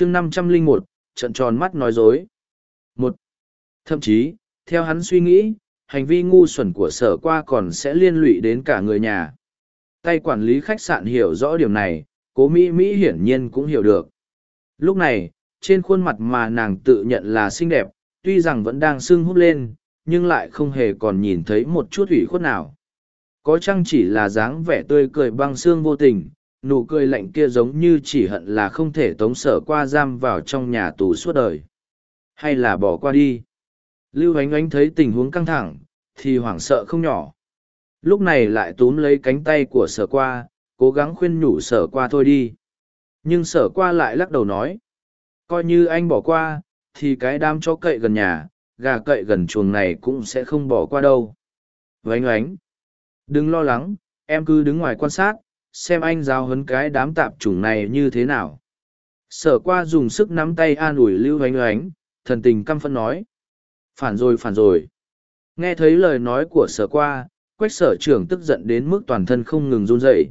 chương năm trăm linh một, trận tròn mắt nói dối. Một, thậm chí, theo hắn suy nghĩ, hành vi ngu xuẩn của sở qua còn sẽ liên lụy đến cả người nhà. Tay quản lý khách sạn hiểu rõ điểm này, cố mỹ mỹ hiển nhiên cũng hiểu được. Lúc này, trên khuôn mặt mà nàng tự nhận là xinh đẹp, tuy rằng vẫn đang sưng hút lên, nhưng lại không hề còn nhìn thấy một chút ủy khuất nào. Có chăng chỉ là dáng vẻ tươi cười băng xương vô tình nụ cười lạnh kia giống như chỉ hận là không thể tống sở qua giam vào trong nhà tù suốt đời. Hay là bỏ qua đi. Lưu ánh ánh thấy tình huống căng thẳng, thì hoảng sợ không nhỏ. Lúc này lại túm lấy cánh tay của sở qua, cố gắng khuyên nhủ sở qua thôi đi. Nhưng sở qua lại lắc đầu nói, coi như anh bỏ qua, thì cái đám chó cậy gần nhà, gà cậy gần chuồng này cũng sẽ không bỏ qua đâu. Vánh oánh đừng lo lắng, em cứ đứng ngoài quan sát xem anh giao hấn cái đám tạp chủng này như thế nào. Sở qua dùng sức nắm tay an ủi lưu oánh oánh thần tình căm phân nói. Phản rồi phản rồi. Nghe thấy lời nói của sở qua, quách sở trưởng tức giận đến mức toàn thân không ngừng run rẩy.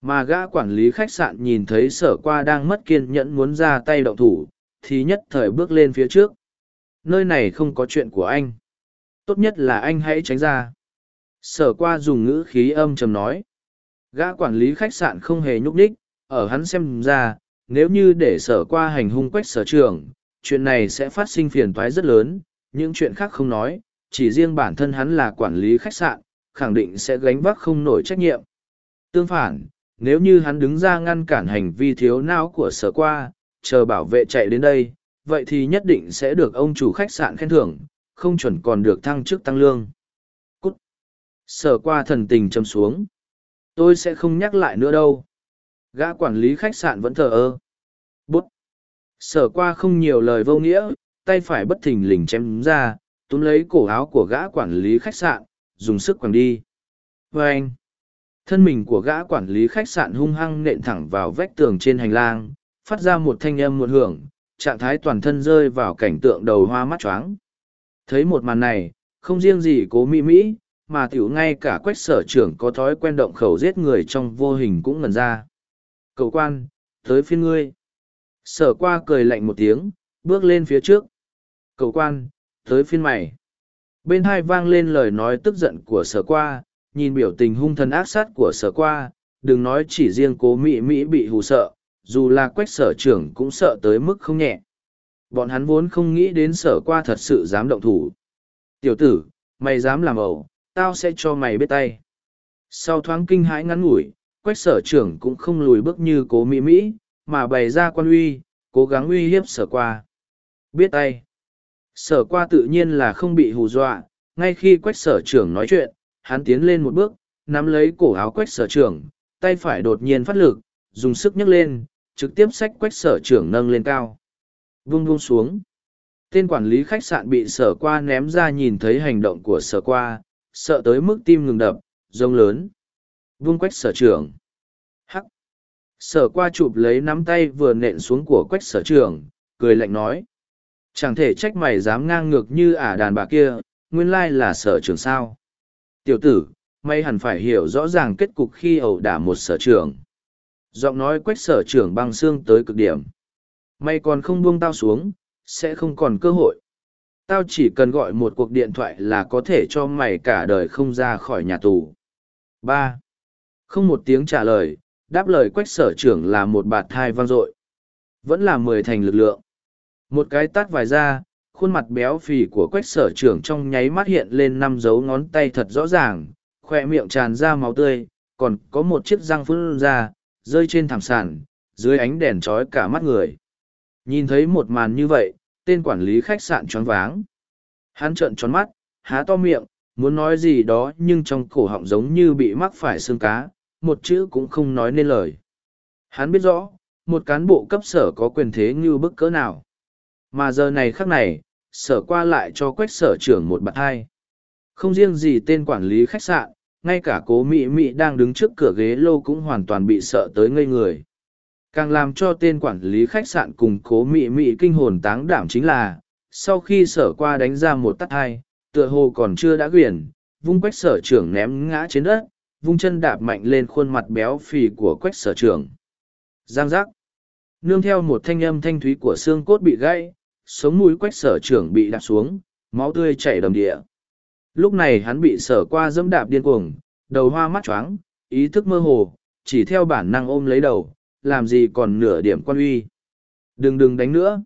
Mà gã quản lý khách sạn nhìn thấy sở qua đang mất kiên nhẫn muốn ra tay động thủ, thì nhất thời bước lên phía trước. Nơi này không có chuyện của anh. Tốt nhất là anh hãy tránh ra. Sở qua dùng ngữ khí âm trầm nói gã quản lý khách sạn không hề nhúc nhích, ở hắn xem ra, nếu như để sở qua hành hung quách sở trường, chuyện này sẽ phát sinh phiền toái rất lớn, những chuyện khác không nói, chỉ riêng bản thân hắn là quản lý khách sạn, khẳng định sẽ gánh vác không nổi trách nhiệm. Tương phản, nếu như hắn đứng ra ngăn cản hành vi thiếu não của sở qua, chờ bảo vệ chạy đến đây, vậy thì nhất định sẽ được ông chủ khách sạn khen thưởng, không chuẩn còn được thăng chức tăng lương. Cút. Sở qua thần tình châm xuống tôi sẽ không nhắc lại nữa đâu. Gã quản lý khách sạn vẫn thờ ơ. Bút. Sở qua không nhiều lời vô nghĩa, tay phải bất thình lình chém ra, túm lấy cổ áo của gã quản lý khách sạn, dùng sức quẳng đi. Vê anh. Thân mình của gã quản lý khách sạn hung hăng nện thẳng vào vách tường trên hành lang, phát ra một thanh âm một hưởng, trạng thái toàn thân rơi vào cảnh tượng đầu hoa mắt choáng. Thấy một màn này, không riêng gì cố mỹ mỹ mà tiểu ngay cả quách sở trưởng có thói quen động khẩu giết người trong vô hình cũng ngần ra. Cầu quan, tới phiên ngươi. Sở qua cười lạnh một tiếng, bước lên phía trước. Cầu quan, tới phiên mày. Bên hai vang lên lời nói tức giận của sở qua, nhìn biểu tình hung thần ác sát của sở qua, đừng nói chỉ riêng cố mỹ mỹ bị hù sợ, dù là quách sở trưởng cũng sợ tới mức không nhẹ. Bọn hắn vốn không nghĩ đến sở qua thật sự dám động thủ. Tiểu tử, mày dám làm ẩu tao sẽ cho mày biết tay. Sau thoáng kinh hãi ngắn ngủi, quách sở trưởng cũng không lùi bước như cố mỹ mỹ, mà bày ra quan uy, cố gắng uy hiếp sở qua. Biết tay. Sở qua tự nhiên là không bị hù dọa, ngay khi quách sở trưởng nói chuyện, hắn tiến lên một bước, nắm lấy cổ áo quách sở trưởng, tay phải đột nhiên phát lực, dùng sức nhấc lên, trực tiếp xách quách sở trưởng nâng lên cao. Vung vung xuống. Tên quản lý khách sạn bị sở qua ném ra nhìn thấy hành động của sở qua sợ tới mức tim ngừng đập, rông lớn. Vương quách sở trưởng. Hắc. Sở qua chụp lấy nắm tay vừa nện xuống của quách sở trưởng, cười lạnh nói. Chẳng thể trách mày dám ngang ngược như ả đàn bà kia, nguyên lai là sở trưởng sao. Tiểu tử, mày hẳn phải hiểu rõ ràng kết cục khi ẩu đả một sở trưởng. Giọng nói quách sở trưởng băng xương tới cực điểm. Mày còn không buông tao xuống, sẽ không còn cơ hội tao chỉ cần gọi một cuộc điện thoại là có thể cho mày cả đời không ra khỏi nhà tù. Ba. Không một tiếng trả lời, đáp lời quách sở trưởng là một bạt thai vang dội. Vẫn là mười thành lực lượng. Một cái tát vài ra khuôn mặt béo phì của quách sở trưởng trong nháy mắt hiện lên năm dấu ngón tay thật rõ ràng khoe miệng tràn ra máu tươi, còn có một chiếc răng phun ra, rơi trên thảm sàn, dưới ánh đèn trói cả mắt người. Nhìn thấy một màn như vậy tên quản lý khách sạn choáng váng. Hắn trợn tròn mắt, há to miệng, muốn nói gì đó nhưng trong cổ họng giống như bị mắc phải xương cá, một chữ cũng không nói nên lời. Hắn biết rõ, một cán bộ cấp sở có quyền thế như bức cỡ nào. Mà giờ này khắc này, sở qua lại cho quách sở trưởng một bạt hai. Không riêng gì tên quản lý khách sạn, ngay cả cố Mị Mị đang đứng trước cửa ghế lô cũng hoàn toàn bị sợ tới ngây người càng làm cho tên quản lý khách sạn cùng cố mị mị kinh hồn táng đảm chính là, sau khi sở qua đánh ra một tắt hai, tựa hồ còn chưa đã quyển, vung quách sở trưởng ném ngã trên đất, vung chân đạp mạnh lên khuôn mặt béo phì của quách sở trưởng. Giang giác. Nương theo một thanh âm thanh thúy của xương cốt bị gãy, sống mũi quách sở trưởng bị đạp xuống, máu tươi chảy đầm địa. Lúc này hắn bị sở qua dẫm đạp điên cuồng, đầu hoa mắt choáng, ý thức mơ hồ, chỉ theo bản năng ôm lấy đầu làm gì còn nửa điểm quan uy. Đừng đừng đánh nữa.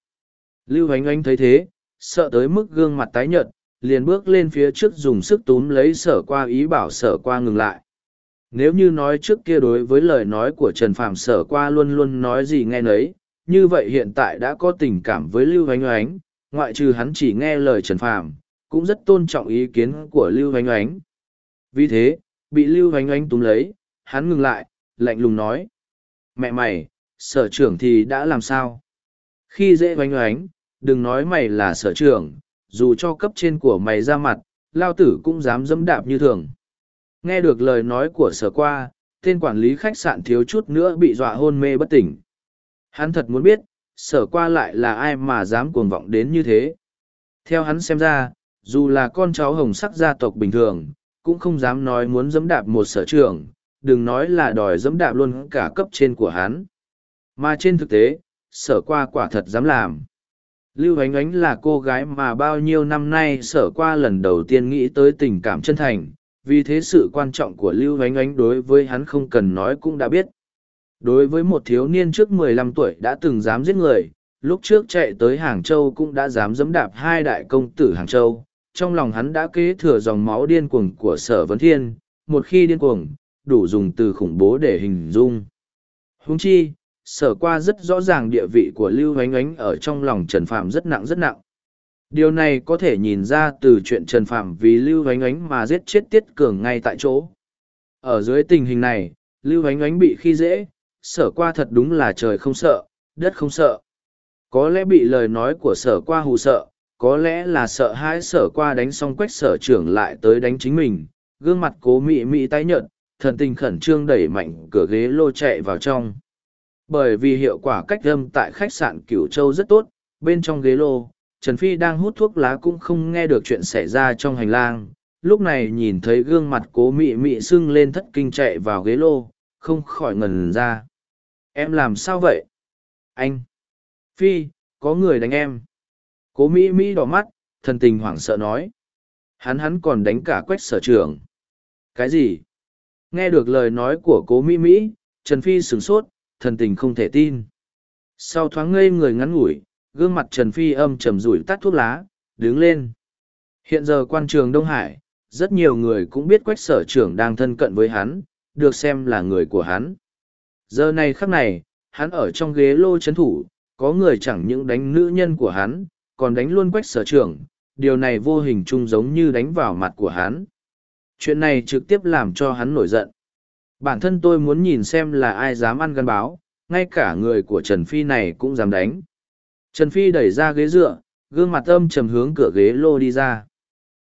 Lưu ánh Anh thấy thế sợ tới mức gương mặt tái nhợt liền bước lên phía trước dùng sức túm lấy sở qua ý bảo sở qua ngừng lại. Nếu như nói trước kia đối với lời nói của trần Phạm sở qua luôn luôn nói gì nghe nấy như vậy hiện tại đã có tình cảm với lưu ánh ánh ngoại trừ hắn chỉ nghe lời trần Phạm, cũng rất tôn trọng ý kiến của lưu ánh ánh vì thế bị lưu ánh ánh túm lấy hắn ngừng lại lạnh lùng nói mẹ mày, sở trưởng thì đã làm sao? Khi dễ oánh oánh, đừng nói mày là sở trưởng, dù cho cấp trên của mày ra mặt, lao tử cũng dám dẫm đạp như thường. Nghe được lời nói của sở qua, tên quản lý khách sạn thiếu chút nữa bị dọa hôn mê bất tỉnh. Hắn thật muốn biết, sở qua lại là ai mà dám cuồng vọng đến như thế? Theo hắn xem ra, dù là con cháu hồng sắc gia tộc bình thường, cũng không dám nói muốn dẫm đạp một sở trưởng đừng nói là đòi dẫm đạp luôn cả cấp trên của hắn. Mà trên thực tế, sở qua quả thật dám làm. Lưu ánh ánh là cô gái mà bao nhiêu năm nay sở qua lần đầu tiên nghĩ tới tình cảm chân thành, vì thế sự quan trọng của lưu ánh ánh đối với hắn không cần nói cũng đã biết. Đối với một thiếu niên trước mười lăm tuổi đã từng dám giết người, lúc trước chạy tới hàng châu cũng đã dám dẫm đạp hai đại công tử hàng châu, trong lòng hắn đã kế thừa dòng máu điên cuồng của sở vấn thiên, một khi điên cuồng đủ dùng từ khủng bố để hình dung. Húng chi, sở qua rất rõ ràng địa vị của lưu Hoánh Ánh ở trong lòng trần phạm rất nặng rất nặng. Điều này có thể nhìn ra từ chuyện trần phạm vì lưu Hoánh Ánh mà giết chết tiết cường ngay tại chỗ. Ở dưới tình hình này, lưu Hoánh Ánh bị khi dễ, sở qua thật đúng là trời không sợ, đất không sợ. Có lẽ bị lời nói của sở qua hù sợ, có lẽ là sợ hãi sở qua đánh xong quách sở trưởng lại tới đánh chính mình, gương mặt cố mị mị tái nhợt thần tình khẩn trương đẩy mạnh cửa ghế lô chạy vào trong. Bởi vì hiệu quả cách âm tại khách sạn cửu châu rất tốt, bên trong ghế lô, trần phi đang hút thuốc lá cũng không nghe được chuyện xảy ra trong hành lang. Lúc này nhìn thấy gương mặt cố mị mị sưng lên thất kinh chạy vào ghế lô, không khỏi ngần ra. Em làm sao vậy? Anh. Phi, có người đánh em. Cố mỹ mỹ đỏ mắt, thần tình hoảng sợ nói. Hắn hắn còn đánh cả quách sở trưởng. cái gì? Nghe được lời nói của cố mỹ mỹ trần phi sửng sốt thần tình không thể tin. Sau thoáng ngây người ngắn ngủi, gương mặt Trần Phi âm trầm rủi tắt thuốc lá, đứng lên. Hiện giờ quan trường Đông Hải, rất nhiều người cũng biết quách sở trưởng đang thân cận với hắn, được xem là người của hắn. Giờ này khắc này, hắn ở trong ghế lô chấn thủ, có người chẳng những đánh nữ nhân của hắn, còn đánh luôn quách sở trưởng, điều này vô hình chung giống như đánh vào mặt của hắn. Chuyện này trực tiếp làm cho hắn nổi giận. Bản thân tôi muốn nhìn xem là ai dám ăn gắn báo, ngay cả người của trần phi này cũng dám đánh. Trần phi đẩy ra ghế dựa, gương mặt âm trầm hướng cửa ghế lô đi ra.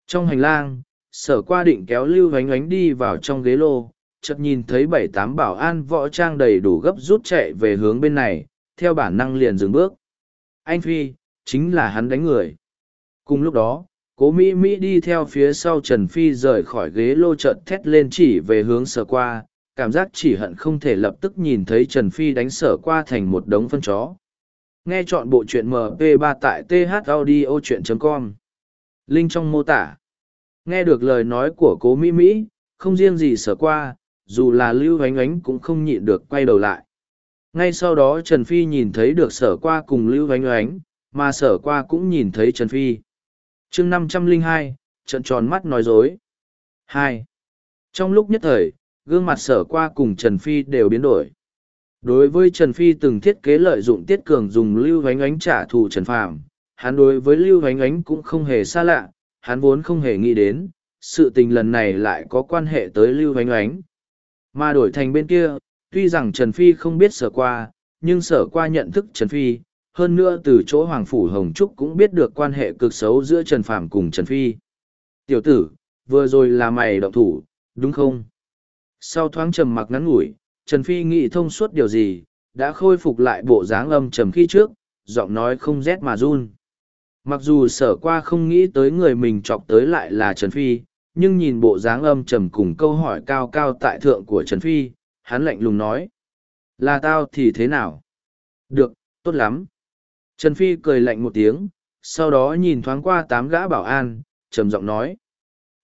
Trong hành lang, sở qua định kéo lưu vánh ánh đi vào trong ghế lô, chợt nhìn thấy bảy tám bảo an võ trang đầy đủ gấp rút chạy về hướng bên này, theo bản năng liền dừng bước. Anh phi, chính là hắn đánh người. Cùng lúc đó cố mỹ mỹ đi theo phía sau trần phi rời khỏi ghế lô trợn thét lên chỉ về hướng sở qua cảm giác chỉ hận không thể lập tức nhìn thấy Trần Phi đánh sở qua thành một đống phân chó. Nghe chọn bộ truyện MP3 tại thaudio.com. Linh trong mô tả. Nghe được lời nói của cố Mỹ Mỹ, không riêng gì sở qua, dù là Lưu Ánh Ánh cũng không nhịn được quay đầu lại. Ngay sau đó Trần Phi nhìn thấy được sở qua cùng Lưu Ánh Ánh, mà sở qua cũng nhìn thấy Trần Phi chương năm trăm linh hai trận tròn mắt nói dối. hai Trong lúc nhất thời, gương mặt sở qua cùng Trần Phi đều biến đổi. Đối với Trần Phi từng thiết kế lợi dụng Tiết Cường dùng Lưu vánh Ánh trả thù Trần Phàm, hắn đối với Lưu vánh Ánh cũng không hề xa lạ, hắn vốn không hề nghĩ đến, sự tình lần này lại có quan hệ tới Lưu vánh Ánh. Mà đổi thành bên kia, tuy rằng Trần Phi không biết sở qua, nhưng sở qua nhận thức Trần Phi, hơn nữa từ chỗ Hoàng Phủ Hồng Trúc cũng biết được quan hệ cực xấu giữa Trần Phàm cùng Trần Phi. Tiểu tử, vừa rồi là mày động thủ, đúng không? Sau thoáng trầm mặc ngắn ngủi, Trần Phi nghĩ thông suốt điều gì, đã khôi phục lại bộ dáng âm trầm khi trước, giọng nói không rét mà run. Mặc dù sở qua không nghĩ tới người mình chọc tới lại là Trần Phi, nhưng nhìn bộ dáng âm trầm cùng câu hỏi cao cao tại thượng của Trần Phi, hắn lạnh lùng nói. Là tao thì thế nào? Được, Tốt lắm. Trần Phi cười lạnh một tiếng, sau đó nhìn thoáng qua tám gã bảo an, trầm giọng nói.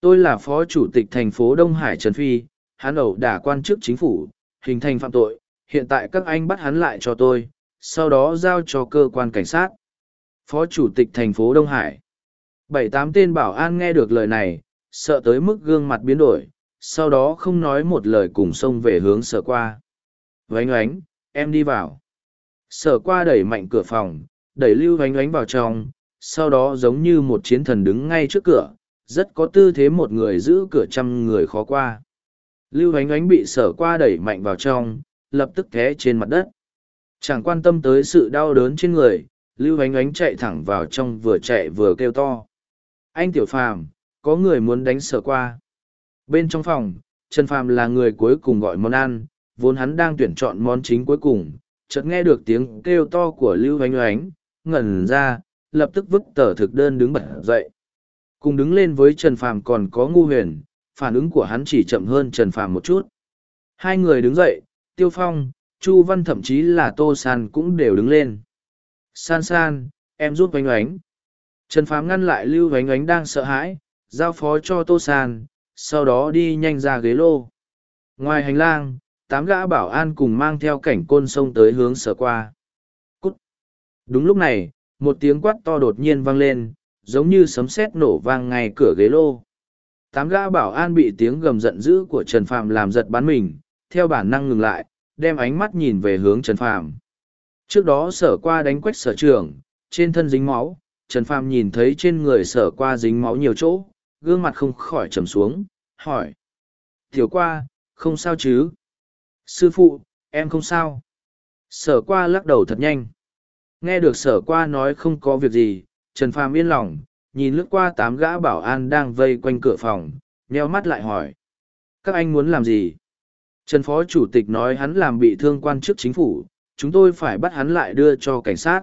Tôi là phó chủ tịch thành phố Đông Hải Trần Phi, hắn ẩu đả quan chức chính phủ, hình thành phạm tội, hiện tại các anh bắt hắn lại cho tôi, sau đó giao cho cơ quan cảnh sát. Phó chủ tịch thành phố Đông Hải. Bảy tám tên bảo an nghe được lời này, sợ tới mức gương mặt biến đổi, sau đó không nói một lời cùng xông về hướng sở qua. Vánh oánh, em đi vào. Sở qua đẩy mạnh cửa phòng, đẩy lưu vánh oánh vào trong, sau đó giống như một chiến thần đứng ngay trước cửa, rất có tư thế một người giữ cửa trăm người khó qua. Lưu vánh oánh bị sở qua đẩy mạnh vào trong, lập tức té trên mặt đất. Chẳng quan tâm tới sự đau đớn trên người, Lưu Ánh oánh chạy thẳng vào trong vừa chạy vừa kêu to. Anh Tiểu Phàm, có người muốn đánh sở qua. Bên trong phòng, Trần Phàm là người cuối cùng gọi món ăn, vốn hắn đang tuyển chọn món chính cuối cùng, chợt nghe được tiếng kêu to của Lưu Ánh oánh ngẩn ra, lập tức vứt tờ thực đơn đứng bật dậy. Cùng đứng lên với Trần Phàm còn có ngu huyền, phản ứng của hắn chỉ chậm hơn Trần Phàm một chút. Hai người đứng dậy, Tiêu Phong, Chu Văn thậm chí là Tô San cũng đều đứng lên. San san, em giúp Vánh oánh. Trần Phàm ngăn lại Lưu Vánh oánh đang sợ hãi, giao phó cho Tô San, sau đó đi nhanh ra ghế lô. Ngoài hành lang, tám gã bảo an cùng mang theo cảnh côn sông tới hướng sở qua. Đúng lúc này, một tiếng quát to đột nhiên vang lên, giống như sấm sét nổ vang ngay cửa ghế lô. Tám gã bảo an bị tiếng gầm giận dữ của Trần Phàm làm giật bắn mình, theo bản năng ngừng lại, đem ánh mắt nhìn về hướng Trần Phàm. Trước đó sở qua đánh quách sở trường, trên thân dính máu, Trần Phàm nhìn thấy trên người sở qua dính máu nhiều chỗ, gương mặt không khỏi trầm xuống, hỏi. Tiểu qua, không sao chứ? Sư phụ, em không sao. Sở qua lắc đầu thật nhanh. Nghe được sở qua nói không có việc gì, Trần Phàm yên lòng, nhìn lướt qua tám gã bảo an đang vây quanh cửa phòng, nheo mắt lại hỏi. Các anh muốn làm gì? Trần Phó Chủ tịch nói hắn làm bị thương quan chức chính phủ, chúng tôi phải bắt hắn lại đưa cho cảnh sát.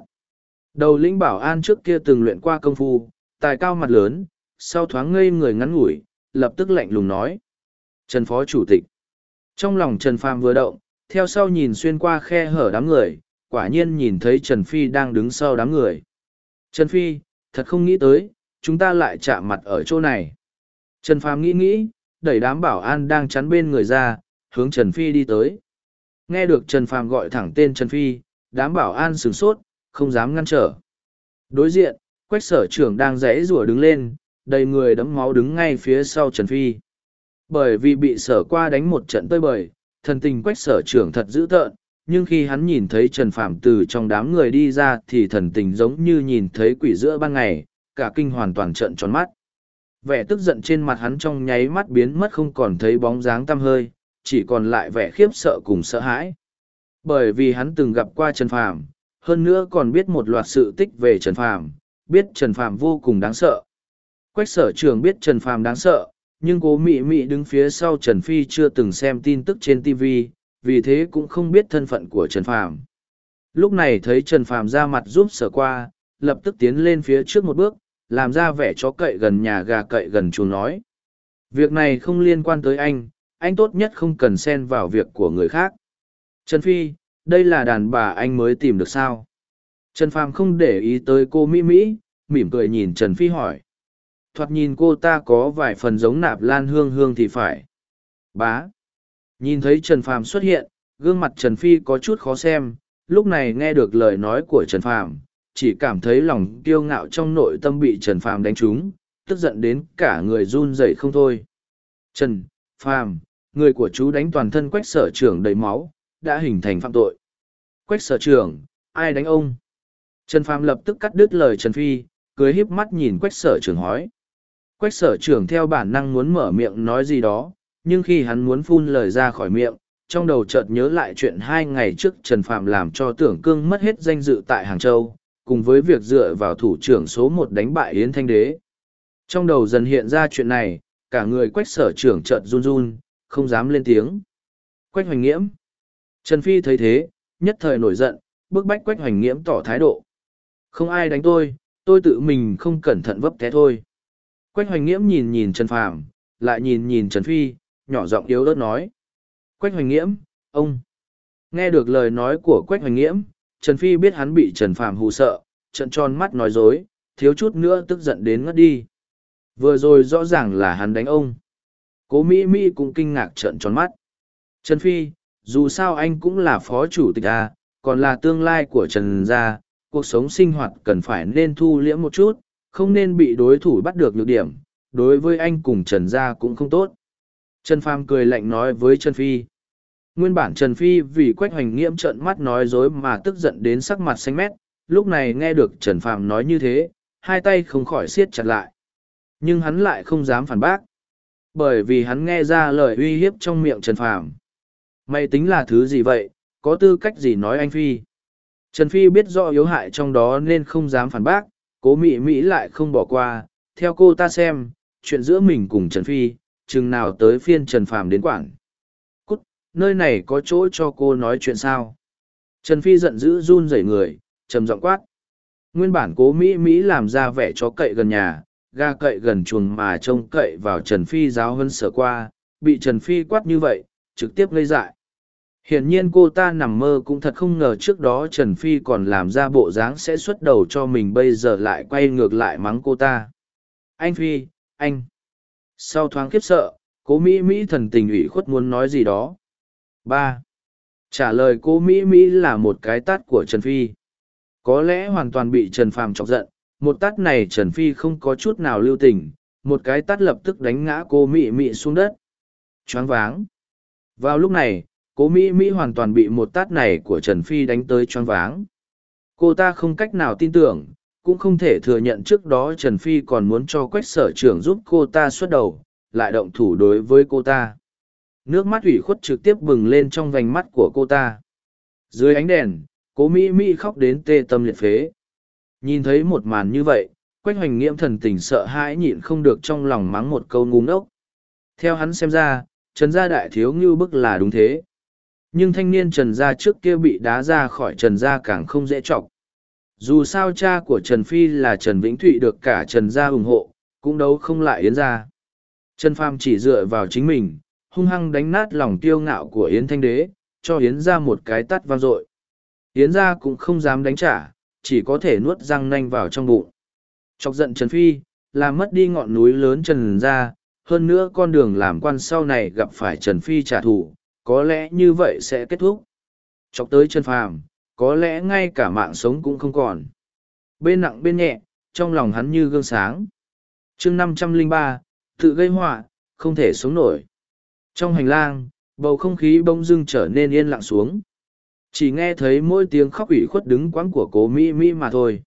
Đầu lĩnh bảo an trước kia từng luyện qua công phu, tài cao mặt lớn, sau thoáng ngây người ngắn ngủi, lập tức lạnh lùng nói. Trần Phó Chủ tịch. Trong lòng Trần Phàm vừa động, theo sau nhìn xuyên qua khe hở đám người, quả nhiên nhìn thấy Trần Phi đang đứng sau đám người. Trần Phi, thật không nghĩ tới, chúng ta lại chạm mặt ở chỗ này. Trần Phàm nghĩ nghĩ, đẩy đám bảo an đang chắn bên người ra, hướng Trần Phi đi tới. Nghe được Trần Phàm gọi thẳng tên Trần Phi, đám bảo an sửng sốt, không dám ngăn trở. Đối diện, quách sở trưởng đang rẽ rủa đứng lên, đầy người đẫm máu đứng ngay phía sau Trần Phi. Bởi vì bị sở qua đánh một trận tơi bời, thần tình quách sở trưởng thật dữ tợn, nhưng khi hắn nhìn thấy Trần Phạm từ trong đám người đi ra thì thần tình giống như nhìn thấy quỷ giữa ban ngày, cả kinh hoàn toàn trợn tròn mắt. Vẻ tức giận trên mặt hắn trong nháy mắt biến mất không còn thấy bóng dáng tăm hơi, chỉ còn lại vẻ khiếp sợ cùng sợ hãi. Bởi vì hắn từng gặp qua Trần Phàm, hơn nữa còn biết một loạt sự tích về Trần Phàm, biết Trần Phàm vô cùng đáng sợ. Quách sở trường biết Trần Phàm đáng sợ, nhưng cố mị mị đứng phía sau Trần Phi chưa từng xem tin tức trên TV, vì thế cũng không biết thân phận của Trần Phàm. Lúc này thấy Trần Phàm ra mặt giúp sở qua, lập tức tiến lên phía trước một bước, làm ra vẻ chó cậy gần nhà gà cậy gần chuồng nói. Việc này không liên quan tới anh, anh tốt nhất không cần xen vào việc của người khác. Trần Phi, đây là đàn bà anh mới tìm được sao? Trần Phàm không để ý tới cô Mỹ Mỹ, mỉm cười nhìn Trần Phi hỏi. Thoạt nhìn cô ta có vài phần giống nạp lan hương hương thì phải. Bá. Nhìn thấy Trần Phàm xuất hiện, gương mặt Trần Phi có chút khó xem, lúc này nghe được lời nói của Trần Phàm, chỉ cảm thấy lòng kiêu ngạo trong nội tâm bị Trần Phàm đánh trúng, tức giận đến cả người run rẩy không thôi. Trần, Phàm, người của chú đánh toàn thân quách sở trưởng đầy máu, đã hình thành phạm tội. Quách sở trưởng, ai đánh ông? Trần Phàm lập tức cắt đứt lời Trần Phi, cười híp mắt nhìn quách sở trưởng hỏi. Quách sở trưởng theo bản năng muốn mở miệng nói gì đó, nhưng khi hắn muốn phun lời ra khỏi miệng, trong đầu chợt nhớ lại chuyện hai ngày trước Trần Phạm làm cho tưởng cương mất hết danh dự tại Hàng Châu, cùng với việc dựa vào thủ trưởng số một đánh bại Yến Thanh Đế. Trong đầu dần hiện ra chuyện này, cả người quách sở trưởng chợt run run, không dám lên tiếng. Quách hoành nghiễm. Trần Phi thấy thế, nhất thời nổi giận, bức bách quách hoành nghiễm tỏ thái độ. Không ai đánh tôi, tôi tự mình không cẩn thận vấp té thôi. Quách hoành nghiễm nhìn nhìn Trần Phàm, lại nhìn nhìn Trần Phi, nhỏ giọng yếu ớt nói. Quách hoành nghiễm, ông. Nghe được lời nói của Quách hoành nghiễm, Trần Phi biết hắn bị Trần Phàm hù sợ, trận tròn mắt nói dối, thiếu chút nữa tức giận đến ngất đi. Vừa rồi rõ ràng là hắn đánh ông. Cố Mỹ Mỹ cũng kinh ngạc trận tròn mắt. Trần Phi, dù sao anh cũng là phó chủ tịch à, còn là tương lai của Trần Gia, cuộc sống sinh hoạt cần phải nên thu liễm một chút, không nên bị đối thủ bắt được nhược điểm, đối với anh cùng Trần Gia cũng không tốt. Trần Phàm cười lạnh nói với Trần Phi. Nguyên bản Trần Phi vì quách hoành nghiễm trợn mắt nói dối mà tức giận đến sắc mặt xanh mét, lúc này nghe được Trần Phàm nói như thế, hai tay không khỏi siết chặt lại. Nhưng hắn lại không dám phản bác. Bởi vì hắn nghe ra lời uy hiếp trong miệng Trần Phàm. Mày tính là thứ gì vậy, có tư cách gì nói anh Phi? Trần Phi biết rõ yếu hại trong đó nên không dám phản bác, cố Mị Mỹ lại không bỏ qua, theo cô ta xem, chuyện giữa mình cùng Trần Phi, chừng nào tới phiên Trần Phàm đến quảng. Cút, nơi này có chỗ cho cô nói chuyện sao? Trần Phi giận dữ run rẩy người, trầm giọng quát. Nguyên bản cố Mỹ Mỹ làm ra vẻ chó cậy gần nhà, ga cậy gần chuồng mà trông cậy vào Trần Phi giáo hơn sở qua, bị Trần Phi quát như vậy, trực tiếp gây dại. Hiển nhiên cô ta nằm mơ cũng thật không ngờ trước đó Trần Phi còn làm ra bộ dáng sẽ xuất đầu cho mình bây giờ lại quay ngược lại mắng cô ta. Anh Phi, anh. Sau thoáng khiếp sợ, cố Mỹ Mỹ thần tình ủy khuất muốn nói gì đó. ba Trả lời cô Mỹ Mỹ là một cái tát của Trần Phi. Có lẽ hoàn toàn bị Trần Phàm chọc giận, một tát này Trần Phi không có chút nào lưu tình, một cái tát lập tức đánh ngã cô Mỹ Mỹ xuống đất. Choáng váng. Vào lúc này, cố Mỹ Mỹ hoàn toàn bị một tát này của Trần Phi đánh tới choáng váng. Cô ta không cách nào tin tưởng, cũng không thể thừa nhận trước đó Trần Phi còn muốn cho quách sở trưởng giúp cô ta xuất đầu, lại động thủ đối với cô ta. Nước mắt ủy khuất trực tiếp bừng lên trong vành mắt của cô ta. Dưới ánh đèn, cố Mỹ Mỹ khóc đến tê tâm liệt phế. Nhìn thấy một màn như vậy, quách hoành nghiễm thần tình sợ hãi nhịn không được trong lòng mắng một câu ngu ngốc. Theo hắn xem ra, Trần Gia Đại Thiếu như bức là đúng thế. Nhưng thanh niên Trần Gia trước kia bị đá ra khỏi Trần Gia càng không dễ trọng dù sao cha của trần phi là trần vĩnh thụy được cả trần gia ủng hộ, cũng đấu không lại yến gia. Trần pham chỉ dựa vào chính mình, hung hăng đánh nát lòng kiêu ngạo của yến thanh đế, cho yến gia một cái tắt vang dội. Yến gia cũng không dám đánh trả, chỉ có thể nuốt răng nanh vào trong bụng. Chọc giận trần phi làm mất đi ngọn núi lớn trần gia, hơn nữa con đường làm quan sau này gặp phải trần phi trả thù, có lẽ như vậy sẽ kết thúc. Chọc tới trần phàm có lẽ ngay cả mạng sống cũng không còn. Bên nặng bên nhẹ, trong lòng hắn như gương sáng. chương năm trăm linh ba tự gây họa không thể sống nổi. Trong hành lang, bầu không khí bỗng dưng trở nên yên lặng xuống. Chỉ nghe thấy mỗi tiếng khóc ủy khuất đứng quãng của cố Mỹ Mỹ mà thôi.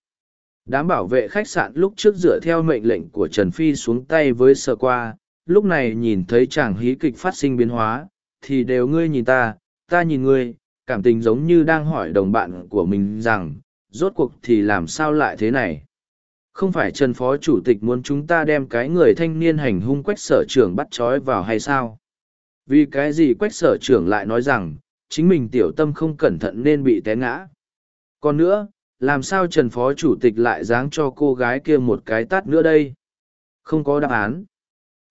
Đám bảo vệ khách sạn lúc trước dựa theo mệnh lệnh của Trần Phi xuống tay với sơ qua, lúc này nhìn thấy chàng hí kịch phát sinh biến hóa, thì đều ngươi nhìn ta, ta nhìn ngươi, cảm tình giống như đang hỏi đồng bạn của mình rằng, rốt cuộc thì làm sao lại thế này? Không phải Trần Phó Chủ tịch muốn chúng ta đem cái người thanh niên hành hung quách sở trưởng bắt trói vào hay sao? Vì cái gì quách sở trưởng lại nói rằng, chính mình tiểu tâm không cẩn thận nên bị té ngã. Còn nữa, làm sao Trần Phó Chủ tịch lại dáng cho cô gái kia một cái tát nữa đây? Không có đáp án.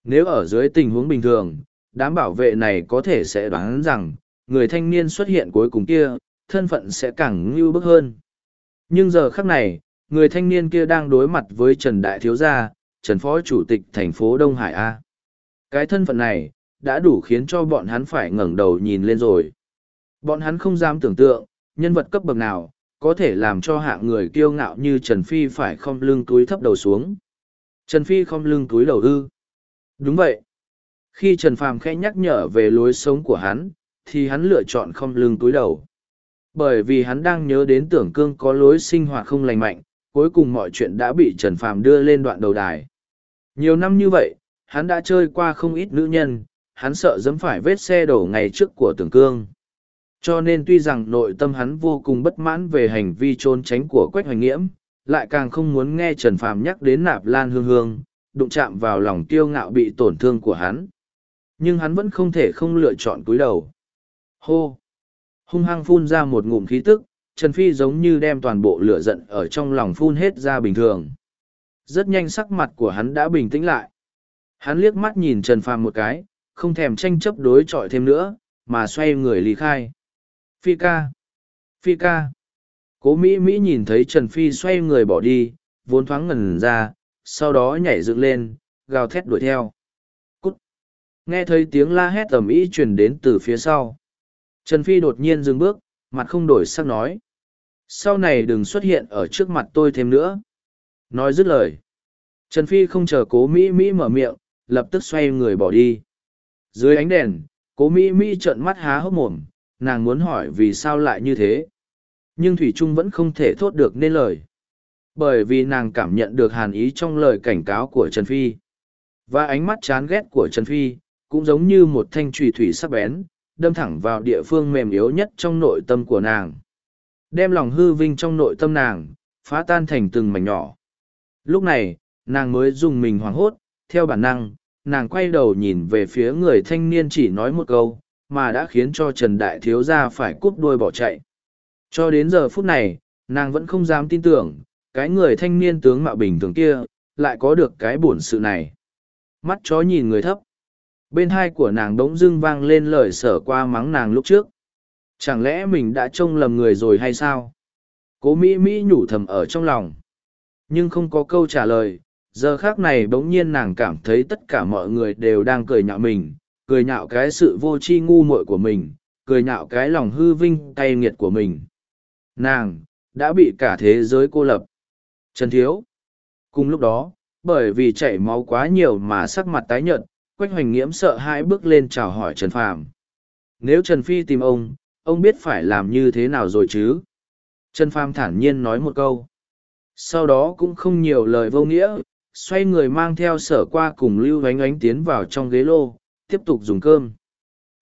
Nếu ở dưới tình huống bình thường, đám bảo vệ này có thể sẽ đoán rằng, người thanh niên xuất hiện cuối cùng kia, thân phận sẽ càng ngưu bức hơn. Nhưng giờ khắc này, người thanh niên kia đang đối mặt với Trần Đại Thiếu Gia, Trần Phó Chủ tịch thành phố Đông Hải A. Cái thân phận này, đã đủ khiến cho bọn hắn phải ngẩng đầu nhìn lên rồi. Bọn hắn không dám tưởng tượng, nhân vật cấp bậc nào, có thể làm cho hạng người kiêu ngạo như Trần Phi phải không lưng túi thấp đầu xuống. Trần Phi không lưng túi đầu ư. Đúng vậy. Khi Trần Phàm khẽ nhắc nhở về lối sống của hắn, thì hắn lựa chọn không lưng túi đầu. Bởi vì hắn đang nhớ đến tưởng cương có lối sinh hoạt không lành mạnh, cuối cùng mọi chuyện đã bị Trần Phàm đưa lên đoạn đầu đài. Nhiều năm như vậy, hắn đã chơi qua không ít nữ nhân, hắn sợ dẫm phải vết xe đổ ngày trước của tưởng cương. Cho nên tuy rằng nội tâm hắn vô cùng bất mãn về hành vi trốn tránh của Quách Hoành Nghiễm, lại càng không muốn nghe Trần Phàm nhắc đến nạp lan hương hương, đụng chạm vào lòng kiêu ngạo bị tổn thương của hắn. Nhưng hắn vẫn không thể không lựa chọn cúi đầu. Hô! Hung hăng phun ra một ngụm khí tức, Trần Phi giống như đem toàn bộ lửa giận ở trong lòng phun hết ra bình thường. Rất nhanh sắc mặt của hắn đã bình tĩnh lại. Hắn liếc mắt nhìn Trần Phàm một cái, không thèm tranh chấp đối chọi thêm nữa, mà xoay người lý khai. Phi ca! Phi ca! Cố Mỹ Mỹ nhìn thấy Trần Phi xoay người bỏ đi, vốn thoáng ngẩn ra, sau đó nhảy dựng lên, gào thét đuổi theo. Cút! Nghe thấy tiếng la hét ầm ĩ truyền đến từ phía sau. Trần Phi đột nhiên dừng bước, mặt không đổi sắc nói. Sau này đừng xuất hiện ở trước mặt tôi thêm nữa. Nói dứt lời. Trần Phi không chờ cố Mỹ Mỹ mở miệng, lập tức xoay người bỏ đi. Dưới ánh đèn, cố Mỹ Mỹ trợn mắt há hốc mồm, nàng muốn hỏi vì sao lại như thế. Nhưng Thủy Trung vẫn không thể thốt được nên lời. Bởi vì nàng cảm nhận được hàn ý trong lời cảnh cáo của Trần Phi. Và ánh mắt chán ghét của Trần Phi, cũng giống như một thanh trùy thủy sắc bén, đâm thẳng vào địa phương mềm yếu nhất trong nội tâm của nàng. Đem lòng hư vinh trong nội tâm nàng, phá tan thành từng mảnh nhỏ. Lúc này, nàng mới dùng mình hoảng hốt, theo bản năng, nàng quay đầu nhìn về phía người thanh niên chỉ nói một câu, mà đã khiến cho Trần Đại Thiếu Gia phải cúp đuôi bỏ chạy. Cho đến giờ phút này, nàng vẫn không dám tin tưởng, cái người thanh niên tướng mạo bình thường kia, lại có được cái bổn sự này. Mắt chó nhìn người thấp. Bên hai của nàng đống dưng vang lên lời sở qua mắng nàng lúc trước. Chẳng lẽ mình đã trông lầm người rồi hay sao? Cố Mỹ Mỹ nhủ thầm ở trong lòng. Nhưng không có câu trả lời, giờ khác này bỗng nhiên nàng cảm thấy tất cả mọi người đều đang cười nhạo mình, cười nhạo cái sự vô tri ngu muội của mình, cười nhạo cái lòng hư vinh cay nghiệt của mình. Nàng, đã bị cả thế giới cô lập. Trần Thiếu. Cùng lúc đó, bởi vì chảy máu quá nhiều mà sắc mặt tái nhợt, Quách Hoành Nghiễm sợ hãi bước lên chào hỏi Trần Phàm. Nếu Trần Phi tìm ông, ông biết phải làm như thế nào rồi chứ? Trần Phàm thản nhiên nói một câu. Sau đó cũng không nhiều lời vô nghĩa, xoay người mang theo sở qua cùng Lưu Ánh Ánh tiến vào trong ghế lô, tiếp tục dùng cơm.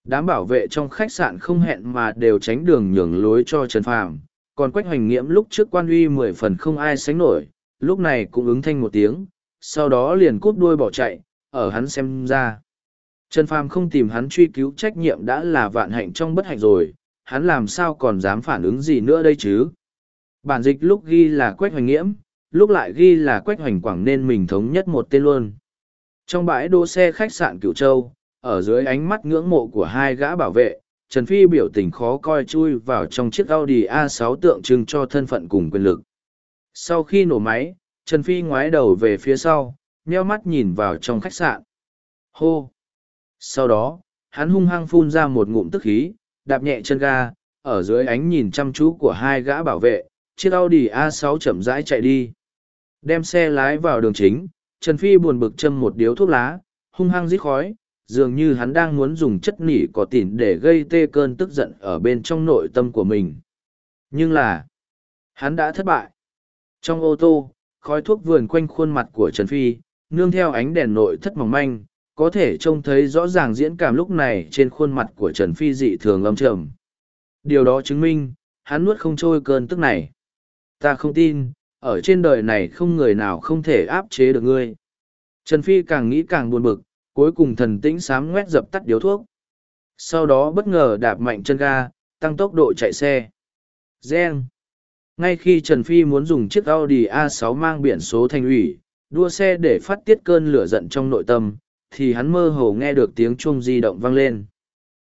Đám bảo vệ trong khách sạn không hẹn mà đều tránh đường nhường lối cho Trần Phàm, còn Quách Hoành Nghiễm lúc trước quan uy mười phần không ai sánh nổi, lúc này cũng ứng thanh một tiếng, sau đó liền cút đuôi bỏ chạy, ở hắn xem ra. Trần Phàm không tìm hắn truy cứu trách nhiệm đã là vạn hạnh trong bất hạnh rồi, hắn làm sao còn dám phản ứng gì nữa đây chứ? Bản dịch lúc ghi là Quách Hoành Nghiễm, lúc lại ghi là Quách Hoành Quảng nên mình thống nhất một tên luôn. Trong bãi đỗ xe khách sạn Cửu Châu, ở dưới ánh mắt ngưỡng mộ của hai gã bảo vệ, Trần Phi biểu tình khó coi chui vào trong chiếc Audi A6 tượng trưng cho thân phận cùng quyền lực. Sau khi nổ máy, Trần Phi ngoái đầu về phía sau, nheo mắt nhìn vào trong khách sạn. Hô! Sau đó, hắn hung hăng phun ra một ngụm tức khí, đạp nhẹ chân ga, ở dưới ánh nhìn chăm chú của hai gã bảo vệ, chiếc Audi A6 chậm rãi chạy đi. Đem xe lái vào đường chính, Trần Phi buồn bực châm một điếu thuốc lá, hung hăng rít khói, dường như hắn đang muốn dùng chất nỉ có tỉn để gây tê cơn tức giận ở bên trong nội tâm của mình. Nhưng là, hắn đã thất bại. Trong ô tô, khói thuốc vườn quanh khuôn mặt của Trần Phi, nương theo ánh đèn nội thất mỏng manh, có thể trông thấy rõ ràng diễn cảm lúc này trên khuôn mặt của Trần Phi dị thường lâm trầm. Điều đó chứng minh, hắn nuốt không trôi cơn tức này. Ta không tin, ở trên đời này không người nào không thể áp chế được ngươi. Trần Phi càng nghĩ càng buồn bực, cuối cùng thần tĩnh sám ngoét dập tắt điếu thuốc. Sau đó bất ngờ đạp mạnh chân ga, tăng tốc độ chạy xe. Gen. Ngay khi Trần Phi muốn dùng chiếc Audi A6 mang biển số thành ủy, đua xe để phát tiết cơn lửa giận trong nội tâm, thì hắn mơ hồ nghe được tiếng chuông di động vang lên.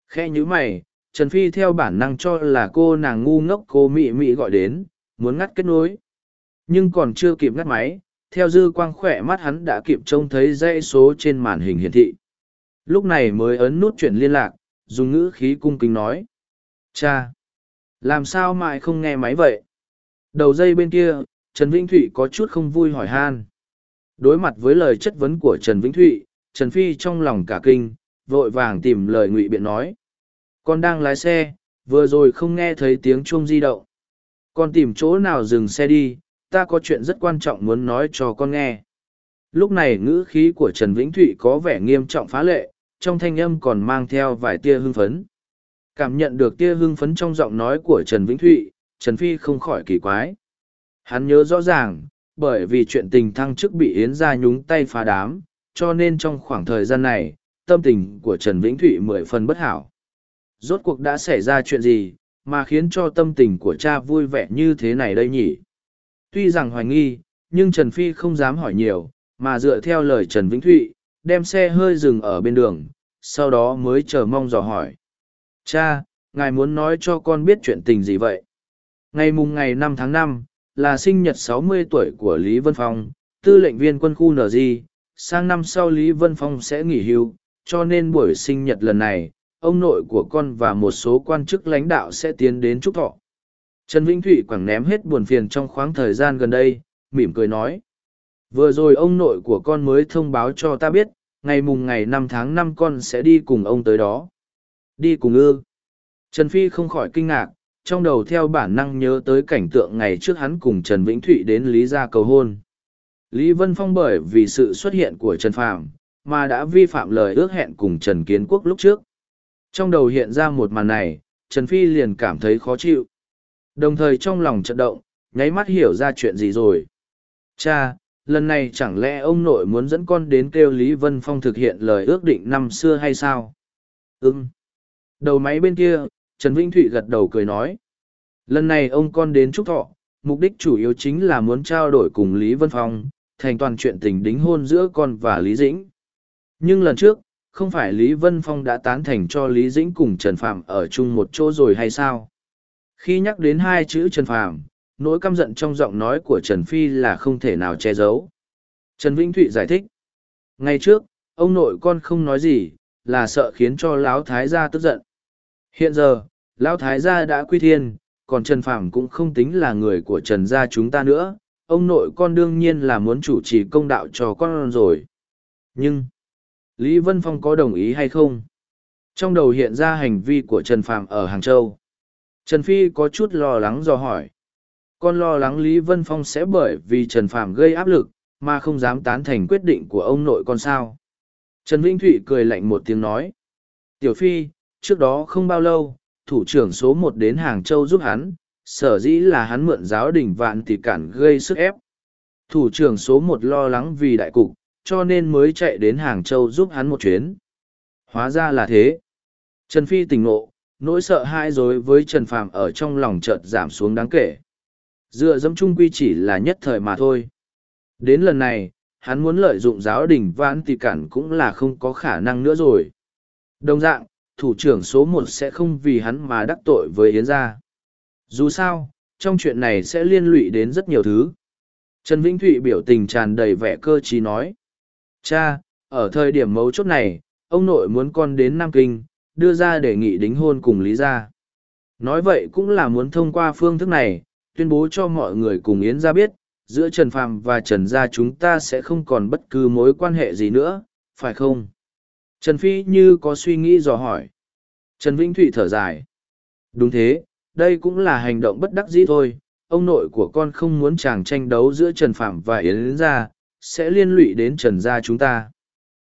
Khe như mày, Trần Phi theo bản năng cho là cô nàng ngu ngốc cô Mị Mị gọi đến, muốn ngắt kết nối. Nhưng còn chưa kịp ngắt máy, theo dư quang khỏe mắt hắn đã kịp trông thấy dãy số trên màn hình hiển thị. Lúc này mới ấn nút chuyển liên lạc, dùng ngữ khí cung kính nói. Cha! Làm sao mãi không nghe máy vậy? Đầu dây bên kia, Trần Vĩnh Thụy có chút không vui hỏi han. Đối mặt với lời chất vấn của Trần Vĩnh Thụy, Trần Phi trong lòng cả kinh, vội vàng tìm lời ngụy biện nói. Con đang lái xe, vừa rồi không nghe thấy tiếng chuông di động. Con tìm chỗ nào dừng xe đi, ta có chuyện rất quan trọng muốn nói cho con nghe. Lúc này ngữ khí của Trần Vĩnh Thụy có vẻ nghiêm trọng phá lệ, trong thanh âm còn mang theo vài tia hưng phấn. Cảm nhận được tia hưng phấn trong giọng nói của Trần Vĩnh Thụy, Trần Phi không khỏi kỳ quái. Hắn nhớ rõ ràng, bởi vì chuyện tình thăng chức bị Yến ra nhúng tay phá đám, cho nên trong khoảng thời gian này, tâm tình của Trần Vĩnh Thụy mười phần bất hảo. Rốt cuộc đã xảy ra chuyện gì, mà khiến cho tâm tình của cha vui vẻ như thế này đây nhỉ? Tuy rằng hoài nghi, nhưng Trần Phi không dám hỏi nhiều, mà dựa theo lời Trần Vĩnh Thụy, đem xe hơi dừng ở bên đường, sau đó mới chờ mong dò hỏi. Cha, ngài muốn nói cho con biết chuyện tình gì vậy? Ngày mùng ngày năm tháng năm là sinh nhật sáu mươi tuổi của Lý Vân Phong, tư lệnh viên quân khu NG, sang năm sau Lý Vân Phong sẽ nghỉ hưu, cho nên buổi sinh nhật lần này, ông nội của con và một số quan chức lãnh đạo sẽ tiến đến chúc thọ. Trần Vĩnh Thụy quẳng ném hết buồn phiền trong khoảng thời gian gần đây, mỉm cười nói. Vừa rồi ông nội của con mới thông báo cho ta biết, ngày mùng ngày năm tháng năm con sẽ đi cùng ông tới đó. Đi cùng ư. Trần Phi không khỏi kinh ngạc, trong đầu theo bản năng nhớ tới cảnh tượng ngày trước hắn cùng Trần Vĩnh Thụy đến Lý gia cầu hôn. Lý Vân Phong bởi vì sự xuất hiện của Trần Phạm, mà đã vi phạm lời ước hẹn cùng Trần Kiến Quốc lúc trước. Trong đầu hiện ra một màn này, Trần Phi liền cảm thấy khó chịu. Đồng thời trong lòng chợt động, nháy mắt hiểu ra chuyện gì rồi. Cha, lần này chẳng lẽ ông nội muốn dẫn con đến kêu Lý Vân Phong thực hiện lời ước định năm xưa hay sao? Ừm. Đầu máy bên kia, Trần Vĩnh Thụy gật đầu cười nói. Lần này ông con đến Trúc Thọ, mục đích chủ yếu chính là muốn trao đổi cùng Lý Vân Phong, thành toàn chuyện tình đính hôn giữa con và Lý Dĩnh. Nhưng lần trước, không phải Lý Vân Phong đã tán thành cho Lý Dĩnh cùng Trần Phạm ở chung một chỗ rồi hay sao? Khi nhắc đến hai chữ Trần Phạm, nỗi căm giận trong giọng nói của Trần Phi là không thể nào che giấu. Trần Vĩnh Thụy giải thích. Ngày trước, ông nội con không nói gì, là sợ khiến cho Lão Thái gia tức giận. Hiện giờ, Lão Thái gia đã quy thiên, còn Trần Phạm cũng không tính là người của Trần gia chúng ta nữa, ông nội con đương nhiên là muốn chủ trì công đạo cho con rồi. Nhưng, Lý Vân Phong có đồng ý hay không? Trong đầu hiện ra hành vi của Trần Phạm ở Hàng Châu. Trần Phi có chút lo lắng do hỏi. Con lo lắng Lý Vân Phong sẽ bởi vì Trần Phạm gây áp lực, mà không dám tán thành quyết định của ông nội con sao. Trần Vĩnh Thụy cười lạnh một tiếng nói. Tiểu Phi, trước đó không bao lâu, thủ trưởng số một đến Hàng Châu giúp hắn, sở dĩ là hắn mượn giáo đình vạn tỷ cản gây sức ép. Thủ trưởng số một lo lắng vì đại cục, cho nên mới chạy đến Hàng Châu giúp hắn một chuyến. Hóa ra là thế. Trần Phi tỉnh ngộ, nỗi sợ hãi dối với Trần Phàm ở trong lòng chợt giảm xuống đáng kể. Dựa dẫm chung quy chỉ là nhất thời mà thôi. Đến lần này, hắn muốn lợi dụng giáo đình vãn tỷ cản cũng là không có khả năng nữa rồi. Đồng dạng, thủ trưởng số một sẽ không vì hắn mà đắc tội với Yến gia. Dù sao, trong chuyện này sẽ liên lụy đến rất nhiều thứ. Trần Vĩnh Thụy biểu tình tràn đầy vẻ cơ trí nói. Cha, ở thời điểm mấu chốt này, ông nội muốn con đến Nam Kinh, đưa ra đề nghị đính hôn cùng Lý Gia. Nói vậy cũng là muốn thông qua phương thức này, tuyên bố cho mọi người cùng Yến gia biết, giữa Trần Phàm và Trần Gia chúng ta sẽ không còn bất cứ mối quan hệ gì nữa, phải không? Trần Phi như có suy nghĩ dò hỏi. Trần Vĩnh Thụy thở dài. Đúng thế, đây cũng là hành động bất đắc dĩ thôi. Ông nội của con không muốn chàng tranh đấu giữa Trần Phạm và Yến Gia, sẽ liên lụy đến Trần Gia chúng ta.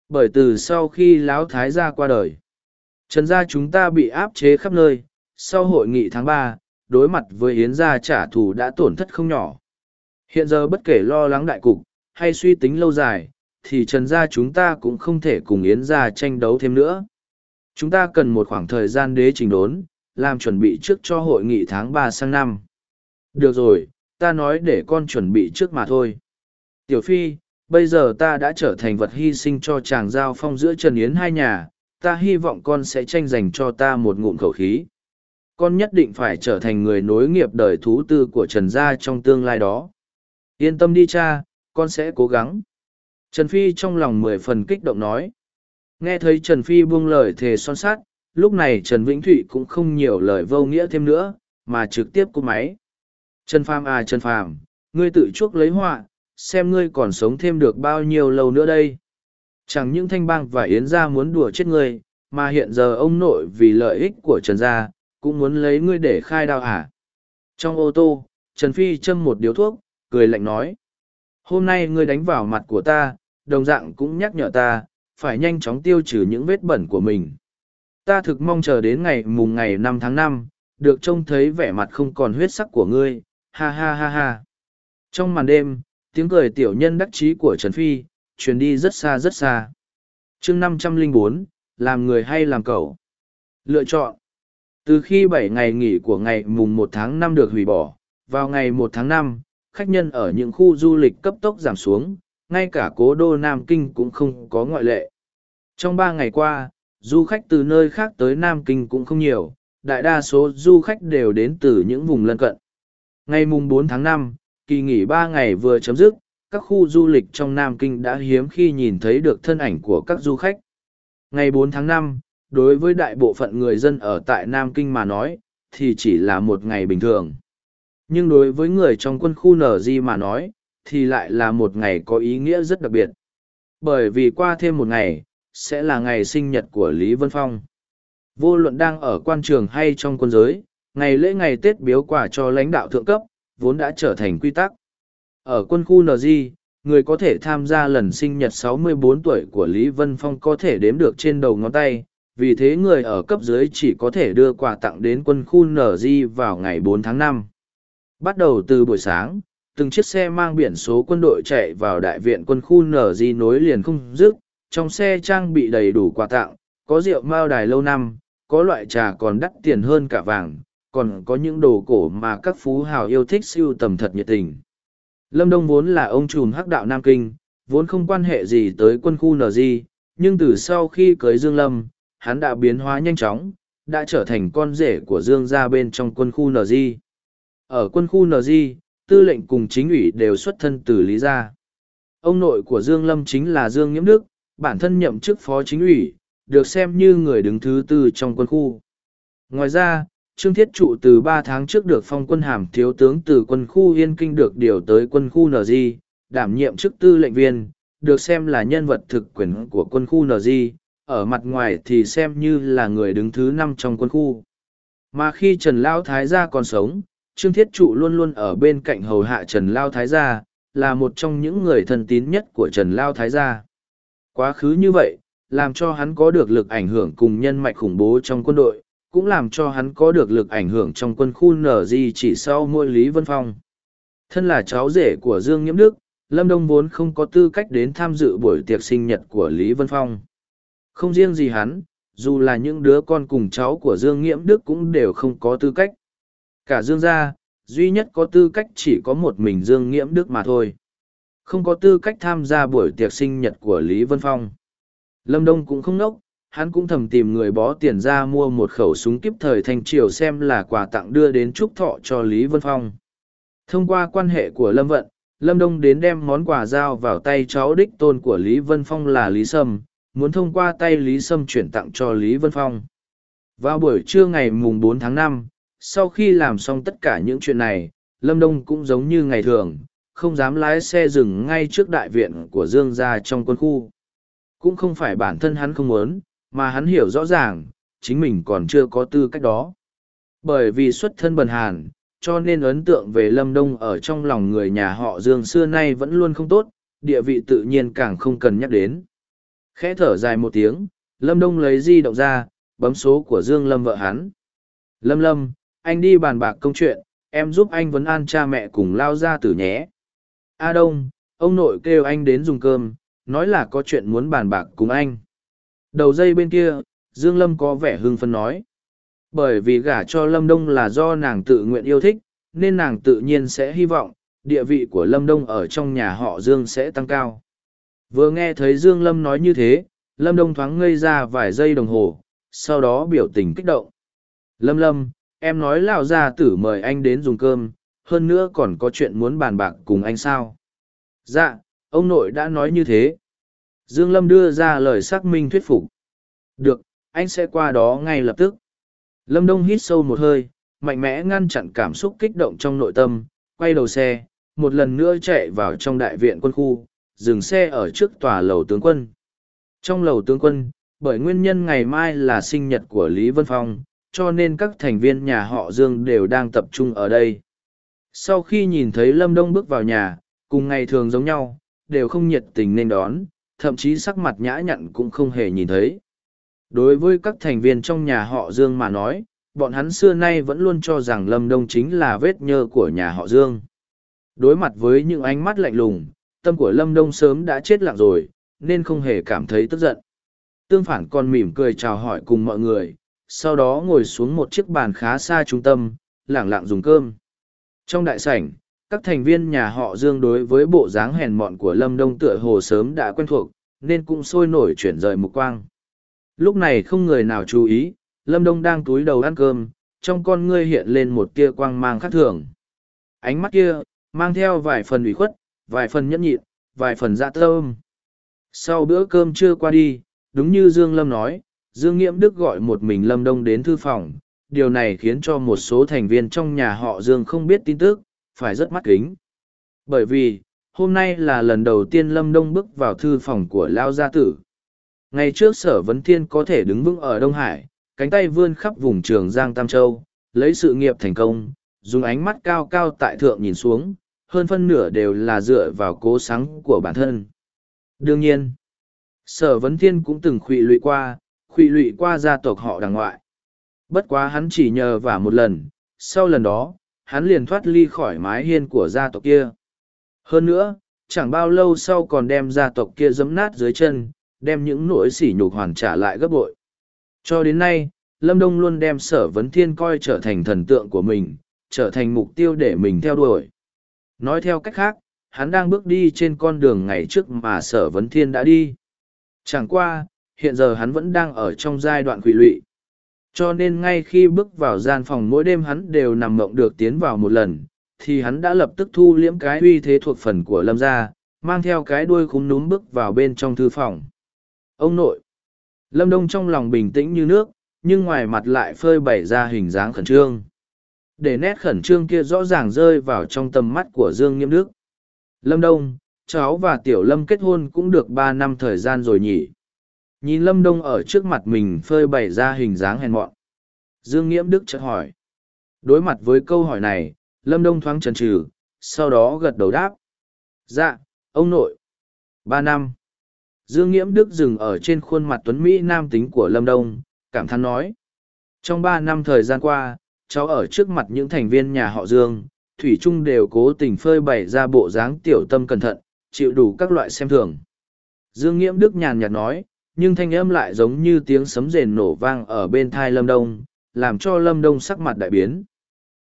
Bởi từ sau khi Lão Thái Gia qua đời, Trần Gia chúng ta bị áp chế khắp nơi. Sau hội nghị tháng ba, đối mặt với Yến Gia trả thù đã tổn thất không nhỏ. Hiện giờ bất kể lo lắng đại cục, hay suy tính lâu dài, thì Trần Gia chúng ta cũng không thể cùng Yến Gia tranh đấu thêm nữa. Chúng ta cần một khoảng thời gian đế trình đốn, làm chuẩn bị trước cho hội nghị tháng ba sang năm. Được rồi, ta nói để con chuẩn bị trước mà thôi. Tiểu Phi, bây giờ ta đã trở thành vật hy sinh cho chàng giao phong giữa Trần Yến hai nhà, ta hy vọng con sẽ tranh giành cho ta một ngụm khẩu khí. Con nhất định phải trở thành người nối nghiệp đời thú tư của Trần Gia trong tương lai đó. Yên tâm đi cha, con sẽ cố gắng. Trần Phi trong lòng mười phần kích động nói. Nghe thấy Trần Phi buông lời thề son sát, lúc này Trần Vĩnh Thụy cũng không nhiều lời vô nghĩa thêm nữa, mà trực tiếp cúp máy. Trần Phàm à Trần Phàm, ngươi tự chuốc lấy họa, xem ngươi còn sống thêm được bao nhiêu lâu nữa đây. Chẳng những Thanh Bang và Yến gia muốn đùa chết ngươi, mà hiện giờ ông nội vì lợi ích của Trần gia, cũng muốn lấy ngươi để khai đao hả. Trong ô tô, Trần Phi châm một điếu thuốc, cười lạnh nói. Hôm nay ngươi đánh vào mặt của ta, đồng dạng cũng nhắc nhở ta, phải nhanh chóng tiêu trừ những vết bẩn của mình. Ta thực mong chờ đến ngày mùng ngày năm tháng năm được trông thấy vẻ mặt không còn huyết sắc của ngươi. Ha ha ha ha. Trong màn đêm tiếng cười tiểu nhân đắc chí của trần phi truyền đi rất xa rất xa. Chương năm trăm lẻ bốn làm người hay làm cậu. Lựa chọn. Từ khi bảy ngày nghỉ của ngày mùng một tháng năm được hủy bỏ vào ngày một tháng năm khách nhân ở những khu du lịch cấp tốc giảm xuống ngay cả cố đô nam kinh cũng không có ngoại lệ trong ba ngày qua du khách từ nơi khác tới Nam Kinh cũng không nhiều, đại đa số du khách đều đến từ những vùng lân cận. Ngày mùng 4 tháng 5, kỳ nghỉ 3 ngày vừa chấm dứt, các khu du lịch trong Nam Kinh đã hiếm khi nhìn thấy được thân ảnh của các du khách. Ngày 4 tháng 5, đối với đại bộ phận người dân ở tại Nam Kinh mà nói, thì chỉ là một ngày bình thường. Nhưng đối với người trong quân khu NG mà nói, thì lại là một ngày có ý nghĩa rất đặc biệt. Bởi vì qua thêm một ngày, sẽ là ngày sinh nhật của Lý Vân Phong. Vô luận đang ở quan trường hay trong quân giới, ngày lễ ngày Tết biếu quả cho lãnh đạo thượng cấp, vốn đã trở thành quy tắc. Ở quân khu NG, người có thể tham gia lần sinh nhật 64 tuổi của Lý Vân Phong có thể đếm được trên đầu ngón tay, vì thế người ở cấp dưới chỉ có thể đưa quà tặng đến quân khu NG vào ngày 4 tháng 5. Bắt đầu từ buổi sáng, từng chiếc xe mang biển số quân đội chạy vào đại viện quân khu NG nối liền không dứt, trong xe trang bị đầy đủ quà tặng, có rượu mao đài lâu năm, có loại trà còn đắt tiền hơn cả vàng, còn có những đồ cổ mà các phú hào yêu thích siêu tầm thật nhiệt tình. Lâm Đông vốn là ông trùm hắc đạo Nam Kinh, vốn không quan hệ gì tới quân khu NG, nhưng từ sau khi cưới Dương Lâm, hắn đã biến hóa nhanh chóng, đã trở thành con rể của Dương gia bên trong quân khu NG. Ở quân khu NG, tư lệnh cùng chính ủy đều xuất thân từ Lý Gia. Ông nội của Dương Lâm chính là Dương Nhiễm Đức, bản thân nhậm chức phó chính ủy, được xem như người đứng thứ tư trong quân khu. Ngoài ra, Trương Thiết Trụ từ ba tháng trước được phong quân hàm thiếu tướng từ quân khu Yên Kinh được điều tới quân khu NG, đảm nhiệm chức tư lệnh viên, được xem là nhân vật thực quyền của quân khu NG, ở mặt ngoài thì xem như là người đứng thứ năm trong quân khu. Mà khi Trần Lão Thái Gia còn sống, Trương Thiết Trụ luôn luôn ở bên cạnh hầu hạ Trần Lao Thái Gia, là một trong những người thân tín nhất của Trần Lao Thái Gia. Quá khứ như vậy, làm cho hắn có được lực ảnh hưởng cùng nhân mạch khủng bố trong quân đội, cũng làm cho hắn có được lực ảnh hưởng trong quân khu nở di chỉ sau môi Lý Vân Phong. Thân là cháu rể của Dương Nhiễm Đức, Lâm Đông vốn không có tư cách đến tham dự buổi tiệc sinh nhật của Lý Vân Phong. Không riêng gì hắn, dù là những đứa con cùng cháu của Dương Nghiễm Đức cũng đều không có tư cách. Cả Dương gia, duy nhất có tư cách chỉ có một mình Dương Nghiễm Đức mà thôi. Không có tư cách tham gia buổi tiệc sinh nhật của Lý Vân Phong. Lâm Đông cũng không nốc, hắn cũng thầm tìm người bó tiền ra mua một khẩu súng kíp thời thanh triều xem là quà tặng đưa đến chúc thọ cho Lý Vân Phong. Thông qua quan hệ của Lâm Vận, Lâm Đông đến đem món quà giao vào tay cháu đích tôn của Lý Vân Phong là Lý Sâm, muốn thông qua tay Lý Sâm chuyển tặng cho Lý Vân Phong. Vào buổi trưa ngày mùng 4 tháng 5, sau khi làm xong tất cả những chuyện này, Lâm Đông cũng giống như ngày thường, không dám lái xe dừng ngay trước đại viện của Dương gia trong quân khu. Cũng không phải bản thân hắn không muốn, mà hắn hiểu rõ ràng, chính mình còn chưa có tư cách đó. Bởi vì xuất thân bần hàn, cho nên ấn tượng về Lâm Đông ở trong lòng người nhà họ Dương xưa nay vẫn luôn không tốt, địa vị tự nhiên càng không cần nhắc đến. Khẽ thở dài một tiếng, Lâm Đông lấy di động ra, bấm số của Dương Lâm vợ hắn. Lâm Lâm, anh đi bàn bạc công chuyện, em giúp anh vấn an cha mẹ cùng lao ra tử nhé. A Đông, ông nội kêu anh đến dùng cơm, nói là có chuyện muốn bàn bạc cùng anh. Đầu dây bên kia, Dương Lâm có vẻ hưng phấn nói. Bởi vì gả cho Lâm Đông là do nàng tự nguyện yêu thích, nên nàng tự nhiên sẽ hy vọng, địa vị của Lâm Đông ở trong nhà họ Dương sẽ tăng cao. Vừa nghe thấy Dương Lâm nói như thế, Lâm Đông thoáng ngây ra vài giây đồng hồ, sau đó biểu tình kích động. Lâm Lâm, em nói lão gia tử mời anh đến dùng cơm, hơn nữa còn có chuyện muốn bàn bạc cùng anh sao? Dạ, ông nội đã nói như thế. Dương Lâm đưa ra lời xác minh thuyết phục. Được, anh sẽ qua đó ngay lập tức. Lâm Đông hít sâu một hơi, mạnh mẽ ngăn chặn cảm xúc kích động trong nội tâm, quay đầu xe, một lần nữa chạy vào trong đại viện quân khu, dừng xe ở trước tòa lầu tướng quân. Trong lầu tướng quân, bởi nguyên nhân ngày mai là sinh nhật của Lý Vân Phong, cho nên các thành viên nhà họ Dương đều đang tập trung ở đây. Sau khi nhìn thấy Lâm Đông bước vào nhà, cùng ngày thường giống nhau, đều không nhiệt tình nên đón, thậm chí sắc mặt nhã nhặn cũng không hề nhìn thấy. Đối với các thành viên trong nhà họ Dương mà nói, bọn hắn xưa nay vẫn luôn cho rằng Lâm Đông chính là vết nhơ của nhà họ Dương. Đối mặt với những ánh mắt lạnh lùng, tâm của Lâm Đông sớm đã chết lặng rồi, nên không hề cảm thấy tức giận. Tương phản còn mỉm cười chào hỏi cùng mọi người, sau đó ngồi xuống một chiếc bàn khá xa trung tâm, lẳng lặng dùng cơm. Trong đại sảnh, các thành viên nhà họ Dương đối với bộ dáng hèn mọn của Lâm Đông tựa hồ sớm đã quen thuộc, nên cũng sôi nổi chuyển rời mục quang. Lúc này không người nào chú ý, Lâm Đông đang túi đầu ăn cơm, trong con ngươi hiện lên một tia quang mang khác thường. Ánh mắt kia, mang theo vài phần ủy khuất, vài phần nhẫn nhịn, vài phần dạ tâm. Sau bữa cơm chưa qua đi, đúng như Dương Lâm nói, Dương Nghiễm Đức gọi một mình Lâm Đông đến thư phòng. Điều này khiến cho một số thành viên trong nhà họ Dương không biết tin tức, phải rất mắt kính. Bởi vì, hôm nay là lần đầu tiên Lâm Đông bước vào thư phòng của Lao Gia Tử. Ngày trước sở vấn thiên có thể đứng vững ở Đông Hải, cánh tay vươn khắp vùng trường Giang Tam Châu, lấy sự nghiệp thành công, dùng ánh mắt cao cao tại thượng nhìn xuống, hơn phân nửa đều là dựa vào cố sáng của bản thân. Đương nhiên, sở vấn thiên cũng từng khụy lụy qua, khụy lụy qua gia tộc họ đằng ngoại. Bất quá hắn chỉ nhờ vả một lần, sau lần đó, hắn liền thoát ly khỏi mái hiên của gia tộc kia. Hơn nữa, chẳng bao lâu sau còn đem gia tộc kia giấm nát dưới chân, đem những nỗi sỉ nhục hoàn trả lại gấp bội. Cho đến nay, Lâm Đông luôn đem sở vấn thiên coi trở thành thần tượng của mình, trở thành mục tiêu để mình theo đuổi. Nói theo cách khác, hắn đang bước đi trên con đường ngày trước mà sở vấn thiên đã đi. Chẳng qua, hiện giờ hắn vẫn đang ở trong giai đoạn quỷ lụy. Cho nên ngay khi bước vào gian phòng mỗi đêm hắn đều nằm mộng được tiến vào một lần, thì hắn đã lập tức thu liễm cái uy thế thuộc phần của lâm gia, mang theo cái đuôi khúng núm bước vào bên trong thư phòng. Ông nội! Lâm Đông trong lòng bình tĩnh như nước, nhưng ngoài mặt lại phơi bày ra hình dáng khẩn trương. Để nét khẩn trương kia rõ ràng rơi vào trong tầm mắt của Dương Nghiêm Đức. Lâm Đông, cháu và Tiểu Lâm kết hôn cũng được ba năm thời gian rồi nhỉ. Nhìn Lâm Đông ở trước mặt mình phơi bày ra hình dáng hèn mọn. Dương Nghiễm Đức chợt hỏi. Đối mặt với câu hỏi này, Lâm Đông thoáng chần trừ sau đó gật đầu đáp. Dạ, ông nội. Ba năm. Dương Nghiễm Đức dừng ở trên khuôn mặt tuấn Mỹ nam tính của Lâm Đông, cảm thán nói. Trong ba năm thời gian qua, cháu ở trước mặt những thành viên nhà họ Dương, Thủy Trung đều cố tình phơi bày ra bộ dáng tiểu tâm cẩn thận, chịu đủ các loại xem thường. Dương Nghiễm Đức nhàn nhạt nói, nhưng thanh âm lại giống như tiếng sấm rền nổ vang ở bên thai Lâm Đông, làm cho Lâm Đông sắc mặt đại biến.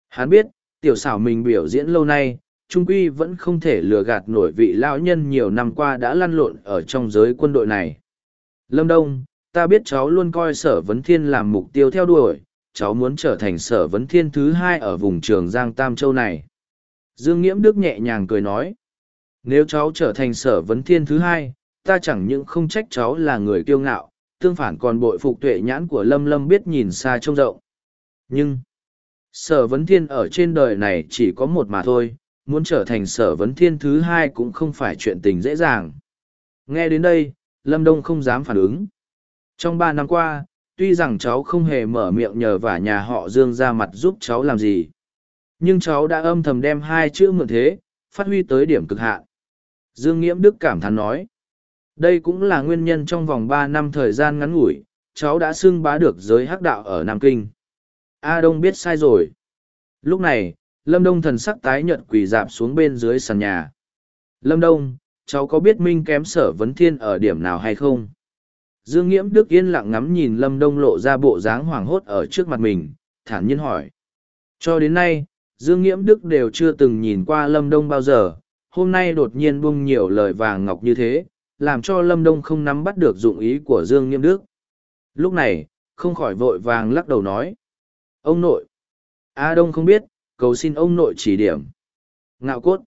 Hắn biết, tiểu xảo mình biểu diễn lâu nay, trung quy vẫn không thể lừa gạt nổi vị lão nhân nhiều năm qua đã lăn lộn ở trong giới quân đội này. Lâm Đông, ta biết cháu luôn coi sở vấn thiên làm mục tiêu theo đuổi, cháu muốn trở thành sở vấn thiên thứ hai ở vùng trường Giang Tam Châu này. Dương Nghiễm Đức nhẹ nhàng cười nói, nếu cháu trở thành sở vấn thiên thứ hai, ta chẳng những không trách cháu là người kiêu ngạo, tương phản còn bội phục tuệ nhãn của Lâm Lâm biết nhìn xa trông rộng. Nhưng, sở vấn thiên ở trên đời này chỉ có một mà thôi, muốn trở thành sở vấn thiên thứ hai cũng không phải chuyện tình dễ dàng. Nghe đến đây, Lâm Đông không dám phản ứng. Trong ba năm qua, tuy rằng cháu không hề mở miệng nhờ vả nhà họ Dương ra mặt giúp cháu làm gì. Nhưng cháu đã âm thầm đem hai chữ mượn thế, phát huy tới điểm cực hạn. Dương Nghiễm Đức cảm thán nói. Đây cũng là nguyên nhân trong vòng ba năm thời gian ngắn ngủi, cháu đã xưng bá được giới hắc đạo ở Nam Kinh. A Đông biết sai rồi. Lúc này, Lâm Đông thần sắc tái nhợt quỳ dạp xuống bên dưới sàn nhà. Lâm Đông, cháu có biết Minh kém sở vấn thiên ở điểm nào hay không? Dương Nghiễm Đức yên lặng ngắm nhìn Lâm Đông lộ ra bộ dáng hoảng hốt ở trước mặt mình, thản nhiên hỏi. Cho đến nay, Dương Nghiễm Đức đều chưa từng nhìn qua Lâm Đông bao giờ, hôm nay đột nhiên buông nhiều lời vàng ngọc như thế, làm cho Lâm Đông không nắm bắt được dụng ý của Dương Nghiễm Đức. Lúc này, không khỏi vội vàng lắc đầu nói. Ông nội! A Đông không biết, cầu xin ông nội chỉ điểm. Ngạo cốt!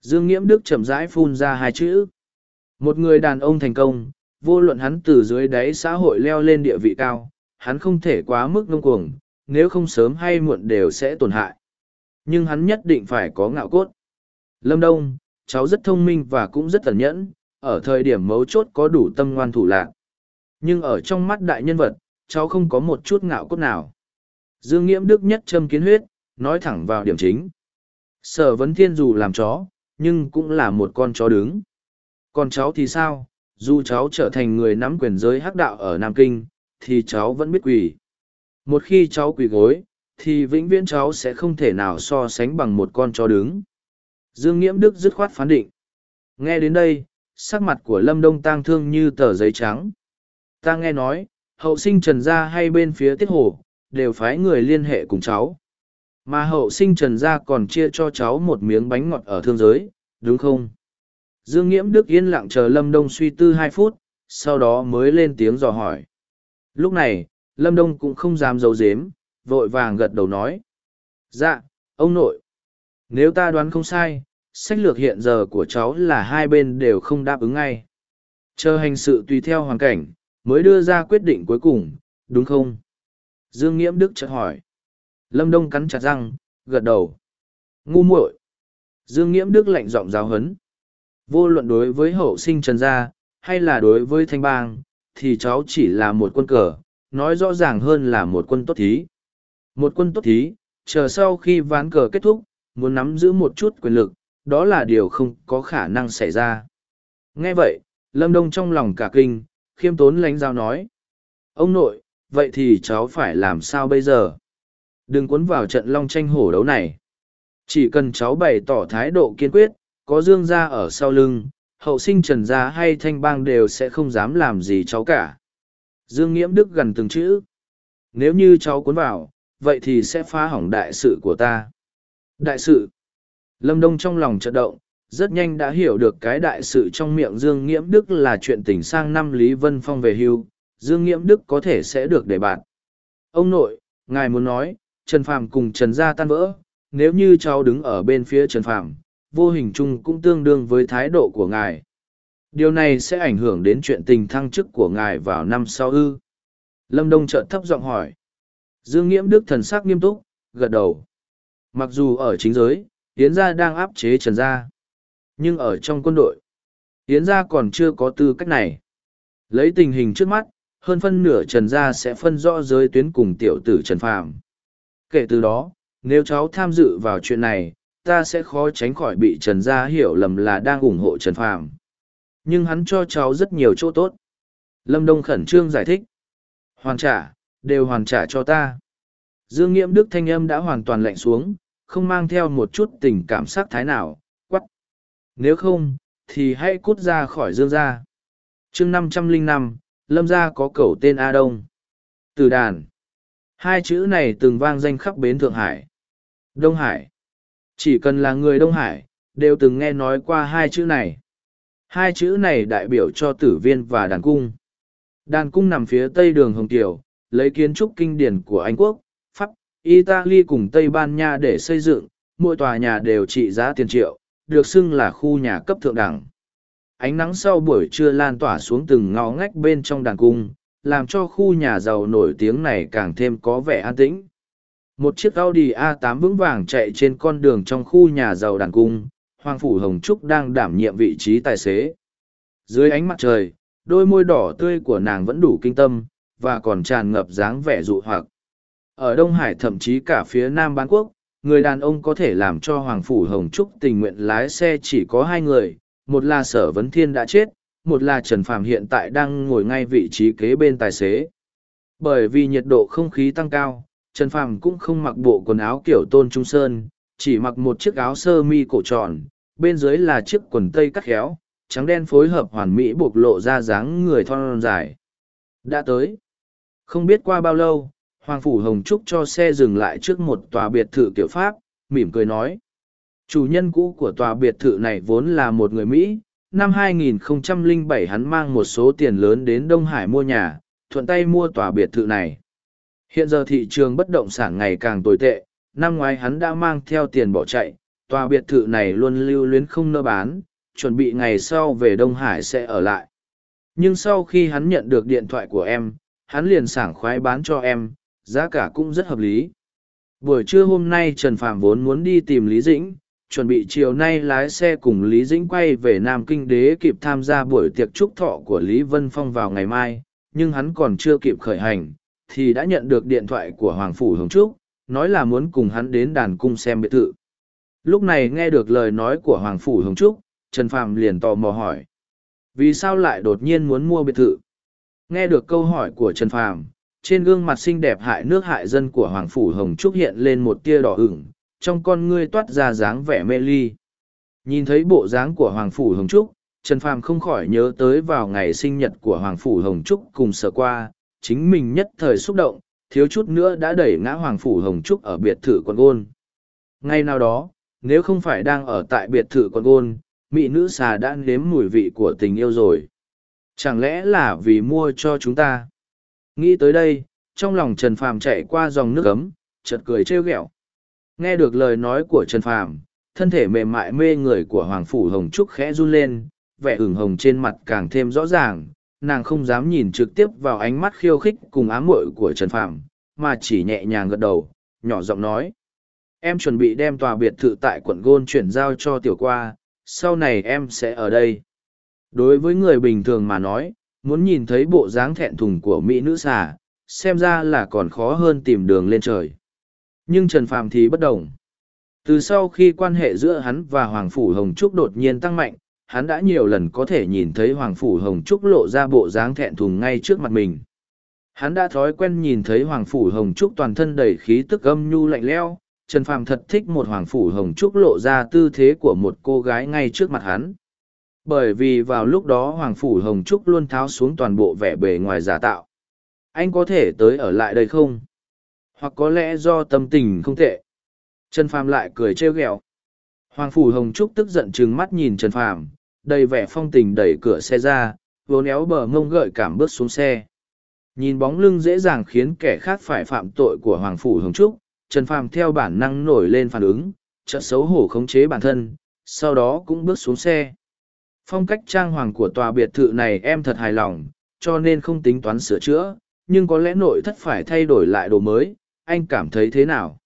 Dương Nghiễm Đức chậm rãi phun ra hai chữ. Một người đàn ông thành công, vô luận hắn từ dưới đáy xã hội leo lên địa vị cao, hắn không thể quá mức ngông cuồng, nếu không sớm hay muộn đều sẽ tổn hại. Nhưng hắn nhất định phải có ngạo cốt. Lâm Đông, cháu rất thông minh và cũng rất tẩn nhẫn, ở thời điểm mấu chốt có đủ tâm ngoan thủ lạc. Nhưng ở trong mắt đại nhân vật, cháu không có một chút ngạo cốt nào. Dương Nghiễm Đức nhất châm kiến huyết, nói thẳng vào điểm chính. Sở vấn thiên dù làm chó, nhưng cũng là một con chó đứng. Còn cháu thì sao? Dù cháu trở thành người nắm quyền giới hắc đạo ở Nam Kinh, thì cháu vẫn biết quỳ. Một khi cháu quỳ gối, thì vĩnh viễn cháu sẽ không thể nào so sánh bằng một con chó đứng. Dương Nghiễm Đức dứt khoát phán định. Nghe đến đây, sắc mặt của Lâm Đông tang thương như tờ giấy trắng. Ta nghe nói, hậu sinh Trần Gia hay bên phía Tiết Hồ, đều phái người liên hệ cùng cháu. Mà hậu sinh Trần Gia còn chia cho cháu một miếng bánh ngọt ở thương giới, đúng không? Dương Nghiễm Đức yên lặng chờ Lâm Đông suy tư hai phút, sau đó mới lên tiếng dò hỏi. Lúc này, Lâm Đông cũng không dám giấu giếm, vội vàng gật đầu nói. Dạ, ông nội. Nếu ta đoán không sai, sách lược hiện giờ của cháu là hai bên đều không đáp ứng ngay. Chờ hành sự tùy theo hoàn cảnh, mới đưa ra quyết định cuối cùng, đúng không? Dương Nghiễm Đức chợt hỏi. Lâm Đông cắn chặt răng, gật đầu. Ngu muội. Dương Nghiễm Đức lạnh giọng giáo huấn. Vô luận đối với hậu sinh Trần Gia, hay là đối với Thanh Bang, thì cháu chỉ là một quân cờ, nói rõ ràng hơn là một quân tốt thí. Một quân tốt thí, chờ sau khi ván cờ kết thúc, muốn nắm giữ một chút quyền lực, đó là điều không có khả năng xảy ra. Nghe vậy, Lâm Đông trong lòng cả kinh, khiêm tốn lánh giao nói. Ông nội, vậy thì cháu phải làm sao bây giờ? Đừng cuốn vào trận long tranh hổ đấu này. Chỉ cần cháu bày tỏ thái độ kiên quyết, có dương gia ở sau lưng, hậu sinh trần gia hay thanh bang đều sẽ không dám làm gì cháu cả. Dương Nghiễm Đức gần từng chữ. Nếu như cháu cuốn vào, vậy thì sẽ phá hỏng đại sự của ta. Đại sự. Lâm Đông trong lòng chợt động, rất nhanh đã hiểu được cái đại sự trong miệng Dương Nghiễm Đức là chuyện tình sang năm Lý Vân Phong về hưu, Dương Nghiễm Đức có thể sẽ được để bạn. Ông nội, ngài muốn nói, Trần Phàm cùng Trần Gia tan vỡ, nếu như cháu đứng ở bên phía Trần Phàm, vô hình chung cũng tương đương với thái độ của ngài. Điều này sẽ ảnh hưởng đến chuyện tình thăng chức của ngài vào năm sau ư. Lâm Đông chợt thấp giọng hỏi. Dương Nghiễm Đức thần sắc nghiêm túc, gật đầu. Mặc dù ở chính giới, Yến gia đang áp chế Trần gia. Nhưng ở trong quân đội, Yến gia còn chưa có tư cách này. Lấy tình hình trước mắt, hơn phân nửa Trần gia sẽ phân rõ giới tuyến cùng tiểu tử Trần Phàm. Kể từ đó, nếu cháu tham dự vào chuyện này, ta sẽ khó tránh khỏi bị Trần gia hiểu lầm là đang ủng hộ Trần Phàm. Nhưng hắn cho cháu rất nhiều chỗ tốt. Lâm Đông khẩn trương giải thích. Hoàn trả, đều hoàn trả cho ta. Dương Nghiễm Đức thanh âm đã hoàn toàn lạnh xuống, không mang theo một chút tình cảm sắc thái nào, quắc. Nếu không, thì hãy cút ra khỏi Dương gia. chương năm trăm linh năm, Lâm gia có cẩu tên A Đông. Từ đàn. Hai chữ này từng vang danh khắp bến Thượng Hải. Đông Hải. Chỉ cần là người Đông Hải, đều từng nghe nói qua hai chữ này. Hai chữ này đại biểu cho tử viên và đàn cung. Đàn cung nằm phía tây đường Hồng Tiểu, lấy kiến trúc kinh điển của Anh Quốc, Italy cùng Tây Ban Nha để xây dựng, mỗi tòa nhà đều trị giá tiền triệu, được xưng là khu nhà cấp thượng đẳng. Ánh nắng sau buổi trưa lan tỏa xuống từng ngõ ngách bên trong đàn cung, làm cho khu nhà giàu nổi tiếng này càng thêm có vẻ an tĩnh. Một chiếc Audi A8 vững vàng chạy trên con đường trong khu nhà giàu đàn cung, Hoàng Phủ Hồng Trúc đang đảm nhiệm vị trí tài xế. Dưới ánh mặt trời, đôi môi đỏ tươi của nàng vẫn đủ kinh tâm, và còn tràn ngập dáng vẻ dụ hoặc. Ở Đông Hải thậm chí cả phía Nam Bán Quốc, người đàn ông có thể làm cho Hoàng Phủ Hồng Trúc tình nguyện lái xe chỉ có hai người, một là Sở Vấn Thiên đã chết, một là Trần Phàm hiện tại đang ngồi ngay vị trí kế bên tài xế. Bởi vì nhiệt độ không khí tăng cao, Trần Phàm cũng không mặc bộ quần áo kiểu tôn trung sơn, chỉ mặc một chiếc áo sơ mi cổ tròn, bên dưới là chiếc quần tây cắt khéo, trắng đen phối hợp hoàn mỹ bộc lộ ra dáng người thon dài. Đã tới. Không biết qua bao lâu, Hoàng Phủ Hồng Trúc cho xe dừng lại trước một tòa biệt thự kiểu Pháp, mỉm cười nói. Chủ nhân cũ của tòa biệt thự này vốn là một người Mỹ. Năm 2007 hắn mang một số tiền lớn đến Đông Hải mua nhà, thuận tay mua tòa biệt thự này. Hiện giờ thị trường bất động sản ngày càng tồi tệ, năm ngoái hắn đã mang theo tiền bỏ chạy, tòa biệt thự này luôn lưu luyến không nỡ bán, chuẩn bị ngày sau về Đông Hải sẽ ở lại. Nhưng sau khi hắn nhận được điện thoại của em, hắn liền sảng khoái bán cho em, giá cả cũng rất hợp lý. Buổi trưa hôm nay Trần Phạm vốn muốn đi tìm Lý Dĩnh, chuẩn bị chiều nay lái xe cùng Lý Dĩnh quay về Nam Kinh Đế kịp tham gia buổi tiệc chúc thọ của Lý Vân Phong vào ngày mai, nhưng hắn còn chưa kịp khởi hành, thì đã nhận được điện thoại của Hoàng Phủ Hồng Trúc, nói là muốn cùng hắn đến đàn cung xem biệt thự. Lúc này nghe được lời nói của Hoàng Phủ Hồng Trúc, Trần Phạm liền tò mò hỏi. Vì sao lại đột nhiên muốn mua biệt thự? Nghe được câu hỏi của Trần Phạm, trên gương mặt xinh đẹp hại nước hại dân của Hoàng Phủ Hồng Trúc hiện lên một tia đỏ ửng, trong con ngươi toát ra dáng vẻ mê ly. Nhìn thấy bộ dáng của Hoàng Phủ Hồng Trúc, Trần Phàm không khỏi nhớ tới vào ngày sinh nhật của Hoàng Phủ Hồng Trúc cùng sở qua, chính mình nhất thời xúc động, thiếu chút nữa đã đẩy ngã Hoàng Phủ Hồng Trúc ở biệt thự quận gôn. Ngay nào đó, nếu không phải đang ở tại biệt thự quận gôn, mỹ nữ xà đã nếm mùi vị của tình yêu rồi. Chẳng lẽ là vì mua cho chúng ta? Nghĩ tới đây, trong lòng Trần Phàm chạy qua dòng nước ấm, chợt cười trêu ghẹo. Nghe được lời nói của Trần Phàm, thân thể mềm mại mê người của Hoàng Phủ Hồng Trúc khẽ run lên, vẻ ửng hồng trên mặt càng thêm rõ ràng, nàng không dám nhìn trực tiếp vào ánh mắt khiêu khích cùng ám muội của Trần Phàm, mà chỉ nhẹ nhàng gật đầu, nhỏ giọng nói. Em chuẩn bị đem tòa biệt thự tại quận Gôn chuyển giao cho tiểu qua, sau này em sẽ ở đây. Đối với người bình thường mà nói, muốn nhìn thấy bộ dáng thẹn thùng của mỹ nữ xà, xem ra là còn khó hơn tìm đường lên trời. Nhưng Trần phàm thì bất đồng. Từ sau khi quan hệ giữa hắn và Hoàng Phủ Hồng Trúc đột nhiên tăng mạnh, hắn đã nhiều lần có thể nhìn thấy Hoàng Phủ Hồng Trúc lộ ra bộ dáng thẹn thùng ngay trước mặt mình. Hắn đã thói quen nhìn thấy Hoàng Phủ Hồng Trúc toàn thân đầy khí tức âm nhu lạnh leo, Trần Phàm thật thích một Hoàng Phủ Hồng Trúc lộ ra tư thế của một cô gái ngay trước mặt hắn. Bởi vì vào lúc đó Hoàng Phủ Hồng Trúc luôn tháo xuống toàn bộ vẻ bề ngoài giả tạo. Anh có thể tới ở lại đây không? Hoặc có lẽ do tâm tình không tệ. Trần Phàm lại cười trêu ghẹo. Hoàng Phủ Hồng Trúc tức giận trừng mắt nhìn Trần Phàm, đầy vẻ phong tình đẩy cửa xe ra, vốn éo bờ mông gợi cảm bước xuống xe. Nhìn bóng lưng dễ dàng khiến kẻ khác phải phạm tội của Hoàng Phủ Hồng Trúc, Trần Phàm theo bản năng nổi lên phản ứng, chợt xấu hổ khống chế bản thân, sau đó cũng bước xuống xe. Phong cách trang hoàng của tòa biệt thự này em thật hài lòng, cho nên không tính toán sửa chữa, nhưng có lẽ nội thất phải thay đổi lại đồ mới, anh cảm thấy thế nào?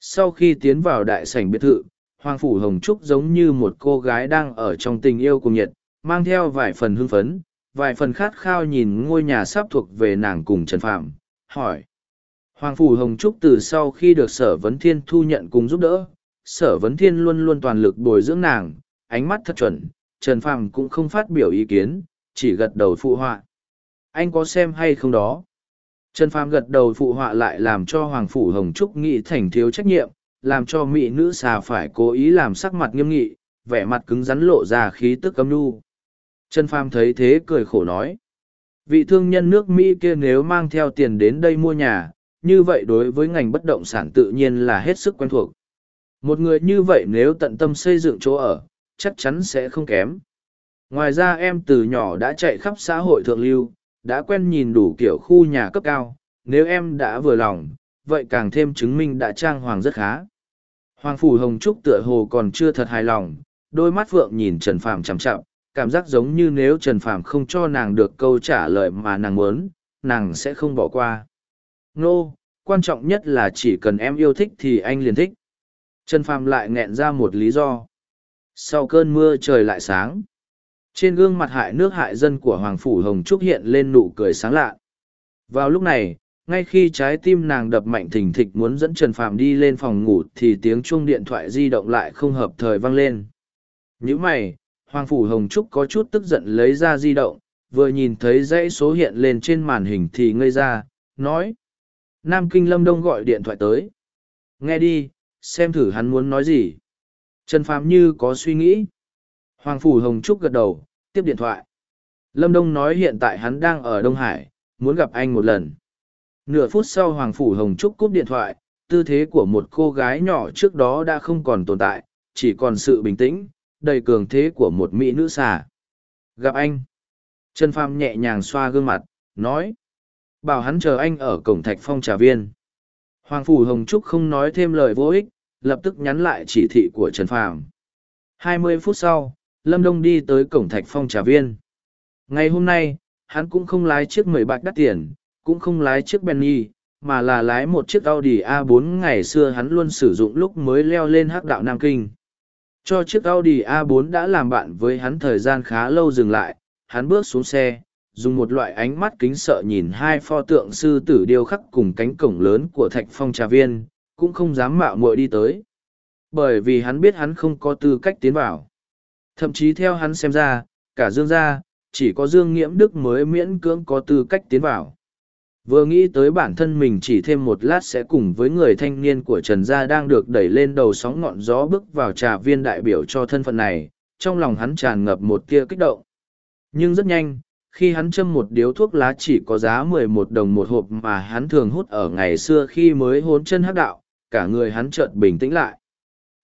Sau khi tiến vào đại sảnh biệt thự, Hoàng Phủ Hồng Trúc giống như một cô gái đang ở trong tình yêu cùng nhiệt, mang theo vài phần hưng phấn, vài phần khát khao nhìn ngôi nhà sắp thuộc về nàng cùng Trần Phạm, hỏi. Hoàng Phủ Hồng Trúc từ sau khi được Sở Vấn Thiên thu nhận cùng giúp đỡ, Sở Vấn Thiên luôn luôn toàn lực bồi dưỡng nàng, ánh mắt thật chuẩn, Trần Phạm cũng không phát biểu ý kiến, chỉ gật đầu phụ họa. Anh có xem hay không đó? Trần Phàm gật đầu phụ họa lại làm cho Hoàng Phủ Hồng Trúc nghĩ thành thiếu trách nhiệm, làm cho mỹ nữ xà phải cố ý làm sắc mặt nghiêm nghị, vẻ mặt cứng rắn lộ ra khí tức cấm nu. Trần Phàm thấy thế cười khổ nói. Vị thương nhân nước Mỹ kia nếu mang theo tiền đến đây mua nhà, như vậy đối với ngành bất động sản tự nhiên là hết sức quen thuộc. Một người như vậy nếu tận tâm xây dựng chỗ ở, chắc chắn sẽ không kém. Ngoài ra em từ nhỏ đã chạy khắp xã hội thượng lưu, đã quen nhìn đủ kiểu khu nhà cấp cao, nếu em đã vừa lòng, vậy càng thêm chứng minh đã trang hoàng rất khá. Hoàng Phủ Hồng Trúc tựa hồ còn chưa thật hài lòng, đôi mắt vượng nhìn Trần Phàm chằm chằm, cảm giác giống như nếu Trần Phàm không cho nàng được câu trả lời mà nàng muốn, nàng sẽ không bỏ qua. Nô, no, quan trọng nhất là chỉ cần em yêu thích thì anh liền thích. Trần Phàm lại nghẹn ra một lý do. Sau cơn mưa trời lại sáng. Trên gương mặt hại nước hại dân của Hoàng Phủ Hồng Trúc hiện lên nụ cười sáng lạ. Vào lúc này, ngay khi trái tim nàng đập mạnh thình thịch muốn dẫn Trần Phàm đi lên phòng ngủ thì tiếng chuông điện thoại di động lại không hợp thời vang lên. Những mày, Hoàng Phủ Hồng Trúc có chút tức giận lấy ra di động, vừa nhìn thấy dãy số hiện lên trên màn hình thì ngây ra, nói. Nam Kinh Lâm Đông gọi điện thoại tới. Nghe đi, xem thử hắn muốn nói gì. Trần Phàm như có suy nghĩ. Hoàng Phủ Hồng Trúc gật đầu, tiếp điện thoại. Lâm Đông nói hiện tại hắn đang ở Đông Hải, muốn gặp anh một lần. Nửa phút sau Hoàng Phủ Hồng Trúc cúp điện thoại, tư thế của một cô gái nhỏ trước đó đã không còn tồn tại, chỉ còn sự bình tĩnh, đầy cường thế của một mỹ nữ xà. Gặp anh. Trần Phàm nhẹ nhàng xoa gương mặt, nói. Bảo hắn chờ anh ở cổng thạch phong trà viên. Hoàng Phủ Hồng Trúc không nói thêm lời vô ích, lập tức nhắn lại chỉ thị của Trần Phàm. Hai mươi phút sau, Lâm Đông đi tới cổng thạch phong trà viên. Ngày hôm nay, hắn cũng không lái chiếc mười bạc đắt tiền, cũng không lái chiếc Benny, mà là lái một chiếc Audi A4 ngày xưa hắn luôn sử dụng lúc mới leo lên hắc đạo Nam Kinh. Cho chiếc Audi A4 đã làm bạn với hắn thời gian khá lâu dừng lại, hắn bước xuống xe, dùng một loại ánh mắt kính sợ nhìn hai pho tượng sư tử điêu khắc cùng cánh cổng lớn của thạch phong trà viên, cũng không dám mạo muội đi tới. Bởi vì hắn biết hắn không có tư cách tiến vào. Thậm chí theo hắn xem ra, cả Dương gia, chỉ có Dương Nghiễm Đức mới miễn cưỡng có tư cách tiến vào. Vừa nghĩ tới bản thân mình chỉ thêm một lát sẽ cùng với người thanh niên của Trần Gia đang được đẩy lên đầu sóng ngọn gió bước vào trà viên đại biểu cho thân phận này, trong lòng hắn tràn ngập một tia kích động. Nhưng rất nhanh, khi hắn châm một điếu thuốc lá chỉ có giá mười một đồng một hộp mà hắn thường hút ở ngày xưa khi mới hốn chân hắc đạo, cả người hắn chợt bình tĩnh lại.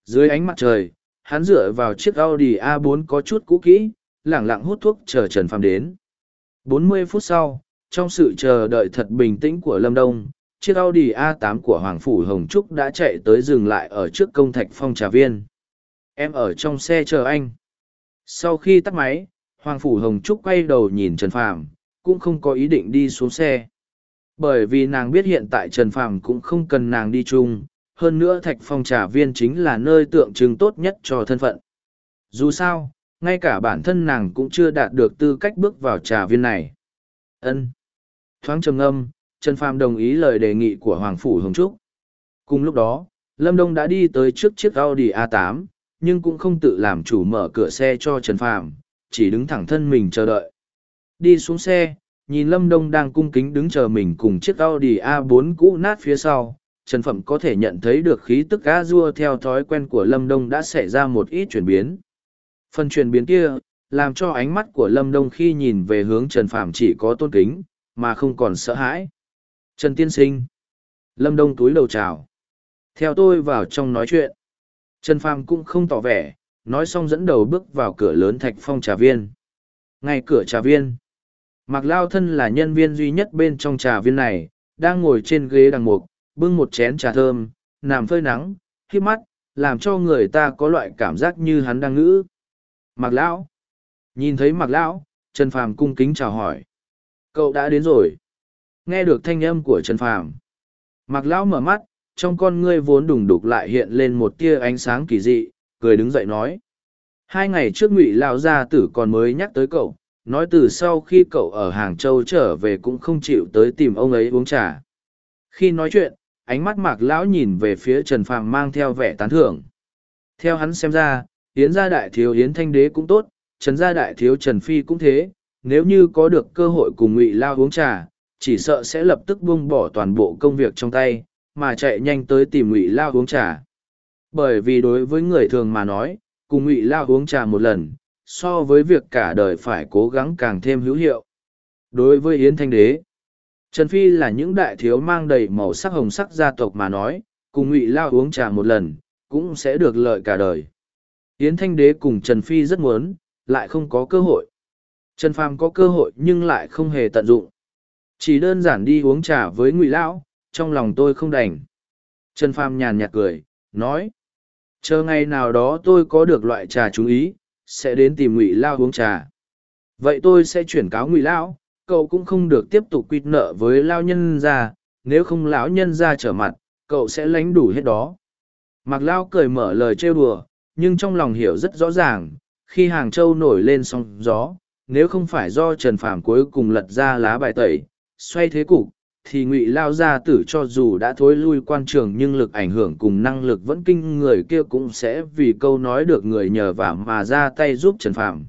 Dưới ánh mặt trời, hắn dựa vào chiếc Audi A4 có chút cũ kỹ, lẳng lặng hút thuốc chờ Trần Phàm đến. 40 phút sau, trong sự chờ đợi thật bình tĩnh của Lâm Đông, chiếc Audi A8 của Hoàng Phủ Hồng Trúc đã chạy tới dừng lại ở trước công thạch phong trà viên. em ở trong xe chờ anh sau khi tắt máy hoàng phủ hồng trúc quay đầu nhìn trần phàm cũng không có ý định đi xuống xe bởi vì nàng biết hiện tại trần phàm cũng không cần nàng đi chung hơn nữa thạch phong trà viên chính là nơi tượng trưng tốt nhất cho thân phận. Dù sao, ngay cả bản thân nàng cũng chưa đạt được tư cách bước vào trà viên này. Ân. Thoáng trầm ngâm, trần phàm đồng ý lời đề nghị của hoàng phủ hồng trúc. Cùng lúc đó, lâm đông đã đi tới trước chiếc audi a 8 nhưng cũng không tự làm chủ mở cửa xe cho trần phàm, chỉ đứng thẳng thân mình chờ đợi. Đi xuống xe, nhìn lâm đông đang cung kính đứng chờ mình cùng chiếc audi a 4 cũ nát phía sau trần phẩm có thể nhận thấy được khí tức a dua theo thói quen của lâm đông đã xảy ra một ít chuyển biến. Phần chuyển biến kia làm cho ánh mắt của lâm đông khi nhìn về hướng trần Phạm chỉ có tôn kính, mà không còn sợ hãi. Trần tiên sinh. Lâm đông túi đầu chào. Theo tôi vào trong nói chuyện. Trần Phạm cũng không tỏ vẻ, nói xong dẫn đầu bước vào cửa lớn thạch phong trà viên. Ngay cửa trà viên. Mạc lao thân là nhân viên duy nhất bên trong trà viên này, đang ngồi trên ghế đằng mục bưng một chén trà thơm, nằm phơi nắng khi mắt, làm cho người ta có loại cảm giác như hắn đang ngữ. Mạc lão. Nhìn thấy mạc lão, trần phàm cung kính chào hỏi. Cậu đã đến rồi. Nghe được thanh âm của trần phàm. Mạc lão mở mắt, trong con ngươi vốn đùng đục lại hiện lên một tia ánh sáng kỳ dị, cười đứng dậy nói. Hai ngày trước ngụy Lão gia tử còn mới nhắc tới cậu, nói từ sau khi cậu ở hàng châu trở về cũng không chịu tới tìm ông ấy uống trà. Khi nói chuyện ánh mắt mạc lão nhìn về phía trần phàm mang theo vẻ tán thưởng. Theo hắn xem ra, yến gia đại thiếu yến thanh đế cũng tốt, trần gia đại thiếu trần phi cũng thế, nếu như có được cơ hội cùng ngụy lao uống trà, chỉ sợ sẽ lập tức buông bỏ toàn bộ công việc trong tay, mà chạy nhanh tới tìm ngụy lao uống trà. Bởi vì đối với người thường mà nói, cùng ngụy lao uống trà một lần, so với việc cả đời phải cố gắng càng thêm hữu hiệu. Đối với yến thanh đế trần phi là những đại thiếu mang đầy màu sắc hồng sắc gia tộc mà nói, cùng ngụy lao uống trà một lần, cũng sẽ được lợi cả đời. Yến thanh đế cùng trần phi rất muốn, lại không có cơ hội. Trần phàm có cơ hội nhưng lại không hề tận dụng. Chỉ đơn giản đi uống trà với ngụy lão, trong lòng tôi không đành. Trần phàm nhàn nhạt cười, nói, chờ ngày nào đó tôi có được loại trà chú ý, sẽ đến tìm ngụy lao uống trà. Vậy tôi sẽ chuyển cáo ngụy lão cậu cũng không được tiếp tục quỵt nợ với lao nhân ra, nếu không lão nhân ra trở mặt, cậu sẽ lánh đủ hết đó. Mặc lao cười mở lời trêu đùa, nhưng trong lòng hiểu rất rõ ràng, khi hàng châu nổi lên sóng gió, nếu không phải do trần phàm cuối cùng lật ra lá bài tẩy, xoay thế cục, thì ngụy lao gia tử cho dù đã thối lui quan trường nhưng lực ảnh hưởng cùng năng lực vẫn kinh, người kia cũng sẽ vì câu nói được người nhờ vả mà ra tay giúp trần phàm.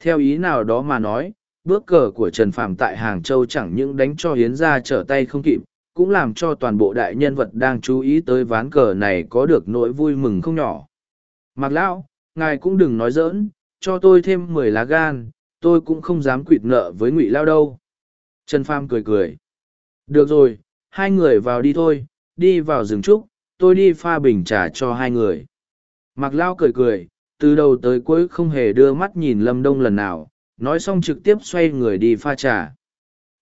Theo ý nào đó mà nói bước cờ của trần phàm tại hàng châu chẳng những đánh cho hiến gia trở tay không kịp, cũng làm cho toàn bộ đại nhân vật đang chú ý tới ván cờ này có được nỗi vui mừng không nhỏ. Mặc lão, ngài cũng đừng nói dỡn cho tôi thêm mười lá gan, tôi cũng không dám quỵt nợ với ngụy lao đâu. Trần Phàm cười cười. Được rồi, hai người vào đi thôi, đi vào rừng trúc, tôi đi pha bình trà cho hai người. Mặc lao cười cười, từ đầu tới cuối không hề đưa mắt nhìn lâm đông lần nào nói xong trực tiếp xoay người đi pha trà.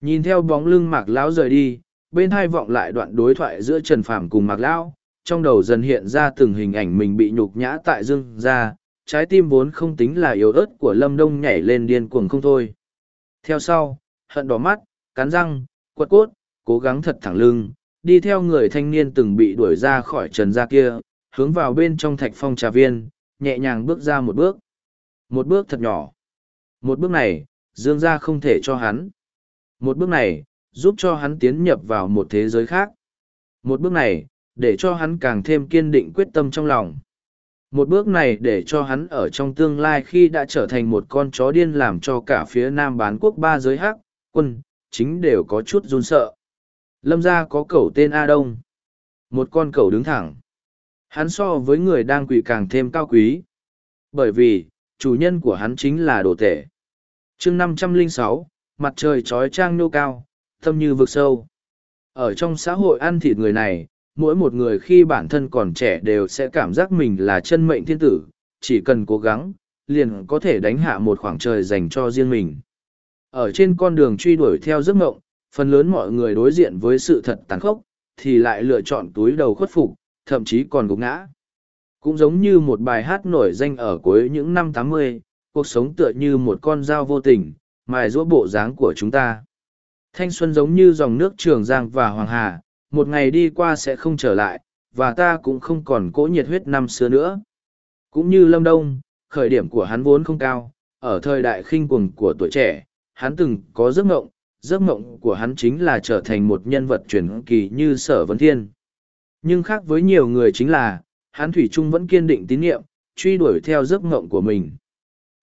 Nhìn theo bóng lưng mạc lão rời đi, bên hai vọng lại đoạn đối thoại giữa trần phàm cùng mạc lão, trong đầu dần hiện ra từng hình ảnh mình bị nhục nhã tại dương ra, trái tim vốn không tính là yếu ớt của lâm đông nhảy lên điên cuồng không thôi. Theo sau, hận đỏ mắt, cắn răng, quật cốt, cố gắng thật thẳng lưng, đi theo người thanh niên từng bị đuổi ra khỏi trần gia kia, hướng vào bên trong thạch phong trà viên, nhẹ nhàng bước ra một bước. Một bước thật nhỏ một bước này, dương gia không thể cho hắn. Một bước này, giúp cho hắn tiến nhập vào một thế giới khác. Một bước này, để cho hắn càng thêm kiên định quyết tâm trong lòng. Một bước này để cho hắn ở trong tương lai khi đã trở thành một con chó điên làm cho cả phía nam bán quốc ba giới hắc, quân, chính đều có chút run sợ. Lâm gia có cẩu tên a đông. Một con cẩu đứng thẳng. Hắn so với người đang quỳ càng thêm cao quý. Bởi vì, chủ nhân của hắn chính là đồ tể chương năm trăm lẻ sáu mặt trời trói trang nô cao tâm như vực sâu. Ở trong xã hội ăn thịt người này mỗi một người khi bản thân còn trẻ đều sẽ cảm giác mình là chân mệnh thiên tử chỉ cần cố gắng liền có thể đánh hạ một khoảng trời dành cho riêng mình. Ở trên con đường truy đuổi theo giấc mộng phần lớn mọi người đối diện với sự thật tàn khốc thì lại lựa chọn túi đầu khuất phục thậm chí còn gục ngã. Cũng giống như một bài hát nổi danh ở cuối những năm 80, cuộc sống tựa như một con dao vô tình, mài giũa bộ dáng của chúng ta. Thanh xuân giống như dòng nước Trường Giang và Hoàng Hà, một ngày đi qua sẽ không trở lại, và ta cũng không còn cỗ nhiệt huyết năm xưa nữa. Cũng như Lâm Đông, khởi điểm của hắn vốn không cao, ở thời đại khinh cuồng của tuổi trẻ, hắn từng có giấc mộng, giấc mộng của hắn chính là trở thành một nhân vật truyền kỳ như Sở Vấn Thiên. Nhưng khác với nhiều người chính là, hắn Thủy Trung vẫn kiên định tín nhiệm, truy đuổi theo giấc mộng của mình.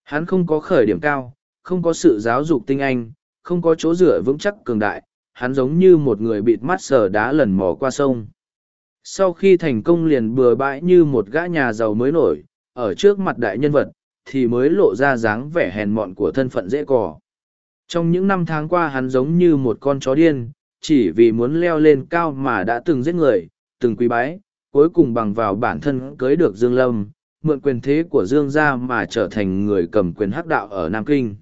Hắn không có khởi điểm cao, không có sự giáo dục tinh anh, không có chỗ dựa vững chắc cường đại, hắn giống như một người bịt mắt sờ đá lần mò qua sông. Sau khi thành công liền bừa bãi như một gã nhà giàu mới nổi, ở trước mặt đại nhân vật, thì mới lộ ra dáng vẻ hèn mọn của thân phận dễ cỏ. Trong những năm tháng qua hắn giống như một con chó điên, chỉ vì muốn leo lên cao mà đã từng giết người, từng quý bái, cuối cùng bằng vào bản thân cưới được Dương Lâm, mượn quyền thế của Dương gia mà trở thành người cầm quyền hắc đạo ở Nam Kinh.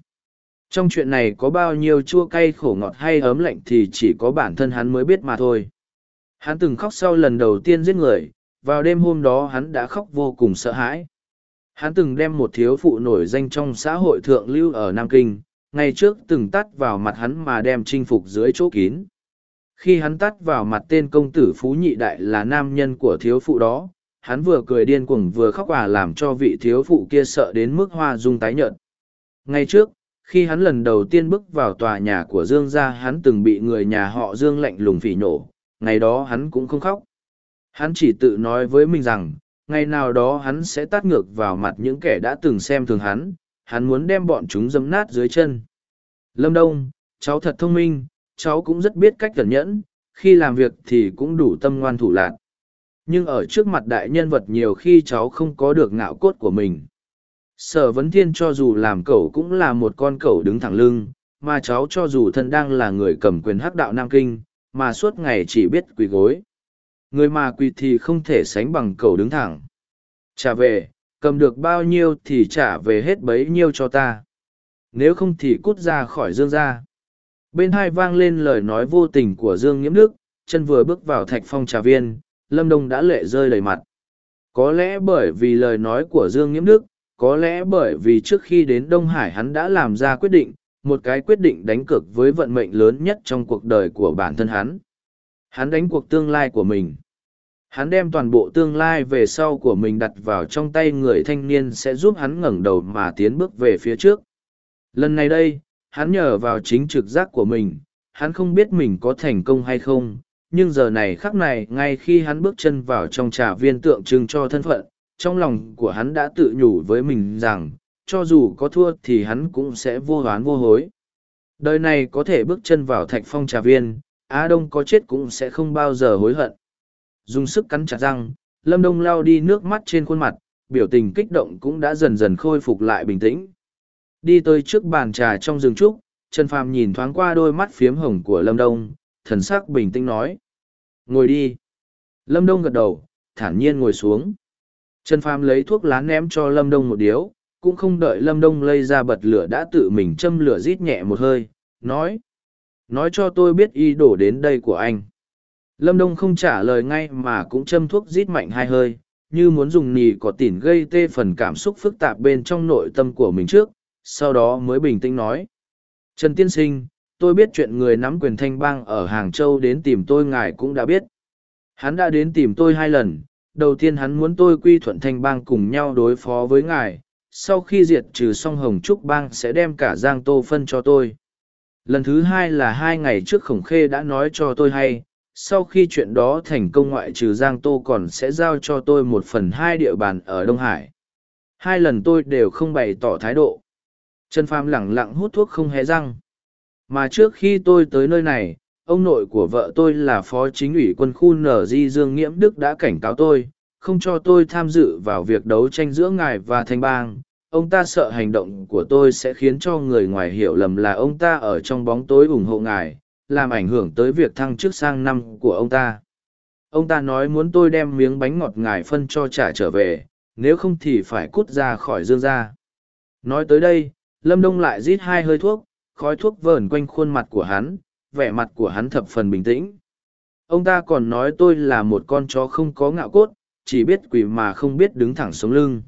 Trong chuyện này có bao nhiêu chua cay khổ ngọt hay ấm lạnh thì chỉ có bản thân hắn mới biết mà thôi. Hắn từng khóc sau lần đầu tiên giết người, vào đêm hôm đó hắn đã khóc vô cùng sợ hãi. Hắn từng đem một thiếu phụ nổi danh trong xã hội thượng lưu ở Nam Kinh, ngày trước từng tắt vào mặt hắn mà đem chinh phục dưới chỗ kín. Khi hắn tắt vào mặt tên công tử Phú Nhị Đại là nam nhân của thiếu phụ đó, hắn vừa cười điên cuồng vừa khóc à làm cho vị thiếu phụ kia sợ đến mức hoa dung tái nhợt. Ngay trước, khi hắn lần đầu tiên bước vào tòa nhà của Dương gia hắn từng bị người nhà họ Dương lạnh lùng phỉ nổ, ngày đó hắn cũng không khóc. Hắn chỉ tự nói với mình rằng, ngày nào đó hắn sẽ tát ngược vào mặt những kẻ đã từng xem thường hắn, hắn muốn đem bọn chúng dấm nát dưới chân. Lâm Đông, cháu thật thông minh, cháu cũng rất biết cách cẩn nhẫn, khi làm việc thì cũng đủ tâm ngoan thủ lạc. Nhưng ở trước mặt đại nhân vật nhiều khi cháu không có được ngạo cốt của mình. Sở vấn thiên cho dù làm cẩu cũng là một con cẩu đứng thẳng lưng, mà cháu cho dù thân đang là người cầm quyền hắc đạo Nam Kinh, mà suốt ngày chỉ biết quỳ gối. Người mà quỳ thì không thể sánh bằng cẩu đứng thẳng. Trả về, cầm được bao nhiêu thì trả về hết bấy nhiêu cho ta. Nếu không thì cút ra khỏi dương gia. Bên hai vang lên lời nói vô tình của Dương Nghiễm Đức, chân vừa bước vào thạch phong trà viên, Lâm Đông đã lệ rơi đầy mặt. Có lẽ bởi vì lời nói của Dương Nghiễm Đức, có lẽ bởi vì trước khi đến Đông Hải hắn đã làm ra quyết định, một cái quyết định đánh cược với vận mệnh lớn nhất trong cuộc đời của bản thân hắn. Hắn đánh cuộc tương lai của mình. Hắn đem toàn bộ tương lai về sau của mình đặt vào trong tay người thanh niên sẽ giúp hắn ngẩng đầu mà tiến bước về phía trước. Lần này đây, hắn nhờ vào chính trực giác của mình, hắn không biết mình có thành công hay không, nhưng giờ này khắc này ngay khi hắn bước chân vào trong trà viên tượng trưng cho thân phận, trong lòng của hắn đã tự nhủ với mình rằng, cho dù có thua thì hắn cũng sẽ vô hoán vô hối. Đời này có thể bước chân vào thạch phong trà viên, Á Đông có chết cũng sẽ không bao giờ hối hận. Dùng sức cắn chặt răng, Lâm Đông lao đi nước mắt trên khuôn mặt, biểu tình kích động cũng đã dần dần khôi phục lại bình tĩnh. Đi tới trước bàn trà trong rừng trúc, Trần Phàm nhìn thoáng qua đôi mắt phiếm hồng của Lâm Đông, thần sắc bình tĩnh nói. Ngồi đi. Lâm Đông gật đầu, thản nhiên ngồi xuống. Trần Phàm lấy thuốc lá ném cho Lâm Đông một điếu, cũng không đợi Lâm Đông lây ra bật lửa đã tự mình châm lửa rít nhẹ một hơi, nói. Nói cho tôi biết ý đồ đến đây của anh. Lâm Đông không trả lời ngay mà cũng châm thuốc rít mạnh hai hơi, như muốn dùng nì có tỉn gây tê phần cảm xúc phức tạp bên trong nội tâm của mình trước, sau đó mới bình tĩnh nói. Trần Tiên Sinh, tôi biết chuyện người nắm quyền thanh bang ở Hàng Châu đến tìm tôi ngài cũng đã biết. Hắn đã đến tìm tôi hai lần, đầu tiên hắn muốn tôi quy thuận thanh bang cùng nhau đối phó với ngài, sau khi diệt trừ xong Hồng Trúc bang sẽ đem cả Giang Tô phân cho tôi. Lần thứ hai là hai ngày trước Khổng Khê đã nói cho tôi hay, sau khi chuyện đó thành công ngoại trừ Giang Tô còn sẽ giao cho tôi một phần hai địa bàn ở Đông Hải. Hai lần tôi đều không bày tỏ thái độ. Trần Phàm lẳng lặng hút thuốc không hé răng. Mà trước khi tôi tới nơi này, ông nội của vợ tôi là phó chính ủy quân khu nở di dương nghiễm đức đã cảnh cáo tôi không cho tôi tham dự vào việc đấu tranh giữa ngài và thanh bang ông ta sợ hành động của tôi sẽ khiến cho người ngoài hiểu lầm là ông ta ở trong bóng tối ủng hộ ngài làm ảnh hưởng tới việc thăng chức sang năm của ông ta ông ta nói muốn tôi đem miếng bánh ngọt ngài phân cho trả trở về nếu không thì phải cút ra khỏi dương Gia. nói tới đây lâm đông lại rít hai hơi thuốc khói thuốc vờn quanh khuôn mặt của hắn vẻ mặt của hắn thập phần bình tĩnh. Ông ta còn nói tôi là một con chó không có ngạo cốt, chỉ biết quỳ mà không biết đứng thẳng sống lưng.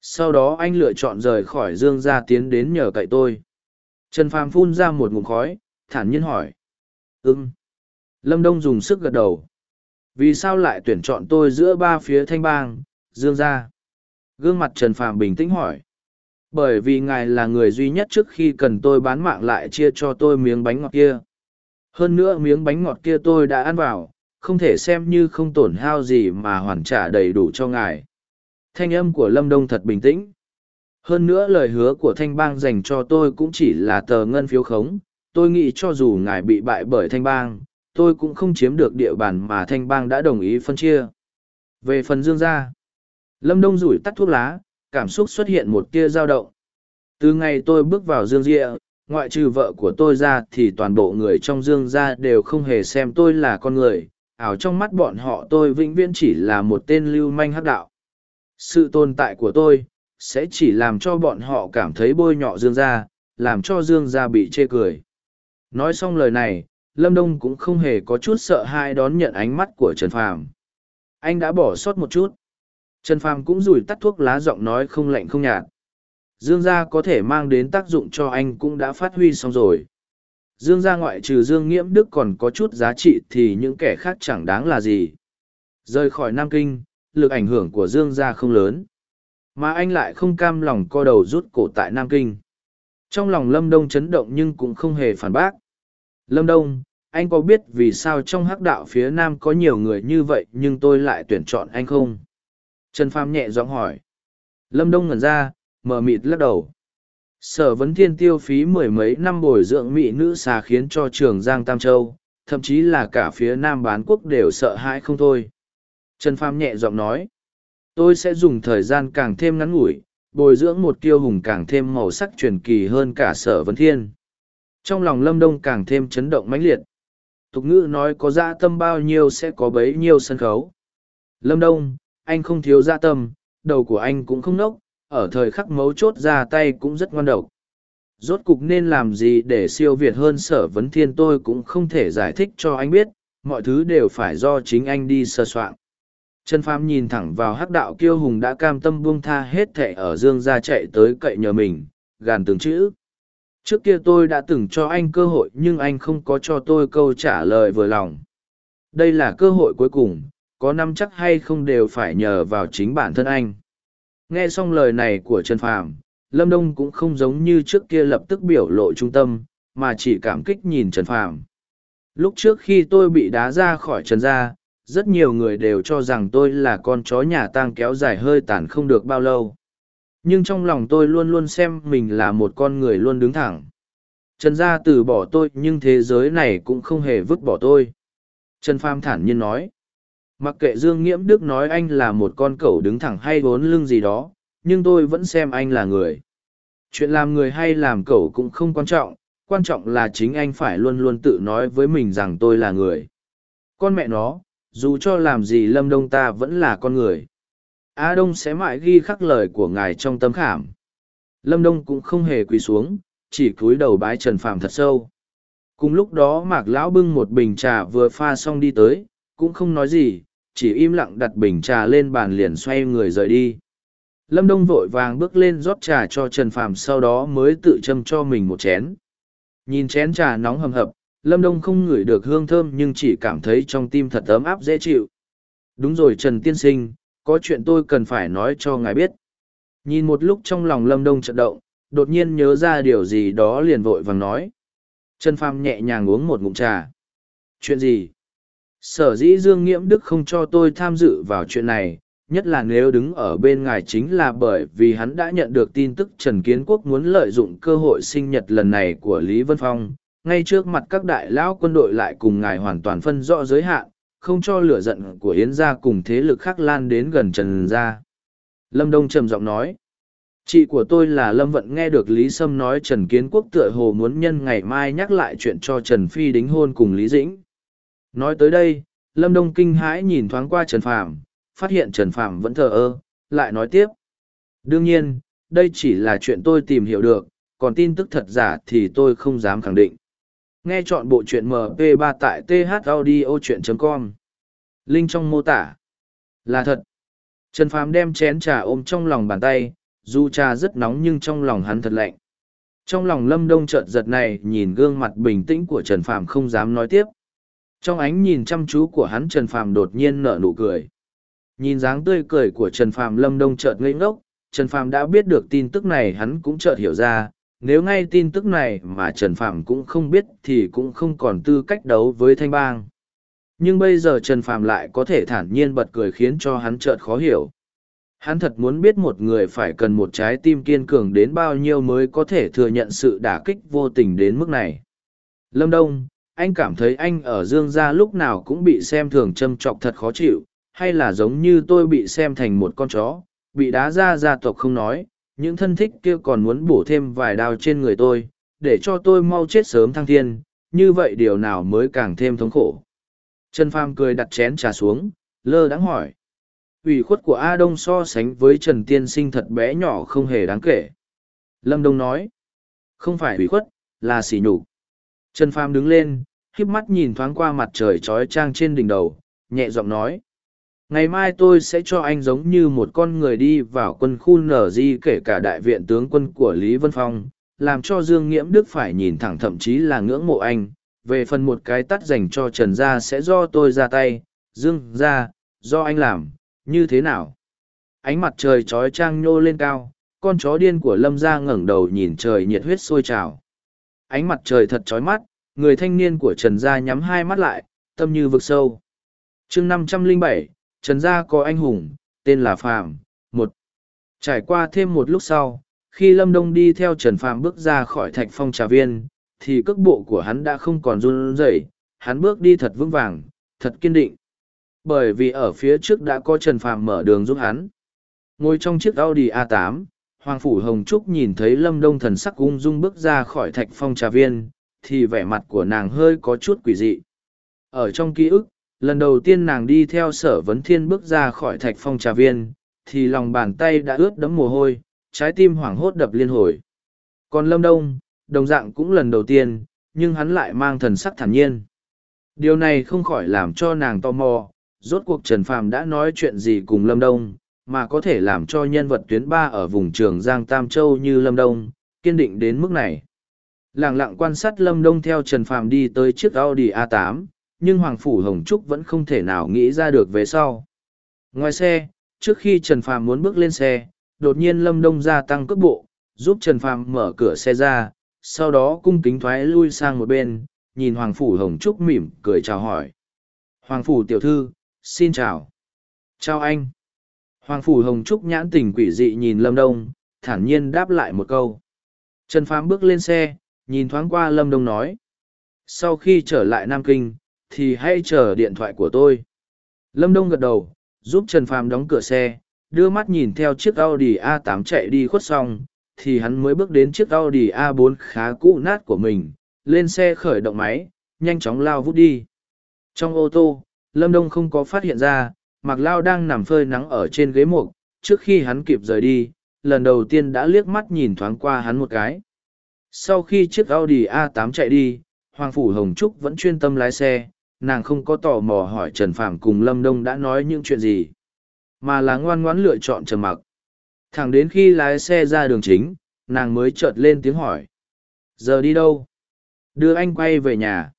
Sau đó anh lựa chọn rời khỏi Dương gia tiến đến nhờ cậy tôi. Trần Phàm phun ra một ngụm khói, thản nhiên hỏi. Ừm. Lâm Đông dùng sức gật đầu. Vì sao lại tuyển chọn tôi giữa ba phía thanh bang, Dương gia? Gương mặt Trần Phàm bình tĩnh hỏi. Bởi vì ngài là người duy nhất trước khi cần tôi bán mạng lại chia cho tôi miếng bánh ngọt kia. Hơn nữa miếng bánh ngọt kia tôi đã ăn vào, không thể xem như không tổn hao gì mà hoàn trả đầy đủ cho ngài. Thanh âm của Lâm Đông thật bình tĩnh. Hơn nữa lời hứa của Thanh Bang dành cho tôi cũng chỉ là tờ ngân phiếu khống. Tôi nghĩ cho dù ngài bị bại bởi Thanh Bang, tôi cũng không chiếm được địa bàn mà Thanh Bang đã đồng ý phân chia. Về phần Dương gia, Lâm Đông rủi tắt thuốc lá, cảm xúc xuất hiện một tia dao động. Từ ngày tôi bước vào Dương Dịa, ngoại trừ vợ của tôi ra thì toàn bộ người trong Dương gia đều không hề xem tôi là con người, ảo trong mắt bọn họ tôi vĩnh viễn chỉ là một tên lưu manh hắc đạo. Sự tồn tại của tôi, sẽ chỉ làm cho bọn họ cảm thấy bôi nhọ Dương gia, làm cho Dương gia bị chê cười. Nói xong lời này, Lâm Đông cũng không hề có chút sợ hãi đón nhận ánh mắt của Trần Phàm. Anh đã bỏ sót một chút. Trần Phàm cũng rủi tắt thuốc lá giọng nói không lạnh không nhạt. Dương gia có thể mang đến tác dụng cho anh cũng đã phát huy xong rồi. Dương gia ngoại trừ Dương Nghiễm Đức còn có chút giá trị thì những kẻ khác chẳng đáng là gì. Rời khỏi Nam Kinh, lực ảnh hưởng của Dương gia không lớn. Mà anh lại không cam lòng co đầu rút cổ tại Nam Kinh. Trong lòng Lâm Đông chấn động nhưng cũng không hề phản bác. Lâm Đông, anh có biết vì sao trong hắc đạo phía Nam có nhiều người như vậy nhưng tôi lại tuyển chọn anh không? Trần Phàm nhẹ giọng hỏi. Lâm Đông ngẩn ra, mờ mịt lắc đầu. Sở vấn thiên tiêu phí mười mấy năm bồi dưỡng mỹ nữ xà khiến cho trường Giang Tam Châu, thậm chí là cả phía Nam bán quốc đều sợ hãi không thôi. Trần Phàm nhẹ giọng nói. Tôi sẽ dùng thời gian càng thêm ngắn ngủi, bồi dưỡng một kiêu hùng càng thêm màu sắc truyền kỳ hơn cả sở vấn thiên. Trong lòng Lâm Đông càng thêm chấn động mãnh liệt. Tục ngữ nói có dạ tâm bao nhiêu sẽ có bấy nhiêu sân khấu. Lâm Đông, anh không thiếu gia tâm, đầu của anh cũng không nốc, ở thời khắc mấu chốt ra tay cũng rất ngoan độc. Rốt cục nên làm gì để siêu việt hơn sở vấn thiên tôi cũng không thể giải thích cho anh biết, mọi thứ đều phải do chính anh đi sơ soạn. Trần Phàm nhìn thẳng vào hắc đạo kiêu hùng đã cam tâm buông tha hết thệ ở dương gia chạy tới cậy nhờ mình, gàn từng chữ. Trước kia tôi đã từng cho anh cơ hội nhưng anh không có cho tôi câu trả lời vừa lòng. Đây là cơ hội cuối cùng, có năm chắc hay không đều phải nhờ vào chính bản thân anh. Nghe xong lời này của Trần Phàm, Lâm Đông cũng không giống như trước kia lập tức biểu lộ trung tâm, mà chỉ cảm kích nhìn Trần Phàm. Lúc trước khi tôi bị đá ra khỏi Trần gia, rất nhiều người đều cho rằng tôi là con chó nhà tang kéo dài hơi tàn không được bao lâu. Nhưng trong lòng tôi luôn luôn xem mình là một con người luôn đứng thẳng. Trần gia từ bỏ tôi nhưng thế giới này cũng không hề vứt bỏ tôi. Trần Phàm thản nhiên nói. Mặc kệ Dương Nghiễm Đức nói anh là một con cẩu đứng thẳng hay vốn lưng gì đó, nhưng tôi vẫn xem anh là người. Chuyện làm người hay làm cẩu cũng không quan trọng, quan trọng là chính anh phải luôn luôn tự nói với mình rằng tôi là người. Con mẹ nó, dù cho làm gì Lâm Đông ta vẫn là con người. A Đông sẽ mãi ghi khắc lời của ngài trong tấm khảm. Lâm Đông cũng không hề quỳ xuống, chỉ cúi đầu bái Trần Phàm thật sâu. Cùng lúc đó Mạc Lão bưng một bình trà vừa pha xong đi tới, cũng không nói gì, chỉ im lặng đặt bình trà lên bàn liền xoay người rời đi. Lâm Đông vội vàng bước lên rót trà cho Trần Phàm sau đó mới tự châm cho mình một chén. Nhìn chén trà nóng hầm hập, Lâm Đông không ngửi được hương thơm nhưng chỉ cảm thấy trong tim thật ấm áp dễ chịu. Đúng rồi Trần Tiên Sinh, có chuyện tôi cần phải nói cho ngài biết. Nhìn một lúc trong lòng Lâm Đông chợt động, đột nhiên nhớ ra điều gì đó liền vội vàng nói. Trần Phàm nhẹ nhàng uống một ngụm trà. Chuyện gì? Sở dĩ Dương Nghiễm Đức không cho tôi tham dự vào chuyện này, nhất là nếu đứng ở bên ngài chính là bởi vì hắn đã nhận được tin tức Trần Kiến Quốc muốn lợi dụng cơ hội sinh nhật lần này của Lý Vân Phong, ngay trước mặt các đại lão quân đội lại cùng ngài hoàn toàn phân rõ giới hạn, không cho lửa giận của Yến gia cùng thế lực khác lan đến gần Trần gia. Lâm Đông trầm giọng nói, chị của tôi là Lâm Vận nghe được Lý Sâm nói Trần Kiến Quốc tựa hồ muốn nhân ngày mai nhắc lại chuyện cho Trần Phi đính hôn cùng Lý Dĩnh. Nói tới đây, Lâm Đông kinh hãi nhìn thoáng qua Trần Phàm, phát hiện Trần Phàm vẫn thờ ơ, lại nói tiếp. Đương nhiên, đây chỉ là chuyện tôi tìm hiểu được, còn tin tức thật giả thì tôi không dám khẳng định. Nghe chọn bộ truyện MP3 tại thaudio.com. Link trong mô tả. Là thật, Trần Phàm đem chén trà ôm trong lòng bàn tay, dù trà rất nóng nhưng trong lòng hắn thật lạnh. Trong lòng Lâm Đông chợt giật này nhìn gương mặt bình tĩnh của Trần Phàm không dám nói tiếp. Trong ánh nhìn chăm chú của hắn Trần Phàm đột nhiên nở nụ cười. Nhìn dáng tươi cười của Trần Phàm Lâm Đông chợt ngây ngốc, Trần Phàm đã biết được tin tức này hắn cũng chợt hiểu ra, nếu ngay tin tức này mà Trần Phàm cũng không biết thì cũng không còn tư cách đấu với Thanh Bang. Nhưng bây giờ Trần Phàm lại có thể thản nhiên bật cười khiến cho hắn chợt khó hiểu. Hắn thật muốn biết một người phải cần một trái tim kiên cường đến bao nhiêu mới có thể thừa nhận sự đả kích vô tình đến mức này. Lâm Đông, anh cảm thấy anh ở Dương gia lúc nào cũng bị xem thường châm chọc thật khó chịu, hay là giống như tôi bị xem thành một con chó, bị đá ra gia tộc không nói, những thân thích kia còn muốn bổ thêm vài đao trên người tôi, để cho tôi mau chết sớm thăng thiên, như vậy điều nào mới càng thêm thống khổ. Trần pham cười đặt chén trà xuống, lơ đãng hỏi. ủy khuất của A Đông so sánh với Trần Tiên Sinh thật bé nhỏ không hề đáng kể. Lâm Đông nói. Không phải ủy khuất, là sỉ nhục. Trần pham đứng lên, khiếp mắt nhìn thoáng qua mặt trời trói trang trên đỉnh đầu, nhẹ giọng nói. Ngày mai tôi sẽ cho anh giống như một con người đi vào quân khu nở di kể cả đại viện tướng quân của Lý Vân Phong, làm cho Dương Nghiễm Đức phải nhìn thẳng thậm chí là ngưỡng mộ anh, về phần một cái tắt dành cho trần gia sẽ do tôi ra tay. Dương ra do anh làm như thế nào? Ánh mặt trời trói trang nhô lên cao con chó điên của lâm gia ngẩng đầu nhìn trời nhiệt huyết sôi trào. Ánh mặt trời thật trói mắt người thanh niên của trần gia nhắm hai mắt lại tâm như vực sâu chương năm trăm linh bảy trần gia có anh hùng tên là phạm một trải qua thêm một lúc sau khi lâm đông đi theo trần phạm bước ra khỏi thạch phong trà viên thì cước bộ của hắn đã không còn run rẩy, hắn bước đi thật vững vàng, thật kiên định. Bởi vì ở phía trước đã có Trần Phạm mở đường giúp hắn. Ngồi trong chiếc Audi A8, Hoàng Phủ Hồng Trúc nhìn thấy Lâm Đông thần sắc ung dung bước ra khỏi thạch phong trà viên, thì vẻ mặt của nàng hơi có chút quỷ dị. Ở trong ký ức, lần đầu tiên nàng đi theo sở vấn thiên bước ra khỏi thạch phong trà viên, thì lòng bàn tay đã ướt đẫm mồ hôi, trái tim hoảng hốt đập liên hồi. Còn Lâm Đông, đồng dạng cũng lần đầu tiên, nhưng hắn lại mang thần sắc thản nhiên. Điều này không khỏi làm cho nàng tò mò, rốt cuộc Trần Phàm đã nói chuyện gì cùng Lâm Đông, mà có thể làm cho nhân vật tuyến ba ở vùng trường Giang Tam Châu như Lâm Đông, kiên định đến mức này. Lặng lặng quan sát Lâm Đông theo Trần Phàm đi tới chiếc Audi A8, nhưng Hoàng Phủ Hồng Trúc vẫn không thể nào nghĩ ra được về sau. Ngoài xe, trước khi Trần Phàm muốn bước lên xe, đột nhiên Lâm Đông gia tăng cước bộ, giúp Trần Phàm mở cửa xe ra, sau đó cung kính thoái lui sang một bên, nhìn Hoàng Phủ Hồng Trúc mỉm cười chào hỏi. Hoàng Phủ tiểu thư, xin chào. Chào anh. Hoàng Phủ Hồng Trúc nhãn tình quỷ dị nhìn Lâm Đông, thản nhiên đáp lại một câu. Trần Phàm bước lên xe, nhìn thoáng qua Lâm Đông nói. Sau khi trở lại Nam Kinh, thì hãy chờ điện thoại của tôi. Lâm Đông gật đầu, giúp Trần Phàm đóng cửa xe, đưa mắt nhìn theo chiếc Audi A8 chạy đi khuất xong, thì hắn mới bước đến chiếc Audi A4 khá cũ nát của mình, lên xe khởi động máy, nhanh chóng lao vút đi. Trong ô tô, Lâm Đông không có phát hiện ra, Mạc Lao đang nằm phơi nắng ở trên ghế mục, trước khi hắn kịp rời đi, lần đầu tiên đã liếc mắt nhìn thoáng qua hắn một cái. Sau khi chiếc Audi A8 chạy đi, Hoàng Phủ Hồng Trúc vẫn chuyên tâm lái xe, nàng không có tò mò hỏi Trần Phạm cùng Lâm Đông đã nói những chuyện gì, mà là ngoan ngoãn lựa chọn trầm mặc. Thẳng đến khi lái xe ra đường chính, nàng mới chợt lên tiếng hỏi. Giờ đi đâu? Đưa anh quay về nhà.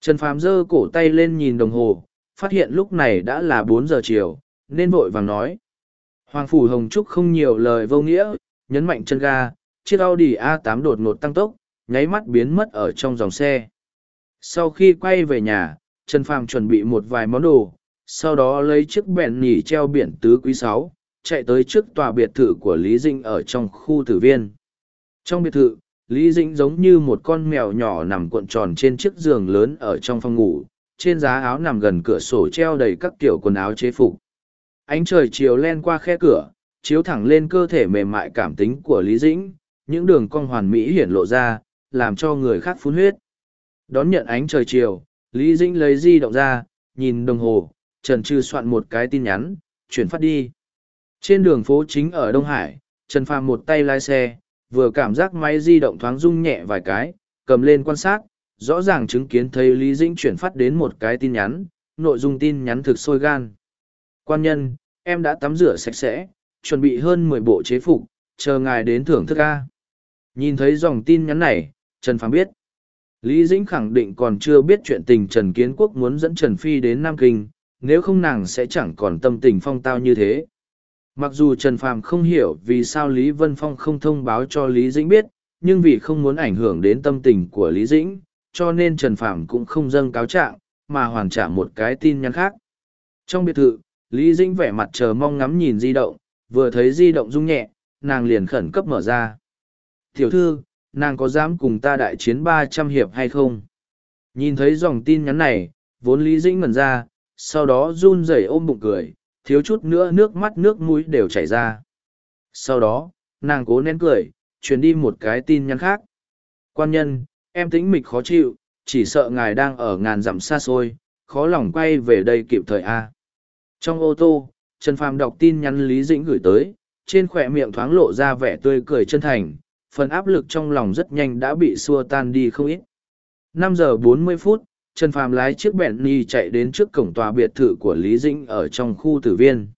Trần Phàm giơ cổ tay lên nhìn đồng hồ, phát hiện lúc này đã là bốn giờ chiều, nên vội vàng nói. Hoàng Phủ Hồng Trúc không nhiều lời vô nghĩa, nhấn mạnh chân ga, chiếc Audi A8 đột ngột tăng tốc, nháy mắt biến mất ở trong dòng xe. Sau khi quay về nhà, Trần Phàm chuẩn bị một vài món đồ, sau đó lấy chiếc bẹn nhỉ treo biển tứ quý sáu, chạy tới trước tòa biệt thự của Lý Dĩnh ở trong khu tử viên. Trong biệt thự, Lý Dĩnh giống như một con mèo nhỏ nằm cuộn tròn trên chiếc giường lớn ở trong phòng ngủ, trên giá áo nằm gần cửa sổ treo đầy các kiểu quần áo chế phục. Ánh trời chiều len qua khe cửa, chiếu thẳng lên cơ thể mềm mại cảm tính của Lý Dĩnh, những đường cong hoàn mỹ hiển lộ ra, làm cho người khác phun huyết. Đón nhận ánh trời chiều, Lý Dĩnh lấy di động ra, nhìn đồng hồ, trần trừ soạn một cái tin nhắn, chuyển phát đi. Trên đường phố chính ở Đông Hải, Trần Phàm một tay lái xe, vừa cảm giác máy di động thoáng rung nhẹ vài cái, cầm lên quan sát, rõ ràng chứng kiến thấy Lý Dĩnh chuyển phát đến một cái tin nhắn, nội dung tin nhắn thực sôi gan. Quan nhân, em đã tắm rửa sạch sẽ, chuẩn bị hơn mười bộ chế phục, chờ ngài đến thưởng thức A. Nhìn thấy dòng tin nhắn này, Trần Phàm biết. Lý Dĩnh khẳng định còn chưa biết chuyện tình Trần Kiến Quốc muốn dẫn Trần Phi đến Nam Kinh, nếu không nàng sẽ chẳng còn tâm tình phong tao như thế. Mặc dù Trần Phàm không hiểu vì sao Lý Vân Phong không thông báo cho Lý Dĩnh biết, nhưng vì không muốn ảnh hưởng đến tâm tình của Lý Dĩnh, cho nên Trần Phàm cũng không dâng cáo trạng, mà hoàn trả một cái tin nhắn khác. Trong biệt thự, Lý Dĩnh vẻ mặt chờ mong ngắm nhìn di động, vừa thấy di động rung nhẹ, nàng liền khẩn cấp mở ra. Tiểu thư, nàng có dám cùng ta đại chiến ba trăm hiệp hay không? Nhìn thấy dòng tin nhắn này, vốn Lý Dĩnh ngẩn ra, sau đó run rẩy ôm bụng cười, thiếu chút nữa nước mắt nước mũi đều chảy ra. Sau đó, nàng cố nén cười, truyền đi một cái tin nhắn khác. Quan nhân, em tĩnh mịch khó chịu, chỉ sợ ngài đang ở ngàn dặm xa xôi, khó lòng quay về đây kịp thời A. Trong ô tô, Trần Phàm đọc tin nhắn Lý Dĩnh gửi tới, trên khỏe miệng thoáng lộ ra vẻ tươi cười chân thành, phần áp lực trong lòng rất nhanh đã bị xua tan đi không ít. Năm giờ bốn mươi phút, Trần Phàm lái chiếc Bentley chạy đến trước cổng tòa biệt thự của Lý Dĩnh ở trong khu tử viên.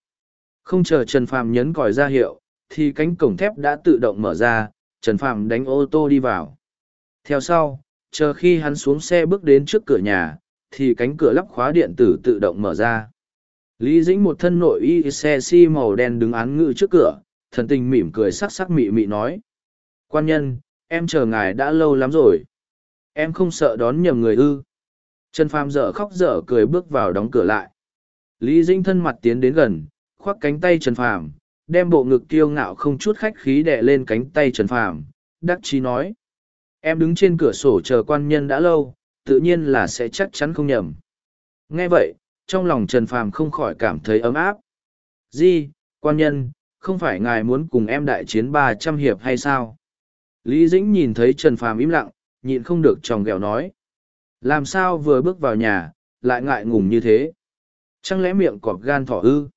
Không chờ Trần Phàm nhấn còi ra hiệu, thì cánh cổng thép đã tự động mở ra, Trần Phàm đánh ô tô đi vào. Theo sau, chờ khi hắn xuống xe bước đến trước cửa nhà, thì cánh cửa lắp khóa điện tử tự động mở ra. Lý Dĩnh một thân nội y xe xi si màu đen đứng án ngự trước cửa, thần tình mỉm cười sắc sắc mị mị nói. Quan nhân, em chờ ngài đã lâu lắm rồi. Em không sợ đón nhầm người ư. Trần Phàm dở khóc dở cười bước vào đóng cửa lại. Lý Dĩnh thân mặt tiến đến gần, khoác cánh tay Trần Phàm, đem bộ ngực kiêu ngạo không chút khách khí đè lên cánh tay Trần Phàm, đắc chí nói. Em đứng trên cửa sổ chờ quan nhân đã lâu, tự nhiên là sẽ chắc chắn không nhầm. Nghe vậy, trong lòng Trần Phàm không khỏi cảm thấy ấm áp. Di, quan nhân, không phải ngài muốn cùng em đại chiến ba trăm hiệp hay sao? Lý Dĩnh nhìn thấy Trần Phàm im lặng, nhịn không được tròng ghẹo nói. Làm sao vừa bước vào nhà, lại ngại ngùng như thế? Chẳng lẽ miệng cọp gan thỏ ư?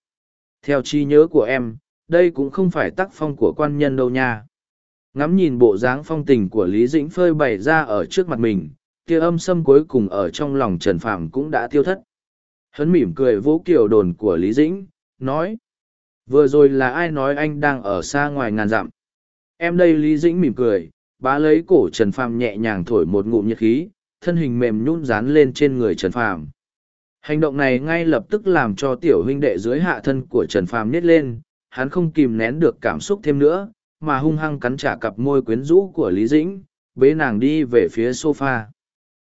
Theo trí nhớ của em, đây cũng không phải tác phong của quan nhân đâu nha. Ngắm nhìn bộ dáng phong tình của Lý Dĩnh phơi bày ra ở trước mặt mình, kia âm sâm cuối cùng ở trong lòng Trần Phàm cũng đã tiêu thất. Hấn mỉm cười vỗ kiểu đồn của Lý Dĩnh, nói. Vừa rồi là ai nói anh đang ở xa ngoài ngàn dặm? Em đây Lý Dĩnh mỉm cười, bá lấy cổ Trần Phàm nhẹ nhàng thổi một ngụm nhiệt khí, thân hình mềm nhún dán lên trên người Trần Phàm. Hành động này ngay lập tức làm cho tiểu huynh đệ dưới hạ thân của Trần Phàm nhét lên, hắn không kìm nén được cảm xúc thêm nữa, mà hung hăng cắn trả cặp môi quyến rũ của Lý Dĩnh, bế nàng đi về phía sofa.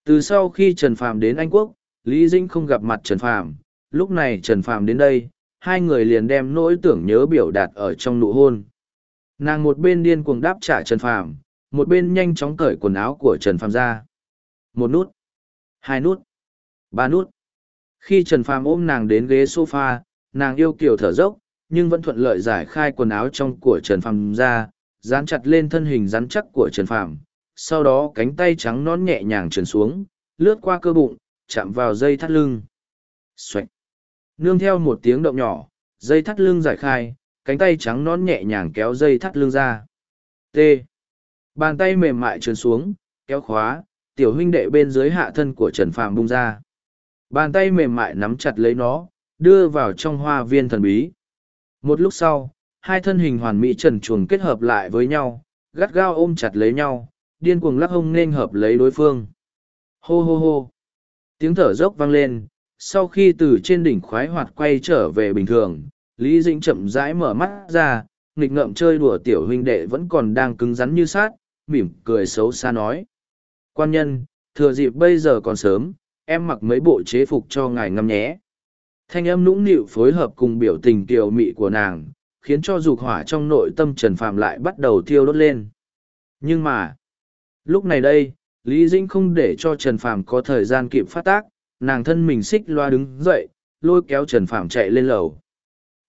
Từ sau khi Trần Phàm đến Anh Quốc, Lý Dĩnh không gặp mặt Trần Phàm, lúc này Trần Phàm đến đây, hai người liền đem nỗi tưởng nhớ biểu đạt ở trong nụ hôn. Nàng một bên điên cuồng đáp trả Trần Phàm, một bên nhanh chóng cởi quần áo của Trần Phàm ra. Một nút, hai nút, ba nút. Khi Trần Phàm ôm nàng đến ghế sofa, nàng yêu kiểu thở dốc, nhưng vẫn thuận lợi giải khai quần áo trong của Trần Phàm ra, dán chặt lên thân hình rắn chắc của Trần Phàm. Sau đó cánh tay trắng nón nhẹ nhàng trườn xuống, lướt qua cơ bụng, chạm vào dây thắt lưng. Xoạch! Nương theo một tiếng động nhỏ, dây thắt lưng giải khai, cánh tay trắng nón nhẹ nhàng kéo dây thắt lưng ra. T. Bàn tay mềm mại trườn xuống, kéo khóa, tiểu huynh đệ bên dưới hạ thân của Trần Phàm bung ra. Bàn tay mềm mại nắm chặt lấy nó, đưa vào trong hoa viên thần bí. Một lúc sau, hai thân hình hoàn mỹ trần chuồng kết hợp lại với nhau, gắt gao ôm chặt lấy nhau, điên cuồng lắc hông nên hợp lấy đối phương. Hô hô hô. Tiếng thở dốc vang lên, sau khi từ trên đỉnh khoái hoạt quay trở về bình thường, Lý Dĩnh chậm rãi mở mắt ra, nghịch ngợm chơi đùa tiểu huynh đệ vẫn còn đang cứng rắn như sát, mỉm cười xấu xa nói. Quan nhân, thừa dịp bây giờ còn sớm, em mặc mấy bộ chế phục cho ngài ngâm nhé. Thanh âm nũng nịu phối hợp cùng biểu tình kiều mị của nàng, khiến cho dục hỏa trong nội tâm Trần Phạm lại bắt đầu thiêu đốt lên. Nhưng mà, lúc này đây, Lý Dĩnh không để cho Trần Phạm có thời gian kịp phát tác, nàng thân mình xích loa đứng dậy, lôi kéo Trần Phạm chạy lên lầu.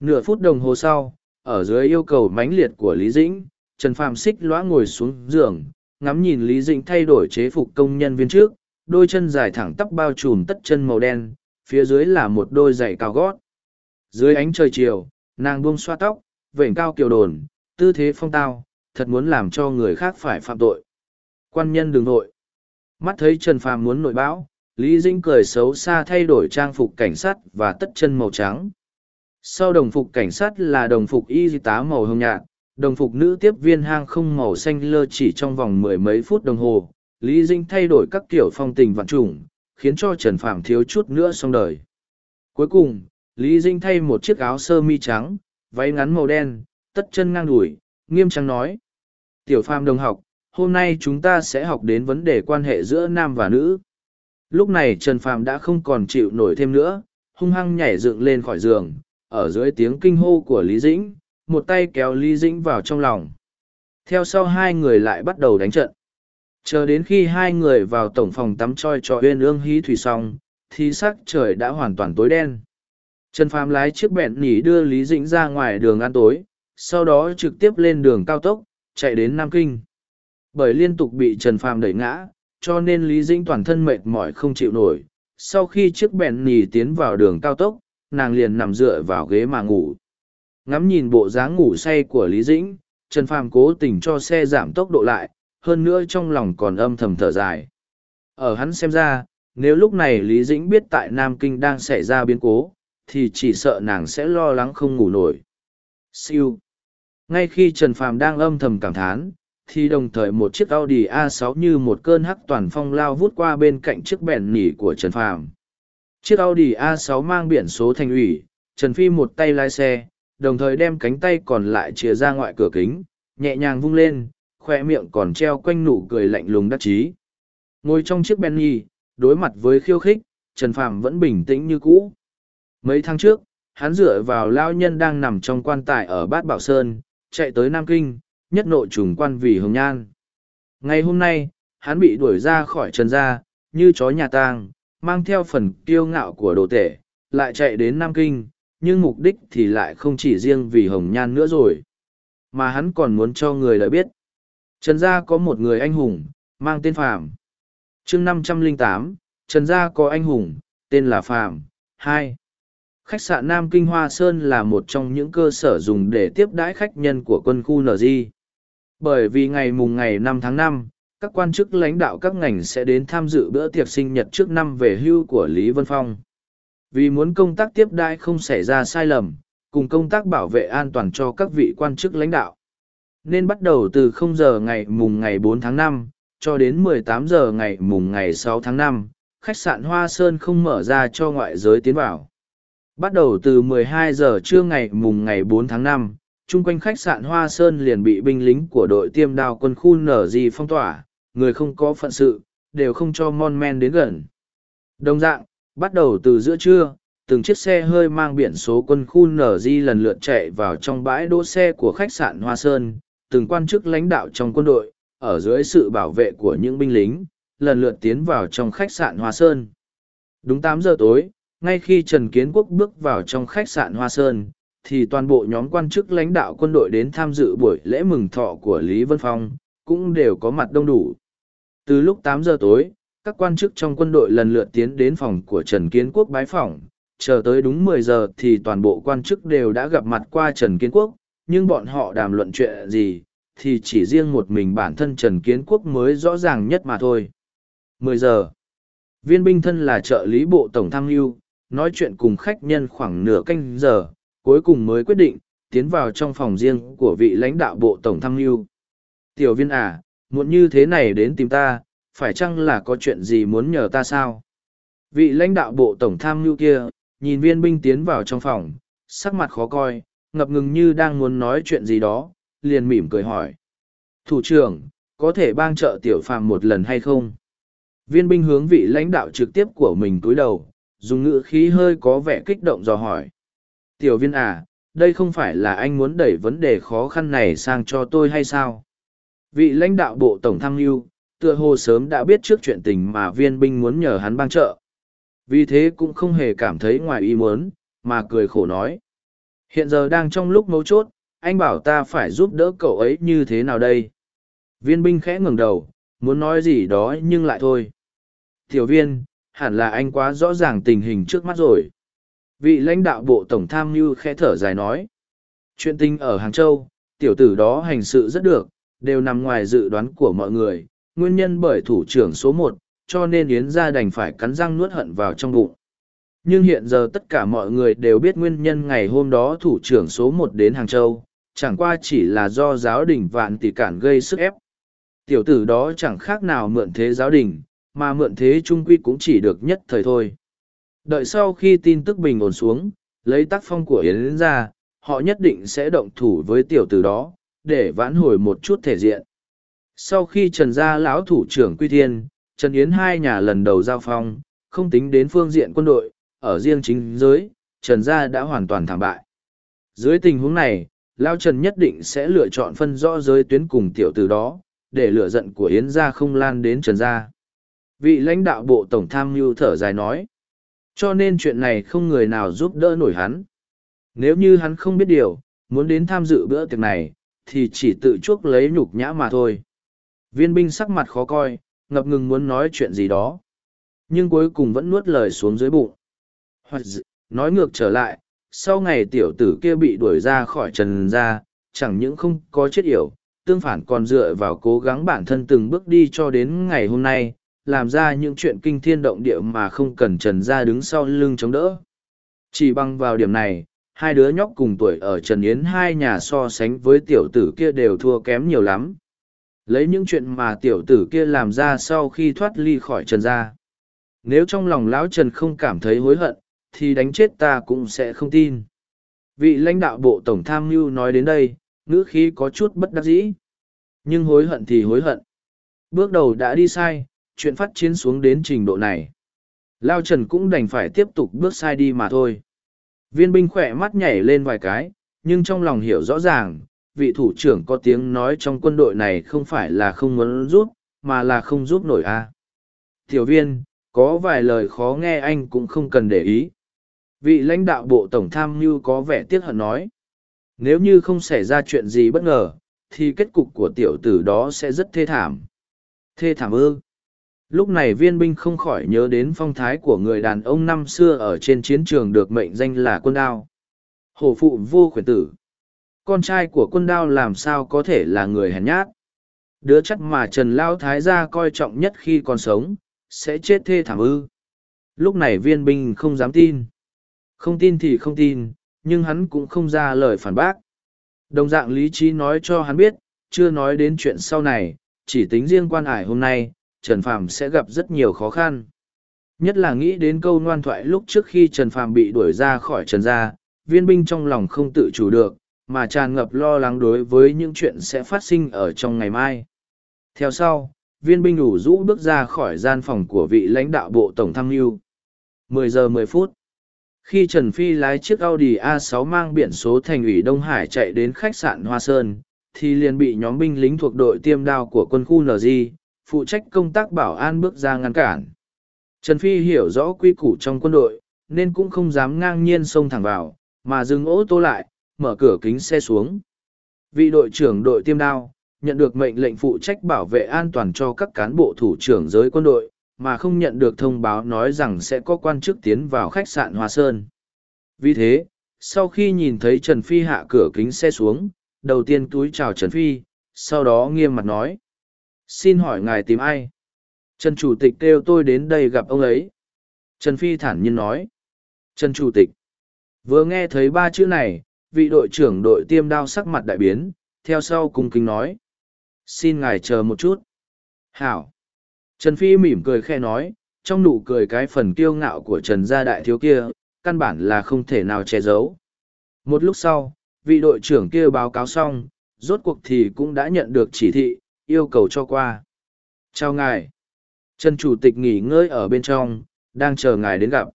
Nửa phút đồng hồ sau, ở dưới yêu cầu mãnh liệt của Lý Dĩnh, Trần Phạm xích lõa ngồi xuống giường, ngắm nhìn Lý Dĩnh thay đổi chế phục công nhân viên trước, đôi chân dài thẳng tắp bao trùm tất chân màu đen, phía dưới là một đôi giày cao gót. Dưới ánh trời chiều, nàng buông xoa tóc, vểnh cao kiều đồn, tư thế phong tao, thật muốn làm cho người khác phải phạm tội. Quan nhân đừng nội. Mắt thấy Trần Phàm muốn nội bão, Lý Dĩnh cười xấu xa thay đổi trang phục cảnh sát và tất chân màu trắng sau đồng phục cảnh sát là đồng phục y tá màu hồng nhạt, đồng phục nữ tiếp viên hang không màu xanh lơ chỉ trong vòng mười mấy phút đồng hồ. Lý dinh thay đổi các kiểu phong tình vạn trùng khiến cho trần phạm thiếu chút nữa xong đời. Cuối cùng, lý dinh thay một chiếc áo sơ mi trắng, váy ngắn màu đen, tất chân ngang đùi, nghiêm trang nói, tiểu phàm đồng học, hôm nay chúng ta sẽ học đến vấn đề quan hệ giữa nam và nữ. Lúc này trần phàm đã không còn chịu nổi thêm nữa, hung hăng nhảy dựng lên khỏi giường ở dưới tiếng kinh hô của lý dĩnh, một tay kéo lý dĩnh vào trong lòng. Theo sau hai người lại bắt đầu đánh trận. Chờ đến khi hai người vào tổng phòng tắm choi cho uyên ương hí thủy xong, thì sắc trời đã hoàn toàn tối đen. Trần phàm lái chiếc bẹn nỉ đưa lý dĩnh ra ngoài đường ăn tối, sau đó trực tiếp lên đường cao tốc, chạy đến nam kinh. Bởi liên tục bị trần phàm đẩy ngã, cho nên lý dĩnh toàn thân mệt mỏi không chịu nổi. Sau khi chiếc bẹn nỉ tiến vào đường cao tốc nàng liền nằm dựa vào ghế mà ngủ. Ngắm nhìn bộ dáng ngủ say của lý dĩnh, trần phàm cố tình cho xe giảm tốc độ lại, hơn nữa trong lòng còn âm thầm thở dài. Ở hắn xem ra, nếu lúc này lý dĩnh biết tại nam kinh đang xảy ra biến cố, thì chỉ sợ nàng sẽ lo lắng không ngủ nổi. Siêu. Ngay khi trần phàm đang âm thầm cảm thán, thì đồng thời một chiếc audi a 6 như một cơn hắc toàn phong lao vút qua bên cạnh chiếc bèn nỉ của trần phàm chiếc audi a 6 mang biển số thành ủy trần phi một tay lái xe đồng thời đem cánh tay còn lại chìa ra ngoại cửa kính nhẹ nhàng vung lên khoe miệng còn treo quanh nụ cười lạnh lùng đắc chí. Ngồi trong chiếc Bentley, đối mặt với khiêu khích trần Phạm vẫn bình tĩnh như cũ. Mấy tháng trước hắn dựa vào lao nhân đang nằm trong quan tài ở bát bảo sơn chạy tới nam kinh nhất nội trùng quan vì hồng nhan. Ngày hôm nay hắn bị đuổi ra khỏi trần gia như chó nhà tang mang theo phần kiêu ngạo của đồ tể, lại chạy đến nam kinh, nhưng mục đích thì lại không chỉ riêng vì hồng nhan nữa rồi, mà hắn còn muốn cho người đời biết trần gia có một người anh hùng, mang tên Phạm. chương năm trăm lẻ tám, trần gia có anh hùng, tên là Phạm. hai khách sạn nam kinh hoa sơn là một trong những cơ sở dùng để tiếp đãi khách nhân của quân khu ng bởi vì ngày mùng ngày năm tháng năm các quan chức lãnh đạo các ngành sẽ đến tham dự bữa tiệc sinh nhật trước năm về hưu của lý vân phong vì muốn công tác tiếp đai không xảy ra sai lầm cùng công tác bảo vệ an toàn cho các vị quan chức lãnh đạo nên bắt đầu từ 0 giờ ngày mùng ngày 4 tháng 5, cho đến 18 giờ ngày mùng ngày 6 tháng 5, khách sạn Hoa Sơn không mở ra cho ngoại giới tiến vào. Bắt đầu từ 12 giờ trưa ngày mùng ngày 4 tháng 5, chung quanh khách sạn Hoa Sơn liền bị binh lính của đội tiêm đao quân khu nở phong tỏa, người không có phận sự, đều không cho mon men đến gần. Đồng dạng, bắt đầu từ giữa trưa, từng chiếc xe hơi mang biển số quân khu nở di lần lượt chạy vào trong bãi đỗ xe của khách sạn Hoa Sơn, từng quan chức lãnh đạo trong quân đội, ở dưới sự bảo vệ của những binh lính, lần lượt tiến vào trong khách sạn Hoa Sơn. Đúng tám giờ tối, ngay khi Trần Kiến Quốc bước vào trong khách sạn Hoa Sơn, thì toàn bộ nhóm quan chức lãnh đạo quân đội đến tham dự buổi lễ mừng thọ của Lý Vân Phong, cũng đều có mặt đông đủ. Từ lúc tám giờ tối, các quan chức trong quân đội lần lượt tiến đến phòng của Trần Kiến Quốc bái phỏng, chờ tới đúng mười giờ thì toàn bộ quan chức đều đã gặp mặt qua Trần Kiến Quốc, nhưng bọn họ đàm luận chuyện gì, thì chỉ riêng một mình bản thân Trần Kiến Quốc mới rõ ràng nhất mà thôi. Mười giờ, viên binh thân là trợ lý bộ tổng tham mưu, nói chuyện cùng khách nhân khoảng nửa canh giờ, cuối cùng mới quyết định, tiến vào trong phòng riêng của vị lãnh đạo bộ tổng tham mưu. Tiểu viên à, muộn như thế này đến tìm ta, phải chăng là có chuyện gì muốn nhờ ta sao? Vị lãnh đạo bộ tổng tham mưu kia, nhìn viên binh tiến vào trong phòng, sắc mặt khó coi, ngập ngừng như đang muốn nói chuyện gì đó, liền mỉm cười hỏi. Thủ trưởng, có thể bang trợ tiểu phàm một lần hay không? Viên binh hướng vị lãnh đạo trực tiếp của mình túi đầu, dùng ngữ khí hơi có vẻ kích động dò hỏi. Tiểu viên à, đây không phải là anh muốn đẩy vấn đề khó khăn này sang cho tôi hay sao? Vị lãnh đạo bộ tổng tham mưu, tựa hồ sớm đã biết trước chuyện tình mà viên binh muốn nhờ hắn bang trợ. Vì thế cũng không hề cảm thấy ngoài ý muốn, mà cười khổ nói. Hiện giờ đang trong lúc mấu chốt, anh bảo ta phải giúp đỡ cậu ấy như thế nào đây? Viên binh khẽ ngẩng đầu, muốn nói gì đó nhưng lại thôi. Tiểu viên, hẳn là anh quá rõ ràng tình hình trước mắt rồi. Vị lãnh đạo bộ tổng tham mưu khẽ thở dài nói. Chuyện tình ở Hàng Châu, tiểu tử đó hành sự rất được, đều nằm ngoài dự đoán của mọi người, nguyên nhân bởi thủ trưởng số một, cho nên Yến gia đành phải cắn răng nuốt hận vào trong bụng. Nhưng hiện giờ tất cả mọi người đều biết nguyên nhân ngày hôm đó thủ trưởng số một đến Hàng Châu, chẳng qua chỉ là do giáo đình vạn tỷ cản gây sức ép. Tiểu tử đó chẳng khác nào mượn thế giáo đình, mà mượn thế trung quy cũng chỉ được nhất thời thôi. Đợi sau khi tin tức bình ổn xuống, lấy tác phong của Yến ra, họ nhất định sẽ động thủ với tiểu tử đó, để vãn hồi một chút thể diện. Sau khi Trần gia lão thủ trưởng Quy Thiên, Trần Yến hai nhà lần đầu giao phong, không tính đến phương diện quân đội, ở riêng chính giới, Trần gia đã hoàn toàn thảm bại. Dưới tình huống này, Lão Trần nhất định sẽ lựa chọn phân rõ giới tuyến cùng tiểu tử đó, để lửa giận của Yến gia không lan đến Trần gia. Vị lãnh đạo bộ tổng tham mưu thở dài nói, cho nên chuyện này không người nào giúp đỡ nổi hắn. Nếu như hắn không biết điều, muốn đến tham dự bữa tiệc này, thì chỉ tự chuốc lấy nhục nhã mà thôi. Viên binh sắc mặt khó coi, ngập ngừng muốn nói chuyện gì đó. Nhưng cuối cùng vẫn nuốt lời xuống dưới bụng. Hoặc nói ngược trở lại, sau ngày tiểu tử kia bị đuổi ra khỏi trần gia, chẳng những không có chết yểu, tương phản còn dựa vào cố gắng bản thân từng bước đi cho đến ngày hôm nay, làm ra những chuyện kinh thiên động địa mà không cần trần gia đứng sau lưng chống đỡ. Chỉ bằng vào điểm này, hai đứa nhóc cùng tuổi ở Trần Yến hai nhà so sánh với tiểu tử kia đều thua kém nhiều lắm. Lấy những chuyện mà tiểu tử kia làm ra sau khi thoát ly khỏi Trần gia. Nếu trong lòng lão Trần không cảm thấy hối hận, thì đánh chết ta cũng sẽ không tin. Vị lãnh đạo bộ tổng tham mưu nói đến đây, ngữ khí có chút bất đắc dĩ. Nhưng hối hận thì hối hận. Bước đầu đã đi sai, chuyện phát triển xuống đến trình độ này. Lao Trần cũng đành phải tiếp tục bước sai đi mà thôi. Viên binh khỏe mắt nhảy lên vài cái, nhưng trong lòng hiểu rõ ràng, vị thủ trưởng có tiếng nói trong quân đội này không phải là không muốn giúp, mà là không giúp nổi a. Tiểu viên, có vài lời khó nghe anh cũng không cần để ý. Vị lãnh đạo bộ tổng tham mưu có vẻ tiếc hận nói. Nếu như không xảy ra chuyện gì bất ngờ, thì kết cục của tiểu tử đó sẽ rất thê thảm. Thê thảm ư. Lúc này viên binh không khỏi nhớ đến phong thái của người đàn ông năm xưa ở trên chiến trường được mệnh danh là quân đao. Hổ phụ vô khuyển tử. Con trai của quân đao làm sao có thể là người hèn nhát. Đứa chắc mà Trần Lao Thái gia coi trọng nhất khi còn sống, sẽ chết thê thảm ư. Lúc này viên binh không dám tin. Không tin thì không tin, nhưng hắn cũng không ra lời phản bác. Đồng dạng lý trí nói cho hắn biết, chưa nói đến chuyện sau này, chỉ tính riêng quan hải hôm nay, Trần Phàm sẽ gặp rất nhiều khó khăn. Nhất là nghĩ đến câu ngoan thoại lúc trước khi Trần Phàm bị đuổi ra khỏi Trần gia, viên binh trong lòng không tự chủ được, mà tràn ngập lo lắng đối với những chuyện sẽ phát sinh ở trong ngày mai. Theo sau, viên binh đủ rũ bước ra khỏi gian phòng của vị lãnh đạo bộ Tổng tham mưu. 10 giờ 10 phút. Khi Trần Phi lái chiếc Audi A6 mang biển số thành ủy Đông Hải chạy đến khách sạn Hoa Sơn, thì liền bị nhóm binh lính thuộc đội tiêm đao của quân khu NG, phụ trách công tác bảo an bước ra ngăn cản. Trần Phi hiểu rõ quy củ trong quân đội, nên cũng không dám ngang nhiên xông thẳng vào, mà dừng ô tô lại, mở cửa kính xe xuống. Vị đội trưởng đội tiêm đao, nhận được mệnh lệnh phụ trách bảo vệ an toàn cho các cán bộ thủ trưởng giới quân đội, mà không nhận được thông báo nói rằng sẽ có quan chức tiến vào khách sạn Hoa Sơn. Vì thế, sau khi nhìn thấy Trần Phi hạ cửa kính xe xuống, đầu tiên túi chào Trần Phi, sau đó nghiêm mặt nói. Xin hỏi ngài tìm ai? Trần Chủ tịch kêu tôi đến đây gặp ông ấy. Trần Phi thản nhiên nói. Trần Chủ tịch. Vừa nghe thấy ba chữ này, vị đội trưởng đội tiêm đao sắc mặt đại biến, theo sau cung kính nói. Xin ngài chờ một chút. Hảo. Trần Phi mỉm cười khe nói, trong nụ cười cái phần kiêu ngạo của Trần gia đại thiếu kia, căn bản là không thể nào che giấu. Một lúc sau, vị đội trưởng kia báo cáo xong, rốt cuộc thì cũng đã nhận được chỉ thị, yêu cầu cho qua. Chào ngài. Trần Chủ tịch nghỉ ngơi ở bên trong, đang chờ ngài đến gặp.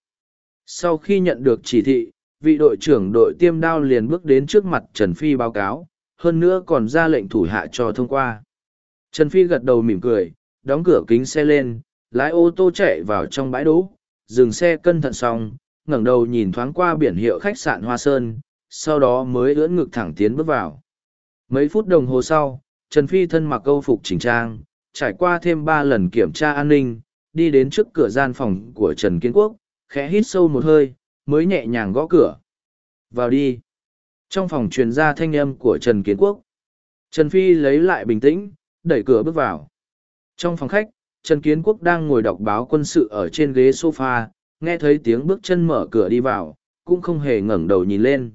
Sau khi nhận được chỉ thị, vị đội trưởng đội tiêm đao liền bước đến trước mặt Trần Phi báo cáo, hơn nữa còn ra lệnh thủ hạ cho thông qua. Trần Phi gật đầu mỉm cười, đóng cửa kính xe lên, lái ô tô chạy vào trong bãi đỗ, dừng xe cân thận xong, ngẩng đầu nhìn thoáng qua biển hiệu khách sạn Hoa Sơn, sau đó mới ưỡn ngực thẳng tiến bước vào. Mấy phút đồng hồ sau, Trần Phi thân mặc câu phục chỉnh trang, trải qua thêm ba lần kiểm tra an ninh, đi đến trước cửa gian phòng của Trần Kiến Quốc, khẽ hít sâu một hơi, mới nhẹ nhàng gõ cửa. Vào đi. Trong phòng truyền ra thanh âm của Trần Kiến Quốc. Trần Phi lấy lại bình tĩnh, đẩy cửa bước vào. Trong phòng khách, Trần Kiến Quốc đang ngồi đọc báo quân sự ở trên ghế sofa, nghe thấy tiếng bước chân mở cửa đi vào, cũng không hề ngẩng đầu nhìn lên.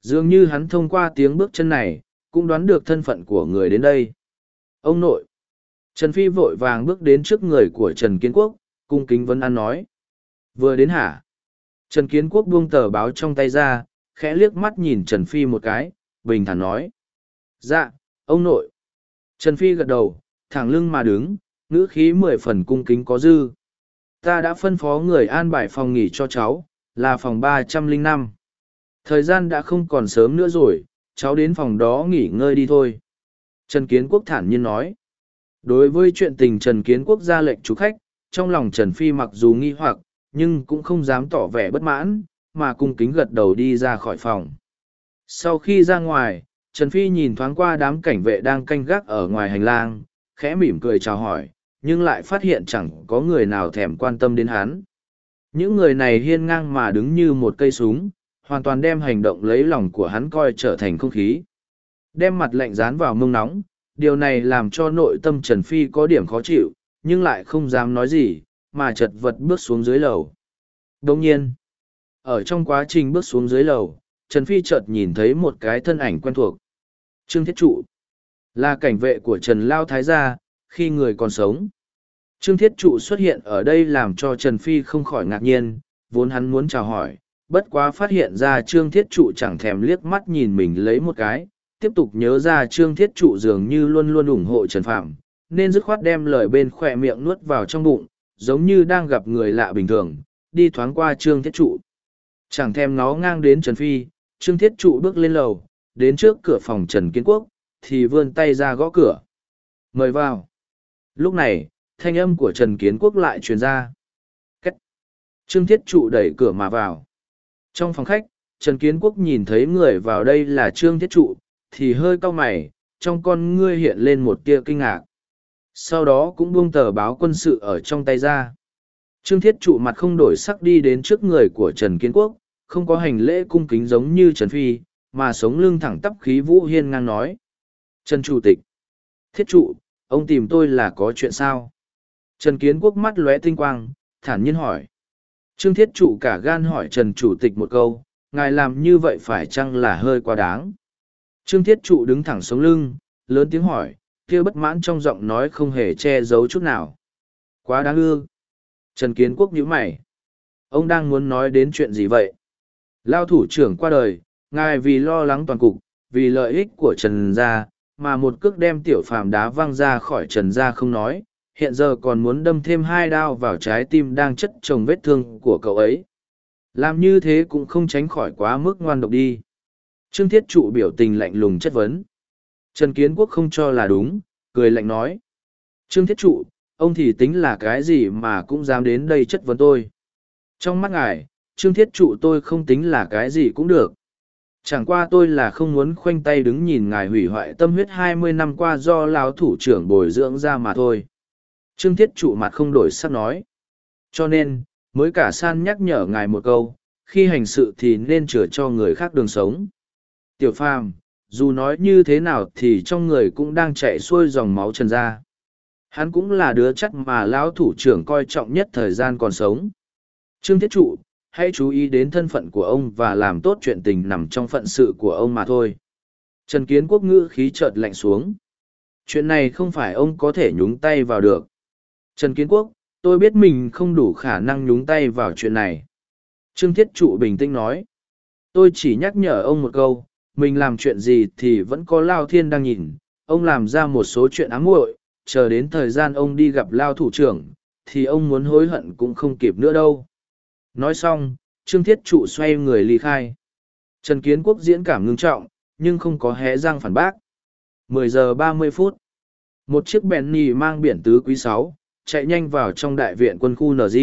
Dường như hắn thông qua tiếng bước chân này, cũng đoán được thân phận của người đến đây. Ông nội! Trần Phi vội vàng bước đến trước người của Trần Kiến Quốc, cung kính vấn an nói. Vừa đến hả? Trần Kiến Quốc buông tờ báo trong tay ra, khẽ liếc mắt nhìn Trần Phi một cái, bình thản nói. Dạ, ông nội. Trần Phi gật đầu, thẳng lưng mà đứng, ngữ khí mười phần cung kính có dư. Ta đã phân phó người an bài phòng nghỉ cho cháu, là phòng ba trăm linh năm. Thời gian đã không còn sớm nữa rồi, cháu đến phòng đó nghỉ ngơi đi thôi. Trần Kiến Quốc thản nhiên nói. Đối với chuyện tình Trần Kiến Quốc ra lệnh chú khách, trong lòng Trần Phi mặc dù nghi hoặc, nhưng cũng không dám tỏ vẻ bất mãn, mà cung kính gật đầu đi ra khỏi phòng. Sau khi ra ngoài, Trần Phi nhìn thoáng qua đám cảnh vệ đang canh gác ở ngoài hành lang, khẽ mỉm cười chào hỏi, nhưng lại phát hiện chẳng có người nào thèm quan tâm đến hắn. Những người này hiên ngang mà đứng như một cây súng, hoàn toàn đem hành động lấy lòng của hắn coi trở thành không khí. Đem mặt lạnh dán vào mông nóng, điều này làm cho nội tâm Trần Phi có điểm khó chịu, nhưng lại không dám nói gì, mà chật vật bước xuống dưới lầu. Đồng nhiên, ở trong quá trình bước xuống dưới lầu, Trần Phi chợt nhìn thấy một cái thân ảnh quen thuộc. Trương Thiết Trụ là cảnh vệ của Trần Lao Thái Gia, khi người còn sống. Trương Thiết Trụ xuất hiện ở đây làm cho Trần Phi không khỏi ngạc nhiên, vốn hắn muốn chào hỏi, bất quá phát hiện ra Trương Thiết Trụ chẳng thèm liếc mắt nhìn mình lấy một cái, tiếp tục nhớ ra Trương Thiết Trụ dường như luôn luôn ủng hộ Trần Phạm, nên dứt khoát đem lời bên khoe miệng nuốt vào trong bụng, giống như đang gặp người lạ bình thường, đi thoáng qua Trương Thiết Trụ. Chẳng thèm nó ngang đến Trần Phi, Trương Thiết Trụ bước lên lầu, đến trước cửa phòng Trần Kiến Quốc, thì vươn tay ra gõ cửa. Mời vào. Lúc này, thanh âm của Trần Kiến Quốc lại truyền ra. Cách. Trương Thiết Trụ đẩy cửa mà vào. Trong phòng khách, Trần Kiến Quốc nhìn thấy người vào đây là Trương Thiết Trụ, thì hơi cau mày, trong con ngươi hiện lên một tia kinh ngạc. Sau đó cũng buông tờ báo quân sự ở trong tay ra. Trương Thiết Trụ mặt không đổi sắc đi đến trước người của Trần Kiến Quốc, không có hành lễ cung kính giống như Trần Phi, mà sống lưng thẳng tắp khí vũ hiên ngang nói. Trần Chủ tịch, Thiết Trụ, ông tìm tôi là có chuyện sao? Trần Kiến Quốc mắt lóe tinh quang, thản nhiên hỏi. Trương Thiết Trụ cả gan hỏi Trần Chủ tịch một câu, ngài làm như vậy phải chăng là hơi quá đáng? Trương Thiết Trụ đứng thẳng sống lưng, lớn tiếng hỏi, kia bất mãn trong giọng nói không hề che giấu chút nào. Quá đáng ư. Trần Kiến Quốc nhíu mày. Ông đang muốn nói đến chuyện gì vậy? Lao thủ trưởng qua đời, ngài vì lo lắng toàn cục, vì lợi ích của Trần Gia, mà một cước đem tiểu phàm đá văng ra khỏi Trần Gia không nói, hiện giờ còn muốn đâm thêm hai đao vào trái tim đang chất chồng vết thương của cậu ấy. Làm như thế cũng không tránh khỏi quá mức ngoan độc đi. Trương Thiết Trụ biểu tình lạnh lùng chất vấn. Trần Kiến Quốc không cho là đúng, cười lạnh nói. Trương Thiết Trụ, ông thì tính là cái gì mà cũng dám đến đây chất vấn tôi. Trong mắt ngài, Trương Thiết Trụ tôi không tính là cái gì cũng được. Chẳng qua tôi là không muốn khoanh tay đứng nhìn ngài hủy hoại tâm huyết hai mươi năm qua do lão thủ trưởng bồi dưỡng ra mà thôi. Trương Thiết Trụ mặt không đổi sắc nói. Cho nên, mới cả san nhắc nhở ngài một câu, khi hành sự thì nên chừa cho người khác đường sống. Tiểu Phàm, dù nói như thế nào thì trong người cũng đang chạy xuôi dòng máu trần ra. Hắn cũng là đứa chắc mà lão thủ trưởng coi trọng nhất thời gian còn sống. Trương Thiết Trụ, hãy chú ý đến thân phận của ông và làm tốt chuyện tình nằm trong phận sự của ông mà thôi. Trần Kiến Quốc ngữ khí chợt lạnh xuống. Chuyện này không phải ông có thể nhúng tay vào được. Trần Kiến Quốc, tôi biết mình không đủ khả năng nhúng tay vào chuyện này. Trương Thiết Trụ bình tĩnh nói. Tôi chỉ nhắc nhở ông một câu, mình làm chuyện gì thì vẫn có Lao Thiên đang nhìn. Ông làm ra một số chuyện ám muội, chờ đến thời gian ông đi gặp Lao thủ trưởng, thì ông muốn hối hận cũng không kịp nữa đâu. Nói xong, Trương Thiết Trụ xoay người ly khai. Trần Kiến Quốc diễn cảm ngưng trọng, nhưng không có hé răng phản bác. 10 giờ 30 phút. Một chiếc bèn mang biển tứ quý 6, chạy nhanh vào trong đại viện quân khu NG.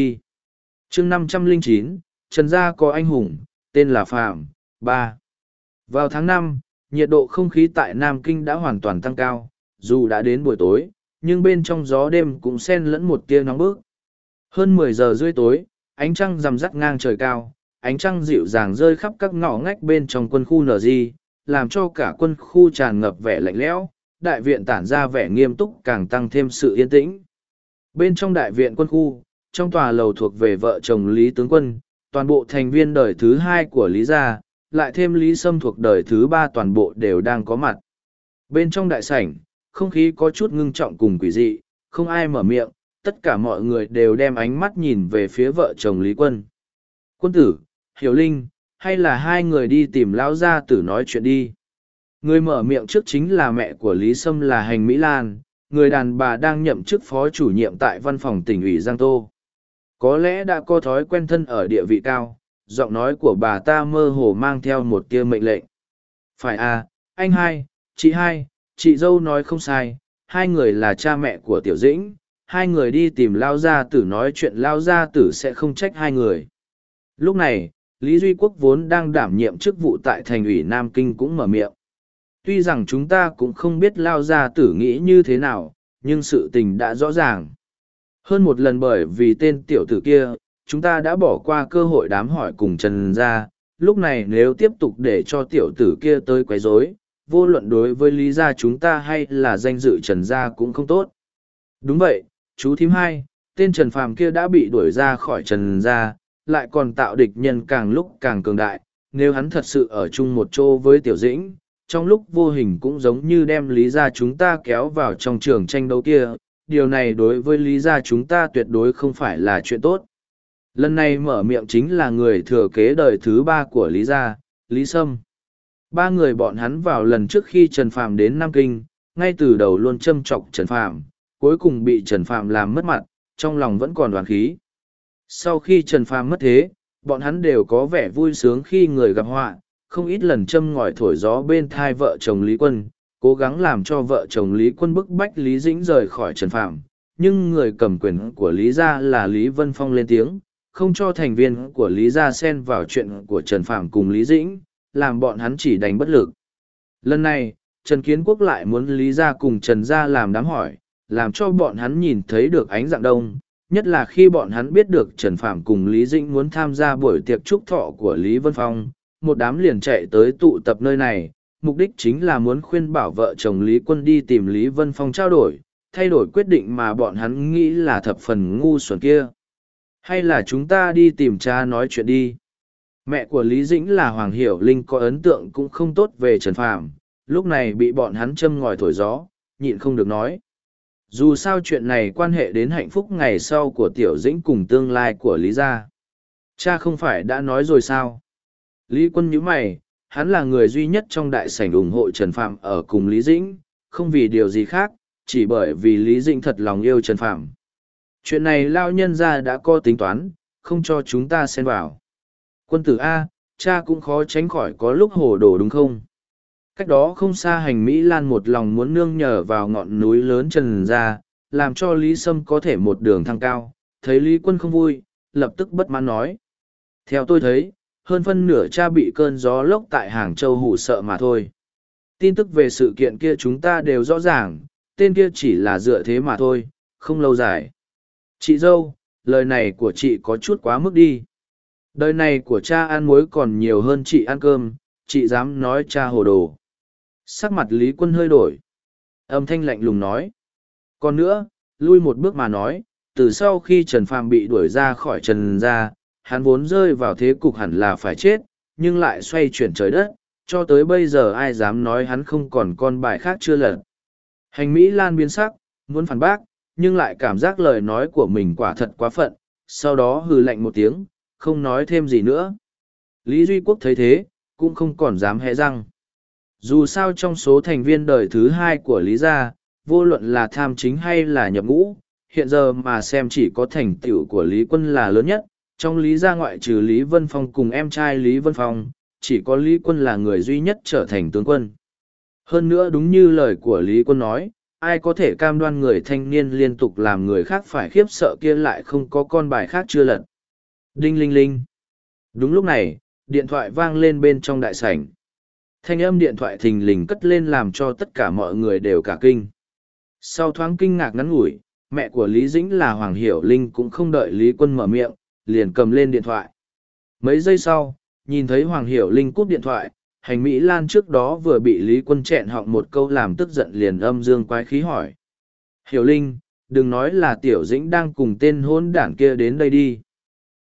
chương 509, Trần Gia có anh hùng, tên là Phạm, 3. Vào tháng năm, nhiệt độ không khí tại Nam Kinh đã hoàn toàn tăng cao, dù đã đến buổi tối, nhưng bên trong gió đêm cũng xen lẫn một tia nóng bức. Hơn mười giờ rưỡi tối, ánh trăng rằm rắt ngang trời cao, ánh trăng dịu dàng rơi khắp các ngõ ngách bên trong quân khu NG, làm cho cả quân khu tràn ngập vẻ lạnh lẽo, đại viện tản ra vẻ nghiêm túc càng tăng thêm sự yên tĩnh. Bên trong đại viện quân khu, trong tòa lầu thuộc về vợ chồng Lý Tướng Quân, toàn bộ thành viên đời thứ hai của Lý Gia, lại thêm Lý Sâm thuộc đời thứ ba toàn bộ đều đang có mặt. Bên trong đại sảnh, không khí có chút ngưng trọng cùng quỷ dị, không ai mở miệng, tất cả mọi người đều đem ánh mắt nhìn về phía vợ chồng Lý Quân. Quân tử, Hiểu Linh, hay là hai người đi tìm lão gia tử nói chuyện đi. Người mở miệng trước chính là mẹ của Lý Sâm là Hành Mỹ Lan, người đàn bà đang nhậm chức phó chủ nhiệm tại văn phòng tỉnh ủy Giang Tô. Có lẽ đã có thói quen thân ở địa vị cao, giọng nói của bà ta mơ hồ mang theo một tia mệnh lệnh. Phải à, anh hai, chị hai, chị dâu nói không sai, hai người là cha mẹ của Tiểu Dĩnh, hai người đi tìm Lao Gia Tử nói chuyện Lao Gia Tử sẽ không trách hai người. Lúc này, Lý Duy Quốc vốn đang đảm nhiệm chức vụ tại thành ủy Nam Kinh cũng mở miệng. Tuy rằng chúng ta cũng không biết Lao Gia Tử nghĩ như thế nào, nhưng sự tình đã rõ ràng. Hơn một lần bởi vì tên tiểu tử kia, chúng ta đã bỏ qua cơ hội đám hỏi cùng Trần Gia, lúc này nếu tiếp tục để cho tiểu tử kia tới quấy rối, vô luận đối với lý gia chúng ta hay là danh dự Trần Gia cũng không tốt. Đúng vậy, chú thím hai, tên Trần Phàm kia đã bị đuổi ra khỏi Trần Gia, lại còn tạo địch nhân càng lúc càng cường đại, nếu hắn thật sự ở chung một chỗ với Tiểu Dĩnh, trong lúc vô hình cũng giống như đem lý gia chúng ta kéo vào trong trường tranh đấu kia, điều này đối với lý gia chúng ta tuyệt đối không phải là chuyện tốt. Lần này mở miệng chính là người thừa kế đời thứ ba của lý gia, Lý Sâm. Ba người bọn hắn vào lần trước khi Trần Phàm đến Nam Kinh, ngay từ đầu luôn châm chọc Trần Phàm, cuối cùng bị Trần Phàm làm mất mặt, trong lòng vẫn còn đoàn khí. Sau khi Trần Phàm mất thế, bọn hắn đều có vẻ vui sướng khi người gặp họa, không ít lần châm ngòi thổi gió bên thai vợ chồng Lý Quân, cố gắng làm cho vợ chồng Lý Quân bức bách Lý Dĩnh rời khỏi Trần Phạm. Nhưng người cầm quyền của Lý Gia là Lý Vân Phong lên tiếng, không cho thành viên của Lý Gia xen vào chuyện của Trần Phạm cùng Lý Dĩnh, làm bọn hắn chỉ đánh bất lực. Lần này, Trần Kiến Quốc lại muốn Lý Gia cùng Trần Gia làm đám hỏi, làm cho bọn hắn nhìn thấy được ánh dạng đông, nhất là khi bọn hắn biết được Trần Phạm cùng Lý Dĩnh muốn tham gia buổi tiệc chúc thọ của Lý Vân Phong, một đám liền chạy tới tụ tập nơi này, mục đích chính là muốn khuyên bảo vợ chồng Lý Quân đi tìm Lý Vân Phong trao đổi, thay đổi quyết định mà bọn hắn nghĩ là thập phần ngu xuẩn kia. Hay là chúng ta đi tìm cha nói chuyện đi. Mẹ của Lý Dĩnh là Hoàng Hiểu Linh có ấn tượng cũng không tốt về Trần Phàm, lúc này bị bọn hắn châm ngòi thổi gió, nhịn không được nói. Dù sao chuyện này quan hệ đến hạnh phúc ngày sau của Tiểu Dĩnh cùng tương lai của Lý Gia. Cha không phải đã nói rồi sao? Lý quân nhíu mày, hắn là người duy nhất trong đại sảnh ủng hộ Trần Phạm ở cùng Lý Dĩnh, không vì điều gì khác, chỉ bởi vì Lý Dĩnh thật lòng yêu Trần Phạm. Chuyện này lao nhân ra đã có tính toán, không cho chúng ta xen vào. Quân tử A, cha cũng khó tránh khỏi có lúc hồ đồ đúng không? Cách đó không xa hành Mỹ Lan một lòng muốn nương nhờ vào ngọn núi lớn Trần ra, làm cho Lý Sâm có thể một đường thăng cao, thấy Lý Quân không vui, lập tức bất mãn nói. Theo tôi thấy, hơn phân nửa cha bị cơn gió lốc tại Hàng Châu hủ sợ mà thôi. Tin tức về sự kiện kia chúng ta đều rõ ràng, tên kia chỉ là dựa thế mà thôi, không lâu dài. Chị dâu, lời này của chị có chút quá mức đi. Đời này của cha ăn muối còn nhiều hơn chị ăn cơm, chị dám nói cha hồ đồ. Sắc mặt Lý Quân hơi đổi. Âm thanh lạnh lùng nói. Còn nữa, lui một bước mà nói, từ sau khi Trần Phàm bị đuổi ra khỏi Trần gia, hắn vốn rơi vào thế cục hẳn là phải chết, nhưng lại xoay chuyển trời đất, cho tới bây giờ ai dám nói hắn không còn con bài khác chưa lật. Hành Mỹ Lan biến sắc, muốn phản bác, nhưng lại cảm giác lời nói của mình quả thật quá phận, sau đó hừ lạnh một tiếng, không nói thêm gì nữa. Lý Duy Quốc thấy thế, cũng không còn dám hé răng. Dù sao trong số thành viên đời thứ hai của Lý Gia, vô luận là tham chính hay là nhập ngũ, hiện giờ mà xem chỉ có thành tựu của Lý Quân là lớn nhất, trong Lý gia ngoại trừ Lý Vân Phong cùng em trai Lý Vân Phong, chỉ có Lý Quân là người duy nhất trở thành tướng quân. Hơn nữa đúng như lời của Lý Quân nói, ai có thể cam đoan người thanh niên liên tục làm người khác phải khiếp sợ kia lại không có con bài khác chưa lật. Đinh linh linh. Đúng lúc này, điện thoại vang lên bên trong đại sảnh. Thanh âm điện thoại thình lình cất lên làm cho tất cả mọi người đều cả kinh. Sau thoáng kinh ngạc ngắn ngủi, mẹ của Lý Dĩnh là Hoàng Hiểu Linh cũng không đợi Lý Quân mở miệng, liền cầm lên điện thoại. Mấy giây sau, nhìn thấy Hoàng Hiểu Linh cúp điện thoại, hành Mỹ Lan trước đó vừa bị Lý Quân chẹn họng một câu làm tức giận liền âm dương quái khí hỏi. Hiểu Linh, đừng nói là tiểu dĩnh đang cùng tên hôn đảng kia đến đây đi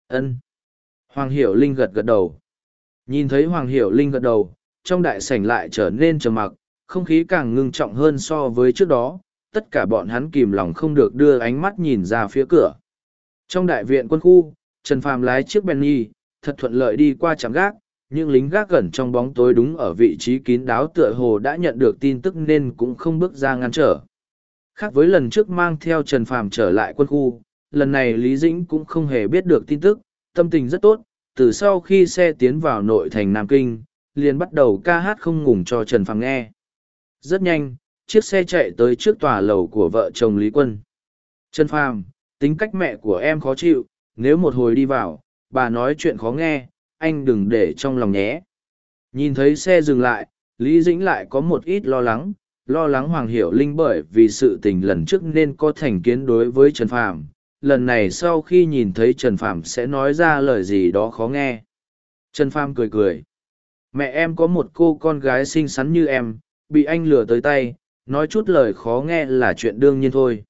ân hoàng hiểu linh gật gật đầu nhìn thấy hoàng hiểu linh gật đầu trong đại sảnh lại trở nên trầm mặc không khí càng ngưng trọng hơn so với trước đó tất cả bọn hắn kìm lòng không được đưa ánh mắt nhìn ra phía cửa trong đại viện quân khu trần phàm lái chiếc benny, thật thuận lợi đi qua trạm gác, những lính gác gần trong bóng tối đúng ở vị trí kín đáo tựa hồ đã nhận được tin tức nên cũng không bước ra ngăn trở. Khác với lần trước mang theo trần phàm trở lại quân khu, lần này lý dĩnh cũng không hề biết được tin tức, tâm tình rất tốt, từ sau khi xe tiến vào nội thành nam kinh, liền bắt đầu ca hát không ngủng cho trần phàm nghe. Rất nhanh, chiếc xe chạy tới trước tòa lầu của vợ chồng lý quân. Trần phàm, tính cách mẹ của em khó chịu nếu một hồi đi vào, bà nói chuyện khó nghe, anh đừng để trong lòng nhé. Nhìn thấy xe dừng lại, lý dĩnh lại có một ít lo lắng lo lắng hoàng hiểu linh bởi vì sự tình lần trước nên có thành kiến đối với trần phàm. Lần này sau khi nhìn thấy trần phàm sẽ nói ra lời gì đó khó nghe. Trần phàm cười cười. Mẹ em có một cô con gái xinh xắn như em, bị anh lừa tới tay, nói chút lời khó nghe là chuyện đương nhiên thôi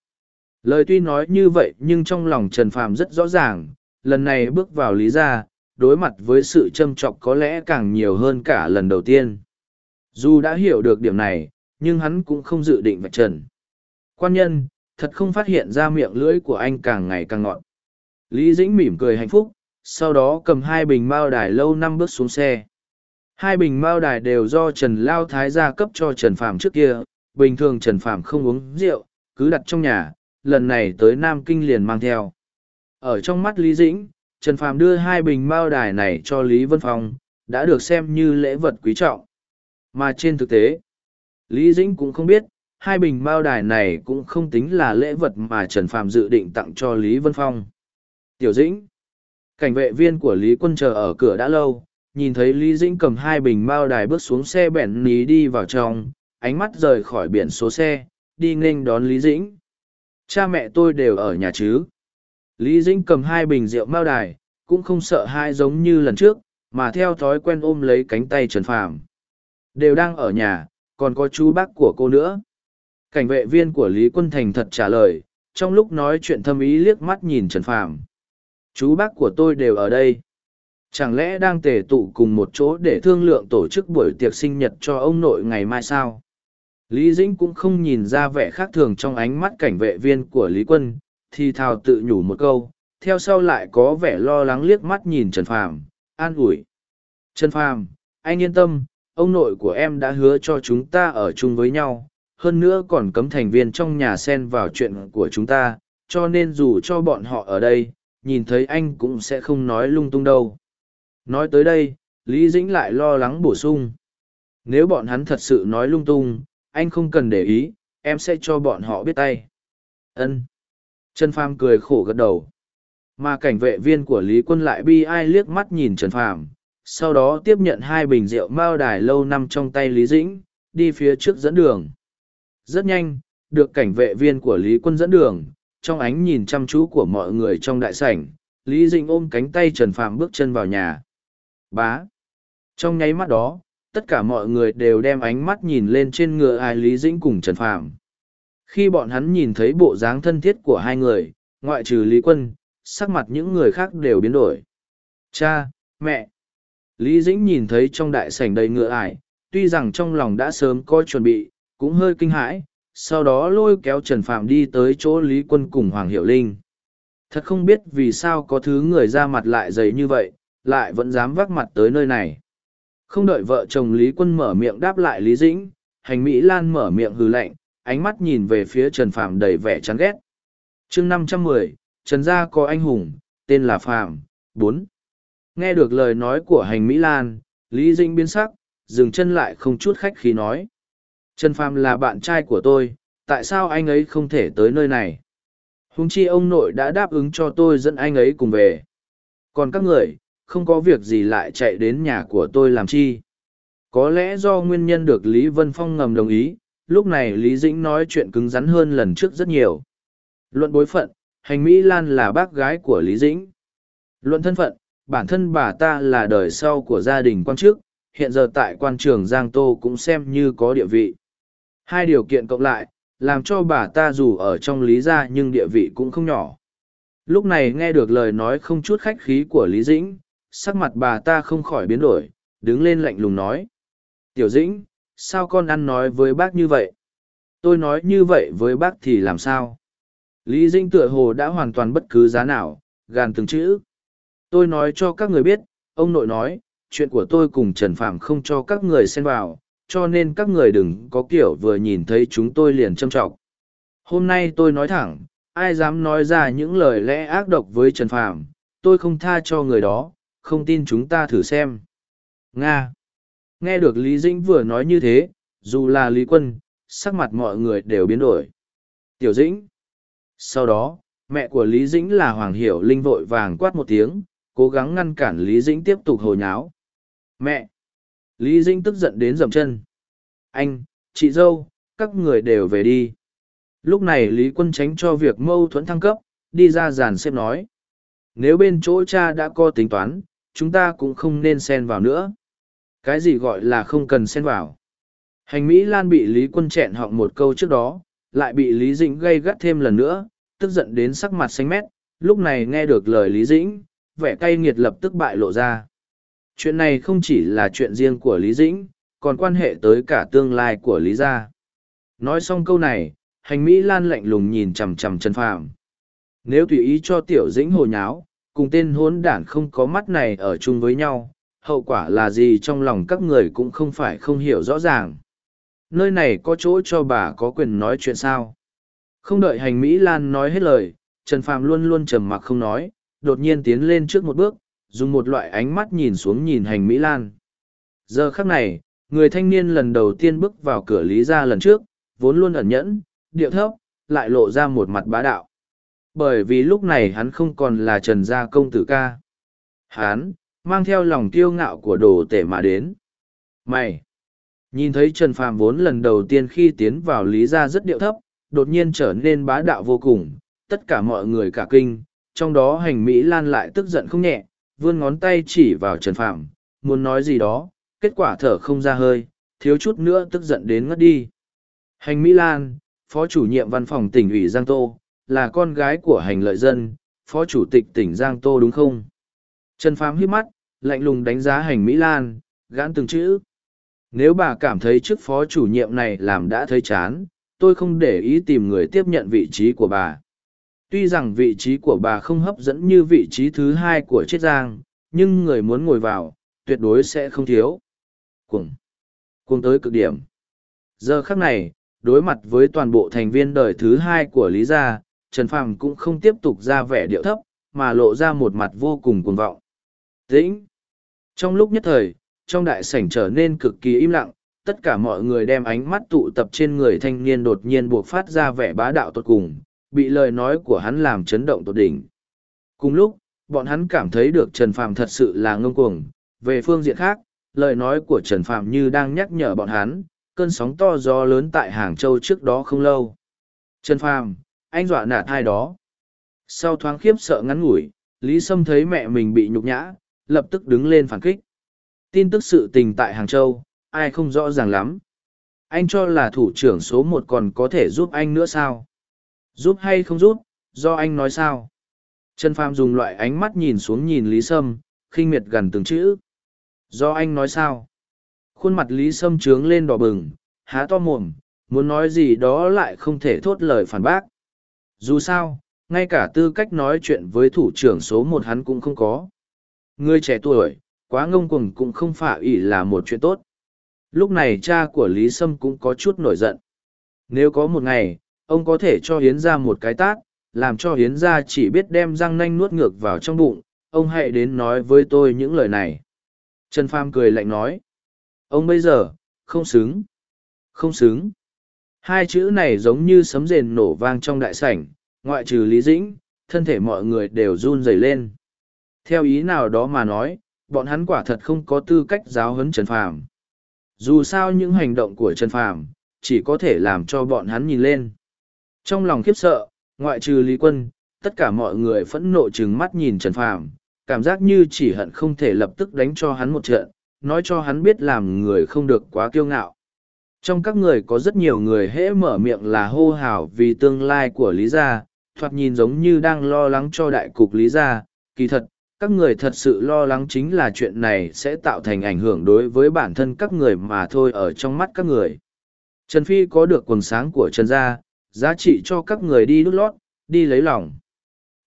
lời tuy nói như vậy nhưng trong lòng trần phàm rất rõ ràng, lần này bước vào lý gia, đối mặt với sự châm trọc có lẽ càng nhiều hơn cả lần đầu tiên. Dù đã hiểu được điểm này, nhưng hắn cũng không dự định vạch trần. Quan nhân, thật không phát hiện ra miệng lưỡi của anh càng ngày càng ngọt. Lý dĩnh mỉm cười hạnh phúc, sau đó cầm hai bình mao đài lâu năm bước xuống xe. Hai bình mao đài đều do trần lao thái gia cấp cho trần phàm trước kia, bình thường trần phàm không uống rượu, cứ đặt trong nhà lần này tới nam kinh liền mang theo. Ở trong mắt lý dĩnh, trần phàm đưa hai bình mao đài này cho lý vân phong, đã được xem như lễ vật quý trọng. Mà trên thực tế, lý dĩnh cũng không biết, hai bình mao đài này cũng không tính là lễ vật mà trần phàm dự định tặng cho lý vân phong. Tiểu dĩnh, cảnh vệ viên của lý quân chờ ở cửa đã lâu, nhìn thấy lý dĩnh cầm hai bình mao đài bước xuống xe bẹn ní đi vào trong, ánh mắt rời khỏi biển số xe, đi nghênh đón lý dĩnh cha mẹ tôi đều ở nhà chứ? Lý dĩnh cầm hai bình rượu mao đài, cũng không sợ hai giống như lần trước, mà theo thói quen ôm lấy cánh tay trần phàm. Đều đang ở nhà, còn có chú bác của cô nữa. Cảnh vệ viên của lý quân thành thật trả lời, trong lúc nói chuyện thâm ý liếc mắt nhìn trần phàm. Chú bác của tôi đều ở đây. Chẳng lẽ đang tề tụ cùng một chỗ để thương lượng tổ chức buổi tiệc sinh nhật cho ông nội ngày mai sao? Lý dĩnh cũng không nhìn ra vẻ khác thường trong ánh mắt cảnh vệ viên của lý quân, thì thào tự nhủ một câu, theo sau lại có vẻ lo lắng liếc mắt nhìn trần phàm, an ủi. Trần phàm, anh yên tâm, ông nội của em đã hứa cho chúng ta ở chung với nhau, hơn nữa còn cấm thành viên trong nhà xen vào chuyện của chúng ta, cho nên dù cho bọn họ ở đây, nhìn thấy anh cũng sẽ không nói lung tung đâu. Nói tới đây, lý dĩnh lại lo lắng bổ sung. Nếu bọn hắn thật sự nói lung tung anh không cần để ý, em sẽ cho bọn họ biết tay. Ân. Trần phàm cười khổ gật đầu. Mà cảnh vệ viên của lý quân lại bi ai liếc mắt nhìn trần phàm, sau đó tiếp nhận hai bình rượu mao đài lâu năm trong tay lý dĩnh, đi phía trước dẫn đường. Rất nhanh, được cảnh vệ viên của lý quân dẫn đường, trong ánh nhìn chăm chú của mọi người trong đại sảnh, lý dĩnh ôm cánh tay trần phàm bước chân vào nhà. Bá. Trong nháy mắt đó tất cả mọi người đều đem ánh mắt nhìn lên trên ngựa ai lý dĩnh cùng trần phàm. Khi bọn hắn nhìn thấy bộ dáng thân thiết của hai người, ngoại trừ lý quân, sắc mặt những người khác đều biến đổi. Cha, mẹ. Lý dĩnh nhìn thấy trong đại sảnh đầy ngựa ải, tuy rằng trong lòng đã sớm có chuẩn bị, cũng hơi kinh hãi, sau đó lôi kéo trần phạm đi tới chỗ lý quân cùng hoàng hiệu linh. Thật không biết vì sao có thứ người ra mặt lại dày như vậy, lại vẫn dám vác mặt tới nơi này không đợi vợ chồng lý quân mở miệng đáp lại lý dĩnh, hành mỹ lan mở miệng hừ lạnh, ánh mắt nhìn về phía trần phạm đầy vẻ chán ghét. Chương năm trăm mười, trần gia có anh hùng, tên là phạm bốn. Nghe được lời nói của hành mỹ lan, lý dĩnh biến sắc, dừng chân lại không chút khách khí nói. Trần phạm là bạn trai của tôi, tại sao anh ấy không thể tới nơi này? Hùng chi ông nội đã đáp ứng cho tôi dẫn anh ấy cùng về. Còn các người không có việc gì lại chạy đến nhà của tôi làm chi. Có lẽ do nguyên nhân được lý vân phong ngầm đồng ý lúc này lý dĩnh nói chuyện cứng rắn hơn lần trước rất nhiều. Luận bối phận hành mỹ lan là bác gái của lý dĩnh. Luận thân phận bản thân bà ta là đời sau của gia đình quan chức hiện giờ tại quan trường giang tô cũng xem như có địa vị. Hai điều kiện cộng lại làm cho bà ta dù ở trong lý gia nhưng địa vị cũng không nhỏ. Lúc này nghe được lời nói không chút khách khí của Lý Dĩnh, sắc mặt bà ta không khỏi biến đổi, đứng lên lạnh lùng nói. Tiểu Dĩnh, sao con ăn nói với bác như vậy? Tôi nói như vậy với bác thì làm sao? Lý Dĩnh tựa hồ đã hoàn toàn bất cứ giá nào, gàn từng chữ. Tôi nói cho các người biết, ông nội nói, chuyện của tôi cùng Trần Phạm không cho các người xen vào, cho nên các người đừng có kiểu vừa nhìn thấy chúng tôi liền châm trọng. Hôm nay tôi nói thẳng, ai dám nói ra những lời lẽ ác độc với Trần Phạm, tôi không tha cho người đó, không tin chúng ta thử xem. Nga Nghe được Lý Dĩnh vừa nói như thế, dù là Lý Quân, sắc mặt mọi người đều biến đổi. Tiểu Dĩnh Sau đó, mẹ của Lý Dĩnh là Hoàng Hiểu Linh vội vàng quát một tiếng, cố gắng ngăn cản Lý Dĩnh tiếp tục hồ nháo. Mẹ! Lý Dĩnh tức giận đến dầm chân. Anh, chị dâu, các người đều về đi. Lúc này Lý Quân tránh cho việc mâu thuẫn thăng cấp, đi ra giàn xếp nói. Nếu bên chỗ cha đã có tính toán, chúng ta cũng không nên xen vào nữa. Cái gì gọi là không cần xen vào? Hành Mỹ Lan bị Lý Quân chẹn họng một câu trước đó, lại bị Lý Dĩnh gây gắt thêm lần nữa, tức giận đến sắc mặt xanh mét, lúc này nghe được lời Lý Dĩnh, vẻ cay nghiệt lập tức bại lộ ra. Chuyện này không chỉ là chuyện riêng của Lý Dĩnh, còn quan hệ tới cả tương lai của Lý Gia. Nói xong câu này, hành Mỹ Lan lạnh lùng nhìn chằm chằm Trần Phàm. Nếu tùy ý cho tiểu dĩnh hồ nháo, cùng tên hốn đản không có mắt này ở chung với nhau, hậu quả là gì trong lòng các người cũng không phải không hiểu rõ ràng. Nơi này có chỗ cho bà có quyền nói chuyện sao. Không đợi hành Mỹ Lan nói hết lời, Trần Phàm luôn luôn trầm mặc không nói, đột nhiên tiến lên trước một bước, dùng một loại ánh mắt nhìn xuống nhìn hành Mỹ Lan. Giờ khắc này, người thanh niên lần đầu tiên bước vào cửa lý ra lần trước, vốn luôn ẩn nhẫn, điệu thấp, lại lộ ra một mặt bá đạo. Bởi vì lúc này hắn không còn là Trần Gia công tử ca. Hắn, mang theo lòng kiêu ngạo của đồ tể mà đến. Mày! Nhìn thấy Trần Phàm vốn lần đầu tiên khi tiến vào lý gia rất điệu thấp, đột nhiên trở nên bá đạo vô cùng, tất cả mọi người cả kinh, trong đó hành Mỹ Lan lại tức giận không nhẹ, vươn ngón tay chỉ vào Trần Phàm, muốn nói gì đó, kết quả thở không ra hơi, thiếu chút nữa tức giận đến ngất đi. Hành Mỹ Lan, phó chủ nhiệm văn phòng tỉnh ủy Giang Tô, là con gái của hành lợi dân, phó chủ tịch tỉnh Giang Tô đúng không? Trần Phàm hiếp mắt, lạnh lùng đánh giá hành Mỹ Lan, gãn từng chữ. Nếu bà cảm thấy chức phó chủ nhiệm này làm đã thấy chán, tôi không để ý tìm người tiếp nhận vị trí của bà. Tuy rằng vị trí của bà không hấp dẫn như vị trí thứ hai của Chiết Giang, nhưng người muốn ngồi vào, tuyệt đối sẽ không thiếu. Cuồng. Cuồng tới cực điểm. Giờ khắc này, đối mặt với toàn bộ thành viên đời thứ hai của Lý Gia, Trần Phàm cũng không tiếp tục ra vẻ điệu thấp, mà lộ ra một mặt vô cùng cuồng vọng. Tĩnh! Trong lúc nhất thời, trong đại sảnh trở nên cực kỳ im lặng, tất cả mọi người đem ánh mắt tụ tập trên người thanh niên đột nhiên buộc phát ra vẻ bá đạo tột cùng, bị lời nói của hắn làm chấn động tột đỉnh. Cùng lúc, bọn hắn cảm thấy được Trần Phàm thật sự là ngông cuồng. Về phương diện khác, lời nói của Trần Phàm như đang nhắc nhở bọn hắn, cơn sóng to gió lớn tại Hàng Châu trước đó không lâu. Trần Phàm, anh dọa nạt hai đó. Sau thoáng khiếp sợ ngắn ngủi, Lý Sâm thấy mẹ mình bị nhục nhã, lập tức đứng lên phản kích. Tin tức sự tình tại Hàng Châu, ai không rõ ràng lắm. Anh cho là thủ trưởng số một còn có thể giúp anh nữa sao? Giúp hay không giúp, do anh nói sao? Trần Phàm dùng loại ánh mắt nhìn xuống nhìn Lý Sâm, khinh miệt gần từng chữ. Do anh nói sao? Khuôn mặt Lý Sâm trướng lên đỏ bừng, há to mồm, muốn nói gì đó lại không thể thốt lời phản bác. Dù sao, ngay cả tư cách nói chuyện với thủ trưởng số một hắn cũng không có. Người trẻ tuổi, quá ngông cuồng cũng không phải ỷ là một chuyện tốt. Lúc này cha của Lý Sâm cũng có chút nổi giận. Nếu có một ngày, ông có thể cho Hiến ra một cái tát, làm cho Hiến ra chỉ biết đem răng nanh nuốt ngược vào trong bụng, ông hãy đến nói với tôi những lời này. Trần Pham cười lạnh nói. Ông bây giờ, không xứng. Không xứng. Hai chữ này giống như sấm rền nổ vang trong đại sảnh, ngoại trừ Lý Dĩnh, thân thể mọi người đều run rẩy lên. Theo ý nào đó mà nói, bọn hắn quả thật không có tư cách giáo huấn Trần Phàm. Dù sao những hành động của Trần Phàm chỉ có thể làm cho bọn hắn nhìn lên. Trong lòng khiếp sợ, ngoại trừ Lý Quân, tất cả mọi người phẫn nộ trừng mắt nhìn Trần Phàm, cảm giác như chỉ hận không thể lập tức đánh cho hắn một trận, nói cho hắn biết làm người không được quá kiêu ngạo. Trong các người có rất nhiều người hễ mở miệng là hô hào vì tương lai của Lý Gia, thoạt nhìn giống như đang lo lắng cho đại cục Lý Gia. Kỳ thật, các người thật sự lo lắng chính là chuyện này sẽ tạo thành ảnh hưởng đối với bản thân các người mà thôi ở trong mắt các người. Trần Phi có được quần sáng của Trần Gia, giá trị cho các người đi đút lót, đi lấy lòng.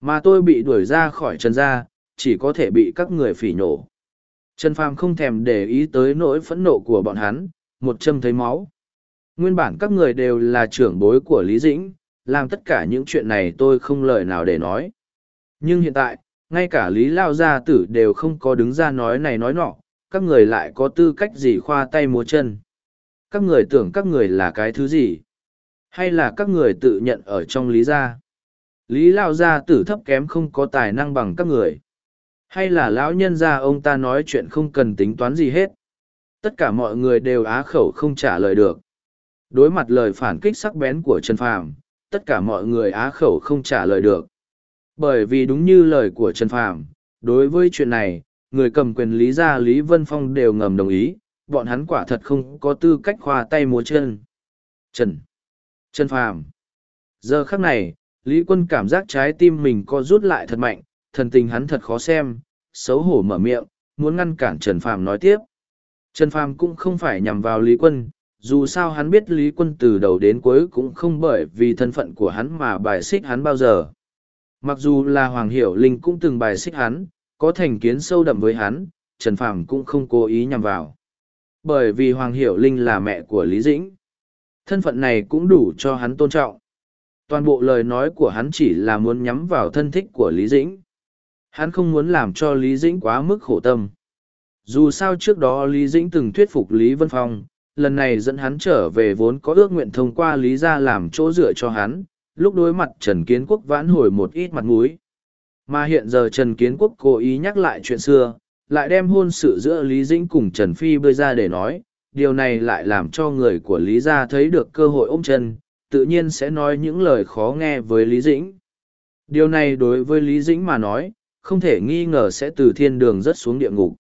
Mà tôi bị đuổi ra khỏi Trần Gia, chỉ có thể bị các người phỉ nhổ Trần Phàm không thèm để ý tới nỗi phẫn nộ của bọn hắn, một châm thấy máu. Nguyên bản các người đều là trưởng bối của Lý Dĩnh, làm tất cả những chuyện này tôi không lời nào để nói. Nhưng hiện tại, ngay cả Lý Lao Gia Tử đều không có đứng ra nói này nói nọ, các người lại có tư cách gì khoa tay múa chân. Các người tưởng các người là cái thứ gì? Hay là các người tự nhận ở trong Lý Gia? Lý Lao Gia Tử thấp kém không có tài năng bằng các người. Hay là lão nhân gia ông ta nói chuyện không cần tính toán gì hết? Tất cả mọi người đều á khẩu không trả lời được. Đối mặt lời phản kích sắc bén của Trần Phàm, tất cả mọi người á khẩu không trả lời được. Bởi vì đúng như lời của Trần Phàm, đối với chuyện này, người cầm quyền Lý gia Lý Vân Phong đều ngầm đồng ý, bọn hắn quả thật không có tư cách khoa tay múa chân. Trần. Trần Phàm. Giờ khắc này, Lý Quân cảm giác trái tim mình co rút lại thật mạnh, thần tình hắn thật khó xem, xấu hổ mở miệng, muốn ngăn cản Trần Phàm nói tiếp. Trần Phàm cũng không phải nhằm vào Lý Quân, dù sao hắn biết Lý Quân từ đầu đến cuối cũng không bởi vì thân phận của hắn mà bài xích hắn bao giờ. Mặc dù là Hoàng Hiểu Linh cũng từng bài xích hắn, có thành kiến sâu đậm với hắn, Trần Phàm cũng không cố ý nhằm vào. Bởi vì Hoàng Hiểu Linh là mẹ của Lý Dĩnh. Thân phận này cũng đủ cho hắn tôn trọng. Toàn bộ lời nói của hắn chỉ là muốn nhắm vào thân thích của Lý Dĩnh. Hắn không muốn làm cho Lý Dĩnh quá mức khổ tâm. Dù sao trước đó Lý Dĩnh từng thuyết phục Lý Vân Phong, lần này dẫn hắn trở về vốn có ước nguyện thông qua Lý gia làm chỗ dựa cho hắn, lúc đối mặt Trần Kiến Quốc vãn hồi một ít mặt mũi. Mà hiện giờ Trần Kiến Quốc cố ý nhắc lại chuyện xưa, lại đem hôn sự giữa Lý Dĩnh cùng Trần Phi bơi ra để nói, điều này lại làm cho người của Lý gia thấy được cơ hội ôm chân, tự nhiên sẽ nói những lời khó nghe với Lý Dĩnh. Điều này đối với Lý Dĩnh mà nói, không thể nghi ngờ sẽ từ thiên đường rất xuống địa ngục.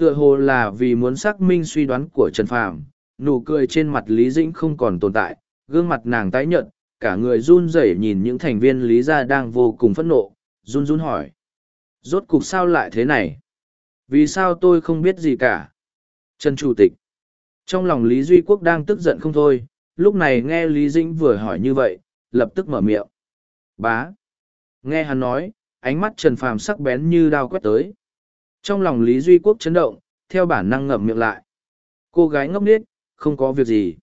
Tựa hồ là vì muốn xác minh suy đoán của Trần Phàm, nụ cười trên mặt Lý Dĩnh không còn tồn tại, gương mặt nàng tái nhợt, cả người run rẩy nhìn những thành viên Lý gia đang vô cùng phẫn nộ, run run hỏi. Rốt cục sao lại thế này? Vì sao tôi không biết gì cả? Trần Chủ tịch. Trong lòng Lý Duy Quốc đang tức giận không thôi, lúc này nghe Lý Dĩnh vừa hỏi như vậy, lập tức mở miệng. Bá. Nghe hắn nói, ánh mắt Trần Phàm sắc bén như đao quét tới. Trong lòng Lý Duy Quốc chấn động, theo bản năng ngậm miệng lại. Cô gái ngốc nghếch, không có việc gì.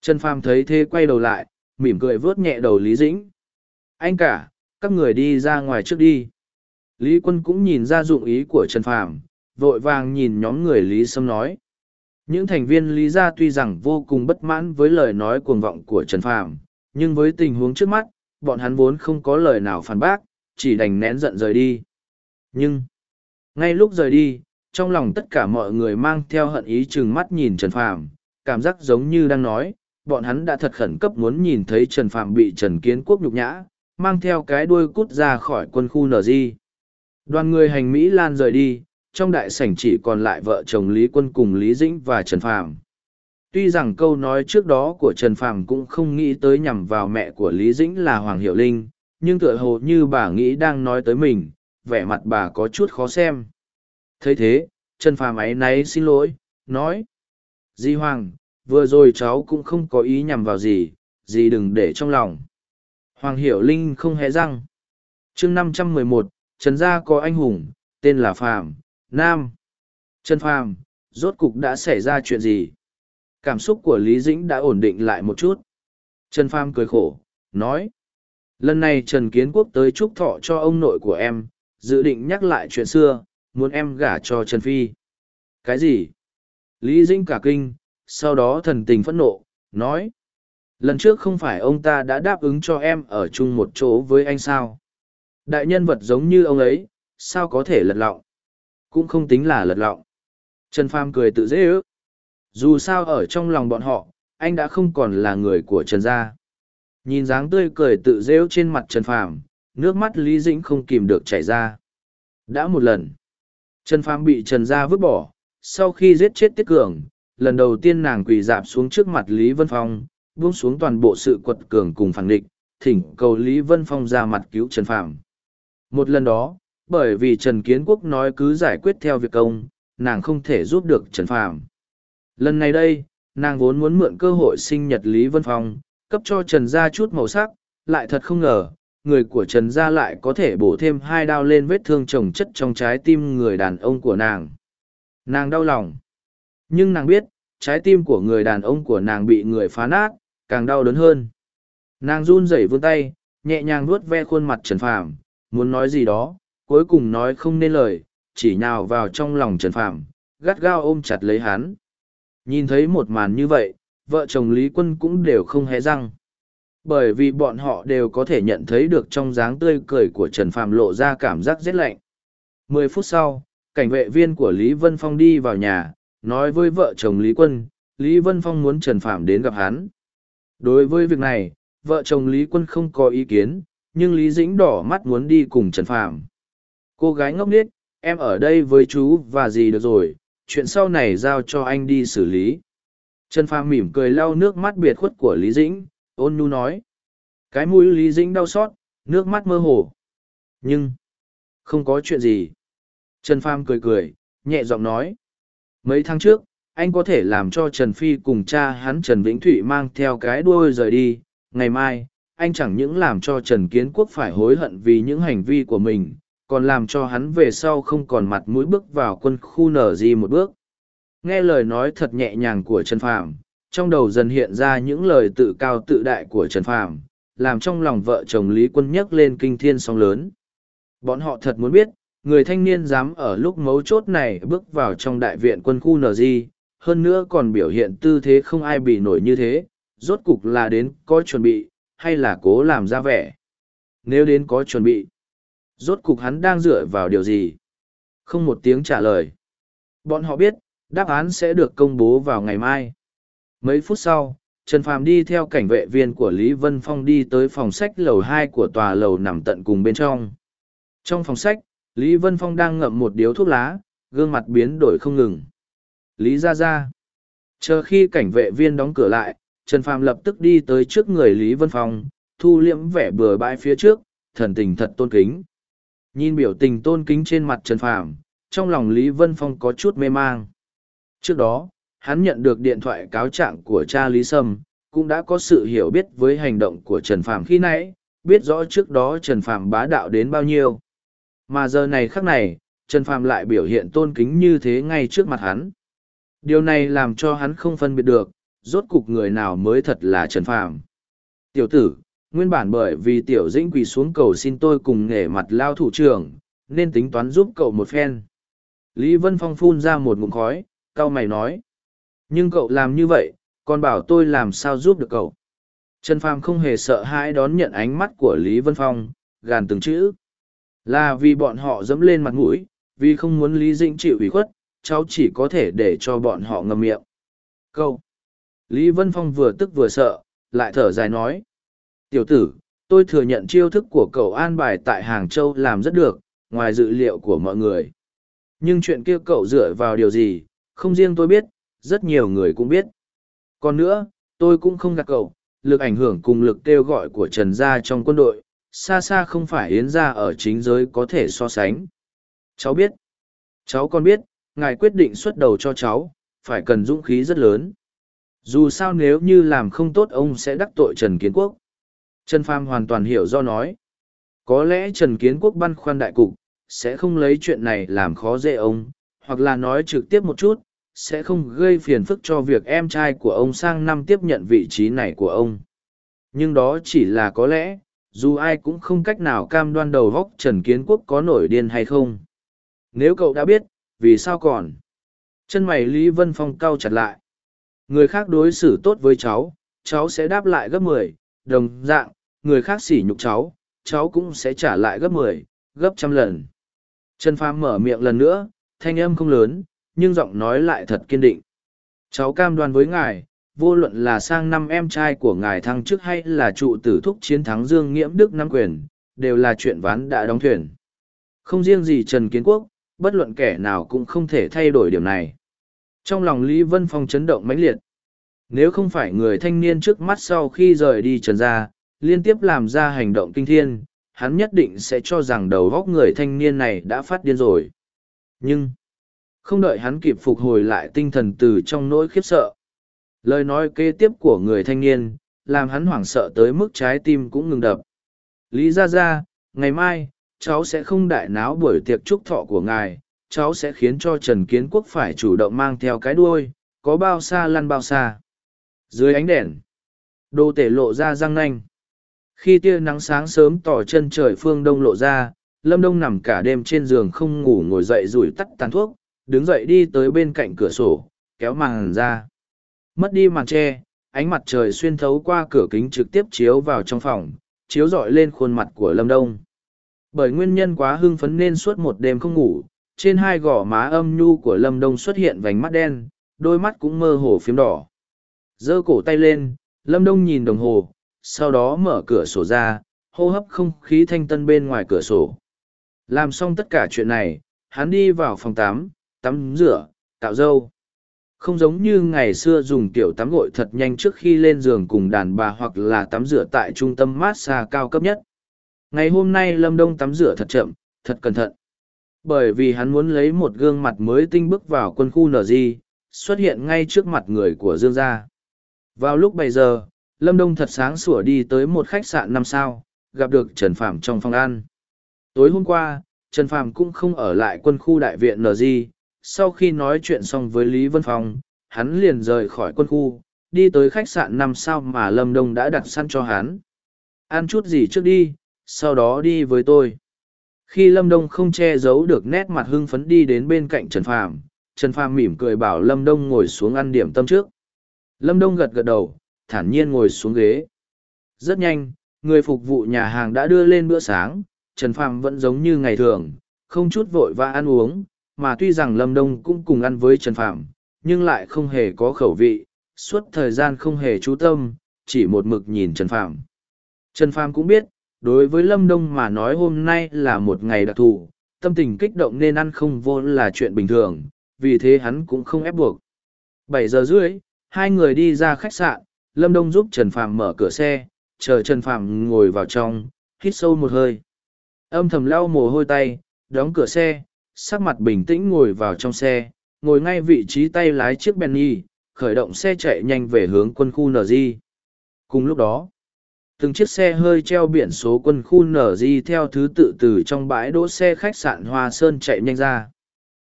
Trần Phàm thấy thế quay đầu lại, mỉm cười vớt nhẹ đầu Lý Dĩnh. Anh cả, các người đi ra ngoài trước đi. Lý Quân cũng nhìn ra dụng ý của Trần Phàm, vội vàng nhìn nhóm người Lý Sâm nói. Những thành viên Lý gia tuy rằng vô cùng bất mãn với lời nói cuồng vọng của Trần Phàm, nhưng với tình huống trước mắt, bọn hắn vốn không có lời nào phản bác, chỉ đành nén giận rời đi. Nhưng, ngay lúc rời đi, trong lòng tất cả mọi người mang theo hận ý chừng mắt nhìn Trần Phàm, cảm giác giống như đang nói, bọn hắn đã thật khẩn cấp muốn nhìn thấy Trần Phàm bị Trần Kiến Quốc nhục nhã, mang theo cái đuôi cút ra khỏi quân khu NG. Đoàn người hành Mỹ Lan rời đi, trong đại sảnh chỉ còn lại vợ chồng Lý Quân cùng Lý Dĩnh và Trần Phàm. Tuy rằng câu nói trước đó của Trần Phàm cũng không nghĩ tới nhằm vào mẹ của Lý Dĩnh là Hoàng Hiệu Linh, nhưng tựa hồ như bà nghĩ đang nói tới mình, vẻ mặt bà có chút khó xem. thấy thế, Trần Phàm ấy náy xin lỗi, nói. Di Hoàng, vừa rồi cháu cũng không có ý nhằm vào gì, gì đừng để trong lòng. Hoàng Hiểu Linh không hề răng. chương năm trăm mười một, Trần Gia có anh hùng, tên là Phàm Nam. Trần Phàm rốt cục đã xảy ra chuyện gì? Cảm xúc của Lý Dĩnh đã ổn định lại một chút. Trần Phàm cười khổ, nói. Lần này Trần Kiến Quốc tới chúc thọ cho ông nội của em, dự định nhắc lại chuyện xưa, muốn em gả cho Trần Phi. Cái gì? Lý Dĩnh cả kinh, sau đó thần tình phẫn nộ, nói. Lần trước không phải ông ta đã đáp ứng cho em ở chung một chỗ với anh sao? Đại nhân vật giống như ông ấy, sao có thể lật lọng? Cũng không tính là lật lọng. Trần Pham cười tự dễ ước. Dù sao ở trong lòng bọn họ, anh đã không còn là người của Trần Gia. Nhìn dáng tươi cười tự rêu trên mặt Trần Phàm, nước mắt Lý Dĩnh không kìm được chảy ra. Đã một lần, Trần Phàm bị Trần Gia vứt bỏ, sau khi giết chết Tiết Cường, lần đầu tiên nàng quỳ dạp xuống trước mặt Lý Vân Phong, buông xuống toàn bộ sự quật cường cùng phản địch, thỉnh cầu Lý Vân Phong ra mặt cứu Trần Phàm. Một lần đó, bởi vì Trần Kiến Quốc nói cứ giải quyết theo việc công, nàng không thể giúp được Trần Phàm. Lần này đây, nàng vốn muốn mượn cơ hội sinh nhật Lý Vân Phong, cấp cho Trần gia chút màu sắc, lại thật không ngờ, người của Trần gia lại có thể bổ thêm hai đao lên vết thương trồng chất trong trái tim người đàn ông của nàng. Nàng đau lòng. Nhưng nàng biết, trái tim của người đàn ông của nàng bị người phá nát, càng đau đớn hơn. Nàng run rẩy vươn tay, nhẹ nhàng vuốt ve khuôn mặt Trần Phàm, muốn nói gì đó, cuối cùng nói không nên lời, chỉ nhào vào trong lòng Trần Phàm, gắt gao ôm chặt lấy hắn. Nhìn thấy một màn như vậy, vợ chồng Lý Quân cũng đều không hé răng. Bởi vì bọn họ đều có thể nhận thấy được trong dáng tươi cười của Trần Phàm lộ ra cảm giác rét lạnh. Mười phút sau, cảnh vệ viên của Lý Vân Phong đi vào nhà, nói với vợ chồng Lý Quân, Lý Vân Phong muốn Trần Phàm đến gặp hắn. Đối với việc này, vợ chồng Lý Quân không có ý kiến, nhưng Lý Dĩnh đỏ mắt muốn đi cùng Trần Phàm. Cô gái ngốc nghếch, em ở đây với chú và gì được rồi, chuyện sau này giao cho anh đi xử lý. Trần Phàm mỉm cười lau nước mắt biệt khuất của Lý Dĩnh, ôn nhu nói. Cái mũi Lý Dĩnh đau xót, nước mắt mơ hồ. Nhưng, không có chuyện gì. Trần pham cười cười, nhẹ giọng nói. Mấy tháng trước, anh có thể làm cho Trần Phi cùng cha hắn Trần Vĩnh Thụy mang theo cái đuôi rời đi. Ngày mai, anh chẳng những làm cho Trần Kiến Quốc phải hối hận vì những hành vi của mình, còn làm cho hắn về sau không còn mặt mũi bước vào quân khu nở gì một bước. Nghe lời nói thật nhẹ nhàng của Trần Phàm, trong đầu dần hiện ra những lời tự cao tự đại của Trần Phàm, làm trong lòng vợ chồng Lý Quân nhấc lên kinh thiên sóng lớn. Bọn họ thật muốn biết, người thanh niên dám ở lúc mấu chốt này bước vào trong đại viện quân khu NG, hơn nữa còn biểu hiện tư thế không ai bị nổi như thế, rốt cục là đến có chuẩn bị, hay là cố làm ra vẻ. Nếu đến có chuẩn bị, rốt cục hắn đang dựa vào điều gì? Không một tiếng trả lời. Bọn họ biết, đáp án sẽ được công bố vào ngày mai. Mấy phút sau, Trần Phàm đi theo cảnh vệ viên của Lý Vân Phong đi tới phòng sách lầu hai của tòa lầu nằm tận cùng bên trong. Trong phòng sách, Lý Vân Phong đang ngậm một điếu thuốc lá, gương mặt biến đổi không ngừng. Lý ra ra. Chờ khi cảnh vệ viên đóng cửa lại, Trần Phàm lập tức đi tới trước người Lý Vân Phong, thu liễm vẻ bừa bãi phía trước, thần tình thật tôn kính. Nhìn biểu tình tôn kính trên mặt Trần Phàm, trong lòng Lý Vân Phong có chút mê mang. Trước đó, hắn nhận được điện thoại cáo trạng của cha Lý Sâm, cũng đã có sự hiểu biết với hành động của Trần Phàm khi nãy, biết rõ trước đó Trần Phàm bá đạo đến bao nhiêu. Mà giờ này khắc này, Trần Phàm lại biểu hiện tôn kính như thế ngay trước mặt hắn. Điều này làm cho hắn không phân biệt được, rốt cục người nào mới thật là Trần Phàm. Tiểu tử, nguyên bản bởi vì Tiểu Dĩnh quỳ xuống cầu xin tôi cùng nghề mặt lao thủ trưởng, nên tính toán giúp cậu một phen. Lý Vân Phong phun ra một ngụm khói, cau mày nói. Nhưng cậu làm như vậy, còn bảo tôi làm sao giúp được cậu. Trần Phàm không hề sợ hãi đón nhận ánh mắt của Lý Vân Phong, gàn từng chữ. Là vì bọn họ dẫm lên mặt mũi, vì không muốn Lý Dĩnh chịu ủy khuất, cháu chỉ có thể để cho bọn họ ngầm miệng. Câu. Lý Vân Phong vừa tức vừa sợ, lại thở dài nói. Tiểu tử, tôi thừa nhận chiêu thức của cậu an bài tại Hàng Châu làm rất được, ngoài dự liệu của mọi người. Nhưng chuyện kia cậu dựa vào điều gì, không riêng tôi biết, rất nhiều người cũng biết. Còn nữa, tôi cũng không gạt cậu, lực ảnh hưởng cùng lực kêu gọi của Trần Gia trong quân đội, xa xa không phải Yến Gia ở chính giới có thể so sánh. Cháu biết. Cháu còn biết, ngài quyết định xuất đầu cho cháu, phải cần dũng khí rất lớn. Dù sao nếu như làm không tốt ông sẽ đắc tội Trần Kiến Quốc. Trần Pham hoàn toàn hiểu do nói. Có lẽ Trần Kiến Quốc băn khoăn đại cục, sẽ không lấy chuyện này làm khó dễ ông, hoặc là nói trực tiếp một chút, sẽ không gây phiền phức cho việc em trai của ông sang năm tiếp nhận vị trí này của ông. Nhưng đó chỉ là có lẽ, dù ai cũng không cách nào cam đoan đầu góc Trần Kiến Quốc có nổi điên hay không. Nếu cậu đã biết, vì sao còn? Chân mày Lý Vân Phong cau chặt lại. Người khác đối xử tốt với cháu, cháu sẽ đáp lại gấp mười, đồng dạng, người khác sỉ nhục cháu, cháu cũng sẽ trả lại gấp mười, gấp trăm lần. Trần Phàm mở miệng lần nữa, thanh âm không lớn, nhưng giọng nói lại thật kiên định. Cháu cam đoan với ngài, vô luận là sang năm em trai của ngài thăng chức hay là trụ tử thúc chiến thắng Dương Nghiễm Đức Nam Quyền, đều là chuyện ván đã đóng thuyền. Không riêng gì Trần Kiến Quốc, bất luận kẻ nào cũng không thể thay đổi điểm này. Trong lòng Lý Vân Phong chấn động mãnh liệt. Nếu không phải người thanh niên trước mắt sau khi rời đi trần ra, liên tiếp làm ra hành động kinh thiên, hắn nhất định sẽ cho rằng đầu góc người thanh niên này đã phát điên rồi. Nhưng, không đợi hắn kịp phục hồi lại tinh thần từ trong nỗi khiếp sợ. Lời nói kế tiếp của người thanh niên, làm hắn hoảng sợ tới mức trái tim cũng ngừng đập. Lý ra ra, ngày mai, cháu sẽ không đại náo buổi tiệc chúc thọ của ngài, cháu sẽ khiến cho Trần Kiến Quốc phải chủ động mang theo cái đuôi, có bao xa lăn bao xa. Dưới ánh đèn, đồ tể lộ ra răng nanh. Khi tia nắng sáng sớm tỏ chân trời phương đông lộ ra, Lâm Đông nằm cả đêm trên giường không ngủ ngồi dậy rủi tắt tàn thuốc, đứng dậy đi tới bên cạnh cửa sổ, kéo màn ra. Mất đi màn tre, ánh mặt trời xuyên thấu qua cửa kính trực tiếp chiếu vào trong phòng, chiếu rọi lên khuôn mặt của Lâm Đông. Bởi nguyên nhân quá hưng phấn nên suốt một đêm không ngủ, trên hai gò má âm nhu của Lâm Đông xuất hiện vành mắt đen, đôi mắt cũng mơ hồ phím đỏ. giơ cổ tay lên, Lâm Đông nhìn đồng hồ, sau đó mở cửa sổ ra, hô hấp không khí thanh tân bên ngoài cửa sổ. Làm xong tất cả chuyện này, hắn đi vào phòng tắm, tắm rửa, cạo râu. Không giống như ngày xưa dùng kiểu tắm gội thật nhanh trước khi lên giường cùng đàn bà hoặc là tắm rửa tại trung tâm massage cao cấp nhất. Ngày hôm nay Lâm Đông tắm rửa thật chậm, thật cẩn thận. Bởi vì hắn muốn lấy một gương mặt mới tinh bước vào quân khu NG, xuất hiện ngay trước mặt người của Dương gia. Vào lúc bảy giờ, Lâm Đông thật sáng sủa đi tới một khách sạn năm sao, gặp được Trần Phạm trong phòng ăn. Tối hôm qua, Trần Phạm cũng không ở lại quân khu đại viện NG, sau khi nói chuyện xong với Lý Vân Phong, hắn liền rời khỏi quân khu, đi tới khách sạn năm sao mà Lâm Đông đã đặt sẵn cho hắn. Ăn chút gì trước đi, sau đó đi với tôi. Khi Lâm Đông không che giấu được nét mặt hưng phấn đi đến bên cạnh Trần Phàm, Trần Phàm mỉm cười bảo Lâm Đông ngồi xuống ăn điểm tâm trước. Lâm Đông gật gật đầu, thản nhiên ngồi xuống ghế. Rất nhanh, người phục vụ nhà hàng đã đưa lên bữa sáng, Trần Phàm vẫn giống như ngày thường, không chút vội và ăn uống, mà tuy rằng Lâm Đông cũng cùng ăn với Trần Phạm nhưng lại không hề có khẩu vị, suốt thời gian không hề chú tâm, chỉ một mực nhìn Trần Phạm. Trần Phạm cũng biết, đối với Lâm Đông mà nói hôm nay là một ngày đặc thù, tâm tình kích động nên ăn không vô là chuyện bình thường, vì thế hắn cũng không ép buộc. Bảy giờ rưỡi, hai người đi ra khách sạn, Lâm Đông giúp Trần Phạm mở cửa xe, chờ Trần Phạm ngồi vào trong, hít sâu một hơi. Âm thầm lau mồ hôi tay, đóng cửa xe, sắc mặt bình tĩnh ngồi vào trong xe, ngồi ngay vị trí tay lái chiếc Benny, khởi động xe chạy nhanh về hướng quân khu NG. Cùng lúc đó, từng chiếc xe hơi treo biển số quân khu NG theo thứ tự từ trong bãi đỗ xe khách sạn Hoa Sơn chạy nhanh ra.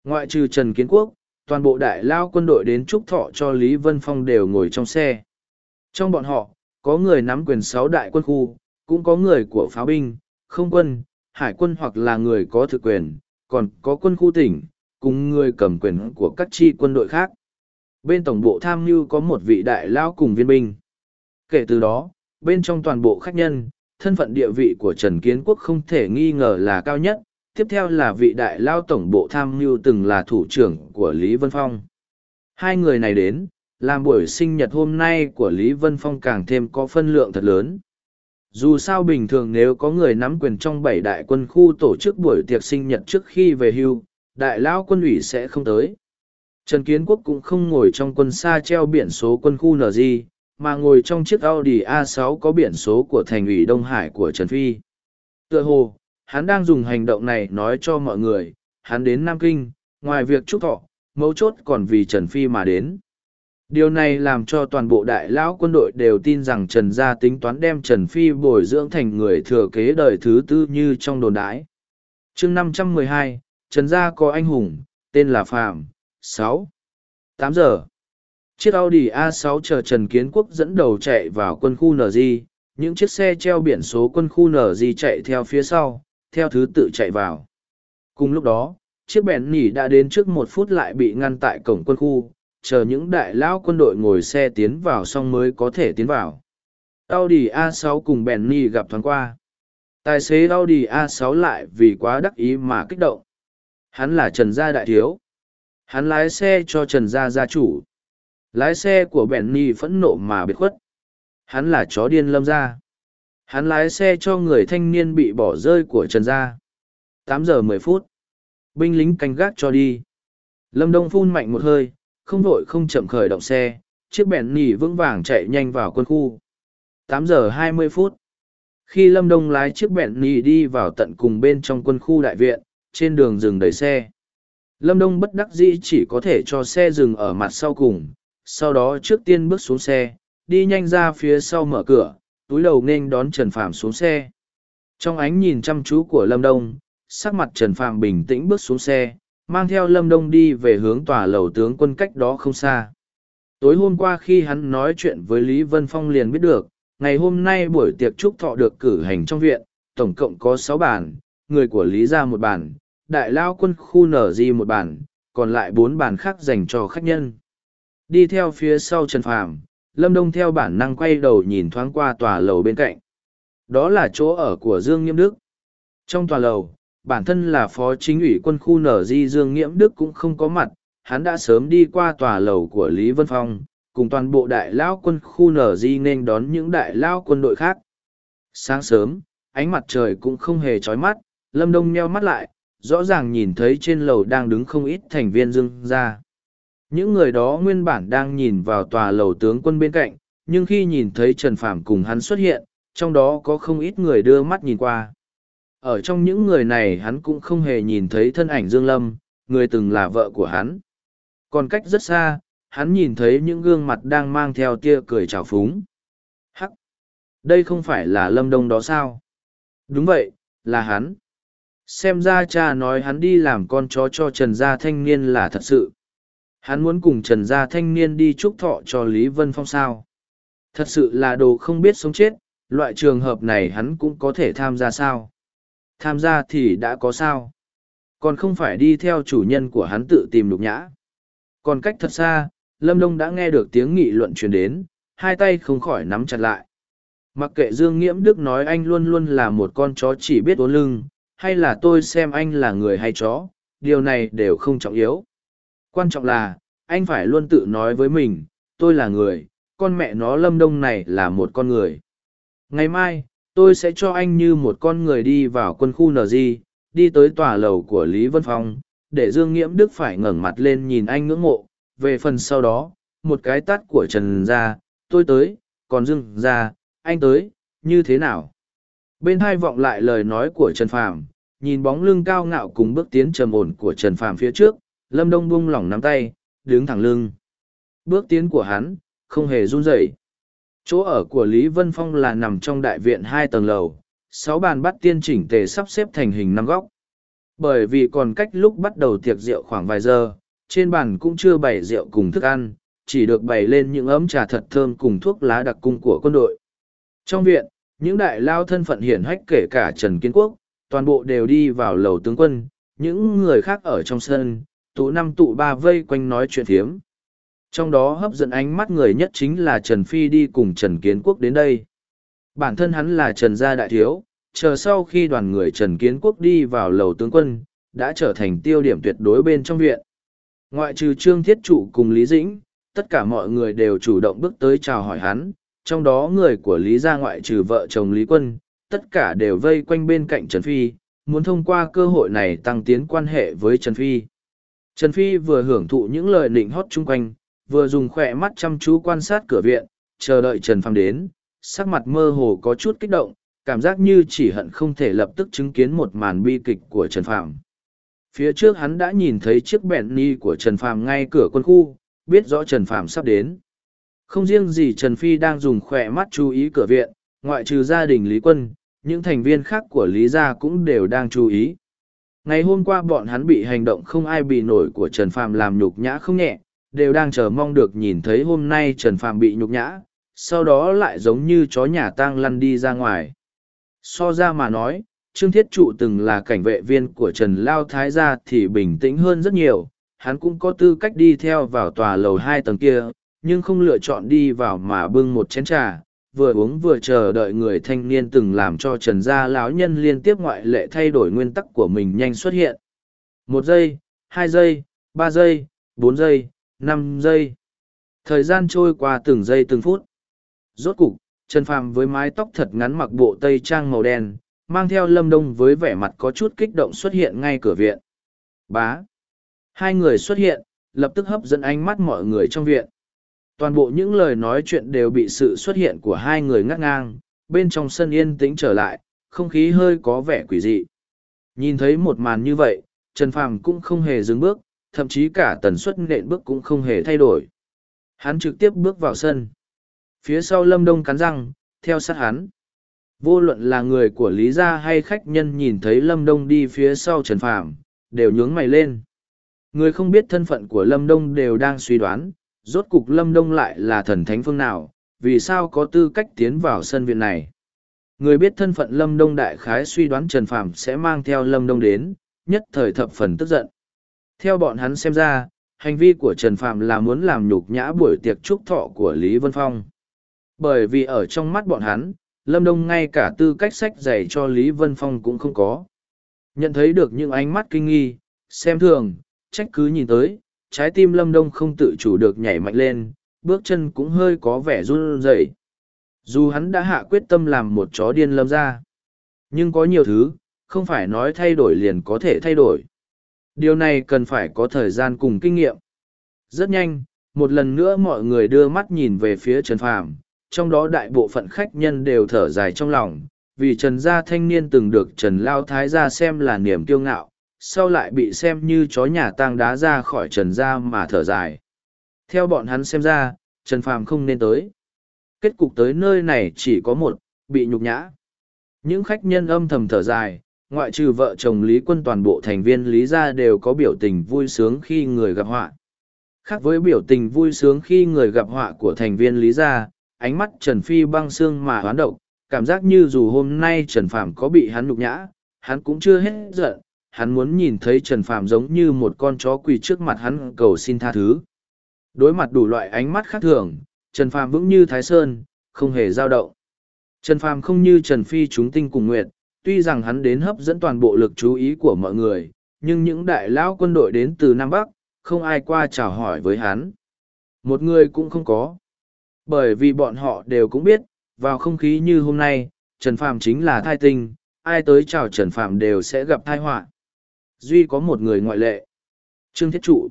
Ngoại trừ Trần Kiến Quốc, toàn bộ đại lao quân đội đến chúc thọ cho Lý Vân Phong đều ngồi trong xe. Trong bọn họ, có người nắm quyền sáu đại quân khu, cũng có người của pháo binh, không quân, hải quân hoặc là người có thực quyền, còn có quân khu tỉnh, cùng người cầm quyền của các chi quân đội khác. Bên tổng bộ tham mưu có một vị đại lao cùng viên binh. Kể từ đó, bên trong toàn bộ khách nhân, thân phận địa vị của Trần Kiến Quốc không thể nghi ngờ là cao nhất, tiếp theo là vị đại lao tổng bộ tham mưu từng là thủ trưởng của Lý Vân Phong. Hai người này đến, làm buổi sinh nhật hôm nay của Lý Vân Phong càng thêm có phân lượng thật lớn. Dù sao bình thường nếu có người nắm quyền trong bảy đại quân khu tổ chức buổi tiệc sinh nhật trước khi về hưu, đại lao quân ủy sẽ không tới. Trần Kiến Quốc cũng không ngồi trong quân xa treo biển số quân khu nz mà ngồi trong chiếc Audi A6 có biển số của thành ủy Đông Hải của Trần Phi. Tựa hồ, hắn đang dùng hành động này nói cho mọi người, hắn đến Nam Kinh, ngoài việc chúc thọ, mấu chốt còn vì Trần Phi mà đến. Điều này làm cho toàn bộ đại lão quân đội đều tin rằng Trần Gia tính toán đem Trần Phi bồi dưỡng thành người thừa kế đời thứ tư như trong đồn đái. chương 512, Trần Gia có anh hùng, tên là Phạm, 6. 8 giờ. Chiếc Audi A6 chờ Trần Kiến Quốc dẫn đầu chạy vào quân khu NG, những chiếc xe treo biển số quân khu NG chạy theo phía sau, theo thứ tự chạy vào. Cùng lúc đó, chiếc bèn nỉ đã đến trước một phút lại bị ngăn tại cổng quân khu, chờ những đại lão quân đội ngồi xe tiến vào xong mới có thể tiến vào. Audi A6 cùng Benny gặp thoáng qua. Tài xế Audi A6 lại vì quá đắc ý mà kích động. Hắn là Trần Gia Đại Thiếu. Hắn lái xe cho Trần Gia Gia chủ. Lái xe của Benny phẫn nộ mà biệt khuất. Hắn là chó điên lâm gia. Hắn lái xe cho người thanh niên bị bỏ rơi của Trần Gia. Tám giờ mười phút. Binh lính canh gác cho đi. Lâm Đông phun mạnh một hơi, không vội không chậm khởi động xe, chiếc bẹn nỉ vững vàng chạy nhanh vào quân khu. 8 giờ 20 phút. Khi Lâm Đông lái chiếc bẹn nỉ đi vào tận cùng bên trong quân khu đại viện, trên đường dừng đầy xe. Lâm Đông bất đắc dĩ chỉ có thể cho xe dừng ở mặt sau cùng, sau đó trước tiên bước xuống xe, đi nhanh ra phía sau mở cửa, túi đầu nên đón Trần Phạm xuống xe. Trong ánh nhìn chăm chú của Lâm Đông, sắc mặt Trần Phạm bình tĩnh bước xuống xe, mang theo Lâm Đông đi về hướng tòa lầu tướng quân cách đó không xa. Tối hôm qua khi hắn nói chuyện với Lý Vân Phong liền biết được, ngày hôm nay buổi tiệc chúc thọ được cử hành trong viện, tổng cộng có sáu bàn, người của Lý ra một bàn, đại lao quân khu nở di một bàn, còn lại bốn bàn khác dành cho khách nhân. Đi theo phía sau Trần Phàm, Lâm Đông theo bản năng quay đầu nhìn thoáng qua tòa lầu bên cạnh. Đó là chỗ ở của Dương Nghiêm Đức. Trong tòa lầu, bản thân là phó chính ủy quân khu nở di Dương Nghiễm Đức cũng không có mặt, hắn đã sớm đi qua tòa lầu của Lý Vân Phong, cùng toàn bộ đại lão quân khu nở di nên đón những đại lão quân đội khác. Sáng sớm, ánh mặt trời cũng không hề chói mắt, Lâm Đông meo mắt lại, rõ ràng nhìn thấy trên lầu đang đứng không ít thành viên dương ra. Những người đó nguyên bản đang nhìn vào tòa lầu tướng quân bên cạnh, nhưng khi nhìn thấy Trần Phạm cùng hắn xuất hiện, trong đó có không ít người đưa mắt nhìn qua. Ở trong những người này hắn cũng không hề nhìn thấy thân ảnh Dương Lâm, người từng là vợ của hắn. Còn cách rất xa, hắn nhìn thấy những gương mặt đang mang theo tia cười trào phúng. Hắc! Đây không phải là Lâm Đông đó sao? Đúng vậy, là hắn xem ra cha nói hắn đi làm con chó cho trần gia thanh niên là thật sự hắn muốn cùng trần gia thanh niên đi chúc thọ cho lý vân phong sao thật sự là đồ không biết sống chết loại trường hợp này hắn cũng có thể tham gia sao tham gia thì đã có sao còn không phải đi theo chủ nhân của hắn tự tìm lục nhã còn cách thật xa lâm đông đã nghe được tiếng nghị luận truyền đến hai tay không khỏi nắm chặt lại mặc kệ dương nghiễm đức nói anh luôn luôn là một con chó chỉ biết uốn lưng hay là tôi xem anh là người hay chó, điều này đều không trọng yếu. Quan trọng là, anh phải luôn tự nói với mình, tôi là người, con mẹ nó lâm đông này là một con người. Ngày mai, tôi sẽ cho anh như một con người đi vào quân khu NG, đi tới tòa lầu của Lý Vân Phong, để Dương Nghiễm Đức phải ngẩng mặt lên nhìn anh ngưỡng mộ. Về phần sau đó, một cái tắt của Trần Gia tôi tới, còn Dương Gia anh tới, như thế nào? Bên hai vọng lại lời nói của Trần Phàm, nhìn bóng lưng cao ngạo cùng bước tiến trầm ổn của Trần Phàm phía trước, Lâm Đông buông lỏng nắm tay, đứng thẳng lưng. Bước tiến của hắn, không hề run rẩy. Chỗ ở của Lý Vân Phong là nằm trong đại viện hai tầng lầu, sáu bàn bắt tiên chỉnh tề sắp xếp thành hình năm góc. Bởi vì còn cách lúc bắt đầu tiệc rượu khoảng vài giờ, trên bàn cũng chưa bày rượu cùng thức ăn, chỉ được bày lên những ấm trà thật thơm cùng thuốc lá đặc cung của quân đội. Trong viện, những đại lao thân phận hiển hách kể cả Trần Kiến Quốc, toàn bộ đều đi vào lầu tướng quân, những người khác ở trong sân, tụ năm tụ ba vây quanh nói chuyện thiếm. Trong đó hấp dẫn ánh mắt người nhất chính là Trần Phi đi cùng Trần Kiến Quốc đến đây. Bản thân hắn là Trần Gia Đại Thiếu, chờ sau khi đoàn người Trần Kiến Quốc đi vào lầu tướng quân, đã trở thành tiêu điểm tuyệt đối bên trong viện. Ngoại trừ Trương Thiết Trụ cùng Lý Dĩnh, tất cả mọi người đều chủ động bước tới chào hỏi hắn, trong đó người của Lý gia ngoại trừ vợ chồng Lý Quân, tất cả đều vây quanh bên cạnh Trần Phi, muốn thông qua cơ hội này tăng tiến quan hệ với Trần Phi. Trần Phi vừa hưởng thụ những lời định hót chung quanh, vừa dùng khỏe mắt chăm chú quan sát cửa viện, chờ đợi Trần Phàm đến, sắc mặt mơ hồ có chút kích động, cảm giác như chỉ hận không thể lập tức chứng kiến một màn bi kịch của Trần Phàm. Phía trước hắn đã nhìn thấy chiếc bẹn ni của Trần Phàm ngay cửa quân khu, biết rõ Trần Phàm sắp đến. Không riêng gì Trần Phi đang dùng khỏe mắt chú ý cửa viện, ngoại trừ gia đình Lý Quân, những thành viên khác của Lý Gia cũng đều đang chú ý. Ngày hôm qua bọn hắn bị hành động không ai bị nổi của Trần Phàm làm nhục nhã không nhẹ, đều đang chờ mong được nhìn thấy hôm nay Trần Phàm bị nhục nhã, sau đó lại giống như chó nhà tang lăn đi ra ngoài. So ra mà nói, Trương Thiết Trụ từng là cảnh vệ viên của Trần Lao Thái Gia thì bình tĩnh hơn rất nhiều, hắn cũng có tư cách đi theo vào tòa lầu hai tầng kia, nhưng không lựa chọn đi vào mà bưng một chén trà, vừa uống vừa chờ đợi người thanh niên từng làm cho trần gia lão nhân liên tiếp ngoại lệ thay đổi nguyên tắc của mình nhanh xuất hiện một giây hai giây ba giây bốn giây năm giây thời gian trôi qua từng giây từng phút rốt cục trần phàm với mái tóc thật ngắn mặc bộ tây trang màu đen mang theo lâm đông với vẻ mặt có chút kích động xuất hiện ngay cửa viện bá hai người xuất hiện lập tức hấp dẫn ánh mắt mọi người trong viện. Toàn bộ những lời nói chuyện đều bị sự xuất hiện của hai người ngắt ngang, bên trong sân yên tĩnh trở lại, không khí hơi có vẻ quỷ dị. Nhìn thấy một màn như vậy, Trần Phàm cũng không hề dừng bước, thậm chí cả tần suất nện bước cũng không hề thay đổi. Hắn trực tiếp bước vào sân. Phía sau Lâm Đông cắn răng, theo sát hắn. Vô luận là người của Lý Gia hay khách nhân nhìn thấy Lâm Đông đi phía sau Trần Phàm, đều nhướng mày lên. Người không biết thân phận của Lâm Đông đều đang suy đoán, rốt cục Lâm Đông lại là thần thánh phương nào, vì sao có tư cách tiến vào sân viện này. Người biết thân phận Lâm Đông đại khái suy đoán Trần Phàm sẽ mang theo Lâm Đông đến, nhất thời thập phần tức giận. Theo bọn hắn xem ra, hành vi của Trần Phạm là muốn làm nhục nhã buổi tiệc chúc thọ của Lý Vân Phong. Bởi vì ở trong mắt bọn hắn, Lâm Đông ngay cả tư cách sách dạy cho Lý Vân Phong cũng không có. Nhận thấy được những ánh mắt kinh nghi, xem thường, trách cứ nhìn tới, trái tim Lâm Đông không tự chủ được nhảy mạnh lên, bước chân cũng hơi có vẻ run rẩy. Dù hắn đã hạ quyết tâm làm một chó điên lâm ra. Nhưng có nhiều thứ, không phải nói thay đổi liền có thể thay đổi. Điều này cần phải có thời gian cùng kinh nghiệm. Rất nhanh, một lần nữa mọi người đưa mắt nhìn về phía Trần Phàm, trong đó đại bộ phận khách nhân đều thở dài trong lòng, vì Trần gia thanh niên từng được Trần Lao Thái gia xem là niềm kiêu ngạo, sau lại bị xem như chó nhà tang đá ra khỏi Trần gia mà thở dài. Theo bọn hắn xem ra, Trần Phàm không nên tới. Kết cục tới nơi này chỉ có một, bị nhục nhã. Những khách nhân âm thầm thở dài, ngoại trừ vợ chồng Lý Quân toàn bộ thành viên Lý gia đều có biểu tình vui sướng khi người gặp họa. Khác với biểu tình vui sướng khi người gặp họa của thành viên Lý gia, ánh mắt Trần Phi băng xương mà hoán động, cảm giác như dù hôm nay Trần Phạm có bị hắn nhục nhã, hắn cũng chưa hết giận, hắn muốn nhìn thấy Trần Phạm giống như một con chó quỳ trước mặt hắn cầu xin tha thứ. Đối mặt đủ loại ánh mắt khác thường, Trần Phạm vững như Thái Sơn, không hề dao động. Trần Phàm không như Trần Phi chúng tinh cùng nguyệt, tuy rằng hắn đến hấp dẫn toàn bộ lực chú ý của mọi người, nhưng những đại lão quân đội đến từ Nam Bắc, không ai qua chào hỏi với hắn. Một người cũng không có. Bởi vì bọn họ đều cũng biết, vào không khí như hôm nay, Trần Phàm chính là thai tinh, ai tới chào Trần Phàm đều sẽ gặp thai họa. Duy có một người ngoại lệ. Trương Thiết Trụ.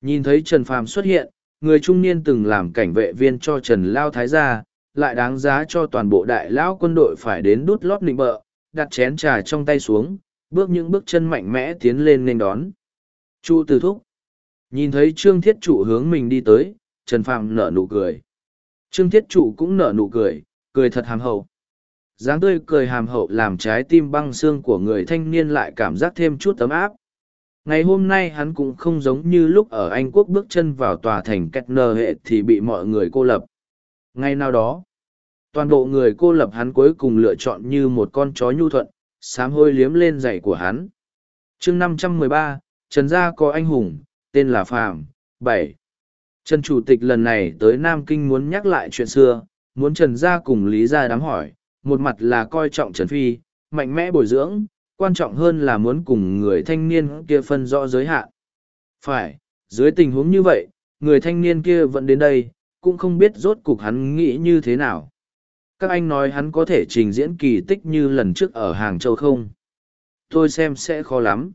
Nhìn thấy Trần Phàm xuất hiện, người trung niên từng làm cảnh vệ viên cho Trần Lao Thái gia, lại đáng giá cho toàn bộ đại lão quân đội phải đến đút lót nịnh bợ, đặt chén trà trong tay xuống, bước những bước chân mạnh mẽ tiến lên nên đón. Chu từ thúc. Nhìn thấy Trương Thiết Trụ hướng mình đi tới, Trần Phàm nở nụ cười. Trương Thiết Trụ cũng nở nụ cười, cười thật hàm hậu. dáng tươi cười hàm hậu làm trái tim băng xương của người thanh niên lại cảm giác thêm chút tấm áp. Ngày hôm nay hắn cũng không giống như lúc ở Anh Quốc bước chân vào tòa thành Kettner hệ thì bị mọi người cô lập. Ngày nào đó, toàn bộ người cô lập hắn cuối cùng lựa chọn như một con chó nhu thuận, sám hôi liếm lên giày của hắn. chương năm trăm mười ba, Trần Gia có anh hùng, tên là Phạm, bảy. Trần Chủ tịch lần này tới Nam Kinh muốn nhắc lại chuyện xưa, muốn Trần Gia cùng Lý Gia đám hỏi, một mặt là coi trọng Trần Phi, mạnh mẽ bồi dưỡng, quan trọng hơn là muốn cùng người thanh niên kia phân rõ giới hạn. Phải, dưới tình huống như vậy, người thanh niên kia vẫn đến đây, cũng không biết rốt cuộc hắn nghĩ như thế nào. Các anh nói hắn có thể trình diễn kỳ tích như lần trước ở Hàng Châu không? Tôi xem sẽ khó lắm.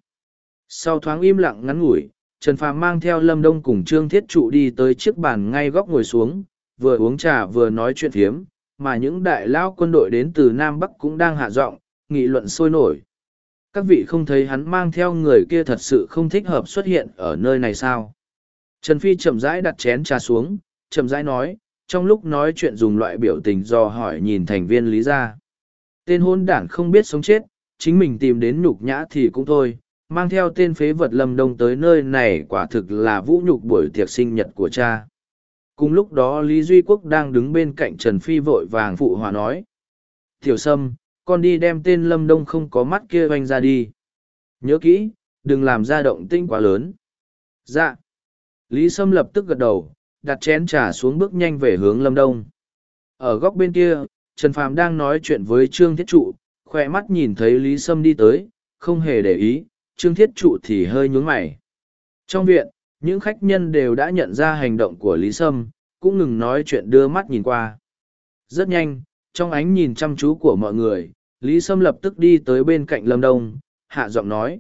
Sau thoáng im lặng ngắn ngủi, Trần Phàm mang theo Lâm Đông cùng Trương Thiết Trụ đi tới chiếc bàn ngay góc ngồi xuống, vừa uống trà vừa nói chuyện phiếm, mà những đại lão quân đội đến từ Nam Bắc cũng đang hạ giọng, nghị luận sôi nổi. Các vị không thấy hắn mang theo người kia thật sự không thích hợp xuất hiện ở nơi này sao? Trần Phi chậm rãi đặt chén trà xuống, chậm rãi nói, trong lúc nói chuyện dùng loại biểu tình do hỏi nhìn thành viên lý gia. Tên hôn đản không biết sống chết, chính mình tìm đến nhục nhã thì cũng thôi, mang theo tên phế vật lâm đông tới nơi này quả thực là vũ nhục buổi tiệc sinh nhật của cha. Cùng lúc đó Lý Duy Quốc đang đứng bên cạnh Trần Phi vội vàng phụ hòa nói. Tiểu Sâm, con đi đem tên lâm đông không có mắt kia oanh ra đi. Nhớ kỹ, đừng làm ra động tinh quá lớn. Dạ. Lý Sâm lập tức gật đầu, đặt chén trà xuống bước nhanh về hướng lâm đông. Ở góc bên kia, Trần Phàm đang nói chuyện với Trương Thiết Trụ, khỏe mắt nhìn thấy Lý Sâm đi tới, không hề để ý, Trương Thiết Trụ thì hơi nhướng mày. Trong viện, những khách nhân đều đã nhận ra hành động của Lý Sâm, cũng ngừng nói chuyện đưa mắt nhìn qua. Rất nhanh, trong ánh nhìn chăm chú của mọi người, Lý Sâm lập tức đi tới bên cạnh Lâm Đông, hạ giọng nói.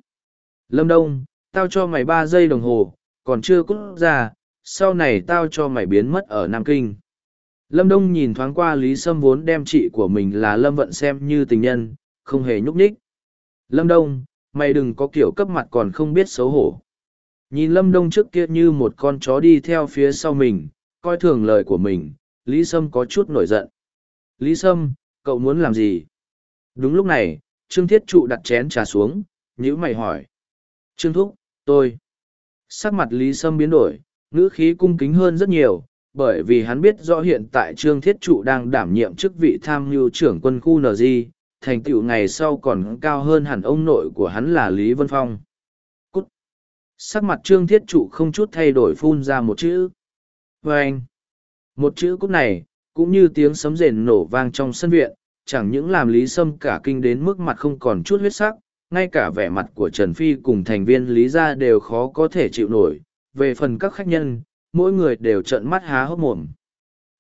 Lâm Đông, tao cho mày ba giây đồng hồ, còn chưa cút ra, sau này tao cho mày biến mất ở Nam Kinh. Lâm Đông nhìn thoáng qua Lý Sâm vốn đem chị của mình là Lâm Vận xem như tình nhân, không hề nhúc nhích. Lâm Đông, mày đừng có kiểu cấp mặt còn không biết xấu hổ. Nhìn Lâm Đông trước kia như một con chó đi theo phía sau mình, coi thường lời của mình, Lý Sâm có chút nổi giận. Lý Sâm, cậu muốn làm gì? Đúng lúc này, Trương Thiết Trụ đặt chén trà xuống, nhữ mày hỏi. Trương Thúc, tôi. Sắc mặt Lý Sâm biến đổi, ngữ khí cung kính hơn rất nhiều, bởi vì hắn biết rõ hiện tại Trương Thiết Trụ đang đảm nhiệm chức vị tham mưu trưởng quân khu NG, thành tựu ngày sau còn cao hơn hẳn ông nội của hắn là Lý Vân Phong. Cút! Sắc mặt Trương Thiết Trụ không chút thay đổi phun ra một chữ. Vâng! anh! Một chữ cút này, cũng như tiếng sấm rền nổ vang trong sân viện, chẳng những làm Lý Sâm cả kinh đến mức mặt không còn chút huyết sắc, ngay cả vẻ mặt của Trần Phi cùng thành viên Lý Gia đều khó có thể chịu nổi. Về phần các khách nhân, mỗi người đều trợn mắt há hốc mồm.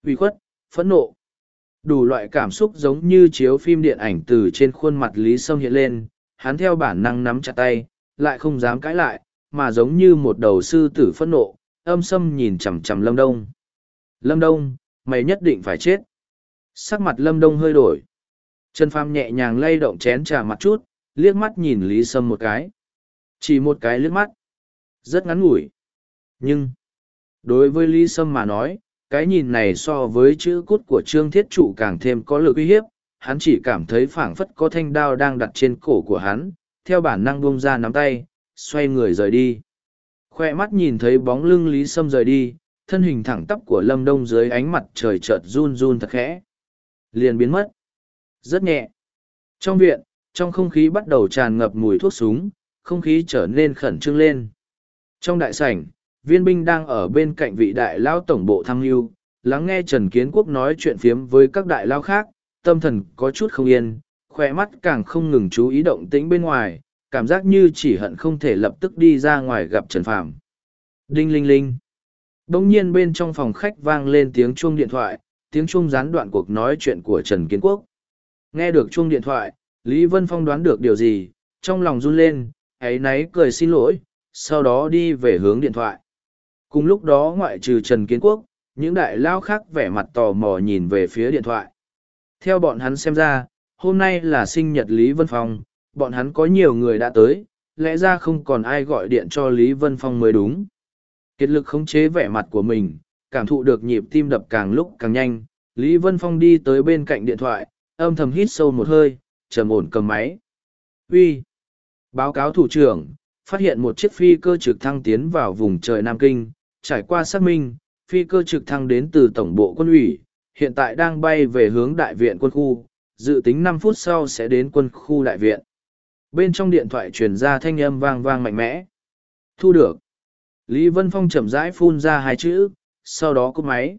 Uy khuất, phẫn nộ. Đủ loại cảm xúc giống như chiếu phim điện ảnh từ trên khuôn mặt Lý Sâm hiện lên, hắn theo bản năng nắm chặt tay, lại không dám cãi lại, mà giống như một đầu sư tử phẫn nộ, âm sâm nhìn chằm chằm Lâm Đông. Lâm Đông, mày nhất định phải chết. Sắc mặt Lâm Đông hơi đổi. Trần Phàm nhẹ nhàng lay động chén trà mặt chút, liếc mắt nhìn Lý Sâm một cái. Chỉ một cái liếc mắt. Rất ngắn ngủi. Nhưng, đối với Lý Sâm mà nói, cái nhìn này so với chữ cút của Trương Thiết Trụ càng thêm có lực uy hiếp. Hắn chỉ cảm thấy phảng phất có thanh đao đang đặt trên cổ của hắn, theo bản năng bông ra nắm tay, xoay người rời đi. Khoe mắt nhìn thấy bóng lưng Lý Sâm rời đi, thân hình thẳng tắp của Lâm Đông dưới ánh mặt trời chợt run run thật khẽ. Liền biến mất. Rất nhẹ. Trong viện, trong không khí bắt đầu tràn ngập mùi thuốc súng, không khí trở nên khẩn trương lên. Trong đại sảnh, viên binh đang ở bên cạnh vị đại lao tổng bộ tham mưu, lắng nghe Trần Kiến Quốc nói chuyện phiếm với các đại lao khác, tâm thần có chút không yên, khoe mắt càng không ngừng chú ý động tĩnh bên ngoài, cảm giác như chỉ hận không thể lập tức đi ra ngoài gặp Trần Phàm. Đinh linh linh. Đông nhiên bên trong phòng khách vang lên tiếng chuông điện thoại, tiếng chuông gián đoạn cuộc nói chuyện của Trần Kiến Quốc. Nghe được chuông điện thoại, Lý Vân Phong đoán được điều gì, trong lòng run lên, ấy náy cười xin lỗi, sau đó đi về hướng điện thoại. Cùng lúc đó ngoại trừ Trần Kiến Quốc, những đại lao khác vẻ mặt tò mò nhìn về phía điện thoại. Theo bọn hắn xem ra, hôm nay là sinh nhật Lý Vân Phong, bọn hắn có nhiều người đã tới, lẽ ra không còn ai gọi điện cho Lý Vân Phong mới đúng. Kiệt lực khống chế vẻ mặt của mình, cảm thụ được nhịp tim đập càng lúc càng nhanh, Lý Vân Phong đi tới bên cạnh điện thoại, âm thầm hít sâu một hơi, trầm ổn cầm máy. Uy, Báo cáo thủ trưởng, phát hiện một chiếc phi cơ trực thăng tiến vào vùng trời Nam Kinh, trải qua xác minh, phi cơ trực thăng đến từ Tổng bộ quân ủy, hiện tại đang bay về hướng đại viện quân khu, dự tính năm phút sau sẽ đến quân khu đại viện. Bên trong điện thoại truyền ra thanh âm vang vang mạnh mẽ. Thu được. Lý Vân Phong chậm rãi phun ra hai chữ, sau đó cúp máy.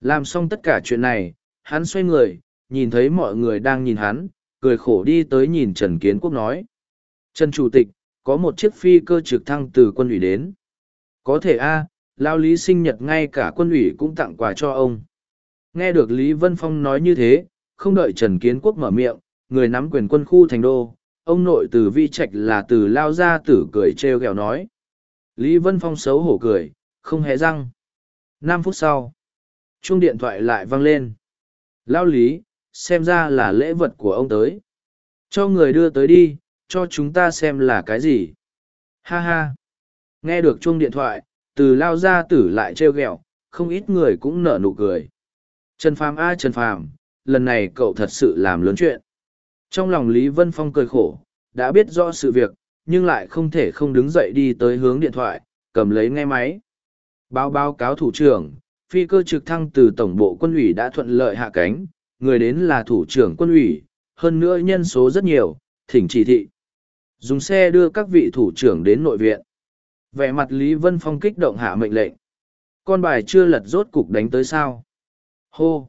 Làm xong tất cả chuyện này, hắn xoay người, nhìn thấy mọi người đang nhìn hắn, cười khổ đi tới nhìn Trần Kiến Quốc nói. Trần Chủ tịch, có một chiếc phi cơ trực thăng từ quân ủy đến. Có thể a lao lý sinh nhật ngay cả quân ủy cũng tặng quà cho ông. Nghe được Lý Vân Phong nói như thế, không đợi Trần Kiến Quốc mở miệng, người nắm quyền quân khu thành đô, ông nội từ vi trạch là từ lao ra tử cười trêu ghẹo nói. Lý Vân Phong xấu hổ cười, không hề răng. năm phút sau, chuông điện thoại lại vang lên. Lao Lý, xem ra là lễ vật của ông tới. Cho người đưa tới đi, cho chúng ta xem là cái gì. Ha ha. Nghe được chuông điện thoại, từ lao ra tử lại trêu ghẹo, không ít người cũng nở nụ cười. Trần Phàm a Trần Phàm, lần này cậu thật sự làm lớn chuyện. Trong lòng Lý Vân Phong cười khổ, đã biết rõ sự việc, nhưng lại không thể không đứng dậy đi tới hướng điện thoại, cầm lấy nghe máy. Báo báo cáo thủ trưởng, phi cơ trực thăng từ tổng bộ quân ủy đã thuận lợi hạ cánh, người đến là thủ trưởng quân ủy, hơn nữa nhân số rất nhiều, thỉnh chỉ thị. Dùng xe đưa các vị thủ trưởng đến nội viện. Vẻ mặt Lý Vân Phong kích động hạ mệnh lệnh. Con bài chưa lật rốt cục đánh tới sao. Hô!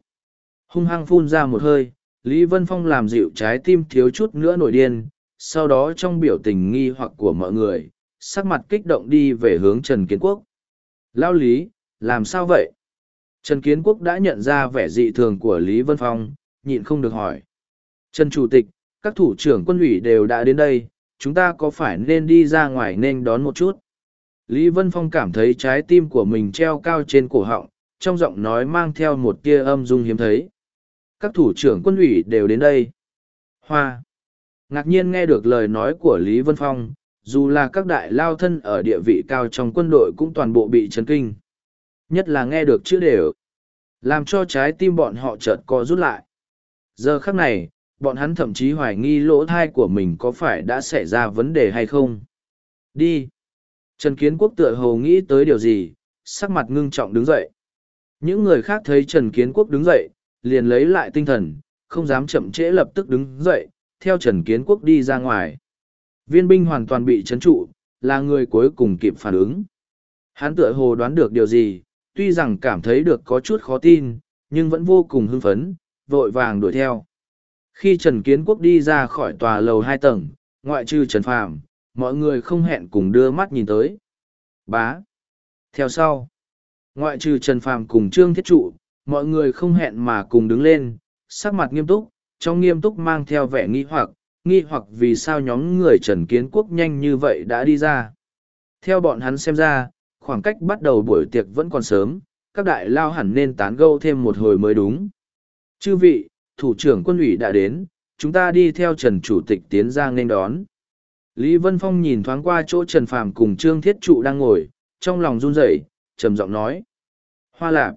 Hung hăng phun ra một hơi, Lý Vân Phong làm dịu trái tim thiếu chút nữa nổi điên, sau đó trong biểu tình nghi hoặc của mọi người, sắc mặt kích động đi về hướng Trần Kiến Quốc. Lao Lý, làm sao vậy? Trần Kiến Quốc đã nhận ra vẻ dị thường của Lý Vân Phong, nhịn không được hỏi. Trần Chủ tịch, các thủ trưởng quân ủy đều đã đến đây, chúng ta có phải nên đi ra ngoài nên đón một chút? Lý Vân Phong cảm thấy trái tim của mình treo cao trên cổ họng, trong giọng nói mang theo một tia âm dung hiếm thấy. Các thủ trưởng quân ủy đều đến đây. Hoa. Ngạc nhiên nghe được lời nói của Lý Vân Phong, dù là các đại lao thân ở địa vị cao trong quân đội cũng toàn bộ bị chấn kinh. Nhất là nghe được chữ đều. Làm cho trái tim bọn họ chợt co rút lại. Giờ khắc này, bọn hắn thậm chí hoài nghi lỗ thai của mình có phải đã xảy ra vấn đề hay không. Đi. Trần Kiến Quốc tựa hồ nghĩ tới điều gì, sắc mặt ngưng trọng đứng dậy. Những người khác thấy Trần Kiến Quốc đứng dậy, liền lấy lại tinh thần, không dám chậm trễ lập tức đứng dậy, theo Trần Kiến Quốc đi ra ngoài. Viên binh hoàn toàn bị chấn trụ, là người cuối cùng kịp phản ứng. Hắn tựa hồ đoán được điều gì, tuy rằng cảm thấy được có chút khó tin, nhưng vẫn vô cùng hưng phấn, vội vàng đuổi theo. Khi Trần Kiến Quốc đi ra khỏi tòa lầu hai tầng, ngoại trừ Trần Phàm, mọi người không hẹn cùng đưa mắt nhìn tới. Bá. Theo sau, ngoại trừ Trần Phàm cùng Trương Thiết Trụ, mọi người không hẹn mà cùng đứng lên, sắc mặt nghiêm túc, trong nghiêm túc mang theo vẻ nghi hoặc, nghi hoặc vì sao nhóm người Trần Kiến Quốc nhanh như vậy đã đi ra. Theo bọn hắn xem ra, khoảng cách bắt đầu buổi tiệc vẫn còn sớm, các đại lao hẳn nên tán gẫu thêm một hồi mới đúng. Chư vị, thủ trưởng quân ủy đã đến, chúng ta đi theo Trần Chủ tịch tiến ra nên đón. Lý Vân Phong nhìn thoáng qua chỗ Trần Phàm cùng Trương Thiết Trụ đang ngồi, trong lòng run rẩy, trầm giọng nói. Hoa lạp.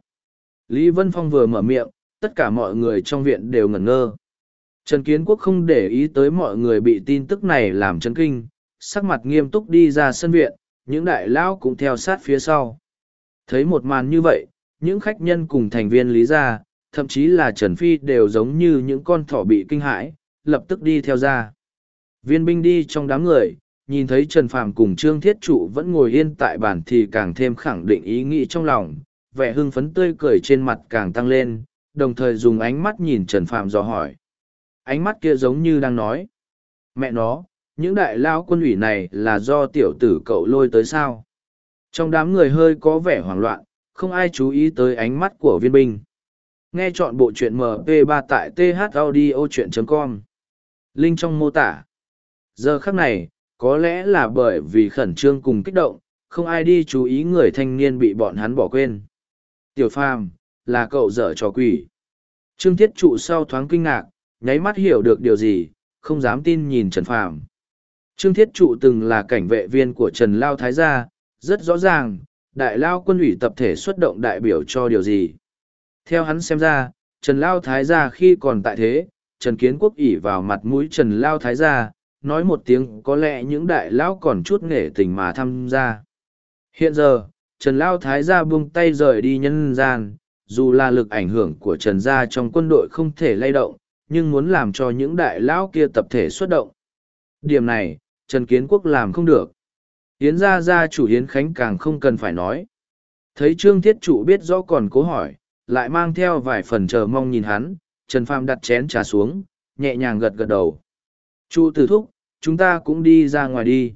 Lý Vân Phong vừa mở miệng, tất cả mọi người trong viện đều ngẩn ngơ. Trần Kiến Quốc không để ý tới mọi người bị tin tức này làm chấn kinh, sắc mặt nghiêm túc đi ra sân viện, những đại lão cũng theo sát phía sau. Thấy một màn như vậy, những khách nhân cùng thành viên lý gia, thậm chí là Trần Phi đều giống như những con thỏ bị kinh hãi, lập tức đi theo ra. Viên binh đi trong đám người, nhìn thấy Trần Phàm cùng Trương Thiết Trụ vẫn ngồi yên tại bàn thì càng thêm khẳng định ý nghĩ trong lòng, vẻ hưng phấn tươi cười trên mặt càng tăng lên, đồng thời dùng ánh mắt nhìn Trần Phàm dò hỏi. Ánh mắt kia giống như đang nói. Mẹ nó, những đại lao quân ủy này là do tiểu tử cậu lôi tới sao? Trong đám người hơi có vẻ hoảng loạn, không ai chú ý tới ánh mắt của viên binh. Nghe chọn bộ truyện MP3 tại thaudio.com. Linh trong mô tả. Giờ khắc này, có lẽ là bởi vì khẩn trương cùng kích động, không ai đi chú ý người thanh niên bị bọn hắn bỏ quên. Tiểu phàm, là cậu dở trò quỷ. Trương Thiết Trụ sau thoáng kinh ngạc, nháy mắt hiểu được điều gì, không dám tin nhìn Trần Phàm. Trương Thiết Trụ từng là cảnh vệ viên của Trần Lao Thái Gia, rất rõ ràng, đại lao quân ủy tập thể xuất động đại biểu cho điều gì. Theo hắn xem ra, Trần Lao Thái Gia khi còn tại thế, Trần Kiến Quốc ỉ vào mặt mũi Trần Lao Thái Gia, nói một tiếng có lẽ những đại lão còn chút nghệ tình mà tham gia. Hiện giờ, Trần Lao Thái Gia buông tay rời đi nhân gian, dù là lực ảnh hưởng của Trần Gia trong quân đội không thể lay động, nhưng muốn làm cho những đại lão kia tập thể xuất động. Điểm này, Trần Kiến Quốc làm không được. Hiến Gia Gia chủ Hiến Khánh càng không cần phải nói. Thấy Trương Thiết Chủ biết rõ còn cố hỏi, lại mang theo vài phần chờ mong nhìn hắn, Trần Phàm đặt chén trà xuống, nhẹ nhàng gật gật đầu. Chu tử thúc, chúng ta cũng đi ra ngoài đi.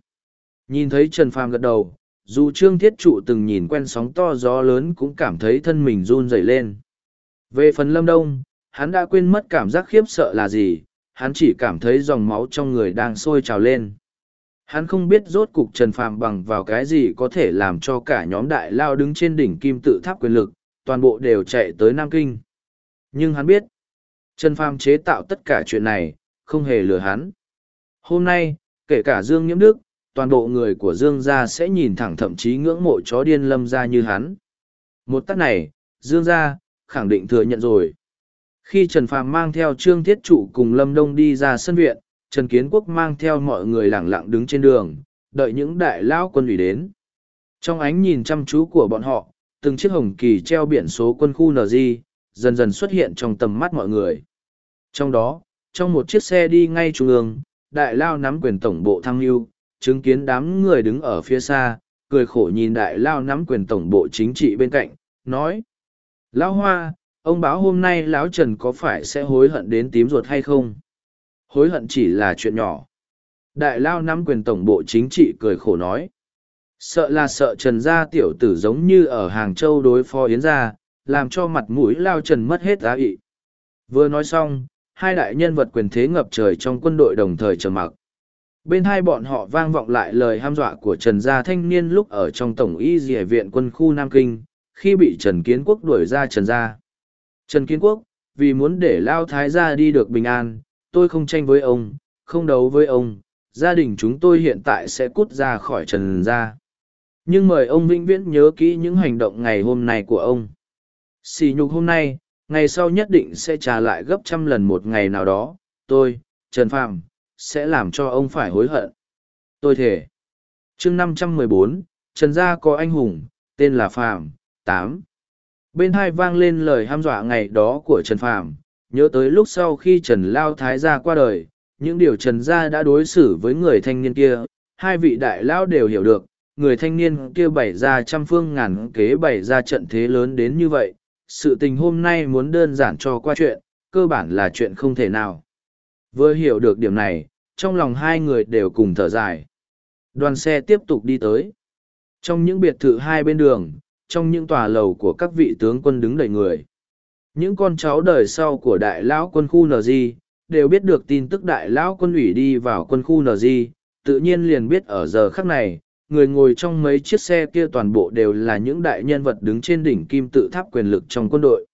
Nhìn thấy Trần Phàm gật đầu, dù Trương Thiết Trụ từng nhìn quen sóng to gió lớn cũng cảm thấy thân mình run rẩy lên. Về phần Lâm Đông, hắn đã quên mất cảm giác khiếp sợ là gì, hắn chỉ cảm thấy dòng máu trong người đang sôi trào lên. Hắn không biết rốt cục Trần Phàm bằng vào cái gì có thể làm cho cả nhóm đại lao đứng trên đỉnh kim tự tháp quyền lực, toàn bộ đều chạy tới Nam Kinh. Nhưng hắn biết, Trần Phàm chế tạo tất cả chuyện này, không hề lừa hắn. Hôm nay, kể cả Dương Nhiễm Đức, toàn bộ người của Dương gia sẽ nhìn thẳng thậm chí ngưỡng mộ chó điên lâm gia như hắn. Một tắt này, Dương gia, khẳng định thừa nhận rồi. Khi Trần Phàm mang theo Trương Thiết Trụ cùng Lâm Đông đi ra sân viện, Trần Kiến Quốc mang theo mọi người lẳng lặng đứng trên đường, đợi những đại lão quân ủy đến. Trong ánh nhìn chăm chú của bọn họ, từng chiếc hồng kỳ treo biển số quân khu NG, dần dần xuất hiện trong tầm mắt mọi người. Trong đó, trong một chiếc xe đi ngay trung ương, đại lao nắm quyền tổng bộ thăng lưu, chứng kiến đám người đứng ở phía xa, cười khổ nhìn đại lao nắm quyền tổng bộ chính trị bên cạnh, nói. Lão Hoa, ông báo hôm nay lão Trần có phải sẽ hối hận đến tím ruột hay không? Hối hận chỉ là chuyện nhỏ. Đại lao nắm quyền tổng bộ chính trị cười khổ nói. Sợ là sợ Trần gia tiểu tử giống như ở Hàng Châu đối phó Yến gia, làm cho mặt mũi lao Trần mất hết giá trị. Vừa nói xong, hai đại nhân vật quyền thế ngập trời trong quân đội đồng thời trầm mặc. bên hai bọn họ vang vọng lại lời ham dọa của trần gia thanh niên lúc ở trong tổng y dìa viện quân khu nam kinh, khi bị trần kiến quốc đuổi ra trần gia. Trần kiến quốc, vì muốn để lao thái gia đi được bình an, tôi không tranh với ông, không đấu với ông, gia đình chúng tôi hiện tại sẽ cút ra khỏi trần gia. Nhưng mời ông vĩnh viễn nhớ kỹ những hành động ngày hôm nay của ông. Xì nhục hôm nay ngày sau nhất định sẽ trả lại gấp trăm lần một ngày nào đó. Tôi, trần phàm, sẽ làm cho ông phải hối hận. Tôi thể chương năm trăm mười bốn, trần gia có anh hùng, tên là phàm, tám. Bên hai vang lên lời ham dọa ngày đó của trần phàm. Nhớ tới lúc sau khi trần lao thái gia qua đời, những điều trần gia đã đối xử với người thanh niên kia, hai vị đại lão đều hiểu được, người thanh niên kia bày ra trăm phương ngàn kế bày ra trận thế lớn đến như vậy sự tình hôm nay muốn đơn giản cho qua chuyện cơ bản là chuyện không thể nào. Vừa hiểu được điểm này trong lòng hai người đều cùng thở dài. Đoàn xe tiếp tục đi tới. Trong những biệt thự hai bên đường trong những tòa lầu của các vị tướng quân đứng đầy người những con cháu đời sau của đại lão quân khu NG, đều biết được tin tức đại lão quân ủy đi vào quân khu NG, tự nhiên liền biết ở giờ khắc này người ngồi trong mấy chiếc xe kia toàn bộ đều là những đại nhân vật đứng trên đỉnh kim tự tháp quyền lực trong quân đội.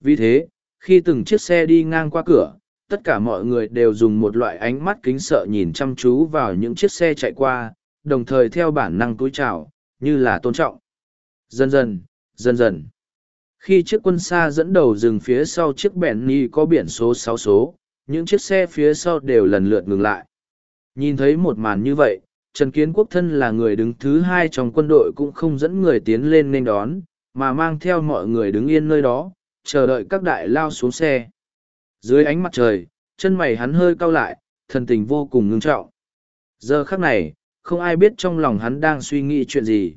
Vì thế, khi từng chiếc xe đi ngang qua cửa, tất cả mọi người đều dùng một loại ánh mắt kính sợ nhìn chăm chú vào những chiếc xe chạy qua, đồng thời theo bản năng túi chào, như là tôn trọng. Dần dần, dần dần. Khi chiếc quân xa dẫn đầu dừng phía sau chiếc bèn ni có biển số sáu số, những chiếc xe phía sau đều lần lượt ngừng lại. Nhìn thấy một màn như vậy, Trần Kiến Quốc thân là người đứng thứ hai trong quân đội cũng không dẫn người tiến lên nên đón, mà mang theo mọi người đứng yên nơi đó, chờ đợi các đại lao xuống xe. Dưới ánh mặt trời, chân mày hắn hơi cau lại, thần tình vô cùng ngưng trọng. Giờ khắc này, không ai biết trong lòng hắn đang suy nghĩ chuyện gì.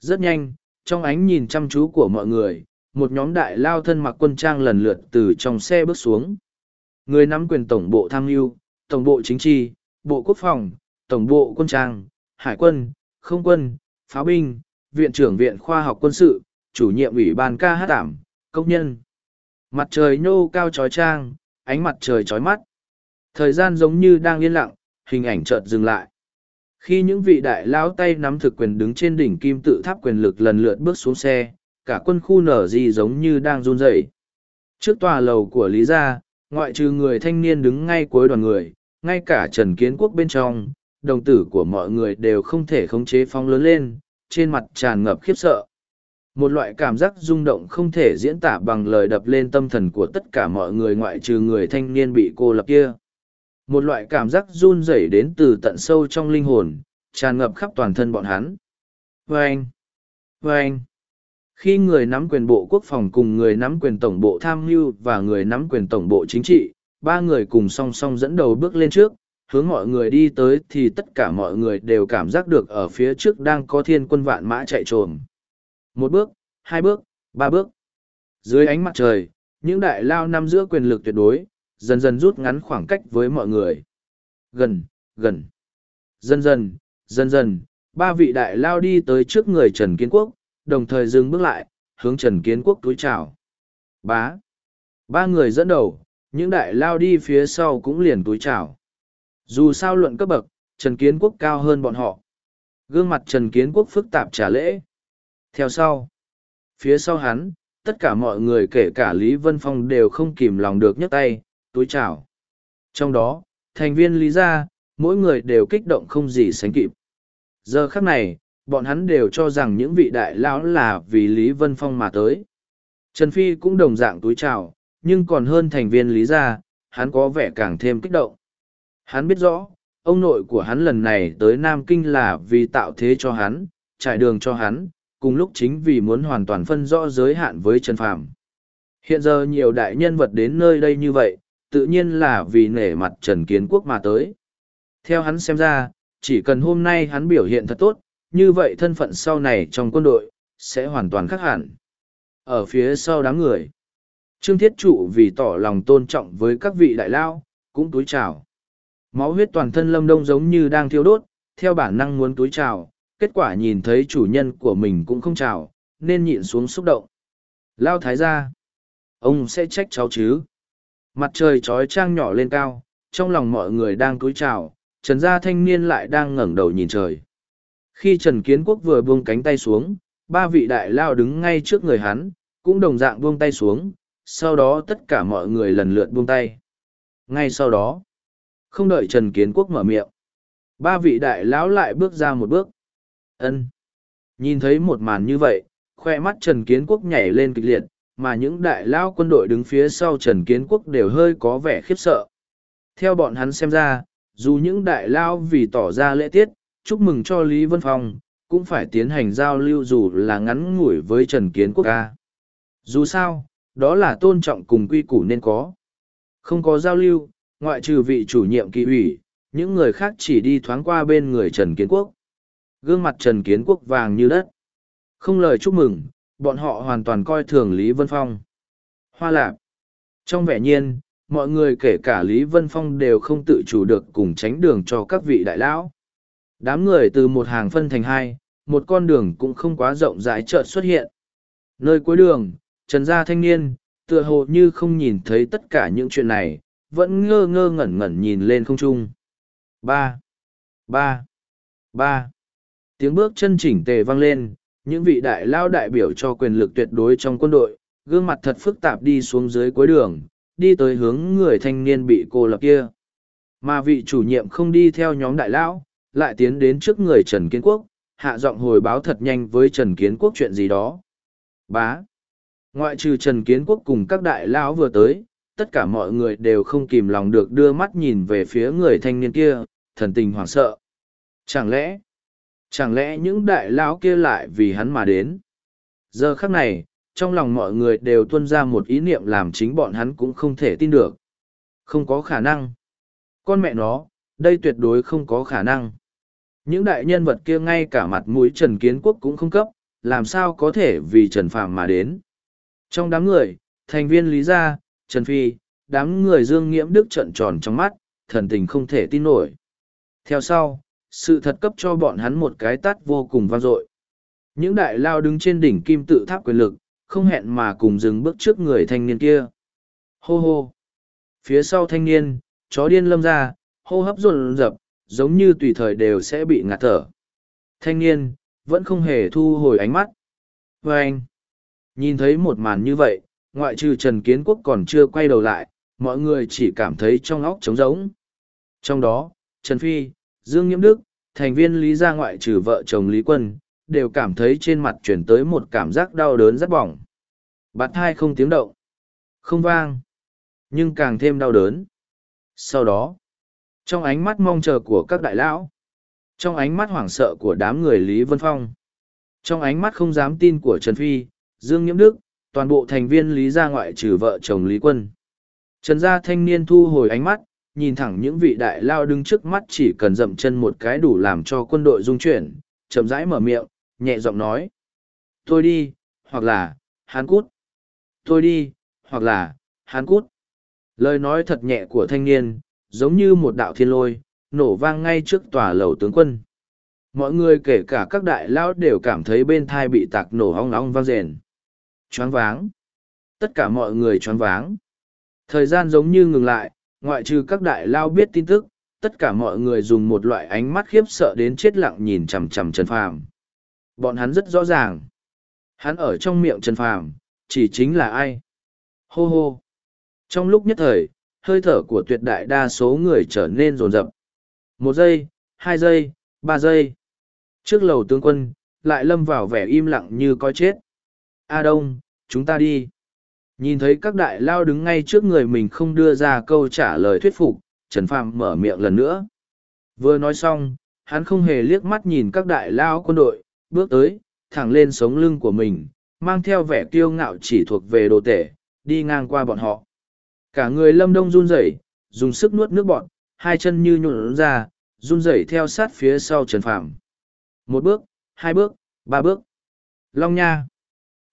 Rất nhanh, trong ánh nhìn chăm chú của mọi người, một nhóm đại lao thân mặc quân trang lần lượt từ trong xe bước xuống. Người nắm quyền tổng bộ tham mưu, tổng bộ chính trị, bộ quốc phòng, tổng bộ quân trang, hải quân, không quân, pháo binh, viện trưởng viện khoa học quân sự, chủ nhiệm ủy ban ca hát ảm, công nhân. Mặt trời nhô cao trói trang, ánh mặt trời trói mắt. Thời gian giống như đang yên lặng, hình ảnh chợt dừng lại. Khi những vị đại lão tay nắm thực quyền đứng trên đỉnh kim tự tháp quyền lực lần lượt bước xuống xe, cả quân khu nở gì giống như đang run rẩy. Trước tòa lầu của Lý Gia, ngoại trừ người thanh niên đứng ngay cuối đoàn người, ngay cả Trần Kiến Quốc bên trong, đồng tử của mọi người đều không thể khống chế phong lớn lên, trên mặt tràn ngập khiếp sợ. Một loại cảm giác rung động không thể diễn tả bằng lời đập lên tâm thần của tất cả mọi người ngoại trừ người thanh niên bị cô lập kia. Một loại cảm giác run rẩy đến từ tận sâu trong linh hồn, tràn ngập khắp toàn thân bọn hắn. Vâng! Vâng! Khi người nắm quyền bộ quốc phòng cùng người nắm quyền tổng bộ tham mưu và người nắm quyền tổng bộ chính trị, ba người cùng song song dẫn đầu bước lên trước, hướng mọi người đi tới thì tất cả mọi người đều cảm giác được ở phía trước đang có thiên quân vạn mã chạy trồm. Một bước, hai bước, ba bước. Dưới ánh mặt trời, những đại lao nằm giữa quyền lực tuyệt đối, dần dần rút ngắn khoảng cách với mọi người. Gần, gần. Dần dần, dần dần, ba vị đại lao đi tới trước người Trần Kiến Quốc, đồng thời dừng bước lại, hướng Trần Kiến Quốc túi chào. Bá. Ba người dẫn đầu, những đại lao đi phía sau cũng liền túi chào. Dù sao luận cấp bậc, Trần Kiến Quốc cao hơn bọn họ. Gương mặt Trần Kiến Quốc phức tạp trả lễ. Theo sau, phía sau hắn, tất cả mọi người kể cả Lý Vân Phong đều không kìm lòng được nhấc tay, túi chào. Trong đó, thành viên Lý gia, mỗi người đều kích động không gì sánh kịp. Giờ khắc này, bọn hắn đều cho rằng những vị đại lão là vì Lý Vân Phong mà tới. Trần Phi cũng đồng dạng túi chào, nhưng còn hơn thành viên Lý gia, hắn có vẻ càng thêm kích động. Hắn biết rõ, ông nội của hắn lần này tới Nam Kinh là vì tạo thế cho hắn, trải đường cho hắn, cùng lúc chính vì muốn hoàn toàn phân rõ giới hạn với Trần Phàm. Hiện giờ nhiều đại nhân vật đến nơi đây như vậy, tự nhiên là vì nể mặt Trần Kiến Quốc mà tới. Theo hắn xem ra, chỉ cần hôm nay hắn biểu hiện thật tốt, như vậy thân phận sau này trong quân đội, sẽ hoàn toàn khác hẳn. Ở phía sau đám người, Trương Thiết Trụ vì tỏ lòng tôn trọng với các vị đại lao, cũng túi chào. Máu huyết toàn thân lâm đông giống như đang thiêu đốt, theo bản năng muốn túi trào, kết quả nhìn thấy chủ nhân của mình cũng không trào, nên nhịn xuống xúc động. Lao thái ra. Ông sẽ trách cháu chứ. Mặt trời trói trang nhỏ lên cao, trong lòng mọi người đang túi trào, Trần gia thanh niên lại đang ngẩng đầu nhìn trời. Khi Trần Kiến Quốc vừa buông cánh tay xuống, ba vị đại lao đứng ngay trước người hắn, cũng đồng dạng buông tay xuống, sau đó tất cả mọi người lần lượt buông tay. Ngay sau đó, không đợi Trần Kiến Quốc mở miệng, ba vị đại lão lại bước ra một bước. ân Nhìn thấy một màn như vậy, khoe mắt Trần Kiến Quốc nhảy lên kịch liệt, mà những đại lão quân đội đứng phía sau Trần Kiến Quốc đều hơi có vẻ khiếp sợ. Theo bọn hắn xem ra, dù những đại lão vì tỏ ra lễ tiết, chúc mừng cho Lý Vân Phong, cũng phải tiến hành giao lưu dù là ngắn ngủi với Trần Kiến Quốc ca. Dù sao, đó là tôn trọng cùng quy củ nên có. Không có giao lưu, ngoại trừ vị chủ nhiệm kỳ ủy, những người khác chỉ đi thoáng qua bên người Trần Kiến Quốc. Gương mặt Trần Kiến Quốc vàng như đất. Không lời chúc mừng, bọn họ hoàn toàn coi thường Lý Vân Phong. Hoa lạp. Trong vẻ nhiên, mọi người kể cả Lý Vân Phong đều không tự chủ được cùng tránh đường cho các vị đại lão. Đám người từ một hàng phân thành hai, một con đường cũng không quá rộng rãi chợt xuất hiện. Nơi cuối đường, Trần Gia thanh niên, tựa hồ như không nhìn thấy tất cả những chuyện này, vẫn ngơ ngơ ngẩn ngẩn nhìn lên không trung. Ba, ba, ba. Tiếng bước chân chỉnh tề vang lên, những vị đại lao đại biểu cho quyền lực tuyệt đối trong quân đội, gương mặt thật phức tạp đi xuống dưới cuối đường, đi tới hướng người thanh niên bị cô lập kia. Mà vị chủ nhiệm không đi theo nhóm đại lão, lại tiến đến trước người Trần Kiến Quốc, hạ giọng hồi báo thật nhanh với Trần Kiến Quốc chuyện gì đó. Bá. Ngoại trừ Trần Kiến Quốc cùng các đại lão vừa tới, tất cả mọi người đều không kìm lòng được đưa mắt nhìn về phía người thanh niên kia, thần tình hoảng sợ. Chẳng lẽ, chẳng lẽ những đại lão kia lại vì hắn mà đến? Giờ khắc này, trong lòng mọi người đều tuân ra một ý niệm làm chính bọn hắn cũng không thể tin được. Không có khả năng. Con mẹ nó, đây tuyệt đối không có khả năng. Những đại nhân vật kia ngay cả mặt mũi Trần Kiến Quốc cũng không cấp, làm sao có thể vì Trần Phạm mà đến. Trong đám người, thành viên Lý Gia, Trần Phi, đám người Dương Nghiễm Đức trận tròn trong mắt, thần tình không thể tin nổi. Theo sau, sự thật cấp cho bọn hắn một cái tát vô cùng vang dội. Những đại lao đứng trên đỉnh kim tự tháp quyền lực, không hẹn mà cùng dừng bước trước người thanh niên kia. Hô hô! Phía sau thanh niên, chó điên lâm ra, hô hấp rộn rập, giống như tùy thời đều sẽ bị ngạt thở. Thanh niên, vẫn không hề thu hồi ánh mắt. Và anh, nhìn thấy một màn như vậy, ngoại trừ Trần Kiến Quốc còn chưa quay đầu lại, mọi người chỉ cảm thấy trong óc trống rỗng. Trong đó, Trần Phi, Dương Nhiễm Đức, thành viên Lý gia ngoại trừ vợ chồng Lý Quân, đều cảm thấy trên mặt chuyển tới một cảm giác đau đớn rất bỏng. Bạt thai không tiếng động, không vang, nhưng càng thêm đau đớn. Sau đó, trong ánh mắt mong chờ của các đại lão, trong ánh mắt hoảng sợ của đám người Lý Vân Phong, trong ánh mắt không dám tin của Trần Phi, Dương Nhiễm Đức, toàn bộ thành viên Lý gia ngoại trừ vợ chồng Lý Quân. Trần gia thanh niên thu hồi ánh mắt, nhìn thẳng những vị đại lao đứng trước mắt chỉ cần dậm chân một cái đủ làm cho quân đội dung chuyển, chậm rãi mở miệng, nhẹ giọng nói. Tôi đi, hoặc là, hán cút. Tôi đi, hoặc là, hán cút. Lời nói thật nhẹ của thanh niên, giống như một đạo thiên lôi, nổ vang ngay trước tòa lầu tướng quân. Mọi người kể cả các đại lão đều cảm thấy bên thai bị tạc nổ hong ong vang rền. Choáng váng. Tất cả mọi người choáng váng. Thời gian giống như ngừng lại, ngoại trừ các đại lao biết tin tức, tất cả mọi người dùng một loại ánh mắt khiếp sợ đến chết lặng nhìn chằm chằm Trần Phàm. Bọn hắn rất rõ ràng. Hắn ở trong miệng Trần Phàm, chỉ chính là ai? Hô hô. Trong lúc nhất thời, hơi thở của tuyệt đại đa số người trở nên rồn rập. Một giây, hai giây, ba giây. Trước lầu tướng quân, lại lâm vào vẻ im lặng như coi chết. A Đông, chúng ta đi. Nhìn thấy các đại lao đứng ngay trước người mình không đưa ra câu trả lời thuyết phục, Trần Phàm mở miệng lần nữa. Vừa nói xong, hắn không hề liếc mắt nhìn các đại lao quân đội, bước tới, thẳng lên sống lưng của mình, mang theo vẻ kiêu ngạo chỉ thuộc về đồ tể, đi ngang qua bọn họ. Cả người lâm đông run rẩy, dùng sức nuốt nước bọn, hai chân như nhuộn ra, run rẩy theo sát phía sau Trần Phàm. Một bước, hai bước, ba bước. Long Nha.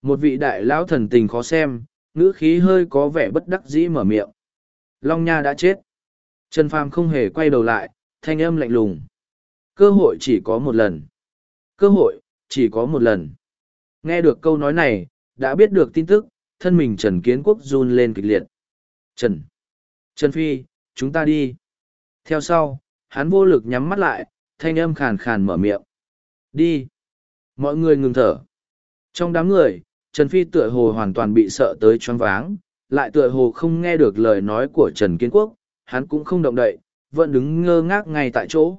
Một vị đại lão thần tình khó xem, ngữ khí hơi có vẻ bất đắc dĩ mở miệng. Long Nha đã chết. Trần Phàm không hề quay đầu lại, thanh âm lạnh lùng. Cơ hội chỉ có một lần. Cơ hội, chỉ có một lần. Nghe được câu nói này, đã biết được tin tức, thân mình Trần Kiến Quốc run lên kịch liệt. Trần. Trần Phi, chúng ta đi. Theo sau, hắn vô lực nhắm mắt lại, thanh âm khàn khàn mở miệng. Đi! Mọi người ngừng thở. Trong đám người, Trần Phi tựa hồ hoàn toàn bị sợ tới choáng váng, lại tựa hồ không nghe được lời nói của Trần Kiến Quốc, hắn cũng không động đậy, vẫn đứng ngơ ngác ngay tại chỗ.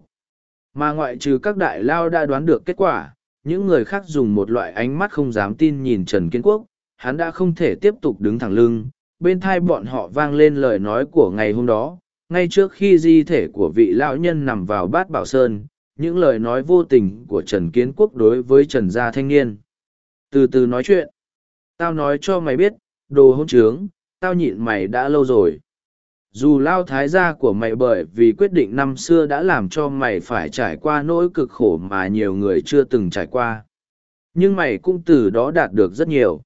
Mà ngoại trừ các đại lao đã đoán được kết quả, những người khác dùng một loại ánh mắt không dám tin nhìn Trần Kiến Quốc, hắn đã không thể tiếp tục đứng thẳng lưng, bên thai bọn họ vang lên lời nói của ngày hôm đó, ngay trước khi di thể của vị lão nhân nằm vào bát bảo sơn, những lời nói vô tình của Trần Kiến Quốc đối với Trần Gia Thanh Niên. Từ từ nói chuyện, tao nói cho mày biết, đồ hôn trướng, tao nhịn mày đã lâu rồi. Dù lao thái gia của mày bởi vì quyết định năm xưa đã làm cho mày phải trải qua nỗi cực khổ mà nhiều người chưa từng trải qua. Nhưng mày cũng từ đó đạt được rất nhiều.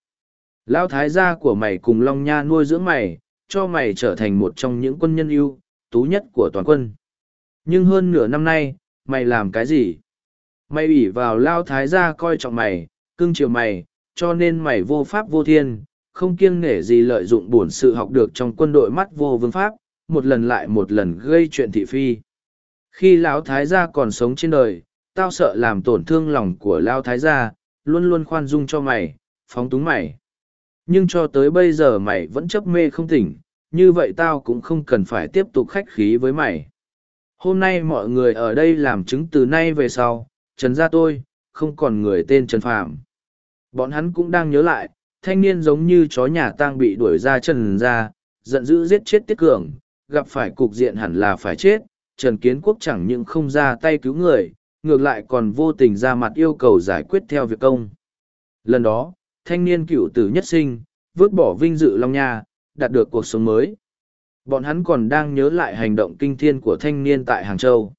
Lao thái gia của mày cùng long nha nuôi dưỡng mày cho mày trở thành một trong những quân nhân ưu tú nhất của toàn quân. Nhưng hơn nửa năm nay mày làm cái gì? Mày ủy vào lao thái gia coi trọng mày cưng chiều mày cho nên mày vô pháp vô thiên không kiêng nể gì lợi dụng bổn sự học được trong quân đội mắt vô vương pháp, một lần lại một lần gây chuyện thị phi. Khi Lão Thái gia còn sống trên đời, tao sợ làm tổn thương lòng của Lão Thái gia, luôn luôn khoan dung cho mày, phóng túng mày. Nhưng cho tới bây giờ mày vẫn chấp mê không tỉnh, như vậy tao cũng không cần phải tiếp tục khách khí với mày. Hôm nay mọi người ở đây làm chứng từ nay về sau, Trần gia tôi, không còn người tên Trần Phạm. Bọn hắn cũng đang nhớ lại, thanh niên giống như chó nhà tang bị đuổi ra trần ra, giận dữ giết chết Tiết Cường, gặp phải cục diện hẳn là phải chết, Trần Kiến Quốc chẳng những không ra tay cứu người, ngược lại còn vô tình ra mặt yêu cầu giải quyết theo việc công. Lần đó, thanh niên cựu tử nhất sinh, vứt bỏ vinh dự Long Nha, đạt được cuộc sống mới. Bọn hắn còn đang nhớ lại hành động kinh thiên của thanh niên tại Hàng Châu.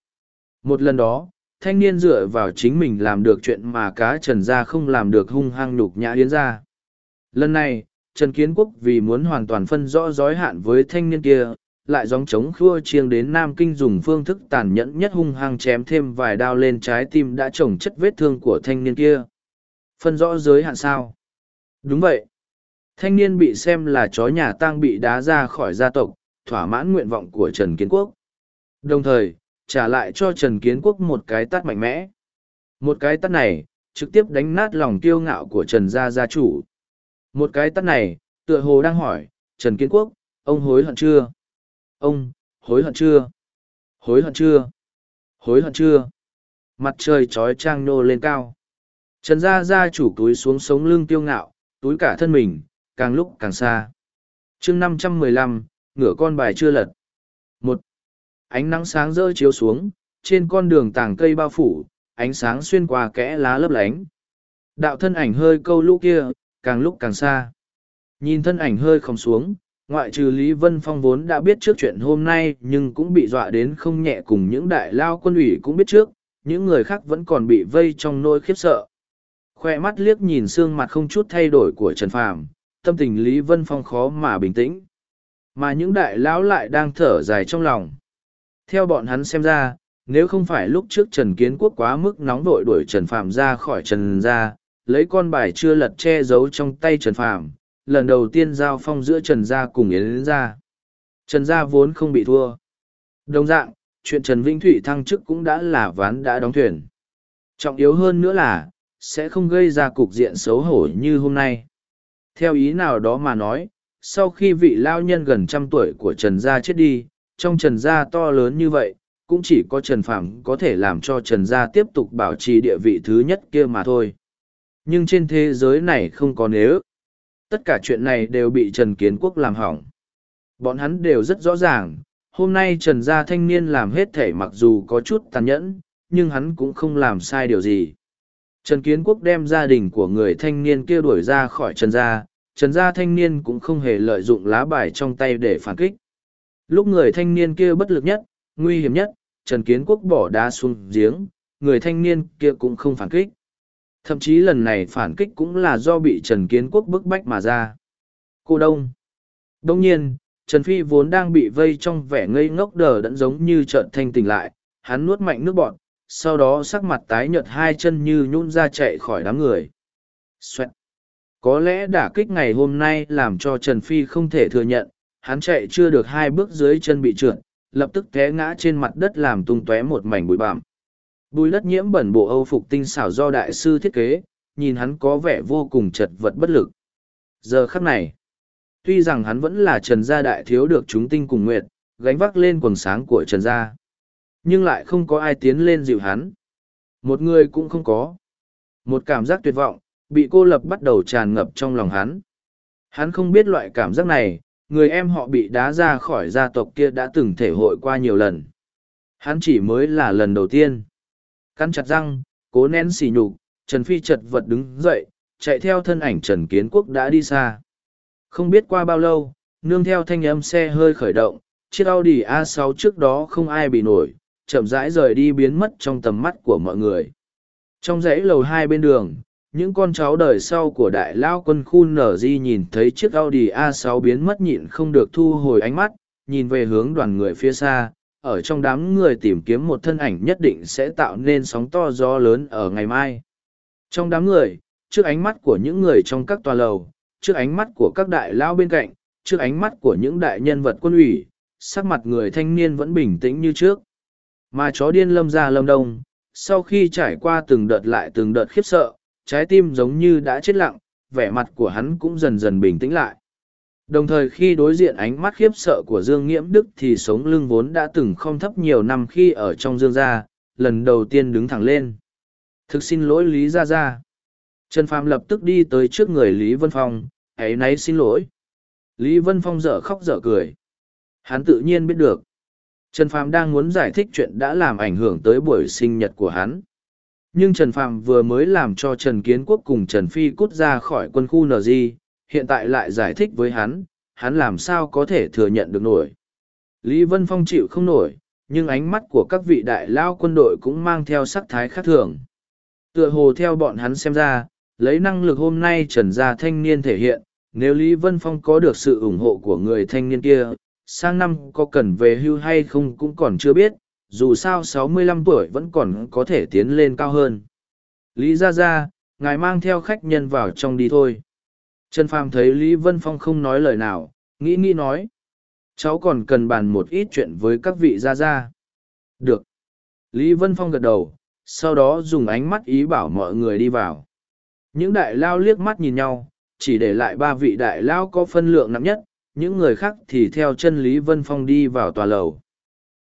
Một lần đó, thanh niên dựa vào chính mình làm được chuyện mà cá trần gia không làm được hung hăng nhục nhã yến gia. Lần này, Trần Kiến Quốc vì muốn hoàn toàn phân rõ giới hạn với thanh niên kia, lại dòng chống khua chiêng đến Nam Kinh dùng phương thức tàn nhẫn nhất hung hăng chém thêm vài đao lên trái tim đã trồng chất vết thương của thanh niên kia. Phân rõ giới hạn sao? Đúng vậy. Thanh niên bị xem là chó nhà tang bị đá ra khỏi gia tộc, thỏa mãn nguyện vọng của Trần Kiến Quốc. Đồng thời, trả lại cho Trần Kiến Quốc một cái tát mạnh mẽ. Một cái tát này, trực tiếp đánh nát lòng kiêu ngạo của Trần Gia Gia chủ. Một cái tát này, tựa hồ đang hỏi, Trần Kiến Quốc, ông hối hận chưa? Ông, hối hận chưa? Hối hận chưa? Hối hận chưa? Mặt trời trói trang nô lên cao. Trần Gia Gia chủ túi xuống sống lưng kiêu ngạo, túi cả thân mình, càng lúc càng xa. chương năm trăm mười lăm ngửa con bài chưa lật. Ánh nắng sáng rỡ chiếu xuống, trên con đường tàng cây bao phủ, ánh sáng xuyên qua kẽ lá lấp lánh. Đạo thân ảnh hơi câu lũ kia, càng lúc càng xa. Nhìn thân ảnh hơi không xuống, ngoại trừ Lý Vân Phong vốn đã biết trước chuyện hôm nay nhưng cũng bị dọa đến không nhẹ cùng những đại lao quân ủy cũng biết trước, những người khác vẫn còn bị vây trong nỗi khiếp sợ. Khoe mắt liếc nhìn xương mặt không chút thay đổi của Trần Phàm, tâm tình Lý Vân Phong khó mà bình tĩnh. Mà những đại lão lại đang thở dài trong lòng. Theo bọn hắn xem ra, nếu không phải lúc trước Trần Kiến Quốc quá mức nóng vội đuổi Trần Phạm ra khỏi Trần gia, lấy con bài chưa lật che giấu trong tay Trần Phạm, lần đầu tiên giao phong giữa Trần Gia cùng Yến Gia. Trần Gia vốn không bị thua. Đồng dạng, chuyện Trần Vĩnh Thụy thăng chức cũng đã là ván đã đóng thuyền. Trọng yếu hơn nữa là, sẽ không gây ra cục diện xấu hổ như hôm nay. Theo ý nào đó mà nói, sau khi vị lao nhân gần trăm tuổi của Trần Gia chết đi, trong Trần Gia to lớn như vậy, cũng chỉ có Trần Phạm có thể làm cho Trần Gia tiếp tục bảo trì địa vị thứ nhất kia mà thôi. Nhưng trên thế giới này không có nếu. Tất cả chuyện này đều bị trần kiến quốc làm hỏng. Bọn hắn đều rất rõ ràng hôm nay trần gia thanh niên làm hết thể mặc dù có chút tàn nhẫn nhưng hắn cũng không làm sai điều gì. Trần kiến quốc đem gia đình của người thanh niên kia đuổi ra khỏi trần gia trần gia thanh niên cũng không hề lợi dụng lá bài trong tay để phản kích lúc người thanh niên kia bất lực nhất nguy hiểm nhất trần kiến quốc bỏ đá xuống giếng người thanh niên kia cũng không phản kích Thậm chí lần này phản kích cũng là do bị Trần Kiến Quốc bức bách mà ra. Cô Đông. Đông nhiên, Trần Phi vốn đang bị vây trong vẻ ngây ngốc đờ đẫn giống như trợn thanh tỉnh lại, hắn nuốt mạnh nước bọt, sau đó sắc mặt tái nhợt hai chân như nhún ra chạy khỏi đám người. Xoẹt. Có lẽ đả kích ngày hôm nay làm cho Trần Phi không thể thừa nhận, hắn chạy chưa được hai bước dưới chân bị trượt, lập tức té ngã trên mặt đất làm tung tóe một mảnh bụi bặm. Bùi đất nhiễm bẩn bộ âu phục tinh xảo do đại sư thiết kế nhìn hắn có vẻ vô cùng chật vật bất lực. Giờ khắc này tuy rằng hắn vẫn là trần gia đại thiếu được chúng tinh cùng nguyệt gánh vác lên quần sáng của trần gia nhưng lại không có ai tiến lên dịu hắn. Một người cũng không có. Một cảm giác tuyệt vọng bị cô lập bắt đầu tràn ngập trong lòng hắn. Hắn không biết loại cảm giác này người em họ bị đá ra khỏi gia tộc kia đã từng thể hội qua nhiều lần. Hắn chỉ mới là lần đầu tiên. Cắn chặt răng, cố nén xỉ nhục, trần phi chật vật đứng dậy, chạy theo thân ảnh trần kiến quốc đã đi xa. Không biết qua bao lâu, nương theo thanh âm xe hơi khởi động, chiếc audi a 6 trước đó không ai bị nổi, chậm rãi rời đi biến mất trong tầm mắt của mọi người. Trong dãy lầu hai bên đường những con cháu đời sau của đại lao quân khu nở di nhìn thấy chiếc audi a 6 biến mất nhịn không được thu hồi ánh mắt, nhìn về hướng đoàn người phía xa. Ở trong đám người tìm kiếm một thân ảnh nhất định sẽ tạo nên sóng to gió lớn ở ngày mai. Trong đám người, trước ánh mắt của những người trong các tòa lầu, trước ánh mắt của các đại lao bên cạnh, trước ánh mắt của những đại nhân vật quân ủy, sắc mặt người thanh niên vẫn bình tĩnh như trước. Mà chó điên lâm ra lâm đông, sau khi trải qua từng đợt lại từng đợt khiếp sợ trái tim giống như đã chết lặng, vẻ mặt của hắn cũng dần dần bình tĩnh lại. Đồng thời khi đối diện ánh mắt khiếp sợ của dương nghiễm đức thì sống lưng vốn đã từng không thấp nhiều năm khi ở trong dương gia, lần đầu tiên đứng thẳng lên. Thực xin lỗi lý gia gia. Trần phàm lập tức đi tới trước người lý vân phong ấy nấy xin lỗi. Lý vân phong dở khóc dở cười. Hắn tự nhiên biết được. Trần phàm đang muốn giải thích chuyện đã làm ảnh hưởng tới buổi sinh nhật của hắn nhưng trần Phạm vừa mới làm cho trần kiến quốc cùng trần phi cút ra khỏi quân khu NG, hiện tại lại giải thích với hắn hắn làm sao có thể thừa nhận được nổi. Lý vân phong chịu không nổi nhưng ánh mắt của các vị đại lao quân đội cũng mang theo sắc thái khác thường. Tựa hồ theo bọn hắn xem ra lấy năng lực hôm nay trần gia thanh niên thể hiện nếu lý vân phong có được sự ủng hộ của người thanh niên kia sang năm có cần về hưu hay không cũng còn chưa biết dù sao 65 tuổi vẫn còn có thể tiến lên cao hơn. Lý ra ra, ngài mang theo khách nhân vào trong đi thôi. Trần Phàm thấy Lý Vân Phong không nói lời nào, nghĩ nghĩ nói. Cháu còn cần bàn một ít chuyện với các vị gia gia. Được. Lý Vân Phong gật đầu, sau đó dùng ánh mắt ý bảo mọi người đi vào. Những đại lao liếc mắt nhìn nhau, chỉ để lại ba vị đại lao có phân lượng nặng nhất, những người khác thì theo chân Lý Vân Phong đi vào tòa lầu.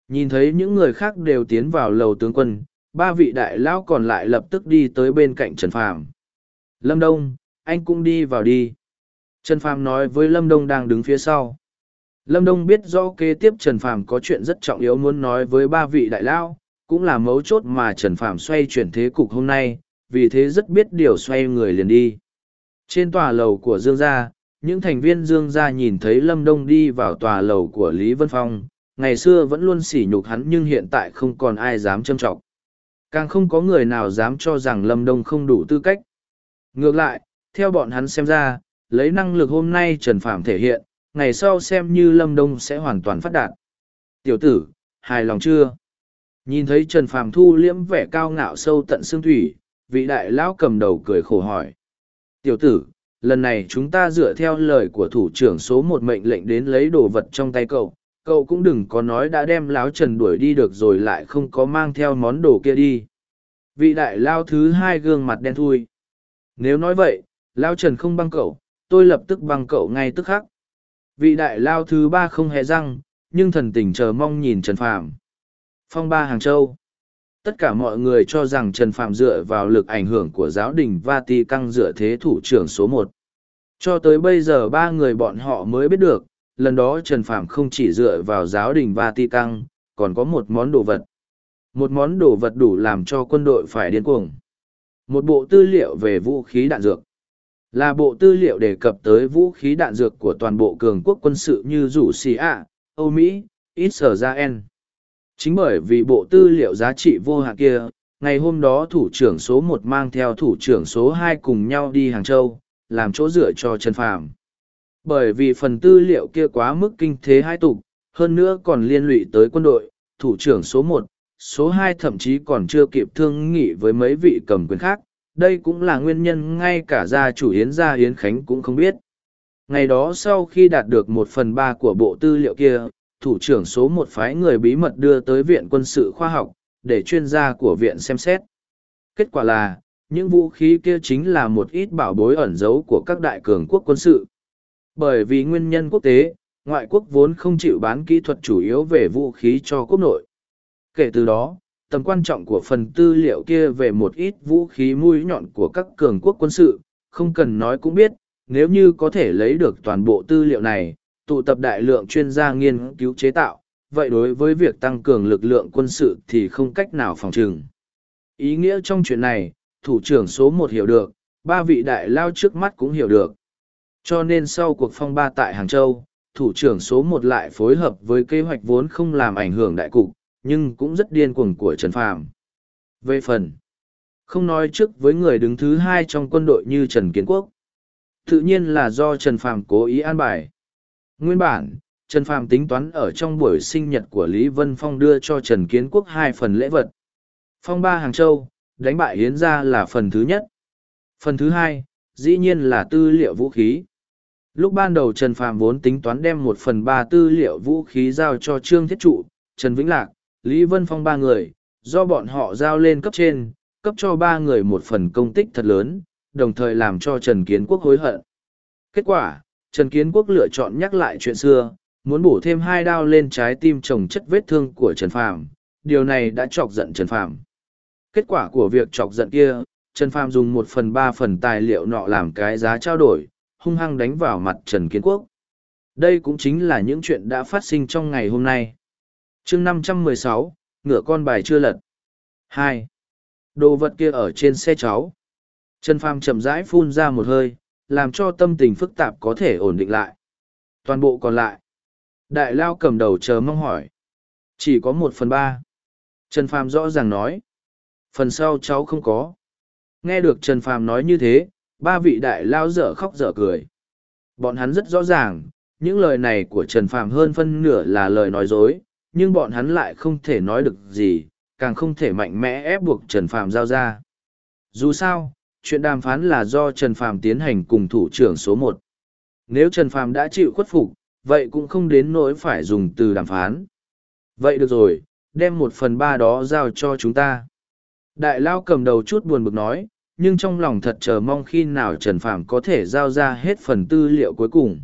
Nhìn thấy những người khác đều tiến vào lầu tướng quân, ba vị đại lão còn lại lập tức đi tới bên cạnh Trần Phàm. Lâm Đông, anh cũng đi vào đi. Trần Phàm nói với Lâm Đông đang đứng phía sau. Lâm Đông biết rõ kế tiếp Trần Phàm có chuyện rất trọng yếu muốn nói với ba vị đại lão, cũng là mấu chốt mà Trần Phàm xoay chuyển thế cục hôm nay, vì thế rất biết điều xoay người liền đi. Trên tòa lầu của Dương Gia, những thành viên Dương Gia nhìn thấy Lâm Đông đi vào tòa lầu của Lý Vân Phong, ngày xưa vẫn luôn sỉ nhục hắn nhưng hiện tại không còn ai dám châm trọng. Càng không có người nào dám cho rằng Lâm Đông không đủ tư cách. Ngược lại, theo bọn hắn xem ra, lấy năng lực hôm nay Trần Phạm thể hiện, ngày sau xem như Lâm Đông sẽ hoàn toàn phát đạt. Tiểu tử, hài lòng chưa? Nhìn thấy Trần Phạm thu liễm vẻ cao ngạo sâu tận xương thủy, vị đại lão cầm đầu cười khổ hỏi. Tiểu tử, lần này chúng ta dựa theo lời của thủ trưởng số một mệnh lệnh đến lấy đồ vật trong tay cậu, cậu cũng đừng có nói đã đem láo trần đuổi đi được rồi lại không có mang theo món đồ kia đi. Vị đại lao thứ hai gương mặt đen thui. Nếu nói vậy lao trần không băng cậu, tôi lập tức băng cậu ngay tức khắc. Vị đại lao thứ ba không hề răng, nhưng thần tình chờ mong nhìn trần phàm. Phong ba hàng châu. Tất cả mọi người cho rằng trần phạm dựa vào lực ảnh hưởng của giáo đình vati căng dựa thế thủ trưởng số một. Cho tới bây giờ ba người bọn họ mới biết được lần đó Trần Phạm không chỉ dựa vào giáo đình Vatican, còn có một món đồ vật. Một món đồ vật đủ làm cho quân đội phải điên cuồng. Một bộ tư liệu về vũ khí đạn dược. Là bộ tư liệu đề cập tới vũ khí đạn dược của toàn bộ cường quốc quân sự như rủ xì ạ, Âu Mỹ, Israel. Chính bởi vì bộ tư liệu giá trị vô hạn kia, ngày hôm đó thủ trưởng số một mang theo thủ trưởng số hai cùng nhau đi Hàng Châu, làm chỗ dựa cho Trần Phàm bởi vì phần tư liệu kia quá mức kinh thế hai tục hơn nữa còn liên lụy tới quân đội thủ trưởng số một số hai thậm chí còn chưa kịp thương nghị với mấy vị cầm quyền khác đây cũng là nguyên nhân ngay cả gia chủ hiến gia hiến khánh cũng không biết ngày đó sau khi đạt được một phần ba của bộ tư liệu kia thủ trưởng số một phái người bí mật đưa tới Viện Quân sự Khoa học, để chuyên gia của viện xem xét. Kết quả là, những vũ khí kia chính là một ít bảo bối ẩn giấu của các đại cường quốc quân sự. Bởi vì nguyên nhân quốc tế, ngoại quốc vốn không chịu bán kỹ thuật chủ yếu về vũ khí cho quốc nội. Kể từ đó, tầm quan trọng của phần tư liệu kia về một ít vũ khí mũi nhọn của các cường quốc quân sự, không cần nói cũng biết, nếu như có thể lấy được toàn bộ tư liệu này, tụ tập đại lượng chuyên gia nghiên cứu chế tạo, vậy đối với việc tăng cường lực lượng quân sự thì không cách nào phòng trừng. Ý nghĩa trong chuyện này, thủ trưởng số một hiểu được, ba vị đại lao trước mắt cũng hiểu được. Cho nên sau cuộc phong ba tại Hàng Châu, thủ trưởng số một lại phối hợp với kế hoạch vốn không làm ảnh hưởng đại cục, nhưng cũng rất điên cuồng của Trần Phàm. Về phần, không nói trước với người đứng thứ hai trong quân đội như Trần Kiến Quốc. Tự nhiên là do Trần Phàm cố ý an bài. Nguyên bản, Trần Phàm tính toán ở trong buổi sinh nhật của Lý Vân Phong đưa cho Trần Kiến Quốc hai phần lễ vật. Phong ba Hàng Châu, đánh bại Hiến Gia là phần thứ nhất. Phần thứ hai, dĩ nhiên là tư liệu vũ khí. Lúc ban đầu Trần Phàm vốn tính toán đem một phần ba tư liệu vũ khí giao cho Trương Thiết Trụ, Trần Vĩnh Lạc, Lý Vân Phong ba người, do bọn họ giao lên cấp trên, cấp cho ba người một phần công tích thật lớn, đồng thời làm cho Trần Kiến Quốc hối hận. Kết quả, Trần Kiến Quốc lựa chọn nhắc lại chuyện xưa, muốn bổ thêm hai đao lên trái tim trồng chất vết thương của Trần Phàm. Điều này đã chọc giận Trần Phàm. Kết quả của việc chọc giận kia, Trần Phàm dùng một phần ba phần tài liệu nọ làm cái giá trao đổi, hung hăng đánh vào mặt Trần Kiến Quốc. Đây cũng chính là những chuyện đã phát sinh trong ngày hôm nay. chương năm trăm mười sáu, ngựa con bài chưa lật. hai, Đồ vật kia ở trên xe cháu. Trần Phàm chậm rãi phun ra một hơi, làm cho tâm tình phức tạp có thể ổn định lại. Toàn bộ còn lại. Đại Lao cầm đầu chờ mong hỏi. Chỉ có một phần ba. Trần Phàm rõ ràng nói. Phần sau cháu không có. Nghe được Trần Phàm nói như thế, ba vị đại lao dở khóc dở cười. Bọn hắn rất rõ ràng, những lời này của Trần Phàm hơn phân nửa là lời nói dối, nhưng bọn hắn lại không thể nói được gì, càng không thể mạnh mẽ ép buộc Trần Phàm giao ra. Dù sao, chuyện đàm phán là do Trần Phàm tiến hành cùng thủ trưởng số một. Nếu Trần Phàm đã chịu khuất phục, vậy cũng không đến nỗi phải dùng từ đàm phán. Vậy được rồi, đem một phần ba đó giao cho chúng ta. Đại Lao cầm đầu chút buồn bực nói, nhưng trong lòng thật chờ mong khi nào Trần Phàm có thể giao ra hết phần tư liệu cuối cùng.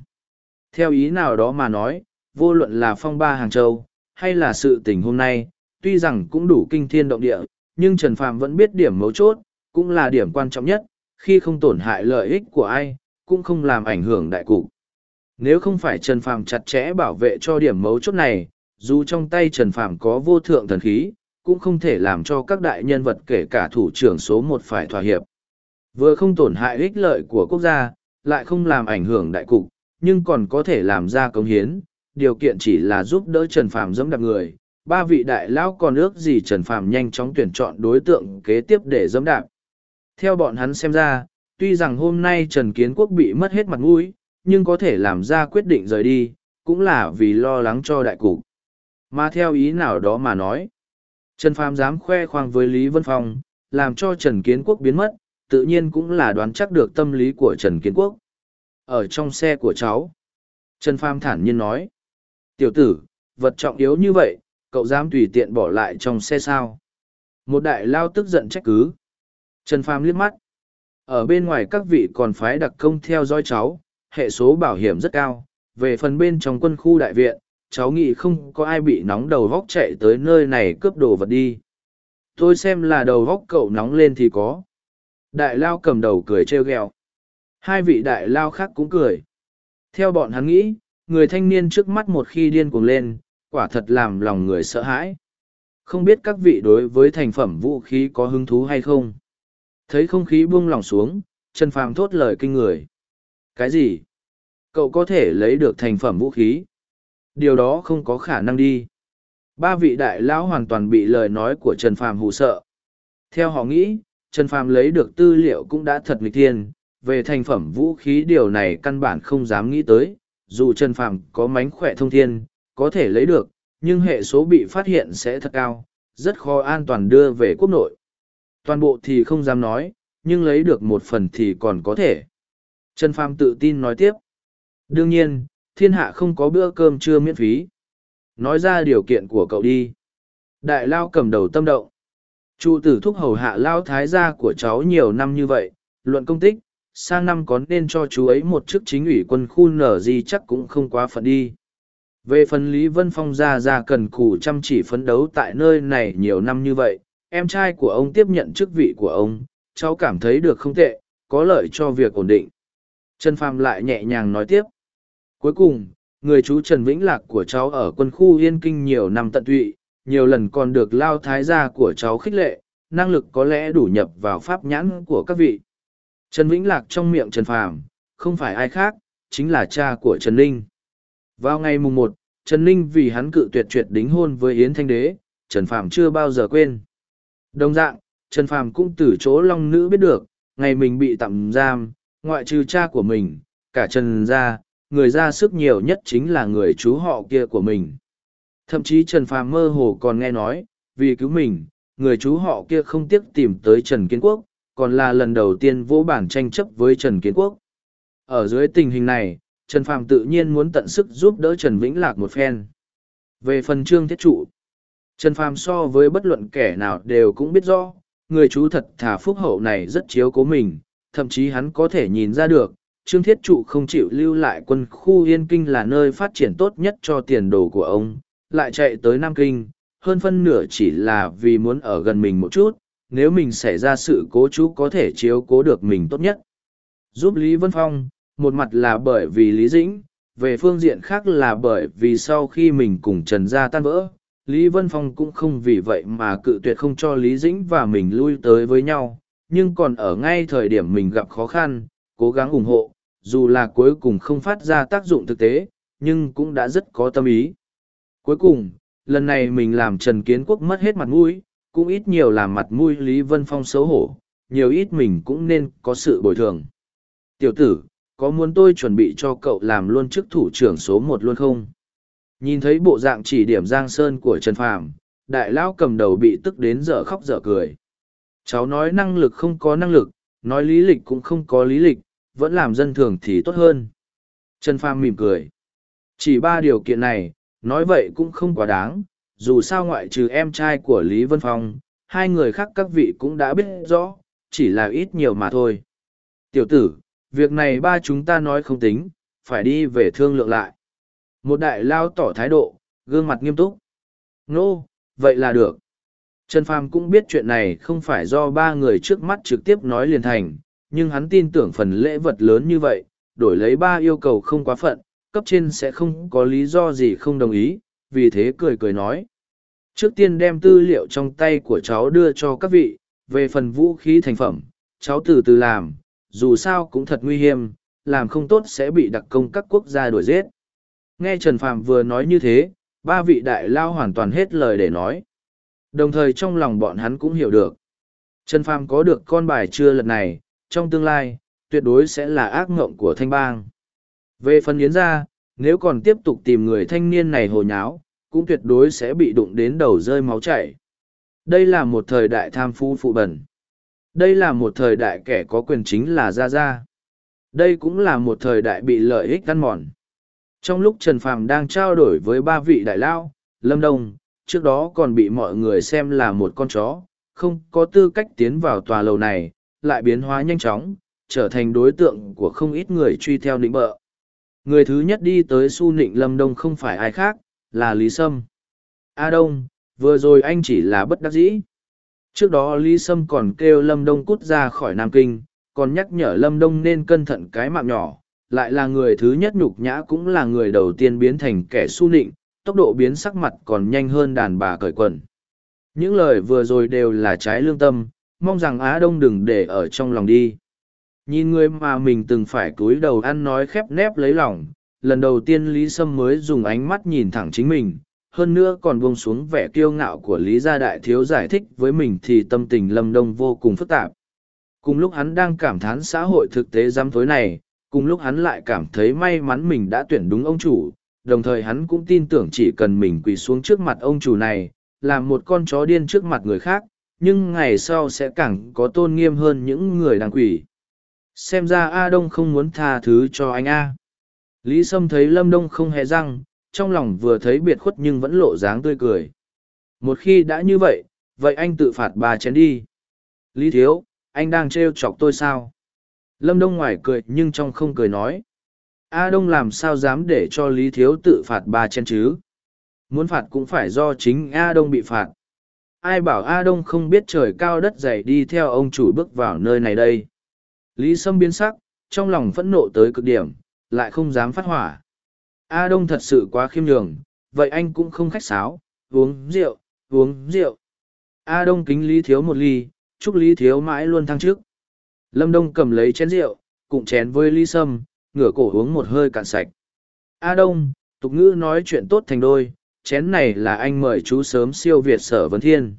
Theo ý nào đó mà nói, vô luận là phong ba Hàng Châu, hay là sự tình hôm nay, tuy rằng cũng đủ kinh thiên động địa, nhưng Trần Phàm vẫn biết điểm mấu chốt, cũng là điểm quan trọng nhất, khi không tổn hại lợi ích của ai, cũng không làm ảnh hưởng đại cục. Nếu không phải Trần Phàm chặt chẽ bảo vệ cho điểm mấu chốt này, dù trong tay Trần Phàm có vô thượng thần khí, cũng không thể làm cho các đại nhân vật kể cả thủ trưởng số một phải thỏa hiệp. Vừa không tổn hại ích lợi của quốc gia, lại không làm ảnh hưởng đại cục, nhưng còn có thể làm ra công hiến, điều kiện chỉ là giúp đỡ Trần Phàm dẫm đạp người. Ba vị đại lão còn ước gì Trần Phàm nhanh chóng tuyển chọn đối tượng kế tiếp để dẫm đạp. Theo bọn hắn xem ra, tuy rằng hôm nay Trần Kiến Quốc bị mất hết mặt mũi, nhưng có thể làm ra quyết định rời đi, cũng là vì lo lắng cho đại cục. Mà theo ý nào đó mà nói, Trần Phàm dám khoe khoang với Lý Vân Phong, làm cho Trần Kiến Quốc biến mất, tự nhiên cũng là đoán chắc được tâm lý của Trần Kiến Quốc. Ở trong xe của cháu, Trần Phàm thản nhiên nói, tiểu tử, vật trọng yếu như vậy, cậu dám tùy tiện bỏ lại trong xe sao? Một đại lao tức giận trách cứ. Trần Phàm liếc mắt. Ở bên ngoài các vị còn phái đặc công theo dõi cháu, hệ số bảo hiểm rất cao. Về phần bên trong quân khu đại viện, cháu nghĩ không có ai bị nóng đầu vóc chạy tới nơi này cướp đồ vật đi. Tôi xem là đầu vóc cậu nóng lên thì có. Đại lao cầm đầu cười trêu ghẹo. Hai vị đại lao khác cũng cười. Theo bọn hắn nghĩ, người thanh niên trước mắt một khi điên cuồng lên, quả thật làm lòng người sợ hãi. Không biết các vị đối với thành phẩm vũ khí có hứng thú hay không? Thấy không khí buông lỏng xuống, Trần Phàm thốt lời kinh người. Cái gì? Cậu có thể lấy được thành phẩm vũ khí? Điều đó không có khả năng đi. Ba vị đại lão hoàn toàn bị lời nói của Trần Phàm hù sợ. Theo họ nghĩ, Trần Phàm lấy được tư liệu cũng đã thật nghịch thiên, về thành phẩm vũ khí điều này căn bản không dám nghĩ tới, dù Trần Phàm có mánh khỏe thông thiên, có thể lấy được, nhưng hệ số bị phát hiện sẽ thật cao, rất khó an toàn đưa về quốc nội. Toàn bộ thì không dám nói, nhưng lấy được một phần thì còn có thể. Trần Phàm tự tin nói tiếp. Đương nhiên, thiên hạ không có bữa cơm trưa miễn phí. nói ra điều kiện của cậu đi. Đại lao cầm đầu tâm động. Trụ tử thúc hầu hạ lao thái gia của cháu nhiều năm như vậy, luận công tích, sang năm có nên cho chú ấy một chức chính ủy quân khu nở gì chắc cũng không quá phận đi. Về phần lý vân phong ra ra cần cù chăm chỉ phấn đấu tại nơi này nhiều năm như vậy, em trai của ông tiếp nhận chức vị của ông, cháu cảm thấy được không tệ, có lợi cho việc ổn định. Trần phàm lại nhẹ nhàng nói tiếp cuối cùng, người chú trần vĩnh lạc của cháu ở quân khu yên kinh nhiều năm tận tụy, nhiều lần còn được lao thái gia của cháu khích lệ, năng lực có lẽ đủ nhập vào pháp nhãn của các vị. Trần vĩnh lạc trong miệng trần phàm, không phải ai khác, chính là cha của trần ninh. Vào ngày mùng một, trần ninh vì hắn cự tuyệt tuyệt đính hôn với yến thanh đế, trần phàm chưa bao giờ quên. Đồng dạng, trần phàm cũng từ chỗ long nữ biết được, ngày mình bị tạm giam, ngoại trừ cha của mình, cả trần gia người ra sức nhiều nhất chính là người chú họ kia của mình. Thậm chí trần phàm mơ hồ còn nghe nói, vì cứu mình, người chú họ kia không tiếc tìm tới trần kiến quốc, còn là lần đầu tiên vô bản tranh chấp với trần kiến quốc. Ở dưới tình hình này, trần phàm tự nhiên muốn tận sức giúp đỡ trần vĩnh lạc một phen. Về phần trương thiết trụ, trần phàm so với bất luận kẻ nào đều cũng biết rõ, người chú thật thà phúc hậu này rất chiếu cố mình, thậm chí hắn có thể nhìn ra được Trương Thiết Trụ không chịu lưu lại quân khu Yên Kinh là nơi phát triển tốt nhất cho tiền đồ của ông, lại chạy tới Nam Kinh, hơn phân nửa chỉ là vì muốn ở gần mình một chút, nếu mình xảy ra sự cố chú có thể chiếu cố được mình tốt nhất. Giúp Lý Vân Phong, một mặt là bởi vì Lý Dĩnh, về phương diện khác là bởi vì sau khi mình cùng Trần Gia tan vỡ, Lý Vân Phong cũng không vì vậy mà cự tuyệt không cho Lý Dĩnh và mình lui tới với nhau, nhưng còn ở ngay thời điểm mình gặp khó khăn, cố gắng ủng hộ, dù là cuối cùng không phát ra tác dụng thực tế, nhưng cũng đã rất có tâm ý. Cuối cùng, lần này mình làm Trần Kiến Quốc mất hết mặt mũi, cũng ít nhiều làm mặt mũi Lý Vân Phong xấu hổ, nhiều ít mình cũng nên có sự bồi thường. Tiểu tử, có muốn tôi chuẩn bị cho cậu làm luôn chức thủ trưởng số một luôn không? Nhìn thấy bộ dạng chỉ điểm Giang Sơn của Trần Phàm, đại lão cầm đầu bị tức đến dở khóc dở cười. Cháu nói năng lực không có năng lực, nói lý lịch cũng không có lý lịch, vẫn làm dân thường thì tốt hơn. Trần Phàm mỉm cười. Chỉ ba điều kiện này, nói vậy cũng không quá đáng, dù sao ngoại trừ em trai của Lý Vân Phong, hai người khác các vị cũng đã biết rõ, chỉ là ít nhiều mà thôi. Tiểu tử, việc này ba chúng ta nói không tính, phải đi về thương lượng lại. Một đại lao tỏ thái độ, gương mặt nghiêm túc. Nô, no, vậy là được. Trần Phàm cũng biết chuyện này không phải do ba người trước mắt trực tiếp nói liền thành, nhưng hắn tin tưởng phần lễ vật lớn như vậy, đổi lấy ba yêu cầu không quá phận, cấp trên sẽ không có lý do gì không đồng ý, vì thế cười cười nói. Trước tiên đem tư liệu trong tay của cháu đưa cho các vị, về phần vũ khí thành phẩm, cháu từ từ làm, dù sao cũng thật nguy hiểm, làm không tốt sẽ bị đặc công các quốc gia đuổi giết. Nghe Trần Phạm vừa nói như thế, ba vị đại lao hoàn toàn hết lời để nói. Đồng thời trong lòng bọn hắn cũng hiểu được. Trần Phạm có được con bài chưa lần này, trong tương lai, tuyệt đối sẽ là ác ngộng của thanh bang. Về phần yến ra, nếu còn tiếp tục tìm người thanh niên này hồ nháo, cũng tuyệt đối sẽ bị đụng đến đầu rơi máu chảy. Đây là một thời đại tham phu phụ bẩn. Đây là một thời đại kẻ có quyền chính là Gia Gia. Đây cũng là một thời đại bị lợi ích ăn mòn. Trong lúc Trần Phàm đang trao đổi với ba vị đại lao, Lâm Đông, trước đó còn bị mọi người xem là một con chó, không có tư cách tiến vào tòa lầu này, lại biến hóa nhanh chóng, trở thành đối tượng của không ít người truy theo nịnh bợ. Người thứ nhất đi tới su nịnh Lâm Đông không phải ai khác, là Lý Sâm. A Đông, vừa rồi anh chỉ là bất đắc dĩ. Trước đó Lý Sâm còn kêu Lâm Đông cút ra khỏi Nam Kinh, còn nhắc nhở Lâm Đông nên cẩn thận cái mạng nhỏ, lại là người thứ nhất nhục nhã cũng là người đầu tiên biến thành kẻ su nịnh, tốc độ biến sắc mặt còn nhanh hơn đàn bà cởi quần. Những lời vừa rồi đều là trái lương tâm, mong rằng Á Đông đừng để ở trong lòng đi. Nhìn người mà mình từng phải cúi đầu ăn nói khép nép lấy lòng, lần đầu tiên Lý Sâm mới dùng ánh mắt nhìn thẳng chính mình, hơn nữa còn buông xuống vẻ kiêu ngạo của Lý Gia Đại Thiếu giải thích với mình thì tâm tình Lâm Đông vô cùng phức tạp. Cùng lúc hắn đang cảm thán xã hội thực tế giam tối này, cùng lúc hắn lại cảm thấy may mắn mình đã tuyển đúng ông chủ, đồng thời hắn cũng tin tưởng chỉ cần mình quỳ xuống trước mặt ông chủ này, làm một con chó điên trước mặt người khác, nhưng ngày sau sẽ càng có tôn nghiêm hơn những người đang quỷ. Xem ra A Đông không muốn tha thứ cho anh A. Lý Sâm thấy Lâm Đông không hề răng, trong lòng vừa thấy biệt khuất nhưng vẫn lộ dáng tươi cười. Một khi đã như vậy, vậy anh tự phạt ba chén đi. Lý Thiếu, anh đang trêu chọc tôi sao? Lâm Đông ngoài cười nhưng trong không cười nói. A Đông làm sao dám để cho Lý Thiếu tự phạt ba chén chứ? Muốn phạt cũng phải do chính A Đông bị phạt. Ai bảo A Đông không biết trời cao đất dày đi theo ông chủ bước vào nơi này đây? Lý Sâm biến sắc, trong lòng phẫn nộ tới cực điểm, lại không dám phát hỏa. A Đông thật sự quá khiêm nhường, vậy anh cũng không khách sáo, uống rượu, uống rượu. A Đông kính Lý Thiếu một ly, chúc Lý Thiếu mãi luôn thăng trước. Lâm Đông cầm lấy chén rượu, cụng chén với Lý Sâm, ngửa cổ uống một hơi cạn sạch. A Đông, tục ngữ nói chuyện tốt thành đôi, chén này là anh mời chú sớm siêu Việt sở vấn thiên.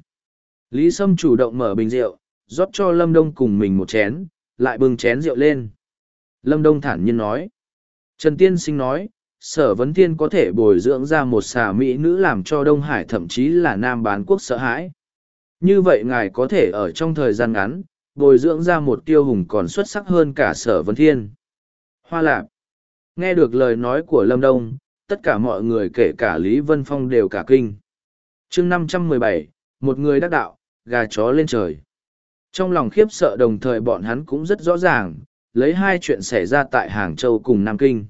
Lý Sâm chủ động mở bình rượu, rót cho Lâm Đông cùng mình một chén, lại bưng chén rượu lên. Lâm Đông thản nhiên nói. Trần Tiên Sinh nói, sở vấn thiên có thể bồi dưỡng ra một xà mỹ nữ làm cho Đông Hải thậm chí là Nam bán quốc sợ hãi. Như vậy ngài có thể ở trong thời gian ngắn, bồi dưỡng ra một tiêu hùng còn xuất sắc hơn cả sở vấn thiên. Hoa lạp. Nghe được lời nói của Lâm Đông, tất cả mọi người kể cả Lý Vân Phong đều cả kinh. chương năm trăm mười bảy, một người đắc đạo, gà chó lên trời. Trong lòng khiếp sợ đồng thời bọn hắn cũng rất rõ ràng, lấy hai chuyện xảy ra tại Hàng Châu cùng Nam Kinh.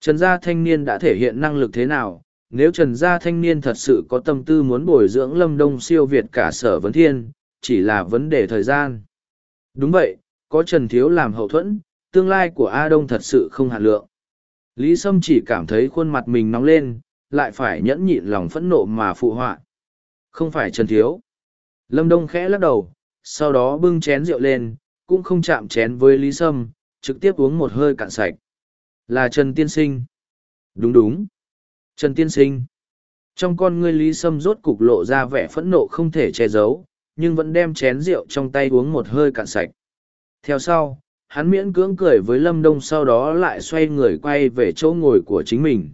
Trần gia thanh niên đã thể hiện năng lực thế nào, nếu Trần gia thanh niên thật sự có tâm tư muốn bồi dưỡng Lâm Đông siêu Việt cả sở vấn thiên, chỉ là vấn đề thời gian. Đúng vậy, có Trần Thiếu làm hậu thuẫn, tương lai của A Đông thật sự không hạn lượng. Lý Sâm chỉ cảm thấy khuôn mặt mình nóng lên, lại phải nhẫn nhịn lòng phẫn nộ mà phụ họa. Không phải Trần Thiếu. Lâm Đông khẽ lắc đầu, sau đó bưng chén rượu lên, cũng không chạm chén với Lý Sâm, trực tiếp uống một hơi cạn sạch. Là Trần Tiên Sinh. Đúng đúng. Trần Tiên Sinh. Trong con ngươi Lý Sâm rốt cục lộ ra vẻ phẫn nộ không thể che giấu, nhưng vẫn đem chén rượu trong tay uống một hơi cạn sạch. Theo sau, hắn miễn cưỡng cười với Lâm Đông sau đó lại xoay người quay về chỗ ngồi của chính mình.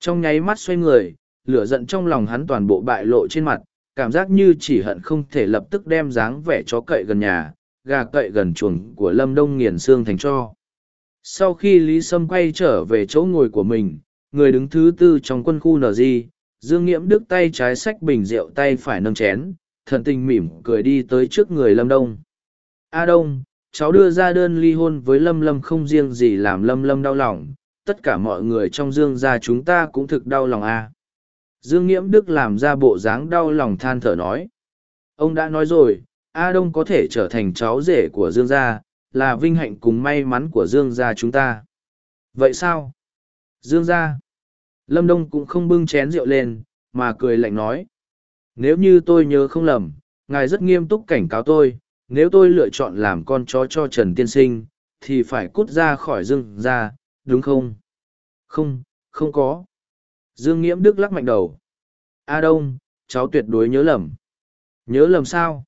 Trong nháy mắt xoay người, lửa giận trong lòng hắn toàn bộ bại lộ trên mặt, cảm giác như chỉ hận không thể lập tức đem dáng vẻ chó cậy gần nhà, gà cậy gần chuồng của Lâm Đông nghiền xương thành cho. Sau khi Lý Sâm quay trở về chỗ ngồi của mình, người đứng thứ tư trong quân khu NG, Dương Nghiễm đứt tay trái xách bình rượu tay phải nâng chén, thần tình mỉm cười đi tới trước người Lâm Đông. A Đông, cháu đưa ra đơn ly hôn với Lâm Lâm không riêng gì làm Lâm Lâm đau lòng, tất cả mọi người trong Dương gia chúng ta cũng thực đau lòng à? Dương Nghiễm Đức làm ra bộ dáng đau lòng than thở nói. Ông đã nói rồi, A Đông có thể trở thành cháu rể của Dương gia, là vinh hạnh cùng may mắn của Dương gia chúng ta. Vậy sao? Dương gia. Lâm Đông cũng không bưng chén rượu lên, mà cười lạnh nói. Nếu như tôi nhớ không lầm, ngài rất nghiêm túc cảnh cáo tôi, nếu tôi lựa chọn làm con chó cho Trần Tiên Sinh, thì phải cút ra khỏi Dương gia, đúng không? Không, không có. Dương Nghiễm Đức lắc mạnh đầu. A Đông, cháu tuyệt đối nhớ lầm. Nhớ lầm sao?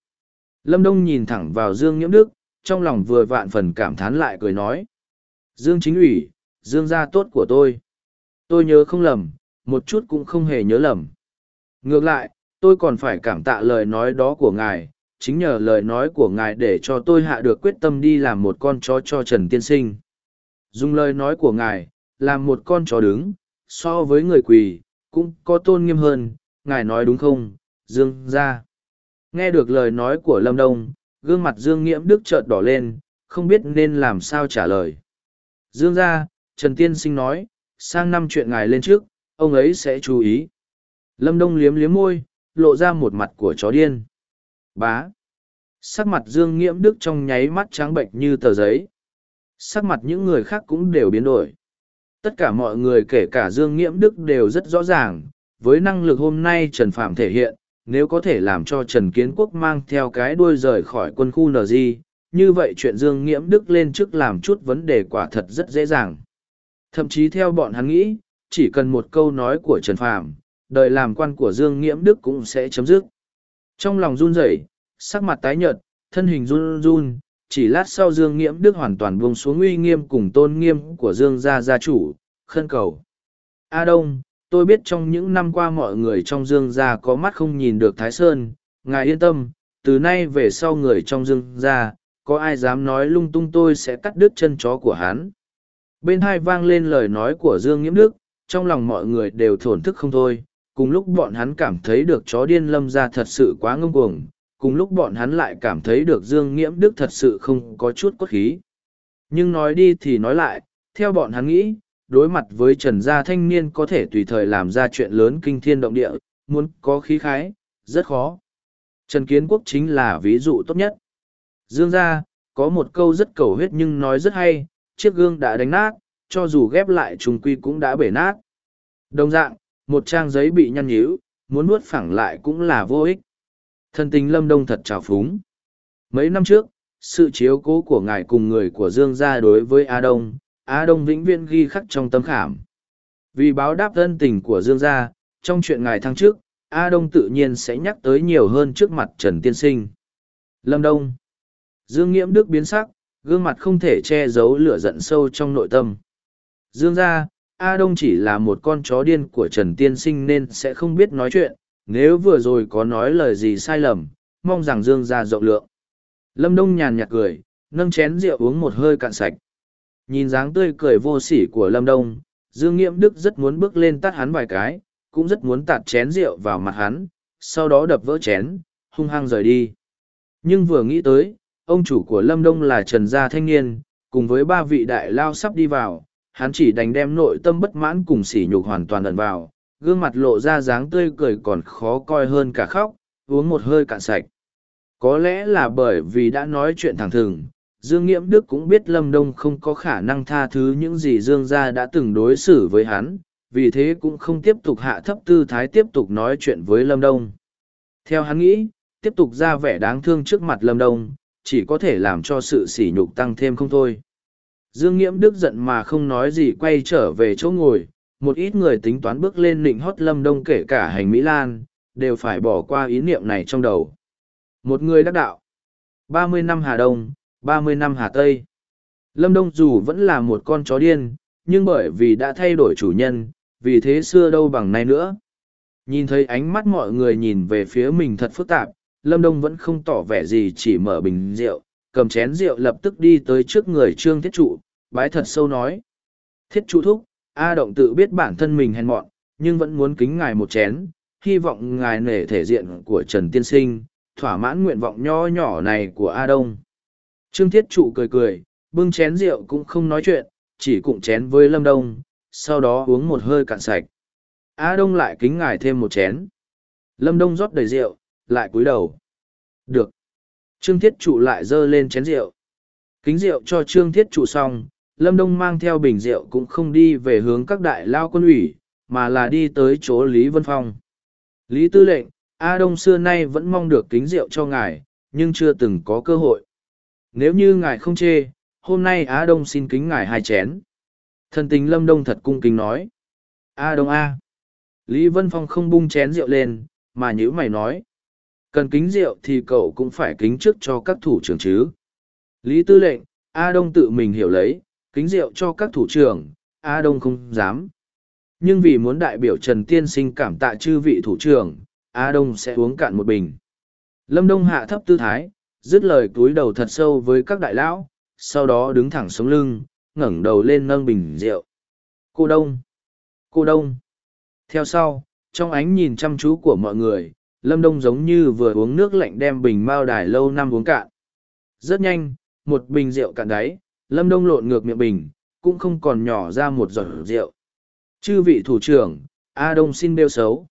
Lâm Đông nhìn thẳng vào Dương Nghiễm Đức, trong lòng vừa vạn phần cảm thán lại cười nói. Dương chính ủy, Dương gia tốt của tôi. Tôi nhớ không lầm, một chút cũng không hề nhớ lầm. Ngược lại, tôi còn phải cảm tạ lời nói đó của ngài, chính nhờ lời nói của ngài để cho tôi hạ được quyết tâm đi làm một con chó cho Trần Tiên Sinh. Dùng lời nói của ngài, làm một con chó đứng, so với người quỳ, cũng có tôn nghiêm hơn, ngài nói đúng không, Dương gia. Nghe được lời nói của Lâm Đông, gương mặt Dương Nghiễm Đức chợt đỏ lên, không biết nên làm sao trả lời. Dương gia, Trần Tiên Sinh nói, sang năm chuyện ngài lên trước, ông ấy sẽ chú ý. Lâm Đông liếm liếm môi, lộ ra một mặt của chó điên. Bá. Sắc mặt Dương Nghiễm Đức trong nháy mắt trắng bệnh như tờ giấy. Sắc mặt những người khác cũng đều biến đổi. Tất cả mọi người kể cả Dương Nghiễm Đức đều rất rõ ràng, với năng lực hôm nay Trần Phạm thể hiện, nếu có thể làm cho Trần Kiến Quốc mang theo cái đuôi rời khỏi quân khu NG, như vậy chuyện Dương Nghiễm Đức lên chức làm chút vấn đề quả thật rất dễ dàng. Thậm chí theo bọn hắn nghĩ, chỉ cần một câu nói của Trần Phạm, đời làm quan của Dương Nghiễm Đức cũng sẽ chấm dứt. Trong lòng run rẩy, sắc mặt tái nhợt, thân hình run run, chỉ lát sau Dương Nghiễm Đức hoàn toàn buông xuống uy nghiêm cùng tôn nghiêm của Dương gia gia chủ, khân cầu. A Đông, tôi biết trong những năm qua mọi người trong Dương gia có mắt không nhìn được Thái Sơn, ngài yên tâm, từ nay về sau người trong Dương gia, có ai dám nói lung tung tôi sẽ cắt đứt chân chó của hắn. Bên hai vang lên lời nói của Dương Nghiễm Đức, trong lòng mọi người đều thổn thức không thôi, cùng lúc bọn hắn cảm thấy được chó điên lâm ra thật sự quá ngông cuồng, cùng lúc bọn hắn lại cảm thấy được Dương Nghiễm Đức thật sự không có chút cốt khí. Nhưng nói đi thì nói lại, theo bọn hắn nghĩ, đối mặt với Trần Gia thanh niên có thể tùy thời làm ra chuyện lớn kinh thiên động địa, muốn có khí khái, rất khó. Trần Kiến Quốc chính là ví dụ tốt nhất. Dương Gia, có một câu rất cầu huyết nhưng nói rất hay, chiếc gương đã đánh nát, cho dù ghép lại trùng quy cũng đã bể nát. Đồng dạng, một trang giấy bị nhăn nhíu, muốn nuốt phẳng lại cũng là vô ích. Thân tình Lâm Đông thật trào phúng. Mấy năm trước, sự chiếu cố của ngài cùng người của Dương gia đối với A Đông, A Đông vĩnh viễn ghi khắc trong tâm khảm. Vì báo đáp thân tình của Dương gia, trong chuyện ngài thăng trước, A Đông tự nhiên sẽ nhắc tới nhiều hơn trước mặt Trần Tiên Sinh. Lâm Đông Dương Nghiễm Đức biến sắc, gương mặt không thể che giấu lửa giận sâu trong nội tâm. Dương gia, A Đông chỉ là một con chó điên của Trần Tiên Sinh nên sẽ không biết nói chuyện, nếu vừa rồi có nói lời gì sai lầm, mong rằng Dương gia rộng lượng. Lâm Đông nhàn nhạt cười, nâng chén rượu uống một hơi cạn sạch. Nhìn dáng tươi cười vô sỉ của Lâm Đông, Dương Nghiễm Đức rất muốn bước lên tắt hắn vài cái, cũng rất muốn tạt chén rượu vào mặt hắn, sau đó đập vỡ chén, hung hăng rời đi. Nhưng vừa nghĩ tới, ông chủ của Lâm Đông là Trần Gia Thanh Niên, cùng với ba vị đại lao sắp đi vào, hắn chỉ đành đem nội tâm bất mãn cùng sỉ nhục hoàn toàn ẩn vào, gương mặt lộ ra dáng tươi cười còn khó coi hơn cả khóc, uống một hơi cạn sạch. Có lẽ là bởi vì đã nói chuyện thẳng thừng, Dương Nghiễm Đức cũng biết Lâm Đông không có khả năng tha thứ những gì Dương gia đã từng đối xử với hắn, vì thế cũng không tiếp tục hạ thấp tư thái tiếp tục nói chuyện với Lâm Đông. Theo hắn nghĩ, tiếp tục ra vẻ đáng thương trước mặt Lâm Đông, chỉ có thể làm cho sự sỉ nhục tăng thêm không thôi. Dương Nghiễm Đức giận mà không nói gì quay trở về chỗ ngồi, một ít người tính toán bước lên nịnh hót Lâm Đông kể cả hành Mỹ Lan, đều phải bỏ qua ý niệm này trong đầu. Một người đắc đạo. ba mươi năm Hà Đông, ba mươi năm Hà Tây. Lâm Đông dù vẫn là một con chó điên, nhưng bởi vì đã thay đổi chủ nhân, vì thế xưa đâu bằng nay nữa. Nhìn thấy ánh mắt mọi người nhìn về phía mình thật phức tạp, Lâm Đông vẫn không tỏ vẻ gì chỉ mở bình rượu, cầm chén rượu lập tức đi tới trước người Trương Thiết Trụ, bái thật sâu nói. Thiết Trụ thúc, A Động tự biết bản thân mình hèn mọn, nhưng vẫn muốn kính ngài một chén, hy vọng ngài nể thể diện của Trần Tiên Sinh, thỏa mãn nguyện vọng nho nhỏ này của A Đông. Trương Thiết Trụ cười cười, bưng chén rượu cũng không nói chuyện, chỉ cụng chén với Lâm Đông, sau đó uống một hơi cạn sạch. A Đông lại kính ngài thêm một chén. Lâm Đông rót đầy rượu, lại cúi đầu. Được. Trương Thiết Trụ lại dơ lên chén rượu. Kính rượu cho Trương Thiết Trụ xong, Lâm Đông mang theo bình rượu cũng không đi về hướng các đại lao quân ủy, mà là đi tới chỗ Lý Vân Phong. Lý Tư lệnh, A Đông xưa nay vẫn mong được kính rượu cho ngài, nhưng chưa từng có cơ hội. Nếu như ngài không chê, hôm nay A Đông xin kính ngài hai chén. Thần tình Lâm Đông thật cung kính nói. A Đông A. Lý Vân Phong không bung chén rượu lên, mà nhữ mày nói. Cần kính rượu thì cậu cũng phải kính trước cho các thủ trưởng chứ. Lý Tư lệnh, A Đông tự mình hiểu lấy, kính rượu cho các thủ trưởng, A Đông không dám. Nhưng vì muốn đại biểu Trần Tiên Sinh cảm tạ chư vị thủ trưởng, A Đông sẽ uống cạn một bình. Lâm Đông hạ thấp tư thái, dứt lời cúi đầu thật sâu với các đại lão, sau đó đứng thẳng sống lưng, ngẩng đầu lên nâng bình rượu. Cô Đông! Cô Đông! Theo sau, trong ánh nhìn chăm chú của mọi người, Lâm Đông giống như vừa uống nước lạnh đem bình mao đài lâu năm uống cạn. Rất nhanh, một bình rượu cạn đáy, Lâm Đông lộn ngược miệng bình, cũng không còn nhỏ ra một giọt rượu. Chư vị thủ trưởng, A Đông xin đeo xấu.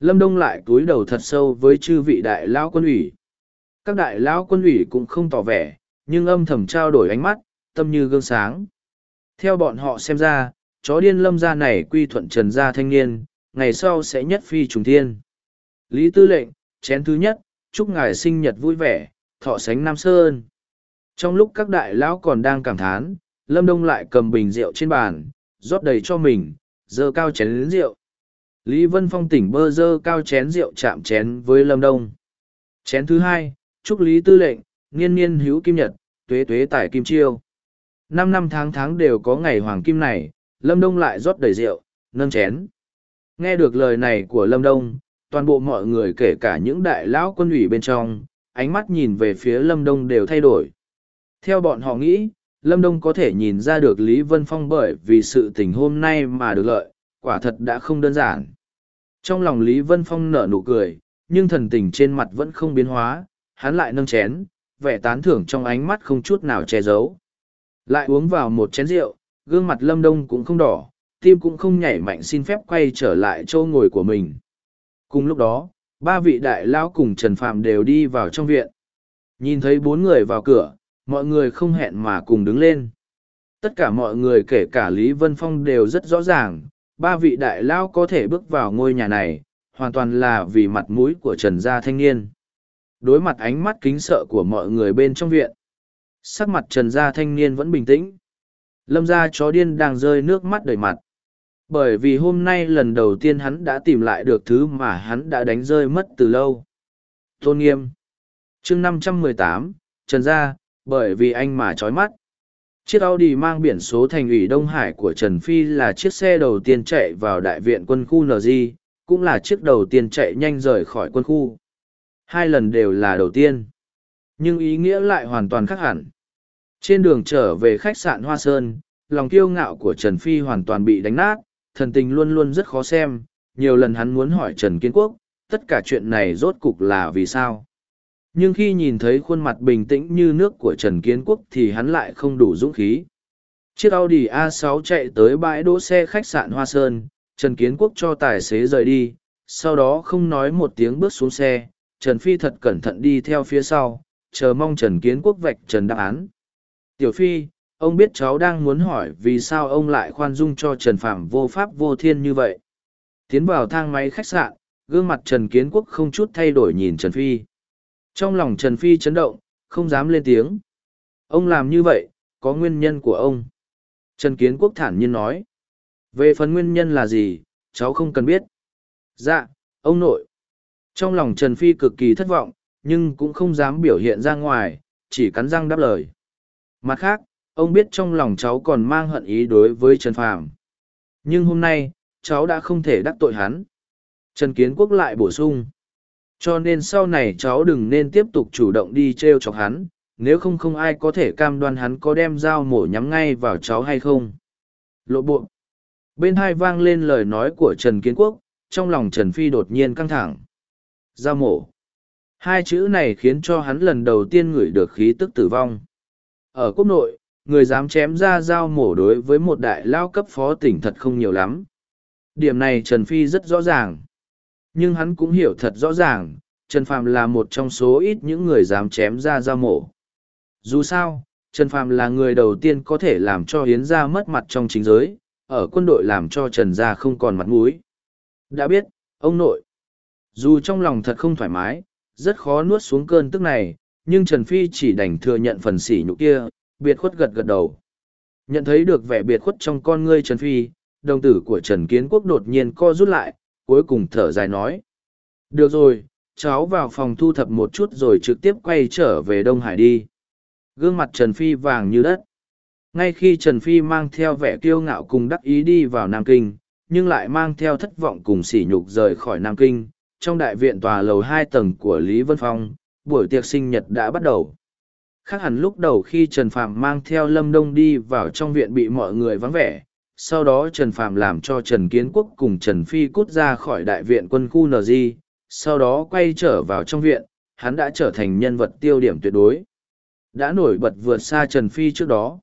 Lâm Đông lại cúi đầu thật sâu với chư vị đại lão quân ủy. Các đại lão quân ủy cũng không tỏ vẻ, nhưng âm thầm trao đổi ánh mắt, tâm như gương sáng. Theo bọn họ xem ra, chó điên lâm gia này quy thuận trần gia thanh niên, ngày sau sẽ nhất phi trùng thiên. Lý tư lệnh, chén thứ nhất, chúc ngài sinh nhật vui vẻ, thọ sánh Nam Sơn. Trong lúc các đại lão còn đang cảm thán, Lâm Đông lại cầm bình rượu trên bàn, rót đầy cho mình, dơ cao chén đến rượu. Lý Vân Phong tỉnh bơ dơ cao chén rượu chạm chén với Lâm Đông. Chén thứ hai, chúc Lý Tư lệnh, niên niên hữu kim nhật, tuế tuế tải kim chiêu. Năm năm tháng tháng đều có ngày hoàng kim này, Lâm Đông lại rót đầy rượu, nâng chén. Nghe được lời này của Lâm Đông, toàn bộ mọi người kể cả những đại lão quân ủy bên trong, ánh mắt nhìn về phía Lâm Đông đều thay đổi. Theo bọn họ nghĩ, Lâm Đông có thể nhìn ra được Lý Vân Phong bởi vì sự tình hôm nay mà được lợi, quả thật đã không đơn giản. Trong lòng Lý Vân Phong nở nụ cười, nhưng thần tình trên mặt vẫn không biến hóa, hắn lại nâng chén, vẻ tán thưởng trong ánh mắt không chút nào che giấu. Lại uống vào một chén rượu, gương mặt Lâm Đông cũng không đỏ, tim cũng không nhảy mạnh xin phép quay trở lại chỗ ngồi của mình. Cùng lúc đó, ba vị đại lão cùng Trần Phạm đều đi vào trong viện. Nhìn thấy bốn người vào cửa, mọi người không hẹn mà cùng đứng lên. Tất cả mọi người kể cả Lý Vân Phong đều rất rõ ràng, ba vị đại lão có thể bước vào ngôi nhà này, hoàn toàn là vì mặt mũi của Trần Gia Thanh Niên. Đối mặt ánh mắt kính sợ của mọi người bên trong viện, sắc mặt Trần Gia Thanh Niên vẫn bình tĩnh. Lâm gia chó điên đang rơi nước mắt đầy mặt. Bởi vì hôm nay lần đầu tiên hắn đã tìm lại được thứ mà hắn đã đánh rơi mất từ lâu. Tôn nghiêm. chương năm trăm mười tám Trần Gia, bởi vì anh mà trói mắt. Chiếc Audi mang biển số thành ủy Đông Hải của Trần Phi là chiếc xe đầu tiên chạy vào đại viện quân khu nz cũng là chiếc đầu tiên chạy nhanh rời khỏi quân khu. Hai lần đều là đầu tiên. Nhưng ý nghĩa lại hoàn toàn khác hẳn. Trên đường trở về khách sạn Hoa Sơn, lòng kiêu ngạo của Trần Phi hoàn toàn bị đánh nát, thần tình luôn luôn rất khó xem, nhiều lần hắn muốn hỏi Trần Kiến Quốc, tất cả chuyện này rốt cục là vì sao. Nhưng khi nhìn thấy khuôn mặt bình tĩnh như nước của Trần Kiến Quốc thì hắn lại không đủ dũng khí. Chiếc Audi A6 chạy tới bãi đỗ xe khách sạn Hoa Sơn, Trần Kiến Quốc cho tài xế rời đi, sau đó không nói một tiếng bước xuống xe, Trần Phi thật cẩn thận đi theo phía sau, chờ mong Trần Kiến Quốc vạch Trần đáp án. Tiểu Phi, ông biết cháu đang muốn hỏi vì sao ông lại khoan dung cho Trần Phạm vô pháp vô thiên như vậy. Tiến vào thang máy khách sạn, gương mặt Trần Kiến Quốc không chút thay đổi nhìn Trần Phi. Trong lòng Trần Phi chấn động, không dám lên tiếng. Ông làm như vậy, có nguyên nhân của ông. Trần Kiến Quốc thản nhiên nói. Về phần nguyên nhân là gì, cháu không cần biết. Dạ, ông nội. Trong lòng Trần Phi cực kỳ thất vọng, nhưng cũng không dám biểu hiện ra ngoài, chỉ cắn răng đáp lời. Mặt khác, ông biết trong lòng cháu còn mang hận ý đối với Trần Phàm. Nhưng hôm nay, cháu đã không thể đắc tội hắn. Trần Kiến Quốc lại bổ sung. Cho nên sau này cháu đừng nên tiếp tục chủ động đi t r e o chọc hắn, nếu không không ai có thể cam đoan hắn có đem dao mổ nhắm ngay vào cháu hay không. Lộ bộ. Bên hai vang lên lời nói của Trần Kiến Quốc, trong lòng Trần Phi đột nhiên căng thẳng. Dao mổ. Hai chữ này khiến cho hắn lần đầu tiên ngửi được khí tức tử vong. Ở quốc nội, người dám chém ra dao mổ đối với một đại lao cấp phó tỉnh thật không nhiều lắm. Điểm này Trần Phi rất rõ ràng. Nhưng hắn cũng hiểu thật rõ ràng, Trần Phàm là một trong số ít những người dám chém ra dao mổ. Dù sao, Trần Phàm là người đầu tiên có thể làm cho Hiến gia mất mặt trong chính giới, ở quân đội làm cho Trần gia không còn mặt mũi. Đã biết, ông nội. Dù trong lòng thật không thoải mái, rất khó nuốt xuống cơn tức này, nhưng Trần Phi chỉ đành thừa nhận phần sỉ nhục kia, biệt khuất gật gật đầu. Nhận thấy được vẻ biệt khuất trong con ngươi Trần Phi, đồng tử của Trần Kiến Quốc đột nhiên co rút lại, cuối cùng thở dài nói. Được rồi, cháu vào phòng thu thập một chút rồi trực tiếp quay trở về Đông Hải đi. Gương mặt Trần Phi vàng như đất. Ngay khi Trần Phi mang theo vẻ kiêu ngạo cùng đắc ý đi vào Nam Kinh, nhưng lại mang theo thất vọng cùng sỉ nhục rời khỏi Nam Kinh, trong đại viện tòa lầu hai tầng của Lý Vân Phong, buổi tiệc sinh nhật đã bắt đầu. Khác hẳn lúc đầu khi Trần Phạm mang theo Lâm Đông đi vào trong viện bị mọi người vắng vẻ, sau đó Trần Phạm làm cho Trần Kiến Quốc cùng Trần Phi cút ra khỏi đại viện quân khu NG, sau đó quay trở vào trong viện, hắn đã trở thành nhân vật tiêu điểm tuyệt đối. Đã nổi bật vượt xa Trần Phi trước đó.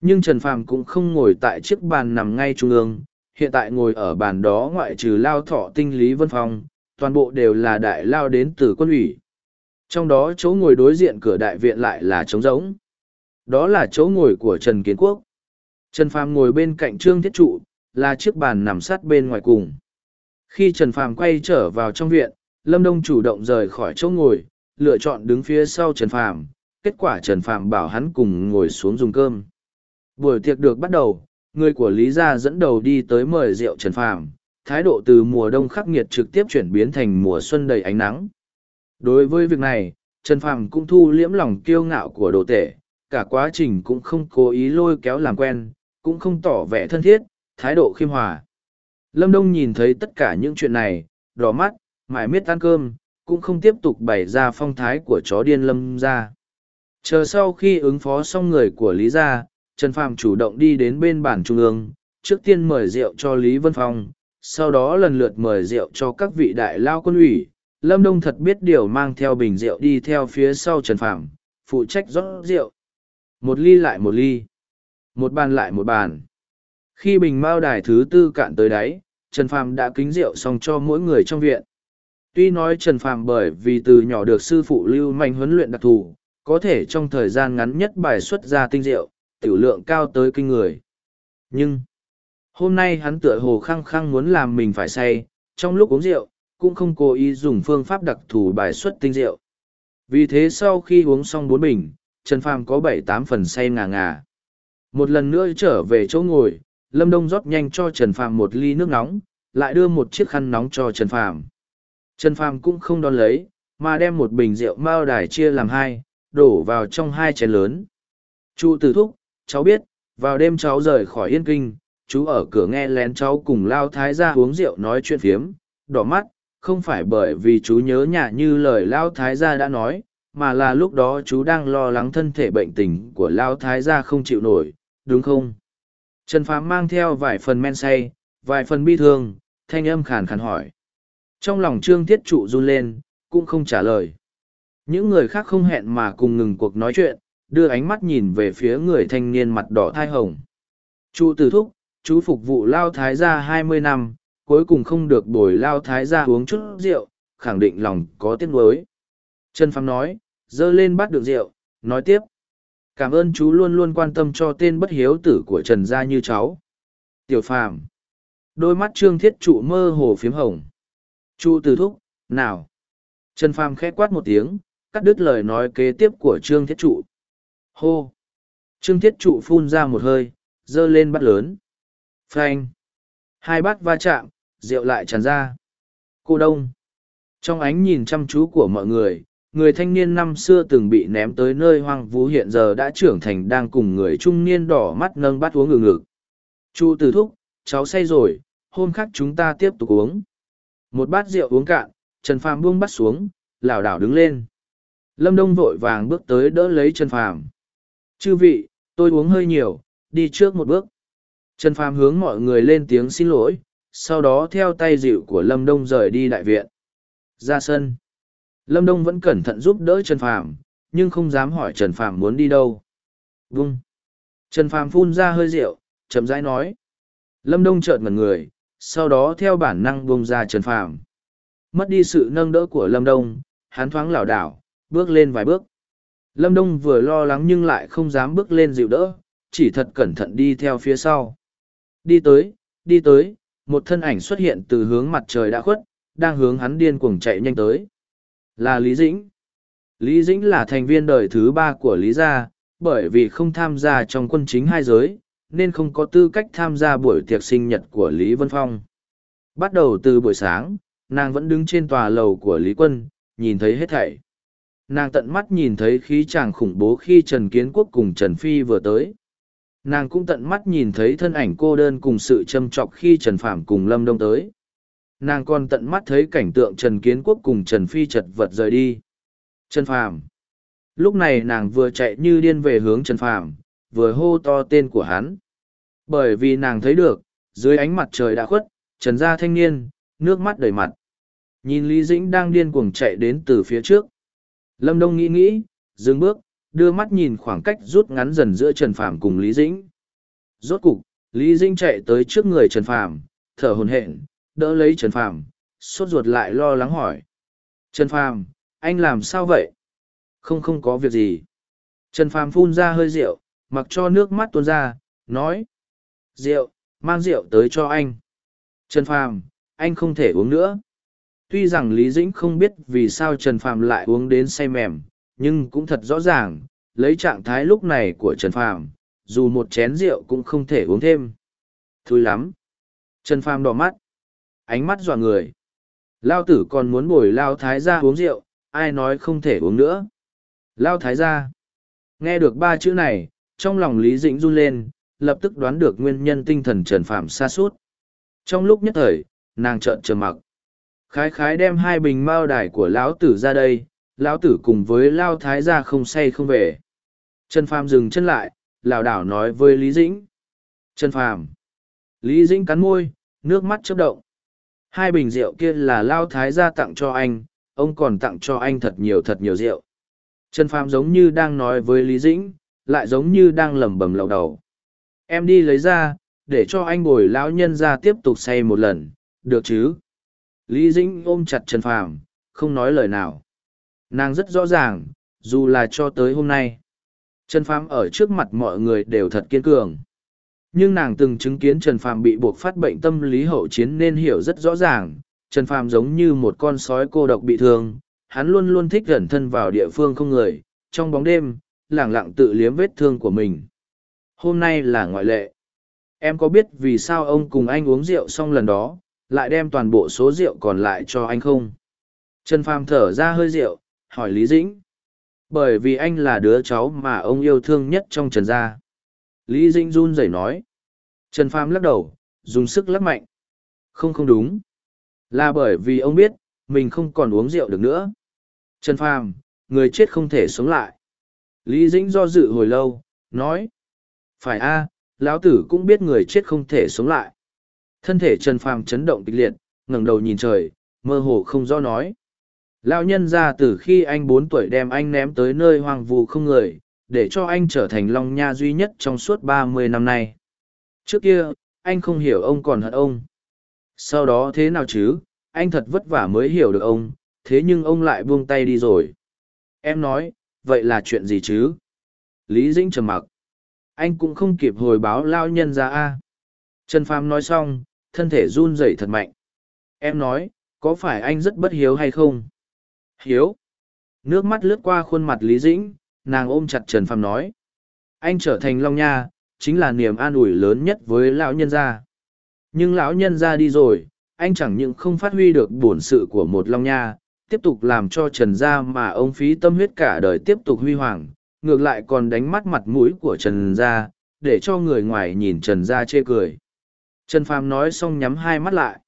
Nhưng Trần Phạm cũng không ngồi tại chiếc bàn nằm ngay trung ương, hiện tại ngồi ở bàn đó ngoại trừ lao thọ tinh lý vân phong, toàn bộ đều là đại lao đến từ quân ủy. Trong đó chỗ ngồi đối diện cửa đại viện lại là trống rỗng. Đó là chỗ ngồi của Trần Kiến Quốc. Trần Phàm ngồi bên cạnh Trương Thiết Trụ, là chiếc bàn nằm sát bên ngoài cùng. Khi Trần Phàm quay trở vào trong viện, Lâm Đông chủ động rời khỏi chỗ ngồi, lựa chọn đứng phía sau Trần Phàm. Kết quả Trần Phàm bảo hắn cùng ngồi xuống dùng cơm. Buổi tiệc được bắt đầu, người của Lý Gia dẫn đầu đi tới mời rượu Trần Phàm. Thái độ từ mùa đông khắc nghiệt trực tiếp chuyển biến thành mùa xuân đầy ánh nắng. Đối với việc này, Trần Phàm cũng thu liễm lòng kiêu ngạo của đồ tể, cả quá trình cũng không cố ý lôi kéo làm quen, cũng không tỏ vẻ thân thiết, thái độ khiêm hòa. Lâm Đông nhìn thấy tất cả những chuyện này, đỏ mắt, mải miết ăn cơm, cũng không tiếp tục bày ra phong thái của chó điên Lâm ra. Chờ sau khi ứng phó xong người của Lý gia, Trần Phàm chủ động đi đến bên bàn trung ương, trước tiên mời rượu cho Lý Vân Phong, sau đó lần lượt mời rượu cho các vị đại lao quân ủy. Lâm Đông thật biết điều mang theo bình rượu đi theo phía sau Trần Phạm, phụ trách rót rượu. Một ly lại một ly. Một bàn lại một bàn. Khi bình mao đài thứ tư cạn tới đáy, Trần Phạm đã kính rượu xong cho mỗi người trong viện. Tuy nói Trần Phạm bởi vì từ nhỏ được sư phụ lưu manh huấn luyện đặc thù, có thể trong thời gian ngắn nhất bài xuất ra tinh rượu, tiểu lượng cao tới kinh người. Nhưng, hôm nay hắn tựa hồ khăng khăng muốn làm mình phải say, trong lúc uống rượu, cũng không cố ý dùng phương pháp đặc thù bài xuất tinh rượu. Vì thế sau khi uống xong bốn bình, Trần Phàm có bảy tám phần say ngà ngà. Một lần nữa trở về chỗ ngồi, Lâm Đông rót nhanh cho Trần Phàm một ly nước nóng, lại đưa một chiếc khăn nóng cho Trần Phàm. Trần Phàm cũng không đón lấy, mà đem một bình rượu mao đài chia làm hai, đổ vào trong hai chén lớn. Chu tử thúc, cháu biết, vào đêm cháu rời khỏi yên kinh, chú ở cửa nghe lén cháu cùng lao thái gia uống rượu nói chuyện phiếm, đỏ mắt, không phải bởi vì chú nhớ nhà như lời Lão thái gia đã nói, mà là lúc đó chú đang lo lắng thân thể bệnh tình của Lão thái gia không chịu nổi, đúng không? Trần Phàm mang theo vài phần men say, vài phần bi thương, thanh âm khàn khàn hỏi. Trong lòng trương thiết trụ run lên, cũng không trả lời. Những người khác không hẹn mà cùng ngừng cuộc nói chuyện, đưa ánh mắt nhìn về phía người thanh niên mặt đỏ thai hồng. Chú tử thúc, chú phục vụ lao thái gia hai mươi năm, cuối cùng không được bồi lao thái gia uống chút rượu, khẳng định lòng có tiếc nuối. Trần Phàm nói, dơ lên bắt được rượu, nói tiếp. Cảm ơn chú luôn luôn quan tâm cho tên bất hiếu tử của Trần gia như cháu. Tiểu Phàm Đôi mắt trương thiết trụ mơ hồ phiếm hồng. Trụ từ thúc, nào. Trần Phàm khẽ quát một tiếng, cắt đứt lời nói kế tiếp của trương thiết trụ. Hô. Trương thiết trụ phun ra một hơi, dơ lên bắt lớn. Phanh. Hai bát va chạm, rượu lại tràn ra. Cô Đông. Trong ánh nhìn chăm chú của mọi người, người thanh niên năm xưa từng bị ném tới nơi hoang vú hiện giờ đã trưởng thành đang cùng người trung niên đỏ mắt nâng bát uống ngừng ngực. Chu Tử thúc, cháu say rồi, hôm khác chúng ta tiếp tục uống. Một bát rượu uống cạn, Trần Phàm buông bắt xuống, lảo đảo đứng lên. Lâm Đông vội vàng bước tới đỡ lấy Trần Phàm. Chư vị, tôi uống hơi nhiều, đi trước một bước. Trần Phàm hướng mọi người lên tiếng xin lỗi, sau đó theo tay dịu của Lâm Đông rời đi đại viện. Ra sân. Lâm Đông vẫn cẩn thận giúp đỡ Trần Phàm, nhưng không dám hỏi Trần Phàm muốn đi đâu. Vung. Trần Phàm phun ra hơi rượu, chậm rãi nói. Lâm Đông chợt ngẩn người, sau đó theo bản năng bông ra Trần Phàm. Mất đi sự nâng đỡ của Lâm Đông, hắn thoáng lảo đảo, bước lên vài bước. Lâm Đông vừa lo lắng nhưng lại không dám bước lên dịu đỡ, chỉ thật cẩn thận đi theo phía sau. Đi tới, đi tới, một thân ảnh xuất hiện từ hướng mặt trời đã khuất, đang hướng hắn điên cuồng chạy nhanh tới. Là Lý Dĩnh. Lý Dĩnh là thành viên đời thứ ba của Lý Gia, bởi vì không tham gia trong quân chính hai giới, nên không có tư cách tham gia buổi tiệc sinh nhật của Lý Vân Phong. Bắt đầu từ buổi sáng, nàng vẫn đứng trên tòa lầu của Lý Quân, nhìn thấy hết thảy. Nàng tận mắt nhìn thấy khí chàng khủng bố khi Trần Kiến Quốc cùng Trần Phi vừa tới nàng cũng tận mắt nhìn thấy thân ảnh cô đơn cùng sự châm chọc khi trần phạm cùng lâm đông tới. Nàng còn tận mắt thấy cảnh tượng trần kiến quốc cùng trần phi chật vật rời đi. Trần phàm. Lúc này nàng vừa chạy như điên về hướng trần phàm, vừa hô to tên của hắn. Bởi vì nàng thấy được, dưới ánh mặt trời đã khuất, trần gia thanh niên, nước mắt đầy mặt. Nhìn lý dĩnh đang điên cuồng chạy đến từ phía trước. Lâm đông nghĩ nghĩ, dừng bước đưa mắt nhìn khoảng cách rút ngắn dần giữa Trần Phàm cùng Lý Dĩnh. Rốt cục, Lý Dĩnh chạy tới trước người Trần Phàm, thở hổn hển, đỡ lấy Trần Phàm, sốt ruột lại lo lắng hỏi. Trần Phàm, anh làm sao vậy? Không không có việc gì. Trần Phàm phun ra hơi rượu, mặc cho nước mắt tuôn ra, nói. Rượu, mang rượu tới cho anh. Trần Phàm, anh không thể uống nữa. Tuy rằng Lý Dĩnh không biết vì sao Trần Phàm lại uống đến say mềm, nhưng cũng thật rõ ràng, lấy trạng thái lúc này của Trần Phàm, dù một chén rượu cũng không thể uống thêm. Thui lắm. Trần Phàm đỏ mắt. Ánh mắt dọa người. Lao tử còn muốn bồi Lao Thái gia uống rượu, ai nói không thể uống nữa. Lao Thái gia. Nghe được ba chữ này, trong lòng Lý Dĩnh run lên, lập tức đoán được nguyên nhân tinh thần Trần Phàm xa sút Trong lúc nhất thời, nàng trợn trầm mặc. Khái khái đem hai bình mao đài của lão tử ra đây, lão tử cùng với lao thái gia không say không về trần phàm dừng chân lại lảo đảo nói với lý dĩnh trần phàm Lý Dĩnh cắn môi, nước mắt chớp động. Hai bình rượu kia là Lao Thái gia tặng cho anh, ông còn tặng cho anh thật nhiều thật nhiều rượu. Trần Phàm giống như đang nói với Lý Dĩnh, lại giống như đang lẩm bẩm lầu đầu. Em đi lấy ra, để cho anh bồi lão nhân ra tiếp tục say một lần, được chứ? Lý Dĩnh ôm chặt Trần Phàm, không nói lời nào. Nàng rất rõ ràng, dù là cho tới hôm nay. Trần Phàm ở trước mặt mọi người đều thật kiên cường. Nhưng nàng từng chứng kiến Trần Phàm bị buộc phát bệnh tâm lý hậu chiến nên hiểu rất rõ ràng, Trần Phàm giống như một con sói cô độc bị thương, hắn luôn luôn thích gần thân vào địa phương không người, trong bóng đêm, lẳng lặng tự liếm vết thương của mình. Hôm nay là ngoại lệ. Em có biết vì sao ông cùng anh uống rượu xong lần đó, lại đem toàn bộ số rượu còn lại cho anh không? Trần Phàm thở ra hơi rượu, hỏi Lý Dĩnh. Bởi vì anh là đứa cháu mà ông yêu thương nhất trong Trần gia. Lý Dĩnh run rẩy nói. Trần Phàm lắc đầu, dùng sức lắc mạnh. Không không đúng. Là bởi vì ông biết, mình không còn uống rượu được nữa. Trần Phàm, người chết không thể sống lại. Lý Dĩnh do dự hồi lâu, nói. Phải a, lão tử cũng biết người chết không thể sống lại. Thân thể Trần Phàm chấn động kịch liệt, ngẩng đầu nhìn trời, mơ hồ không rõ nói. Lão nhân ra từ khi anh bốn tuổi đem anh ném tới nơi hoang vu không người, để cho anh trở thành Long Nha duy nhất trong suốt ba mươi năm nay. Trước kia, anh không hiểu ông còn hận ông. Sau đó thế nào chứ, anh thật vất vả mới hiểu được ông, thế nhưng ông lại buông tay đi rồi. Em nói, vậy là chuyện gì chứ? Lý Dĩnh trầm mặc. Anh cũng không kịp hồi báo lao nhân ra a. Trần Phàm nói xong, thân thể run rẩy thật mạnh. Em nói, có phải anh rất bất hiếu hay không? Hiếu. Nước mắt lướt qua khuôn mặt Lý Dĩnh, nàng ôm chặt Trần Phàm nói. Anh trở thành Long Nha, chính là niềm an ủi lớn nhất với lão nhân gia. Nhưng lão nhân gia đi rồi, anh chẳng những không phát huy được bổn sự của một Long Nha, tiếp tục làm cho Trần gia mà ông phí tâm huyết cả đời tiếp tục huy hoàng, ngược lại còn đánh mắt mặt mũi của Trần gia, để cho người ngoài nhìn Trần gia chê cười. Trần Phàm nói xong nhắm hai mắt lại.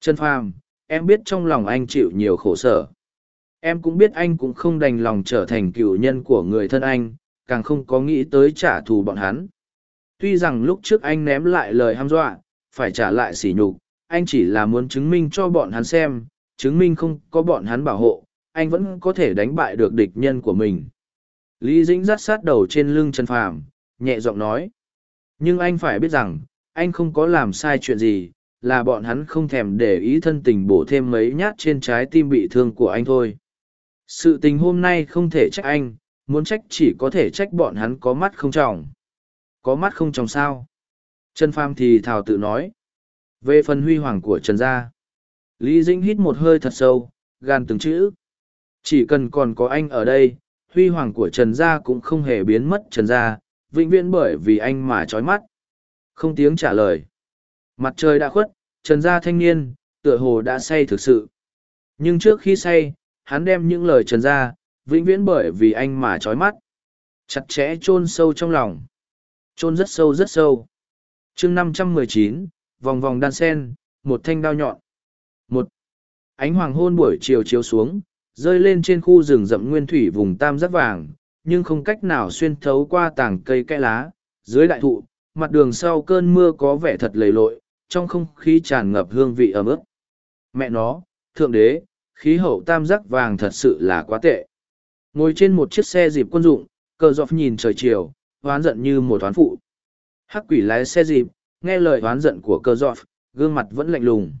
Trần Phàm, em biết trong lòng anh chịu nhiều khổ sở. Em cũng biết anh cũng không đành lòng trở thành cựu nhân của người thân anh, càng không có nghĩ tới trả thù bọn hắn. Tuy rằng lúc trước anh ném lại lời hăm dọa, phải trả lại sỉ nhục, anh chỉ là muốn chứng minh cho bọn hắn xem, chứng minh không có bọn hắn bảo hộ, anh vẫn có thể đánh bại được địch nhân của mình. Lý Dĩnh dắt sát đầu trên lưng Trần Phàm, nhẹ giọng nói. Nhưng anh phải biết rằng, anh không có làm sai chuyện gì, là bọn hắn không thèm để ý thân tình bổ thêm mấy nhát trên trái tim bị thương của anh thôi. Sự tình hôm nay không thể trách anh, muốn trách chỉ có thể trách bọn hắn có mắt không tròng Có mắt không tròng sao? Trần pham thì thào tự nói. Về phần huy hoàng của Trần Gia. Lý Dĩnh hít một hơi thật sâu, gan từng chữ. Chỉ cần còn có anh ở đây, huy hoàng của Trần Gia cũng không hề biến mất Trần Gia, vĩnh viễn bởi vì anh mà trói mắt. Không tiếng trả lời. Mặt trời đã khuất, Trần Gia thanh niên, tựa hồ đã say thực sự. Nhưng trước khi say, hắn đem những lời Trần ra, vĩnh viễn bởi vì anh mà trói mắt. Chặt chẽ chôn sâu trong lòng. Chôn rất sâu rất sâu. chương năm trăm mười chín vòng vòng đan sen, một thanh đao nhọn. Một, ánh hoàng hôn buổi chiều chiếu xuống, rơi lên trên khu rừng rậm nguyên thủy vùng tam giác vàng, nhưng không cách nào xuyên thấu qua tảng cây cây lá, dưới đại thụ, mặt đường sau cơn mưa có vẻ thật lầy lội, trong không khí tràn ngập hương vị ấm ức. Mẹ nó, thượng đế, khí hậu tam giác vàng thật sự là quá tệ. Ngồi trên một chiếc xe dịp quân dụng, cờ dọc nhìn trời chiều, hoán giận như một toán phụ. Hắc quỷ lái xe dịp, nghe lời oán giận của cờ dọc, gương mặt vẫn lạnh lùng.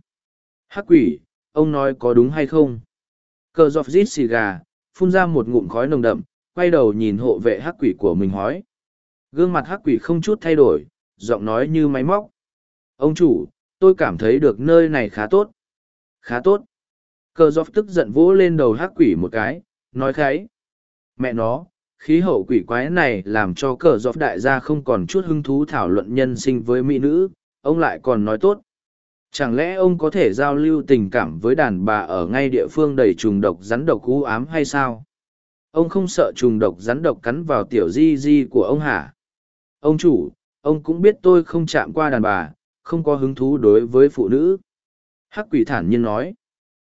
Hắc quỷ ông nói có đúng hay không? Cờ dọc rít xì gà phun ra một ngụm khói nồng đậm quay đầu nhìn hộ vệ hắc quỷ của mình hói. Gương mặt hắc quỷ không chút thay đổi giọng nói như máy móc. Ông chủ tôi cảm thấy được nơi này khá tốt. Khá tốt cơ giọt tức giận vỗ lên đầu hắc quỷ một cái, nói khái, mẹ nó, khí hậu quỷ quái này làm cho cờ dọc đại gia không còn chút hứng thú thảo luận nhân sinh với mỹ nữ, ông lại còn nói tốt. Chẳng lẽ ông có thể giao lưu tình cảm với đàn bà ở ngay địa phương đầy trùng độc rắn độc cú ám hay sao? Ông không sợ trùng độc rắn độc cắn vào tiểu di di của ông hả? Ông chủ, ông cũng biết tôi không chạm qua đàn bà, không có hứng thú đối với phụ nữ. Hắc quỷ thản nhiên nói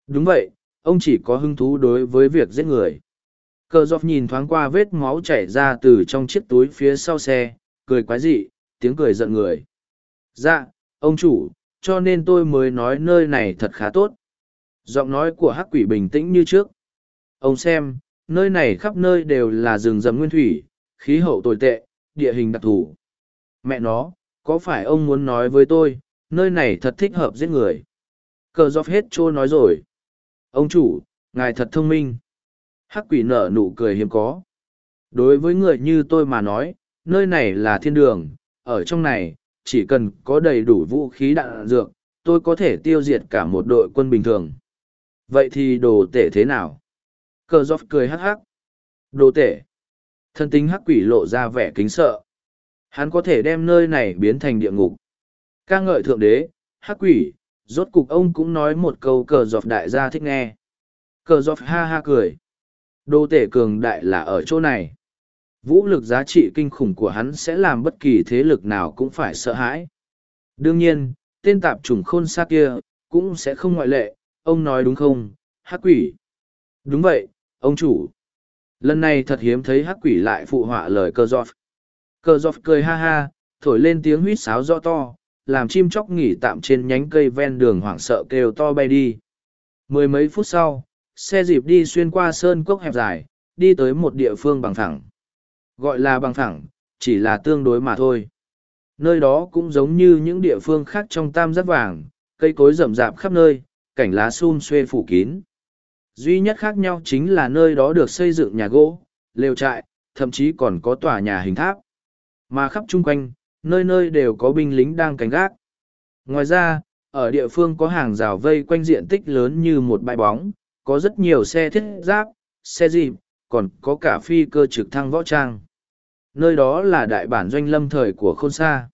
đúng vậy ông chỉ có hứng thú đối với việc giết người. Cờ dọc nhìn thoáng qua vết máu chảy ra từ trong chiếc túi phía sau xe, cười quái dị, tiếng cười giận người. Dạ, ông chủ cho nên tôi mới nói nơi này thật khá tốt. Giọng nói của hắc quỷ bình tĩnh như trước. Ông xem nơi này khắp nơi đều là rừng rậm nguyên thủy khí hậu tồi tệ địa hình đặc thù. Mẹ nó có phải ông muốn nói với tôi nơi này thật thích hợp giết người? Cờ dọc hết trôi nói rồi ông chủ, ngài thật thông minh. Hắc quỷ nở nụ cười hiếm có. Đối với người như tôi mà nói, nơi này là thiên đường, ở trong này, chỉ cần có đầy đủ vũ khí đạn dược, tôi có thể tiêu diệt cả một đội quân bình thường. Vậy thì đồ tể thế nào? Cờ dọc cười hắc hắc. Đồ tể. Thân tính hắc quỷ lộ ra vẻ kính sợ. Hắn có thể đem nơi này biến thành địa ngục. Ca ngợi thượng đế, hắc quỷ rốt cục ông cũng nói một câu cờ dọc đại gia thích nghe. Cờ dọc ha ha cười. Đô tể cường đại là ở chỗ này. Vũ lực giá trị kinh khủng của hắn sẽ làm bất kỳ thế lực nào cũng phải sợ hãi. Đương nhiên, tên tạp trùng khôn xa kia cũng sẽ không ngoại lệ. Ông nói đúng không? Hắc quỷ. Đúng vậy, ông chủ. Lần này thật hiếm thấy hắc quỷ lại phụ họa lời cơ giọt cơ giọt cười ha ha, thổi lên tiếng huýt sáo rõ to làm chim chóc nghỉ tạm trên nhánh cây ven đường hoảng sợ kêu to bay đi. Mười mấy phút sau, xe dịp đi xuyên qua sơn cốc hẹp dài, đi tới một địa phương bằng thẳng gọi là bằng thẳng chỉ là tương đối mà thôi. Nơi đó cũng giống như những địa phương khác trong tam giác vàng, cây cối rậm rạp khắp nơi cảnh lá xum xuê phủ kín. Duy nhất khác nhau chính là nơi đó được xây dựng nhà gỗ, lều trại, thậm chí còn có tòa nhà hình tháp. Mà khắp chung quanh nơi nơi đều có binh lính đang canh gác. Ngoài ra, ở địa phương có hàng rào vây quanh diện tích lớn như một bãi bóng, có rất nhiều xe thiết giáp, xe dịp còn có cả phi cơ trực thăng võ trang. Nơi đó là đại bản doanh lâm thời của khôn sa.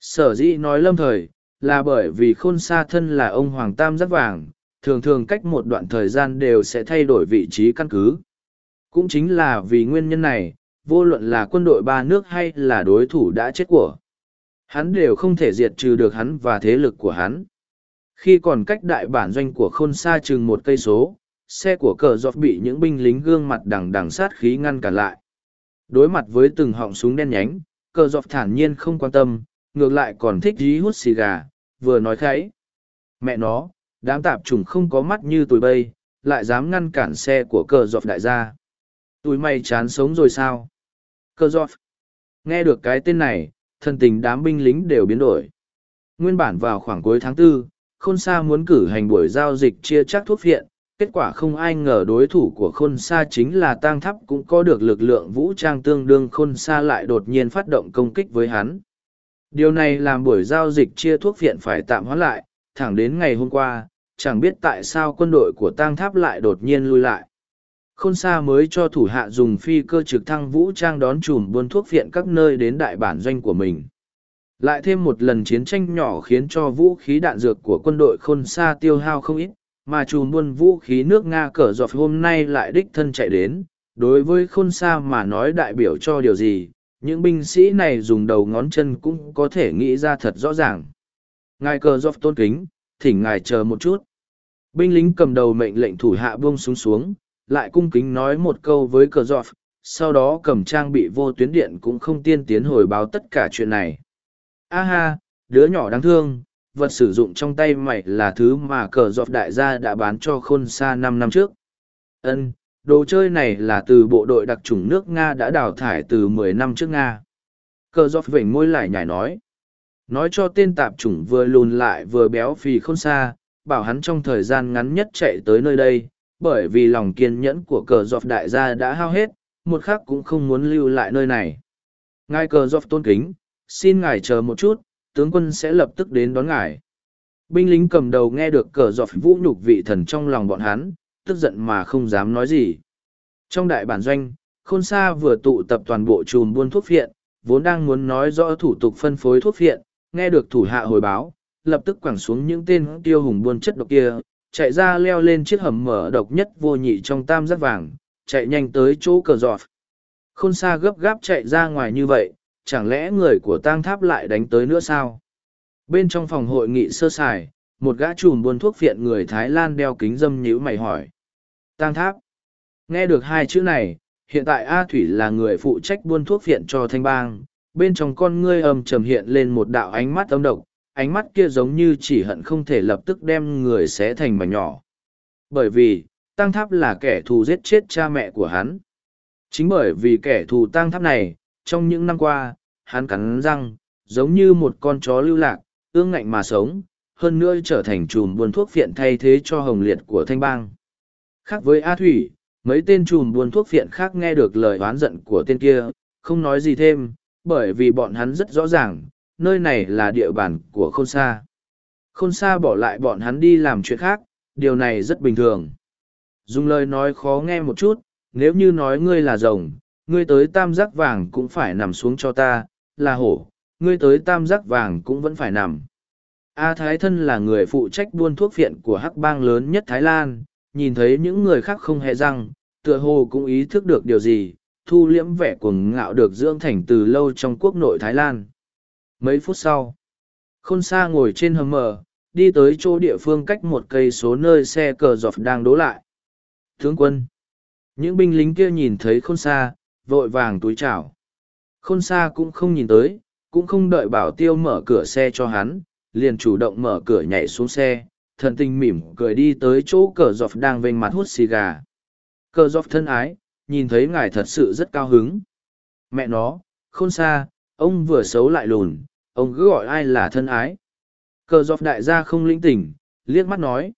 Sở dĩ nói lâm thời là bởi vì khôn sa thân là ông hoàng tam rất vàng, thường thường cách một đoạn thời gian đều sẽ thay đổi vị trí căn cứ. Cũng chính là vì nguyên nhân này vô luận là quân đội ba nước hay là đối thủ đã chết của hắn đều không thể diệt trừ được hắn và thế lực của hắn. Khi còn cách đại bản doanh của khôn xa chừng một cây số, xe của cờ giọt bị những binh lính gương mặt đằng đằng sát khí ngăn cản lại. Đối mặt với từng họng súng đen nhánh, cờ giọt thản nhiên không quan tâm, ngược lại còn thích dí hút xì gà, vừa nói khấy mẹ nó, đám tạp trùng không có mắt như tụi bây lại dám ngăn cản xe của cờ giọt đại gia. Tụi mày chán sống rồi sao? Cơ giọt nghe được cái tên này, thân tình đám binh lính đều biến đổi. Nguyên bản vào khoảng cuối tháng tư, khôn sa muốn cử hành buổi giao dịch chia chắc thuốc viện kết quả không ai ngờ đối thủ của khôn sa chính là tang thắp cũng có được lực lượng vũ trang tương đương. Khôn sa lại đột nhiên phát động công kích với hắn. Điều này làm buổi giao dịch chia thuốc viện phải tạm hoãn lại. Thẳng đến ngày hôm qua, chẳng biết tại sao quân đội của tang tháp lại đột nhiên lui lại khôn sa mới cho thủ hạ dùng phi cơ trực thăng vũ trang đón chùm buôn thuốc viện các nơi đến đại bản doanh của mình. Lại thêm một lần chiến tranh nhỏ khiến cho vũ khí đạn dược của quân đội khôn sa tiêu hao không ít, mà chùm buôn vũ khí nước nga cờ dọc hôm nay lại đích thân chạy đến. Đối với khôn sa mà nói đại biểu cho điều gì, những binh sĩ này dùng đầu ngón chân cũng có thể nghĩ ra thật rõ ràng. Ngài cờ dọc tôn kính, thỉnh ngài chờ một chút. Binh lính cầm đầu mệnh lệnh thủ hạ buông xuống xuống lại cung kính nói một câu với cờ dọc sau đó cầm trang bị vô tuyến điện cũng không tiên tiến hồi báo tất cả chuyện này. A ha, đứa nhỏ đáng thương, vật sử dụng trong tay mày là thứ mà cờ dọc đại gia đã bán cho khôn xa năm năm trước. Ân, đồ chơi này là từ bộ đội đặc trùng nước nga đã đào thải từ mười năm trước nga. Cờ dọc vểnh môi lại nhải nói. Nói cho tên tạp chủng vừa lùn lại vừa béo phì khôn xa bảo hắn trong thời gian ngắn nhất chạy tới nơi đây bởi vì lòng kiên nhẫn của cờ dọc đại gia đã hao hết một khắc cũng không muốn lưu lại nơi này ngài cờ dọc tôn kính xin ngài chờ một chút tướng quân sẽ lập tức đến đón ngài. Binh lính cầm đầu nghe được cờ dọc vũ nhục vị thần trong lòng bọn hắn, tức giận mà không dám nói gì. Trong đại bản doanh, Khôn Sa vừa tụ tập toàn bộ chùm buôn thuốc phiện, vốn đang muốn nói rõ thủ tục phân phối thuốc phiện, nghe được thủ hạ hồi báo, lập tức quẳng xuống những tên tiêu hùng buôn chất độc kia, chạy ra leo lên chiếc hầm mở độc nhất vô nhị trong tam giác vàng, chạy nhanh tới chỗ cờ giọt. Khôn xa gấp gáp chạy ra ngoài như vậy, chẳng lẽ người của tang tháp lại đánh tới nữa sao? Bên trong phòng hội nghị sơ sài, một gã chùm buôn thuốc viện người Thái Lan đeo kính dâm nhữ mày hỏi. Tang tháp. Nghe được hai chữ này, hiện tại A Thủy là người phụ trách buôn thuốc viện cho Thanh Bang, bên trong con ngươi âm trầm hiện lên một đạo ánh mắt âm độc, ánh mắt kia giống như chỉ hận không thể lập tức đem người xé thành mảnh nhỏ. Bởi vì, tăng tháp là kẻ thù giết chết cha mẹ của hắn. Chính bởi vì kẻ thù tăng tháp này, trong những năm qua, hắn cắn răng, giống như một con chó lưu lạc, ương ngạnh mà sống, hơn nữa trở thành chùm buôn thuốc phiện thay thế cho hồng liệt của thanh bang. Khác với A Thủy, mấy tên chùm buôn thuốc phiện khác nghe được lời oán giận của tên kia, không nói gì thêm, bởi vì bọn hắn rất rõ ràng, nơi này là địa bàn của khôn sa. Khôn sa bỏ lại bọn hắn đi làm chuyện khác, điều này rất bình thường. Dùng lời nói khó nghe một chút, nếu như nói ngươi là rồng, ngươi tới tam giác vàng cũng phải nằm xuống cho ta, là hổ, ngươi tới tam giác vàng cũng vẫn phải nằm. A Thái Thân là người phụ trách buôn thuốc phiện của hắc bang lớn nhất Thái Lan, nhìn thấy những người khác không hề răng, tựa hồ cũng ý thức được điều gì, thu liễm vẻ cuồng ngạo được dưỡng thành từ lâu trong quốc nội Thái Lan. Mấy phút sau, khôn xa ngồi trên hầm mờ, đi tới chỗ địa phương cách một cây số nơi xe cờ dọc đang đố lại. Tướng quân! Những binh lính kia nhìn thấy khôn xa, vội vàng túi chào. Khôn xa cũng không nhìn tới, cũng không đợi bảo tiêu mở cửa xe cho hắn, liền chủ động mở cửa nhảy xuống xe, thần tình mỉm cười đi tới chỗ cờ dọc đang vênh mặt hút xì gà. Cờ dọc thân ái, nhìn thấy ngài thật sự rất cao hứng. Mẹ nó, khôn xa, ông vừa xấu lại lùn, ông cứ gọi ai là thân ái. Cờ dọc đại gia không linh tỉnh, liếc mắt nói.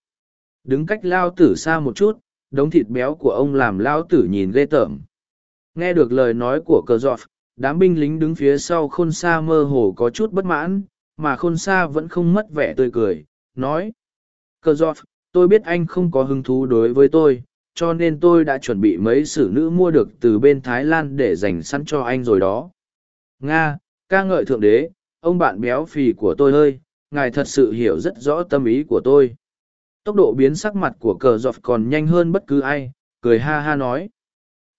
Đứng cách lao tử xa một chút, đống thịt béo của ông làm lao tử nhìn ghê tởm. Nghe được lời nói của cờ dọc, đám binh lính đứng phía sau khôn xa mơ hồ có chút bất mãn, mà khôn xa vẫn không mất vẻ tươi cười, nói. Cờ dọc, tôi biết anh không có hứng thú đối với tôi, cho nên tôi đã chuẩn bị mấy xử nữ mua được từ bên Thái Lan để dành sẵn cho anh rồi đó. Nga, ca ngợi thượng đế, ông bạn béo phì của tôi ơi, ngài thật sự hiểu rất rõ tâm ý của tôi. Tốc độ biến sắc mặt của cờ dọc còn nhanh hơn bất cứ ai, cười ha ha nói.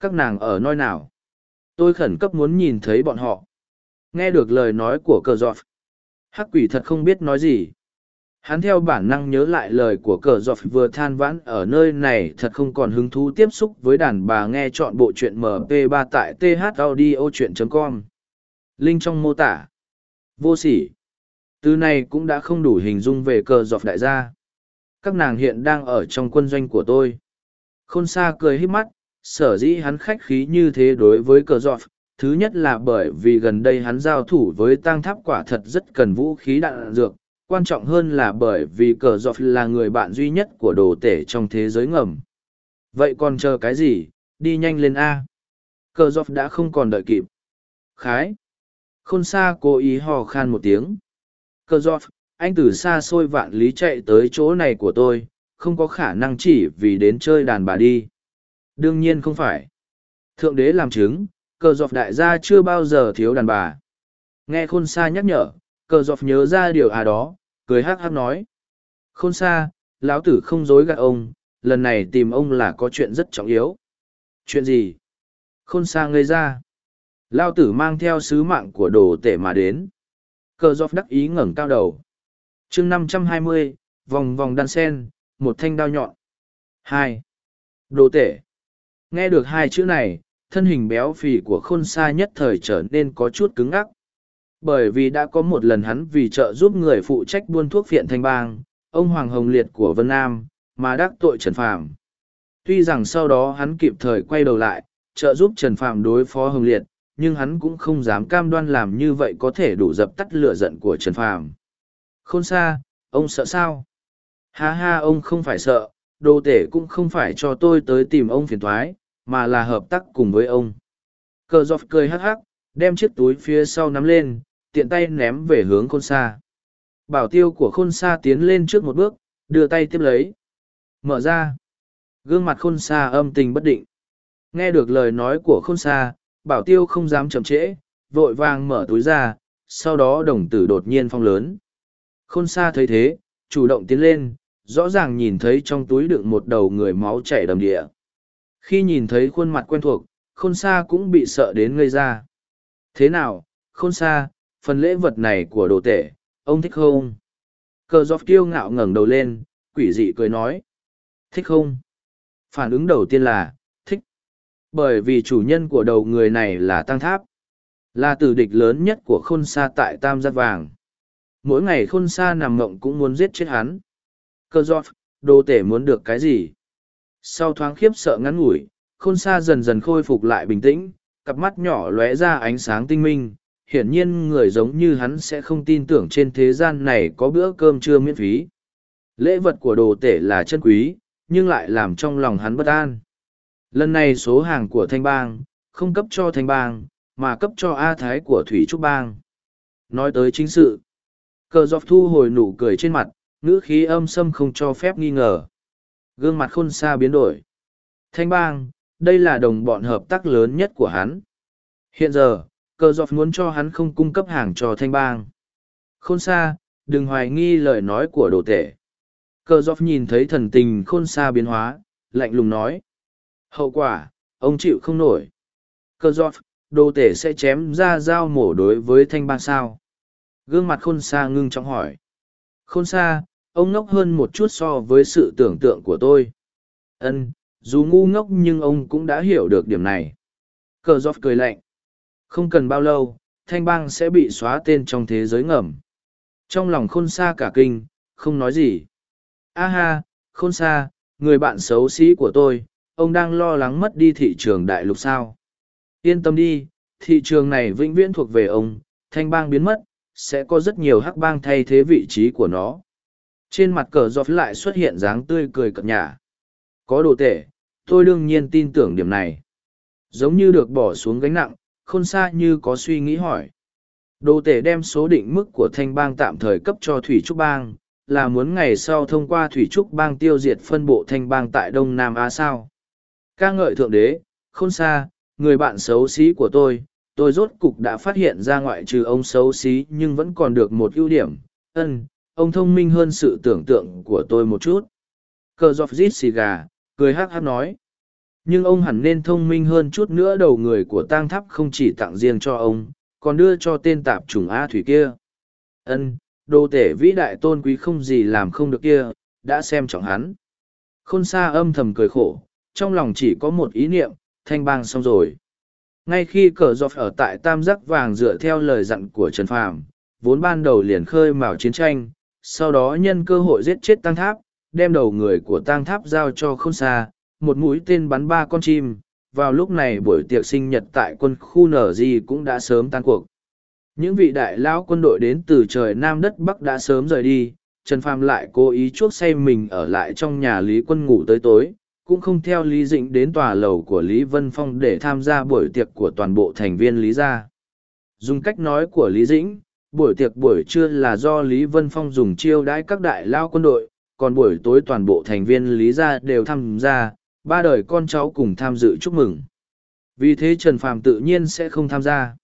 Các nàng ở nơi nào? Tôi khẩn cấp muốn nhìn thấy bọn họ. Nghe được lời nói của cờ dọc. Hắc quỷ thật không biết nói gì. Hắn theo bản năng nhớ lại lời của cờ dọc vừa than vãn ở nơi này thật không còn hứng thú tiếp xúc với đàn bà nghe chọn bộ truyện MP3 tại thaudio.com. Linh trong mô tả. Vô sỉ. Từ này cũng đã không đủ hình dung về cờ dọc đại gia. Các nàng hiện đang ở trong quân doanh của tôi. Khôn xa cười hít mắt, sở dĩ hắn khách khí như thế đối với cờ dọc. Thứ nhất là bởi vì gần đây hắn giao thủ với tăng tháp quả thật rất cần vũ khí đạn dược, quan trọng hơn là bởi vì cờ dọc là người bạn duy nhất của đồ tể trong thế giới ngầm vậy còn chờ cái gì đi nhanh lên a cờ dọc đã không còn đợi kịp khái khôn xa cố ý hò khan một tiếng. Cờ giót anh từ xa xôi vạn lý chạy tới chỗ này của tôi, không có khả năng chỉ vì đến chơi đàn bà đi. Đương nhiên không phải. Thượng đế làm chứng cờ dọc đại gia chưa bao giờ thiếu đàn bà. Nghe khôn xa nhắc nhở cờ dọc nhớ ra điều à đó, cười hắc hắc nói. Khôn xa, lão tử không dối gạt ông, lần này tìm ông là có chuyện rất trọng yếu. Chuyện gì? Khôn xa ngây ra lao tử mang theo sứ mạng của đồ tể mà đến. Cờ dọc đắc ý ngẩng cao đầu. Chương năm trăm hai mươi vòng vòng đan sen một thanh đao nhọn. Hai. Đồ tể. Nghe được hai chữ này thân hình béo phì của khôn xa nhất thời trở nên có chút cứng ngắc. Bởi vì đã có một lần hắn vì trợ giúp người phụ trách buôn thuốc phiện thanh bang, ông Hoàng Hồng Liệt của Vân Nam, mà đắc tội Trần Phàm. Tuy rằng sau đó hắn kịp thời quay đầu lại, trợ giúp Trần Phàm đối phó Hồng Liệt, nhưng hắn cũng không dám cam đoan làm như vậy có thể đủ dập tắt lửa giận của Trần Phàm. Khôn xa, ông sợ sao? Ha ha ông không phải sợ, đồ tể cũng không phải cho tôi tới tìm ông phiền thoái, mà là hợp tác cùng với ông. Cờ giọt cười hắc hắc, đem chiếc túi phía sau nắm lên, tiện tay ném về hướng khôn xa. Bảo tiêu của khôn xa tiến lên trước một bước, đưa tay tiếp lấy. Mở ra. Gương mặt khôn xa âm tình bất định. Nghe được lời nói của khôn xa, bảo tiêu không dám chậm trễ, vội vàng mở túi ra, sau đó đồng tử đột nhiên phong lớn. Khôn xa thấy thế, chủ động tiến lên, rõ ràng nhìn thấy trong túi đựng một đầu người máu chảy đầm địa. Khi nhìn thấy khuôn mặt quen thuộc, khôn xa cũng bị sợ đến ngây ra. Thế nào, khôn xa, phần lễ vật này của đồ tể, ông thích không? Cờ giọt kiêu ngạo ngẩng đầu lên, quỷ dị cười nói. Thích không? Phản ứng đầu tiên là. Bởi vì chủ nhân của đầu người này là Tăng Tháp. Là tử địch lớn nhất của khôn sa tại Tam Giác Vàng. mỗi ngày khôn sa nằm mộng cũng muốn giết chết hắn. Cơ giọt, đồ tể muốn được cái gì? Sau thoáng khiếp sợ ngắn ngủi, khôn sa dần dần khôi phục lại bình tĩnh, cặp mắt nhỏ lóe ra ánh sáng tinh minh. Hiển nhiên người giống như hắn sẽ không tin tưởng trên thế gian này có bữa cơm trưa miễn phí. Lễ vật của đồ tể là chân quý, nhưng lại làm trong lòng hắn bất an. Lần này số hàng của thanh bang, không cấp cho thanh bang, mà cấp cho A Thái của Thủy Trúc Bang. Nói tới chính sự, cờ dọc thu hồi nụ cười trên mặt, ngữ khí âm sâm không cho phép nghi ngờ. Gương mặt khôn xa biến đổi. Thanh bang, đây là đồng bọn hợp tác lớn nhất của hắn. Hiện giờ, cờ dọc muốn cho hắn không cung cấp hàng cho thanh bang. Khôn xa, đừng hoài nghi lời nói của đồ tể. Cờ dọc nhìn thấy thần tình khôn xa biến hóa, lạnh lùng nói. Hậu quả, ông chịu không nổi. Cơ dọc, đồ tể sẽ chém ra dao mổ đối với thanh bang sao. Gương mặt khôn xa ngưng trọng hỏi. Khôn xa, ông ngốc hơn một chút so với sự tưởng tượng của tôi. Ân, dù ngu ngốc nhưng ông cũng đã hiểu được điểm này. Cờ dọc cười lạnh. Không cần bao lâu, thanh bang sẽ bị xóa tên trong thế giới ngầm. Trong lòng khôn xa cả kinh, không nói gì. A ha, khôn xa, người bạn xấu xí của tôi, ông đang lo lắng mất đi thị trường đại lục sao. Yên tâm đi, thị trường này vĩnh viễn thuộc về ông, thanh bang biến mất, sẽ có rất nhiều hắc bang thay thế vị trí của nó. Trên mặt cờ giọt lại xuất hiện dáng tươi cười cợt nhả. Có đồ tệ, tôi đương nhiên tin tưởng điểm này. Giống như được bỏ xuống gánh nặng, khôn xa như có suy nghĩ hỏi. Đồ tể đem số định mức của thanh bang tạm thời cấp cho Thủy Trúc Bang, là muốn ngày sau thông qua Thủy Trúc Bang tiêu diệt phân bộ thanh bang tại Đông Nam Á sao ca ngợi Thượng Đế, khôn xa, người bạn xấu xí của tôi, tôi rốt cục đã phát hiện ra ngoại trừ ông xấu xí nhưng vẫn còn được một ưu điểm. Ân, ông thông minh hơn sự tưởng tượng của tôi một chút. Cờ dọc rít xì gà, cười hắc hắc nói. Nhưng ông hẳn nên thông minh hơn chút nữa đầu người của tang tháp không chỉ tặng riêng cho ông, còn đưa cho tên tạp chủng A Thủy kia. Ân, đồ tể vĩ đại tôn quý không gì làm không được kia, đã xem trọng hắn. Khôn xa âm thầm cười khổ, trong lòng chỉ có một ý niệm, thanh bang xong rồi. Ngay khi cờ dọc ở tại Tam Giác Vàng dựa theo lời dặn của Trần Phàm, vốn ban đầu liền khơi mào chiến tranh, sau đó nhân cơ hội giết chết tăng tháp, đem đầu người của tăng tháp giao cho khôn xa, một mũi tên bắn ba con chim. Vào lúc này buổi tiệc sinh nhật tại quân khu nở gì cũng đã sớm tan cuộc. Những vị đại lão quân đội đến từ trời Nam đất Bắc đã sớm rời đi, Trần Phàm lại cố ý chuốc say mình ở lại trong nhà Lý Quân ngủ tới tối, cũng không theo Lý Dĩnh đến tòa lầu của Lý Vân Phong để tham gia buổi tiệc của toàn bộ thành viên Lý gia. Dùng cách nói của Lý Dĩnh, buổi tiệc buổi trưa là do Lý Vân Phong dùng chiêu đãi các đại lao quân đội, còn buổi tối toàn bộ thành viên Lý gia đều tham gia, ba đời con cháu cùng tham dự chúc mừng. Vì thế Trần Phàm tự nhiên sẽ không tham gia.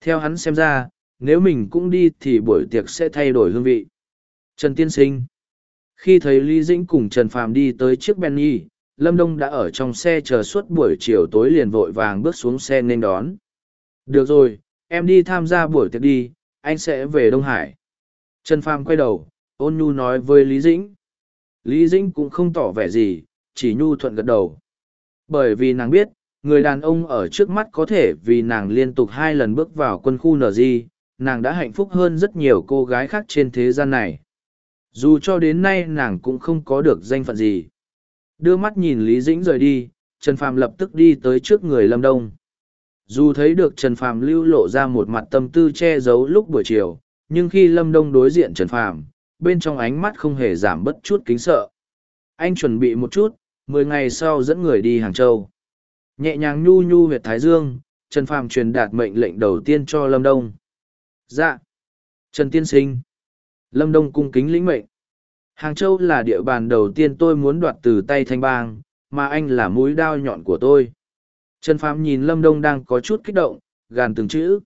Theo hắn xem ra, nếu mình cũng đi thì buổi tiệc sẽ thay đổi hương vị. Trần Tiên Sinh Khi thấy Lý Dĩnh cùng Trần Phàm đi tới chiếc Benny, Lâm Đông đã ở trong xe chờ suốt buổi chiều tối liền vội vàng bước xuống xe nên đón. Được rồi, em đi tham gia buổi tiệc đi, anh sẽ về Đông Hải. Trần Phàm quay đầu, ôn nhu nói với Lý Dĩnh. Lý Dĩnh cũng không tỏ vẻ gì, chỉ nhu thuận gật đầu. Bởi vì nàng biết, người đàn ông ở trước mắt có thể vì nàng liên tục hai lần bước vào quân khu NG, nàng đã hạnh phúc hơn rất nhiều cô gái khác trên thế gian này. Dù cho đến nay nàng cũng không có được danh phận gì. Đưa mắt nhìn Lý Dĩnh rời đi, Trần Phàm lập tức đi tới trước người Lâm Đông. Dù thấy được Trần Phàm lưu lộ ra một mặt tâm tư che giấu lúc buổi chiều, nhưng khi Lâm Đông đối diện Trần Phàm, bên trong ánh mắt không hề giảm bất chút kính sợ. Anh chuẩn bị một chút, mười ngày sau dẫn người đi Hàng Châu. Nhẹ nhàng nhu nhu huyệt Thái Dương, Trần Phàm truyền đạt mệnh lệnh đầu tiên cho Lâm Đông. Dạ. Trần Tiên Sinh. Lâm Đông cung kính lĩnh mệnh. Hàng Châu là địa bàn đầu tiên tôi muốn đoạt từ tay thanh bang, mà anh là mũi đao nhọn của tôi. Trần Phàm nhìn Lâm Đông đang có chút kích động, gàn từng chữ.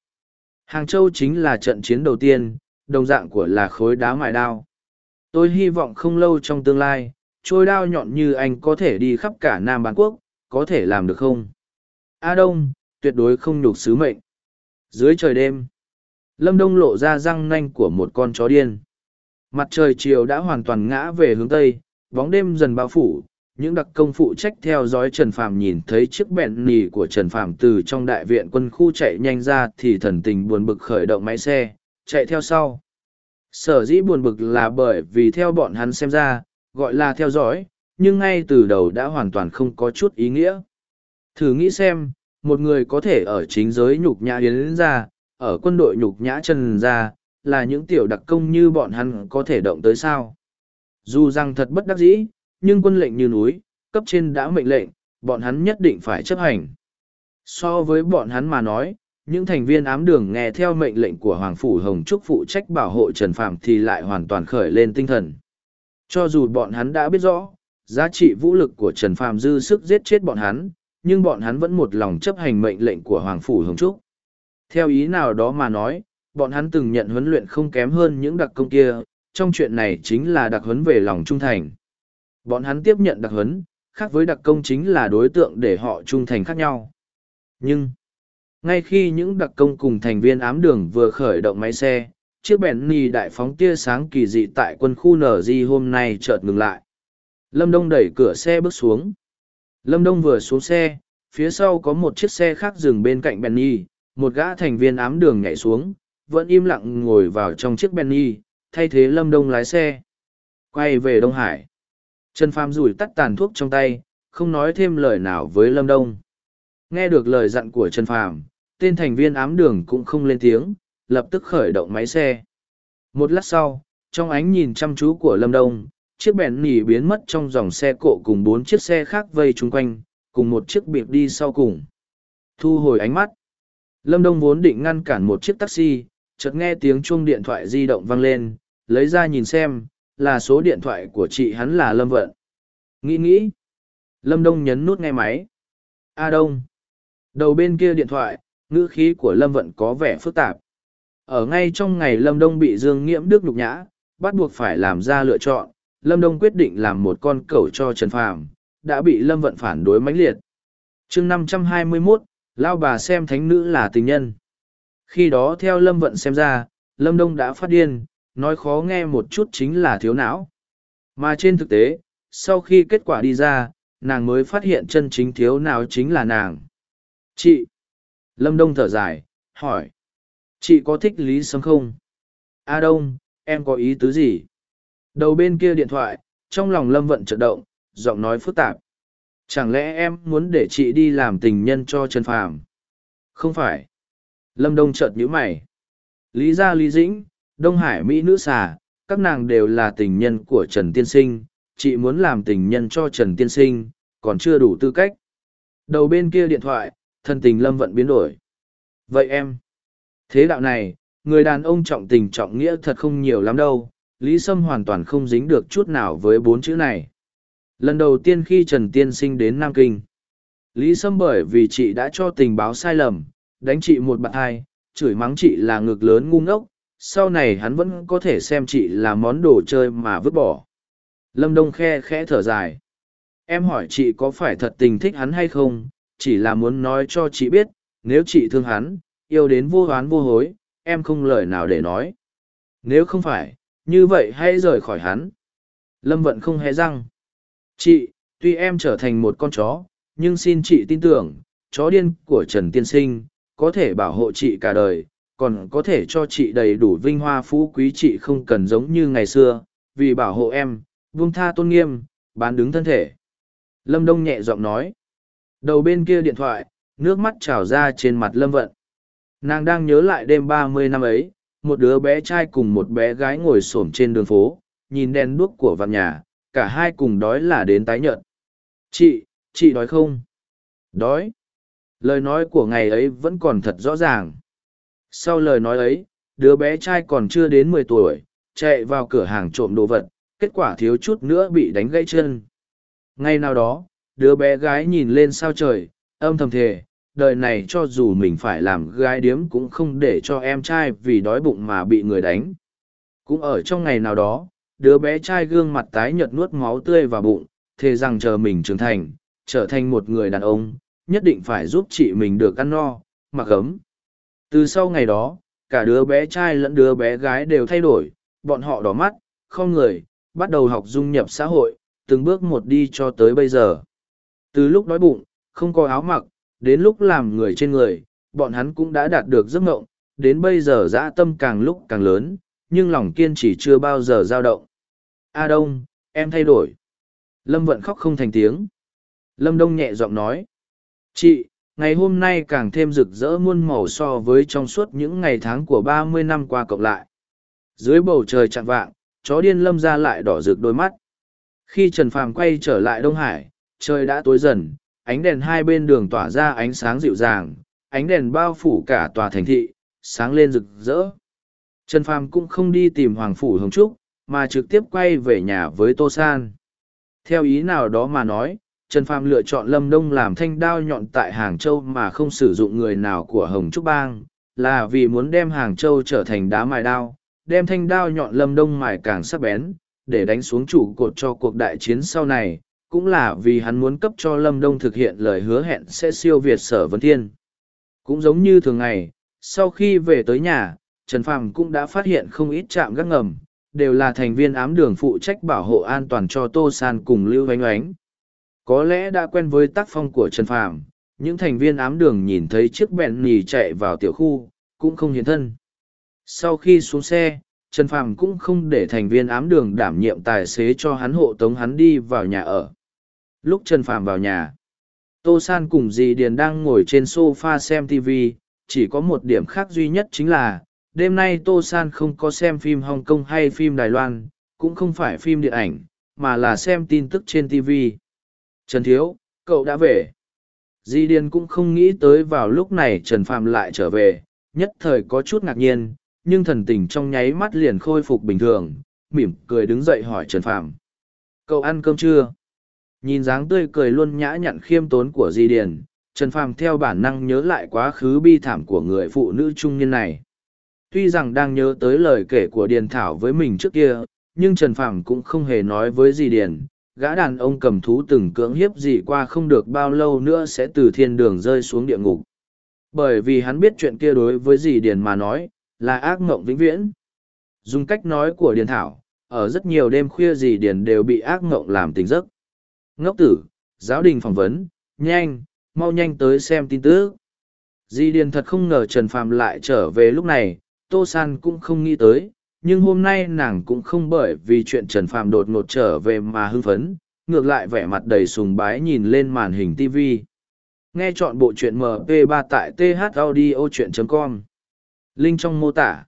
Hàng Châu chính là trận chiến đầu tiên, đồng dạng của là khối đá mài đao. Tôi hy vọng không lâu trong tương lai, trôi đao nhọn như anh có thể đi khắp cả Nam Bán Quốc, có thể làm được không? A Đông, tuyệt đối không nhục sứ mệnh. Dưới trời đêm, Lâm Đông lộ ra răng nanh của một con chó điên. Mặt trời chiều đã hoàn toàn ngã về hướng Tây, bóng đêm dần bao phủ, những đặc công phụ trách theo dõi Trần Phàm nhìn thấy chiếc bẹn nỉ của Trần Phàm từ trong đại viện quân khu chạy nhanh ra thì thần tình buồn bực khởi động máy xe, chạy theo sau. Sở dĩ buồn bực là bởi vì theo bọn hắn xem ra, gọi là theo dõi, nhưng ngay từ đầu đã hoàn toàn không có chút ý nghĩa. Thử nghĩ xem, một người có thể ở chính giới nhục nhã yến ra, ở quân đội nhục nhã chân ra, là những tiểu đặc công như bọn hắn có thể động tới sao. Dù rằng thật bất đắc dĩ, nhưng quân lệnh như núi, cấp trên đã mệnh lệnh, bọn hắn nhất định phải chấp hành. So với bọn hắn mà nói, những thành viên ám đường nghe theo mệnh lệnh của Hoàng Phủ Hồng Trúc phụ trách bảo hộ Trần Phạm thì lại hoàn toàn khởi lên tinh thần. Cho dù bọn hắn đã biết rõ, giá trị vũ lực của Trần Phạm dư sức giết chết bọn hắn, nhưng bọn hắn vẫn một lòng chấp hành mệnh lệnh của Hoàng Phủ Hồng Trúc. Theo ý nào đó mà nói, bọn hắn từng nhận huấn luyện không kém hơn những đặc công kia, trong chuyện này chính là đặc huấn về lòng trung thành. Bọn hắn tiếp nhận đặc huấn, khác với đặc công chính là đối tượng để họ trung thành khác nhau. Nhưng, ngay khi những đặc công cùng thành viên ám đường vừa khởi động máy xe, chiếc bèn nì đại phóng tia sáng kỳ dị tại quân khu NG hôm nay chợt ngừng lại. Lâm Đông đẩy cửa xe bước xuống. Lâm Đông vừa xuống xe, phía sau có một chiếc xe khác dừng bên cạnh Benny, một gã thành viên ám đường nhảy xuống, vẫn im lặng ngồi vào trong chiếc Benny, thay thế Lâm Đông lái xe. Quay về Đông Hải. Trần Phàm rủi tắt tàn thuốc trong tay, không nói thêm lời nào với Lâm Đông. Nghe được lời dặn của Trần Phàm, tên thành viên ám đường cũng không lên tiếng, lập tức khởi động máy xe. Một lát sau, trong ánh nhìn chăm chú của Lâm Đông, chiếc bèn nỉ biến mất trong dòng xe cộ cùng bốn chiếc xe khác vây chung quanh, cùng một chiếc biệt đi sau cùng. Thu hồi ánh mắt. Lâm Đông vốn định ngăn cản một chiếc taxi, chợt nghe tiếng chuông điện thoại di động vang lên, lấy ra nhìn xem, là số điện thoại của chị hắn là Lâm Vận. Nghĩ nghĩ. Lâm Đông nhấn nút nghe máy. A Đông. Đầu bên kia điện thoại, ngữ khí của Lâm Vận có vẻ phức tạp. Ở ngay trong ngày Lâm Đông bị Dương Nghiễm Đức nhục nhã, bắt buộc phải làm ra lựa chọn, Lâm Đông quyết định làm một con cẩu cho Trần Phàm, đã bị Lâm Vận phản đối mãnh liệt. chương 521, Lao bà xem thánh nữ là tình nhân. Khi đó theo Lâm Vận xem ra, Lâm Đông đã phát điên, nói khó nghe một chút chính là thiếu não. Mà trên thực tế, sau khi kết quả đi ra, nàng mới phát hiện chân chính thiếu não chính là nàng. Chị! Lâm Đông thở dài, hỏi. Chị có thích Lý Sâm không? A Đông, em có ý tứ gì? Đầu bên kia điện thoại, trong lòng Lâm Vận chợt động, giọng nói phức tạp. Chẳng lẽ em muốn để chị đi làm tình nhân cho Trần Phàm? Không phải. Lâm Đông chợt nhíu mày. Lý gia Lý Dĩnh, Đông Hải Mỹ nữ xà, các nàng đều là tình nhân của Trần Tiên Sinh, chị muốn làm tình nhân cho Trần Tiên Sinh, còn chưa đủ tư cách. Đầu bên kia điện thoại, thân tình Lâm Vận biến đổi. Vậy em, thế đạo này, người đàn ông trọng tình trọng nghĩa thật không nhiều lắm đâu, Lý Sâm hoàn toàn không dính được chút nào với bốn chữ này. Lần đầu tiên khi Trần Tiên Sinh đến Nam Kinh, Lý Sâm bởi vì chị đã cho tình báo sai lầm, đánh chị một bạn hai, chửi mắng chị là ngực lớn ngu ngốc, sau này hắn vẫn có thể xem chị là món đồ chơi mà vứt bỏ. Lâm Đông khe khẽ thở dài. Em hỏi chị có phải thật tình thích hắn hay không, chỉ là muốn nói cho chị biết, nếu chị thương hắn, yêu đến vô oán vô hối, em không lời nào để nói. Nếu không phải, như vậy hãy rời khỏi hắn. Lâm Vận không hề răng. Chị, tuy em trở thành một con chó, nhưng xin chị tin tưởng, chó điên của Trần Tiên Sinh, có thể bảo hộ chị cả đời, còn có thể cho chị đầy đủ vinh hoa phú quý chị không cần giống như ngày xưa, vì bảo hộ em, buông tha tôn nghiêm, bán đứng thân thể. Lâm Đông nhẹ giọng nói. Đầu bên kia điện thoại, nước mắt trào ra trên mặt Lâm Vận. Nàng đang nhớ lại đêm ba mươi năm ấy, một đứa bé trai cùng một bé gái ngồi s trên đường phố nhìn đèn đuốc của vạn nhà cả hai cùng đói là đến tái nhợt chị chị đói không đói lời nói của ngày ấy vẫn còn thật rõ ràng sau lời nói ấy đứa bé trai còn chưa đến mười tuổi chạy vào cửa hàng trộm đồ vật kết quả thiếu chút nữa bị đánh gãy chân ngay nào đó đứa bé gái nhìn lên sao trời âm thầm thề đời này cho dù mình phải làm gái điếm cũng không để cho em trai vì đói bụng mà bị người đánh. Cũng ở trong ngày nào đó, đứa bé trai gương mặt tái nhợt nuốt máu tươi vào bụng, thề rằng chờ mình trưởng thành, trở thành một người đàn ông, nhất định phải giúp chị mình được ăn no, mặc ấm. Từ sau ngày đó, cả đứa bé trai lẫn đứa bé gái đều thay đổi, bọn họ đỏ mắt, không người, bắt đầu học dung nhập xã hội, từng bước một đi cho tới bây giờ. Từ lúc đói bụng, không có áo mặc, đến lúc làm người trên người, bọn hắn cũng đã đạt được giấc ngộng, đến bây giờ dã tâm càng lúc càng lớn, nhưng lòng kiên trì chưa bao giờ dao động. A Đông, em thay đổi. Lâm Vận khóc không thành tiếng. Lâm Đông nhẹ giọng nói. Chị, ngày hôm nay càng thêm rực rỡ muôn màu so với trong suốt những ngày tháng của ba mươi năm qua cộng lại. Dưới bầu trời chặn vạng, chó điên lâm ra lại đỏ rực đôi mắt. Khi Trần Phàm quay trở lại Đông Hải, trời đã tối dần, ánh đèn hai bên đường tỏa ra ánh sáng dịu dàng, ánh đèn bao phủ cả tòa thành thị, sáng lên rực rỡ. Trần Phàm cũng không đi tìm Hoàng Phủ Hồng Trúc, mà trực tiếp quay về nhà với Tô San. Theo ý nào đó mà nói, Trần Phàm lựa chọn Lâm Đông làm thanh đao nhọn tại Hàng Châu mà không sử dụng người nào của Hồng Trúc Bang, là vì muốn đem Hàng Châu trở thành đá mài đao, đem thanh đao nhọn Lâm Đông mài càng sắc bén, để đánh xuống trụ cột cho cuộc đại chiến sau này, cũng là vì hắn muốn cấp cho Lâm Đông thực hiện lời hứa hẹn sẽ siêu việt sở vấn thiên. Cũng giống như thường ngày, sau khi về tới nhà, Trần Phàm cũng đã phát hiện không ít trạm gác ngầm, đều là thành viên ám đường phụ trách bảo hộ an toàn cho Tô San cùng Lưu Vánh Ánh. Có lẽ đã quen với tác phong của Trần Phàm, những thành viên ám đường nhìn thấy chiếc bẹn nì chạy vào tiểu khu, cũng không hiện thân. Sau khi xuống xe, Trần Phàm cũng không để thành viên ám đường đảm nhiệm tài xế cho hắn hộ tống hắn đi vào nhà ở. Lúc Trần Phàm vào nhà, Tô San cùng dì Điền đang ngồi trên sofa xem TV, chỉ có một điểm khác duy nhất chính là, đêm nay Tô San không có xem phim Hong Kong hay phim Đài Loan, cũng không phải phim điện ảnh, mà là xem tin tức trên TV. Trần Thiếu, cậu đã về. Di Điền cũng không nghĩ tới vào lúc này Trần Phạm lại trở về, nhất thời có chút ngạc nhiên, nhưng thần tình trong nháy mắt liền khôi phục bình thường, mỉm cười đứng dậy hỏi Trần Phạm. Cậu ăn cơm chưa? Nhìn dáng tươi cười luôn nhã nhặn khiêm tốn của Di Điền, Trần Phàm theo bản năng nhớ lại quá khứ bi thảm của người phụ nữ trung niên này. Tuy rằng đang nhớ tới lời kể của Điền Thảo với mình trước kia, nhưng Trần Phàm cũng không hề nói với Di Điền, gã đàn ông cầm thú từng cưỡng hiếp gì qua không được bao lâu nữa sẽ từ thiên đường rơi xuống địa ngục. Bởi vì hắn biết chuyện kia đối với Di Điền mà nói, là ác mộng vĩnh viễn. Dùng cách nói của Điền Thảo, ở rất nhiều đêm khuya Di Điền đều bị ác mộng làm tỉnh giấc. Ngốc tử, giáo đình phỏng vấn, nhanh, mau nhanh tới xem tin tức. Di Điền thật không ngờ Trần Phạm lại trở về lúc này, Tô San cũng không nghĩ tới, nhưng hôm nay nàng cũng không bởi vì chuyện Trần Phàm đột ngột trở về mà hưng phấn, ngược lại vẻ mặt đầy sùng bái nhìn lên màn hình TV. Nghe chọn bộ truyện MP3 tại th audio chuyện com Link trong mô tả.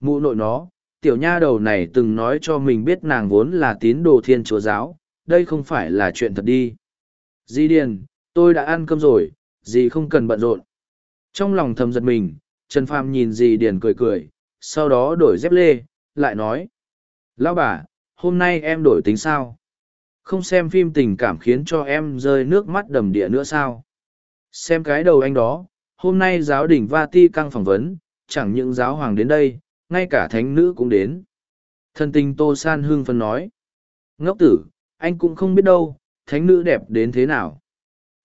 Mụ nội nó, tiểu nha đầu này từng nói cho mình biết nàng vốn là tín đồ thiên chúa giáo, đây không phải là chuyện thật đi. Di Điền, tôi đã ăn cơm rồi, dì không cần bận rộn. Trong lòng thầm giật mình, Trần Phàm nhìn dì Điền cười cười, sau đó đổi dép lê, lại nói. Lão bà, hôm nay em đổi tính sao? Không xem phim tình cảm khiến cho em rơi nước mắt đầm địa nữa sao? Xem cái đầu anh đó, hôm nay giáo đình Vati căng phỏng vấn, chẳng những giáo hoàng đến đây, ngay cả thánh nữ cũng đến. Thân tình Tô San hương phân nói. Ngốc tử, anh cũng không biết đâu, thánh nữ đẹp đến thế nào.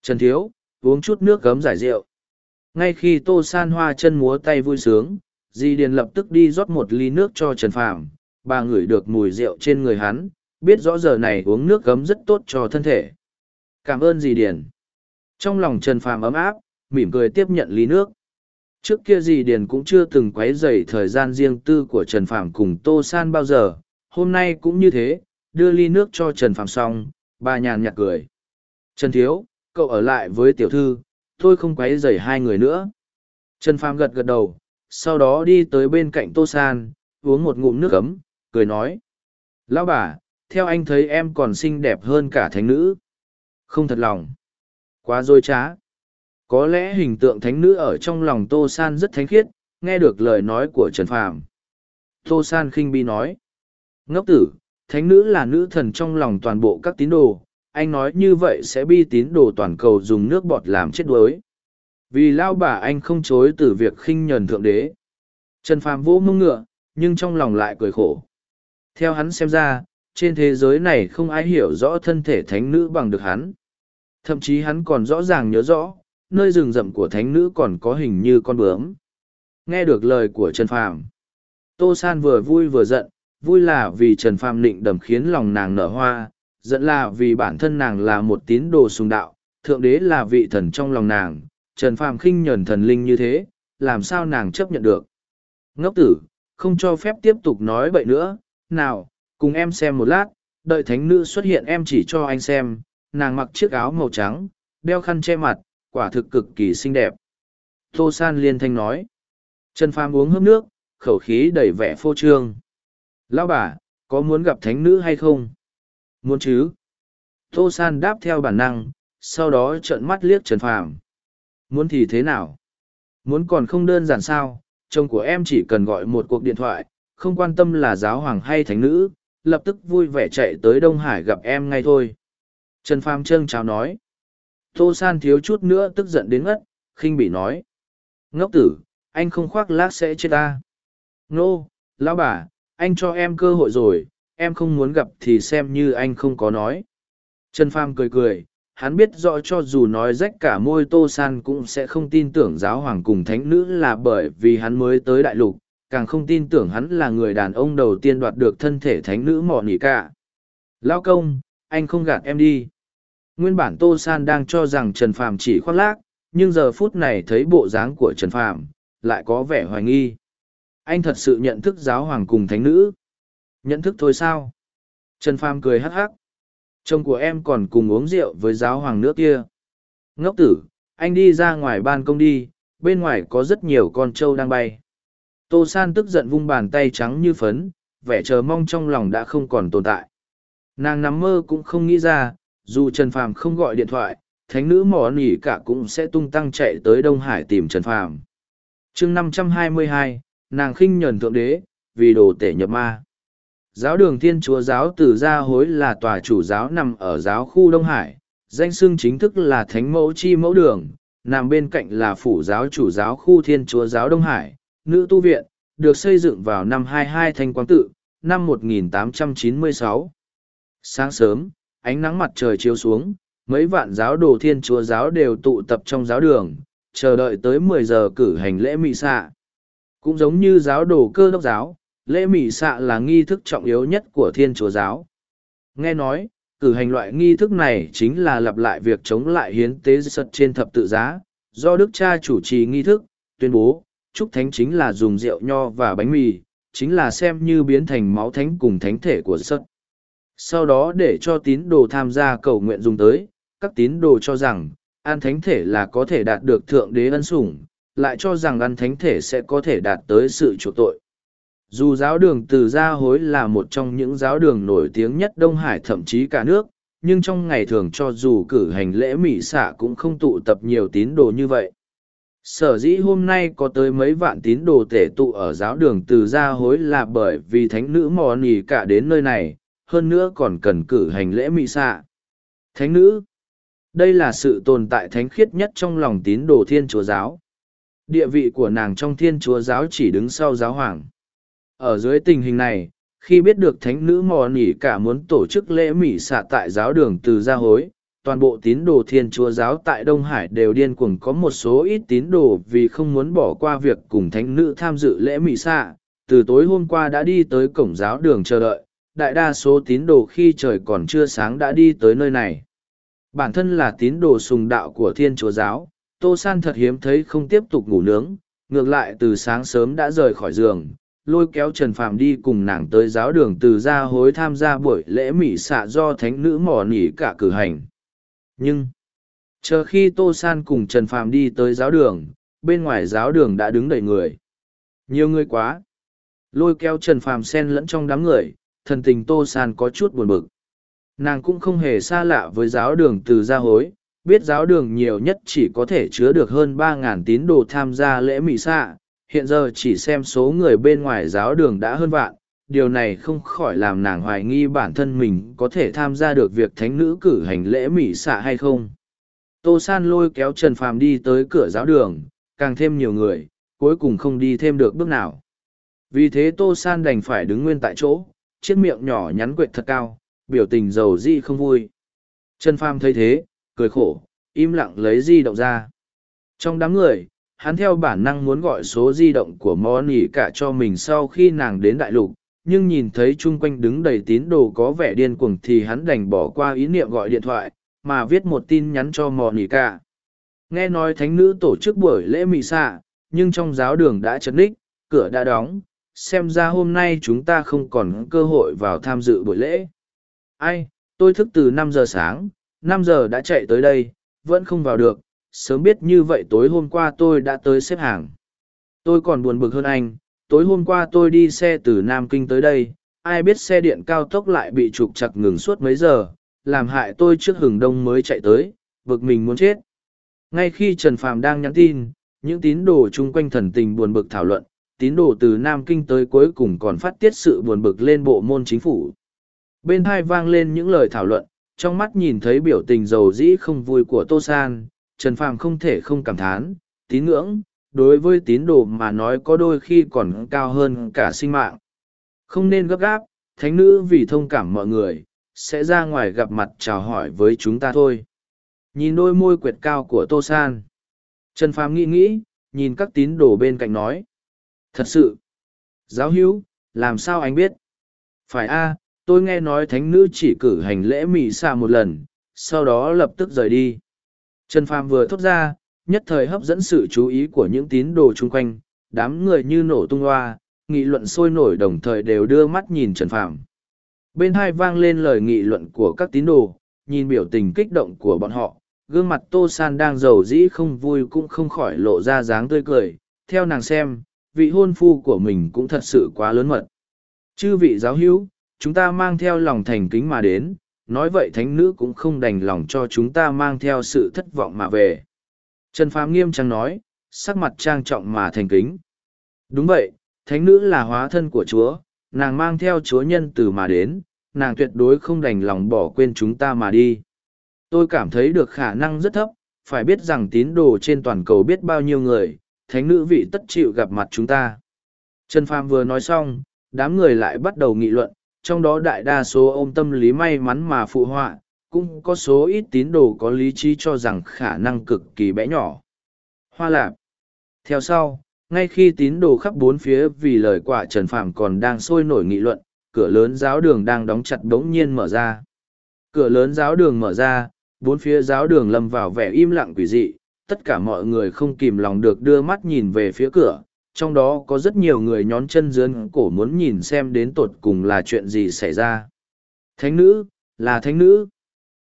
Trần Thiếu, uống chút nước gấm giải rượu. Ngay khi Tô San Hoa chân múa tay vui sướng, Di Điền lập tức đi rót một ly nước cho Trần Phàm. Bà ngửi được mùi rượu trên người hắn, biết rõ giờ này uống nước gấm rất tốt cho thân thể. Cảm ơn Di Điền. Trong lòng Trần Phàm ấm áp, mỉm cười tiếp nhận ly nước. Trước kia Di Điền cũng chưa từng quấy rầy thời gian riêng tư của Trần Phàm cùng Tô San bao giờ, hôm nay cũng như thế, đưa ly nước cho Trần Phàm xong, bà nhàn nhạt cười. Trần Thiếu, cậu ở lại với tiểu thư, tôi không quấy rầy hai người nữa. Trần Phàm gật gật đầu, sau đó đi tới bên cạnh Tô San, uống một ngụm nước ấm, cười nói. Lão bà, theo anh thấy em còn xinh đẹp hơn cả thánh nữ. Không thật lòng. Quá dối trá. Có lẽ hình tượng thánh nữ ở trong lòng Tô San rất thánh khiết, nghe được lời nói của Trần Phàm. Tô San khinh bi nói. Ngốc tử, thánh nữ là nữ thần trong lòng toàn bộ các tín đồ, anh nói như vậy sẽ bi tín đồ toàn cầu dùng nước bọt làm chết đuối. Vì lao bà anh không chối từ việc khinh nhờn thượng đế. Trần Phàm vỗ mông ngựa, nhưng trong lòng lại cười khổ. Theo hắn xem ra, trên thế giới này không ai hiểu rõ thân thể thánh nữ bằng được hắn. Thậm chí hắn còn rõ ràng nhớ rõ, nơi rừng rậm của thánh nữ còn có hình như con bướm. Nghe được lời của Trần Phàm, Tô San vừa vui vừa giận, vui là vì Trần Phàm định đầm khiến lòng nàng nở hoa, giận là vì bản thân nàng là một tín đồ sùng đạo, thượng đế là vị thần trong lòng nàng, Trần Phàm khinh nhẫn thần linh như thế, làm sao nàng chấp nhận được. Ngốc tử, không cho phép tiếp tục nói bậy nữa. Nào, cùng em xem một lát, đợi thánh nữ xuất hiện em chỉ cho anh xem, nàng mặc chiếc áo màu trắng, đeo khăn che mặt, quả thực cực kỳ xinh đẹp. Tô San liên thanh nói. Trần Phàm uống hớp nước, khẩu khí đầy vẻ phô trương. Lão bà, có muốn gặp thánh nữ hay không? Muốn chứ? Tô San đáp theo bản năng, sau đó trợn mắt liếc Trần Phàm. Muốn thì thế nào? Muốn còn không đơn giản sao, chồng của em chỉ cần gọi một cuộc điện thoại, không quan tâm là giáo hoàng hay thánh nữ, lập tức vui vẻ chạy tới Đông Hải gặp em ngay thôi. Trần Pham trân chào nói. Tô San thiếu chút nữa tức giận đến ngất, khinh bị nói. Ngốc tử, anh không khoác lác sẽ chết ta. Nô, lão bà, anh cho em cơ hội rồi, em không muốn gặp thì xem như anh không có nói. Trần Pham cười cười, hắn biết rõ cho dù nói rách cả môi Tô San cũng sẽ không tin tưởng giáo hoàng cùng thánh nữ là bởi vì hắn mới tới đại lục, càng không tin tưởng hắn là người đàn ông đầu tiên đoạt được thân thể thánh nữ mỏ nỉ cả. Lão công, anh không gạt em đi. Nguyên bản Tô San đang cho rằng Trần Phàm chỉ khoác lác, nhưng giờ phút này thấy bộ dáng của Trần Phàm, lại có vẻ hoài nghi. Anh thật sự nhận thức giáo hoàng cùng thánh nữ. Nhận thức thôi sao? Trần Phàm cười hắc hắc. Chồng của em còn cùng uống rượu với giáo hoàng nữa kia. Ngốc tử, anh đi ra ngoài ban công đi, bên ngoài có rất nhiều con trâu đang bay. Tô San tức giận vung bàn tay trắng như phấn, vẻ chờ mong trong lòng đã không còn tồn tại. Nàng nằm mơ cũng không nghĩ ra, dù Trần Phàm không gọi điện thoại, thánh nữ mỏ nỉ cả cũng sẽ tung tăng chạy tới Đông Hải tìm Trần Phàm. chương 522, nàng khinh nhờn thượng đế, vì đồ tể nhập ma. Giáo đường Thiên Chúa Giáo từ Gia Hối là tòa chủ giáo nằm ở giáo khu Đông Hải, danh xưng chính thức là Thánh Mẫu Chi Mẫu Đường, nằm bên cạnh là phủ giáo chủ giáo khu Thiên Chúa Giáo Đông Hải, nữ tu viện, được xây dựng vào năm 22 Thanh Quang Tự, năm 1896. Sáng sớm, ánh nắng mặt trời chiếu xuống, mấy vạn giáo đồ Thiên Chúa Giáo đều tụ tập trong giáo đường, chờ đợi tới 10 giờ cử hành lễ mị xạ. Cũng giống như giáo đồ cơ đốc giáo, lễ mị xạ là nghi thức trọng yếu nhất của thiên chúa giáo. Nghe nói, cử hành loại nghi thức này chính là lặp lại việc chống lại hiến tế sật trên thập tự giá. Do đức cha chủ trì nghi thức, tuyên bố chúc thánh chính là dùng rượu nho và bánh mì, chính là xem như biến thành máu thánh cùng thánh thể của sật sau đó để cho tín đồ tham gia cầu nguyện dùng tới, các tín đồ cho rằng, ăn thánh thể là có thể đạt được thượng đế ân sủng, lại cho rằng ăn thánh thể sẽ có thể đạt tới sự chuộc tội dù giáo đường từ gia hối là một trong những giáo đường nổi tiếng nhất đông hải thậm chí cả nước, nhưng trong ngày thường cho dù cử hành lễ mỹ xạ cũng không tụ tập nhiều tín đồ như vậy. Sở dĩ hôm nay có tới mấy vạn tín đồ tể tụ ở giáo đường từ gia hối là bởi vì thánh nữ mò nì cả đến nơi này, hơn nữa còn cần cử hành lễ mỹ xạ. Thánh nữ, đây là sự tồn tại thánh khiết nhất trong lòng tín đồ thiên chúa giáo. Địa vị của nàng trong thiên chúa giáo chỉ đứng sau giáo hoàng ở dưới tình hình này, khi biết được thánh nữ mò nỉ cả muốn tổ chức lễ mỉ xạ tại giáo đường từ gia hối, toàn bộ tín đồ thiên chúa giáo tại Đông Hải đều điên cuồng có một số ít tín đồ vì không muốn bỏ qua việc cùng thánh nữ tham dự lễ mỉ xạ. Từ tối hôm qua đã đi tới cổng giáo đường chờ đợi, đại đa số tín đồ khi trời còn chưa sáng đã đi tới nơi này. Bản thân là tín đồ sùng đạo của thiên chúa giáo, Tô San thật hiếm thấy không tiếp tục ngủ nướng, ngược lại từ sáng sớm đã rời khỏi giường, lôi kéo Trần Phàm đi cùng nàng tới giáo đường từ gia hối tham gia buổi lễ mỉ xạ do thánh nữ mỏ nỉ cả cử hành. Nhưng, chờ khi Tô San cùng Trần Phàm đi tới giáo đường, bên ngoài giáo đường đã đứng đầy người. Nhiều người quá. Lôi kéo Trần Phàm xen lẫn trong đám người, thần tình Tô San có chút buồn bực. Nàng cũng không hề xa lạ với giáo đường từ gia hối, biết giáo đường nhiều nhất chỉ có thể chứa được hơn ba ngàn tín đồ tham gia lễ mỉ xạ, hiện giờ chỉ xem số người bên ngoài giáo đường đã hơn vạn, điều này không khỏi làm nàng hoài nghi bản thân mình có thể tham gia được việc thánh nữ cử hành lễ mỹ xạ hay không. Tô San lôi kéo Trần Phàm đi tới cửa giáo đường, càng thêm nhiều người, cuối cùng không đi thêm được bước nào. Vì thế Tô San đành phải đứng nguyên tại chỗ, chiếc miệng nhỏ nhắn quệt thật cao, biểu tình giàu di không vui. Trần Phàm thấy thế, cười khổ, im lặng lấy di động ra. Trong đám người, hắn theo bản năng muốn gọi số di động của mò nỉ cả cho mình sau khi nàng đến đại lục nhưng nhìn thấy chung quanh đứng đầy tín đồ có vẻ điên cuồng thì hắn đành bỏ qua ý niệm gọi điện thoại mà viết một tin nhắn cho mò nỉ cả nghe nói thánh nữ tổ chức buổi lễ mị xạ nhưng trong giáo đường đã chật ních cửa đã đóng xem ra hôm nay chúng ta không còn cơ hội vào tham dự buổi lễ. Ai, tôi thức từ năm giờ sáng, năm giờ đã chạy tới đây, vẫn không vào được, sớm biết như vậy tối hôm qua tôi đã tới xếp hàng. Tôi còn buồn bực hơn anh, tối hôm qua tôi đi xe từ Nam Kinh tới đây, ai biết xe điện cao tốc lại bị trục chặt ngừng suốt mấy giờ, làm hại tôi trước hừng đông mới chạy tới, bực mình muốn chết. Ngay khi Trần Phàm đang nhắn tin, những tín đồ chung quanh thần tình buồn bực thảo luận, tín đồ từ Nam Kinh tới cuối cùng còn phát tiết sự buồn bực lên bộ môn chính phủ. Bên hai vang lên những lời thảo luận, trong mắt nhìn thấy biểu tình dầu dĩ không vui của Tô San, Trần Phàm không thể không cảm thán, tín ngưỡng, đối với tín đồ mà nói có đôi khi còn cao hơn cả sinh mạng. Không nên gấp gáp, thánh nữ vì thông cảm mọi người, sẽ ra ngoài gặp mặt chào hỏi với chúng ta thôi. Nhìn đôi môi quyệt cao của Tô San. Trần Phàm nghĩ nghĩ, nhìn các tín đồ bên cạnh nói. Thật sự. Giáo hữu, làm sao anh biết? Phải a, tôi nghe nói thánh nữ chỉ cử hành lễ mị xạ một lần, sau đó lập tức rời đi. Trần Phàm vừa thốt ra, nhất thời hấp dẫn sự chú ý của những tín đồ chung quanh, đám người như nổ tung hoa, nghị luận sôi nổi đồng thời đều đưa mắt nhìn Trần Phàm. Bên hai vang lên lời nghị luận của các tín đồ, nhìn biểu tình kích động của bọn họ, gương mặt Tô San đang giàu dĩ không vui cũng không khỏi lộ ra dáng tươi cười, theo nàng xem, vị hôn phu của mình cũng thật sự quá lớn mật. Chư vị giáo hữu, chúng ta mang theo lòng thành kính mà đến, nói vậy thánh nữ cũng không đành lòng cho chúng ta mang theo sự thất vọng mà về. Trần Phàm nghiêm trang nói, sắc mặt trang trọng mà thành kính. Đúng vậy, thánh nữ là hóa thân của Chúa, nàng mang theo Chúa nhân từ mà đến, nàng tuyệt đối không đành lòng bỏ quên chúng ta mà đi. Tôi cảm thấy được khả năng rất thấp, phải biết rằng tín đồ trên toàn cầu biết bao nhiêu người, thánh nữ vị tất chịu gặp mặt chúng ta. Trần Phàm vừa nói xong, đám người lại bắt đầu nghị luận, trong đó đại đa số ôm tâm lý may mắn mà phụ họa, cũng có số ít tín đồ có lý trí cho rằng khả năng cực kỳ bé nhỏ. Hoa lạp. Theo sau, ngay khi tín đồ khắp bốn phía vì lời quả Trần Phạm còn đang sôi nổi nghị luận, cửa lớn giáo đường đang đóng chặt đống nhiên mở ra. Cửa lớn giáo đường mở ra, bốn phía giáo đường lâm vào vẻ im lặng quỷ dị, tất cả mọi người không kìm lòng được đưa mắt nhìn về phía cửa, trong đó có rất nhiều người nhón chân dướn cổ muốn nhìn xem đến tột cùng là chuyện gì xảy ra. Thánh nữ, là thánh nữ.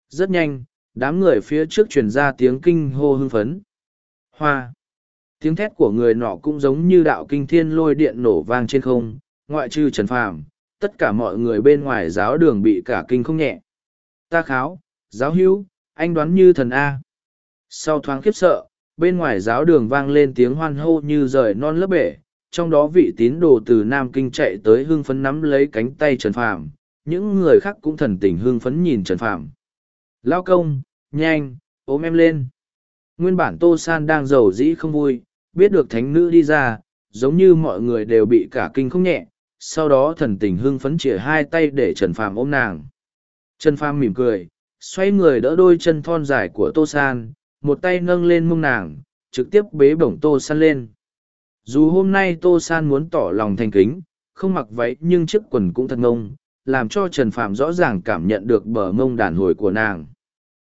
Rất nhanh, đám người phía trước truyền ra tiếng kinh hô hưng phấn. Hoa. Tiếng thét của người nọ cũng giống như đạo kinh thiên lôi điện nổ vang trên không, ngoại trừ Trần Phàm, tất cả mọi người bên ngoài giáo đường bị cả kinh không nhẹ. Ta kháo, giáo hữu, anh đoán như thần A. Sau thoáng khiếp sợ, bên ngoài giáo đường vang lên tiếng hoan hô như rời non lớp bể, trong đó vị tín đồ từ Nam Kinh chạy tới hưng phấn nắm lấy cánh tay Trần Phàm, những người khác cũng thần tình hưng phấn nhìn Trần Phàm. Lao công, nhanh, ôm em lên. Nguyên bản Tô San đang giàu dĩ không vui, biết được thánh nữ đi ra, giống như mọi người đều bị cả kinh không nhẹ, sau đó thần tình hưng phấn chĩa hai tay để Trần Phàm ôm nàng. Trần Phàm mỉm cười, xoay người đỡ đôi chân thon dài của Tô San, một tay nâng lên mông nàng, trực tiếp bế bổng Tô San lên. Dù hôm nay Tô San muốn tỏ lòng thành kính, không mặc váy nhưng chiếc quần cũng thật ngông, làm cho Trần Phạm rõ ràng cảm nhận được bờ mông đàn hồi của nàng.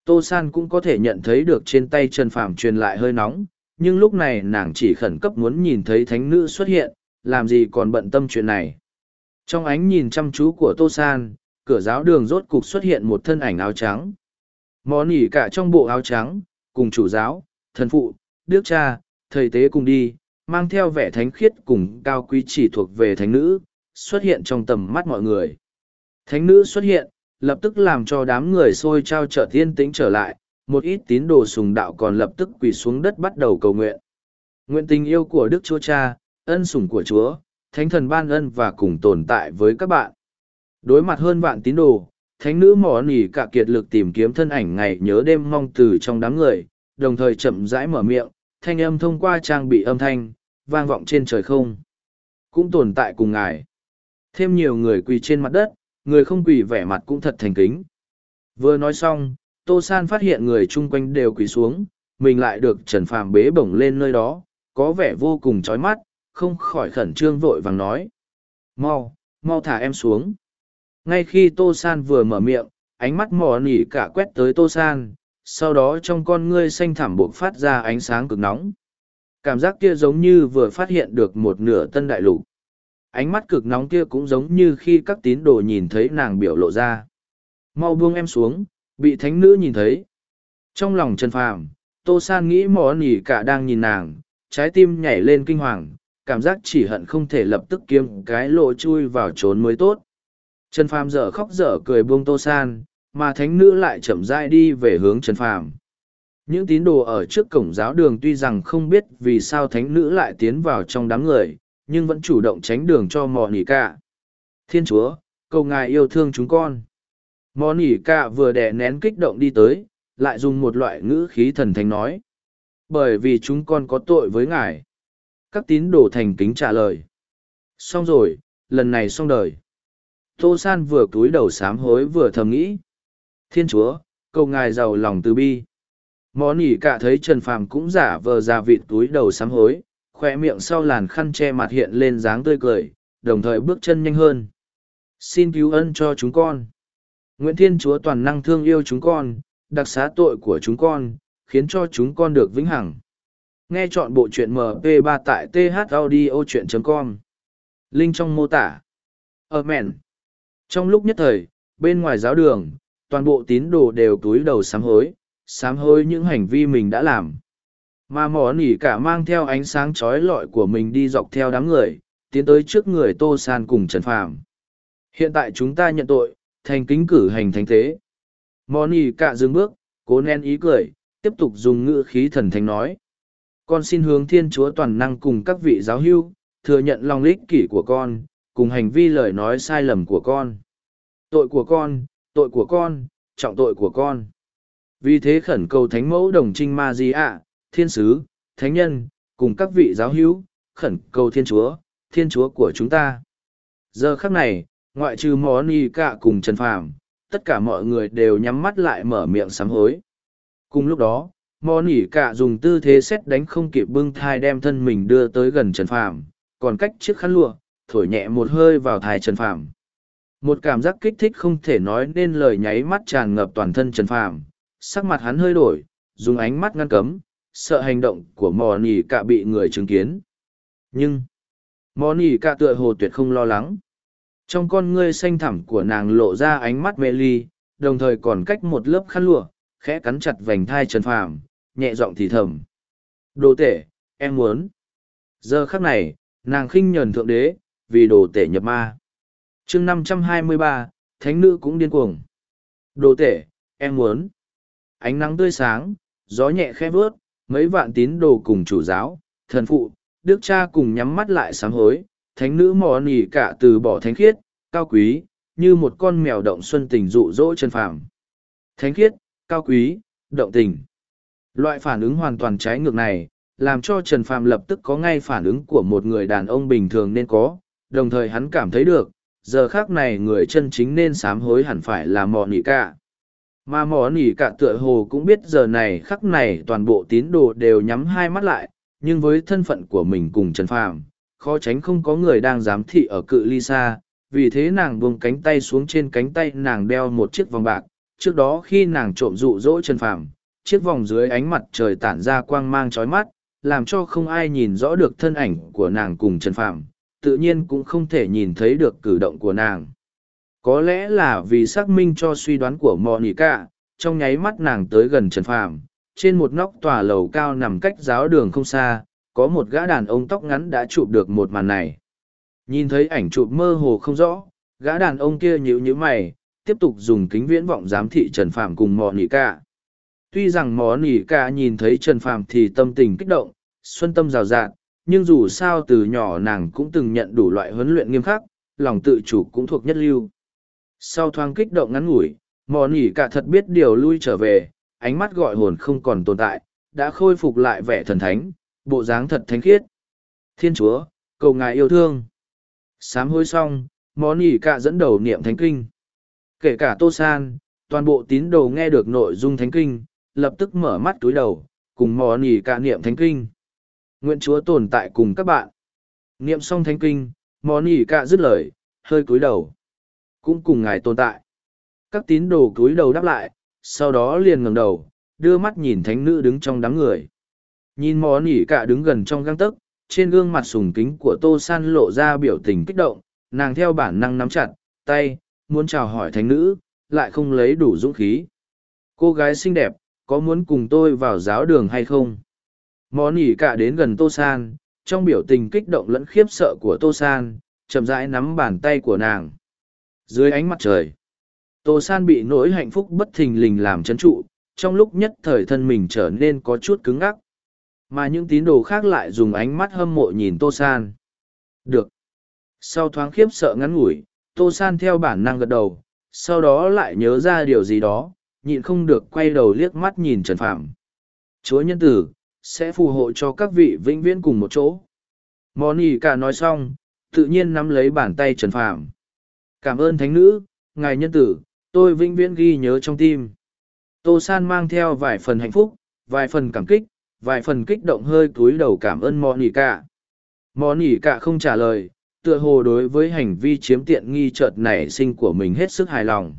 Tô San cũng có thể nhận thấy được trên tay Trần Phạm truyền lại hơi nóng, nhưng lúc này nàng chỉ khẩn cấp muốn nhìn thấy thánh nữ xuất hiện, làm gì còn bận tâm chuyện này. Trong ánh nhìn chăm chú của Tô San, cửa giáo đường rốt cục xuất hiện một thân ảnh áo trắng. Mò nỉ cả trong bộ áo trắng, cùng chủ giáo, thần phụ, đức cha, thầy tế cùng đi, mang theo vẻ thánh khiết cùng cao quý chỉ thuộc về thánh nữ, xuất hiện trong tầm mắt mọi người. Thánh nữ xuất hiện, lập tức làm cho đám người xôi trao trở thiên tĩnh trở lại, một ít tín đồ sùng đạo còn lập tức quỳ xuống đất bắt đầu cầu nguyện. Nguyện tình yêu của Đức Chúa Cha, ân sủng của Chúa, Thánh thần ban ân và cùng tồn tại với các bạn. Đối mặt hơn vạn tín đồ, thánh nữ mỏ nỉ cả kiệt lực tìm kiếm thân ảnh ngày nhớ đêm mong từ trong đám người, đồng thời chậm rãi mở miệng, thanh âm thông qua trang bị âm thanh, vang vọng trên trời không. Cũng tồn tại cùng ngài. Thêm nhiều người quỳ trên mặt đất, người không quỳ vẻ mặt cũng thật thành kính. Vừa nói xong, Tô San phát hiện người chung quanh đều quỳ xuống, mình lại được Trần Phàm bế bổng lên nơi đó, có vẻ vô cùng chói mắt, không khỏi khẩn trương vội vàng nói. Mau, mau thả em xuống. Ngay khi Tô San vừa mở miệng, ánh mắt mò nỉ cả quét tới Tô San, sau đó trong con ngươi xanh thẳm buộc phát ra ánh sáng cực nóng. Cảm giác kia giống như vừa phát hiện được một nửa tân đại lục. ánh mắt cực nóng kia cũng giống như khi các tín đồ nhìn thấy nàng biểu lộ ra. Mau buông em xuống, bị thánh nữ nhìn thấy. Trong lòng Trần Phàm, Tô San nghĩ mò nỉ cả đang nhìn nàng, trái tim nhảy lên kinh hoàng, cảm giác chỉ hận không thể lập tức kiếm cái lộ chui vào trốn mới tốt. Trần Phàm dở khóc dở cười buông Tô San, mà thánh nữ lại chậm rãi đi về hướng Trần Phàm. Những tín đồ ở trước cổng giáo đường tuy rằng không biết vì sao thánh nữ lại tiến vào trong đám người, nhưng vẫn chủ động tránh đường cho mò nỉ cả. Thiên Chúa, cầu ngài yêu thương chúng con. Mò nỉ cả vừa đè nén kích động đi tới, lại dùng một loại ngữ khí thần thánh nói. Bởi vì chúng con có tội với ngài. Các tín đồ thành kính trả lời. Xong rồi, lần này xong đời. Tô San vừa cúi đầu sám hối vừa thầm nghĩ. Thiên Chúa, cầu ngài giàu lòng từ bi. Mò nỉ cả thấy Trần Phàm cũng giả vờ ra vịt túi đầu sám hối, khoe miệng sau làn khăn che mặt hiện lên dáng tươi cười, đồng thời bước chân nhanh hơn. Xin cứu ân cho chúng con. Nguyễn Thiên Chúa toàn năng thương yêu chúng con, đặc xá tội của chúng con, khiến cho chúng con được vĩnh hằng. Nghe chọn bộ truyện MP3 tại thaudio.com. Link trong mô tả. Amen. Trong lúc nhất thời, bên ngoài giáo đường, toàn bộ tín đồ đều túi đầu sám hối, sám hối những hành vi mình đã làm. Mà mỏ nỉ cả mang theo ánh sáng trói lọi của mình đi dọc theo đám người, tiến tới trước người Tô San cùng Trần Phàm. Hiện tại chúng ta nhận tội, thành kính cử hành thánh thế Mỏ nỉ cả dừng bước, cố nén ý cười, tiếp tục dùng ngữ khí thần thánh nói. Con xin hướng thiên chúa toàn năng cùng các vị giáo hưu, thừa nhận lòng lích kỷ của con, cùng hành vi lời nói sai lầm của con. Tội của con, tội của con, trọng tội của con. Vì thế khẩn cầu thánh mẫu đồng trinh ma di ạ, thiên sứ, thánh nhân, cùng các vị giáo hữu, khẩn cầu thiên chúa, thiên chúa của chúng ta. Giờ khắc này, ngoại trừ mò ni cả cùng Trần Phàm, tất cả mọi người đều nhắm mắt lại mở miệng sám hối. Cùng lúc đó, mò Ni cả dùng tư thế xét đánh không kịp bưng thai đem thân mình đưa tới gần Trần Phàm, còn cách chiếc khăn lụa, thổi nhẹ một hơi vào thai Trần Phàm. Một cảm giác kích thích không thể nói nên lời nháy mắt tràn ngập toàn thân Trần Phàm, sắc mặt hắn hơi đổi, dùng ánh mắt ngăn cấm, sợ hành động của mò nỉ cả bị người chứng kiến. Nhưng, mò nỉ cả tựa hồ tuyệt không lo lắng. Trong con ngươi xanh thẳm của nàng lộ ra ánh mắt mê ly, đồng thời còn cách một lớp khăn lụa, khẽ cắn chặt vành thai Trần Phàm, nhẹ giọng thì thầm. Đồ tể, em muốn. Giờ khắc này, nàng khinh nhờn thượng đế, vì đồ tể nhập ma. chương năm trăm hai mươi ba, thánh nữ cũng điên cuồng. Đồ tể, em muốn. Ánh nắng tươi sáng, gió nhẹ khẽ vớt, mấy vạn tín đồ cùng chủ giáo, thần phụ, đức cha cùng nhắm mắt lại sám hối, thánh nữ mò nỉ cả từ bỏ thánh khiết, cao quý, như một con mèo động xuân tình dụ dỗ chân phàm. Thánh khiết, cao quý, động tình. Loại phản ứng hoàn toàn trái ngược này, làm cho Trần Phàm lập tức có ngay phản ứng của một người đàn ông bình thường nên có, đồng thời hắn cảm thấy được, giờ khác này người chân chính nên sám hối hẳn phải là mò nỉ cả. Mà mò nỉ cả tựa hồ cũng biết giờ này khắc này toàn bộ tín đồ đều nhắm hai mắt lại, nhưng với thân phận của mình cùng Trần Phàm, khó tránh không có người đang giám thị ở cự ly xa, vì thế nàng buông cánh tay xuống trên cánh tay nàng đeo một chiếc vòng bạc, trước đó khi nàng trộm dụ dỗ Trần Phàm, chiếc vòng dưới ánh mặt trời tản ra quang mang chói mắt, làm cho không ai nhìn rõ được thân ảnh của nàng cùng Trần Phàm, tự nhiên cũng không thể nhìn thấy được cử động của nàng. Có lẽ là vì xác minh cho suy đoán của Monica, trong nháy mắt nàng tới gần Trần Phàm, trên một nóc tòa lầu cao nằm cách giáo đường không xa, có một gã đàn ông tóc ngắn đã chụp được một màn này. Nhìn thấy ảnh chụp mơ hồ không rõ, gã đàn ông kia nhíu nhíu mày, tiếp tục dùng kính viễn vọng giám thị Trần Phàm cùng Monica. Tuy rằng Mò Nỉ Monica nhìn thấy Trần Phàm thì tâm tình kích động, xuân tâm rào rạt, nhưng dù sao từ nhỏ nàng cũng từng nhận đủ loại huấn luyện nghiêm khắc, lòng tự chủ cũng thuộc nhất lưu. Sau thoáng kích động ngắn ngủi, mò nỉ cả thật biết điều lui trở về, ánh mắt gọi hồn không còn tồn tại, đã khôi phục lại vẻ thần thánh, bộ dáng thật thánh khiết. Thiên Chúa, cầu ngài yêu thương. Sám hối xong, mò nỉ cả dẫn đầu niệm thánh kinh. Kể cả Tô San, toàn bộ tín đồ nghe được nội dung thánh kinh, lập tức mở mắt túi đầu, cùng mò nỉ cả niệm thánh kinh. Nguyện Chúa tồn tại cùng các bạn. Niệm xong thánh kinh, Món ỉ cả dứt lời, hơi cúi đầu cũng cùng ngài tồn tại. Các tín đồ cúi đầu đáp lại, sau đó liền ngẩng đầu, đưa mắt nhìn thánh nữ đứng trong đám người. Nhìn Món ỉ cả đứng gần trong găng tấc, trên gương mặt sùng kính của tô san lộ ra biểu tình kích động nàng theo bản năng nắm chặt tay muốn chào hỏi thánh nữ lại không lấy đủ dũng khí cô gái xinh đẹp có muốn cùng tôi vào giáo đường hay không món nỉ cả đến gần tô san, trong biểu tình kích động lẫn khiếp sợ của tô san, chậm rãi nắm bàn tay của nàng. Dưới ánh mặt trời, tô san bị nỗi hạnh phúc bất thình lình làm c h ấ n trụ, trong lúc nhất thời thân mình trở nên có chút cứng ngắc. Mà những tín đồ khác lại dùng ánh mắt hâm mộ nhìn tô san. Được. Sau thoáng khiếp sợ ngắn ngủi, tô san theo bản năng gật đầu, sau đó lại nhớ ra điều gì đó, nhịn không được quay đầu liếc mắt nhìn trần phạm chúa nhân tử sẽ phù hộ cho các vị vĩnh viễn cùng một chỗ món cả nói xong tự nhiên nắm lấy bàn tay Trần Phàm. Cảm ơn thánh nữ, ngài nhân tử, tôi vĩnh viễn ghi nhớ trong tim. Tô San mang theo vài phần hạnh phúc, vài phần cảm kích, vài phần kích động hơi cúi đầu cảm ơn Mòn Nỉ Cả. Cả không trả lời, tựa hồ đối với hành vi chiếm tiện nghi chợt nảy sinh của mình hết sức hài lòng.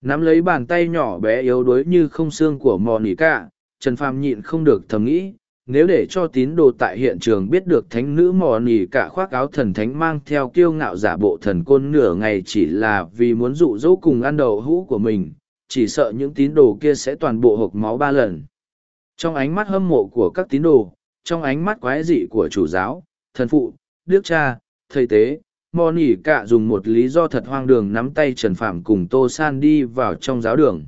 Nắm lấy bàn tay nhỏ bé yếu đuối như không xương của Monica, Trần Phàm nhịn không được thầm nghĩ, nếu để cho tín đồ tại hiện trường biết được thánh nữ mò nỉ cả khoác áo thần thánh mang theo kiêu ngạo giả bộ thần côn nửa ngày chỉ là vì muốn dụ dỗ cùng ăn đầu hũ của mình chỉ sợ những tín đồ kia sẽ toàn bộ hộp máu ba lần. Trong ánh mắt hâm mộ của các tín đồ trong ánh mắt quái dị của chủ giáo thần phụ đức cha thầy tế mò nỉ cả dùng một lý do thật hoang đường nắm tay trần Phàm cùng tô san đi vào trong giáo đường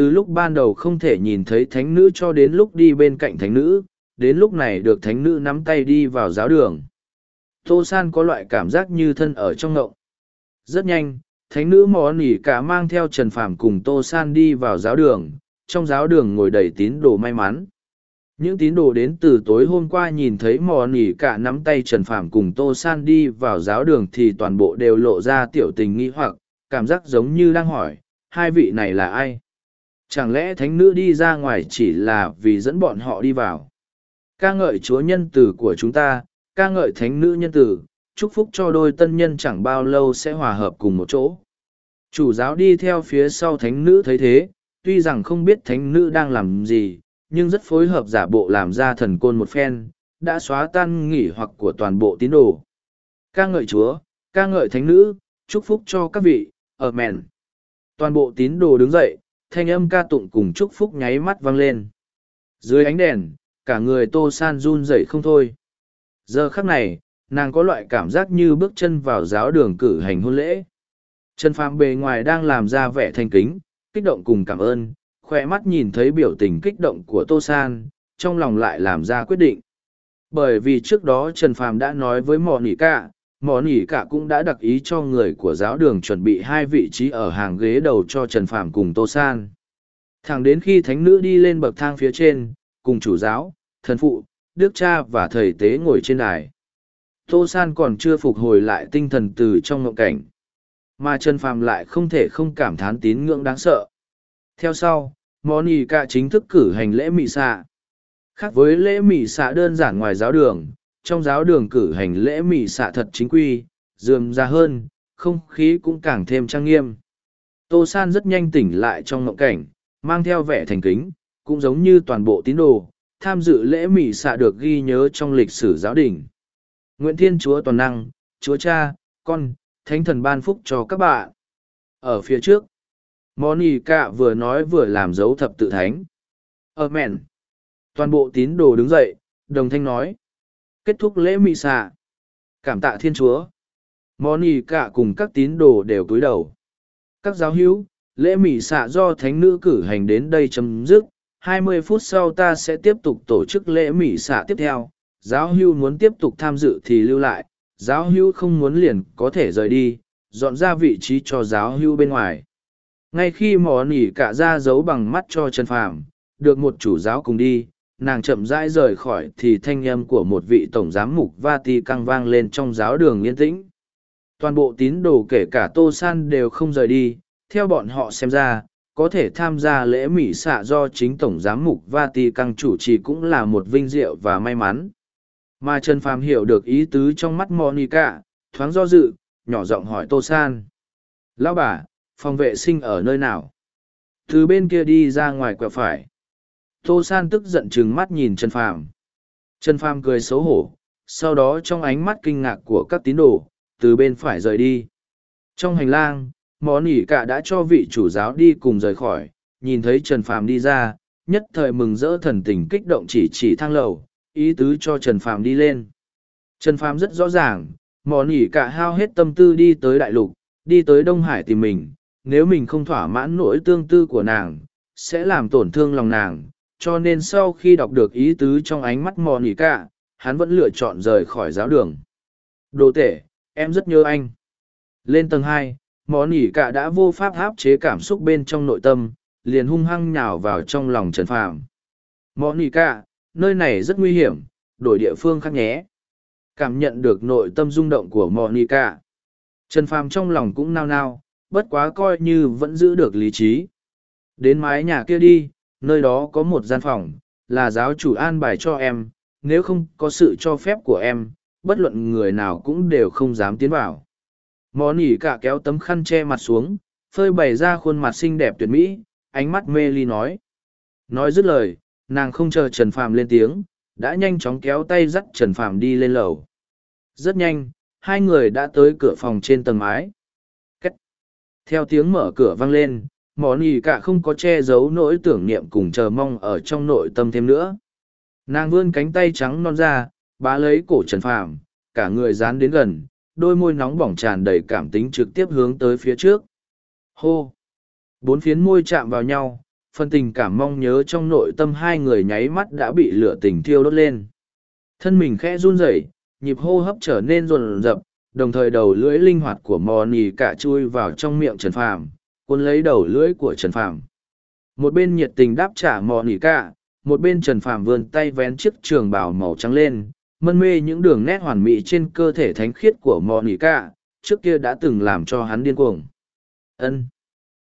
từ lúc ban đầu không thể nhìn thấy thánh nữ cho đến lúc đi bên cạnh thánh nữ, đến lúc này được thánh nữ nắm tay đi vào giáo đường. Tô san có loại cảm giác như thân ở trong ngộng. Rất nhanh, thánh nữ mò nỉ cả mang theo trần phàm cùng tô san đi vào giáo đường, trong giáo đường ngồi đầy tín đồ may mắn. Những tín đồ đến từ tối hôm qua nhìn thấy mò nỉ cả nắm tay trần phàm cùng tô san đi vào giáo đường thì toàn bộ đều lộ ra tiểu tình nghi hoặc, cảm giác giống như đang hỏi, hai vị này là ai? Chẳng lẽ thánh nữ đi ra ngoài chỉ là vì dẫn bọn họ đi vào? Ca ngợi chúa nhân tử của chúng ta, ca ngợi thánh nữ nhân tử, chúc phúc cho đôi tân nhân chẳng bao lâu sẽ hòa hợp cùng một chỗ. Chủ giáo đi theo phía sau thánh nữ thấy thế, tuy rằng không biết thánh nữ đang làm gì, nhưng rất phối hợp giả bộ làm ra thần côn một phen, đã xóa tan nghỉ hoặc của toàn bộ tín đồ. Ca ngợi chúa, ca ngợi thánh nữ, chúc phúc cho các vị ở mèn. toàn bộ tín đồ đứng dậy thanh âm ca tụng cùng chúc phúc nháy mắt vang lên. Dưới ánh đèn, cả người tô san run rẩy không thôi. Giờ khắc này, nàng có loại cảm giác như bước chân vào giáo đường cử hành hôn lễ. Trần phàm bề ngoài đang làm ra vẻ thanh kính, kích động cùng cảm ơn khoe mắt nhìn thấy biểu tình kích động của tô san, trong lòng lại làm ra quyết định. Bởi vì trước đó trần phàm đã nói với mò nỉ cả mò nỉ cả cũng đã đặc ý cho người của giáo đường chuẩn bị hai vị trí ở hàng ghế đầu cho trần phàm cùng tô san thẳng đến khi thánh nữ đi lên bậc thang phía trên cùng chủ giáo thần phụ, đức cha và thầy tế ngồi trên đài. Tô San còn chưa phục hồi lại tinh thần từ trong ngộng cảnh. Mà Trần Phàm lại không thể không cảm thán tín ngưỡng đáng sợ. Theo sau, Monica chính thức cử hành lễ mị xạ. Khác với lễ mị xạ đơn giản ngoài giáo đường, trong giáo đường cử hành lễ mị xạ thật chính quy, dườm ra hơn, không khí cũng càng thêm trang nghiêm. Tô San rất nhanh tỉnh lại trong ngộng cảnh, mang theo vẻ thành kính, cũng giống như toàn bộ tín đồ, tham dự lễ mị xạ được ghi nhớ trong lịch sử giáo đình. nguyễn Thiên Chúa Toàn Năng, Chúa Cha, Con, Thánh Thần ban phúc cho các bạn. Ở phía trước, Monica vừa nói vừa làm dấu thập tự thánh. Amen. Toàn bộ tín đồ đứng dậy, đồng thanh nói. Kết thúc lễ mị xạ. Cảm tạ Thiên Chúa. Monica cùng các tín đồ đều cúi đầu. Các giáo hữu, lễ mị xạ do thánh nữ cử hành đến đây chấm dứt, 20 phút sau ta sẽ tiếp tục tổ chức lễ mị xạ tiếp theo giáo hữu muốn tiếp tục tham dự thì lưu lại giáo hữu không muốn liền có thể rời đi dọn ra vị trí cho giáo hữu bên ngoài ngay khi mỏ nỉ cả ra giấu bằng mắt cho trần phàm được một chủ giáo cùng đi nàng chậm rãi rời khỏi thì thanh âm của một vị tổng giám mục vati căng vang lên trong giáo đường yên tĩnh. Toàn bộ tín đồ kể cả tô san đều không rời đi, theo bọn họ xem ra, có thể tham gia lễ mỹ xạ do chính tổng giám mục vati căng chủ trì cũng là một vinh diệu và may mắn. Mà trần phàm hiểu được ý tứ trong mắt monica, thoáng do dự, nhỏ giọng hỏi tô san. Lão bà, phòng vệ sinh ở nơi nào? Từ bên kia đi ra ngoài quẹo phải tô san tức giận chừng mắt nhìn trần phàm trần phàm cười xấu hổ sau đó trong ánh mắt kinh ngạc của các tín đồ, từ bên phải rời đi. Trong hành lang, món ỉ cả đã cho vị chủ giáo đi cùng rời khỏi, nhìn thấy Trần Phàm đi ra, nhất thời mừng rỡ thần tình kích động chỉ chỉ thang lầu, ý tứ cho Trần Phàm đi lên. Trần Phàm rất rõ ràng, món ỉ cả hao hết tâm tư đi tới đại lục, đi tới Đông Hải tìm mình, nếu mình không thỏa mãn nỗi tương tư của nàng, sẽ làm tổn thương lòng nàng, cho nên sau khi đọc được ý tứ trong ánh mắt mò nỉ cả, hắn vẫn lựa chọn rời khỏi giáo đường. Đồ tể, em rất nhớ anh. Lên tầng hai, mò nỉ cả đã vô pháp áp chế cảm xúc bên trong nội tâm, liền hung hăng nhào vào trong lòng Trần Phàm. Mò nỉ cả, nơi này rất nguy hiểm, đổi địa phương khác nhé. Cảm nhận được nội tâm rung động của mò nỉ cả. Trần Phàm trong lòng cũng nao nao, bất quá coi như vẫn giữ được lý trí. Đến mái nhà kia đi, nơi đó có một gian phòng, là giáo chủ an bài cho em, nếu không có sự cho phép của em, bất luận người nào cũng đều không dám tiến vào. Mò nỉ cả kéo tấm khăn che mặt xuống, phơi bày ra khuôn mặt xinh đẹp tuyệt mỹ, ánh mắt mê ly nói. Nói dứt lời, nàng không chờ Trần Phàm lên tiếng, đã nhanh chóng kéo tay dắt Trần Phàm đi lên lầu. Rất nhanh, hai người đã tới cửa phòng trên tầng mái. Cách. Theo tiếng mở cửa vang lên, mỏ nỉ cả không có che giấu nỗi tưởng niệm cùng chờ mong ở trong nội tâm thêm nữa. Nàng vươn cánh tay trắng non ra, bá lấy cổ trần phàm, cả người dán đến gần, đôi môi nóng bỏng tràn đầy cảm tính trực tiếp hướng tới phía trước. Hô! Bốn phiến môi chạm vào nhau, phần tình cảm mong nhớ trong nội tâm hai người nháy mắt đã bị lửa tình thiêu đốt lên. Thân mình khẽ run rẩy, nhịp hô hấp trở nên rồn rập, đồng thời đầu lưỡi linh hoạt của mò nì cả chui vào trong miệng trần phàm cuốn lấy đầu lưỡi của Trần Phàm. Một bên nhiệt tình đáp trả mò nỉ cả, một bên Trần Phàm vươn tay vén chiếc trường bào màu trắng lên, mân mê những đường nét hoàn mỹ trên cơ thể thánh khiết của mò nỉ cả, trước kia đã từng làm cho hắn điên cuồng. Ân.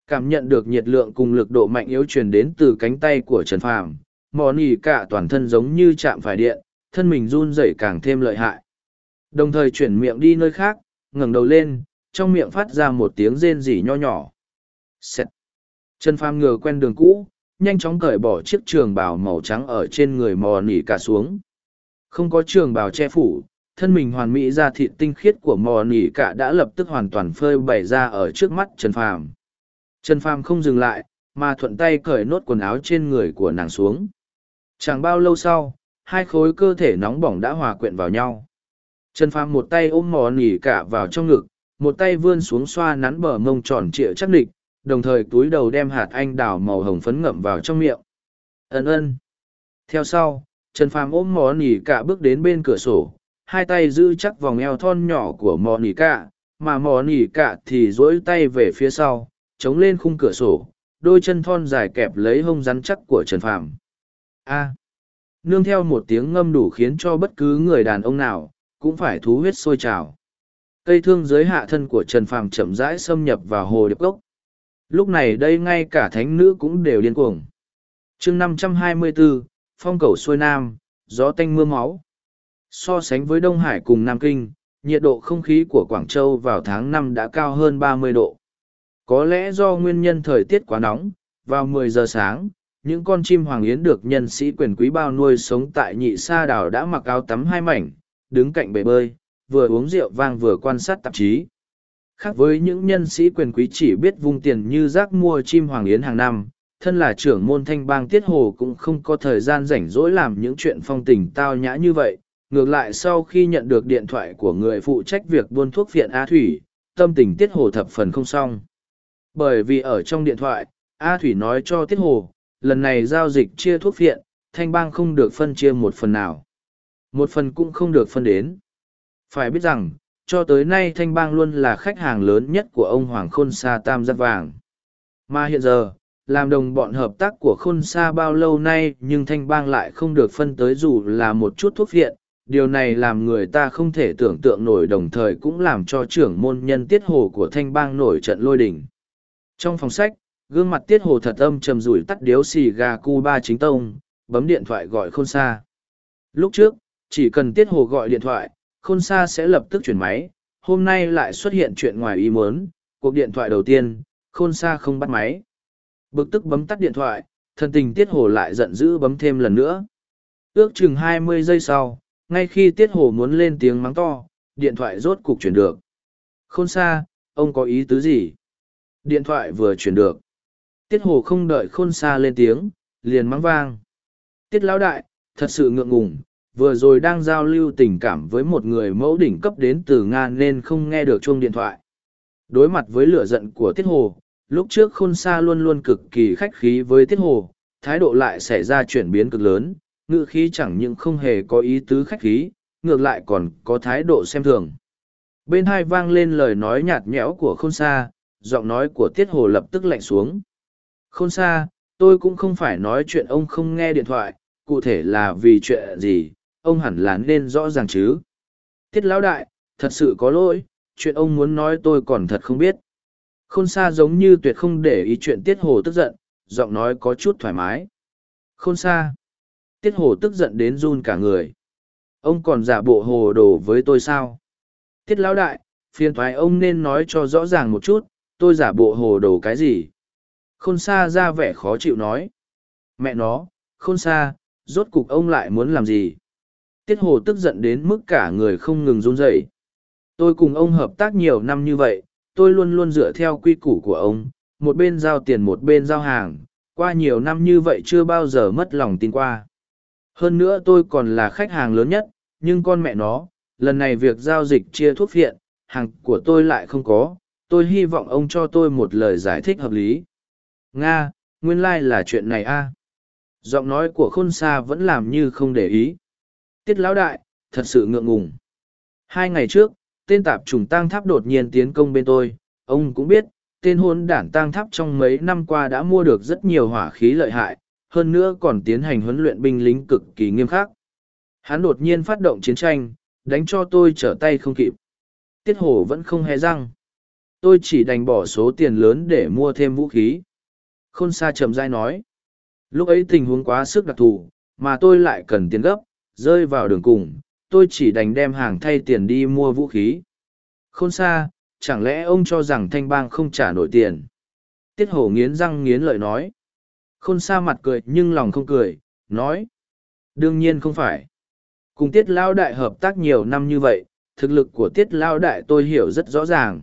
Cảm nhận được nhiệt lượng cùng lực độ mạnh yếu truyền đến từ cánh tay của Trần Phàm, mò nỉ cả toàn thân giống như chạm phải điện, thân mình run rẩy càng thêm lợi hại. Đồng thời chuyển miệng đi nơi khác, ngẩng đầu lên, trong miệng phát ra một tiếng rên rỉ nho nhỏ. Xẹt. Trần Phàm ngừa quen đường cũ, nhanh chóng cởi bỏ chiếc trường bào màu trắng ở trên người mò nỉ cả xuống. Không có trường bào che phủ, thân mình hoàn mỹ ra thịt tinh khiết của mò nỉ cả đã lập tức hoàn toàn phơi bày ra ở trước mắt Trần Phàm. Trần Phàm không dừng lại, mà thuận tay cởi nốt quần áo trên người của nàng xuống. Chẳng bao lâu sau, hai khối cơ thể nóng bỏng đã hòa quyện vào nhau. Trần Phàm một tay ôm mò nỉ cả vào trong ngực, một tay vươn xuống xoa nắn bờ mông tròn trịa chắc địch, đồng thời túi đầu đem hạt anh đào màu hồng phấn ngậm vào trong miệng. Ấn ơn. Theo sau, Trần Phàm ôm mò nỉ cả bước đến bên cửa sổ, hai tay giữ chắc vòng eo thon nhỏ của mò nỉ cả, mà mò nỉ cả thì duỗi tay về phía sau, chống lên khung cửa sổ, đôi chân thon dài kẹp lấy hông rắn chắc của Trần Phàm. A. Nương theo một tiếng ngâm đủ khiến cho bất cứ người đàn ông nào, cũng phải thú huyết sôi trào. Cây thương dưới hạ thân của Trần Phàm chậm rãi xâm nhập vào hồ điệp gốc, lúc này đây ngay cả thánh nữ cũng đều điên cuồng. Chương năm trăm hai mươi bốn phong cầu xuôi nam, gió tanh mưa máu. So sánh với đông hải cùng nam kinh, nhiệt độ không khí của quảng châu vào tháng năm đã cao hơn ba mươi độ. Có lẽ do nguyên nhân thời tiết quá nóng, vào mười giờ sáng, những con chim hoàng yến được nhân sĩ quyền quý bao nuôi sống tại nhị sa đảo đã mặc áo tắm hai mảnh, đứng cạnh bể bơi, vừa uống rượu vang vừa quan sát tạp chí. Khác với những nhân sĩ quyền quý chỉ biết vung tiền như rác mua chim hoàng yến hàng năm, thân là trưởng môn thanh bang Tiết Hồ cũng không có thời gian rảnh rỗi làm những chuyện phong tình tao nhã như vậy. Ngược lại sau khi nhận được điện thoại của người phụ trách việc buôn thuốc viện A Thủy, tâm tình Tiết Hồ thập phần không xong. Bởi vì ở trong điện thoại, A Thủy nói cho Tiết Hồ, lần này giao dịch chia thuốc viện, thanh bang không được phân chia một phần nào. Một phần cũng không được phân đến. Phải biết rằng, cho tới nay thanh bang luôn là khách hàng lớn nhất của ông Hoàng Khôn Sa Tam Giác Vàng. Mà hiện giờ, làm đồng bọn hợp tác của Khôn Sa bao lâu nay nhưng thanh bang lại không được phân tới dù là một chút thuốc viện. Điều này làm người ta không thể tưởng tượng nổi đồng thời cũng làm cho trưởng môn nhân tiết hồ của thanh bang nổi trận lôi đình. Trong phòng sách, gương mặt tiết hồ thật âm trầm rủi tắt điếu xì gà cu ba chính tông, bấm điện thoại gọi khôn xa. Lúc trước, chỉ cần tiết hồ gọi điện thoại, khôn xa sẽ lập tức chuyển máy, hôm nay lại xuất hiện chuyện ngoài ý muốn, cuộc điện thoại đầu tiên, khôn xa không bắt máy. Bực tức bấm tắt điện thoại, thần tình tiết hồ lại giận dữ bấm thêm lần nữa. Ước chừng hai mươi giây sau, ngay khi tiết hồ muốn lên tiếng mắng to, điện thoại rốt cục chuyển được. Khôn xa, ông có ý tứ gì? Điện thoại vừa chuyển được. Tiết hồ không đợi khôn xa lên tiếng, liền mắng vang. Tiết lão đại, thật sự ngượng ngùng vừa rồi đang giao lưu tình cảm với một người mẫu đỉnh cấp đến từ nga nên không nghe được chuông điện thoại. Đối mặt với lửa giận của tiết hồ, lúc trước khôn sa luôn luôn cực kỳ khách khí với tiết hồ, thái độ lại xảy ra chuyển biến cực lớn ngự khí chẳng những không hề có ý tứ khách khí, ngược lại còn có thái độ xem thường. Bên hai vang lên lời nói nhạt nhẽo của khôn sa, giọng nói của tiết hồ lập tức lạnh xuống. Khôn sa, tôi cũng không phải nói chuyện ông không nghe điện thoại, cụ thể là vì chuyện gì? Ông hẳn là nên rõ ràng chứ. Tiết lão đại, thật sự có lỗi, chuyện ông muốn nói tôi còn thật không biết. Khôn xa giống như tuyệt không để ý chuyện tiết hồ tức giận, giọng nói có chút thoải mái. Khôn xa tiết hồ tức giận đến run cả người. Ông còn giả bộ hồ đồ với tôi sao? Tiết lão đại, phiền thoái ông nên nói cho rõ ràng một chút, tôi giả bộ hồ đồ cái gì? Khôn xa ra vẻ khó chịu nói. Mẹ nó, khôn xa rốt cục ông lại muốn làm gì? Tiết hồ tức giận đến mức cả người không ngừng run rẩy. Tôi cùng ông hợp tác nhiều năm như vậy, tôi luôn luôn dựa theo quy củ của ông, một bên giao tiền một bên giao hàng, qua nhiều năm như vậy chưa bao giờ mất lòng tin qua. Hơn nữa tôi còn là khách hàng lớn nhất, nhưng con mẹ nó, lần này việc giao dịch chia thuốc phiện, hàng của tôi lại không có, tôi hy vọng ông cho tôi một lời giải thích hợp lý. Nga, nguyên lai、like、là chuyện này a. Giọng nói của khôn xa vẫn làm như không để ý tiết lão đại, thật sự ngượng ngùng. Hai ngày trước, tên tạp trùng tang tháp đột nhiên tiến công bên tôi, ông cũng biết, tên hôn đản tang tháp trong mấy năm qua đã mua được rất nhiều hỏa khí lợi hại, hơn nữa còn tiến hành huấn luyện binh lính cực kỳ nghiêm khắc. Hắn đột nhiên phát động chiến tranh, đánh cho tôi trở tay không kịp. Tiết hổ vẫn không hề răng. Tôi chỉ đành bỏ số tiền lớn để mua thêm vũ khí. Khôn xa chậm dai nói, lúc ấy tình huống quá sức đặc thù, mà tôi lại cần tiền gấp rơi vào đường cùng, tôi chỉ đành đem hàng thay tiền đi mua vũ khí. Khôn xa, chẳng lẽ ông cho rằng thanh bang không trả nổi tiền? Tiết hổ nghiến răng nghiến lợi nói. Khôn xa mặt cười nhưng lòng không cười, nói. Đương nhiên không phải. Cùng tiết lao đại hợp tác nhiều năm như vậy, thực lực của tiết lao đại tôi hiểu rất rõ ràng.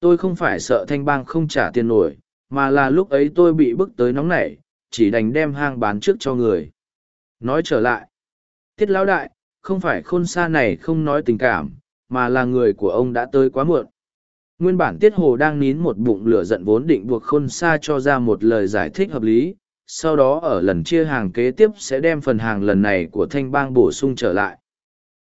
Tôi không phải sợ thanh bang không trả tiền nổi, mà là lúc ấy tôi bị bức tới nóng nảy, chỉ đành đem hang bán trước cho người. Nói trở lại tiết Lão đại, không phải khôn xa này không nói tình cảm, mà là người của ông đã tới quá muộn. Nguyên bản tiết hồ đang nín một bụng lửa giận vốn định buộc khôn xa cho ra một lời giải thích hợp lý, sau đó ở lần chia hàng kế tiếp sẽ đem phần hàng lần này của thanh bang bổ sung trở lại.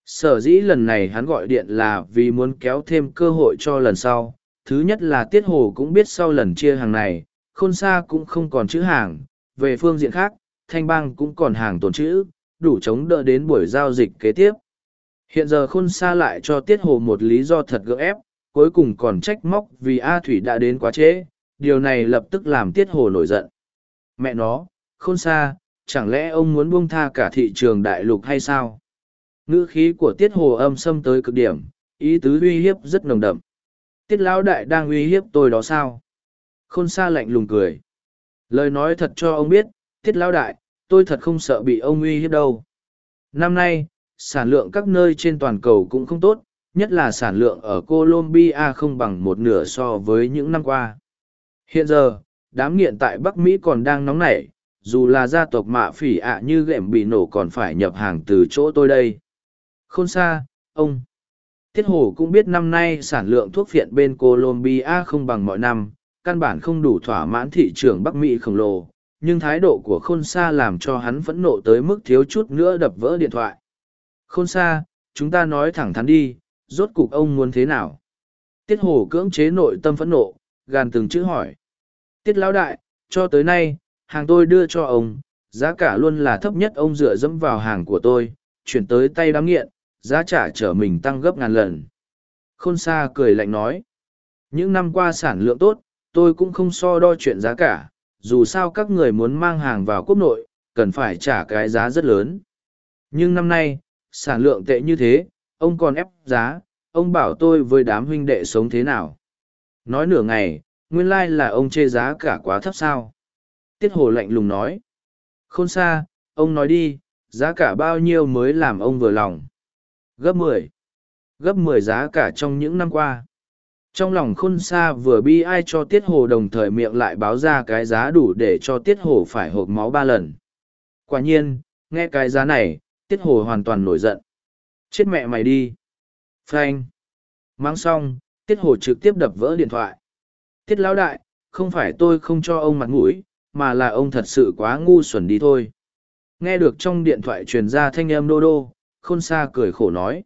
Sở dĩ lần này hắn gọi điện là vì muốn kéo thêm cơ hội cho lần sau. Thứ nhất là tiết hồ cũng biết sau lần chia hàng này, khôn xa cũng không còn chữ hàng. Về phương diện khác, thanh bang cũng còn hàng tồn chữ đủ chống đỡ đến buổi giao dịch kế tiếp hiện giờ khôn xa lại cho tiết hồ một lý do thật gỡ ép cuối cùng còn trách móc vì A Thủy đã đến quá trễ, điều này lập tức làm Tiết Hồ nổi giận. Mẹ nó, khôn xa, chẳng lẽ ông muốn buông tha cả thị trường đại lục hay sao? Ngữ khí của Tiết Hồ âm xâm tới cực điểm, ý tứ uy hiếp rất nồng đậm. Tiết Lão Đại đang uy hiếp tôi đó sao? Khôn xa lạnh lùng cười. Lời nói thật cho ông biết, Tiết Lão Đại, tôi thật không sợ bị ông uy hiếp đâu. Năm nay, sản lượng các nơi trên toàn cầu cũng không tốt, nhất là sản lượng ở Colombia không bằng một nửa so với những năm qua. Hiện giờ, đám nghiện tại Bắc Mỹ còn đang nóng nảy, dù là gia tộc mạ phỉ ạ như gệm bị nổ còn phải nhập hàng từ chỗ tôi đây. Khôn xa, ông. Tiết Hồ cũng biết năm nay sản lượng thuốc phiện bên Colombia không bằng mọi năm, căn bản không đủ thỏa mãn thị trường Bắc Mỹ khổng lồ, nhưng thái độ của Khôn Sa làm cho hắn phẫn nộ tới mức thiếu chút nữa đập vỡ điện thoại. Khôn Sa, chúng ta nói thẳng thắn đi, rốt cục ông muốn thế nào? Tiết hồ cưỡng chế nội tâm phẫn nộ, gàn từng chữ hỏi. Tiết lão đại, cho tới nay, hàng tôi đưa cho ông, giá cả luôn là thấp nhất ông dựa dẫm vào hàng của tôi, chuyển tới tay đám nghiện, giá trả trở mình tăng gấp ngàn lần. Khôn Sa cười lạnh nói. Những năm qua sản lượng tốt, tôi cũng không so đo chuyện giá cả, dù sao các người muốn mang hàng vào quốc nội, cần phải trả cái giá rất lớn. Nhưng năm nay, sản lượng tệ như thế, ông còn ép giá, ông bảo tôi với đám huynh đệ sống thế nào. Nói nửa ngày, nguyên lai là ông chê giá cả quá thấp sao. Tiết hồ lạnh lùng nói. Khôn xa, ông nói đi, giá cả bao nhiêu mới làm ông vừa lòng. Gấp mười, Gấp mười giá cả trong những năm qua. Trong lòng khôn xa vừa bi ai cho tiết hồ đồng thời miệng lại báo ra cái giá đủ để cho tiết hồ phải hộp máu ba lần. Quả nhiên, nghe cái giá này, tiết hồ hoàn toàn nổi giận. Chết mẹ mày đi. Phanh. Mang xong, tiết hồ trực tiếp đập vỡ điện thoại. Tiết lão đại, không phải tôi không cho ông mặt mũi, mà là ông thật sự quá ngu xuẩn đi thôi. Nghe được trong điện thoại truyền ra thanh âm đô đô, khôn xa cười khổ nói.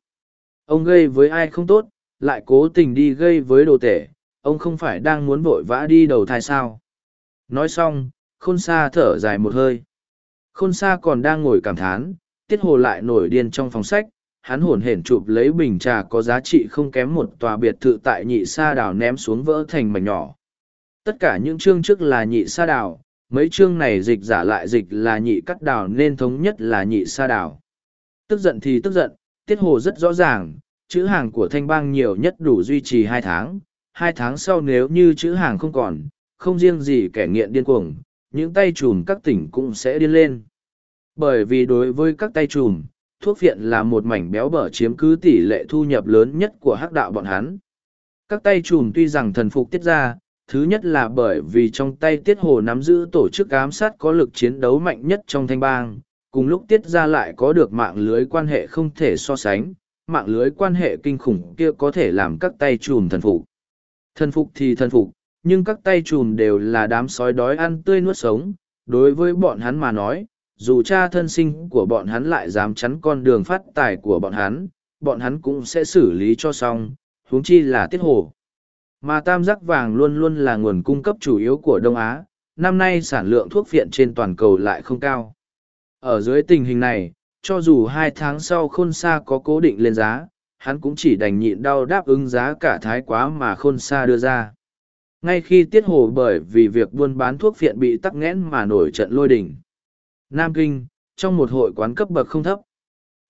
Ông gây với ai không tốt, lại cố tình đi gây với đồ tể, ông không phải đang muốn vội vã đi đầu thai sao. Nói xong, khôn xa thở dài một hơi. Khôn xa còn đang ngồi cảm thán, tiết hồ lại nổi điên trong phòng sách, hắn hổn hển chụp lấy bình trà có giá trị không kém một tòa biệt thự tại nhị sa đảo ném xuống vỡ thành mảnh nhỏ. Tất cả những chương trước là nhị sa đảo, mấy chương này dịch giả lại dịch là nhị cắt đảo nên thống nhất là nhị sa đảo. Tức giận thì tức giận, tiết hồ rất rõ ràng, chữ hàng của thanh bang nhiều nhất đủ duy trì hai tháng. Hai tháng sau nếu như chữ hàng không còn, không riêng gì kẻ nghiện điên cuồng, những tay chùm các tỉnh cũng sẽ điên lên. Bởi vì đối với các tay chùm, thuốc phiện là một mảnh béo bở chiếm cứ tỷ lệ thu nhập lớn nhất của hắc đạo bọn hắn. Các tay chùm tuy rằng thần phục tiết ra, thứ nhất là bởi vì trong tay tiết hồ nắm giữ tổ chức ám sát có lực chiến đấu mạnh nhất trong thanh bang, cùng lúc tiết ra lại có được mạng lưới quan hệ không thể so sánh, mạng lưới quan hệ kinh khủng kia có thể làm các tay chùm thần phục. Thần phục thì thần phục, nhưng các tay chùm đều là đám sói đói ăn tươi nuốt sống, đối với bọn hắn mà nói, dù cha thân sinh của bọn hắn lại dám chắn con đường phát tài của bọn hắn, bọn hắn cũng sẽ xử lý cho xong, huống chi là tiết hồ. Mà tam giác vàng luôn luôn là nguồn cung cấp chủ yếu của Đông Á, năm nay sản lượng thuốc viện trên toàn cầu lại không cao. Ở dưới tình hình này, cho dù hai tháng sau khôn xa có cố định lên giá, hắn cũng chỉ đành nhịn đau đáp ứng giá cả thái quá mà khôn xa đưa ra. Ngay khi tiết hồ bởi vì việc buôn bán thuốc viện bị tắc nghẽn mà nổi trận lôi đỉnh. Nam Kinh, trong một hội quán cấp bậc không thấp.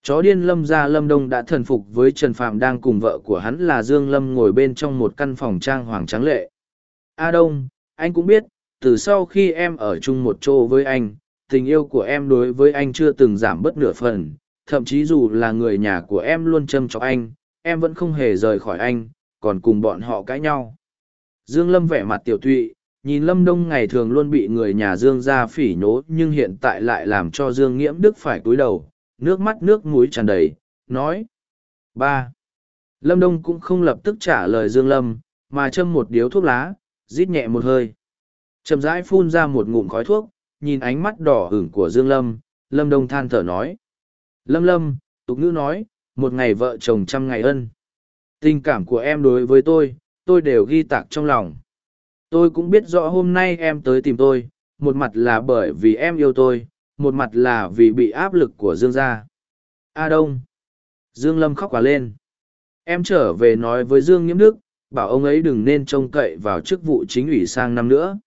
Chó điên Lâm gia Lâm Đông đã thần phục với Trần Phạm đang cùng vợ của hắn là Dương Lâm ngồi bên trong một căn phòng trang hoàng trắng lệ. A Đông, anh cũng biết, từ sau khi em ở chung một chỗ với anh, tình yêu của em đối với anh chưa từng giảm bớt nửa phần, thậm chí dù là người nhà của em luôn châm cho anh, em vẫn không hề rời khỏi anh, còn cùng bọn họ cãi nhau. Dương Lâm vẻ mặt tiểu tụy, nhìn Lâm Đông ngày thường luôn bị người nhà Dương ra phỉ nhố nhưng hiện tại lại làm cho Dương Nghiễm Đức phải cúi đầu, nước mắt nước mũi tràn đầy, nói. ba Lâm Đông cũng không lập tức trả lời Dương Lâm, mà châm một điếu thuốc lá, rít nhẹ một hơi. Chậm rãi phun ra một ngụm khói thuốc, nhìn ánh mắt đỏ ửng của Dương Lâm, Lâm Đông than thở nói. Lâm Lâm, tục ngữ nói, một ngày vợ chồng trăm ngày ân. Tình cảm của em đối với tôi, tôi đều ghi tạc trong lòng. Tôi cũng biết rõ hôm nay em tới tìm tôi, một mặt là bởi vì em yêu tôi, một mặt là vì bị áp lực của Dương gia. A Đông. Dương Lâm khóc quả lên. Em trở về nói với Dương Nghiễm Đức, bảo ông ấy đừng nên trông cậy vào chức vụ chính ủy sang năm nữa.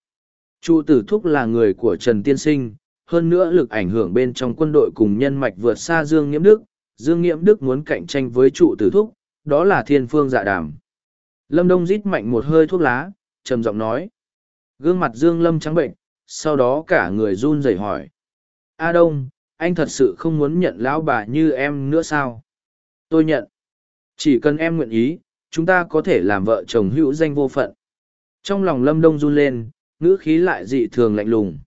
Chu Tử Thúc là người của Trần Tiên Sinh, hơn nữa lực ảnh hưởng bên trong quân đội cùng nhân mạch vượt xa Dương Nghiễm Đức. Dương Nghiễm Đức muốn cạnh tranh với trụ tử thúc, đó là thiên phương dạ đàm. Lâm Đông rít mạnh một hơi thuốc lá, trầm giọng nói. Gương mặt Dương Lâm trắng bệnh, sau đó cả người run rẩy hỏi. A Đông, anh thật sự không muốn nhận lão bà như em nữa sao? Tôi nhận. Chỉ cần em nguyện ý, chúng ta có thể làm vợ chồng hữu danh vô phận. Trong lòng Lâm Đông run lên, ngữ khí lại dị thường lạnh lùng.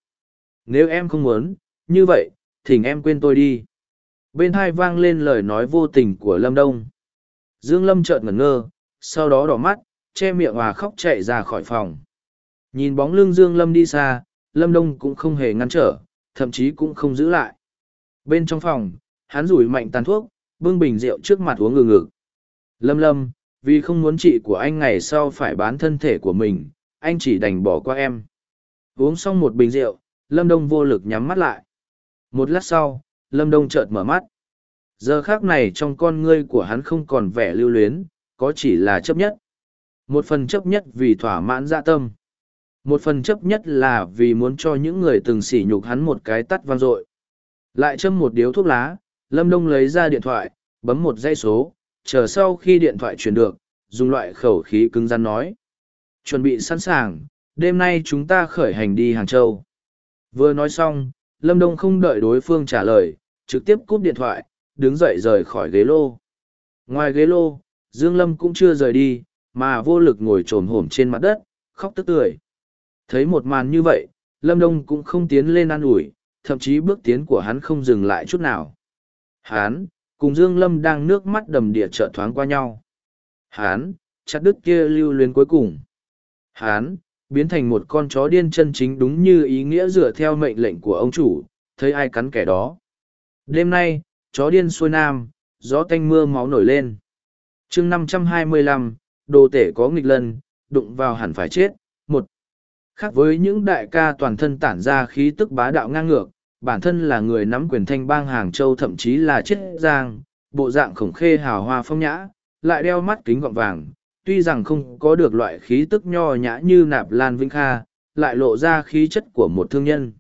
Nếu em không muốn, như vậy, thỉnh em quên tôi đi. Bên hai vang lên lời nói vô tình của Lâm Đông. Dương Lâm chợt ngẩn ngơ, sau đó đỏ mắt, che miệng hòa khóc chạy ra khỏi phòng. Nhìn bóng lưng Dương Lâm đi xa, Lâm Đông cũng không hề ngăn trở, thậm chí cũng không giữ lại. Bên trong phòng, hắn rủi mạnh tàn thuốc, bưng bình rượu trước mặt uống ngừ ngực. Lâm Lâm, vì không muốn chị của anh ngày sau phải bán thân thể của mình, anh chỉ đành bỏ qua em. Uống xong một bình rượu, Lâm Đông vô lực nhắm mắt lại. Một lát sau, Lâm Đông chợt mở mắt. Giờ khác này trong con ngươi của hắn không còn vẻ lưu luyến, có chỉ là chấp nhất. Một phần chấp nhất vì thỏa mãn dạ tâm. Một phần chấp nhất là vì muốn cho những người từng sỉ nhục hắn một cái tắt vang dội. Lại châm một điếu thuốc lá, Lâm Đông lấy ra điện thoại, bấm một dây số, chờ sau khi điện thoại truyền được, dùng loại khẩu khí cứng rắn nói. Chuẩn bị sẵn sàng, đêm nay chúng ta khởi hành đi Hàng Châu. Vừa nói xong, Lâm Đông không đợi đối phương trả lời, trực tiếp cúp điện thoại, đứng dậy rời khỏi ghế lô. Ngoài ghế lô, Dương Lâm cũng chưa rời đi, mà vô lực ngồi trồm hổm trên mặt đất, khóc tức tưởi. Thấy một màn như vậy, Lâm Đông cũng không tiến lên an ủi, thậm chí bước tiến của hắn không dừng lại chút nào. Hán, cùng Dương Lâm đang nước mắt đầm địa trợ thoáng qua nhau. Hán, chặt đứt kia lưu luyến cuối cùng. Hán, biến thành một con chó điên chân chính đúng như ý nghĩa dựa theo mệnh lệnh của ông chủ, thấy ai cắn kẻ đó. Đêm nay, chó điên xuôi nam, gió tanh mưa máu nổi lên. chương năm trăm hai mươi lăm, đồ tể có nghịch lân, đụng vào hẳn phải chết. Một, khác với những đại ca toàn thân tản ra khí tức bá đạo ngang ngược, bản thân là người nắm quyền thanh bang Hàng Châu thậm chí là chết giang, bộ dạng khổng khê hào hoa phong nhã, lại đeo mắt kính gọng vàng, tuy rằng không có được loại khí tức nho nhã như nạp lan vĩnh kha, lại lộ ra khí chất của một thương nhân.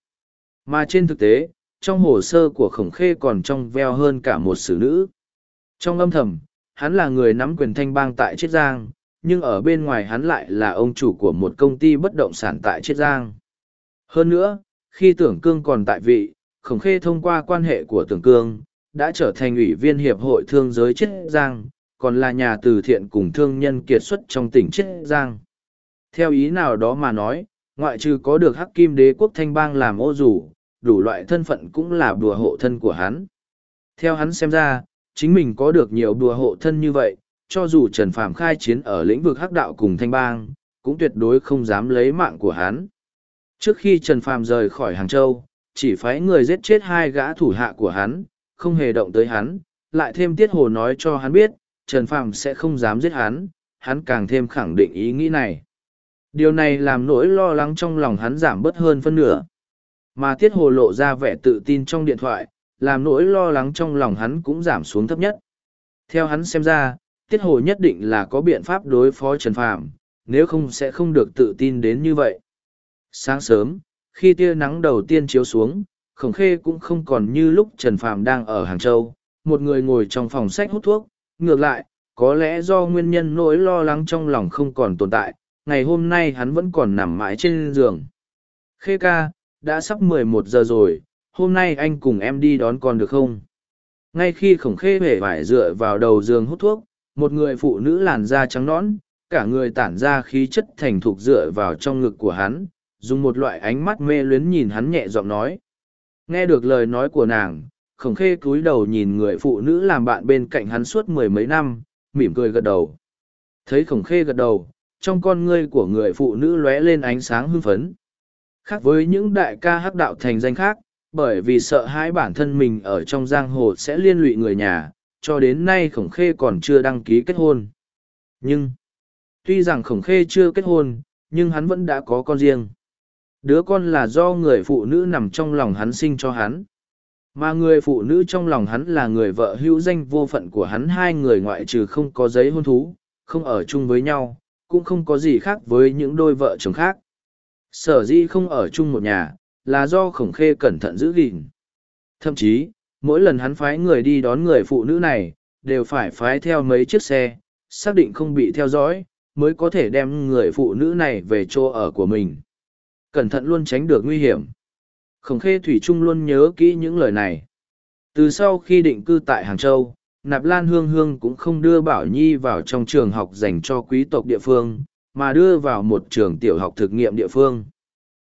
Mà trên thực tế, trong hồ sơ của khổng khê còn trong veo hơn cả một xử nữ. Trong âm thầm, hắn là người nắm quyền thanh bang tại Chiết Giang, nhưng ở bên ngoài hắn lại là ông chủ của một công ty bất động sản tại Chiết Giang. Hơn nữa, khi tưởng cương còn tại vị, khổng khê thông qua quan hệ của tưởng cương, đã trở thành ủy viên hiệp hội thương giới Chiết Giang, còn là nhà từ thiện cùng thương nhân kiệt xuất trong tỉnh Chiết Giang. Theo ý nào đó mà nói, ngoại trừ có được hắc kim đế quốc thanh bang làm ô rủ, đủ loại thân phận cũng là đùa hộ thân của hắn. Theo hắn xem ra, chính mình có được nhiều đùa hộ thân như vậy, cho dù Trần Phàm khai chiến ở lĩnh vực hắc đạo cùng thanh bang, cũng tuyệt đối không dám lấy mạng của hắn. Trước khi Trần Phàm rời khỏi Hàng Châu, chỉ phái người giết chết hai gã thủ hạ của hắn, không hề động tới hắn, lại thêm tiết hồ nói cho hắn biết, Trần Phàm sẽ không dám giết hắn, hắn càng thêm khẳng định ý nghĩ này. Điều này làm nỗi lo lắng trong lòng hắn giảm bớt hơn phân nửa. Mà tiết hồ lộ ra vẻ tự tin trong điện thoại, làm nỗi lo lắng trong lòng hắn cũng giảm xuống thấp nhất. Theo hắn xem ra, tiết hồ nhất định là có biện pháp đối phó Trần Phàm, nếu không sẽ không được tự tin đến như vậy. Sáng sớm, khi tia nắng đầu tiên chiếu xuống, khổng khê cũng không còn như lúc Trần Phàm đang ở Hàng Châu, một người ngồi trong phòng sách hút thuốc, ngược lại, có lẽ do nguyên nhân nỗi lo lắng trong lòng không còn tồn tại, ngày hôm nay hắn vẫn còn nằm mãi trên giường. Khê ca, đã sắp mười một giờ rồi, hôm nay anh cùng em đi đón con được không? Ngay khi khổng khê hề vải dựa vào đầu giường hút thuốc, một người phụ nữ làn da trắng nõn, cả người tản ra khí chất thành thục dựa vào trong ngực của hắn, dùng một loại ánh mắt mê luyến nhìn hắn nhẹ giọng nói. Nghe được lời nói của nàng, khổng khê cúi đầu nhìn người phụ nữ làm bạn bên cạnh hắn suốt mười mấy năm, mỉm cười gật đầu. Thấy khổng khê gật đầu, trong con ngươi của người phụ nữ lóe lên ánh sáng hưng phấn. Khác với những đại ca hắc đạo thành danh khác, bởi vì sợ hãi bản thân mình ở trong giang hồ sẽ liên lụy người nhà, cho đến nay khổng khê còn chưa đăng ký kết hôn. Nhưng, tuy rằng khổng khê chưa kết hôn, nhưng hắn vẫn đã có con riêng. Đứa con là do người phụ nữ nằm trong lòng hắn sinh cho hắn. Mà người phụ nữ trong lòng hắn là người vợ hữu danh vô phận của hắn hai người ngoại trừ không có giấy hôn thú, không ở chung với nhau, cũng không có gì khác với những đôi vợ chồng khác. Sở dĩ không ở chung một nhà, là do khổng khê cẩn thận giữ gìn. Thậm chí, mỗi lần hắn phái người đi đón người phụ nữ này, đều phải phái theo mấy chiếc xe, xác định không bị theo dõi, mới có thể đem người phụ nữ này về chỗ ở của mình. Cẩn thận luôn tránh được nguy hiểm. Khổng khê Thủy Trung luôn nhớ kỹ những lời này. Từ sau khi định cư tại Hàng Châu, Nạp Lan Hương Hương cũng không đưa Bảo Nhi vào trong trường học dành cho quý tộc địa phương, mà đưa vào một trường tiểu học thực nghiệm địa phương.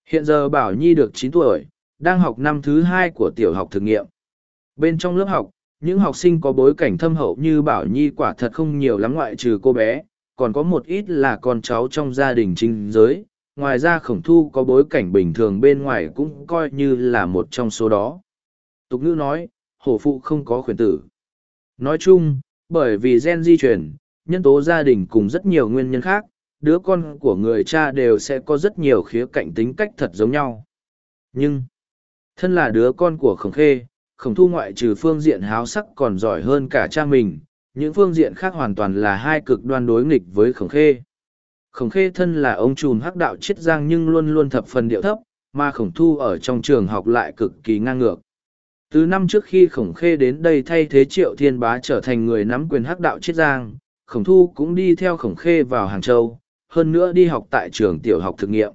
Hiện giờ Bảo Nhi được chín tuổi, đang học năm thứ hai của tiểu học thực nghiệm. Bên trong lớp học, những học sinh có bối cảnh thâm hậu như Bảo Nhi quả thật không nhiều lắm ngoại trừ cô bé, còn có một ít là con cháu trong gia đình chính giới. Ngoài ra khổng thu có bối cảnh bình thường bên ngoài cũng coi như là một trong số đó. Tục ngữ nói, hổ phụ không có khuyến tử. Nói chung, bởi vì gen di chuyển, nhân tố gia đình cùng rất nhiều nguyên nhân khác, đứa con của người cha đều sẽ có rất nhiều khía cạnh tính cách thật giống nhau. Nhưng, thân là đứa con của khổng khê, khổng thu ngoại trừ phương diện háo sắc còn giỏi hơn cả cha mình, những phương diện khác hoàn toàn là hai cực đoan đối nghịch với khổng khê. Khổng khê thân là ông trùm hắc đạo chiết giang nhưng luôn luôn thập phần điệu thấp, mà khổng thu ở trong trường học lại cực kỳ ngang ngược. Từ năm trước khi khổng khê đến đây thay thế triệu thiên bá trở thành người nắm quyền hắc đạo chiết giang, khổng thu cũng đi theo khổng khê vào Hàng Châu, hơn nữa đi học tại trường tiểu học thực nghiệm.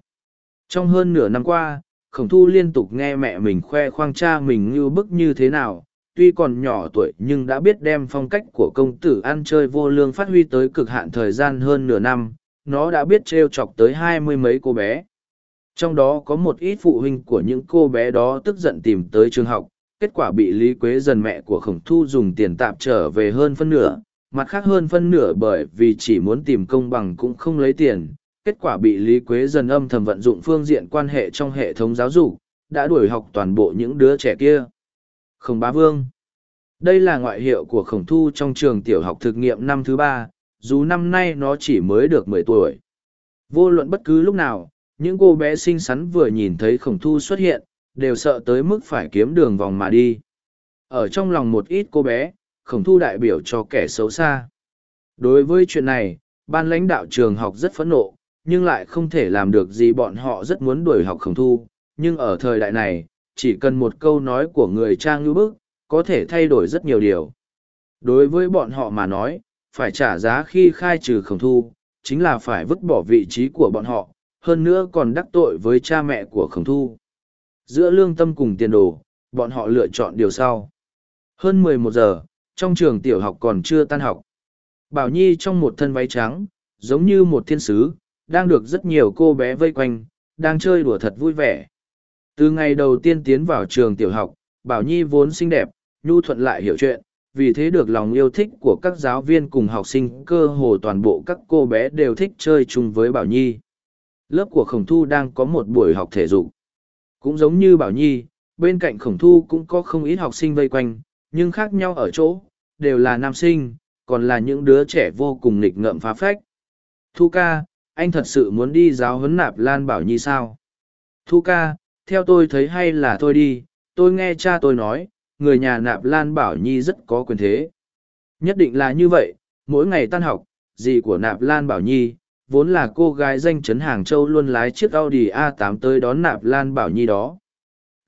Trong hơn nửa năm qua, khổng thu liên tục nghe mẹ mình khoe khoang cha mình như bức như thế nào, tuy còn nhỏ tuổi nhưng đã biết đem phong cách của công tử ăn chơi vô lương phát huy tới cực hạn thời gian hơn nửa năm, nó đã biết trêu chọc tới hai mươi mấy cô bé. Trong đó có một ít phụ huynh của những cô bé đó tức giận tìm tới trường học, kết quả bị Lý Quế dần mẹ của khổng thu dùng tiền tạp trở về hơn phân nửa, mặt khác hơn phân nửa bởi vì chỉ muốn tìm công bằng cũng không lấy tiền, kết quả bị Lý Quế dần âm thầm vận dụng phương diện quan hệ trong hệ thống giáo dục, đã đuổi học toàn bộ những đứa trẻ kia. Khổng bá vương Đây là ngoại hiệu của khổng thu trong trường tiểu học thực nghiệm năm thứ ba, dù năm nay nó chỉ mới được mười tuổi. Vô luận bất cứ lúc nào, những cô bé xinh xắn vừa nhìn thấy khổng thu xuất hiện, đều sợ tới mức phải kiếm đường vòng mà đi. Ở trong lòng một ít cô bé, khổng thu đại biểu cho kẻ xấu xa. Đối với chuyện này, ban lãnh đạo trường học rất phẫn nộ, nhưng lại không thể làm được gì bọn họ rất muốn đuổi học khổng thu. Nhưng ở thời đại này, chỉ cần một câu nói của người trang như bức, có thể thay đổi rất nhiều điều. Đối với bọn họ mà nói, phải trả giá khi khai trừ khổng thu, chính là phải vứt bỏ vị trí của bọn họ, hơn nữa còn đắc tội với cha mẹ của khổng thu. Giữa lương tâm cùng tiền đồ, bọn họ lựa chọn điều sau. Hơn mười một giờ, trong trường tiểu học còn chưa tan học. Bảo Nhi trong một thân váy trắng, giống như một thiên sứ, đang được rất nhiều cô bé vây quanh, đang chơi đùa thật vui vẻ. Từ ngày đầu tiên tiến vào trường tiểu học, Bảo Nhi vốn xinh đẹp, nhu thuận lại hiểu chuyện, vì thế được lòng yêu thích của các giáo viên cùng học sinh cơ hồ toàn bộ các cô bé đều thích chơi chung với Bảo Nhi. Lớp của Khổng Thu đang có một buổi học thể dục. Cũng giống như Bảo Nhi, bên cạnh Khổng Thu cũng có không ít học sinh vây quanh, nhưng khác nhau ở chỗ, đều là nam sinh, còn là những đứa trẻ vô cùng nghịch ngợm phá phách. Thu ca, anh thật sự muốn đi giáo huấn nạp Lan Bảo Nhi sao? Thu ca, theo tôi thấy hay là tôi đi, tôi nghe cha tôi nói, người nhà nạp Lan Bảo Nhi rất có quyền thế. Nhất định là như vậy, mỗi ngày tan học, dì của nạp Lan Bảo Nhi, vốn là cô gái danh chấn Hàng Châu luôn lái chiếc Audi A8 tới đón nạp Lan Bảo Nhi đó.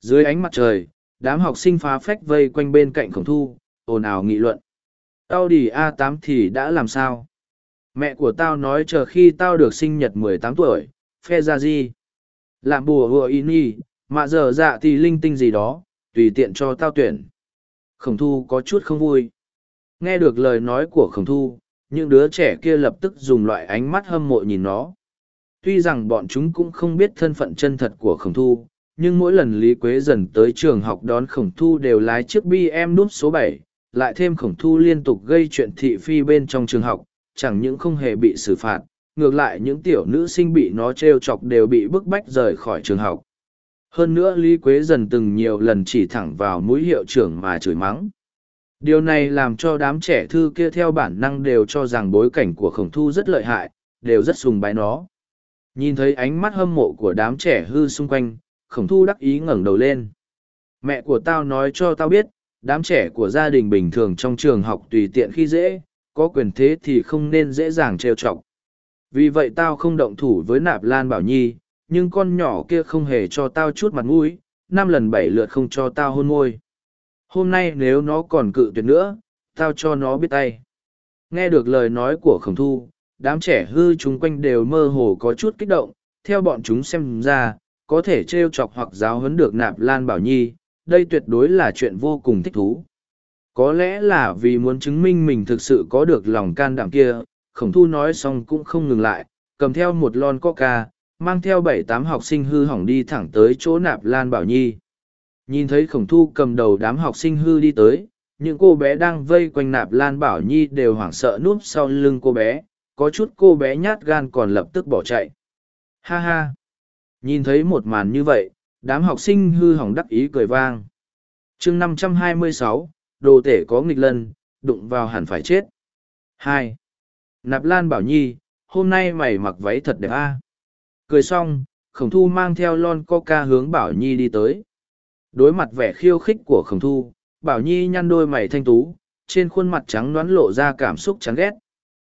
Dưới ánh mặt trời, đám học sinh phá phách vây quanh bên cạnh khổng thu, ồn ào nghị luận. Audi A8 thì đã làm sao? Mẹ của tao nói chờ khi tao được sinh nhật 18 tuổi, phe ra gì? Làm bùa hùa in y, mà giờ dạ thì linh tinh gì đó, tùy tiện cho tao tuyển. Khổng thu có chút không vui. Nghe được lời nói của khổng thu, những đứa trẻ kia lập tức dùng loại ánh mắt hâm mộ nhìn nó. Tuy rằng bọn chúng cũng không biết thân phận chân thật của khổng thu, nhưng mỗi lần Lý Quế dần tới trường học đón khổng thu đều lái chiếc BM đút số bảy, lại thêm khổng thu liên tục gây chuyện thị phi bên trong trường học, chẳng những không hề bị xử phạt, ngược lại những tiểu nữ sinh bị nó trêu chọc đều bị bức bách rời khỏi trường học hơn nữa lý quế dần từng nhiều lần chỉ thẳng vào mũi hiệu trưởng mà chửi mắng. Điều này làm cho đám trẻ thư kia theo bản năng đều cho rằng bối cảnh của khổng thu rất lợi hại, đều rất sùng bái nó. Nhìn thấy ánh mắt hâm mộ của đám trẻ hư xung quanh, khổng thu đắc ý ngẩng đầu lên. Mẹ của tao nói cho tao biết, đám trẻ của gia đình bình thường trong trường học tùy tiện khi dễ, có quyền thế thì không nên dễ dàng trêu chọc. Vì vậy tao không động thủ với nạp lan bảo nhi nhưng con nhỏ kia không hề cho tao chút mặt mũi, năm lần bảy lượt không cho tao hôn môi. Hôm nay nếu nó còn cự tuyệt nữa, tao cho nó biết tay. Nghe được lời nói của khổng thu, đám trẻ hư chung quanh đều mơ hồ có chút kích động, theo bọn chúng xem ra, có thể t r e o chọc hoặc giáo huấn được nạp lan bảo nhi, đây tuyệt đối là chuyện vô cùng thích thú. Có lẽ là vì muốn chứng minh mình thực sự có được lòng can đảm kia, khổng thu nói xong cũng không ngừng lại, cầm theo một lon coca mang theo bảy tám học sinh hư hỏng đi thẳng tới chỗ nạp lan bảo nhi. Nhìn thấy khổng thu cầm đầu đám học sinh hư đi tới, những cô bé đang vây quanh nạp lan bảo nhi đều hoảng sợ núp sau lưng cô bé, có chút cô bé nhát gan còn lập tức bỏ chạy. Ha ha! Nhìn thấy một màn như vậy, đám học sinh hư hỏng đắc ý cười vang. Chương năm trăm hai mươi sáu, đồ tể có nghịch lân, đụng vào hẳn phải chết. Hai. Nạp lan bảo nhi, hôm nay mày mặc váy thật đẹp a. Cười xong, khổng thu mang theo lon coca hướng Bảo Nhi đi tới. Đối mặt vẻ khiêu khích của khổng thu, Bảo Nhi nhăn đôi mày thanh tú, trên khuôn mặt trắng đoán lộ ra cảm xúc chán ghét.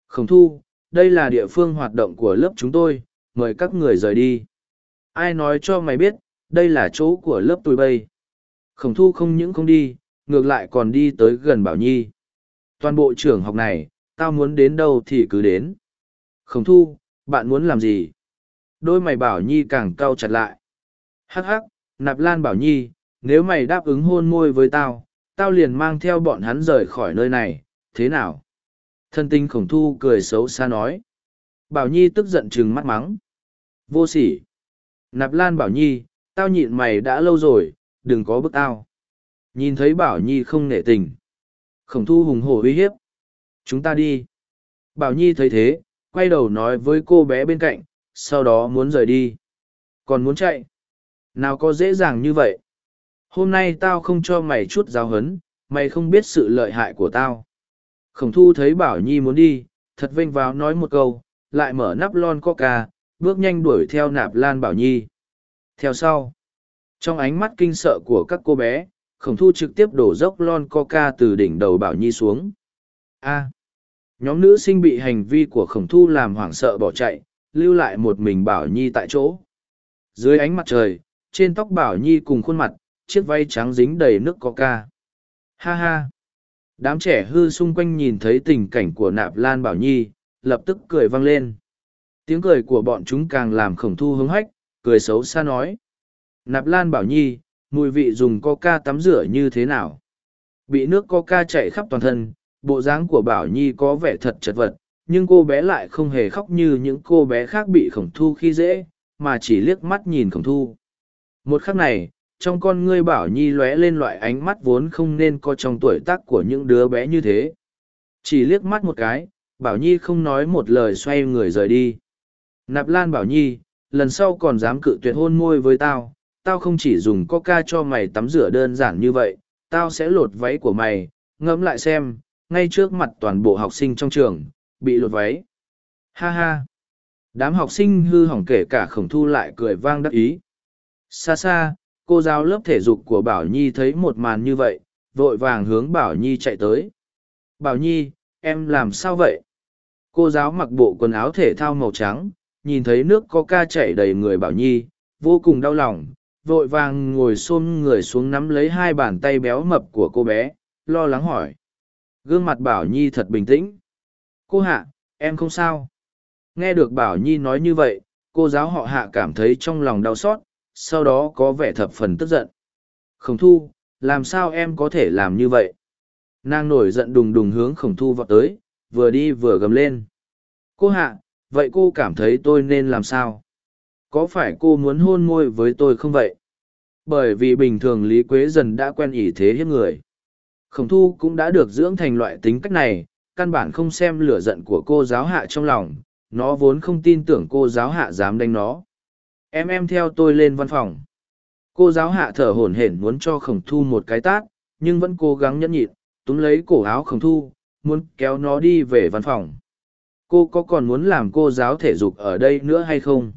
Khổng thu, đây là địa phương hoạt động của lớp chúng tôi, mời các người rời đi. Ai nói cho mày biết, đây là chỗ của lớp tôi bây. Khổng thu không những không đi, ngược lại còn đi tới gần Bảo Nhi. Toàn bộ trường học này, tao muốn đến đâu thì cứ đến. Khổng thu, bạn muốn làm gì? Đôi mày bảo nhi càng cau chặt lại hắc hắc nạp lan bảo nhi nếu mày đáp ứng hôn môi với tao tao liền mang theo bọn hắn rời khỏi nơi này, thế nào? Thân tinh khổng thu cười xấu xa nói. Bảo Nhi tức giận trừng mắt mắng. Vô sỉ. Nạp Lan Bảo Nhi, tao nhịn mày đã lâu rồi, đừng có bức tao. Nhìn thấy Bảo Nhi không nể tình. Khổng thu hùng hổ uy hiếp. Chúng ta đi. Bảo Nhi thấy thế, quay đầu nói với cô bé bên cạnh, sau đó muốn rời đi. Còn muốn chạy. Nào có dễ dàng như vậy. Hôm nay tao không cho mày chút giáo hấn, mày không biết sự lợi hại của tao. Khổng thu thấy Bảo Nhi muốn đi, thật vênh vào nói một câu, lại mở nắp lon coca, bước nhanh đuổi theo nạp lan Bảo Nhi. Theo sau, trong ánh mắt kinh sợ của các cô bé, khổng thu trực tiếp đổ dốc lon coca từ đỉnh đầu Bảo Nhi xuống. A. nhóm nữ sinh bị hành vi của khổng thu làm hoảng sợ bỏ chạy, lưu lại một mình Bảo Nhi tại chỗ. Dưới ánh mặt trời, trên tóc Bảo Nhi cùng khuôn mặt, chiếc váy trắng dính đầy nước coca. Ha ha! Đám trẻ hư xung quanh nhìn thấy tình cảnh của nạp lan Bảo Nhi, lập tức cười vang lên. Tiếng cười của bọn chúng càng làm khổng thu hứng hách, cười xấu xa nói. Nạp lan Bảo Nhi, mùi vị dùng coca tắm rửa như thế nào? Bị nước coca chạy khắp toàn thân, bộ dáng của Bảo Nhi có vẻ thật chật vật, nhưng cô bé lại không hề khóc như những cô bé khác bị khổng thu khi dễ, mà chỉ liếc mắt nhìn khổng thu. Một khắc này, trong con ngươi bảo nhi lóe lên loại ánh mắt vốn không nên có trong tuổi tác của những đứa bé như thế. Chỉ liếc mắt một cái bảo nhi không nói một lời xoay người rời đi. Nạp lan bảo nhi lần sau còn dám cự tuyệt hôn môi với tao tao không chỉ dùng coca cho mày tắm rửa đơn giản như vậy tao sẽ lột váy của mày. Ngẫm lại xem ngay trước mặt toàn bộ học sinh trong trường bị lột váy. Ha ha. Đám học sinh hư hỏng kể cả khổng thu lại cười vang đắc ý. Xa xa, cô giáo lớp thể dục của bảo nhi thấy một màn như vậy, vội vàng hướng bảo nhi chạy tới. Bảo nhi, em làm sao vậy? Cô giáo mặc bộ quần áo thể thao màu trắng, nhìn thấy nước có ca chảy đầy người bảo nhi, vô cùng đau lòng, vội vàng ngồi xôn người xuống nắm lấy hai bàn tay béo mập của cô bé, lo lắng hỏi. Gương mặt bảo nhi thật bình tĩnh cô hạ em không sao nghe được bảo nhi nói như vậy cô giáo họ hạ cảm thấy trong lòng đau xót sau đó có vẻ thập phần tức giận. Khổng thu, làm sao em có thể làm như vậy? Nàng nổi giận đùng đùng hướng khổng thu vọt tới, vừa đi vừa gầm lên. Cô hạ, vậy cô cảm thấy tôi nên làm sao? Có phải cô muốn hôn môi với tôi không vậy? Bởi vì bình thường Lý Quế dần đã quen ỷ thế hiếp người. Khổng thu cũng đã được dưỡng thành loại tính cách này, căn bản không xem lửa giận của cô giáo hạ trong lòng, nó vốn không tin tưởng cô giáo hạ dám đánh nó. Em em theo tôi lên văn phòng. Cô giáo hạ thở hổn hển muốn cho khổng thu một cái tát nhưng vẫn cố gắng nhẫn nhịn túm lấy cổ áo khổng thu muốn kéo nó đi về văn phòng. Cô có còn muốn làm cô giáo thể dục ở đây nữa hay không?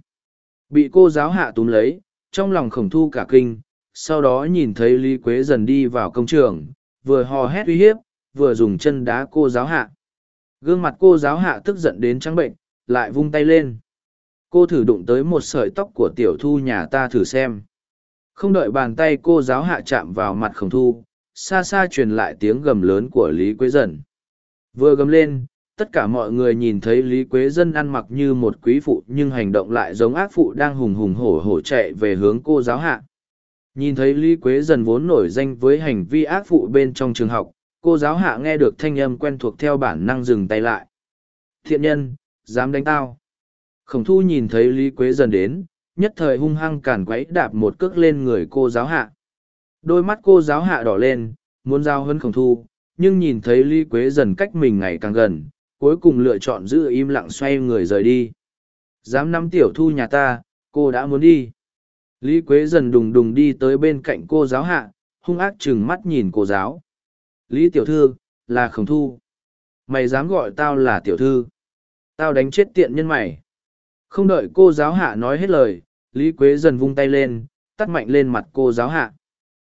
Bị cô giáo hạ túm lấy trong lòng khổng thu cả kinh sau đó nhìn thấy lý quế dần đi vào công trường vừa hò hét uy hiếp vừa dùng chân đá cô giáo hạ. Gương mặt cô giáo hạ tức giận đến trắng bệnh lại vung tay lên. Cô thử đụng tới một sợi tóc của tiểu thu nhà ta thử xem. Không đợi bàn tay cô giáo hạ chạm vào mặt khổng thu xa xa truyền lại tiếng gầm lớn của lý quế Dân, vừa gầm lên tất cả mọi người nhìn thấy lý quế dân ăn mặc như một quý phụ nhưng hành động lại giống ác phụ đang hùng hùng hổ hổ chạy về hướng cô giáo hạ. Nhìn thấy lý quế Dân vốn nổi danh với hành vi ác phụ bên trong trường học cô giáo hạ nghe được thanh âm quen thuộc theo bản năng dừng tay lại. Thiện nhân, dám đánh tao. Khổng thu nhìn thấy lý quế dần đến, nhất thời hung hăng càn quấy đạp một cước lên người cô giáo hạ. Đôi mắt cô giáo hạ đỏ lên, muốn giao hơn khổng thu, nhưng nhìn thấy lý quế dần cách mình ngày càng gần, cuối cùng lựa chọn giữ im lặng xoay người rời đi. Dám nắm tiểu thu nhà ta, cô đã muốn đi. Lý quế dần đùng đùng đi tới bên cạnh cô giáo hạ, hung ác chừng mắt nhìn cô giáo lý tiểu thư là khổng thu mày dám gọi tao là tiểu thư tao đánh chết tiện nhân mày không đợi cô giáo hạ nói hết lời, Lý Quế dần vung tay lên, tắt mạnh lên mặt cô giáo hạ.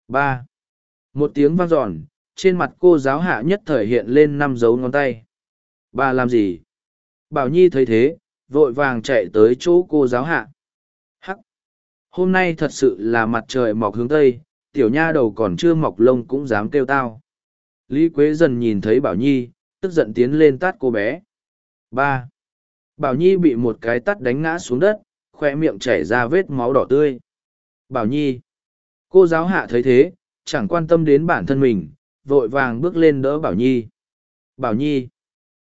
ba Một tiếng vang giòn, trên mặt cô giáo hạ nhất thời hiện lên năm dấu ngón tay. Bà làm gì? Bảo Nhi thấy thế, vội vàng chạy tới chỗ cô giáo hạ. Hắc! Hôm nay thật sự là mặt trời mọc hướng Tây, tiểu nha đầu còn chưa mọc lông cũng dám kêu tao. Lý Quế dần nhìn thấy Bảo Nhi, tức giận tiến lên tát cô bé. ba Bảo Nhi bị một cái tát đánh ngã xuống đất, khoe miệng chảy ra vết máu đỏ tươi. Bảo Nhi. Cô giáo hạ thấy thế, chẳng quan tâm đến bản thân mình, vội vàng bước lên đỡ Bảo Nhi. Bảo Nhi.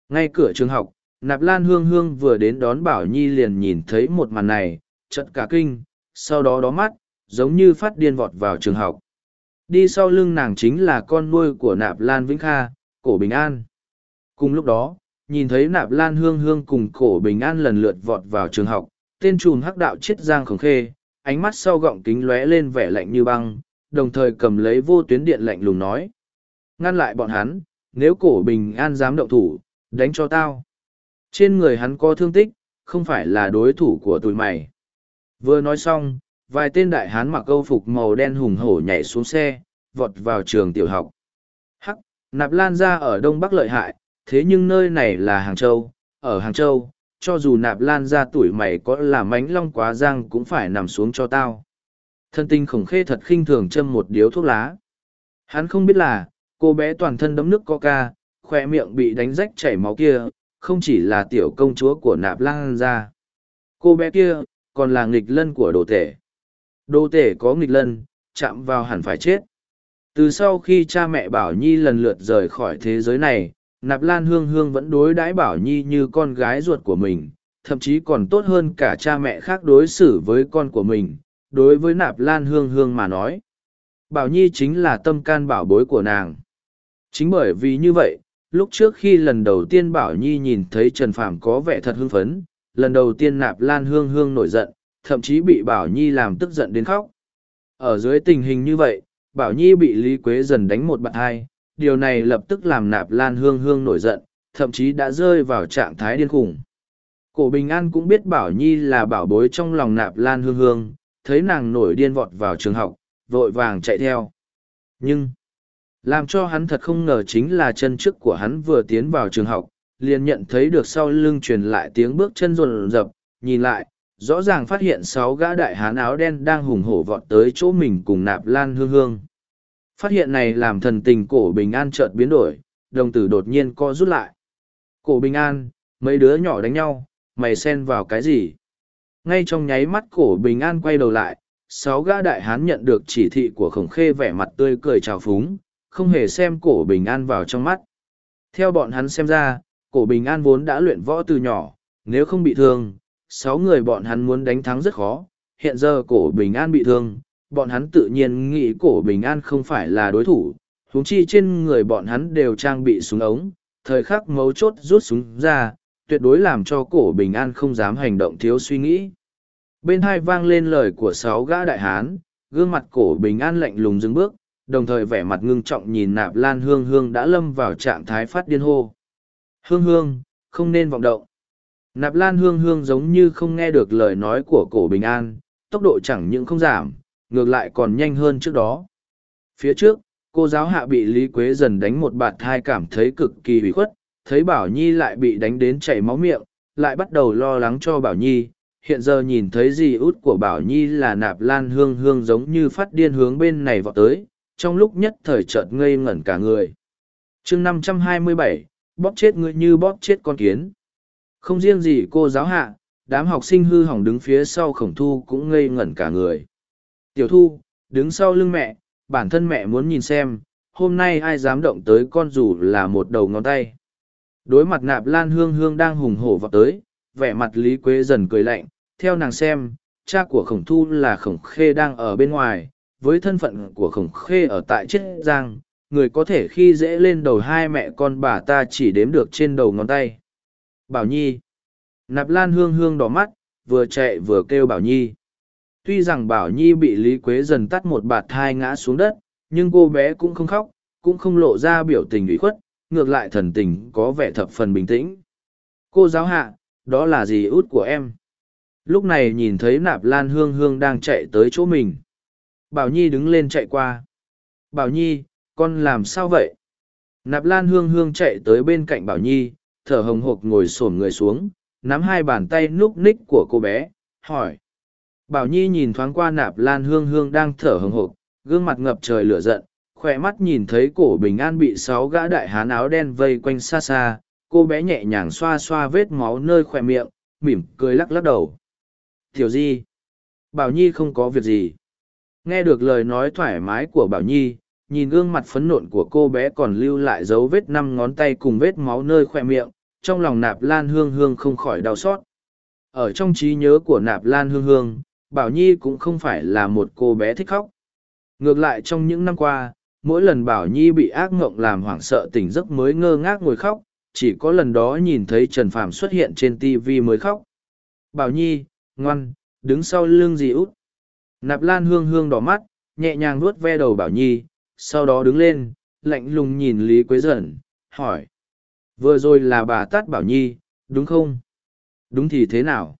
Ngay cửa trường học, Nạp Lan Hương Hương vừa đến đón Bảo Nhi liền nhìn thấy một màn này, chật cả kinh, sau đó đó mắt, giống như phát điên vọt vào trường học. Đi sau lưng nàng chính là con nuôi của Nạp Lan Vĩnh Kha, Cổ Bình An. Cùng lúc đó, nhìn thấy Nạp Lan Hương Hương cùng Cổ Bình An lần lượt vọt vào trường học, tên trùm hắc đạo chiết giang khổng khê, ánh mắt sau gọng kính lóe lên vẻ lạnh như băng, đồng thời cầm lấy vô tuyến điện lạnh lùng nói. Ngăn lại bọn hắn, nếu cổ bình an dám động thủ, đánh cho tao. Trên người hắn có thương tích, không phải là đối thủ của tụi mày. Vừa nói xong, vài tên đại hán mặc câu phục màu đen hùng hổ nhảy xuống xe, vọt vào trường tiểu học. Hắc, nạp lan ra ở Đông Bắc lợi hại, thế nhưng nơi này là Hàng Châu, ở Hàng Châu, cho dù nạp lan ra tuổi mày có là mánh long quá giang cũng phải nằm xuống cho tao. Thân tinh khổng khê thật khinh thường châm một điếu thuốc lá. Hắn không biết là, cô bé toàn thân đấm nước coca, khoe miệng bị đánh rách chảy máu kia, không chỉ là tiểu công chúa của nạp lan ra. Cô bé kia, còn là nghịch lân của đồ tể đô tể có nghịch lân, chạm vào hẳn phải chết. Từ sau khi cha mẹ Bảo Nhi lần lượt rời khỏi thế giới này, Nạp Lan Hương Hương vẫn đối đãi Bảo Nhi như con gái ruột của mình, thậm chí còn tốt hơn cả cha mẹ khác đối xử với con của mình, đối với Nạp Lan Hương Hương mà nói. Bảo Nhi chính là tâm can bảo bối của nàng. Chính bởi vì như vậy, lúc trước khi lần đầu tiên Bảo Nhi nhìn thấy Trần Phàm có vẻ thật hưng phấn, lần đầu tiên Nạp Lan Hương Hương nổi giận, thậm chí bị Bảo Nhi làm tức giận đến khóc. Ở dưới tình hình như vậy, Bảo Nhi bị Lý Quế dần đánh một bạn hai, điều này lập tức làm Nạp Lan Hương Hương nổi giận, thậm chí đã rơi vào trạng thái điên khủng. Cổ Bình An cũng biết Bảo Nhi là bảo bối trong lòng Nạp Lan Hương Hương, thấy nàng nổi điên vọt vào trường học, vội vàng chạy theo. Nhưng, làm cho hắn thật không ngờ chính là chân trước của hắn vừa tiến vào trường học, liền nhận thấy được sau lưng truyền lại tiếng bước chân rồn rập, nhìn lại, rõ ràng phát hiện sáu gã đại hán áo đen đang hùng hổ vọt tới chỗ mình cùng nạp lan hương hương. Phát hiện này làm thần tình cổ bình an chợt biến đổi, đồng tử đột nhiên co rút lại. Cổ bình an, mấy đứa nhỏ đánh nhau, mày xen vào cái gì? Ngay trong nháy mắt cổ bình an quay đầu lại, sáu gã đại hán nhận được chỉ thị của khổng khê vẻ mặt tươi cười trào phúng, không hề xem cổ bình an vào trong mắt. Theo bọn hắn xem ra, cổ bình an vốn đã luyện võ từ nhỏ, nếu không bị thương, sáu người bọn hắn muốn đánh thắng rất khó. Hiện giờ cổ bình an bị thương, bọn hắn tự nhiên nghĩ cổ bình an không phải là đối thủ, huống chi trên người bọn hắn đều trang bị súng ống, thời khắc mấu chốt rút súng ra, tuyệt đối làm cho cổ bình an không dám hành động thiếu suy nghĩ. Bên hai vang lên lời của sáu gã đại hán, gương mặt cổ bình an lạnh lùng dừng bước, đồng thời vẻ mặt ngưng trọng nhìn nạp lan hương hương đã lâm vào trạng thái phát điên hô. Hương hương, không nên vọng động. Nạp lan hương hương giống như không nghe được lời nói của cổ bình an, tốc độ chẳng những không giảm, ngược lại còn nhanh hơn trước đó. Phía trước, cô giáo hạ bị Lý Quế dần đánh một bạt thai cảm thấy cực kỳ hủy khuất, thấy Bảo Nhi lại bị đánh đến chảy máu miệng, lại bắt đầu lo lắng cho Bảo Nhi. Hiện giờ nhìn thấy gì út của Bảo Nhi là nạp lan hương hương giống như phát điên hướng bên này vọt tới, trong lúc nhất thời chợt ngây ngẩn cả người. chương năm trăm hai mươi bảy bóp chết ngươi như bóp chết con kiến. Không riêng gì cô giáo hạ, đám học sinh hư hỏng đứng phía sau khổng thu cũng ngây ngẩn cả người. Tiểu thu, đứng sau lưng mẹ, bản thân mẹ muốn nhìn xem, hôm nay ai dám động tới con dù là một đầu ngón tay. Đối mặt nạp lan hương hương đang hùng hổ vào tới, vẻ mặt Lý Quế dần cười lạnh, theo nàng xem, cha của khổng thu là khổng khê đang ở bên ngoài, với thân phận của khổng khê ở tại chiết giang, người có thể khi dễ lên đầu hai mẹ con bà ta chỉ đếm được trên đầu ngón tay. Bảo Nhi Nạp lan hương hương đỏ mắt, vừa chạy vừa kêu Bảo Nhi. Tuy rằng Bảo Nhi bị Lý Quế dần tắt một bạt thai ngã xuống đất, nhưng cô bé cũng không khóc, cũng không lộ ra biểu tình ủy khuất, ngược lại thần tình có vẻ thập phần bình tĩnh. Cô giáo hạ, đó là gì út của em? Lúc này nhìn thấy nạp lan hương hương đang chạy tới chỗ mình. Bảo Nhi đứng lên chạy qua. Bảo Nhi, con làm sao vậy? Nạp lan hương hương chạy tới bên cạnh Bảo Nhi, thở hồng hộc ngồi xổm người xuống, nắm hai bàn tay núp ních của cô bé, hỏi. Bảo Nhi nhìn thoáng qua nạp lan hương hương đang thở hồng hộc, gương mặt ngập trời lửa giận, khỏe mắt nhìn thấy cổ bình an bị sáu gã đại hán áo đen vây quanh xa xa, cô bé nhẹ nhàng xoa xoa vết máu nơi khỏe miệng, mỉm cười lắc lắc đầu. Tiểu Di, Bảo Nhi không có việc gì. Nghe được lời nói thoải mái của Bảo Nhi, nhìn gương mặt phấn nộn của cô bé còn lưu lại dấu vết năm ngón tay cùng vết máu nơi khoe miệng, trong lòng nạp lan hương hương không khỏi đau xót. Ở trong trí nhớ của nạp lan hương hương, bảo nhi cũng không phải là một cô bé thích khóc. Ngược lại trong những năm qua, mỗi lần bảo nhi bị ác ngộng làm hoảng sợ tỉnh giấc mới ngơ ngác ngồi khóc, chỉ có lần đó nhìn thấy trần phàm xuất hiện trên tv mới khóc. Bảo nhi, ngoan, đứng sau lưng dì út. Nạp lan hương hương đỏ mắt, nhẹ nhàng nuốt ve đầu bảo nhi sau đó đứng lên, lạnh lùng nhìn lý quế dần hỏi, vừa rồi là bà tát bảo nhi, đúng không? Đúng thì thế nào?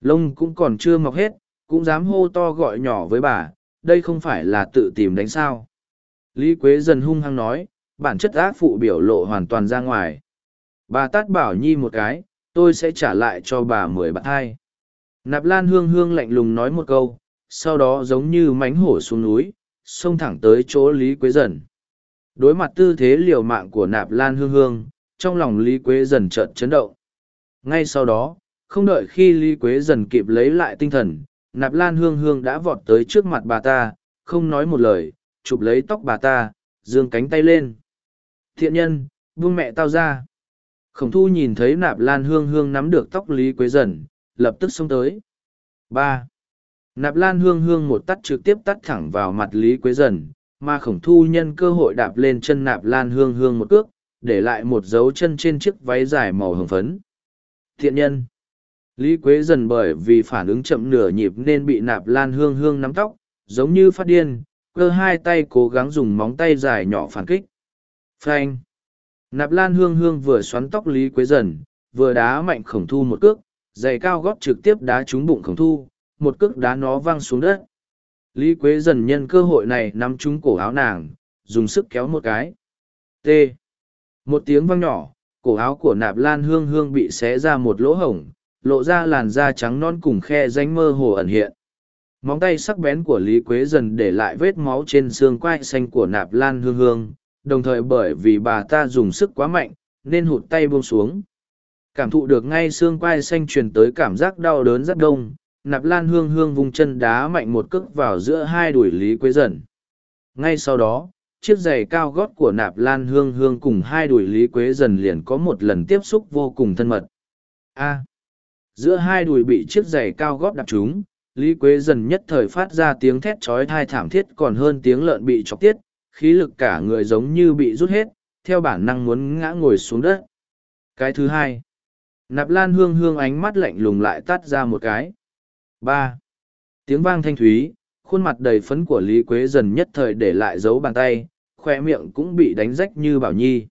Lông cũng còn chưa mọc hết, cũng dám hô to gọi nhỏ với bà, đây không phải là tự tìm đánh sao? Lý quế dần hung hăng nói, bản chất ác phụ biểu lộ hoàn toàn ra ngoài. Bà tát bảo nhi một cái, tôi sẽ trả lại cho bà mười bát hai. Nạp lan hương hương lạnh lùng nói một câu, sau đó giống như mánh hổ xuống núi xông thẳng tới chỗ lý quế dần. Đối mặt tư thế liều mạng của nạp lan hương hương, trong lòng lý quế dần trợn chấn động. Ngay sau đó, không đợi khi lý quế dần kịp lấy lại tinh thần, nạp lan hương hương đã vọt tới trước mặt bà ta, không nói một lời, chụp lấy tóc bà ta, giương cánh tay lên. Thiện nhân, buông mẹ tao ra. Khổng thu nhìn thấy nạp lan hương hương nắm được tóc lý quế dần, lập tức xông tới. Ba nạp lan hương hương một tắt trực tiếp tắt thẳng vào mặt lý quế dần, mà khổng thu nhân cơ hội đạp lên chân nạp lan hương hương một cước, để lại một dấu chân trên chiếc váy dài màu hồng phấn. Thiện nhân! Lý quế dần bởi vì phản ứng chậm nửa nhịp nên bị nạp lan hương hương nắm tóc, giống như phát điên, cơ hai tay cố gắng dùng móng tay dài nhỏ phản kích. Phanh! Nạp lan hương hương vừa xoắn tóc lý quế dần, vừa đá mạnh khổng thu một cước, giày cao gót trực tiếp đá trúng bụng khổng thu một cước đá nó văng xuống đất. Lý quế dần nhân cơ hội này nắm trúng cổ áo nàng, dùng sức kéo một cái. T. Một tiếng văng nhỏ, cổ áo của nạp lan hương hương bị xé ra một lỗ hổng, lộ ra làn da trắng non cùng khe danh mơ hồ ẩn hiện. Móng tay sắc bén của lý quế dần để lại vết máu trên xương quai xanh của nạp lan hương hương, đồng thời bởi vì bà ta dùng sức quá mạnh, nên hụt tay buông xuống. Cảm thụ được ngay xương quai xanh truyền tới cảm giác đau đớn rất đông nạp lan hương hương vung chân đá mạnh một cước vào giữa hai đùi lý quế dần. Ngay sau đó chiếc giày cao gót của nạp lan hương hương cùng hai đùi lý quế dần liền có một lần tiếp xúc vô cùng thân mật. A! Giữa hai đùi bị chiếc giày cao gót đạp chúng, lý quế dần nhất thời phát ra tiếng thét trói thai thảm thiết còn hơn tiếng lợn bị chọc tiết khí lực cả người giống như bị rút hết theo bản năng muốn ngã ngồi xuống đất. Cái thứ hai nạp lan hương hương ánh mắt lạnh lùng lại tắt ra một cái ba. Tiếng vang thanh thúy, khuôn mặt đầy phấn của lý quế dần nhất thời để lại dấu bàn tay khoe miệng cũng bị đánh rách như bảo nhi.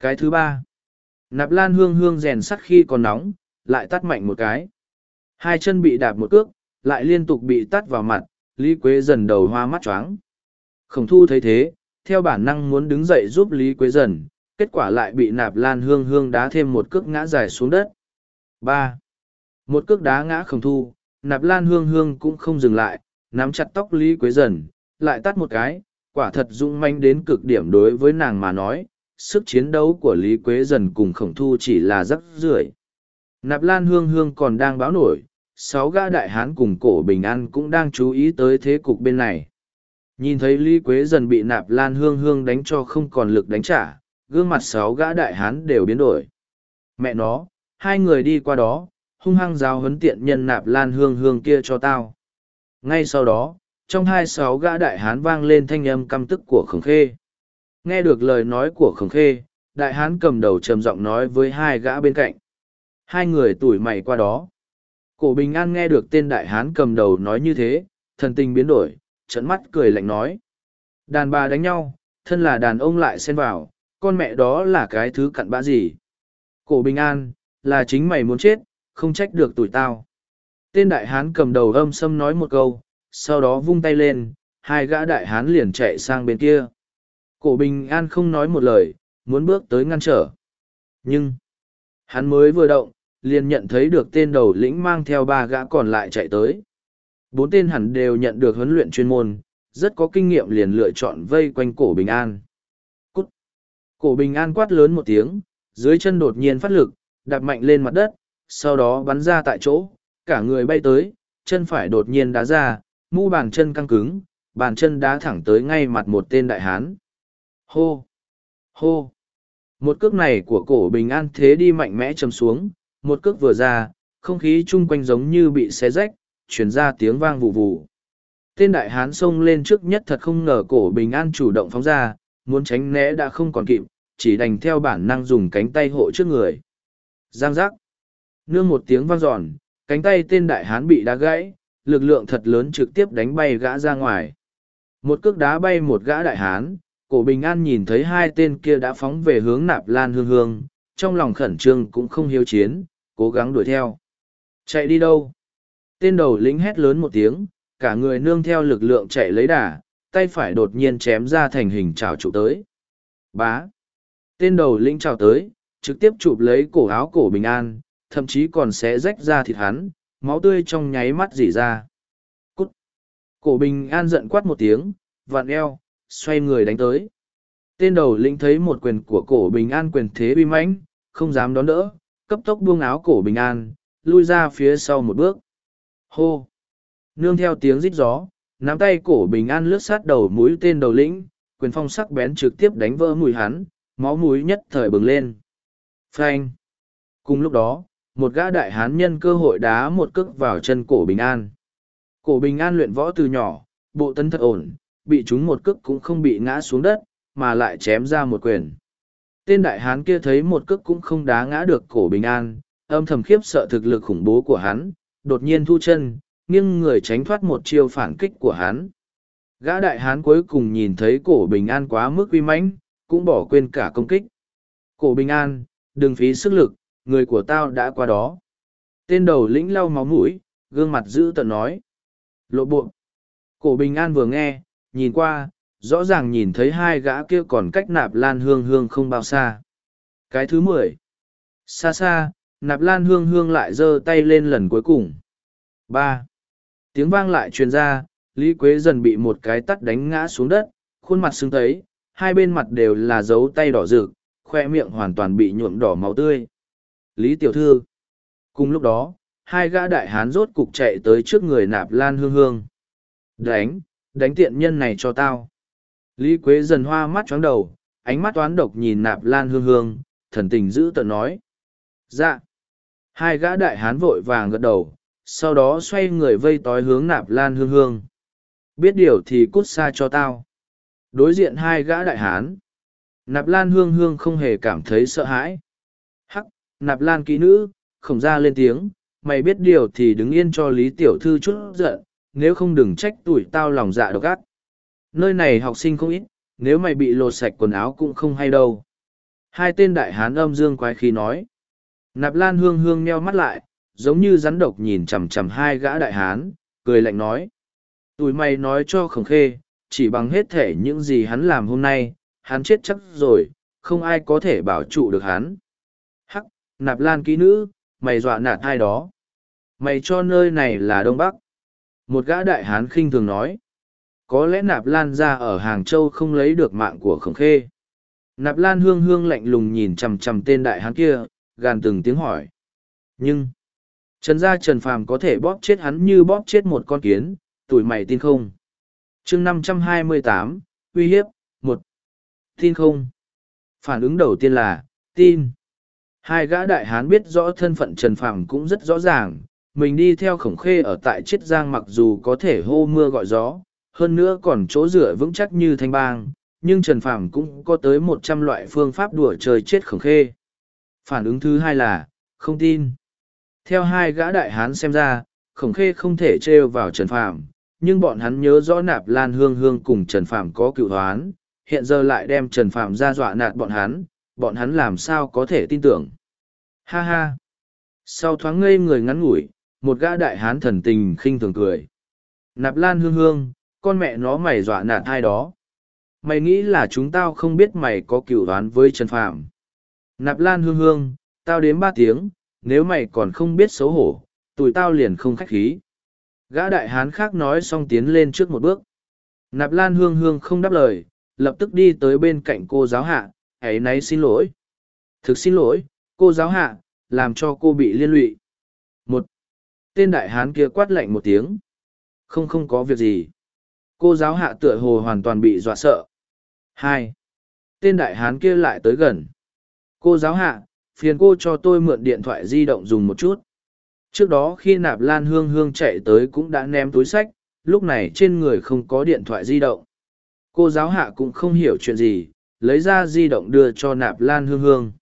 Cái thứ ba. Nạp lan hương hương rèn sắt khi còn nóng, lại tắt mạnh một cái. Hai chân bị đạp một cước, lại liên tục bị tắt vào mặt, lý quế dần đầu hoa mắt choáng. Khổng thu thấy thế, theo bản năng muốn đứng dậy giúp lý quế dần, kết quả lại bị nạp lan hương hương đá thêm một cước ngã dài xuống đất. Ba. Một cước đá ngã khổng thu nạp lan hương hương cũng không dừng lại, nắm chặt tóc lý quế dần, lại tắt một cái, quả thật dũng manh đến cực điểm đối với nàng mà nói, sức chiến đấu của lý quế dần cùng khổng thu chỉ là rắc rưởi nạp lan hương hương còn đang báo nổi, sáu gã đại hán cùng cổ bình an cũng đang chú ý tới thế cục bên này. Nhìn thấy lý quế dần bị nạp lan hương hương đánh cho không còn lực đánh trả, gương mặt sáu gã đại hán đều biến đổi. Mẹ nó, hai người đi qua đó hung hăng giáo huấn tiện nhân nạp lan hương hương kia cho tao. Ngay sau đó, trong hai sáu gã đại hán vang lên thanh âm căm tức của khổng khê. Nghe được lời nói của khổng khê, đại hán cầm đầu trầm giọng nói với hai gã bên cạnh. Hai người tủi mày qua đó. Cổ bình an nghe được tên đại hán cầm đầu nói như thế, thần tình biến đổi trận mắt cười lạnh nói. Đàn bà đánh nhau, thân là đàn ông lại xen vào, con mẹ đó là cái thứ cặn bã gì? Cổ bình an, là chính mày muốn chết không trách được tuổi tao. Tên đại hán cầm đầu âm sâm nói một câu, sau đó vung tay lên, hai gã đại hán liền chạy sang bên kia. Cổ bình an không nói một lời, muốn bước tới ngăn trở. Nhưng, hắn mới vừa động, liền nhận thấy được tên đầu lĩnh mang theo ba gã còn lại chạy tới. Bốn tên hẳn đều nhận được huấn luyện chuyên môn, rất có kinh nghiệm liền lựa chọn vây quanh cổ bình an. Cút! cổ bình an quát lớn một tiếng, dưới chân đột nhiên phát lực, đạp mạnh lên mặt đất sau đó bắn ra tại chỗ cả người bay tới chân phải đột nhiên đá ra mu bàn chân căng cứng bàn chân đá thẳng tới ngay mặt một tên đại hán. Hô! Hô! Một cước này của cổ bình an thế đi mạnh mẽ chầm xuống, một cước vừa ra, không khí chung quanh giống như bị xé rách, chuyển ra tiếng vang vụ vụ. Tên đại hán xông lên trước nhất thật không ngờ cổ bình an chủ động phóng ra, muốn tránh né đã không còn kịp, chỉ đành theo bản năng dùng cánh tay hộ trước người. Giang giác. Nương một tiếng vang giòn, cánh tay tên đại hán bị đá gãy, lực lượng thật lớn trực tiếp đánh bay gã ra ngoài. Một cước đá bay một gã đại hán, cổ bình an nhìn thấy hai tên kia đã phóng về hướng nạp lan hương hương, trong lòng khẩn trương cũng không hiếu chiến, cố gắng đuổi theo. Chạy đi đâu? Tên đầu lính hét lớn một tiếng, cả người nương theo lực lượng chạy lấy đà, tay phải đột nhiên chém ra thành hình trào trụ tới. Bá. Tên đầu lĩnh trào tới, trực tiếp chụp lấy cổ áo cổ bình an, thậm chí còn sẽ rách ra thịt hắn, máu tươi trong nháy mắt dỉ ra. Cút. Cổ bình an giận quát một tiếng, vặn eo, xoay người đánh tới. Tên đầu lĩnh thấy một quyền của cổ bình an quyền thế uy mãnh, không dám đón đỡ, cấp tốc buông áo cổ bình an, lui ra phía sau một bước. Hô! Nương theo tiếng rít gió, nắm tay cổ bình an lướt sát đầu mũi tên đầu lĩnh, quyền phong sắc bén trực tiếp đánh vỡ mùi hắn, máu mũi nhất thời bừng lên. Phanh! Cùng lúc đó, một gã đại hán nhân cơ hội đá một cước vào chân cổ bình an. Cổ bình an luyện võ từ nhỏ, bộ tấn thật ổn, bị chúng một cước cũng không bị ngã xuống đất, mà lại chém ra một quyền. Tên đại hán kia thấy một cước cũng không đá ngã được cổ bình an, âm thầm khiếp sợ thực lực khủng bố của hắn, đột nhiên thu chân, nghiêng người tránh thoát một chiêu phản kích của hắn. Gã đại hán cuối cùng nhìn thấy cổ bình an quá mức uy mãnh, cũng bỏ quên cả công kích. Cổ bình an, đừng phí sức lực, người của tao đã qua đó. Tên đầu lĩnh lau máu mũi, gương mặt dữ tợn nói. Lộ buộc Cổ bình an vừa nghe, nhìn qua, rõ ràng nhìn thấy hai gã kia còn cách nạp lan hương hương không bao xa. Cái thứ mười. Xa xa, nạp lan hương hương lại giơ tay lên lần cuối cùng. ba Tiếng vang lại truyền ra, Lý Quế dần bị một cái tắt đánh ngã xuống đất, khuôn mặt sưng thấy, hai bên mặt đều là dấu tay đỏ rực, khoe miệng hoàn toàn bị nhuộm đỏ máu tươi. Lý Tiểu Thư. Cùng lúc đó, hai gã đại hán rốt cục chạy tới trước người nạp lan hương hương. Đánh, đánh tiện nhân này cho tao. Lý Quế dần hoa mắt chóng đầu, ánh mắt toán độc nhìn nạp lan hương hương, thần tình giữ tợn nói. Dạ. Hai gã đại hán vội vàng gật đầu, sau đó xoay người vây tói hướng nạp lan hương hương. Biết điều thì cút xa cho tao. Đối diện hai gã đại hán. Nạp lan hương hương không hề cảm thấy sợ hãi. Nạp lan kỹ nữ, khổng ra lên tiếng, mày biết điều thì đứng yên cho lý tiểu thư chút giận, nếu không đừng trách tuổi tao lòng dạ độc ác. Nơi này học sinh không ít, nếu mày bị lột sạch quần áo cũng không hay đâu. Hai tên đại hán âm dương quái khí nói. Nạp lan hương hương meo mắt lại, giống như rắn độc nhìn chằm chằm hai gã đại hán, cười lạnh nói. Tụi mày nói cho khổng khê, chỉ bằng hết thể những gì hắn làm hôm nay, hắn chết chắc rồi, không ai có thể bảo trụ được hắn. Nạp lan kỹ nữ, mày dọa nạt ai đó. Mày cho nơi này là Đông Bắc. Một gã đại hán khinh thường nói. Có lẽ nạp lan ra ở Hàng Châu không lấy được mạng của khổng khê. Nạp lan hương hương lạnh lùng nhìn chằm chằm tên đại hán kia, gàn từng tiếng hỏi. Nhưng, Trần gia Trần Phàm có thể bóp chết hắn như bóp chết một con kiến, tuổi mày tin không? chương năm trăm hai mươi tám uy hiếp, một Tin không? Phản ứng đầu tiên là, tin. Hai gã đại hán biết rõ thân phận Trần Phàm cũng rất rõ ràng, mình đi theo khổng khê ở tại chiết giang mặc dù có thể hô mưa gọi gió, hơn nữa còn chỗ rửa vững chắc như thanh bang, nhưng Trần Phàm cũng có tới một trăm loại phương pháp đùa trời chết khổng khê. Phản ứng thứ hai là, không tin. Theo hai gã đại hán xem ra, khổng khê không thể trêu vào Trần Phàm, nhưng bọn hắn nhớ rõ nạp lan hương hương cùng Trần Phàm có cựu hoán, hiện giờ lại đem Trần Phàm ra dọa nạt bọn hắn, bọn hắn làm sao có thể tin tưởng. Ha ha! Sau thoáng ngây người ngắn ngủi, một gã đại hán thần tình khinh thường cười. Nạp lan hương hương, con mẹ nó mày dọa nạt ai đó. Mày nghĩ là chúng tao không biết mày có cựu đoán với Trần Phàm Nạp lan hương hương, tao đếm ba tiếng, nếu mày còn không biết xấu hổ, tụi tao liền không khách khí. Gã đại hán khác nói xong tiến lên trước một bước. Nạp lan hương hương không đáp lời, lập tức đi tới bên cạnh cô giáo hạ, ấy nấy xin lỗi. Thực xin lỗi, cô giáo hạ, làm cho cô bị liên lụy. Một tên đại hán kia quát lạnh một tiếng. Không không có việc gì. Cô giáo hạ tựa hồ hoàn toàn bị dọa sợ. Hai. Tên đại hán kia lại tới gần. Cô giáo hạ, phiền cô cho tôi mượn điện thoại di động dùng một chút. Trước đó khi nạp lan hương hương chạy tới cũng đã ném túi sách, lúc này trên người không có điện thoại di động. Cô giáo hạ cũng không hiểu chuyện gì, lấy ra di động đưa cho nạp lan hương hương.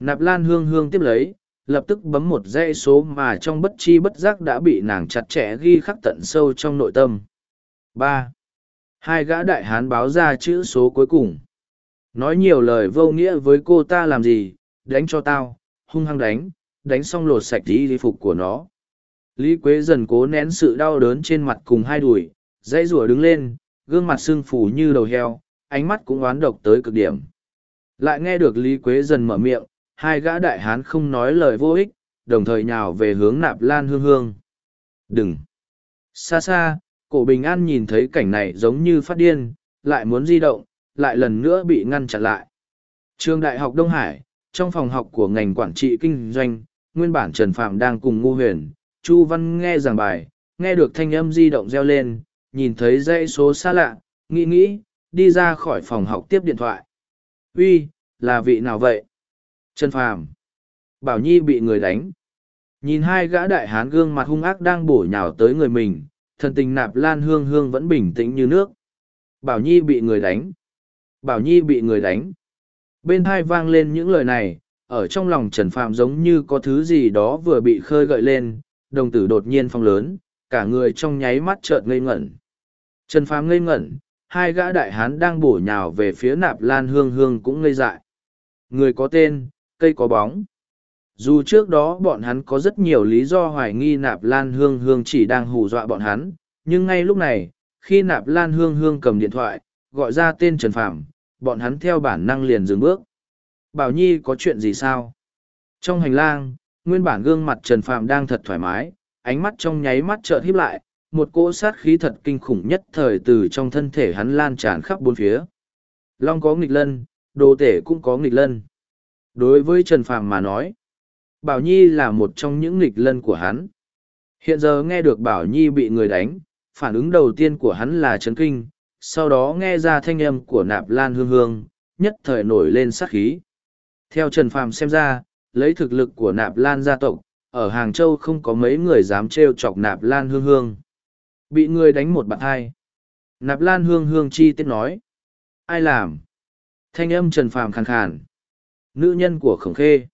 Nạp lan hương hương tiếp lấy, lập tức bấm một dãy số mà trong bất chi bất giác đã bị nàng chặt chẽ ghi khắc tận sâu trong nội tâm. ba Hai gã đại hán báo ra chữ số cuối cùng. Nói nhiều lời vô nghĩa với cô ta làm gì, đánh cho tao, hung hăng đánh, đánh xong lột sạch y phục của nó. Lý Quế dần cố nén sự đau đớn trên mặt cùng hai đùi, dãy rủa đứng lên, gương mặt sưng phù như đầu heo, ánh mắt cũng oán độc tới cực điểm. Lại nghe được Lý Quế dần mở miệng, hai gã đại hán không nói lời vô ích, đồng thời nhào về hướng nạp lan hương hương. Đừng! Xa xa, cổ bình an nhìn thấy cảnh này giống như phát điên, lại muốn di động, lại lần nữa bị ngăn chặn lại. Trường Đại học Đông Hải, trong phòng học của ngành quản trị kinh doanh, nguyên bản Trần Phạm đang cùng Ngu Huyền, Chu Văn nghe giảng bài, nghe được thanh âm di động reo lên, nhìn thấy dãy số xa lạ, nghĩ nghĩ, đi ra khỏi phòng học tiếp điện thoại. Uy, là vị nào vậy? Trần Phàm. Bảo Nhi bị người đánh. Nhìn hai gã đại hán gương mặt hung ác đang bổ nhào tới người mình, thần tình nạp lan hương hương vẫn bình tĩnh như nước. Bảo Nhi bị người đánh. Bảo Nhi bị người đánh. Bên hai vang lên những lời này, ở trong lòng Trần Phạm giống như có thứ gì đó vừa bị khơi gợi lên, đồng tử đột nhiên phong lớn, cả người trong nháy mắt chợt ngây ngẩn. Trần Phạm ngây ngẩn, hai gã đại hán đang bổ nhào về phía nạp lan hương hương cũng ngây dại. Người có tên, cây có bóng. Dù trước đó bọn hắn có rất nhiều lý do hoài nghi nạp lan hương hương chỉ đang hù dọa bọn hắn, nhưng ngay lúc này, khi nạp lan hương hương cầm điện thoại, gọi ra tên Trần Phạm, bọn hắn theo bản năng liền dừng bước. Bảo Nhi có chuyện gì sao? Trong hành lang, nguyên bản gương mặt Trần Phạm đang thật thoải mái, ánh mắt trong nháy mắt chợt híp lại, một cỗ sát khí thật kinh khủng nhất thời từ trong thân thể hắn lan tràn khắp bốn phía. Long có nghịch lân, đồ tể cũng có nghịch lân. Đối với Trần Phàm mà nói, Bảo Nhi là một trong những nghịch lân của hắn. Hiện giờ nghe được Bảo Nhi bị người đánh, phản ứng đầu tiên của hắn là chấn kinh, sau đó nghe ra thanh âm của nạp lan hương hương, nhất thời nổi lên sát khí. Theo Trần Phàm xem ra, lấy thực lực của nạp lan gia tộc, ở Hàng Châu không có mấy người dám trêu chọc nạp lan hương hương. Bị người đánh một bạn hai. Nạp lan hương hương chi tiết nói. Ai làm? Thanh âm Trần Phàm khàn khàn. Nữ nhân của khổng khê.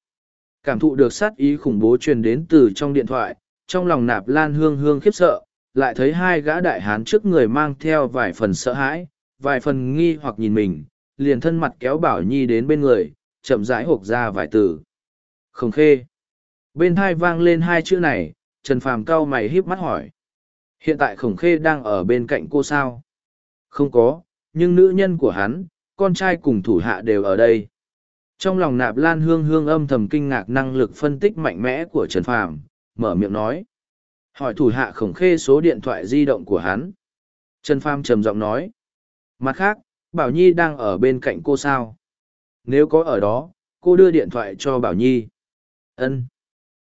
Cảm thụ được sát ý khủng bố truyền đến từ trong điện thoại, trong lòng nạp lan hương hương khiếp sợ, lại thấy hai gã đại hán trước người mang theo vài phần sợ hãi, vài phần nghi hoặc nhìn mình, liền thân mặt kéo Bảo Nhi đến bên người, chậm rãi hộp ra vài từ. Khổng khê. Bên hai vang lên hai chữ này, Trần Phàm cau mày híp mắt hỏi. Hiện tại khổng khê đang ở bên cạnh cô sao? Không có, nhưng nữ nhân của hắn, con trai cùng thủ hạ đều ở đây. Trong lòng nạp lan hương hương âm thầm kinh ngạc năng lực phân tích mạnh mẽ của Trần Phàm, mở miệng nói. Hỏi thủ hạ khổng khê số điện thoại di động của hắn. Trần Phàm trầm giọng nói. Mặt khác, Bảo Nhi đang ở bên cạnh cô sao? Nếu có ở đó, cô đưa điện thoại cho Bảo Nhi. Ân.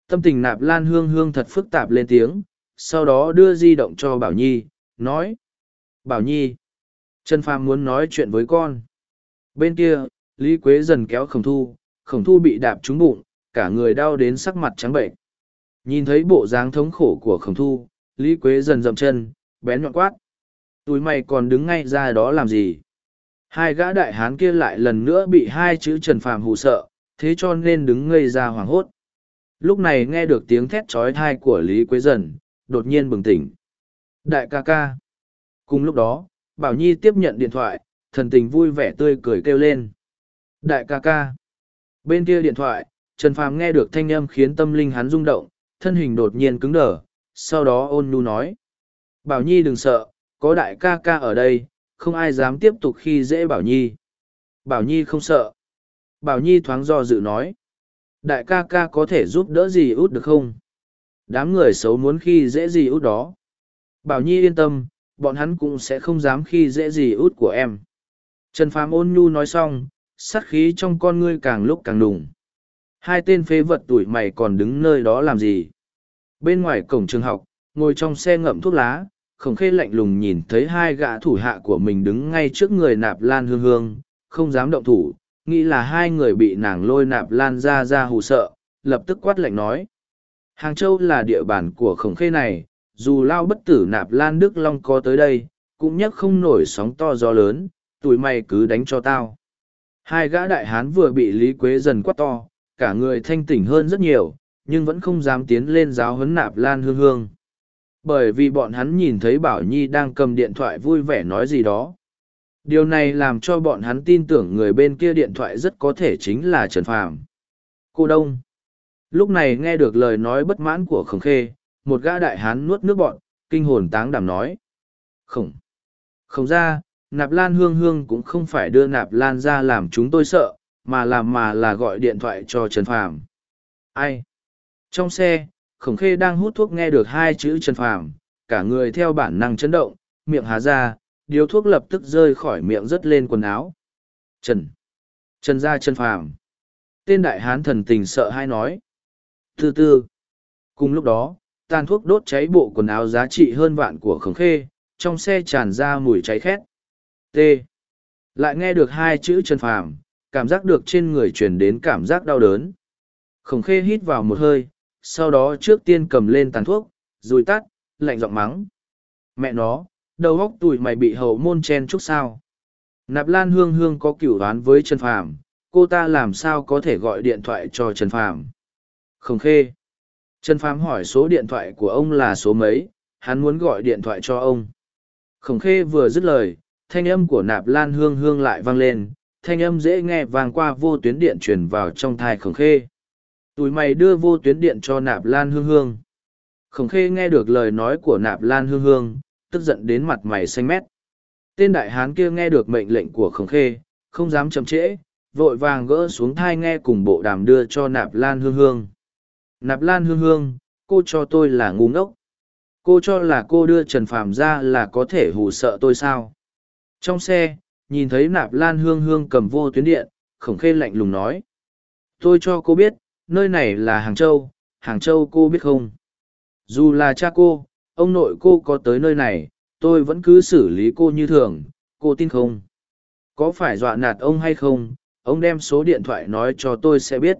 Tâm tình nạp lan hương hương thật phức tạp lên tiếng, sau đó đưa di động cho Bảo Nhi, nói. Bảo Nhi. Trần Phàm muốn nói chuyện với con. Bên kia, Lý Quế dần kéo khổng thu, khổng thu bị đạp trúng bụng, cả người đau đến sắc mặt trắng bệnh. Nhìn thấy bộ dáng thống khổ của khổng thu, Lý Quế dần dậm chân, bén nhọn quát. Túi mày còn đứng ngay ra đó làm gì? Hai gã đại hán kia lại lần nữa bị hai chữ Trần Phàm hù sợ, thế cho nên đứng ngây ra hoảng hốt. Lúc này nghe được tiếng thét trói thai của Lý Quế dần, đột nhiên bừng tỉnh. Đại ca ca. Cùng lúc đó, Bảo Nhi tiếp nhận điện thoại, thần tình vui vẻ tươi cười kêu lên. Đại ca ca. Bên kia điện thoại, Trần Phàm nghe được thanh âm khiến tâm linh hắn rung động, thân hình đột nhiên cứng đờ, sau đó ôn nhu nói. Bảo Nhi đừng sợ, có đại ca ca ở đây, không ai dám tiếp tục khi dễ Bảo Nhi. Bảo Nhi không sợ. Bảo Nhi thoáng do dự nói. Đại ca ca có thể giúp đỡ gì út được không? Đám người xấu muốn khi dễ gì út đó. Bảo Nhi yên tâm, bọn hắn cũng sẽ không dám khi dễ gì út của em. Trần Phàm ôn nhu nói xong, sát khí trong con ngươi càng lúc càng đùng. Hai tên phế vật tuổi mày còn đứng nơi đó làm gì? Bên ngoài cổng trường học, ngồi trong xe ngậm thuốc lá, khổng khê lạnh lùng nhìn thấy hai gã thủ hạ của mình đứng ngay trước người nạp lan hương hương không dám động thủ nghĩ là hai người bị nàng lôi nạp lan ra ra hù sợ lập tức quát lạnh nói hàng châu là địa bàn của khổng khê này, dù lao bất tử nạp lan đức long có tới đây, cũng nhắc không nổi sóng to gió lớn, tụi mày cứ đánh cho tao. Hai gã đại hán vừa bị lý quế dần quát to, cả người thanh tỉnh hơn rất nhiều, nhưng vẫn không dám tiến lên giáo huấn nạp lan hương hương. Bởi vì bọn hắn nhìn thấy bảo nhi đang cầm điện thoại vui vẻ nói gì đó. Điều này làm cho bọn hắn tin tưởng người bên kia điện thoại rất có thể chính là trần phàm. Cô đông lúc này nghe được lời nói bất mãn của khổng khê, một gã đại hán nuốt nước bọn kinh hồn táng đảm nói, khổng khổng ra nạp lan hương hương cũng không phải đưa nạp lan ra làm chúng tôi sợ, mà làm mà là gọi điện thoại cho trần phàm. Ai? Trong xe, khổng khê đang hút thuốc nghe được hai chữ trần phàm, cả người theo bản năng chấn động, miệng há ra, điếu thuốc lập tức rơi khỏi miệng rớt lên quần áo. Trần trần gia trần phàm. Tên đại hán thần tình sợ hai nói Thứ tư. Cùng lúc đó, tàn thuốc đốt cháy bộ quần áo giá trị hơn vạn của khổng khê, trong xe tràn ra mùi cháy khét. T. Lại nghe được hai chữ trần phàm, cảm giác được trên người truyền đến cảm giác đau đớn. Khổng khê hít vào một hơi, sau đó trước tiên cầm lên tàn thuốc, rùi tắt, lạnh giọng mắng. Mẹ nó, đầu óc tụi mày bị hậu môn chen chút sao? Nạp lan hương hương có cửu đoán với trần phàm, cô ta làm sao có thể gọi điện thoại cho trần phàm? Khổng khê. Trần phàm hỏi số điện thoại của ông là số mấy, hắn muốn gọi điện thoại cho ông. Khổng khê vừa dứt lời, thanh âm của nạp lan hương hương lại vang lên, thanh âm dễ nghe vang qua vô tuyến điện truyền vào trong thai khổng khê. Tụi mày đưa vô tuyến điện cho nạp lan hương hương. Khổng khê nghe được lời nói của nạp lan hương hương, tức giận đến mặt mày xanh mét. Tên đại hán kia nghe được mệnh lệnh của khổng khê, không dám chậm trễ, vội vàng gỡ xuống thai nghe cùng bộ đàm đưa cho nạp lan hương hương nạp lan hương hương, cô cho tôi là ngu ngốc. Cô cho là cô đưa trần phàm ra là có thể hù sợ tôi sao? Trong xe, nhìn thấy nạp lan hương hương cầm vô tuyến điện, khổng khê lạnh lùng nói. Tôi cho cô biết, nơi này là hàng châu hàng châu cô biết không? Dù là cha cô, ông nội cô có tới nơi này, tôi vẫn cứ xử lý cô như thường, cô tin không? Có phải dọa nạt ông hay không? Ông đem số điện thoại nói cho tôi sẽ biết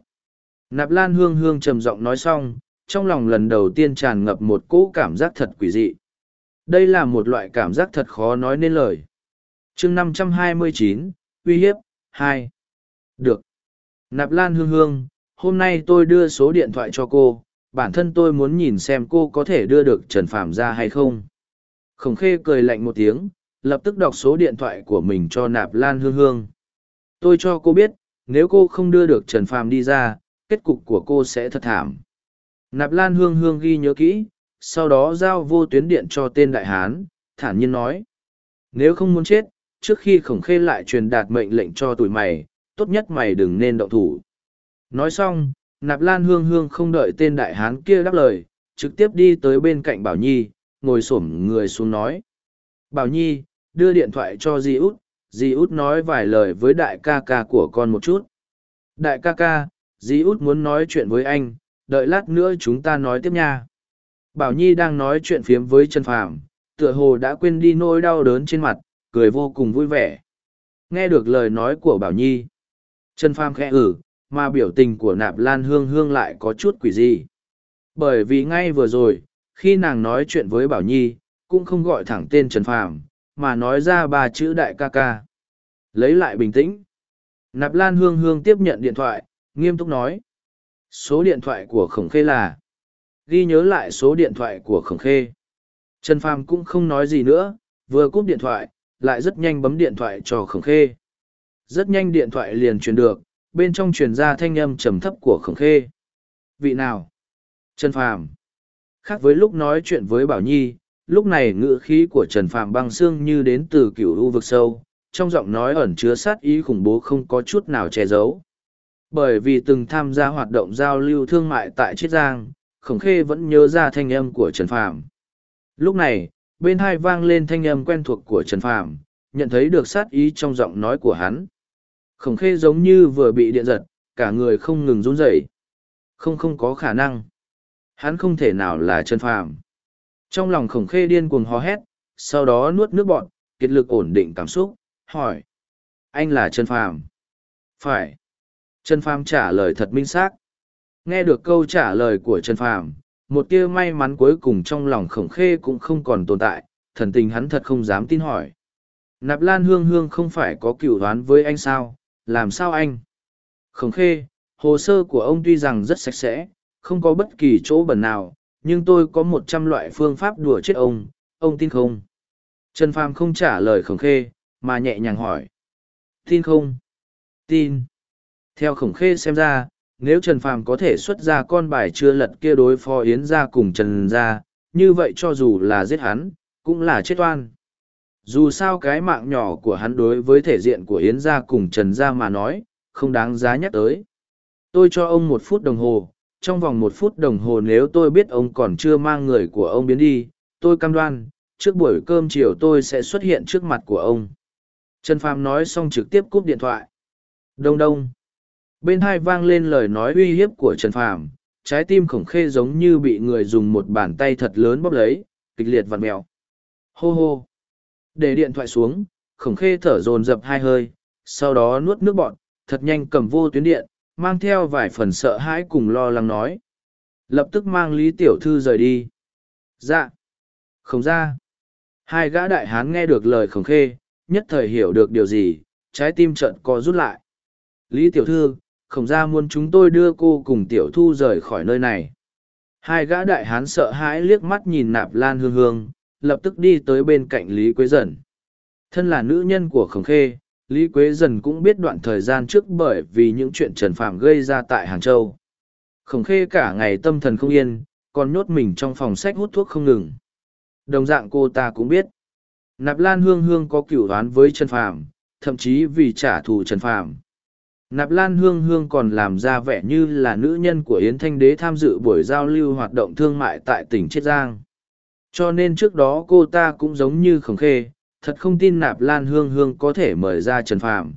nạp lan hương hương trầm giọng nói xong, trong lòng lần đầu tiên tràn ngập một cỗ cảm giác thật quỷ dị. Đây là một loại cảm giác thật khó nói nên lời. Chương năm trăm hai mươi chín, uy hiếp, hai. Được. Nạp lan hương hương, hôm nay tôi đưa số điện thoại cho cô, bản thân tôi muốn nhìn xem cô có thể đưa được trần Phạm ra hay không. Khổng khê cười lạnh một tiếng, lập tức đọc số điện thoại của mình cho nạp lan hương hương. Tôi cho cô biết, nếu cô không đưa được trần Phạm đi ra kết cục của cô sẽ thật thảm. Nạp lan hương hương ghi nhớ kỹ, sau đó giao vô tuyến điện cho tên đại hán, thản nhiên nói, nếu không muốn chết, trước khi khổng khê lại truyền đạt mệnh lệnh cho tụi mày, tốt nhất mày đừng nên động thủ. Nói xong, nạp lan hương hương không đợi tên đại hán kia đáp lời, trực tiếp đi tới bên cạnh bảo nhi, ngồi s ổ m người xuống nói, bảo nhi, đưa điện thoại cho di út di út nói vài lời với đại ca ca của con một chút. Đại ca ca di út muốn nói chuyện với anh, đợi lát nữa chúng ta nói tiếp nha. Bảo nhi đang nói chuyện phiếm với trần phàm, tựa hồ đã quên đi nỗi đau đớn trên mặt, cười vô cùng vui vẻ. Nghe được lời nói của bảo nhi, trần phàm khẽ ử mà biểu tình của nạp lan hương hương lại có chút quỷ gì. bởi vì ngay vừa rồi, khi nàng nói chuyện với bảo nhi, cũng không gọi thẳng tên trần phàm, mà nói ra ba chữ đại ca ca. Lấy lại bình tĩnh. Nạp lan hương hương tiếp nhận điện thoại nghiêm túc nói. Số điện thoại của khổng khê là, ghi nhớ lại số điện thoại của khổng khê. Trần phàm cũng không nói gì nữa, vừa cúp điện thoại, lại rất nhanh bấm điện thoại cho khổng khê. Rất nhanh điện thoại liền truyền được, bên trong truyền ra thanh âm trầm thấp của khổng khê. Vị nào? Trần phàm. Khác với lúc nói chuyện với bảo nhi, lúc này ngữ khí của trần phàm băng xương như đến từ cựu u vực sâu, trong giọng nói ẩn chứa sát ý khủng bố không có chút nào che giấu bởi vì từng tham gia hoạt động giao lưu thương mại tại chiết giang khổng khê vẫn nhớ ra thanh âm của trần phàm. Lúc này bên hai vang lên thanh âm quen thuộc của trần phàm nhận thấy được sát ý trong giọng nói của hắn. Khổng khê giống như vừa bị điện giật cả người không ngừng run rẩy. Không không có khả năng. Hắn không thể nào là trần phàm. Trong lòng khổng khê điên cuồng hò hét sau đó nuốt nước bọn, kiệt lực ổn định cảm xúc, hỏi. Anh là Trần Phàm? Phải. Trần Phàm trả lời thật minh xác. Nghe được câu trả lời của Trần Phàm một tia may mắn cuối cùng trong lòng khổng khê cũng không còn tồn tại, thần tình hắn thật không dám tin hỏi. Nạp Lan Hương Hương không phải có cửu đoán với anh sao, làm sao anh? Khổng khê, hồ sơ của ông tuy rằng rất sạch sẽ, không có bất kỳ chỗ bẩn nào, nhưng tôi có một trăm loại phương pháp đùa chết ông, ông tin không? Trần Phàm không trả lời khổng khê, mà nhẹ nhàng hỏi. Tin không? Tin. Theo khổng khê xem ra, nếu Trần Phàm có thể xuất ra con bài chưa lật kia đối phó Yến Gia cùng Trần Gia, như vậy cho dù là giết hắn, cũng là chết oan. Dù sao cái mạng nhỏ của hắn đối với thể diện của Yến gia cùng Trần gia mà nói, không đáng giá nhắc tới. Tôi cho ông một phút đồng hồ, trong vòng một phút đồng hồ nếu tôi biết ông còn chưa mang người của ông biến đi, tôi cam đoan, trước buổi cơm chiều tôi sẽ xuất hiện trước mặt của ông. Trần Phàm nói xong trực tiếp cúp điện thoại. Đông đông. Bên hai vang lên lời nói uy hiếp của Trần Phàm, trái tim khổng khê giống như bị người dùng một bàn tay thật lớn bóp lấy, kịch liệt vặn mèo. Hô hô. Để điện thoại xuống, khổng khê thở dồn dập hai hơi, sau đó nuốt nước bọn, thật nhanh cầm vô tuyến điện, mang theo vài phần sợ hãi cùng lo lắng nói. Lập tức mang Lý Tiểu Thư rời đi. Dạ. Không ra. Hai gã đại hán nghe được lời khổng khê, nhất thời hiểu được điều gì, trái tim trận co rút lại. Lý Tiểu Thư, khổng ra muốn chúng tôi đưa cô cùng Tiểu Thu rời khỏi nơi này. Hai gã đại hán sợ hãi liếc mắt nhìn nạp lan hương hương, lập tức đi tới bên cạnh Lý Quế Dần. Thân là nữ nhân của Khổng Khê, Lý Quế Dần cũng biết đoạn thời gian trước bởi vì những chuyện Trần Phạm gây ra tại Hàng Châu. Khổng Khê cả ngày tâm thần không yên, còn nhốt mình trong phòng sách hút thuốc không ngừng. Đồng dạng cô ta cũng biết. Nạp Lan Hương Hương có cựu đoán với Trần Phạm, thậm chí vì trả thù Trần Phạm. Nạp Lan Hương Hương còn làm ra vẻ như là nữ nhân của Yến Thanh Đế tham dự buổi giao lưu hoạt động thương mại tại tỉnh Chiết Giang. Cho nên trước đó cô ta cũng giống như khổng khê, thật không tin nạp lan hương hương có thể mời ra Trần Phàm.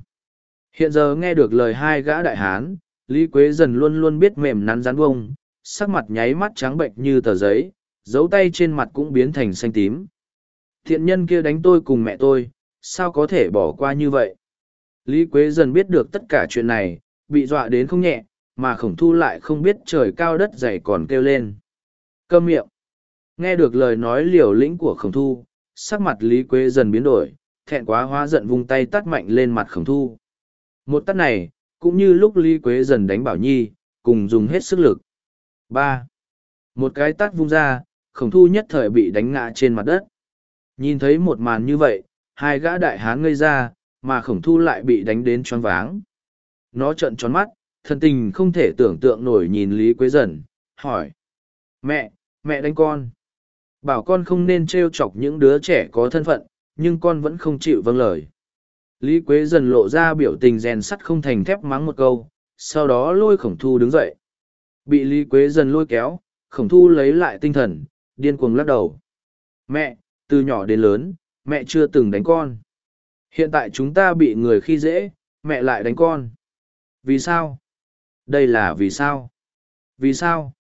Hiện giờ nghe được lời hai gã đại hán, Lý Quế dần luôn luôn biết mềm nắn rắn bông, sắc mặt nháy mắt trắng bệnh như tờ giấy, dấu tay trên mặt cũng biến thành xanh tím. Thiện nhân kia đánh tôi cùng mẹ tôi, sao có thể bỏ qua như vậy? Lý Quế dần biết được tất cả chuyện này, bị dọa đến không nhẹ, mà khổng thu lại không biết trời cao đất dày còn kêu lên. Câm miệng. Nghe được lời nói liều lĩnh của khổng thu, sắc mặt Lý Quế dần biến đổi, thẹn quá hóa giận vung tay tắt mạnh lên mặt khổng thu. Một tắt này, cũng như lúc Lý Quế dần đánh Bảo Nhi, cùng dùng hết sức lực. ba Một cái tắt vung ra, khổng thu nhất thời bị đánh ngã trên mặt đất. Nhìn thấy một màn như vậy, hai gã đại hán ngây ra, mà khổng thu lại bị đánh đến choáng váng. Nó trợn tròn mắt, thân tình không thể tưởng tượng nổi nhìn Lý Quế dần, hỏi. Mẹ, mẹ đánh con. Bảo con không nên t r e o chọc những đứa trẻ có thân phận nhưng con vẫn không chịu vâng lời. Lý quế dần lộ ra biểu tình rèn sắt không thành thép mắng một câu sau đó lôi khổng thu đứng dậy. Bị lý quế dần lôi kéo khổng thu lấy lại tinh thần điên cuồng lắc đầu. Mẹ từ nhỏ đến lớn mẹ chưa từng đánh con hiện tại chúng ta bị người khi dễ, mẹ lại đánh con. Vì sao? Đây là vì sao? Vì sao?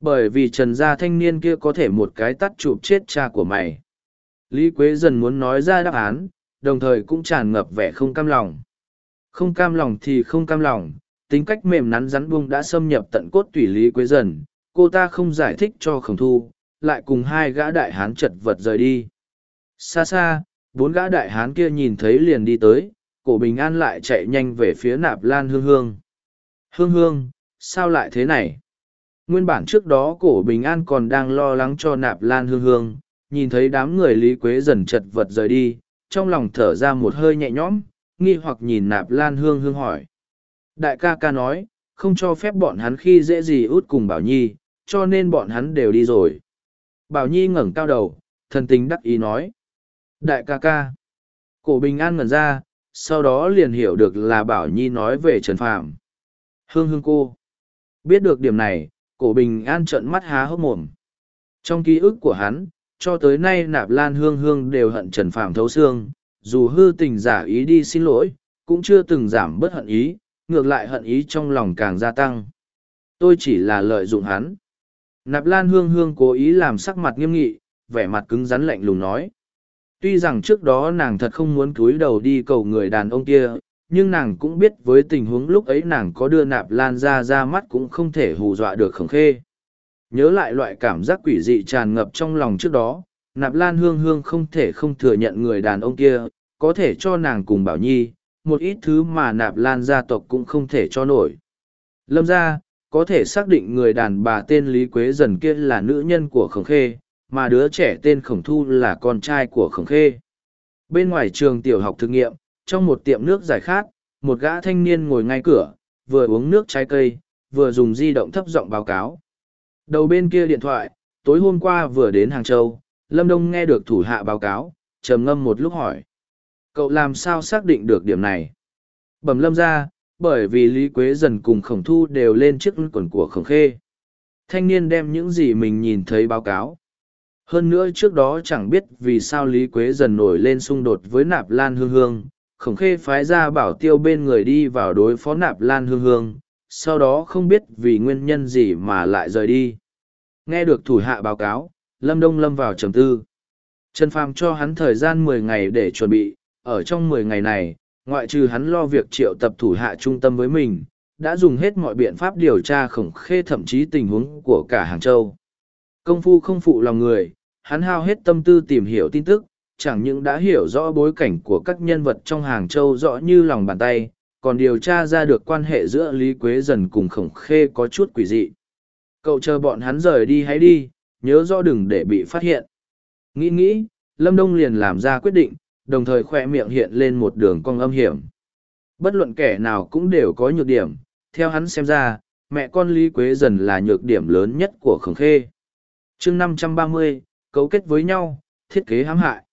Bởi vì trần gia thanh niên kia có thể một cái tắt chụp chết cha của mày. Lý quế dần muốn nói ra đáp án, đồng thời cũng tràn ngập vẻ không cam lòng. Không cam lòng thì không cam lòng, tính cách mềm nắn rắn buông đã xâm nhập tận cốt tủy lý quế dần, cô ta không giải thích cho khổng thu, lại cùng hai gã đại hán chật vật rời đi. Xa xa bốn gã đại hán kia nhìn thấy liền đi tới cổ bình an lại chạy nhanh về phía nạp lan hương hương hương hương sao lại thế này Nguyên bản trước đó cổ bình an còn đang lo lắng cho nạp lan hương hương, nhìn thấy đám người Lý Quế dần chật vật rời đi, trong lòng thở ra một hơi nhẹ nhõm, nghi hoặc nhìn nạp lan hương hương hỏi. Đại ca ca nói, không cho phép bọn hắn khi dễ gì út cùng Bảo Nhi, cho nên bọn hắn đều đi rồi. Bảo Nhi ngẩng cao đầu, thần tình đắc ý nói. Đại ca ca. Cổ bình an ngẩn ra, sau đó liền hiểu được là Bảo Nhi nói về Trần Phạm. Hương hương cô. Biết được điểm này, cổ bình an trợn mắt há hốc mồm. Trong ký ức của hắn, cho tới nay nạp lan hương hương đều hận Trần Phạm thấu xương, dù hư tình giả ý đi xin lỗi, cũng chưa từng giảm bớt hận ý, ngược lại hận ý trong lòng càng gia tăng. Tôi chỉ là lợi dụng hắn. Nạp lan hương hương cố ý làm sắc mặt nghiêm nghị, vẻ mặt cứng rắn lạnh lùng nói tuy rằng trước đó nàng thật không muốn cúi đầu đi cầu người đàn ông kia, nhưng nàng cũng biết với tình huống lúc ấy nàng có đưa nạp lan ra ra mắt cũng không thể hù dọa được khổng khê. Nhớ lại loại cảm giác quỷ dị tràn ngập trong lòng trước đó, nạp lan hương hương không thể không thừa nhận người đàn ông kia, có thể cho nàng cùng bảo nhi, một ít thứ mà nạp lan gia tộc cũng không thể cho nổi. Lâm ra có thể xác định người đàn bà tên lý quế dần kia là nữ nhân của khổng khê mà đứa trẻ tên khổng thu là con trai của khổng khê. Bên ngoài trường tiểu học thực nghiệm, trong một tiệm nước giải khát, một gã thanh niên ngồi ngay cửa, vừa uống nước trái cây, vừa dùng di động thấp giọng báo cáo. Đầu bên kia điện thoại, tối hôm qua vừa đến hàng châu, lâm đông nghe được thủ hạ báo cáo, trầm ngâm một lúc hỏi. Cậu làm sao xác định được điểm này? Bẩm lâm ra, bởi vì lý quế dần cùng khổng thu đều lên chiếc quần của khổng khê. Thanh niên đem những gì mình nhìn thấy báo cáo hơn nữa trước đó chẳng biết vì sao lý quế dần nổi lên xung đột với nạp lan hương hương, khổng khê phái ra bảo tiêu bên người đi vào đối phó nạp lan hương hương, sau đó không biết vì nguyên nhân gì mà lại rời đi. Nghe được thủ hạ báo cáo, lâm đông lâm vào trầm tư. Trần phàm cho hắn thời gian mười ngày để chuẩn bị, ở trong mười ngày này, ngoại trừ hắn lo việc triệu tập thủ hạ trung tâm với mình, đã dùng hết mọi biện pháp điều tra khổng khê thậm chí tình huống của cả hàng châu công phu không phụ lòng người, hắn hao hết tâm tư tìm hiểu tin tức, chẳng những đã hiểu rõ bối cảnh của các nhân vật trong hàng châu rõ như lòng bàn tay, còn điều tra ra được quan hệ giữa lý quế dần cùng khổng khê có chút quỷ dị. Cậu chờ bọn hắn rời đi hãy đi, nhớ rõ đừng để bị phát hiện. Nghĩ nghĩ, lâm đông liền làm ra quyết định, đồng thời khoe miệng hiện lên một đường cong âm hiểm. Bất luận kẻ nào cũng đều có nhược điểm, theo hắn xem ra, mẹ con lý quế dần là nhược điểm lớn nhất của khổng khê chương năm trăm ba mươi, cấu kết với nhau, thiết kế hãm hại.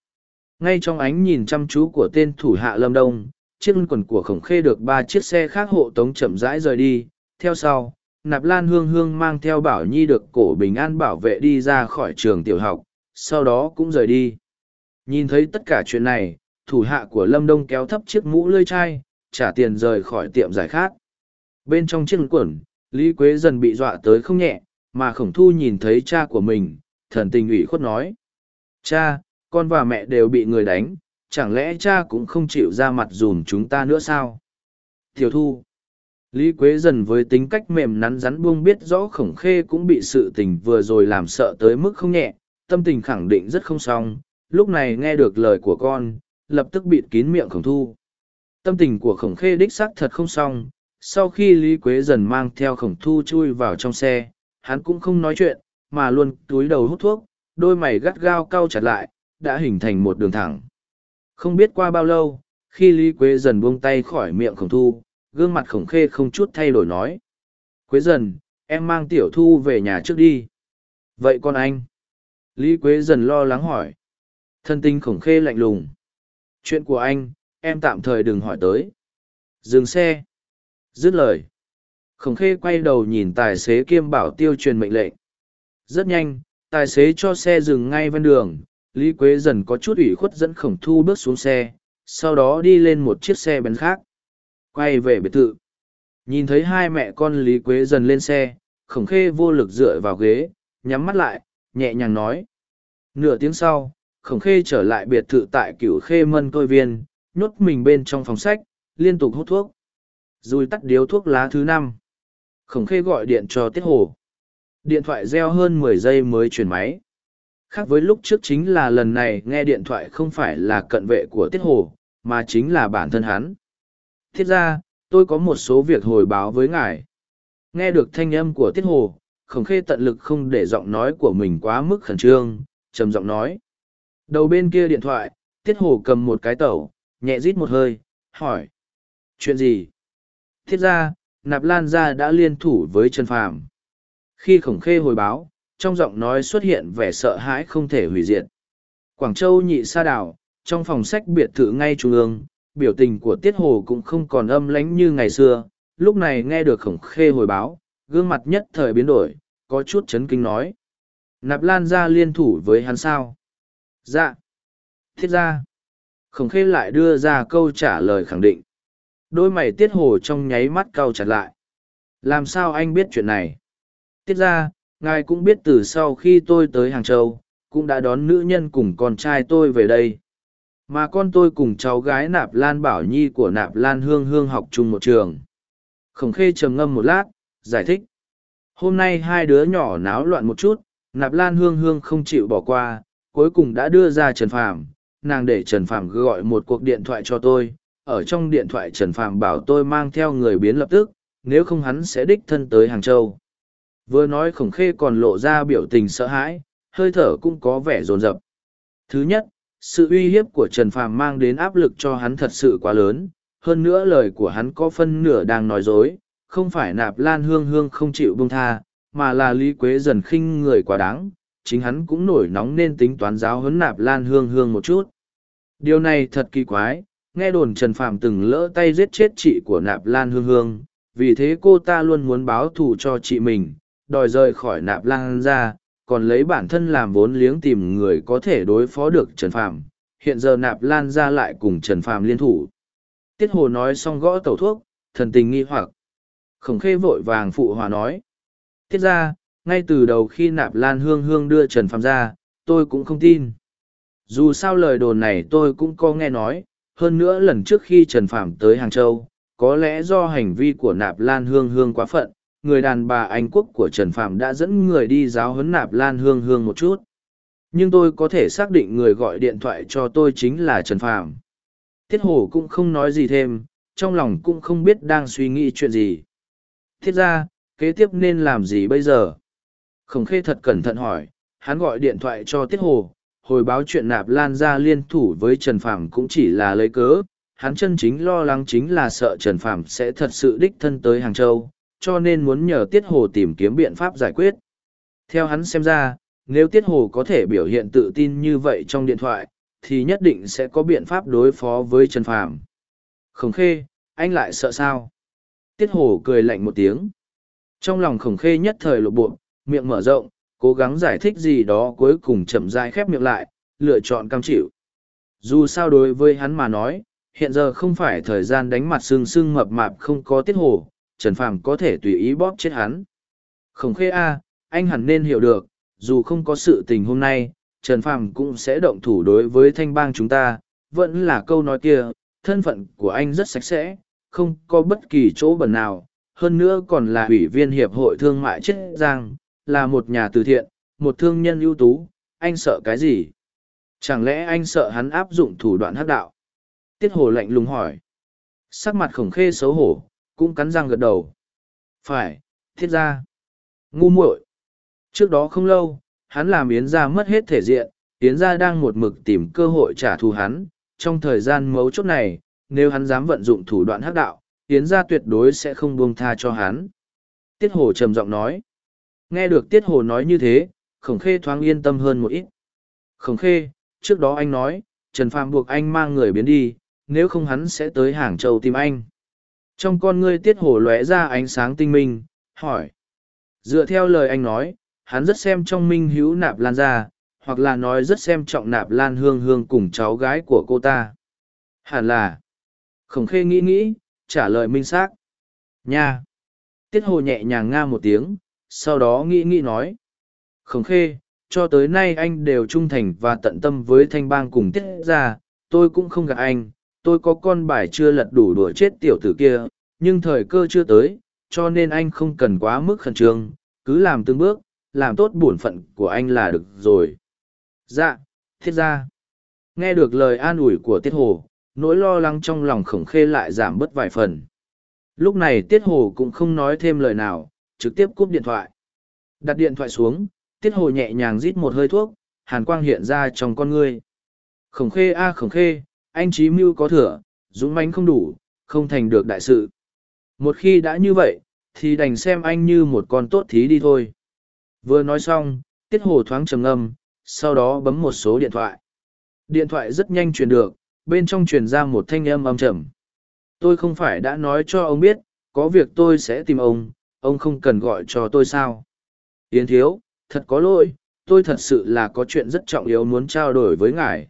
Ngay trong ánh nhìn chăm chú của tên thủ hạ lâm đông, chiếc quần của khổng khê được ba chiếc xe khác hộ tống chậm rãi rời đi. Theo sau, nạp lan hương hương mang theo bảo nhi được cổ bình an bảo vệ đi ra khỏi trường tiểu học, sau đó cũng rời đi. Nhìn thấy tất cả chuyện này, thủ hạ của lâm đông kéo thấp chiếc mũ lơi chai, trả tiền rời khỏi tiệm giải khát. Bên trong chiếc quần, lý quế dần bị dọa tới không nhẹ mà khổng thu nhìn thấy cha của mình, thần tình ủy khuất nói, cha, con và mẹ đều bị người đánh, chẳng lẽ cha cũng không chịu ra mặt dùm chúng ta nữa sao? Tiểu thu, lý quế dần với tính cách mềm nắn rắn buông biết rõ khổng khê cũng bị sự tình vừa rồi làm sợ tới mức không nhẹ, tâm tình khẳng định rất không xong, lúc này nghe được lời của con, lập tức bịt kín miệng khổng thu. Tâm tình của khổng khê đích xác thật không xong, sau khi lý quế dần mang theo khổng thu chui vào trong xe hắn cũng không nói chuyện, mà luôn túi đầu hút thuốc, đôi mày gắt gao cau chặt lại, đã hình thành một đường thẳng. Không biết qua bao lâu, khi lý quế dần buông tay khỏi miệng khổng thu, gương mặt khổng khê không chút thay đổi nói, quế dần, em mang tiểu thu về nhà trước đi. Vậy con anh? Lý quế dần lo lắng hỏi. Thân tinh khổng khê lạnh lùng. Chuyện của anh, em tạm thời đừng hỏi tới. Dừng xe. Dứt lời khổng khê quay đầu nhìn tài xế kiêm bảo tiêu truyền mệnh lệnh. Rất nhanh, tài xế cho xe dừng ngay ven đường, lý quế dần có chút ủy khuất dẫn khổng thu bước xuống xe, sau đó đi lên một chiếc xe bén khác. Quay về biệt thự. Nhìn thấy hai mẹ con lý quế dần lên xe, khổng khê vô lực dựa vào ghế, nhắm mắt lại, nhẹ nhàng nói. Nửa tiếng sau, khổng khê trở lại biệt thự tại cửu khê mân tôi viên, nhốt mình bên trong phòng sách, liên tục hút thuốc. Rồi tắt điếu thuốc lá thứ năm khổng khê gọi điện cho tiết hồ. Điện thoại reo hơn mười giây mới chuyển máy. Khác với lúc trước chính là lần này nghe điện thoại không phải là cận vệ của tiết hồ, mà chính là bản thân hắn. Thiết ra, tôi có một số việc hồi báo với ngài. Nghe được thanh âm của tiết hồ, khổng khê tận lực không để giọng nói của mình quá mức khẩn trương, trầm giọng nói. Đầu bên kia điện thoại, tiết hồ cầm một cái tẩu, nhẹ rít một hơi, hỏi. Chuyện gì? Thiết ra nạp lan gia đã liên thủ với trần phàm. Khi khổng khê hồi báo, trong giọng nói xuất hiện vẻ sợ hãi không thể hủy diệt. Quảng châu nhị sa đảo, trong phòng sách biệt thự ngay trung ương, biểu tình của tiết hồ cũng không còn âm lánh như ngày xưa. Lúc này nghe được khổng khê hồi báo, gương mặt nhất thời biến đổi, có chút chấn kinh nói. Nạp lan gia liên thủ với hắn sao? Dạ. Thiết ra. Khổng khê lại đưa ra câu trả lời khẳng định đôi mày tiết hồ trong nháy mắt cau chặt lại làm sao anh biết chuyện này tiết ra ngài cũng biết từ sau khi tôi tới hàng châu cũng đã đón nữ nhân cùng con trai tôi về đây Mà con tôi cùng cháu gái Nạp Lan Bảo Nhi của Nạp Lan Hương Hương học chung một trường. Khổng khê trầm ngâm một lát, giải thích. Hôm nay hai đứa nhỏ náo loạn một chút, Nạp Lan Hương Hương không chịu bỏ qua, cuối cùng đã đưa ra Trần Phàm. Nàng để Trần Phàm gọi một cuộc điện thoại cho tôi. Ở trong điện thoại Trần Phàm bảo tôi mang theo người biến lập tức, nếu không hắn sẽ đích thân tới Hàng Châu. Vừa nói khổng khê còn lộ ra biểu tình sợ hãi, hơi thở cũng có vẻ rồn rập. Thứ nhất, sự uy hiếp của Trần Phàm mang đến áp lực cho hắn thật sự quá lớn, hơn nữa lời của hắn có phân nửa đang nói dối, không phải nạp lan hương hương không chịu buông tha, mà là Lý Quế dần khinh người quá đáng, chính hắn cũng nổi nóng nên tính toán giáo huấn nạp lan hương hương một chút. Điều này thật kỳ quái, nghe đồn Trần Phàm từng lỡ tay giết chết chị của nạp lan hương hương, vì thế cô ta luôn muốn báo thù cho chị mình, đòi rời khỏi nạp lan ra, còn lấy bản thân làm vốn liếng tìm người có thể đối phó được Trần Phàm. Hiện giờ nạp lan ra lại cùng Trần Phàm liên thủ. Tiết Hồ nói xong gõ tẩu thuốc, thần tình nghi hoặc. Khổng khê vội vàng phụ hòa nói. Tiết ra, ngay từ đầu khi nạp lan hương hương đưa Trần Phàm ra, tôi cũng không tin. Dù sao lời đồn này tôi cũng có nghe nói, hơn nữa lần trước khi Trần Phạm tới Hàng Châu, có lẽ do hành vi của nạp lan hương hương quá phận, người đàn bà Anh quốc của Trần Phạm đã dẫn người đi giáo huấn nạp lan hương hương một chút. Nhưng tôi có thể xác định người gọi điện thoại cho tôi chính là Trần Phạm. Tiết Hổ cũng không nói gì thêm, trong lòng cũng không biết đang suy nghĩ chuyện gì. Thiết ra, kế tiếp nên làm gì bây giờ? Khổng khê thật cẩn thận hỏi, hắn gọi điện thoại cho Tiết Hồ, hồi báo chuyện nạp lan ra liên thủ với Trần Phàm cũng chỉ là lấy cớ, hắn chân chính lo lắng chính là sợ Trần Phàm sẽ thật sự đích thân tới Hàng Châu, cho nên muốn nhờ Tiết Hồ tìm kiếm biện pháp giải quyết. Theo hắn xem ra, nếu Tiết Hồ có thể biểu hiện tự tin như vậy trong điện thoại, thì nhất định sẽ có biện pháp đối phó với Trần Phàm. Khổng khê, anh lại sợ sao? Tiết Hồ cười lạnh một tiếng. Trong lòng khổng khê nhất thời lộ bộ, miệng mở rộng, cố gắng giải thích gì đó cuối cùng chậm rãi khép miệng lại, lựa chọn cam chịu. Dù sao đối với hắn mà nói, hiện giờ không phải thời gian đánh mặt sưng sưng mập mạp không có tiết hồ, Trần Phàm có thể tùy ý bóp chết hắn. Khổng khê A, anh hẳn nên hiểu được, dù không có sự tình hôm nay, Trần Phàm cũng sẽ động thủ đối với thanh bang chúng ta, vẫn là câu nói kia, thân phận của anh rất sạch sẽ, không có bất kỳ chỗ bẩn nào, hơn nữa còn là ủy viên hiệp hội thương mại chết giang, là một nhà từ thiện, một thương nhân ưu tú, anh sợ cái gì? Chẳng lẽ anh sợ hắn áp dụng thủ đoạn hắc đạo? Tiết hồ lạnh lùng hỏi. Sắc mặt khổng khê xấu hổ, cũng cắn răng gật đầu. Phải, thiết ra. Ngu muội. Trước đó không lâu, hắn làm Yến gia mất hết thể diện, Yến gia đang một mực tìm cơ hội trả thù hắn. Trong thời gian mấu chốt này, nếu hắn dám vận dụng thủ đoạn hắc đạo, Yến gia tuyệt đối sẽ không buông tha cho hắn. Tiết Hồ trầm giọng nói. Nghe được Tiết Hồ nói như thế, Khổng Khê thoáng yên tâm hơn một ít. Khổng Khê, trước đó anh nói, Trần Phàm buộc anh mang người biến đi, nếu không hắn sẽ tới Hàng Châu tìm anh. Trong con ngươi tiết hổ lóe ra ánh sáng tinh minh hỏi. Dựa theo lời anh nói hắn rất xem trong minh hữu nạp lan ra hoặc là nói rất xem trọng nạp lan hương hương cùng cháu gái của cô ta. Hẳn là. Khổng khê nghĩ nghĩ trả lời minh xác. Nha. Tiết hồ nhẹ nhàng nga một tiếng sau đó nghĩ nghĩ nói khổng khê cho tới nay anh đều trung thành và tận tâm với thanh bang cùng tiết ra tôi cũng không gặp anh tôi có con bài chưa lật đủ đùa chết tiểu tử kia, nhưng thời cơ chưa tới, cho nên anh không cần quá mức khẩn trương, cứ làm từng bước, làm tốt bổn phận của anh là được rồi. Dạ, thiết ra. Nghe được lời an ủi của Tiết Hồ, nỗi lo lắng trong lòng khổng khê lại giảm bớt vài phần. Lúc này Tiết Hồ cũng không nói thêm lời nào, trực tiếp cúp điện thoại. Đặt điện thoại xuống, Tiết Hồ nhẹ nhàng rít một hơi thuốc, hàn quang hiện ra trong con ngươi. Khổng khê a khổng khê, anh trí mưu có thừa, dũng mãnh không đủ, không thành được đại sự. Một khi đã như vậy, thì đành xem anh như một con tốt thí đi thôi. Vừa nói xong, tiết hồ thoáng trầm ngâm, sau đó bấm một số điện thoại. Điện thoại rất nhanh truyền được, bên trong truyền ra một thanh âm âm trầm. Tôi không phải đã nói cho ông biết, có việc tôi sẽ tìm ông, ông không cần gọi cho tôi sao. Yến thiếu, thật có lỗi, tôi thật sự là có chuyện rất trọng yếu muốn trao đổi với ngài.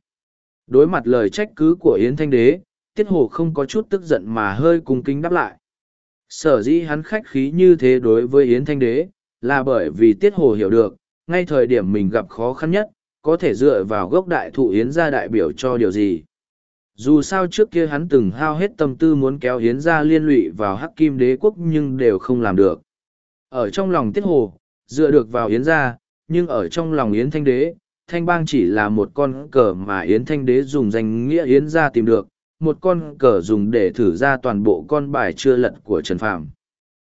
Đối mặt lời trách cứ của Yến Thanh Đế, Tiết Hồ không có chút tức giận mà hơi cung kính đáp lại. Sở dĩ hắn khách khí như thế đối với Yến Thanh Đế, là bởi vì Tiết Hồ hiểu được, ngay thời điểm mình gặp khó khăn nhất, có thể dựa vào gốc đại thụ Yến ra đại biểu cho điều gì dù sao trước kia hắn từng hao hết tâm tư muốn kéo hiến ra liên lụy vào hắc kim đế quốc nhưng đều không làm được. Ở trong lòng tiết hồ, dựa được vào yến gia, nhưng ở trong lòng yến thanh đế, thanh bang chỉ là một con cờ mà yến thanh đế dùng danh nghĩa yến gia tìm được, một con cờ dùng để thử ra toàn bộ con bài chưa lật của trần phàm.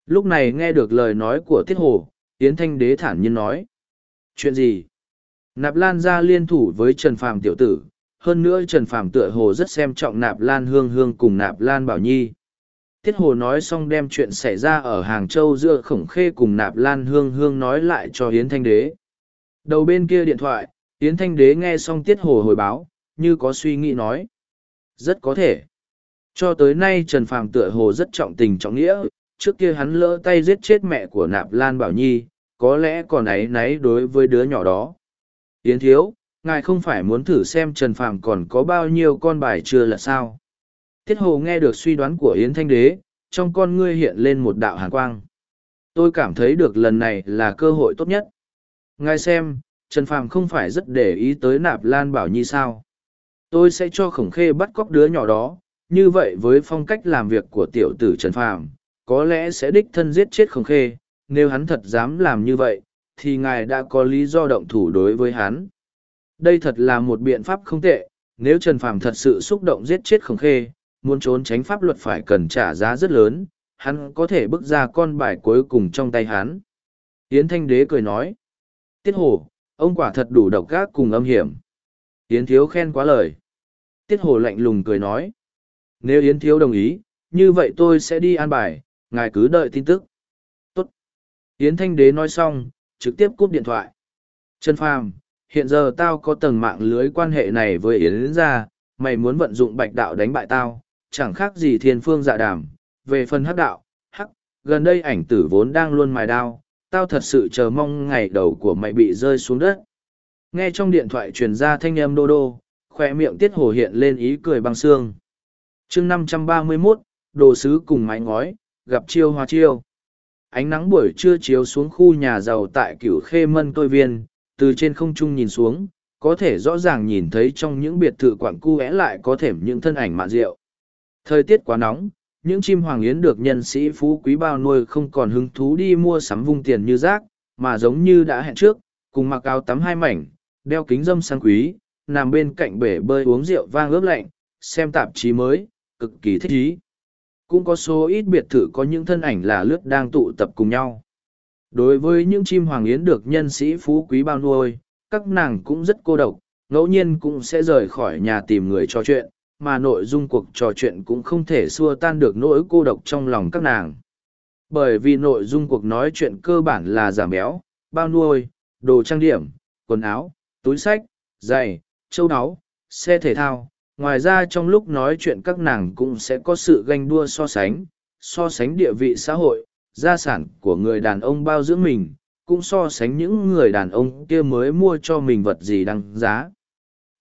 Lúc này nghe được lời nói của tiết hồ, yến thanh đế thản nhiên nói, chuyện gì? Nạp lan ra liên thủ với trần phàm tiểu tử hơn nữa trần phàm tựa hồ rất xem trọng nạp lan hương hương cùng nạp lan bảo nhi Tiết Hồ nói xong đem chuyện xảy ra ở Hàng Châu giữa khổng khê cùng nạp lan hương hương nói lại cho Hiến Thanh Đế. Đầu bên kia điện thoại, Hiến Thanh Đế nghe xong Tiết Hồ hồi báo, như có suy nghĩ nói. Rất có thể. Cho tới nay Trần Phàm tựa hồ rất trọng tình trọng nghĩa, trước kia hắn lỡ tay giết chết mẹ của nạp lan bảo nhi, có lẽ còn ấy náy đối với đứa nhỏ đó. Yến Thiếu, ngài không phải muốn thử xem Trần Phàm còn có bao nhiêu con bài chưa là sao? Tiết Hồ nghe được suy đoán của Yến Thanh Đế, trong con ngươi hiện lên một đạo hàn quang. Tôi cảm thấy được lần này là cơ hội tốt nhất. Ngài xem, Trần Phàm không phải rất để ý tới nạp Lan Bảo Nhi sao. Tôi sẽ cho khổng khê bắt cóc đứa nhỏ đó, như vậy với phong cách làm việc của tiểu tử Trần Phàm, có lẽ sẽ đích thân giết chết khổng khê, nếu hắn thật dám làm như vậy, thì ngài đã có lý do động thủ đối với hắn. Đây thật là một biện pháp không tệ, nếu Trần Phàm thật sự xúc động giết chết khổng khê, muốn trốn tránh pháp luật phải cần trả giá rất lớn, hắn có thể bước ra con bài cuối cùng trong tay hắn. Yến Thanh Đế cười nói, Tiết Hồ, ông quả thật đủ độc ác cùng âm hiểm. Yến Thiếu khen quá lời. Tiết Hồ lạnh lùng cười nói, nếu Yến Thiếu đồng ý, như vậy tôi sẽ đi an bài, ngài cứ đợi tin tức. Tốt. Yến Thanh Đế nói xong, trực tiếp cúp điện thoại. Trần Phàm, hiện giờ tao có tầng mạng lưới quan hệ này với Yến ra, mày muốn vận dụng bạch đạo đánh bại tao, chẳng khác gì thiên phương dạ đàm. Về phần hắc đạo, hắc, gần đây ảnh tử vốn đang luôn mài đao, tao thật sự chờ mong ngày đầu của mày bị rơi xuống đất. Nghe trong điện thoại truyền ra thanh âm đô đô, khoe miệng tiết hồ hiện lên ý cười băng xương. chương năm trăm ba mươi 531, đồ sứ cùng mái ngói, gặp chiêu hoa chiêu. Ánh nắng buổi trưa chiếu xuống khu nhà giàu tại cửu khê mân tôi viên, từ trên không trung nhìn xuống, có thể rõ ràng nhìn thấy trong những biệt thự quảng cu é lại có thể những thân ảnh mạn rượu. Thời tiết quá nóng, những chim hoàng yến được nhân sĩ phú quý bao nuôi không còn hứng thú đi mua sắm vung tiền như rác, mà giống như đã hẹn trước, cùng mặc áo tắm hai mảnh, đeo kính dâm sang quý, nằm bên cạnh bể bơi uống rượu vang ướp lạnh, xem tạp chí mới, cực kỳ thích ý. Cũng có số ít biệt thự có những thân ảnh là lướt đang tụ tập cùng nhau. Đối với những chim hoàng yến được nhân sĩ phú quý bao nuôi, các nàng cũng rất cô độc, ngẫu nhiên cũng sẽ rời khỏi nhà tìm người trò chuyện, mà nội dung cuộc trò chuyện cũng không thể xua tan được nỗi cô độc trong lòng các nàng. Bởi vì nội dung cuộc nói chuyện cơ bản là giảm béo, bao nuôi, đồ trang điểm, quần áo, túi sách, giày, châu áo, xe thể thao. Ngoài ra trong lúc nói chuyện các nàng cũng sẽ có sự ganh đua so sánh, so sánh địa vị xã hội, gia sản của người đàn ông bao dưỡng mình, cũng so sánh những người đàn ông kia mới mua cho mình vật gì đăng giá.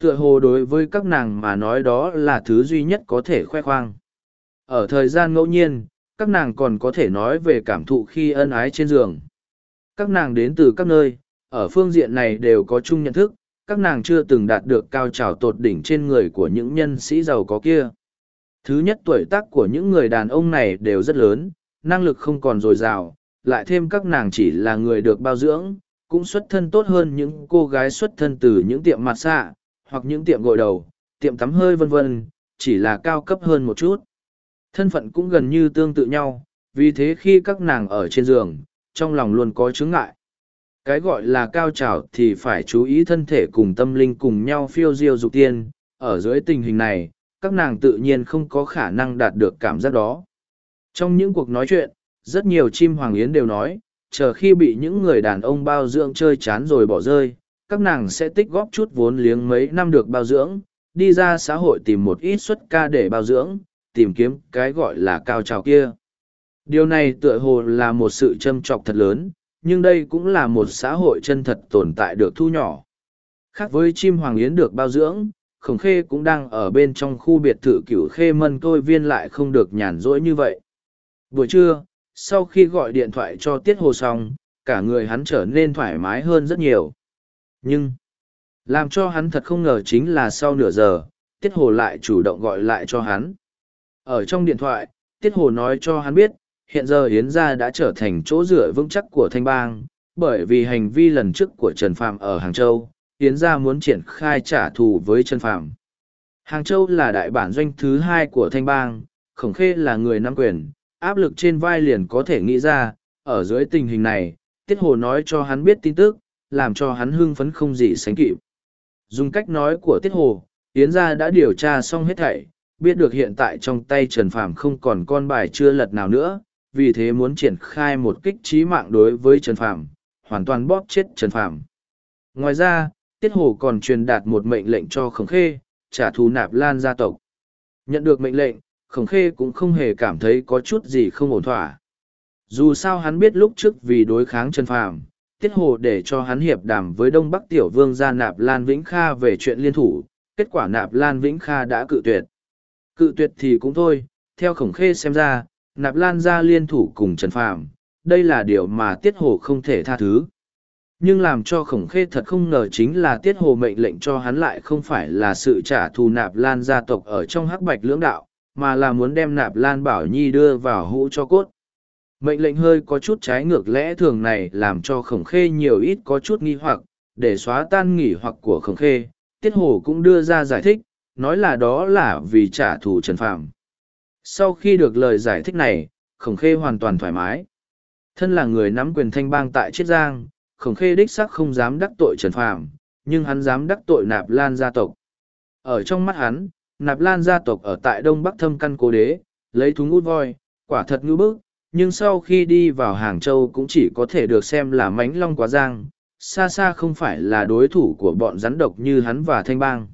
Tựa hồ đối với các nàng mà nói đó là thứ duy nhất có thể khoe khoang. Ở thời gian ngẫu nhiên các nàng còn có thể nói về cảm thụ khi ân ái trên giường. Các nàng đến từ các nơi ở phương diện này đều có chung nhận thức các nàng chưa từng đạt được cao trào tột đỉnh trên người của những nhân sĩ giàu có kia. Thứ nhất tuổi tác của những người đàn ông này đều rất lớn năng lực không còn dồi dào lại thêm các nàng chỉ là người được bao dưỡng cũng xuất thân tốt hơn những cô gái xuất thân từ những tiệm mặt xạ hoặc những tiệm gội đầu, tiệm tắm hơi vân vân, chỉ là cao cấp hơn một chút. Thân phận cũng gần như tương tự nhau, vì thế khi các nàng ở trên giường, trong lòng luôn có chướng ngại. Cái gọi là cao trào thì phải chú ý thân thể cùng tâm linh cùng nhau phiêu diêu dục tiên, ở dưới tình hình này, các nàng tự nhiên không có khả năng đạt được cảm giác đó. Trong những cuộc nói chuyện, rất nhiều chim hoàng yến đều nói, chờ khi bị những người đàn ông bao dưỡng chơi chán rồi bỏ rơi, các nàng sẽ tích góp chút vốn liếng mấy năm được bao dưỡng, đi ra xã hội tìm một ít suất ca để bao dưỡng, tìm kiếm cái gọi là cao trào kia. Điều này tựa hồ là một sự châm trọc thật lớn, nhưng đây cũng là một xã hội chân thật tồn tại được thu nhỏ. Khác với chim hoàng yến được bao dưỡng, khổng khê cũng đang ở bên trong khu biệt thự cửu khê mân tôi viên lại không được nhàn rỗi như vậy. Buổi trưa, sau khi gọi điện thoại cho tiết hồ xong, cả người hắn trở nên thoải mái hơn rất nhiều nhưng làm cho hắn thật không ngờ chính là sau nửa giờ Tiết Hồ lại chủ động gọi lại cho hắn. Ở trong điện thoại, Tiết Hồ nói cho hắn biết, hiện giờ Yến Gia đã trở thành chỗ dựa vững chắc của Thanh Bang, bởi vì hành vi lần trước của Trần Phạm ở Hàng Châu, Yến Gia muốn triển khai trả thù với Trần Phạm. Hàng Châu là đại bản doanh thứ hai của Thanh Bang, Khổng Khê là người nắm quyền, áp lực trên vai liền có thể nghĩ ra, ở dưới tình hình này, Tiết Hồ nói cho hắn biết tin tức, làm cho hắn hưng phấn không gì sánh kịp. Dùng cách nói của Tiết Hồ, Yến gia đã điều tra xong hết thảy, biết được hiện tại trong tay Trần Phàm không còn con bài chưa lật nào nữa, vì thế muốn triển khai một kích trí mạng đối với Trần Phàm, hoàn toàn bóp chết Trần Phàm. Ngoài ra, Tiết Hồ còn truyền đạt một mệnh lệnh cho Khổng Khê, trả thù nạp lan gia tộc. Nhận được mệnh lệnh, Khổng Khê cũng không hề cảm thấy có chút gì không ổn thỏa. Dù sao hắn biết lúc trước vì đối kháng Trần Phàm, Tiết Hồ để cho hắn hiệp đàm với Đông Bắc Tiểu Vương ra Nạp Lan Vĩnh Kha về chuyện liên thủ, kết quả Nạp Lan Vĩnh Kha đã cự tuyệt. Cự tuyệt thì cũng thôi, theo Khổng Khê xem ra, Nạp Lan gia liên thủ cùng Trần Phàm, đây là điều mà Tiết Hồ không thể tha thứ. Nhưng làm cho Khổng Khê thật không ngờ chính là Tiết Hồ mệnh lệnh cho hắn lại không phải là sự trả thù Nạp Lan gia tộc ở trong hắc bạch lưỡng đạo, mà là muốn đem Nạp Lan Bảo Nhi đưa vào hũ cho cốt. Mệnh lệnh hơi có chút trái ngược lẽ thường này làm cho khổng khê nhiều ít có chút nghi hoặc, để xóa tan nghỉ hoặc của khổng khê, tiết hồ cũng đưa ra giải thích, nói là đó là vì trả thù trần phạm sau khi được lời giải thích này, khổng khê hoàn toàn thoải mái. Thân là người nắm quyền thanh bang tại chiết giang, khổng khê đích sắc không dám đắc tội trần phạm nhưng hắn dám đắc tội nạp lan gia tộc. Ở trong mắt hắn nạp lan gia tộc ở tại đông bắc thâm căn cố đế, lấy thúng út voi, quả thật ngưỡng bức, nhưng sau khi đi vào hàng châu cũng chỉ có thể được xem là mánh long quá giang, xa xa không phải là đối thủ của bọn rắn độc như hắn và thanh bang.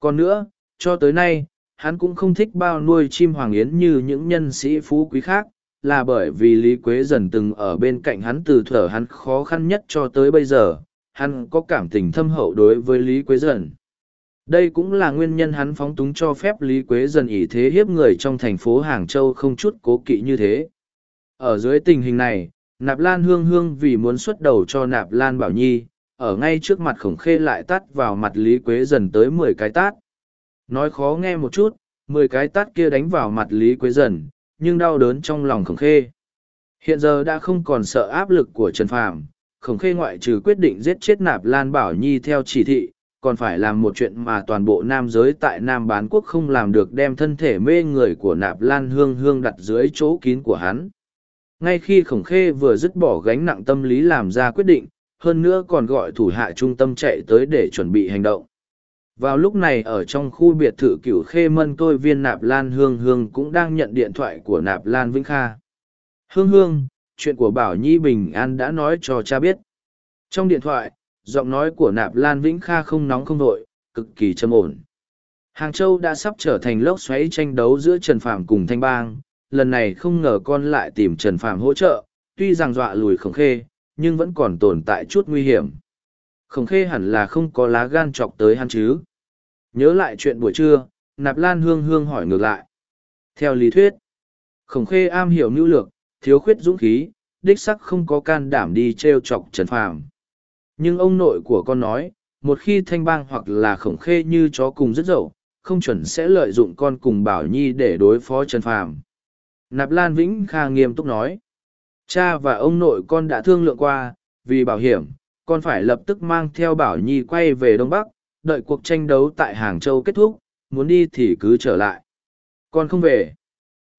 Còn nữa, cho tới nay, hắn cũng không thích bao nuôi chim hoàng yến như những nhân sĩ phú quý khác, là bởi vì lý quế dần từng ở bên cạnh hắn từ thở hắn khó khăn nhất cho tới bây giờ, hắn có cảm tình thâm hậu đối với lý quế dần đây cũng là nguyên nhân hắn phóng túng cho phép lý quế dần ỷ thế hiếp người trong thành phố hàng châu không chút cố kỵ như thế ở dưới tình hình này, Nạp Lan Hương Hương vì muốn xuất đầu cho Nạp Lan Bảo Nhi, ở ngay trước mặt khổng khê lại tắt vào mặt Lý Quế dần tới mười cái tát. Nói khó nghe một chút, mười cái tát kia đánh vào mặt Lý Quế dần, nhưng đau đớn trong lòng khổng khê. Hiện giờ đã không còn sợ áp lực của Trần Phàm, khổng khê ngoại trừ quyết định giết chết Nạp Lan Bảo Nhi theo chỉ thị, còn phải làm một chuyện mà toàn bộ nam giới tại Nam Bán Quốc không làm được đem thân thể mê người của Nạp Lan Hương Hương đặt dưới chỗ kín của hắn. Ngay khi khổng khê vừa dứt bỏ gánh nặng tâm lý làm ra quyết định, hơn nữa còn gọi thủ hạ trung tâm chạy tới để chuẩn bị hành động. Vào lúc này ở trong khu biệt thự cửu khê mân tôi viên nạp lan hương hương cũng đang nhận điện thoại của nạp lan vĩnh kha. Hương hương, chuyện của bảo nhi bình an đã nói cho cha biết. Trong điện thoại giọng nói của nạp lan vĩnh kha không nóng không vội cực kỳ trầm ổn hàng châu đã sắp trở thành lốc xoáy tranh đấu giữa trần phàm cùng thanh bang lần này không ngờ con lại tìm Trần Phàm hỗ trợ, tuy rằng dọa lùi khổng khê, nhưng vẫn còn tồn tại chút nguy hiểm. Khổng khê hẳn là không có lá gan chọc tới hắn chứ. Nhớ lại chuyện buổi trưa, Nạp Lan Hương Hương hỏi ngược lại. Theo lý thuyết, khổng khê am hiểu nhu lược, thiếu khuyết dũng khí, đích sắc không có can đảm đi treo chọc Trần Phàm. Nhưng ông nội của con nói, một khi thanh bang hoặc là khổng khê như chó cùng rất dậu, không chuẩn sẽ lợi dụng con cùng Bảo Nhi để đối phó Trần Phàm. Nạp Lan Vĩnh Kha nghiêm túc nói. Cha và ông nội con đã thương lượng qua, vì bảo hiểm, con phải lập tức mang theo Bảo Nhi quay về Đông Bắc, đợi cuộc tranh đấu tại Hàng Châu kết thúc, muốn đi thì cứ trở lại. Con không về.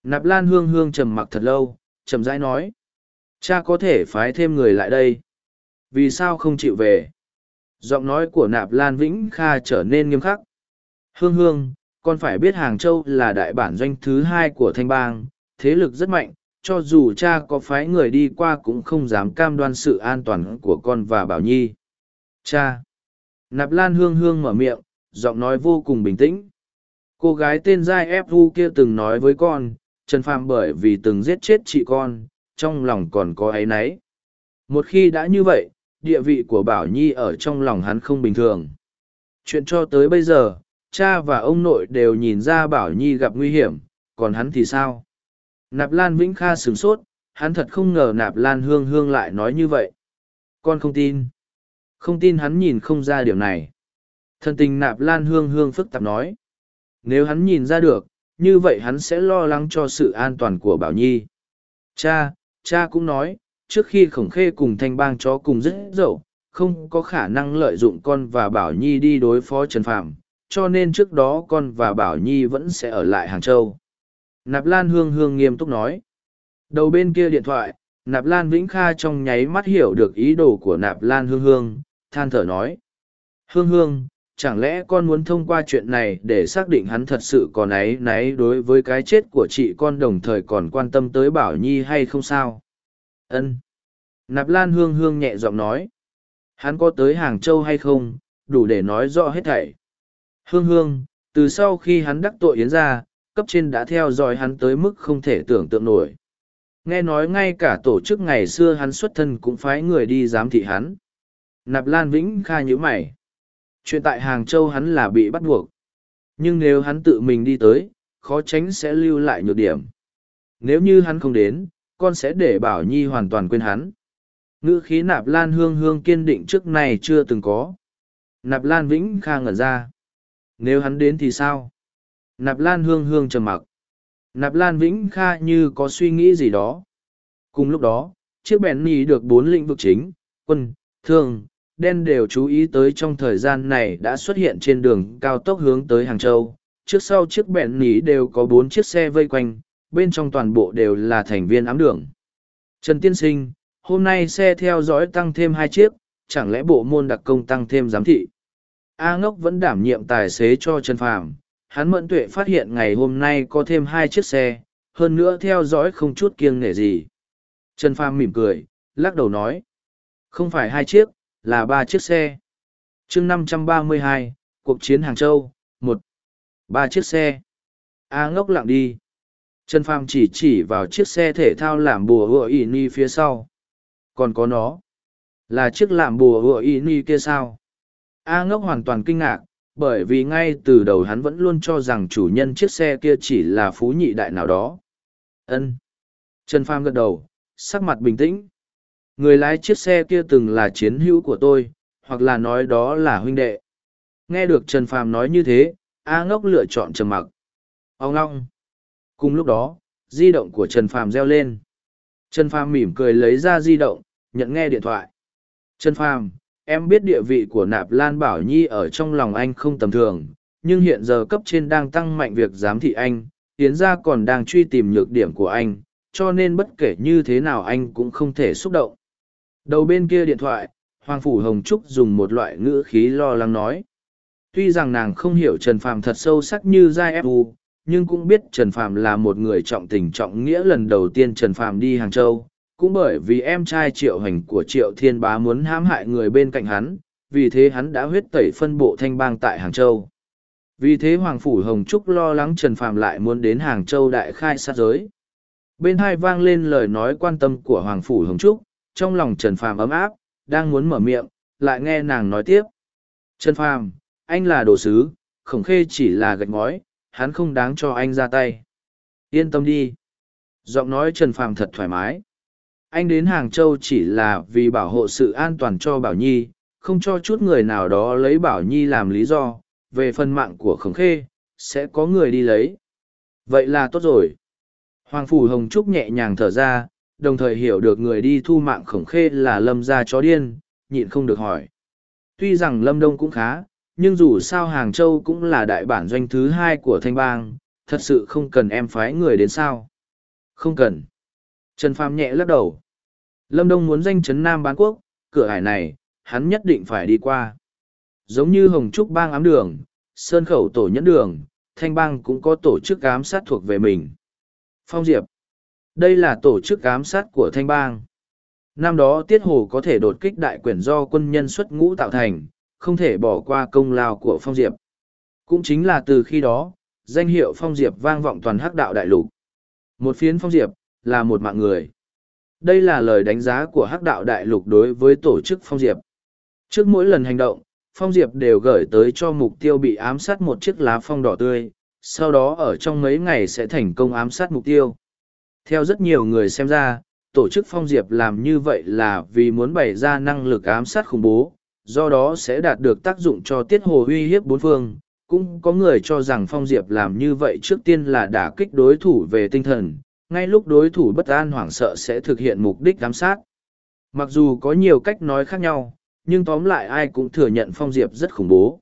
Nạp Lan Hương Hương trầm mặc thật lâu, trầm rãi nói. Cha có thể phái thêm người lại đây. Vì sao không chịu về? Giọng nói của Nạp Lan Vĩnh Kha trở nên nghiêm khắc. Hương Hương, con phải biết Hàng Châu là đại bản doanh thứ hai của Thanh Bang, thế lực rất mạnh, cho dù cha có phái người đi qua cũng không dám cam đoan sự an toàn của con và Bảo Nhi. Cha! Nạp Lan Hương Hương mở miệng, giọng nói vô cùng bình tĩnh. Cô gái tên Giai Ép u kia từng nói với con, Trần phạm bởi vì từng giết chết chị con, trong lòng còn có ấy nấy. Một khi đã như vậy, địa vị của Bảo Nhi ở trong lòng hắn không bình thường. Chuyện cho tới bây giờ, cha và ông nội đều nhìn ra Bảo Nhi gặp nguy hiểm, còn hắn thì sao? Nạp Lan Vĩnh Kha sửng sốt, hắn thật không ngờ Nạp Lan Hương Hương lại nói như vậy. Con không tin. Không tin hắn nhìn không ra điểm này. Thân tình Nạp Lan Hương Hương phức tạp nói. Nếu hắn nhìn ra được, như vậy hắn sẽ lo lắng cho sự an toàn của Bảo Nhi. Cha, cha cũng nói, trước khi khổng khê cùng thanh bang chó cùng dứt dậu, không có khả năng lợi dụng con và Bảo Nhi đi đối phó Trần Phạm, cho nên trước đó con và Bảo Nhi vẫn sẽ ở lại Hàng Châu. Nạp Lan Hương Hương nghiêm túc nói. Đầu bên kia điện thoại, Nạp Lan Vĩnh Kha trong nháy mắt hiểu được ý đồ của Nạp Lan Hương Hương, than thở nói. Hương Hương, chẳng lẽ con muốn thông qua chuyện này để xác định hắn thật sự còn ấy náy đối với cái chết của chị con đồng thời còn quan tâm tới Bảo Nhi hay không sao? Ân. Nạp Lan Hương Hương nhẹ giọng nói. Hắn có tới Hàng Châu hay không, đủ để nói rõ hết thảy. Hương Hương, từ sau khi hắn đắc tội Yến ra, cấp trên đã theo dõi hắn tới mức không thể tưởng tượng nổi. Nghe nói ngay cả tổ chức ngày xưa hắn xuất thân cũng phái người đi giám thị hắn. Nạp Lan Vĩnh Kha nhíu mày. Chuyện tại Hàng Châu hắn là bị bắt buộc. Nhưng nếu hắn tự mình đi tới, khó tránh sẽ lưu lại nhược điểm. Nếu như hắn không đến, con sẽ để Bảo Nhi hoàn toàn quên hắn. Ngữ khí Nạp Lan Hương Hương kiên định trước này chưa từng có. Nạp Lan Vĩnh Kha ngẩn ra. Nếu hắn đến thì sao? Nạp Lan Hương Hương trầm mặc. Nạp Lan Vĩnh Kha như có suy nghĩ gì đó. Cùng lúc đó, chiếc bèn ni được bốn lĩnh vực chính, quân, thương, đen đều chú ý tới trong thời gian này đã xuất hiện trên đường cao tốc hướng tới Hàng Châu. Trước sau chiếc bèn nỉ đều có bốn chiếc xe vây quanh, bên trong toàn bộ đều là thành viên ám đường. Trần Tiên Sinh, hôm nay xe theo dõi tăng thêm hai chiếc, chẳng lẽ bộ môn đặc công tăng thêm giám thị? A ngốc vẫn đảm nhiệm tài xế cho Trần Phàm hắn mẫn tuệ phát hiện ngày hôm nay có thêm hai chiếc xe, hơn nữa theo dõi không chút kiêng nể gì. Trần Phàm mỉm cười, lắc đầu nói. Không phải hai chiếc, là ba chiếc xe. chương năm trăm ba mươi hai, cuộc chiến Hàng Châu, một, ba chiếc xe. A ngốc lặng đi. Trần Phàm chỉ chỉ vào chiếc xe thể thao làm bùa hựa ỉ ni phía sau. Còn có nó. Là chiếc làm bùa hựa ỉ ni kia sao? A ngốc hoàn toàn kinh ngạc, bởi vì ngay từ đầu hắn vẫn luôn cho rằng chủ nhân chiếc xe kia chỉ là phú nhị đại nào đó. Ân. Trần Phàm gật đầu, sắc mặt bình tĩnh. Người lái chiếc xe kia từng là chiến hữu của tôi, hoặc là nói đó là huynh đệ. Nghe được Trần Phàm nói như thế, A ngốc lựa chọn trầm mặc. Ông ngong. Cùng lúc đó, di động của Trần Phàm reo lên. Trần Phàm mỉm cười lấy ra di động, nhận nghe điện thoại. Trần Phàm, em biết địa vị của Nạp Lan Bảo Nhi ở trong lòng anh không tầm thường, nhưng hiện giờ cấp trên đang tăng mạnh việc giám thị anh, tiến ra còn đang truy tìm nhược điểm của anh, cho nên bất kể như thế nào anh cũng không thể xúc động. Đầu bên kia điện thoại, Hoàng Phủ Hồng Trúc dùng một loại ngữ khí lo lắng nói. Tuy rằng nàng không hiểu Trần Phàm thật sâu sắc như Giai Fu, nhưng cũng biết Trần Phàm là một người trọng tình trọng nghĩa lần đầu tiên Trần Phàm đi Hàng Châu, cũng bởi vì em trai Triệu Hành của Triệu Thiên Bá muốn hãm hại người bên cạnh hắn, vì thế hắn đã huyết tẩy phân bộ thanh bang tại Hàng Châu. Vì thế Hoàng Phủ Hồng Trúc lo lắng Trần Phàm lại muốn đến Hàng Châu đại khai sát giới. Bên hai vang lên lời nói quan tâm của Hoàng Phủ Hồng Trúc, trong lòng Trần Phàm ấm áp, đang muốn mở miệng, lại nghe nàng nói tiếp. Trần Phàm, anh là đồ sứ, khổng khê chỉ là gạch ngói, hắn không đáng cho anh ra tay. Yên tâm đi. Giọng nói Trần Phàm thật thoải mái. Anh đến Hàng Châu chỉ là vì bảo hộ sự an toàn cho Bảo Nhi, không cho chút người nào đó lấy Bảo Nhi làm lý do, về phần mạng của khổng khê, sẽ có người đi lấy. Vậy là tốt rồi. Hoàng Phủ Hồng Trúc nhẹ nhàng thở ra, đồng thời hiểu được người đi thu mạng khổng khê là lâm gia chó điên, nhịn không được hỏi. Tuy rằng lâm đông cũng khá, nhưng dù sao Hàng Châu cũng là đại bản doanh thứ hai của Thanh Bang, thật sự không cần em phái người đến sao. Không cần. Trần Phàm nhẹ lắc đầu. Lâm Đông muốn danh chấn Nam bán quốc, cửa hải này, hắn nhất định phải đi qua. Giống như Hồng Trúc bang ám đường, Sơn Khẩu tổ nhẫn đường, Thanh bang cũng có tổ chức ám sát thuộc về mình. Phong Diệp. Đây là tổ chức ám sát của Thanh bang. Năm đó Tiết Hồ có thể đột kích đại quyển do quân nhân xuất ngũ tạo thành, không thể bỏ qua công lao của Phong Diệp. Cũng chính là từ khi đó, danh hiệu Phong Diệp vang vọng toàn hắc đạo đại lục. Một phiến Phong Diệp, là một mạng người. Đây là lời đánh giá của hắc đạo đại lục đối với tổ chức Phong Diệp. Trước mỗi lần hành động, Phong Diệp đều gửi tới cho mục tiêu bị ám sát một chiếc lá phong đỏ tươi, sau đó ở trong mấy ngày sẽ thành công ám sát mục tiêu. Theo rất nhiều người xem ra, tổ chức Phong Diệp làm như vậy là vì muốn bày ra năng lực ám sát khủng bố, do đó sẽ đạt được tác dụng cho tiết hồ uy hiếp bốn phương, cũng có người cho rằng Phong Diệp làm như vậy trước tiên là đả kích đối thủ về tinh thần, ngay lúc đối thủ bất an hoảng sợ sẽ thực hiện mục đích giám sát. Mặc dù có nhiều cách nói khác nhau, nhưng tóm lại ai cũng thừa nhận Phong Diệp rất khủng bố.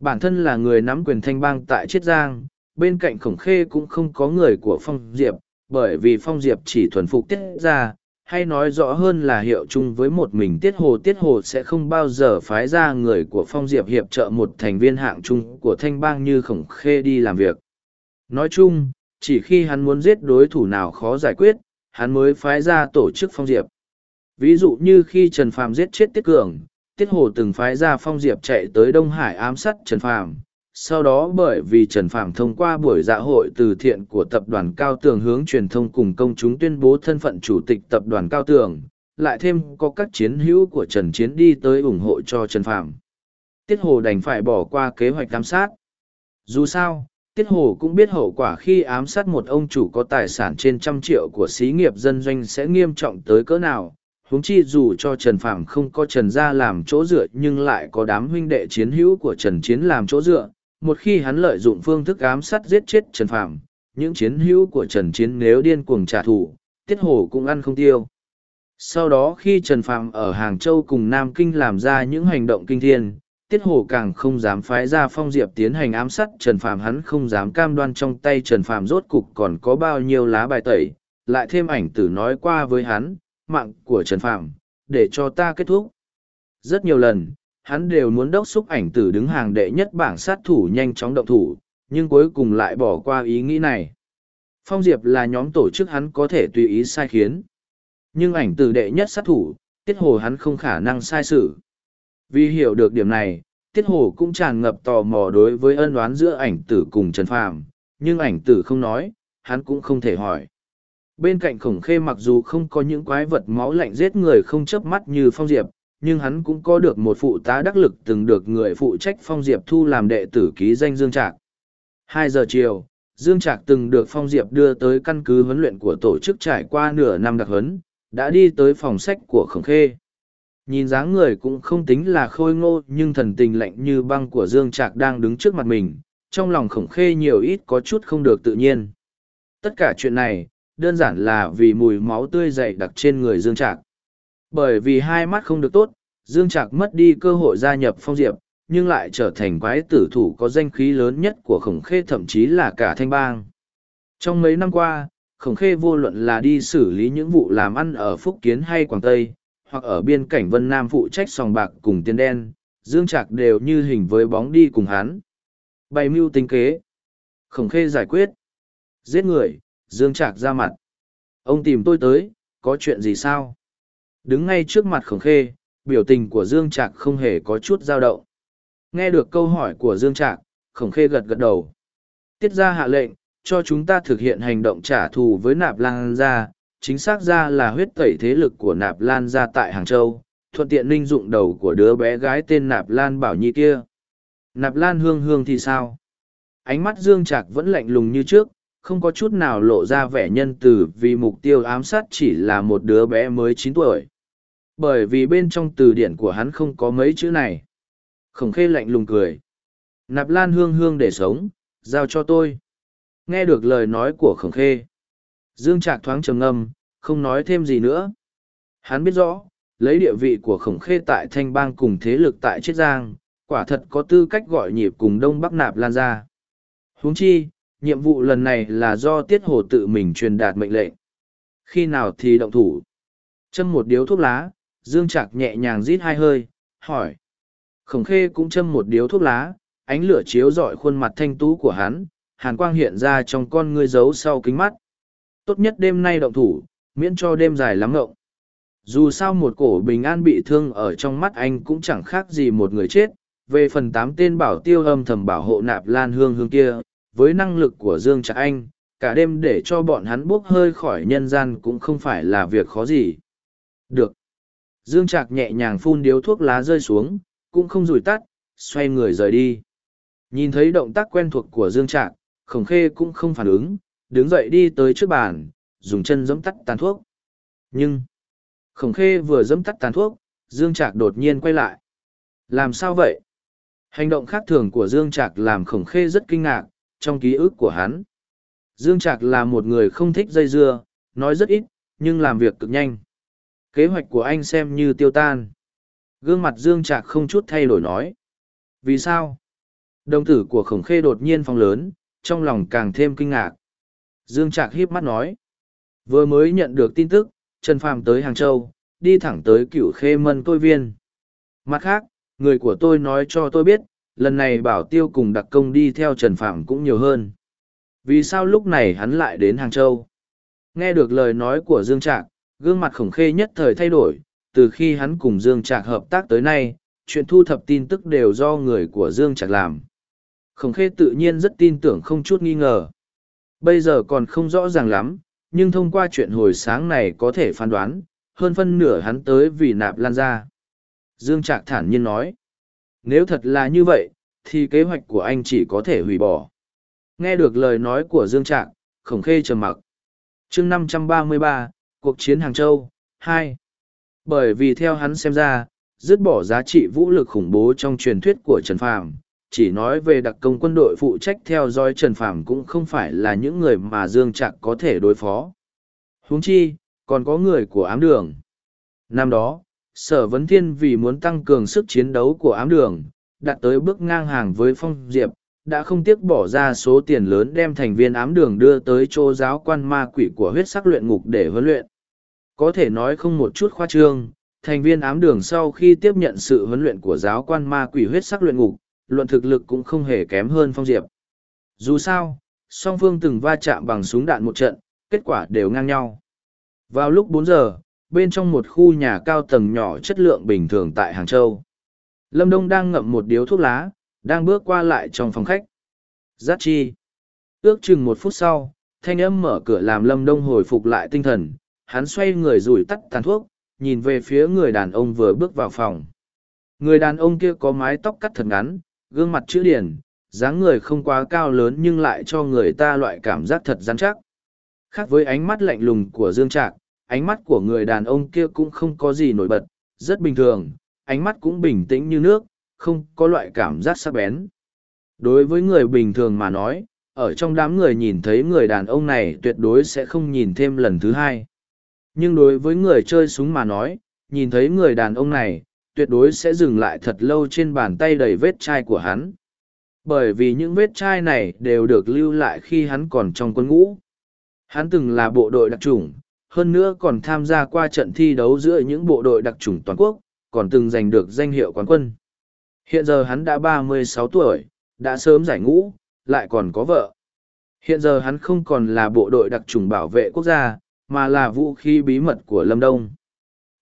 Bản thân là người nắm quyền thanh bang tại Chiết Giang, bên cạnh khổng khê cũng không có người của Phong Diệp, bởi vì Phong Diệp chỉ thuần phục tiết ra, hay nói rõ hơn là hiệu chung với một mình tiết hồ tiết hồ sẽ không bao giờ phái ra người của Phong Diệp hiệp trợ một thành viên hạng chung của thanh bang như khổng khê đi làm việc. Nói chung, chỉ khi hắn muốn giết đối thủ nào khó giải quyết, hắn mới phái ra tổ chức Phong Diệp. Ví dụ như khi Trần Phàm giết chết Tiết Cường, Tiết Hồ từng phái ra Phong Diệp chạy tới Đông Hải ám sát Trần Phàm. Sau đó bởi vì Trần Phàm thông qua buổi dạ hội từ thiện của tập đoàn Cao Tường hướng truyền thông cùng công chúng tuyên bố thân phận chủ tịch tập đoàn Cao Tường, lại thêm có các chiến hữu của Trần Chiến đi tới ủng hộ cho Trần Phàm. Tiết Hồ đành phải bỏ qua kế hoạch ám sát. Dù sao, Tiết Hồ cũng biết hậu quả khi ám sát một ông chủ có tài sản trên trăm triệu của xí nghiệp dân doanh sẽ nghiêm trọng tới cỡ nào, huống chi dù cho Trần Phạm không có Trần Gia làm chỗ dựa nhưng lại có đám huynh đệ chiến hữu của Trần Chiến làm chỗ dựa, một khi hắn lợi dụng phương thức ám sát giết chết Trần Phạm, những chiến hữu của Trần Chiến nếu điên cuồng trả thù, Tiết Hổ cũng ăn không tiêu. Sau đó khi Trần Phạm ở Hàng Châu cùng Nam Kinh làm ra những hành động kinh thiên, Tiết Hổ càng không dám phái ra phong diệp tiến hành ám sát Trần Phạm hắn không dám cam đoan trong tay Trần Phạm rốt cục còn có bao nhiêu lá bài tẩy, lại thêm ảnh tử nói qua với hắn, mạng của Trần Phạm, để cho ta kết thúc. Rất nhiều lần, hắn đều muốn đốc xúc ảnh tử đứng hàng đệ nhất bảng sát thủ nhanh chóng động thủ, nhưng cuối cùng lại bỏ qua ý nghĩ này. Phong Diệp là nhóm tổ chức hắn có thể tùy ý sai khiến. Nhưng ảnh tử đệ nhất sát thủ, Tiết Hồ hắn không khả năng sai sự. Vì hiểu được điểm này, Tiết Hồ cũng tràn ngập tò mò đối với ân oán giữa ảnh tử cùng Trần Phàm, nhưng ảnh tử không nói, hắn cũng không thể hỏi. Bên cạnh khổng khê mặc dù không có những quái vật máu lạnh giết người không chớp mắt như phong diệp, nhưng hắn cũng có được một phụ tá đắc lực từng được người phụ trách phong diệp thu làm đệ tử ký danh Dương Trạc. Hai giờ chiều, Dương Trạc từng được phong diệp đưa tới căn cứ huấn luyện của tổ chức trải qua nửa năm đặc huấn, đã đi tới phòng sách của khổng khê. Nhìn dáng người cũng không tính là khôi ngô nhưng thần tình lạnh như băng của Dương Trạc đang đứng trước mặt mình, trong lòng khổng khê nhiều ít có chút không được tự nhiên. Tất cả chuyện này, đơn giản là vì mùi máu tươi dày đặc trên người Dương Trạc. Bởi vì hai mắt không được tốt, Dương Trạc mất đi cơ hội gia nhập phong diệp, nhưng lại trở thành quái tử thủ có danh khí lớn nhất của khổng khê thậm chí là cả thanh bang. Trong mấy năm qua, khổng khê vô luận là đi xử lý những vụ làm ăn ở Phúc Kiến hay Quảng Tây, hoặc ở biên cảnh Vân Nam phụ trách sòng bạc cùng tiền đen, Dương Trạc đều như hình với bóng đi cùng hắn. Bày mưu tính kế. Khổng khê giải quyết. Giết người, Dương Trạc ra mặt. Ông tìm tôi tới, có chuyện gì sao? Đứng ngay trước mặt khổng khê, biểu tình của Dương Trạc không hề có chút dao động. Nghe được câu hỏi của Dương Trạc, khổng khê gật gật đầu. Tiết ra hạ lệnh, cho chúng ta thực hiện hành động trả thù với nạp lan gia, chính xác ra là huyết tẩy thế lực của nạp lan gia tại Hàng Châu, thuận tiện linh dụng đầu của đứa bé gái tên nạp lan bảo nhi kia. Nạp lan hương hương thì sao? Ánh mắt Dương Trạc vẫn lạnh lùng như trước, không có chút nào lộ ra vẻ nhân từ vì mục tiêu ám sát chỉ là một đứa bé mới chín tuổi. Bởi vì bên trong từ điển của hắn không có mấy chữ này. Khổng khê lạnh lùng cười. Nạp lan hương hương để sống, giao cho tôi. Nghe được lời nói của khổng khê. Dương Trạc thoáng trầm ngâm, không nói thêm gì nữa. Hắn biết rõ, lấy địa vị của khổng khê tại thanh bang cùng thế lực tại Chiết Giang, quả thật có tư cách gọi nhịp cùng Đông Bắc Nạp Lan ra. huống chi, nhiệm vụ lần này là do tiết hồ tự mình truyền đạt mệnh lệnh khi nào thì động thủ châm một điếu thuốc lá dương trạc nhẹ nhàng rít hai hơi hỏi khổng khê cũng châm một điếu thuốc lá ánh lửa chiếu rọi khuôn mặt thanh tú của hắn hàn quang hiện ra trong con ngươi giấu sau kính mắt tốt nhất đêm nay động thủ miễn cho đêm dài lắm ngộng dù sao một cổ bình an bị thương ở trong mắt anh cũng chẳng khác gì một người chết về phần tám tên bảo tiêu âm thầm bảo hộ nạp lan hương hương kia với năng lực của Dương Trạc Anh, cả đêm để cho bọn hắn bốc hơi khỏi nhân gian cũng không phải là việc khó gì. Được. Dương Trạc nhẹ nhàng phun điếu thuốc lá rơi xuống, cũng không rủi tắt, xoay người rời đi. Nhìn thấy động tác quen thuộc của Dương Trạc, Khổng Khê cũng không phản ứng, đứng dậy đi tới trước bàn, dùng chân giẫm tắt tàn thuốc. Nhưng, Khổng Khê vừa giẫm tắt tàn thuốc, Dương Trạc đột nhiên quay lại. Làm sao vậy? Hành động khác thường của Dương Trạc làm khổng khê rất kinh ngạc, trong ký ức của hắn. Dương Trạc là một người không thích dây dưa, nói rất ít, nhưng làm việc cực nhanh. Kế hoạch của anh xem như tiêu tan. Gương mặt Dương Trạc không chút thay đổi nói. Vì sao? Đồng tử của khổng khê đột nhiên phong lớn, trong lòng càng thêm kinh ngạc. Dương Trạc hiếp mắt nói. Vừa mới nhận được tin tức, Trần Phàm tới Hàng Châu, đi thẳng tới cửu khê mân tôi viên. Mặt khác, người của tôi nói cho tôi biết, lần này bảo tiêu cùng đặc công đi theo Trần Phàm cũng nhiều hơn. Vì sao lúc này hắn lại đến Hàng Châu? Nghe được lời nói của Dương Trạc, gương mặt khổng khê nhất thời thay đổi, từ khi hắn cùng Dương Trạc hợp tác tới nay, chuyện thu thập tin tức đều do người của Dương Trạc làm. Khổng khê tự nhiên rất tin tưởng không chút nghi ngờ. Bây giờ còn không rõ ràng lắm, nhưng thông qua chuyện hồi sáng này có thể phán đoán, hơn phân nửa hắn tới vì nạp lan ra. Dương Trạc thản nhiên nói, nếu thật là như vậy, thì kế hoạch của anh chỉ có thể hủy bỏ. Nghe được lời nói của Dương Trạc, khổng khê trầm mặc. chương 533, cuộc chiến Hàng Châu, hai Bởi vì theo hắn xem ra, dứt bỏ giá trị vũ lực khủng bố trong truyền thuyết của Trần Phàm, chỉ nói về đặc công quân đội phụ trách theo dõi Trần Phàm cũng không phải là những người mà Dương Trạc có thể đối phó. Huống chi, còn có người của ám đường. Năm đó, Sở Vấn Thiên vì muốn tăng cường sức chiến đấu của ám đường, đạt tới bước ngang hàng với Phong Diệp, đã không tiếc bỏ ra số tiền lớn đem thành viên ám đường đưa tới chỗ giáo quan ma quỷ của huyết sắc luyện ngục để huấn luyện. Có thể nói không một chút khoa trương, thành viên ám đường sau khi tiếp nhận sự huấn luyện của giáo quan ma quỷ huyết sắc luyện ngục, luận thực lực cũng không hề kém hơn Phong Diệp. Dù sao, song phương từng va chạm bằng súng đạn một trận, kết quả đều ngang nhau. Vào lúc bốn giờ, bên trong một khu nhà cao tầng nhỏ chất lượng bình thường tại Hàng Châu, Lâm Đông đang ngậm một điếu thuốc lá, đang bước qua lại trong phòng khách. Giác chi. Ước chừng một phút sau, thanh âm mở cửa làm Lâm Đông hồi phục lại tinh thần, hắn xoay người rủi tắt tàn thuốc, nhìn về phía người đàn ông vừa bước vào phòng. Người đàn ông kia có mái tóc cắt thật ngắn, gương mặt chữ điển, dáng người không quá cao lớn nhưng lại cho người ta loại cảm giác thật rắn chắc. Khác với ánh mắt lạnh lùng của Dương Trạc, ánh mắt của người đàn ông kia cũng không có gì nổi bật, rất bình thường, ánh mắt cũng bình tĩnh như nước, không có loại cảm giác sắc bén. Đối với người bình thường mà nói, ở trong đám người nhìn thấy người đàn ông này tuyệt đối sẽ không nhìn thêm lần thứ hai. Nhưng đối với người chơi súng mà nói, nhìn thấy người đàn ông này, tuyệt đối sẽ dừng lại thật lâu trên bàn tay đầy vết chai của hắn. Bởi vì những vết chai này đều được lưu lại khi hắn còn trong quân ngũ. Hắn từng là bộ đội đặc trùng, hơn nữa còn tham gia qua trận thi đấu giữa những bộ đội đặc trùng toàn quốc, còn từng giành được danh hiệu quán quân. Hiện giờ hắn đã ba mươi sáu tuổi, đã sớm giải ngũ, lại còn có vợ. Hiện giờ hắn không còn là bộ đội đặc trùng bảo vệ quốc gia, mà là vũ khí bí mật của Lâm Đông.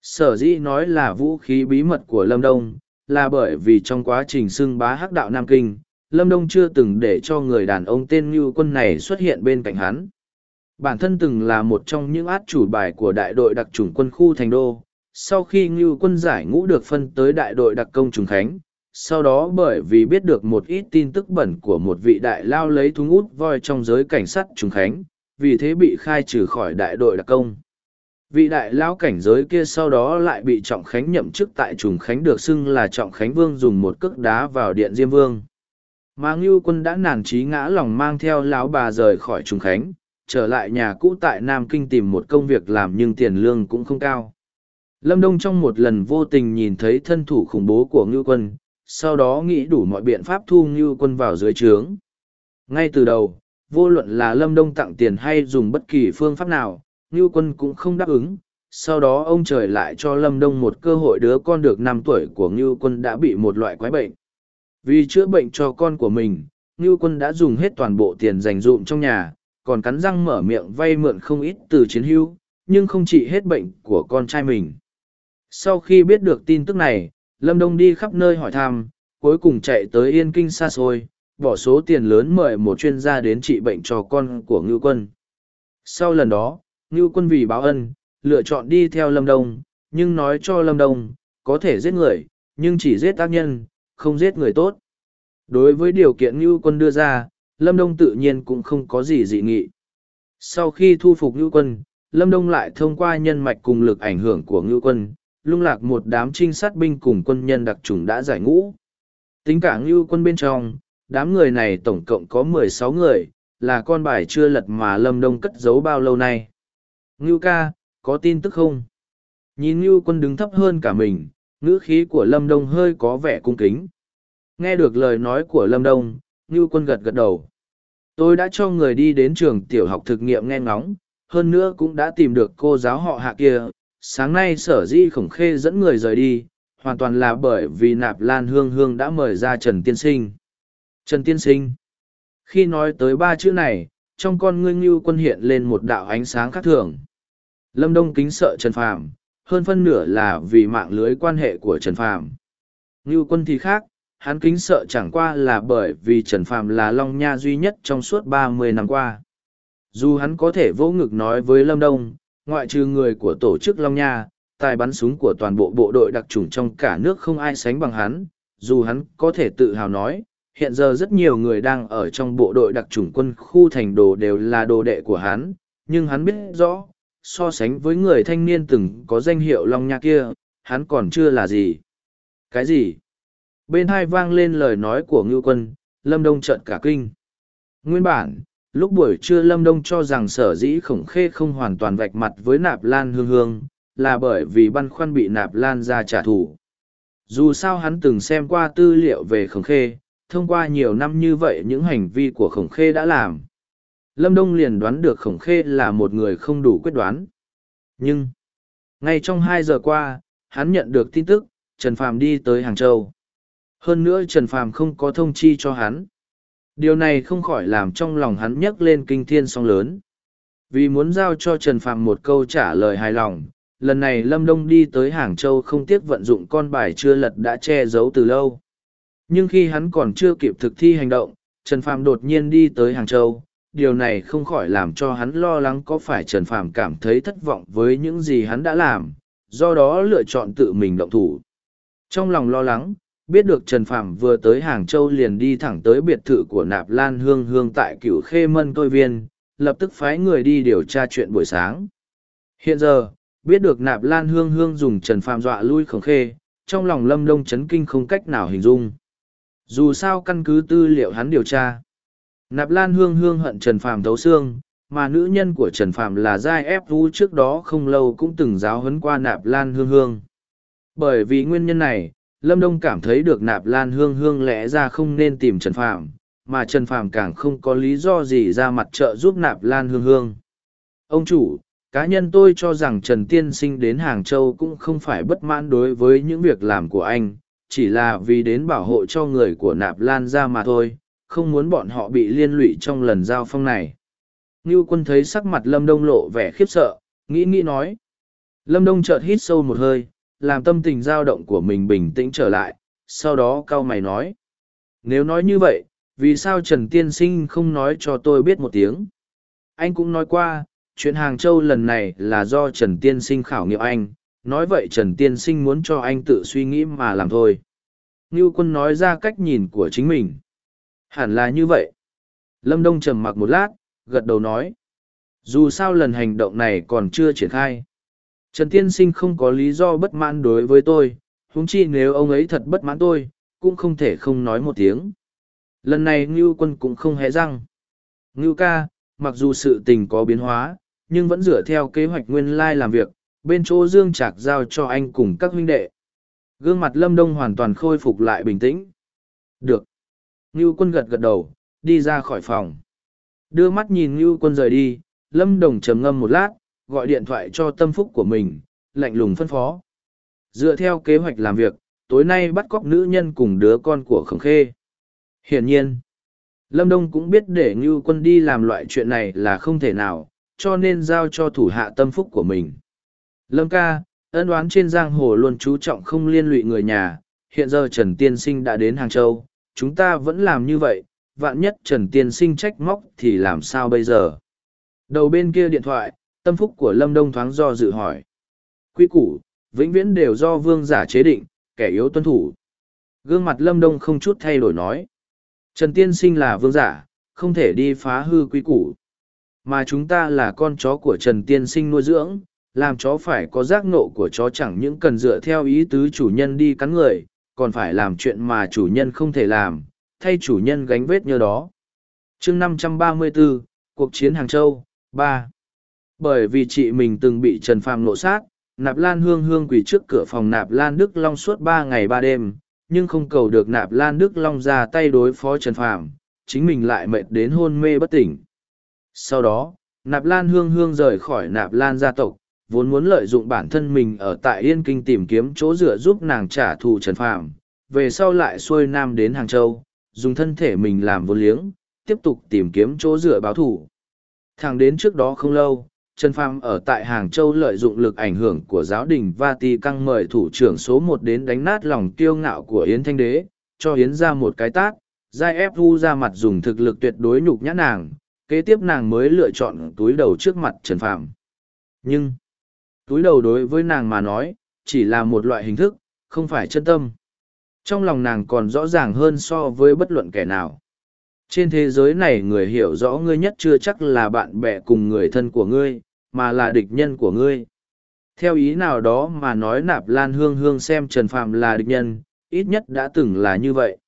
Sở dĩ nói là vũ khí bí mật của Lâm Đông, là bởi vì trong quá trình xưng bá hắc đạo Nam Kinh, Lâm Đông chưa từng để cho người đàn ông tên ngưu quân này xuất hiện bên cạnh hắn. Bản thân từng là một trong những át chủ bài của đại đội đặc trùng quân khu Thành Đô, sau khi Ngưu quân giải ngũ được phân tới đại đội đặc công Trùng Khánh, sau đó bởi vì biết được một ít tin tức bẩn của một vị đại lao lấy thúng út voi trong giới cảnh sát Trùng Khánh, vì thế bị khai trừ khỏi đại đội đặc công. Vị đại lao cảnh giới kia sau đó lại bị Trọng Khánh nhậm chức tại Trùng Khánh được xưng là Trọng Khánh Vương dùng một cước đá vào điện Diêm Vương. Mà Ngưu quân đã nản trí ngã lòng mang theo lão bà rời khỏi Trùng Khánh, trở lại nhà cũ tại Nam Kinh tìm một công việc làm nhưng tiền lương cũng không cao. Lâm Đông trong một lần vô tình nhìn thấy thân thủ khủng bố của Ngưu quân, sau đó nghĩ đủ mọi biện pháp thu Ngưu quân vào dưới trướng. Ngay từ đầu, vô luận là Lâm Đông tặng tiền hay dùng bất kỳ phương pháp nào, Ngưu quân cũng không đáp ứng. Sau đó ông trời lại cho Lâm Đông một cơ hội đứa con được năm tuổi của Ngưu quân đã bị một loại quái bệnh. Vì chữa bệnh cho con của mình, Ngưu quân đã dùng hết toàn bộ tiền dành dụm trong nhà, còn cắn răng mở miệng vay mượn không ít từ chiến hưu, nhưng không trị hết bệnh của con trai mình. Sau khi biết được tin tức này, Lâm Đông đi khắp nơi hỏi thăm, cuối cùng chạy tới Yên Kinh xa xôi, bỏ số tiền lớn mời một chuyên gia đến trị bệnh cho con của Ngưu Quân. Sau lần đó, Ngưu Quân vì báo ân, lựa chọn đi theo Lâm Đông, nhưng nói cho Lâm Đông, có thể giết người, nhưng chỉ giết tác nhân, không giết người tốt. Đối với điều kiện Ngưu Quân đưa ra, Lâm Đông tự nhiên cũng không có gì dị nghị. Sau khi thu phục Ngưu Quân, Lâm Đông lại thông qua nhân mạch cùng lực ảnh hưởng của Ngưu Quân, lung lạc một đám trinh sát binh cùng quân nhân đặc trùng đã giải ngũ. Tính cả ngưu quân bên trong, đám người này tổng cộng có mười sáu người, là con bài chưa lật mà Lâm Đông cất giấu bao lâu nay. Ngưu ca, có tin tức không? Nhìn Ngưu quân đứng thấp hơn cả mình, ngữ khí của Lâm Đông hơi có vẻ cung kính. Nghe được lời nói của Lâm Đông, Ngưu quân gật gật đầu. Tôi đã cho người đi đến trường tiểu học thực nghiệm nghe ngóng, hơn nữa cũng đã tìm được cô giáo họ hạ kia. Sáng nay sở di khổng khê dẫn người rời đi, hoàn toàn là bởi vì nạp lan hương hương đã mời ra Trần Tiên Sinh. Trần Tiên Sinh. Khi nói tới ba chữ này, trong con ngươi ngưu quân hiện lên một đạo ánh sáng khác thường. Lâm Đông kính sợ Trần Phàm, hơn phân nửa là vì mạng lưới quan hệ của Trần Phàm. Ngưu quân thì khác, hắn kính sợ chẳng qua là bởi vì Trần Phàm là Long Nha duy nhất trong suốt ba mươi năm qua. Dù hắn có thể vỗ ngực nói với Lâm Đông, ngoại trừ người của tổ chức Long Nha, tài bắn súng của toàn bộ bộ đội đặc trùng trong cả nước không ai sánh bằng hắn, dù hắn có thể tự hào nói, hiện giờ rất nhiều người đang ở trong bộ đội đặc trùng quân khu thành đồ đều là đồ đệ của hắn, nhưng hắn biết rõ, so sánh với người thanh niên từng có danh hiệu Long Nha kia, hắn còn chưa là gì. Cái gì? Bên hai vang lên lời nói của ngưu quân, Lâm Đông trợn cả kinh. Nguyên bản, lúc buổi trưa Lâm Đông cho rằng sở dĩ khổng khê không hoàn toàn vạch mặt với nạp lan hương hương, là bởi vì băn khoăn bị nạp lan ra trả thù. Dù sao hắn từng xem qua tư liệu về khổng khê, thông qua nhiều năm như vậy những hành vi của khổng khê đã làm. Lâm Đông liền đoán được khổng khê là một người không đủ quyết đoán. Nhưng, ngay trong hai giờ qua, hắn nhận được tin tức, Trần Phàm đi tới Hàng Châu. Hơn nữa Trần Phàm không có thông chi cho hắn. Điều này không khỏi làm trong lòng hắn nhấc lên kinh thiên song lớn. Vì muốn giao cho Trần Phàm một câu trả lời hài lòng, lần này Lâm Đông đi tới Hàng Châu không tiếc vận dụng con bài chưa lật đã che giấu từ lâu. Nhưng khi hắn còn chưa kịp thực thi hành động, Trần Phàm đột nhiên đi tới Hàng Châu. Điều này không khỏi làm cho hắn lo lắng có phải Trần Phàm cảm thấy thất vọng với những gì hắn đã làm, do đó lựa chọn tự mình động thủ. Trong lòng lo lắng, biết được Trần Phàm vừa tới Hàng Châu liền đi thẳng tới biệt thự của Nạp Lan Hương Hương tại cửu khê mân tôi viên, lập tức phái người đi điều tra chuyện buổi sáng. Hiện giờ, biết được Nạp Lan Hương Hương dùng Trần Phàm dọa lui khổng khê, trong lòng Lâm Đông chấn kinh không cách nào hình dung. Dù sao căn cứ tư liệu hắn điều tra, Nạp Lan Hương Hương hận Trần Phàm thấu xương, mà nữ nhân của Trần Phàm là Giai Ép Vũ trước đó không lâu cũng từng giáo huấn qua Nạp Lan Hương Hương. Bởi vì nguyên nhân này, Lâm Đông cảm thấy được nạp lan hương hương lẽ ra không nên tìm Trần Phạm, mà Trần Phạm càng không có lý do gì ra mặt trợ giúp nạp lan hương hương. Ông chủ, cá nhân tôi cho rằng Trần Tiên Sinh đến Hàng Châu cũng không phải bất mãn đối với những việc làm của anh, chỉ là vì đến bảo hộ cho người của nạp lan ra mà thôi, không muốn bọn họ bị liên lụy trong lần giao phong này. Ngưu quân thấy sắc mặt Lâm Đông lộ vẻ khiếp sợ, nghĩ nghĩ nói. Lâm Đông chợt hít sâu một hơi, làm tâm tình dao động của mình bình tĩnh trở lại, sau đó cau mày nói. Nếu nói như vậy, vì sao Trần Tiên Sinh không nói cho tôi biết một tiếng? Anh cũng nói qua, chuyện Hàng Châu lần này là do Trần Tiên Sinh khảo nghiệm anh, nói vậy Trần Tiên Sinh muốn cho anh tự suy nghĩ mà làm thôi. Ngưu quân nói ra cách nhìn của chính mình. Hẳn là như vậy. Lâm Đông trầm mặc một lát, gật đầu nói. Dù sao lần hành động này còn chưa triển khai. Trần Tiên Sinh không có lý do bất mãn đối với tôi, huống chi nếu ông ấy thật bất mãn tôi, cũng không thể không nói một tiếng. Lần này Ngưu quân cũng không hé răng. Ngưu ca, mặc dù sự tình có biến hóa, nhưng vẫn dựa theo kế hoạch nguyên lai làm việc, bên chỗ Dương Trạc giao cho anh cùng các huynh đệ. Gương mặt Lâm Đông hoàn toàn khôi phục lại bình tĩnh. Được. Ngưu quân gật gật đầu, đi ra khỏi phòng. Đưa mắt nhìn Ngưu quân rời đi, Lâm Đồng trầm ngâm một lát, gọi điện thoại cho tâm phúc của mình, lạnh lùng phân phó. Dựa theo kế hoạch làm việc, tối nay bắt cóc nữ nhân cùng đứa con của khổng khê. Hiển nhiên, Lâm Đông cũng biết để Ngưu quân đi làm loại chuyện này là không thể nào, cho nên giao cho thủ hạ tâm phúc của mình. Lâm ca, ân đoán trên giang hồ luôn chú trọng không liên lụy người nhà, hiện giờ Trần Tiên Sinh đã đến Hàng Châu, chúng ta vẫn làm như vậy, vạn nhất Trần Tiên Sinh trách móc thì làm sao bây giờ? Đầu bên kia điện thoại, tâm phúc của lâm đông thoáng do dự hỏi. Quy củ vĩnh viễn đều do vương giả chế định kẻ yếu tuân thủ. Gương mặt lâm đông không chút thay đổi nói. Trần tiên sinh là vương giả không thể đi phá hư quy củ. Mà chúng ta là con chó của trần tiên sinh nuôi dưỡng làm chó phải có giác nộ của chó chẳng những cần dựa theo ý tứ chủ nhân đi cắn người còn phải làm chuyện mà chủ nhân không thể làm, thay chủ nhân gánh vết nhơ đó. chương 534, Cuộc chiến Hàng Châu, ba. Bởi vì chị mình từng bị Trần Phàm nộ sát, Nạp Lan Hương Hương quỳ trước cửa phòng Nạp Lan Đức Long suốt ba ngày ba đêm, nhưng không cầu được Nạp Lan Đức Long ra tay đối phó Trần Phàm, chính mình lại mệt đến hôn mê bất tỉnh. Sau đó, Nạp Lan Hương Hương rời khỏi Nạp Lan gia tộc, vốn muốn lợi dụng bản thân mình ở tại Yên Kinh tìm kiếm chỗ dựa giúp nàng trả thù Trần Phàm, về sau lại xuôi nam đến Hàng Châu, dùng thân thể mình làm vô liếng, tiếp tục tìm kiếm chỗ dựa báo thù. Thẳng đến trước đó không lâu, Trần Phàm ở tại Hàng Châu lợi dụng lực ảnh hưởng của giáo đình Vatican mời thủ trưởng số một đến đánh nát lòng kiêu ngạo của Yến Thanh Đế, cho Yến ra một cái tát, giai ép vu ra mặt dùng thực lực tuyệt đối nhục nhã nàng, kế tiếp nàng mới lựa chọn túi đầu trước mặt Trần Phàm. Nhưng, túi đầu đối với nàng mà nói, chỉ là một loại hình thức, không phải chân tâm. Trong lòng nàng còn rõ ràng hơn so với bất luận kẻ nào. Trên thế giới này người hiểu rõ ngươi nhất chưa chắc là bạn bè cùng người thân của ngươi, mà là địch nhân của ngươi. Theo ý nào đó mà nói nạp lan hương hương xem Trần Phạm là địch nhân, ít nhất đã từng là như vậy.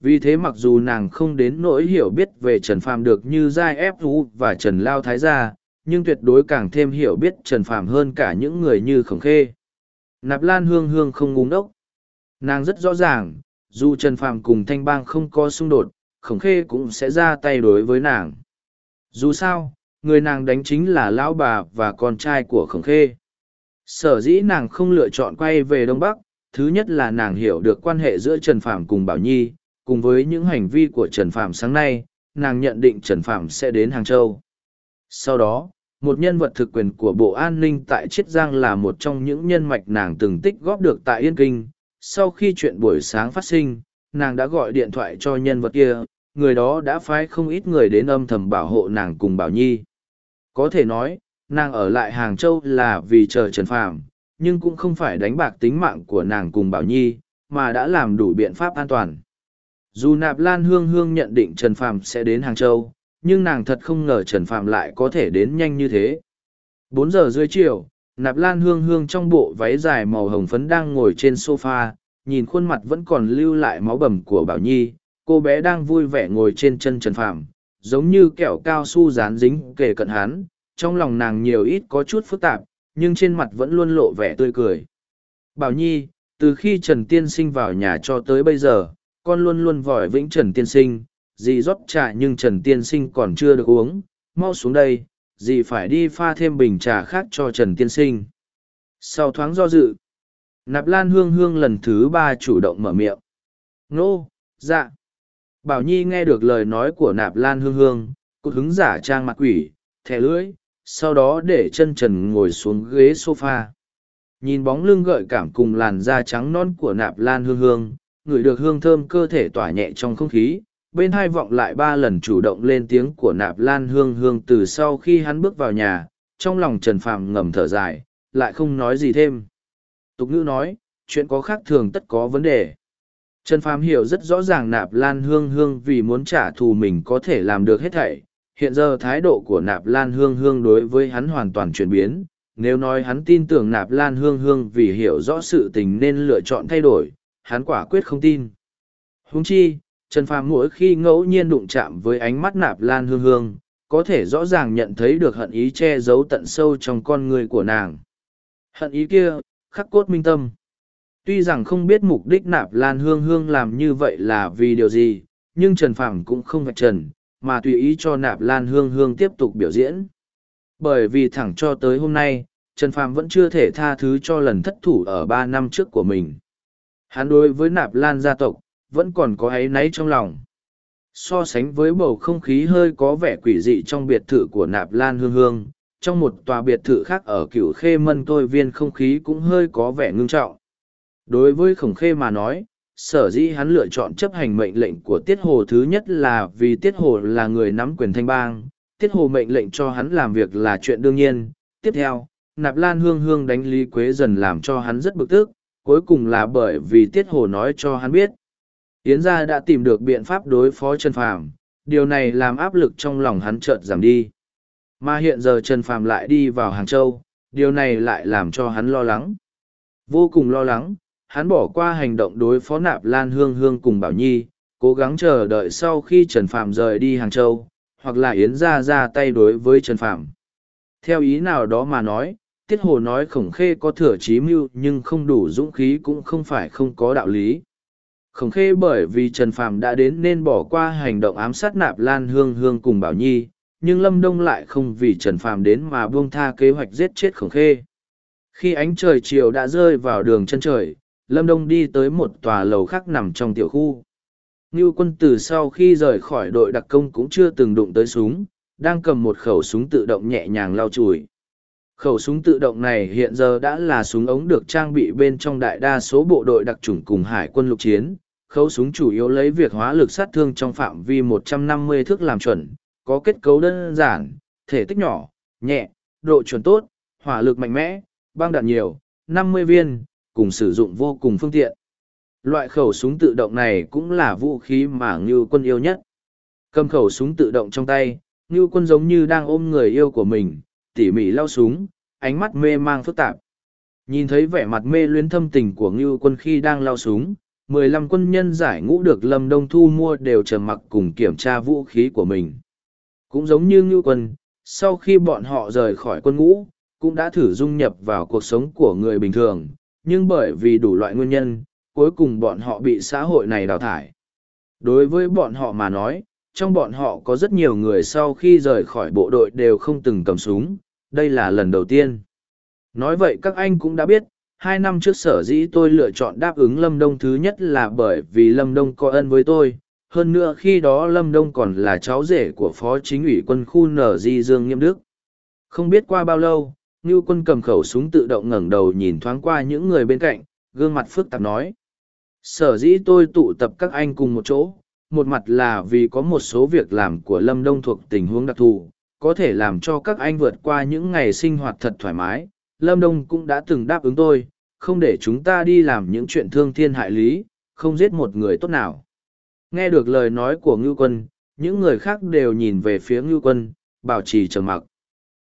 Vì thế mặc dù nàng không đến nỗi hiểu biết về Trần Phạm được như Giai Ép Vũ và Trần Lao Thái Gia, nhưng tuyệt đối càng thêm hiểu biết Trần phàm hơn cả những người như Khổng Khê. Nạp Lan Hương Hương không ngung đốc. Nàng rất rõ ràng, dù Trần phàm cùng Thanh Bang không có xung đột, Khổng Khê cũng sẽ ra tay đối với nàng. Dù sao, người nàng đánh chính là lão bà và con trai của Khổng Khê. Sở dĩ nàng không lựa chọn quay về Đông Bắc, thứ nhất là nàng hiểu được quan hệ giữa Trần phàm cùng Bảo Nhi, cùng với những hành vi của Trần phàm sáng nay, nàng nhận định Trần phàm sẽ đến Hàng Châu. Sau đó, một nhân vật thực quyền của Bộ An ninh tại Chiết Giang là một trong những nhân mạch nàng từng tích góp được tại Yên Kinh. Sau khi chuyện buổi sáng phát sinh, nàng đã gọi điện thoại cho nhân vật kia, người đó đã phái không ít người đến âm thầm bảo hộ nàng cùng Bảo Nhi. Có thể nói, nàng ở lại Hàng Châu là vì chờ Trần Phạm, nhưng cũng không phải đánh bạc tính mạng của nàng cùng Bảo Nhi, mà đã làm đủ biện pháp an toàn. Dù Nạp Lan Hương Hương nhận định Trần Phạm sẽ đến Hàng Châu, nhưng nàng thật không ngờ Trần Phạm lại có thể đến nhanh như thế. Bốn giờ dưới chiều, Nạp Lan Hương Hương trong bộ váy dài màu hồng phấn đang ngồi trên sofa, nhìn khuôn mặt vẫn còn lưu lại máu bầm của Bảo Nhi, cô bé đang vui vẻ ngồi trên chân Trần Phạm, giống như kẹo cao su dán dính kề cận hắn, trong lòng nàng nhiều ít có chút phức tạp, nhưng trên mặt vẫn luôn lộ vẻ tươi cười. Bảo Nhi, từ khi Trần Tiên Sinh vào nhà cho tới bây giờ, con luôn luôn vòi vĩnh Trần Tiên Sinh, dì rót trà nhưng Trần Tiên Sinh còn chưa được uống, mau xuống đây, dì phải đi pha thêm bình trà khác cho Trần Tiên Sinh. Sau thoáng do dự, Nạp Lan Hương Hương lần thứ ba chủ động mở miệng. Nô, dạ. Bảo Nhi nghe được lời nói của Nạp Lan Hương Hương, cụt hứng giả trang mặt quỷ, thẻ lưỡi, sau đó để chân trần ngồi xuống ghế sofa. Nhìn bóng lưng gợi cảm cùng làn da trắng non của Nạp Lan Hương Hương, ngửi được hương thơm cơ thể tỏa nhẹ trong không khí, bên hai vọng lại ba lần chủ động lên tiếng của Nạp Lan Hương Hương từ sau khi hắn bước vào nhà, trong lòng Trần Phàm ngầm thở dài, lại không nói gì thêm. Tục ngữ nói, chuyện có khác thường tất có vấn đề. Trần Phàm hiểu rất rõ ràng Nạp Lan Hương Hương vì muốn trả thù mình có thể làm được hết thảy. Hiện giờ thái độ của Nạp Lan Hương Hương đối với hắn hoàn toàn chuyển biến. Nếu nói hắn tin tưởng Nạp Lan Hương Hương vì hiểu rõ sự tình nên lựa chọn thay đổi, hắn quả quyết không tin. Huống chi, Trần Phàm mỗi khi ngẫu nhiên đụng chạm với ánh mắt Nạp Lan Hương Hương, có thể rõ ràng nhận thấy được hận ý che giấu tận sâu trong con người của nàng. Hận ý kia, khắc cốt minh tâm. Tuy rằng không biết mục đích nạp lan hương hương làm như vậy là vì điều gì, nhưng Trần Phàm cũng không vạch trần, mà tùy ý cho nạp lan hương hương tiếp tục biểu diễn. Bởi vì thẳng cho tới hôm nay, Trần Phàm vẫn chưa thể tha thứ cho lần thất thủ ở ba năm trước của mình. Hắn đối với nạp lan gia tộc, vẫn còn có áy náy trong lòng. So sánh với bầu không khí hơi có vẻ quỷ dị trong biệt thự của nạp lan hương hương, trong một tòa biệt thự khác ở cửu khê mân tôi viên không khí cũng hơi có vẻ ngưng trọng. Đối với khổng khê mà nói, sở dĩ hắn lựa chọn chấp hành mệnh lệnh của Tiết Hồ thứ nhất là vì Tiết Hồ là người nắm quyền thanh bang, Tiết Hồ mệnh lệnh cho hắn làm việc là chuyện đương nhiên. Tiếp theo, Nạp Lan Hương Hương đánh Lý Quế dần làm cho hắn rất bực tức, cuối cùng là bởi vì Tiết Hồ nói cho hắn biết. Yến gia đã tìm được biện pháp đối phó Trần Phàm, điều này làm áp lực trong lòng hắn chợt giảm đi. Mà hiện giờ Trần Phàm lại đi vào Hàng Châu, điều này lại làm cho hắn lo lắng. Vô cùng lo lắng, hắn bỏ qua hành động đối phó nạp lan hương hương cùng bảo nhi cố gắng chờ đợi sau khi trần phạm rời đi hàng châu hoặc là yến gia ra tay đối với trần phạm theo ý nào đó mà nói tiết hồ nói khổng khê có thừa trí mưu nhưng không đủ dũng khí cũng không phải không có đạo lý khổng khê bởi vì trần phàm đã đến nên bỏ qua hành động ám sát nạp lan hương hương cùng bảo nhi, nhưng lâm đông lại không vì trần phàm đến mà buông tha kế hoạch giết chết khổng khê. Khi ánh trời chiều đã rơi vào đường chân trời, lâm đông đi tới một tòa lầu khác nằm trong tiểu khu. Ngưu quân từ sau khi rời khỏi đội đặc công cũng chưa từng đụng tới súng, đang cầm một khẩu súng tự động nhẹ nhàng lau chùi. Khẩu súng tự động này hiện giờ đã là súng ống được trang bị bên trong đại đa số bộ đội đặc trùng cùng hải quân lục chiến khấu súng chủ yếu lấy việc hóa lực sát thương trong phạm vi 150 thước làm chuẩn có kết cấu đơn giản thể tích nhỏ nhẹ độ chuẩn tốt hỏa lực mạnh mẽ băng đạn nhiều 50 viên cùng sử dụng vô cùng phương tiện loại khẩu súng tự động này cũng là vũ khí mà ngưu quân yêu nhất cầm khẩu súng tự động trong tay ngưu quân giống như đang ôm người yêu của mình tỉ mỉ lau súng, ánh mắt mê mang phức tạp. Nhìn thấy vẻ mặt mê luyến thâm tình của Ngưu quân khi đang lau súng, mười lăm quân nhân giải ngũ được Lâm Đông Thu mua đều trầm mặc cùng kiểm tra vũ khí của mình. Cũng giống như Ngưu quân, sau khi bọn họ rời khỏi quân ngũ, cũng đã thử dung nhập vào cuộc sống của người bình thường, nhưng bởi vì đủ loại nguyên nhân, cuối cùng bọn họ bị xã hội này đào thải. Đối với bọn họ mà nói, trong bọn họ có rất nhiều người sau khi rời khỏi bộ đội đều không từng cầm súng, đây là lần đầu tiên. Nói vậy các anh cũng đã biết, hai năm trước sở dĩ tôi lựa chọn đáp ứng Lâm Đông thứ nhất là bởi vì Lâm Đông có ân với tôi. Hơn nữa khi đó Lâm Đông còn là cháu rể của Phó Chính ủy quân khu Nở Di Dương Nghiêm Đức. Không biết qua bao lâu, Ngưu quân cầm khẩu súng tự động ngẩng đầu nhìn thoáng qua những người bên cạnh, gương mặt phức tạp nói. Sở dĩ tôi tụ tập các anh cùng một chỗ, một mặt là vì có một số việc làm của Lâm Đông thuộc tình huống đặc thù, có thể làm cho các anh vượt qua những ngày sinh hoạt thật thoải mái. Lâm Đông cũng đã từng đáp ứng tôi, không để chúng ta đi làm những chuyện thương thiên hại lý, không giết một người tốt nào. Nghe được lời nói của Ngưu Quân, những người khác đều nhìn về phía Ngưu Quân, bảo trì trầm mặc.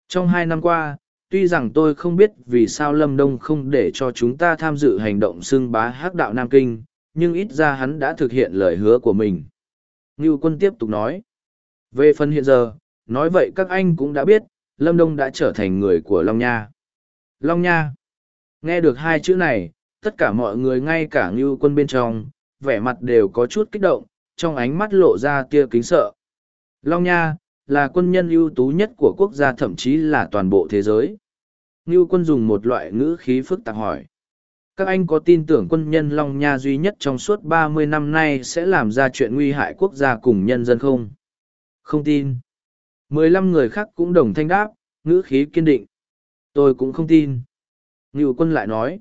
Trong hai năm qua, tuy rằng tôi không biết vì sao Lâm Đông không để cho chúng ta tham dự hành động xưng bá hắc đạo Nam Kinh, nhưng ít ra hắn đã thực hiện lời hứa của mình. Ngưu Quân tiếp tục nói. Về phần hiện giờ, nói vậy các anh cũng đã biết, Lâm Đông đã trở thành người của Long Nha. Long Nha. Nghe được hai chữ này, tất cả mọi người ngay cả Ngưu Quân bên trong, vẻ mặt đều có chút kích động, trong ánh mắt lộ ra tia kính sợ. Long Nha, là quân nhân ưu tú nhất của quốc gia thậm chí là toàn bộ thế giới. Ngưu Quân dùng một loại ngữ khí phức tạp hỏi các anh có tin tưởng quân nhân Long Nha duy nhất trong suốt ba mươi năm nay sẽ làm ra chuyện nguy hại quốc gia cùng nhân dân không? Không tin. Mười lăm người khác cũng đồng thanh đáp, ngữ khí kiên định. Tôi cũng không tin. Ngưu quân lại nói.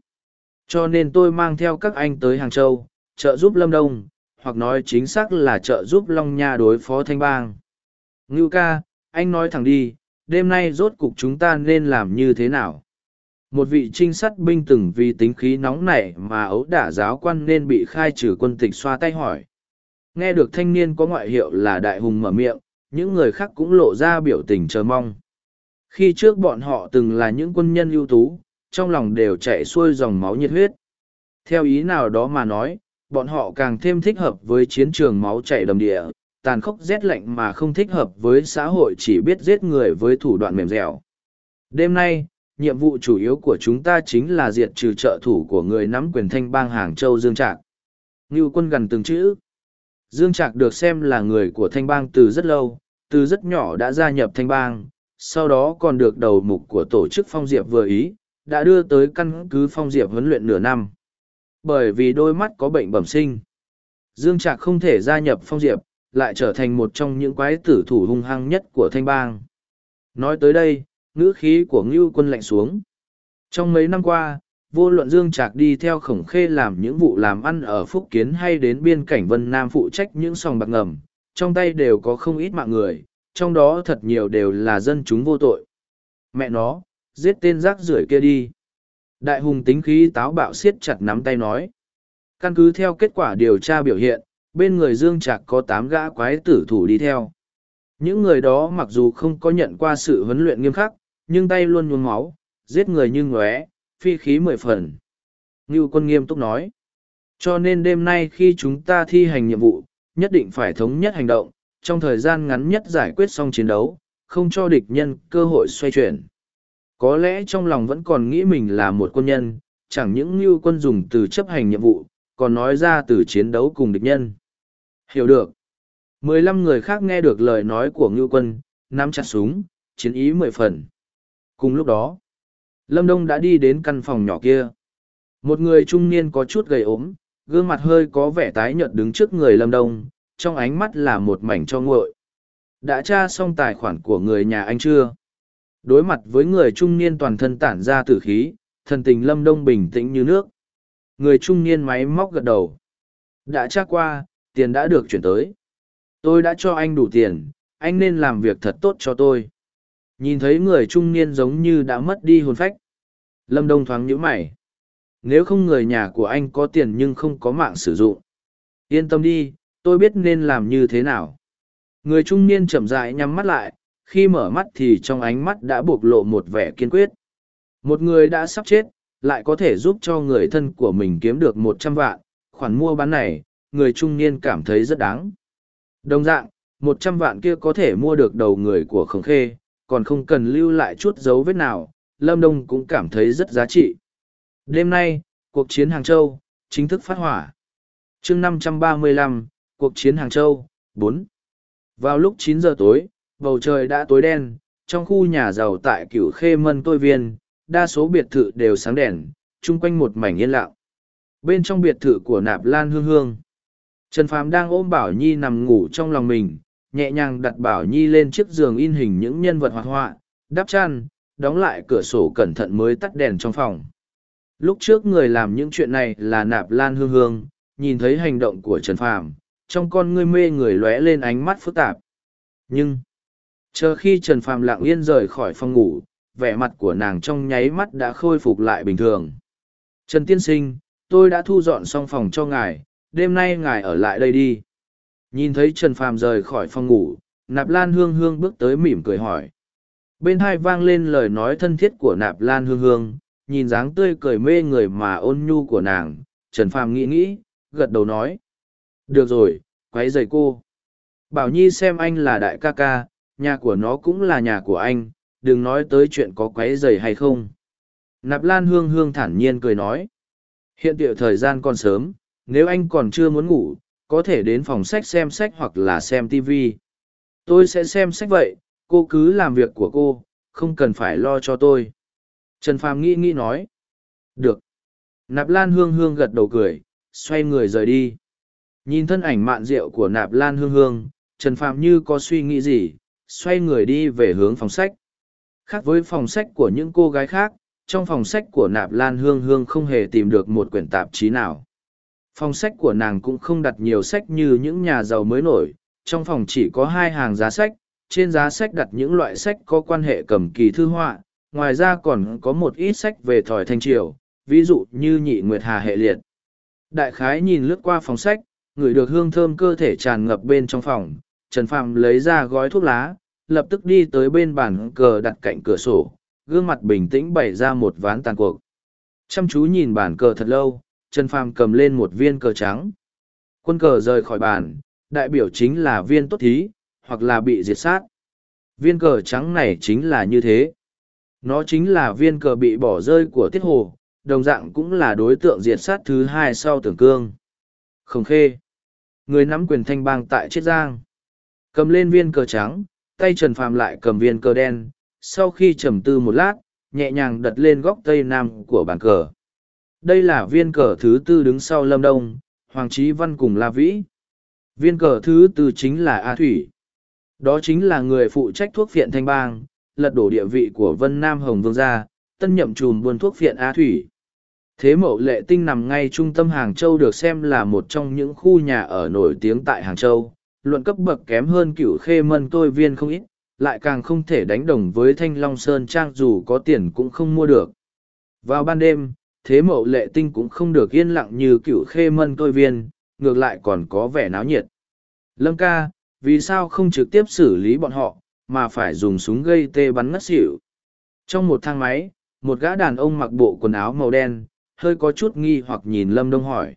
Cho nên tôi mang theo các anh tới Hàng Châu, trợ giúp Lâm Đông, hoặc nói chính xác là trợ giúp Long Nha đối phó Thanh Bang. Ngưu ca, anh nói thẳng đi, đêm nay rốt cục chúng ta nên làm như thế nào? một vị trinh sát binh từng vì tính khí nóng nảy mà ấu đả giáo quan nên bị khai trừ quân tịch xoa tay hỏi nghe được thanh niên có ngoại hiệu là đại hùng mở miệng những người khác cũng lộ ra biểu tình chờ mong khi trước bọn họ từng là những quân nhân ưu tú trong lòng đều chạy xuôi dòng máu nhiệt huyết theo ý nào đó mà nói bọn họ càng thêm thích hợp với chiến trường máu chảy đầm địa tàn khốc rét lạnh mà không thích hợp với xã hội chỉ biết giết người với thủ đoạn mềm dẻo đêm nay nhiệm vụ chủ yếu của chúng ta chính là diệt trừ trợ thủ của người nắm quyền thanh bang Hàng Châu Dương Trạc. Ngưu quân gần từng chữ. Dương Trạc được xem là người của thanh bang từ rất lâu, từ rất nhỏ đã gia nhập thanh bang, sau đó còn được đầu mục của tổ chức Phong Diệp vừa ý, đã đưa tới căn cứ Phong Diệp huấn luyện nửa năm. Bởi vì đôi mắt có bệnh bẩm sinh. Dương Trạc không thể gia nhập Phong Diệp, lại trở thành một trong những quái tử thủ hung hăng nhất của thanh bang. Nói tới đây, ngữ khí của ngưu quân lạnh xuống. Trong mấy năm qua, vô luận Dương Trạc đi theo khổng khê làm những vụ làm ăn ở Phúc Kiến hay đến biên cảnh Vân Nam phụ trách những sòng bạc ngầm, trong tay đều có không ít mạng người, trong đó thật nhiều đều là dân chúng vô tội. Mẹ nó, giết tên rác rưởi kia đi. Đại hùng tính khí táo bạo siết chặt nắm tay nói. Căn cứ theo kết quả điều tra biểu hiện, bên người Dương Trạc có tám gã quái tử thủ đi theo. Những người đó mặc dù không có nhận qua sự huấn luyện nghiêm khắc, nhưng tay luôn nhuốm máu, giết người như ngóe, phi khí mười phần. Ngưu quân nghiêm túc nói. Cho nên đêm nay khi chúng ta thi hành nhiệm vụ, nhất định phải thống nhất hành động, trong thời gian ngắn nhất giải quyết xong chiến đấu, không cho địch nhân cơ hội xoay chuyển. Có lẽ trong lòng vẫn còn nghĩ mình là một quân nhân, chẳng những như quân dùng từ chấp hành nhiệm vụ, còn nói ra từ chiến đấu cùng địch nhân. Hiểu được. mười lăm người khác nghe được lời nói của ngưu quân, nắm chặt súng, chiến ý mười phần. Cùng lúc đó, Lâm Đông đã đi đến căn phòng nhỏ kia. Một người trung niên có chút gầy ốm, gương mặt hơi có vẻ tái nhợt đứng trước người Lâm Đông, trong ánh mắt là một mảnh cho nguội. Đã tra xong tài khoản của người nhà anh chưa? Đối mặt với người trung niên toàn thân tản ra tử khí, thần tình Lâm Đông bình tĩnh như nước. Người trung niên máy móc gật đầu. Đã tra qua, tiền đã được chuyển tới. Tôi đã cho anh đủ tiền, anh nên làm việc thật tốt cho tôi. Nhìn thấy người trung niên giống như đã mất đi hồn phách. Lâm Đông thoáng nhíu mày. Nếu không người nhà của anh có tiền nhưng không có mạng sử dụng. Yên tâm đi, tôi biết nên làm như thế nào. Người trung niên chậm rãi nhắm mắt lại, khi mở mắt thì trong ánh mắt đã bộc lộ một vẻ kiên quyết. Một người đã sắp chết, lại có thể giúp cho người thân của mình kiếm được một trăm vạn, khoản mua bán này, người trung niên cảm thấy rất đáng. Đồng dạng, một trăm vạn kia có thể mua được đầu người của khổng khê, còn không cần lưu lại chút dấu vết nào, Lâm Đông cũng cảm thấy rất giá trị. Đêm nay, cuộc chiến Hàng Châu, chính thức phát hỏa. chương 535, cuộc chiến Hàng Châu, 4. Vào lúc chín giờ tối, bầu trời đã tối đen, trong khu nhà giàu tại cửu khê mân tôi viên, đa số biệt thự đều sáng đèn, chung quanh một mảnh yên lặng. Bên trong biệt thự của nạp lan hương hương, Trần Phàm đang ôm Bảo Nhi nằm ngủ trong lòng mình, nhẹ nhàng đặt Bảo Nhi lên chiếc giường in hình những nhân vật hoạt họa, đắp chăn, đóng lại cửa sổ cẩn thận mới tắt đèn trong phòng. Lúc trước người làm những chuyện này là nạp lan hương hương, nhìn thấy hành động của Trần Phàm, trong con ngươi mê người lóe lên ánh mắt phức tạp. Nhưng, chờ khi Trần Phàm lặng yên rời khỏi phòng ngủ, vẻ mặt của nàng trong nháy mắt đã khôi phục lại bình thường. Trần Tiên Sinh, tôi đã thu dọn xong phòng cho ngài, đêm nay ngài ở lại đây đi. Nhìn thấy Trần Phàm rời khỏi phòng ngủ, Nạp Lan Hương Hương bước tới mỉm cười hỏi. Bên hai vang lên lời nói thân thiết của Nạp Lan Hương Hương, nhìn dáng tươi cười mê người mà ôn nhu của nàng, Trần Phàm nghĩ nghĩ, gật đầu nói. Được rồi, quấy rầy cô. Bảo Nhi xem anh là đại ca ca, nhà của nó cũng là nhà của anh, đừng nói tới chuyện có quấy rầy hay không. Nạp Lan Hương Hương thản nhiên cười nói. Hiện tiệu thời gian còn sớm, nếu anh còn chưa muốn ngủ, có thể đến phòng sách xem sách hoặc là xem TV. Tôi sẽ xem sách vậy, cô cứ làm việc của cô, không cần phải lo cho tôi. Trần Phàm nghĩ nghĩ nói. Được. Nạp Lan Hương Hương gật đầu cười, xoay người rời đi. Nhìn thân ảnh mạn rượu của Nạp Lan Hương Hương, Trần Phàm như có suy nghĩ gì, xoay người đi về hướng phòng sách. Khác với phòng sách của những cô gái khác, trong phòng sách của Nạp Lan Hương Hương không hề tìm được một quyển tạp chí nào. Phòng sách của nàng cũng không đặt nhiều sách như những nhà giàu mới nổi, trong phòng chỉ có hai hàng giá sách, trên giá sách đặt những loại sách có quan hệ cầm kỳ thư họa, ngoài ra còn có một ít sách về thỏi thanh triều, ví dụ như nhị nguyệt hà hệ liệt. Đại khái nhìn lướt qua phòng sách, người được hương thơm cơ thể tràn ngập bên trong phòng, Trần Phàm lấy ra gói thuốc lá, lập tức đi tới bên bàn cờ đặt cạnh cửa sổ, gương mặt bình tĩnh bày ra một ván tàn cuộc. Chăm chú nhìn bàn cờ thật lâu, Trần Phàm cầm lên một viên cờ trắng. Quân cờ rời khỏi bàn, đại biểu chính là viên tốt thí, hoặc là bị diệt sát. Viên cờ trắng này chính là như thế. Nó chính là viên cờ bị bỏ rơi của Tiết Hồ, đồng dạng cũng là đối tượng diệt sát thứ hai sau tưởng cương. Khổng khê. Người nắm quyền thanh bang tại Chiết Giang. Cầm lên viên cờ trắng, tay Trần Phàm lại cầm viên cờ đen, sau khi trầm tư một lát, nhẹ nhàng đặt lên góc tây nam của bàn cờ. Đây là viên cờ thứ tư đứng sau Lâm Đông, Hoàng Trí Văn cùng La Vĩ. Viên cờ thứ tư chính là A Thủy. Đó chính là người phụ trách thuốc phiện thanh bang, lật đổ địa vị của Vân Nam Hồng Vương gia, tân nhậm trùm buôn thuốc phiện A Thủy. Thế mậu lệ tinh nằm ngay trung tâm Hàng Châu được xem là một trong những khu nhà ở nổi tiếng tại Hàng Châu, luận cấp bậc kém hơn cửu khê mân tôi viên không ít, lại càng không thể đánh đồng với Thanh Long Sơn Trang dù có tiền cũng không mua được. Vào ban đêm, thế mậu lệ tinh cũng không được yên lặng như cựu khê mân tôi viên, ngược lại còn có vẻ náo nhiệt. Lâm ca, vì sao không trực tiếp xử lý bọn họ, mà phải dùng súng gây tê bắn ngất xỉu? Trong một thang máy, một gã đàn ông mặc bộ quần áo màu đen, hơi có chút nghi hoặc nhìn Lâm Đông hỏi.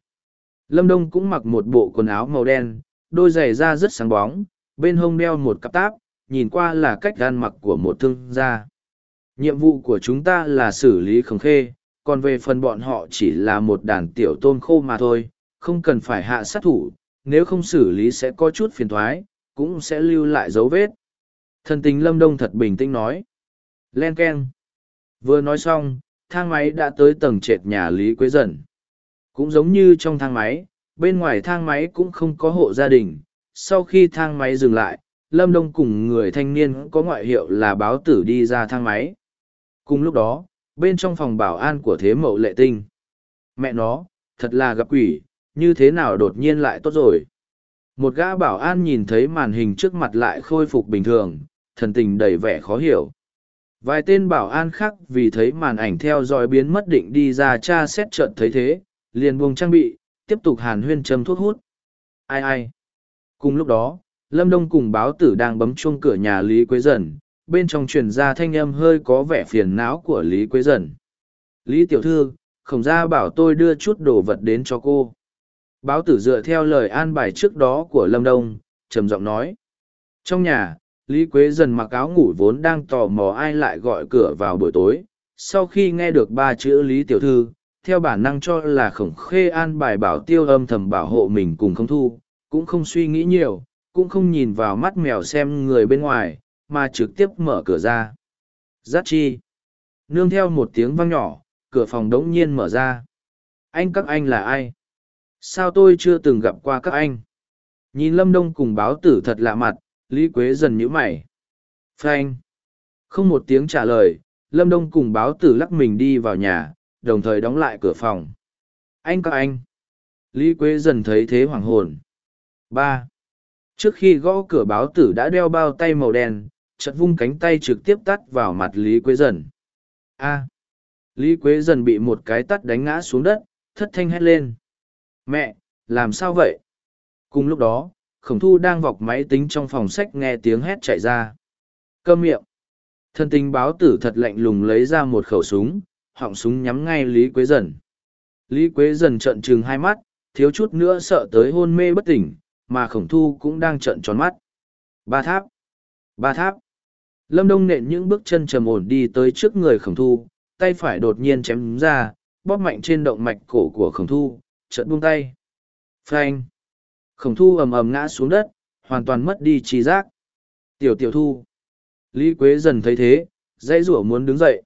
Lâm Đông cũng mặc một bộ quần áo màu đen, đôi giày da rất sáng bóng, bên hông đeo một cặp táp, nhìn qua là cách gan mặc của một thương gia. Nhiệm vụ của chúng ta là xử lý khổng khê, còn về phần bọn họ chỉ là một đàn tiểu tôn khô mà thôi, không cần phải hạ sát thủ, nếu không xử lý sẽ có chút phiền thoái, cũng sẽ lưu lại dấu vết. Thần tình Lâm Đông thật bình tĩnh nói. Len Ken. Vừa nói xong, thang máy đã tới tầng trệt nhà Lý Quế Dần. Cũng giống như trong thang máy, bên ngoài thang máy cũng không có hộ gia đình. Sau khi thang máy dừng lại, Lâm Đông cùng người thanh niên có ngoại hiệu là báo tử đi ra thang máy. Cùng lúc đó, bên trong phòng bảo an của thế mậu lệ tinh. Mẹ nó, thật là gặp quỷ, như thế nào đột nhiên lại tốt rồi. Một gã bảo an nhìn thấy màn hình trước mặt lại khôi phục bình thường, thần tình đầy vẻ khó hiểu. Vài tên bảo an khác vì thấy màn ảnh theo dõi biến mất định đi ra tra xét trận thấy thế, liền buông trang bị, tiếp tục hàn huyên châm thuốc hút. Ai ai? Cùng lúc đó, Lâm Đông cùng báo tử đang bấm chuông cửa nhà Lý Quế Dần, bên trong truyền ra thanh âm hơi có vẻ phiền não của Lý Quế Dần. Lý Tiểu Thư, khổng gia bảo tôi đưa chút đồ vật đến cho cô. Báo tử dựa theo lời an bài trước đó của Lâm Đông, trầm giọng nói. Trong nhà, Lý Quế dần mặc áo ngủ vốn đang tò mò ai lại gọi cửa vào buổi tối. Sau khi nghe được ba chữ Lý Tiểu Thư, theo bản năng cho là khổng khê an bài bảo tiêu âm thầm bảo hộ mình cùng không thu, cũng không suy nghĩ nhiều, cũng không nhìn vào mắt mèo xem người bên ngoài, mà trực tiếp mở cửa ra. Giác chi. Nương theo một tiếng vang nhỏ, cửa phòng đống nhiên mở ra. Anh các anh là ai? Sao tôi chưa từng gặp qua các anh? Nhìn Lâm Đông cùng báo tử thật lạ mặt, Lý Quế dần nhíu mày. Phanh. Không một tiếng trả lời, Lâm Đông cùng báo tử lắc mình đi vào nhà, đồng thời đóng lại cửa phòng. Anh các anh. Lý Quế dần thấy thế hoảng hồn. ba Trước khi gõ cửa báo tử đã đeo bao tay màu đen, chật vung cánh tay trực tiếp tắt vào mặt Lý Quế dần. A. Lý Quế dần bị một cái tắt đánh ngã xuống đất, thất thanh hét lên. Mẹ, làm sao vậy? Cùng lúc đó, khổng thu đang vọc máy tính trong phòng sách nghe tiếng hét chạy ra. Cơm miệng. Thân tình báo tử thật lạnh lùng lấy ra một khẩu súng, họng súng nhắm ngay Lý Quế Dần. Lý Quế Dần trợn trừng hai mắt, thiếu chút nữa sợ tới hôn mê bất tỉnh, mà khổng thu cũng đang trợn tròn mắt. Ba tháp. Ba tháp. Lâm Đông nện những bước chân trầm ổn đi tới trước người khổng thu, tay phải đột nhiên chém ra, bóp mạnh trên động mạch cổ của khổng thu, chợt buông tay. Phanh. Khổng thu ầm ầm ngã xuống đất, hoàn toàn mất đi trí giác. Tiểu tiểu thu. Lý Quế dần thấy thế, dãy rủa muốn đứng dậy.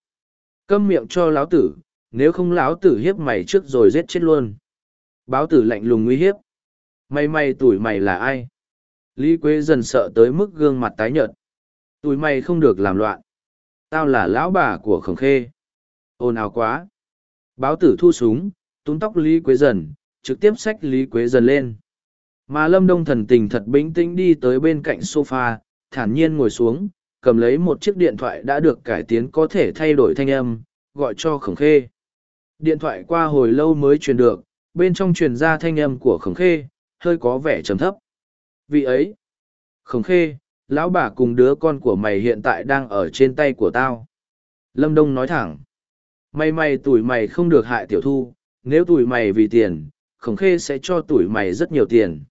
Câm miệng cho lão tử, nếu không lão tử hiếp mày trước rồi giết chết luôn. Báo tử lạnh lùng uy hiếp. Mày mày tuổi mày là ai? Lý Quế dần sợ tới mức gương mặt tái nhợt. Tuổi mày không được làm loạn. Tao là lão bà của khổng khê. Ồn ào quá. Báo tử thu súng, túm tóc Lý Quế dần, trực tiếp xách Lý Quế dần lên. Mà Lâm Đông thần tình thật bình tĩnh đi tới bên cạnh sofa, thản nhiên ngồi xuống, cầm lấy một chiếc điện thoại đã được cải tiến có thể thay đổi thanh âm, gọi cho khổng khê. Điện thoại qua hồi lâu mới truyền được, bên trong truyền ra thanh âm của khổng khê, hơi có vẻ trầm thấp. Vị ấy, khổng khê, lão bà cùng đứa con của mày hiện tại đang ở trên tay của tao. Lâm Đông nói thẳng, mày mày tuổi mày không được hại tiểu thu, nếu tuổi mày vì tiền, khổng khê sẽ cho tuổi mày rất nhiều tiền.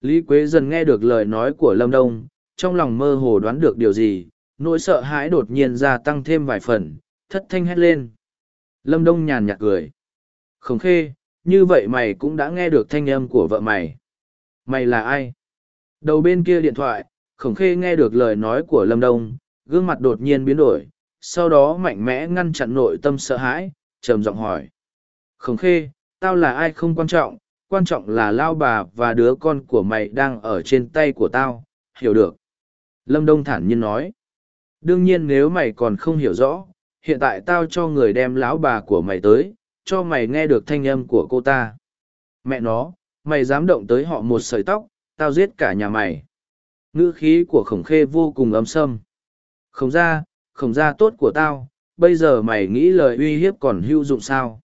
Lý Quế dần nghe được lời nói của Lâm Đông, trong lòng mơ hồ đoán được điều gì, nỗi sợ hãi đột nhiên gia tăng thêm vài phần, thất thanh hét lên. Lâm Đông nhàn nhạt cười. Khổng khê, như vậy mày cũng đã nghe được thanh âm của vợ mày. Mày là ai? Đầu bên kia điện thoại, khổng khê nghe được lời nói của Lâm Đông, gương mặt đột nhiên biến đổi, sau đó mạnh mẽ ngăn chặn nội tâm sợ hãi, trầm giọng hỏi. Khổng khê, tao là ai không quan trọng, quan trọng là lao bà và đứa con của mày đang ở trên tay của tao, hiểu được. Lâm Đông thản nhiên nói. Đương nhiên nếu mày còn không hiểu rõ, hiện tại tao cho người đem lão bà của mày tới, cho mày nghe được thanh âm của cô ta. Mẹ nó, mày dám động tới họ một sợi tóc, tao giết cả nhà mày. Ngữ khí của khổng khê vô cùng ấm sâm. Khổng ra, khổng ra tốt của tao, bây giờ mày nghĩ lời uy hiếp còn hữu dụng sao?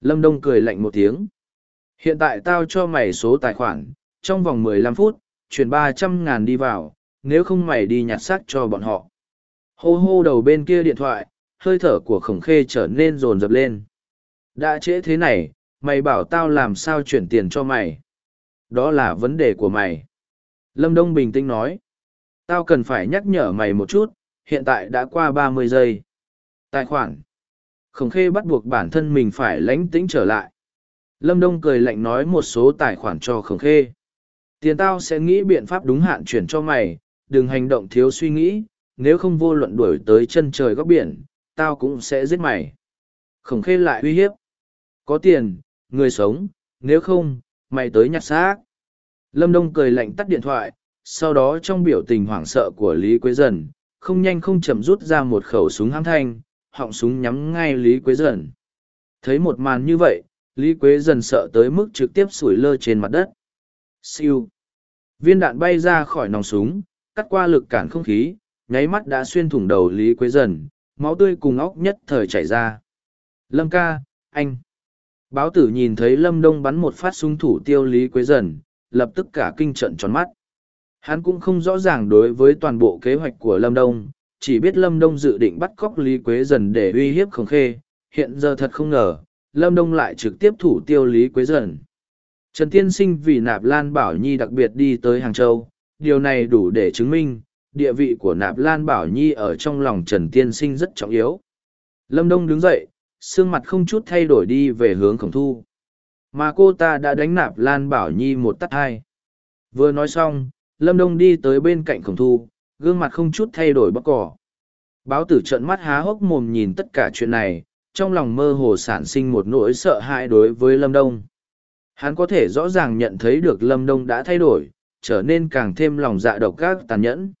Lâm Đông cười lạnh một tiếng. Hiện tại tao cho mày số tài khoản, trong vòng mười lăm phút, chuyển ba trăm ngàn đi vào, nếu không mày đi nhặt xác cho bọn họ. Hô hô đầu bên kia điện thoại, hơi thở của khổng khê trở nên rồn rập lên. Đã trễ thế này, mày bảo tao làm sao chuyển tiền cho mày. Đó là vấn đề của mày. Lâm Đông bình tĩnh nói. Tao cần phải nhắc nhở mày một chút, hiện tại đã qua ba mươi giây. Tài khoản. Khổng khê bắt buộc bản thân mình phải lánh tĩnh trở lại. Lâm Đông cười lạnh nói một số tài khoản cho khổng khê. Tiền tao sẽ nghĩ biện pháp đúng hạn chuyển cho mày, đừng hành động thiếu suy nghĩ, nếu không vô luận đuổi tới chân trời góc biển, tao cũng sẽ giết mày. Khổng khê lại uy hiếp. Có tiền, người sống, nếu không, mày tới nhặt xác. Lâm Đông cười lạnh tắt điện thoại, sau đó trong biểu tình hoảng sợ của Lý Quế Dần, không nhanh không chậm rút ra một khẩu súng hãm thanh, họng súng nhắm ngay Lý Quế Dần. Thấy một màn như vậy, Lý Quế Dần sợ tới mức trực tiếp sủi lơ trên mặt đất. Siêu. Viên đạn bay ra khỏi nòng súng, cắt qua lực cản không khí, nháy mắt đã xuyên thủng đầu Lý Quế Dần, máu tươi cùng óc nhất thời chảy ra. Lâm ca, anh. Báo tử nhìn thấy Lâm Đông bắn một phát súng thủ tiêu Lý Quế Dần, lập tức cả kinh trận tròn mắt. Hắn cũng không rõ ràng đối với toàn bộ kế hoạch của Lâm Đông, chỉ biết Lâm Đông dự định bắt cóc Lý Quế Dần để uy hiếp khổng khê, hiện giờ thật không ngờ, Lâm Đông lại trực tiếp thủ tiêu Lý Quế Dần. Trần Tiên Sinh vì Nạp Lan Bảo Nhi đặc biệt đi tới Hàng Châu, điều này đủ để chứng minh, địa vị của Nạp Lan Bảo Nhi ở trong lòng Trần Tiên Sinh rất trọng yếu. Lâm Đông đứng dậy, xương mặt không chút thay đổi đi về hướng khổng thu. Mà cô ta đã đánh Nạp Lan Bảo Nhi một tắt hai. Vừa nói xong, Lâm Đông đi tới bên cạnh khổng thu, gương mặt không chút thay đổi bóc cỏ. Báo tử trợn mắt há hốc mồm nhìn tất cả chuyện này, trong lòng mơ hồ sản sinh một nỗi sợ hãi đối với Lâm Đông. Hắn có thể rõ ràng nhận thấy được Lâm Đông đã thay đổi, trở nên càng thêm lòng dạ độc gác tàn nhẫn.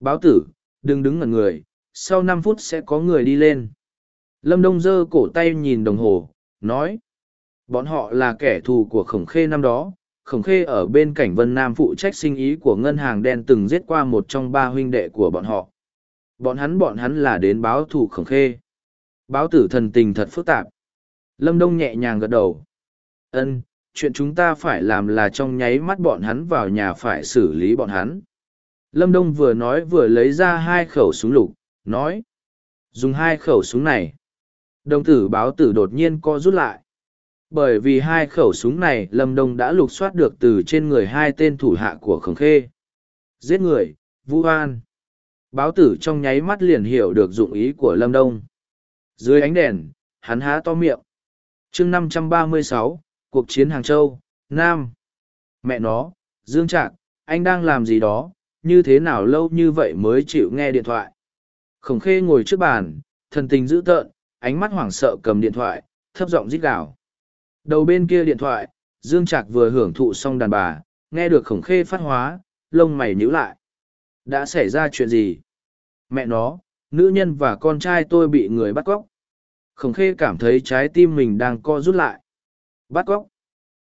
Báo tử, đừng đứng ngẩn người, sau năm phút sẽ có người đi lên. Lâm Đông giơ cổ tay nhìn đồng hồ, nói. Bọn họ là kẻ thù của khổng khê năm đó, khổng khê ở bên cảnh Vân Nam phụ trách sinh ý của ngân hàng đen từng giết qua một trong ba huynh đệ của bọn họ. Bọn hắn bọn hắn là đến báo thù khổng khê. Báo tử thần tình thật phức tạp. Lâm Đông nhẹ nhàng gật đầu. Ân, chuyện chúng ta phải làm là trong nháy mắt bọn hắn vào nhà phải xử lý bọn hắn. Lâm Đông vừa nói vừa lấy ra hai khẩu súng lục, nói. Dùng hai khẩu súng này. Đồng tử báo tử đột nhiên co rút lại. Bởi vì hai khẩu súng này Lâm Đông đã lục soát được từ trên người hai tên thủ hạ của Khổng Khê. Giết người, Vũ An. Báo tử trong nháy mắt liền hiểu được dụng ý của Lâm Đông. Dưới ánh đèn, hắn há to miệng. chương năm trăm ba mươi sáu, cuộc chiến Hàng Châu, Nam. Mẹ nó, Dương Trạc, anh đang làm gì đó, như thế nào lâu như vậy mới chịu nghe điện thoại. Khổng khê ngồi trước bàn, thần tình dữ tợn, ánh mắt hoảng sợ cầm điện thoại, thấp giọng rít gào. Đầu bên kia điện thoại, Dương Trạc vừa hưởng thụ xong đàn bà, nghe được khổng khê phát hóa, lông mày nhíu lại. Đã xảy ra chuyện gì? Mẹ nó, nữ nhân và con trai tôi bị người bắt cóc. Khổng khê cảm thấy trái tim mình đang co rút lại. Bắt cóc.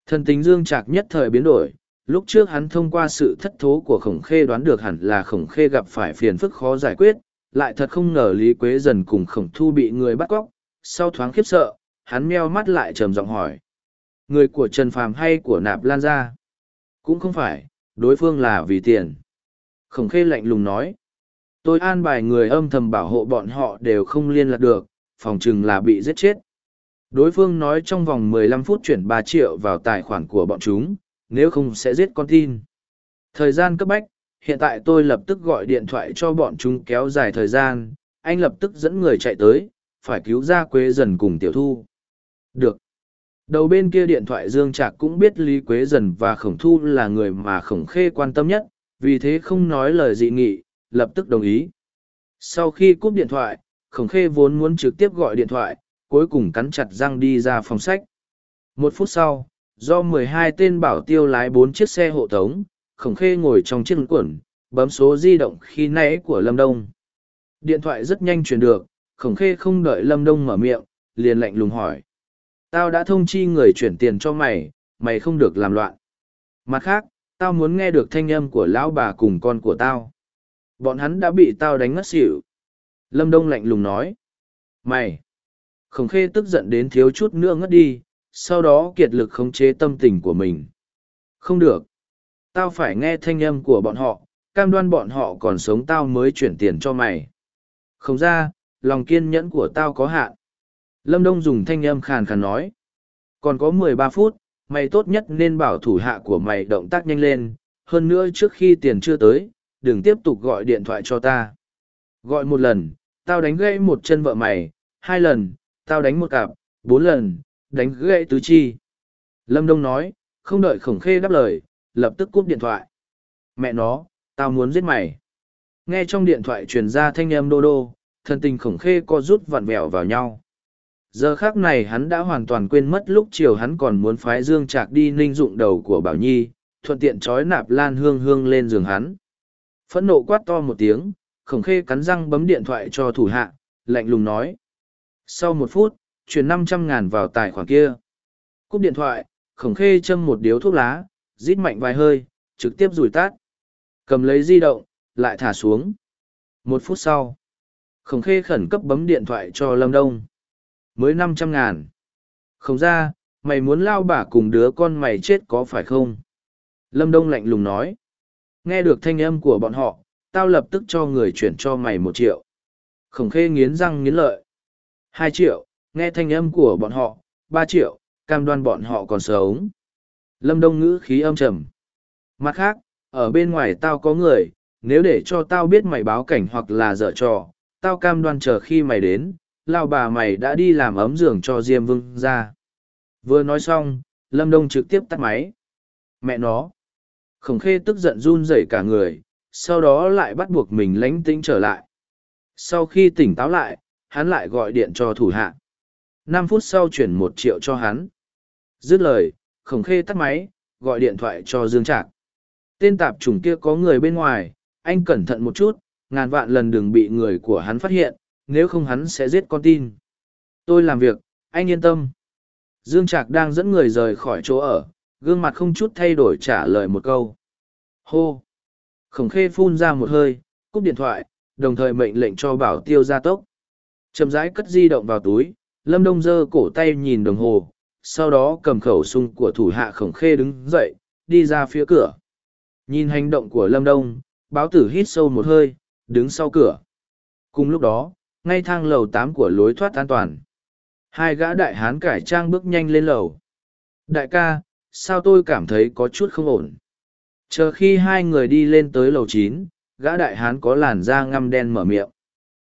Thần tính Dương Trạc nhất thời biến đổi, lúc trước hắn thông qua sự thất thố của khổng khê đoán được hẳn là khổng khê gặp phải phiền phức khó giải quyết, lại thật không ngờ Lý Quế dần cùng khổng thu bị người bắt cóc. Sau thoáng khiếp sợ, hắn meo mắt lại trầm giọng hỏi. Người của Trần Phàm hay của Nạp Lan gia? Cũng không phải, đối phương là vì tiền. Khổng khê lạnh lùng nói. Tôi an bài người âm thầm bảo hộ bọn họ đều không liên lạc được, phòng chừng là bị giết chết. Đối phương nói trong vòng 15 phút chuyển 3 triệu vào tài khoản của bọn chúng, nếu không sẽ giết con tin. Thời gian cấp bách, hiện tại tôi lập tức gọi điện thoại cho bọn chúng kéo dài thời gian, anh lập tức dẫn người chạy tới, phải cứu ra Quế Dần cùng Tiểu Thu. Được. Đầu bên kia điện thoại Dương Trạc cũng biết Lý Quế Dần và Khổng Thu là người mà Khổng Khê quan tâm nhất, vì thế không nói lời dị nghị, lập tức đồng ý. Sau khi cúp điện thoại, Khổng Khê vốn muốn trực tiếp gọi điện thoại, cuối cùng cắn chặt răng đi ra phòng sách. Một phút sau, do mười hai tên bảo tiêu lái bốn chiếc xe hộ tống, Khổng Khê ngồi trong chiếc quẩn, bấm số di động khi nãy của Lâm Đông. Điện thoại rất nhanh truyền được, Khổng Khê không đợi Lâm Đông mở miệng, liền lạnh lùng hỏi. Tao đã thông chi người chuyển tiền cho mày, mày không được làm loạn. Mặt khác, tao muốn nghe được thanh âm của lão bà cùng con của tao. Bọn hắn đã bị tao đánh ngất xỉu. Lâm Đông lạnh lùng nói. Mày! Khổng khê tức giận đến thiếu chút nữa ngất đi, sau đó kiệt lực khống chế tâm tình của mình. Không được. Tao phải nghe thanh âm của bọn họ, cam đoan bọn họ còn sống tao mới chuyển tiền cho mày. Không ra, lòng kiên nhẫn của tao có hạn. Lâm Đông dùng thanh âm khàn khàn nói. Còn có mười ba phút, mày tốt nhất nên bảo thủ hạ của mày động tác nhanh lên, hơn nữa trước khi tiền chưa tới, đừng tiếp tục gọi điện thoại cho ta. Gọi một lần, tao đánh gãy một chân vợ mày, hai lần, tao đánh một cặp, bốn lần, đánh gãy tứ chi. Lâm Đông nói, không đợi khổng khê đáp lời, lập tức cúp điện thoại. Mẹ nó, tao muốn giết mày. Nghe trong điện thoại truyền ra thanh âm đô đô, thân tình khổng khê co rút vặn vẹo vào nhau. Giờ khác này hắn đã hoàn toàn quên mất lúc chiều hắn còn muốn phái Dương Trạc đi ninh dụng đầu của Bảo Nhi, thuận tiện trói nạp lan hương hương lên giường hắn. Phẫn nộ quát to một tiếng, khổng khê cắn răng bấm điện thoại cho thủ hạ, lạnh lùng nói. Sau một phút, chuyển năm trăm ngàn vào tài khoản kia. Cúp điện thoại, khổng khê châm một điếu thuốc lá, rít mạnh vài hơi, trực tiếp rủi tát. Cầm lấy di động, lại thả xuống. Một phút sau, khổng khê khẩn cấp bấm điện thoại cho Lâm Đông. Mới năm trăm ngàn. Không ra, mày muốn lao bả cùng đứa con mày chết có phải không? Lâm Đông lạnh lùng nói. Nghe được thanh âm của bọn họ, tao lập tức cho người chuyển cho mày một triệu. Khổng khê nghiến răng nghiến lợi. Hai triệu, nghe thanh âm của bọn họ, ba triệu, cam đoan bọn họ còn sống. Lâm Đông ngữ khí âm trầm. Mặt khác, ở bên ngoài tao có người, nếu để cho tao biết mày báo cảnh hoặc là dở trò, tao cam đoan chờ khi mày đến, lao bà mày đã đi làm ấm giường cho Diêm Vương ra. Vừa nói xong, Lâm Đông trực tiếp tắt máy. Mẹ nó. Khổng khê tức giận run rẩy cả người, sau đó lại bắt buộc mình lánh tĩnh trở lại. Sau khi tỉnh táo lại, hắn lại gọi điện cho thủ hạ. năm phút sau chuyển một triệu cho hắn. Dứt lời, khổng khê tắt máy, gọi điện thoại cho Dương Trạc. Tên tạp chủng kia có người bên ngoài, anh cẩn thận một chút, ngàn vạn lần đừng bị người của hắn phát hiện, nếu không hắn sẽ giết con tin. Tôi làm việc, anh yên tâm. Dương Trạc đang dẫn người rời khỏi chỗ ở, gương mặt không chút thay đổi trả lời một câu. Hô! Khổng khê phun ra một hơi, cúp điện thoại, đồng thời mệnh lệnh cho bảo tiêu ra tốc. Chậm rãi cất di động vào túi, Lâm Đông giơ cổ tay nhìn đồng hồ, sau đó cầm khẩu súng của thủ hạ khổng khê đứng dậy, đi ra phía cửa. Nhìn hành động của Lâm Đông, báo tử hít sâu một hơi, đứng sau cửa. Cùng lúc đó, ngay thang lầu tám của lối thoát an toàn. Hai gã đại hán cải trang bước nhanh lên lầu. Đại ca, sao tôi cảm thấy có chút không ổn? Chờ khi hai người đi lên tới lầu chín, gã đại hán có làn da ngăm đen mở miệng.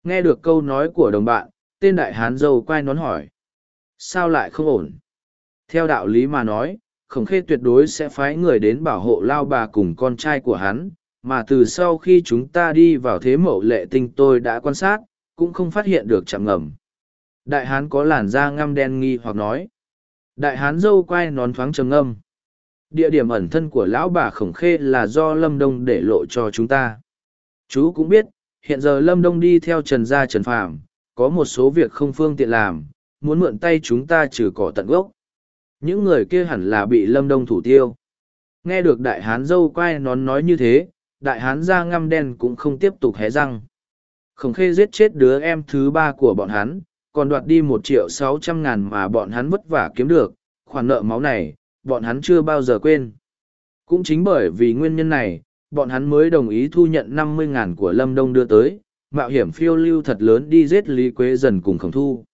Nghe được câu nói của đồng bạn, tên đại hán dâu quay nón hỏi. Sao lại không ổn? Theo đạo lý mà nói, khổng khê tuyệt đối sẽ phái người đến bảo hộ lao bà cùng con trai của hắn, mà từ sau khi chúng ta đi vào thế mậu lệ tinh tôi đã quan sát, cũng không phát hiện được chạm ngầm. Đại hán có làn da ngăm đen nghi hoặc nói. Đại hán dâu quay nón thoáng trầm ngâm. Địa điểm ẩn thân của lão bà khổng khê là do Lâm Đông để lộ cho chúng ta. Chú cũng biết, hiện giờ Lâm Đông đi theo Trần Gia Trần Phạm, có một số việc không phương tiện làm, muốn mượn tay chúng ta trừ cỏ tận gốc. Những người kia hẳn là bị Lâm Đông thủ tiêu. Nghe được đại hán dâu quay nón nói như thế, đại hán da ngăm đen cũng không tiếp tục hé răng. Khổng khê giết chết đứa em thứ ba của bọn hắn, còn đoạt đi một triệu sáu trăm ngàn mà bọn hắn vất vả kiếm được, khoản nợ máu này, bọn hắn chưa bao giờ quên. Cũng chính bởi vì nguyên nhân này, bọn hắn mới đồng ý thu nhận năm mươi ngàn của Lâm Đông đưa tới, mạo hiểm phiêu lưu thật lớn đi giết Lý Quế dần cùng khổng thu.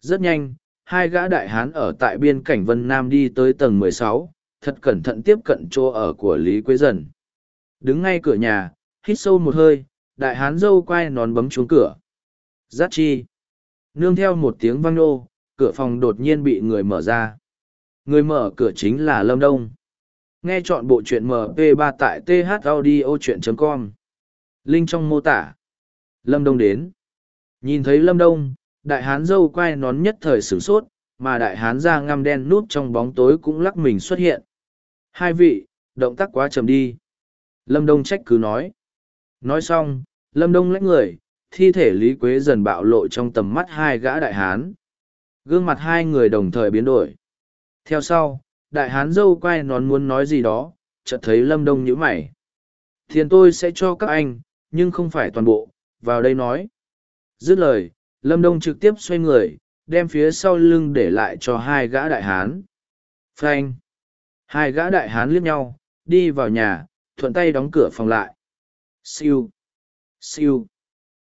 Rất nhanh, hai gã đại hán ở tại biên cảnh Vân Nam đi tới tầng mười sáu, thật cẩn thận tiếp cận chỗ ở của Lý Quế dần. Đứng ngay cửa nhà, hít sâu một hơi, đại hán dâu quay nón bấm chuông cửa. Giác chi. Nương theo một tiếng vang nô, cửa phòng đột nhiên bị người mở ra. Người mở cửa chính là Lâm Đông. Nghe chọn bộ truyện MP3 tại thaudio.com. Link trong mô tả. Lâm Đông đến. Nhìn thấy Lâm Đông, đại hán dâu quay nón nhất thời sửng sốt, mà đại hán da ngăm đen núp trong bóng tối cũng lắc mình xuất hiện. Hai vị, động tác quá chậm đi. Lâm Đông trách cứ nói. Nói xong, Lâm Đông lách người, thi thể Lý Quế dần bạo lộ trong tầm mắt hai gã đại hán. Gương mặt hai người đồng thời biến đổi. Theo sau, đại hán dâu quay nón muốn nói gì đó, chợt thấy Lâm Đông nhíu mày. thiền tôi sẽ cho các anh, nhưng không phải toàn bộ, vào đây nói. Dứt lời, Lâm Đông trực tiếp xoay người, đem phía sau lưng để lại cho hai gã đại hán. Phanh! Hai gã đại hán liếc nhau, đi vào nhà, thuận tay đóng cửa phòng lại. Siêu! Siêu!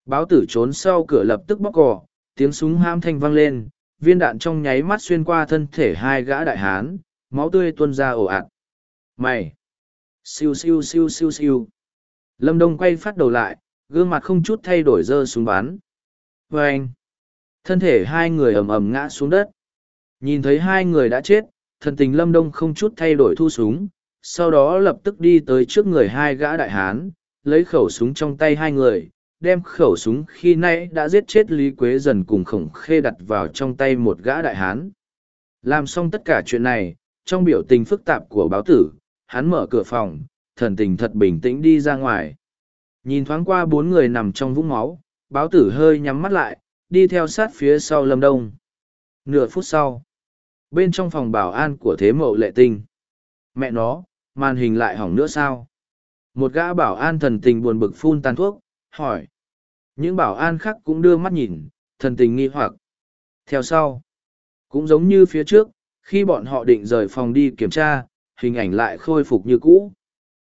Báo tử trốn sau cửa lập tức bóc cỏ, tiếng súng ham thanh vang lên, viên đạn trong nháy mắt xuyên qua thân thể hai gã đại hán, máu tươi tuôn ra ồ ạt. Mày! Siêu siêu siêu siêu siêu. Lâm Đông quay phát đầu lại, gương mặt không chút thay đổi dơ xuống bắn. Và anh! Thân thể hai người ầm ầm ngã xuống đất. Nhìn thấy hai người đã chết, thần tình Lâm Đông không chút thay đổi thu súng, sau đó lập tức đi tới trước người hai gã đại hán, lấy khẩu súng trong tay hai người, đem khẩu súng khi nãy đã giết chết Lý Quế dần cùng khổng khê đặt vào trong tay một gã đại hán. Làm xong tất cả chuyện này, trong biểu tình phức tạp của báo tử, hắn mở cửa phòng, thần tình thật bình tĩnh đi ra ngoài. Nhìn thoáng qua bốn người nằm trong vũng máu, báo tử hơi nhắm mắt lại, đi theo sát phía sau lâm đông. Nửa phút sau, bên trong phòng bảo an của thế mậu lệ tinh. Mẹ nó, màn hình lại hỏng nữa sao? Một gã bảo an thần tình buồn bực phun tàn thuốc, hỏi. Những bảo an khác cũng đưa mắt nhìn, thần tình nghi hoặc. Theo sau, cũng giống như phía trước, khi bọn họ định rời phòng đi kiểm tra, hình ảnh lại khôi phục như cũ.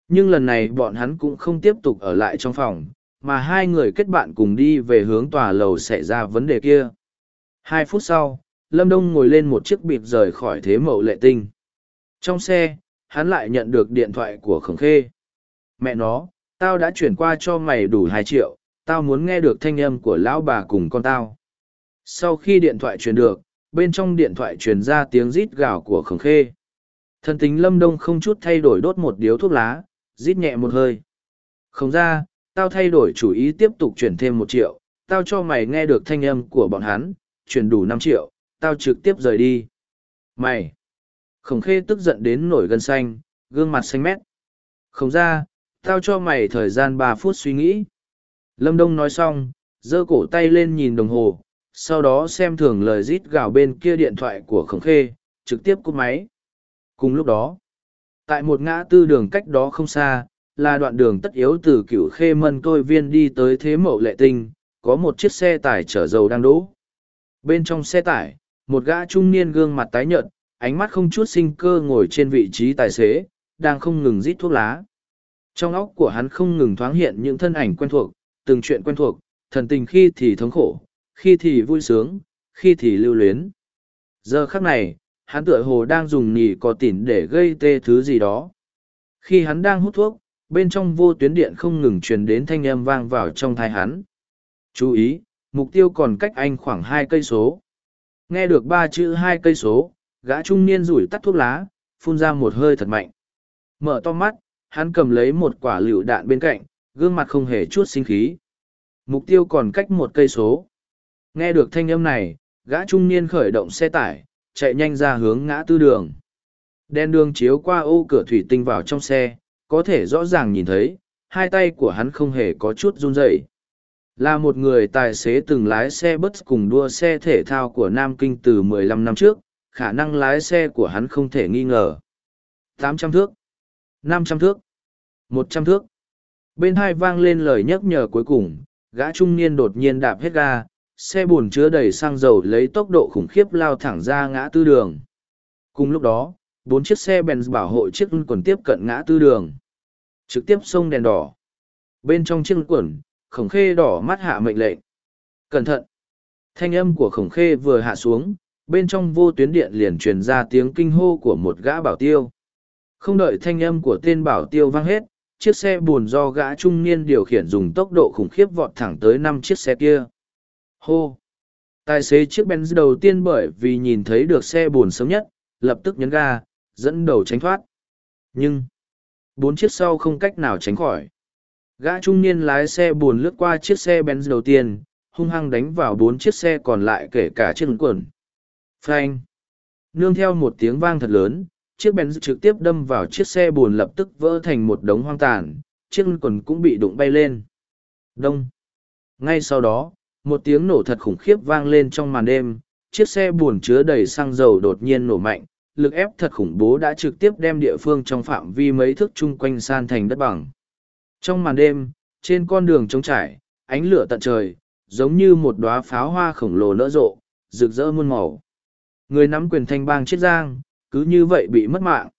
Nhưng lần này bọn hắn cũng không tiếp tục ở lại trong phòng, mà hai người kết bạn cùng đi về hướng tòa lầu xảy ra vấn đề kia. Hai phút sau, Lâm Đông ngồi lên một chiếc bịp rời khỏi thế mậu lệ tinh. Trong xe, hắn lại nhận được điện thoại của khổng khê. Mẹ nó, tao đã chuyển qua cho mày đủ hai triệu, tao muốn nghe được thanh âm của lão bà cùng con tao. Sau khi điện thoại truyền được, bên trong điện thoại truyền ra tiếng rít gào của khổng khê. Thần tính lâm đông không chút thay đổi đốt một điếu thuốc lá, rít nhẹ một hơi. Không ra, tao thay đổi chủ ý tiếp tục chuyển thêm một triệu, tao cho mày nghe được thanh âm của bọn hắn, chuyển đủ năm triệu, tao trực tiếp rời đi. Mày! Khổng khê tức giận đến nổi gân xanh, gương mặt xanh mét. Không ra, tao cho mày thời gian ba phút suy nghĩ. Lâm Đông nói xong, giơ cổ tay lên nhìn đồng hồ, sau đó xem thường lời rít gào bên kia điện thoại của khổng khê, trực tiếp cúp máy. Cùng lúc đó, tại một ngã tư đường cách đó không xa, là đoạn đường tất yếu từ cựu khê mân tôi viên đi tới thế mậu lệ tinh, có một chiếc xe tải chở dầu đang đỗ. Bên trong xe tải, một gã trung niên gương mặt tái nhợt, ánh mắt không chút sinh cơ ngồi trên vị trí tài xế, đang không ngừng rít thuốc lá. Trong óc của hắn không ngừng thoáng hiện những thân ảnh quen thuộc, từng chuyện quen thuộc, thần tình khi thì thống khổ, khi thì vui sướng, khi thì lưu luyến. Giờ khắc này, hắn tựa hồ đang dùng nì có tỉn để gây tê thứ gì đó. Khi hắn đang hút thuốc, bên trong vô tuyến điện không ngừng truyền đến thanh âm vang vào trong thai hắn. Chú ý, mục tiêu còn cách anh khoảng hai cây số. Nghe được ba chữ hai cây số, gã trung niên rủi tắt thuốc lá, phun ra một hơi thật mạnh. Mở to mắt, hắn cầm lấy một quả lựu đạn bên cạnh, gương mặt không hề chút sinh khí. Mục tiêu còn cách một cây số. Nghe được thanh âm này, gã trung niên khởi động xe tải, chạy nhanh ra hướng ngã tư đường. Đen đường chiếu qua ô cửa thủy tinh vào trong xe, có thể rõ ràng nhìn thấy, hai tay của hắn không hề có chút run rẩy. Là một người tài xế từng lái xe bus cùng đua xe thể thao của Nam Kinh từ 15 năm trước, khả năng lái xe của hắn không thể nghi ngờ. 800 thước, 500 thước, 100 thước. Bên hai vang lên lời nhắc nhở cuối cùng, gã trung niên đột nhiên đạp hết ga, xe buồn chứa đầy xăng dầu lấy tốc độ khủng khiếp lao thẳng ra ngã tư đường. Cùng lúc đó, bốn chiếc xe Benz bảo hộ chiếc quần tiếp cận ngã tư đường. Trực tiếp sông đèn đỏ. Bên trong chiếc quần, khổng khê đỏ mắt hạ mệnh lệnh. Cẩn thận! Thanh âm của khổng khê vừa hạ xuống, bên trong vô tuyến điện liền truyền ra tiếng kinh hô của một gã bảo tiêu. Không đợi thanh âm của tên bảo tiêu vang hết, chiếc xe buồn do gã trung niên điều khiển dùng tốc độ khủng khiếp vọt thẳng tới năm chiếc xe kia. Hô! Tài xế chiếc Benz đầu tiên bởi vì nhìn thấy được xe buồn sớm nhất, lập tức nhấn ga, dẫn đầu tránh thoát. Nhưng, bốn chiếc sau không cách nào tránh khỏi. Gã trung niên lái xe buồn lướt qua chiếc xe Benz đầu tiên, hung hăng đánh vào bốn chiếc xe còn lại kể cả chiếc quần. Phanh! Nương theo một tiếng vang thật lớn, chiếc Benz trực tiếp đâm vào chiếc xe buồn lập tức vỡ thành một đống hoang tàn, chiếc quần cũng bị đụng bay lên. Đông! Ngay sau đó, một tiếng nổ thật khủng khiếp vang lên trong màn đêm, chiếc xe buồn chứa đầy xăng dầu đột nhiên nổ mạnh, lực ép thật khủng bố đã trực tiếp đem địa phương trong phạm vi mấy thước chung quanh san thành đất bằng. Trong màn đêm, trên con đường trống trải, ánh lửa tận trời, giống như một đóa pháo hoa khổng lồ nở rộ, rực rỡ muôn màu. Người nắm quyền thanh bang chiết giang, cứ như vậy bị mất mạng.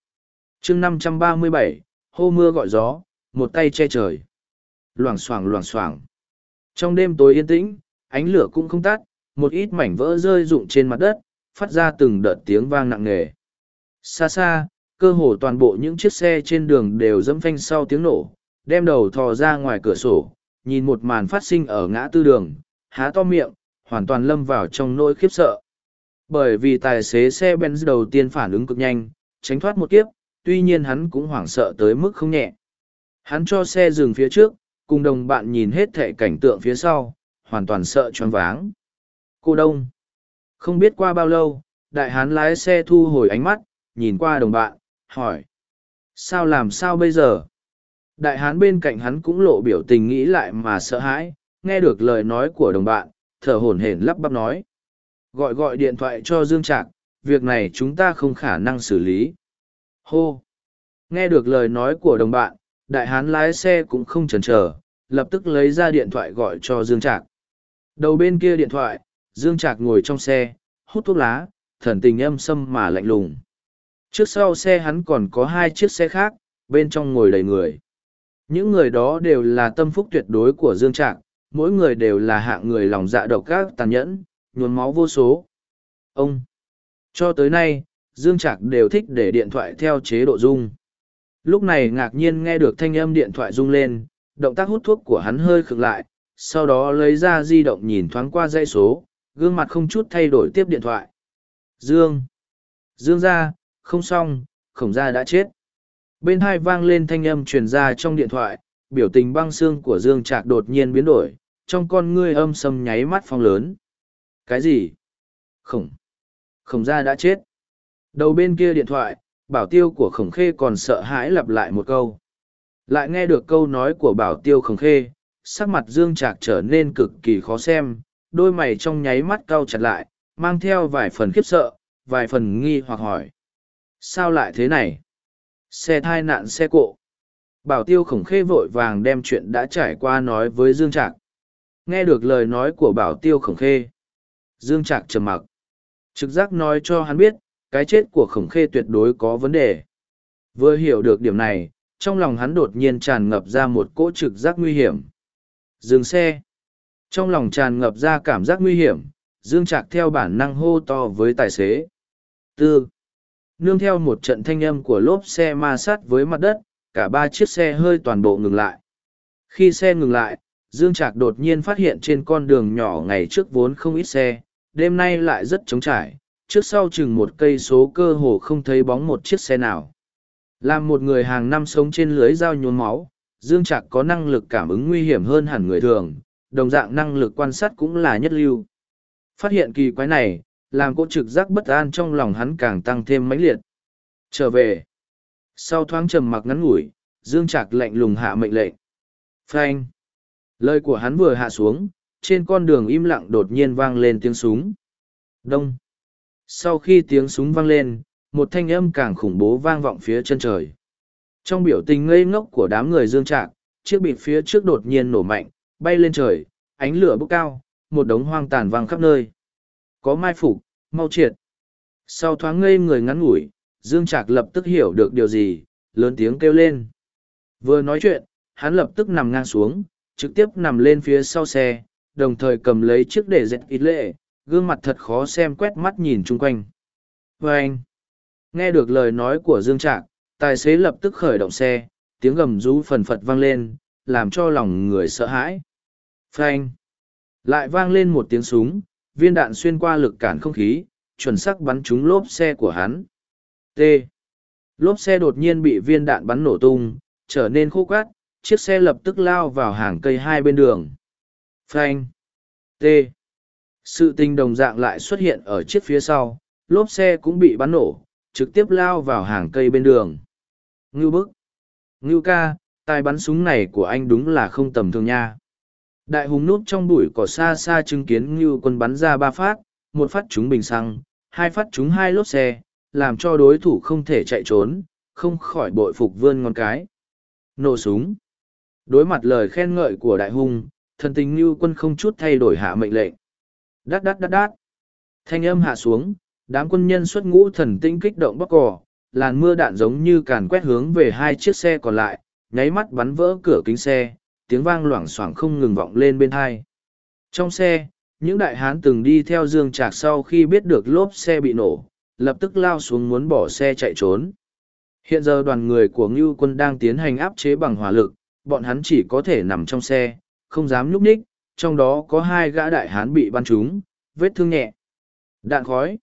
chương 537, hô mưa gọi gió, một tay che trời. Loảng xoảng loảng xoảng. Trong đêm tối yên tĩnh, ánh lửa cũng không tắt, một ít mảnh vỡ rơi rụng trên mặt đất, phát ra từng đợt tiếng vang nặng nề. Xa xa, cơ hồ toàn bộ những chiếc xe trên đường đều dẫm phanh sau tiếng nổ, đem đầu thò ra ngoài cửa sổ, nhìn một màn phát sinh ở ngã tư đường, há to miệng, hoàn toàn lâm vào trong nỗi khiếp sợ. Bởi vì tài xế xe Benz đầu tiên phản ứng cực nhanh, tránh thoát một kiếp, tuy nhiên hắn cũng hoảng sợ tới mức không nhẹ. Hắn cho xe dừng phía trước, cùng đồng bạn nhìn hết thể cảnh tượng phía sau, hoàn toàn sợ choáng váng. Cô Đông. Không biết qua bao lâu, đại hán lái xe thu hồi ánh mắt, nhìn qua đồng bạn, hỏi. Sao làm sao bây giờ? Đại hán bên cạnh hắn cũng lộ biểu tình nghĩ lại mà sợ hãi, nghe được lời nói của đồng bạn, thở hổn hển lắp bắp nói. Gọi gọi điện thoại cho Dương Trạc, việc này chúng ta không khả năng xử lý. Hô! Nghe được lời nói của đồng bạn, đại hán lái xe cũng không chần chờ, lập tức lấy ra điện thoại gọi cho Dương Trạc. Đầu bên kia điện thoại, Dương Trạc ngồi trong xe, hút thuốc lá, thần tình âm sâm mà lạnh lùng. Trước sau xe hắn còn có hai chiếc xe khác, bên trong ngồi đầy người. Những người đó đều là tâm phúc tuyệt đối của Dương Trạc, mỗi người đều là hạng người lòng dạ độc ác tàn nhẫn, nhuồn máu vô số. Ông! Cho tới nay, Dương Trạc đều thích để điện thoại theo chế độ rung. Lúc này ngạc nhiên nghe được thanh âm điện thoại rung lên, động tác hút thuốc của hắn hơi khựng lại, sau đó lấy ra di động nhìn thoáng qua dãy số, gương mặt không chút thay đổi tiếp điện thoại. Dương! Dương ra, không xong, khổng gia đã chết. Bên hai vang lên thanh âm truyền ra trong điện thoại, biểu tình băng xương của Dương Trạc đột nhiên biến đổi, trong con ngươi âm sầm nháy mắt phong lớn. Cái gì? Khổng. Khổng gia đã chết. Đầu bên kia điện thoại, bảo tiêu của khổng khê còn sợ hãi lặp lại một câu. Lại nghe được câu nói của bảo tiêu khổng khê, sắc mặt Dương Trạc trở nên cực kỳ khó xem, đôi mày trong nháy mắt cau chặt lại, mang theo vài phần khiếp sợ, vài phần nghi hoặc hỏi. Sao lại thế này? Xe thai nạn xe cộ. Bảo tiêu khổng khê vội vàng đem chuyện đã trải qua nói với Dương Trạc. Nghe được lời nói của bảo tiêu khổng khê. Dương Trạc trầm mặc. Trực giác nói cho hắn biết, cái chết của khổng khê tuyệt đối có vấn đề. Vừa hiểu được điểm này, trong lòng hắn đột nhiên tràn ngập ra một cỗ trực giác nguy hiểm. Dừng xe. Trong lòng tràn ngập ra cảm giác nguy hiểm, Dương Trạc theo bản năng hô to với tài xế. Tư nương theo một trận thanh âm của lốp xe ma sát với mặt đất cả ba chiếc xe hơi toàn bộ ngừng lại khi xe ngừng lại dương trạc đột nhiên phát hiện trên con đường nhỏ ngày trước vốn không ít xe đêm nay lại rất trống trải trước sau chừng một cây số cơ hồ không thấy bóng một chiếc xe nào làm một người hàng năm sống trên lưới dao nhuốm máu dương trạc có năng lực cảm ứng nguy hiểm hơn hẳn người thường đồng dạng năng lực quan sát cũng là nhất lưu phát hiện kỳ quái này làm cô trực giác bất an trong lòng hắn càng tăng thêm mãnh liệt. Trở về. Sau thoáng trầm mặc ngắn ngủi, Dương Trạc lạnh lùng hạ mệnh lệnh. Frank, Lời của hắn vừa hạ xuống, trên con đường im lặng đột nhiên vang lên tiếng súng. Đông. Sau khi tiếng súng vang lên, một thanh âm càng khủng bố vang vọng phía chân trời. Trong biểu tình ngây ngốc của đám người Dương Trạc, chiếc bịt phía trước đột nhiên nổ mạnh, bay lên trời, ánh lửa bốc cao, một đống hoang tàn vang khắp nơi. Có mai phục, mau triệt. Sau thoáng ngây người ngắn ngủi, Dương Trạc lập tức hiểu được điều gì, lớn tiếng kêu lên. Vừa nói chuyện, hắn lập tức nằm ngang xuống, trực tiếp nằm lên phía sau xe, đồng thời cầm lấy chiếc để dẹt ít lệ, gương mặt thật khó xem quét mắt nhìn chung quanh. Và anh, nghe được lời nói của Dương Trạc, tài xế lập tức khởi động xe, tiếng gầm rú phần phật vang lên, làm cho lòng người sợ hãi. Phanh! Lại vang lên một tiếng súng, viên đạn xuyên qua lực cản không khí, chuẩn xác bắn trúng lốp xe của hắn. T. Lốp xe đột nhiên bị viên đạn bắn nổ tung, trở nên khô quát, chiếc xe lập tức lao vào hàng cây hai bên đường. Phanh. T. Sự tình đồng dạng lại xuất hiện ở chiếc phía sau, lốp xe cũng bị bắn nổ, trực tiếp lao vào hàng cây bên đường. Ngưu bức. Ngưu ca, tài bắn súng này của anh đúng là không tầm thường nha. Đại hùng núp trong bụi cỏ xa xa chứng kiến Ngưu quân bắn ra ba phát, một phát trúng bình xăng, hai phát trúng hai lốp xe, làm cho đối thủ không thể chạy trốn, không khỏi bội phục vươn ngón cái. Nổ súng. Đối mặt lời khen ngợi của đại hùng, thần tình Ngưu quân không chút thay đổi hạ mệnh lệnh. Đát đát đát đát. Thanh âm hạ xuống, đám quân nhân xuất ngũ thần tinh kích động bóc cỏ, làn mưa đạn giống như càn quét hướng về hai chiếc xe còn lại, nháy mắt bắn vỡ cửa kính xe, tiếng vang loảng xoảng không ngừng vọng lên bên hai. Trong xe, Những đại hán từng đi theo Dương Trạc sau khi biết được lốp xe bị nổ, lập tức lao xuống muốn bỏ xe chạy trốn. Hiện giờ đoàn người của Ngưu quân đang tiến hành áp chế bằng hỏa lực, bọn hắn chỉ có thể nằm trong xe, không dám nhúc nhích, trong đó có hai gã đại hán bị bắn trúng, vết thương nhẹ. Đạn khói.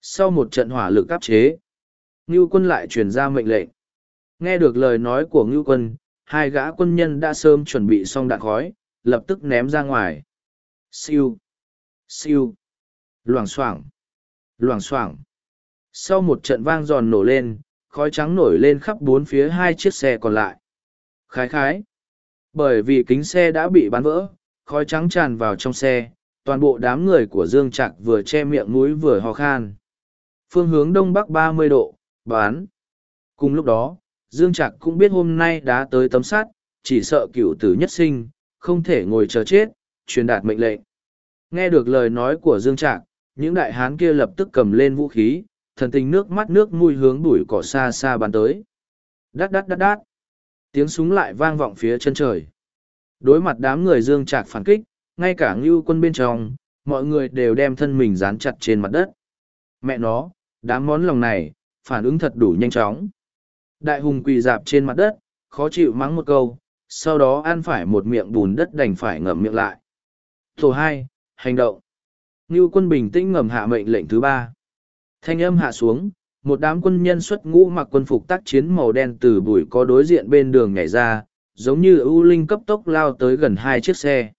Sau một trận hỏa lực áp chế, Ngưu quân lại truyền ra mệnh lệnh. Nghe được lời nói của Ngưu quân, hai gã quân nhân đã sớm chuẩn bị xong đạn khói, lập tức ném ra ngoài. Siêu. Siêu. Loảng xoảng. Loảng xoảng. Sau một trận vang giòn nổ lên, khói trắng nổi lên khắp bốn phía hai chiếc xe còn lại. Khái khái. Bởi vì kính xe đã bị bắn vỡ, khói trắng tràn vào trong xe, toàn bộ đám người của Dương Trạc vừa che miệng mũi vừa ho khan. Phương hướng đông bắc ba mươi độ, bán. Cùng lúc đó, Dương Trạc cũng biết hôm nay đã tới tấm sát, chỉ sợ cựu tử nhất sinh, không thể ngồi chờ chết, truyền đạt mệnh lệnh. Nghe được lời nói của Dương Trạc, những đại hán kia lập tức cầm lên vũ khí, thần tình nước mắt nước mùi hướng bụi cỏ xa xa bắn tới. Đát đát đát đát. Tiếng súng lại vang vọng phía chân trời. Đối mặt đám người Dương Trạc phản kích, ngay cả ngưu quân bên trong, mọi người đều đem thân mình dán chặt trên mặt đất. Mẹ nó, đám món lòng này, phản ứng thật đủ nhanh chóng. Đại hùng quỳ dạp trên mặt đất, khó chịu mắng một câu, sau đó ăn phải một miệng bùn đất đành phải ngậm miệng lại. Tổ hai, hành động. Ngưu quân bình tĩnh ngầm hạ mệnh lệnh thứ ba. Thanh âm hạ xuống, một đám quân nhân xuất ngũ mặc quân phục tác chiến màu đen từ bụi có đối diện bên đường nhảy ra, giống như ưu linh cấp tốc lao tới gần hai chiếc xe.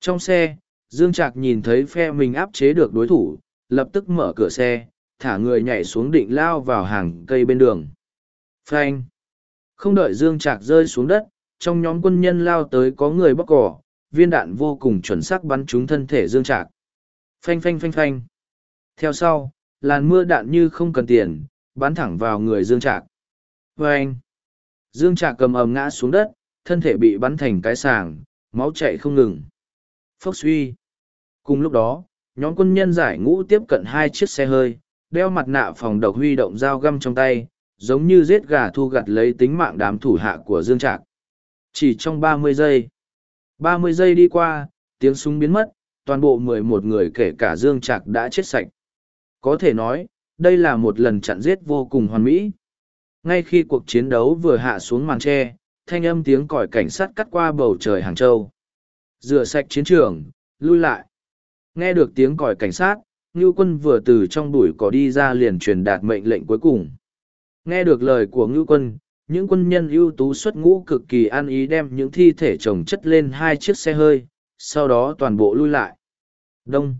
Trong xe, Dương Trạc nhìn thấy phe mình áp chế được đối thủ, lập tức mở cửa xe, thả người nhảy xuống định lao vào hàng cây bên đường. Phanh! Không đợi Dương Trạc rơi xuống đất, trong nhóm quân nhân lao tới có người bóc cỏ, viên đạn vô cùng chuẩn xác bắn trúng thân thể Dương Trạc. Phanh phanh phanh phanh. Theo sau, làn mưa đạn như không cần tiền, bắn thẳng vào người Dương Trạc. Phanh! Dương Trạc cầm ầm ngã xuống đất, thân thể bị bắn thành cái sàng, máu chạy không ngừng. Phốc suy! Cùng lúc đó, nhóm quân nhân giải ngũ tiếp cận hai chiếc xe hơi, đeo mặt nạ phòng độc huy động dao găm trong tay, giống như giết gà thu gặt lấy tính mạng đám thủ hạ của Dương Trạc. Chỉ trong ba mươi giây. ba mươi giây đi qua, tiếng súng biến mất, toàn bộ mười một người kể cả Dương Trạc đã chết sạch. Có thể nói, đây là một lần chặn giết vô cùng hoàn mỹ. Ngay khi cuộc chiến đấu vừa hạ xuống màn tre, thanh âm tiếng còi cảnh sát cắt qua bầu trời Hàng Châu. Rửa sạch chiến trường, lui lại. Nghe được tiếng còi cảnh sát, Ngưu quân vừa từ trong bụi cỏ đi ra liền truyền đạt mệnh lệnh cuối cùng. Nghe được lời của ngưu quân, những quân nhân ưu tú xuất ngũ cực kỳ an ý đem những thi thể chồng chất lên hai chiếc xe hơi, sau đó toàn bộ lui lại. Đông.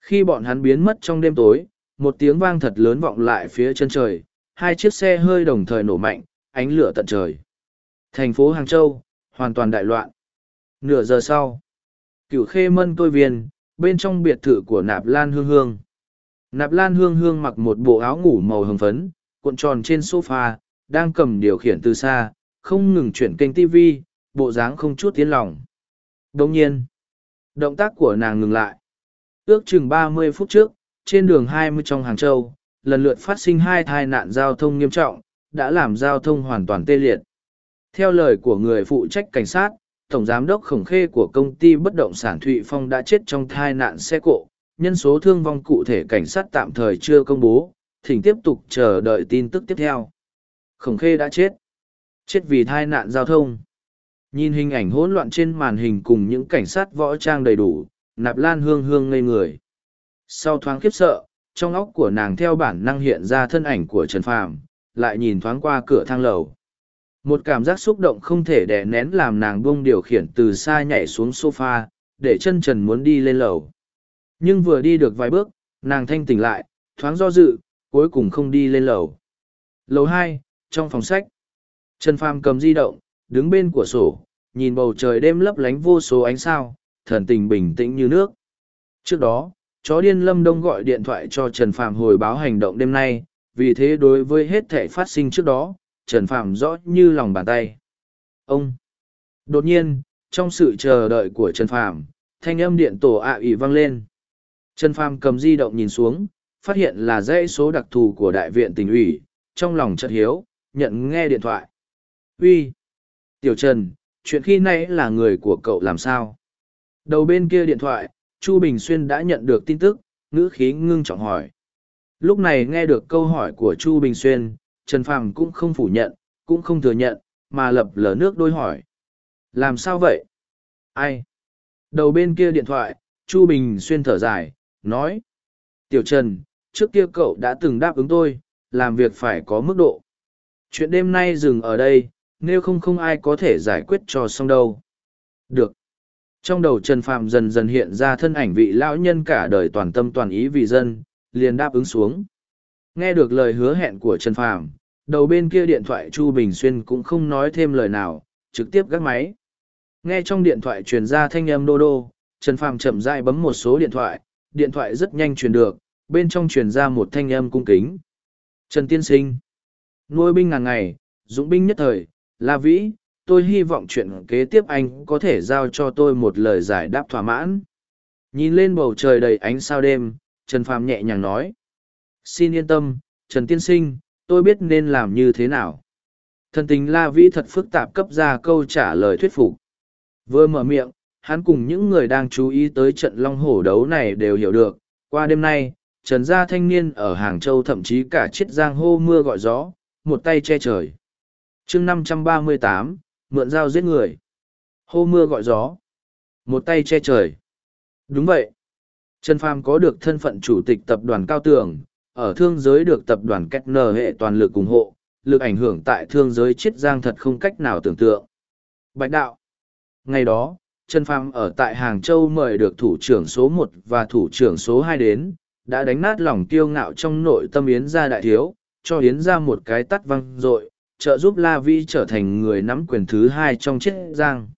Khi bọn hắn biến mất trong đêm tối, một tiếng vang thật lớn vọng lại phía chân trời, hai chiếc xe hơi đồng thời nổ mạnh, ánh lửa tận trời. Thành phố Hàng Châu, hoàn toàn đại loạn. Nửa giờ sau, cửu khê mân tôi viên, bên trong biệt thự của nạp lan hương hương. Nạp lan hương hương mặc một bộ áo ngủ màu hồng phấn, cuộn tròn trên sofa, đang cầm điều khiển từ xa, không ngừng chuyển kênh tv bộ dáng không chút tiến lòng. Đông nhiên, động tác của nàng ngừng lại. Ước chừng ba mươi phút trước, trên đường hai mươi trong hàng châu, lần lượt phát sinh hai tai nạn giao thông nghiêm trọng, đã làm giao thông hoàn toàn tê liệt. Theo lời của người phụ trách cảnh sát tổng giám đốc khổng khê của công ty bất động sản Thụy Phong đã chết trong thai nạn xe cộ, nhân số thương vong cụ thể cảnh sát tạm thời chưa công bố, thỉnh tiếp tục chờ đợi tin tức tiếp theo. Khổng khê đã chết. Chết vì thai nạn giao thông. Nhìn hình ảnh hỗn loạn trên màn hình cùng những cảnh sát võ trang đầy đủ, nạp lan hương hương ngây người. Sau thoáng khiếp sợ, trong óc của nàng theo bản năng hiện ra thân ảnh của Trần Phàm, lại nhìn thoáng qua cửa thang lầu một cảm giác xúc động không thể đè nén làm nàng buông điều khiển từ xa nhảy xuống sofa, để chân trần muốn đi lên lầu. Nhưng vừa đi được vài bước, nàng thanh tỉnh lại, thoáng do dự, cuối cùng không đi lên lầu. Lầu hai, trong phòng sách. Trần phàm cầm di động, đứng bên của sổ, nhìn bầu trời đêm lấp lánh vô số ánh sao, thần tình bình tĩnh như nước. Trước đó, chó điên lâm đông gọi điện thoại cho trần phàm hồi báo hành động đêm nay, vì thế đối với hết thể phát sinh trước đó Trần Phàm rõ như lòng bàn tay. Ông! Đột nhiên, trong sự chờ đợi của Trần Phàm, thanh âm điện tổ ạ à ỉ vang lên. Trần Phàm cầm di động nhìn xuống, phát hiện là dãy số đặc thù của đại viện tỉnh ủy, trong lòng chợt hiếu, nhận nghe điện thoại. Uy, Tiểu Trần, chuyện khi nãy là người của cậu làm sao? Đầu bên kia điện thoại, Chu Bình Xuyên đã nhận được tin tức, ngữ khí ngưng trọng hỏi. Lúc này nghe được câu hỏi của Chu Bình Xuyên, Trần Phàm cũng không phủ nhận, cũng không thừa nhận, mà lập lờ nước đôi hỏi. Làm sao vậy? Ai? Đầu bên kia điện thoại, Chu Bình Xuyên thở dài, nói. Tiểu Trần, trước kia cậu đã từng đáp ứng tôi, làm việc phải có mức độ. Chuyện đêm nay dừng ở đây, nếu không không ai có thể giải quyết cho xong đâu. Được. Trong đầu Trần Phạm dần dần hiện ra thân ảnh vị lão nhân cả đời toàn tâm toàn ý vì dân, liền đáp ứng xuống. Nghe được lời hứa hẹn của Trần Phàm, đầu bên kia điện thoại Chu Bình Xuyên cũng không nói thêm lời nào, trực tiếp gác máy. Nghe trong điện thoại truyền ra thanh âm đô đô, Trần Phàm chậm rãi bấm một số điện thoại, điện thoại rất nhanh truyền được, bên trong truyền ra một thanh âm cung kính. Trần Tiên Sinh Nuôi binh ngàn ngày, dũng binh nhất thời, La Vĩ, tôi hy vọng chuyện kế tiếp anh có thể giao cho tôi một lời giải đáp thỏa mãn. Nhìn lên bầu trời đầy ánh sao đêm, Trần Phàm nhẹ nhàng nói. Xin yên tâm, Trần Tiên Sinh, tôi biết nên làm như thế nào. Thần tình La Vĩ thật phức tạp cấp ra câu trả lời thuyết phục. Vừa mở miệng, hắn cùng những người đang chú ý tới trận long hổ đấu này đều hiểu được. Qua đêm nay, Trần gia thanh niên ở Hàng Châu thậm chí cả chiết giang hô mưa gọi gió, một tay che trời. chương năm trăm ba mươi tám mượn dao giết người. Hô mưa gọi gió. Một tay che trời. Đúng vậy. Trần Phàm có được thân phận chủ tịch tập đoàn Cao Tường, ở thương giới được tập đoàn cách Nờ hệ toàn lực ủng hộ, lực ảnh hưởng tại thương giới chiết giang thật không cách nào tưởng tượng. Bạch đạo. Ngày đó, Trần Phàm ở tại Hàng Châu mời được thủ trưởng số một và thủ trưởng số hai đến, đã đánh nát lòng kiêu ngạo trong nội tâm Yến gia đại thiếu, cho Yến gia một cái tắt văng rội, trợ giúp La Vi trở thành người nắm quyền thứ hai trong Chiết Giang.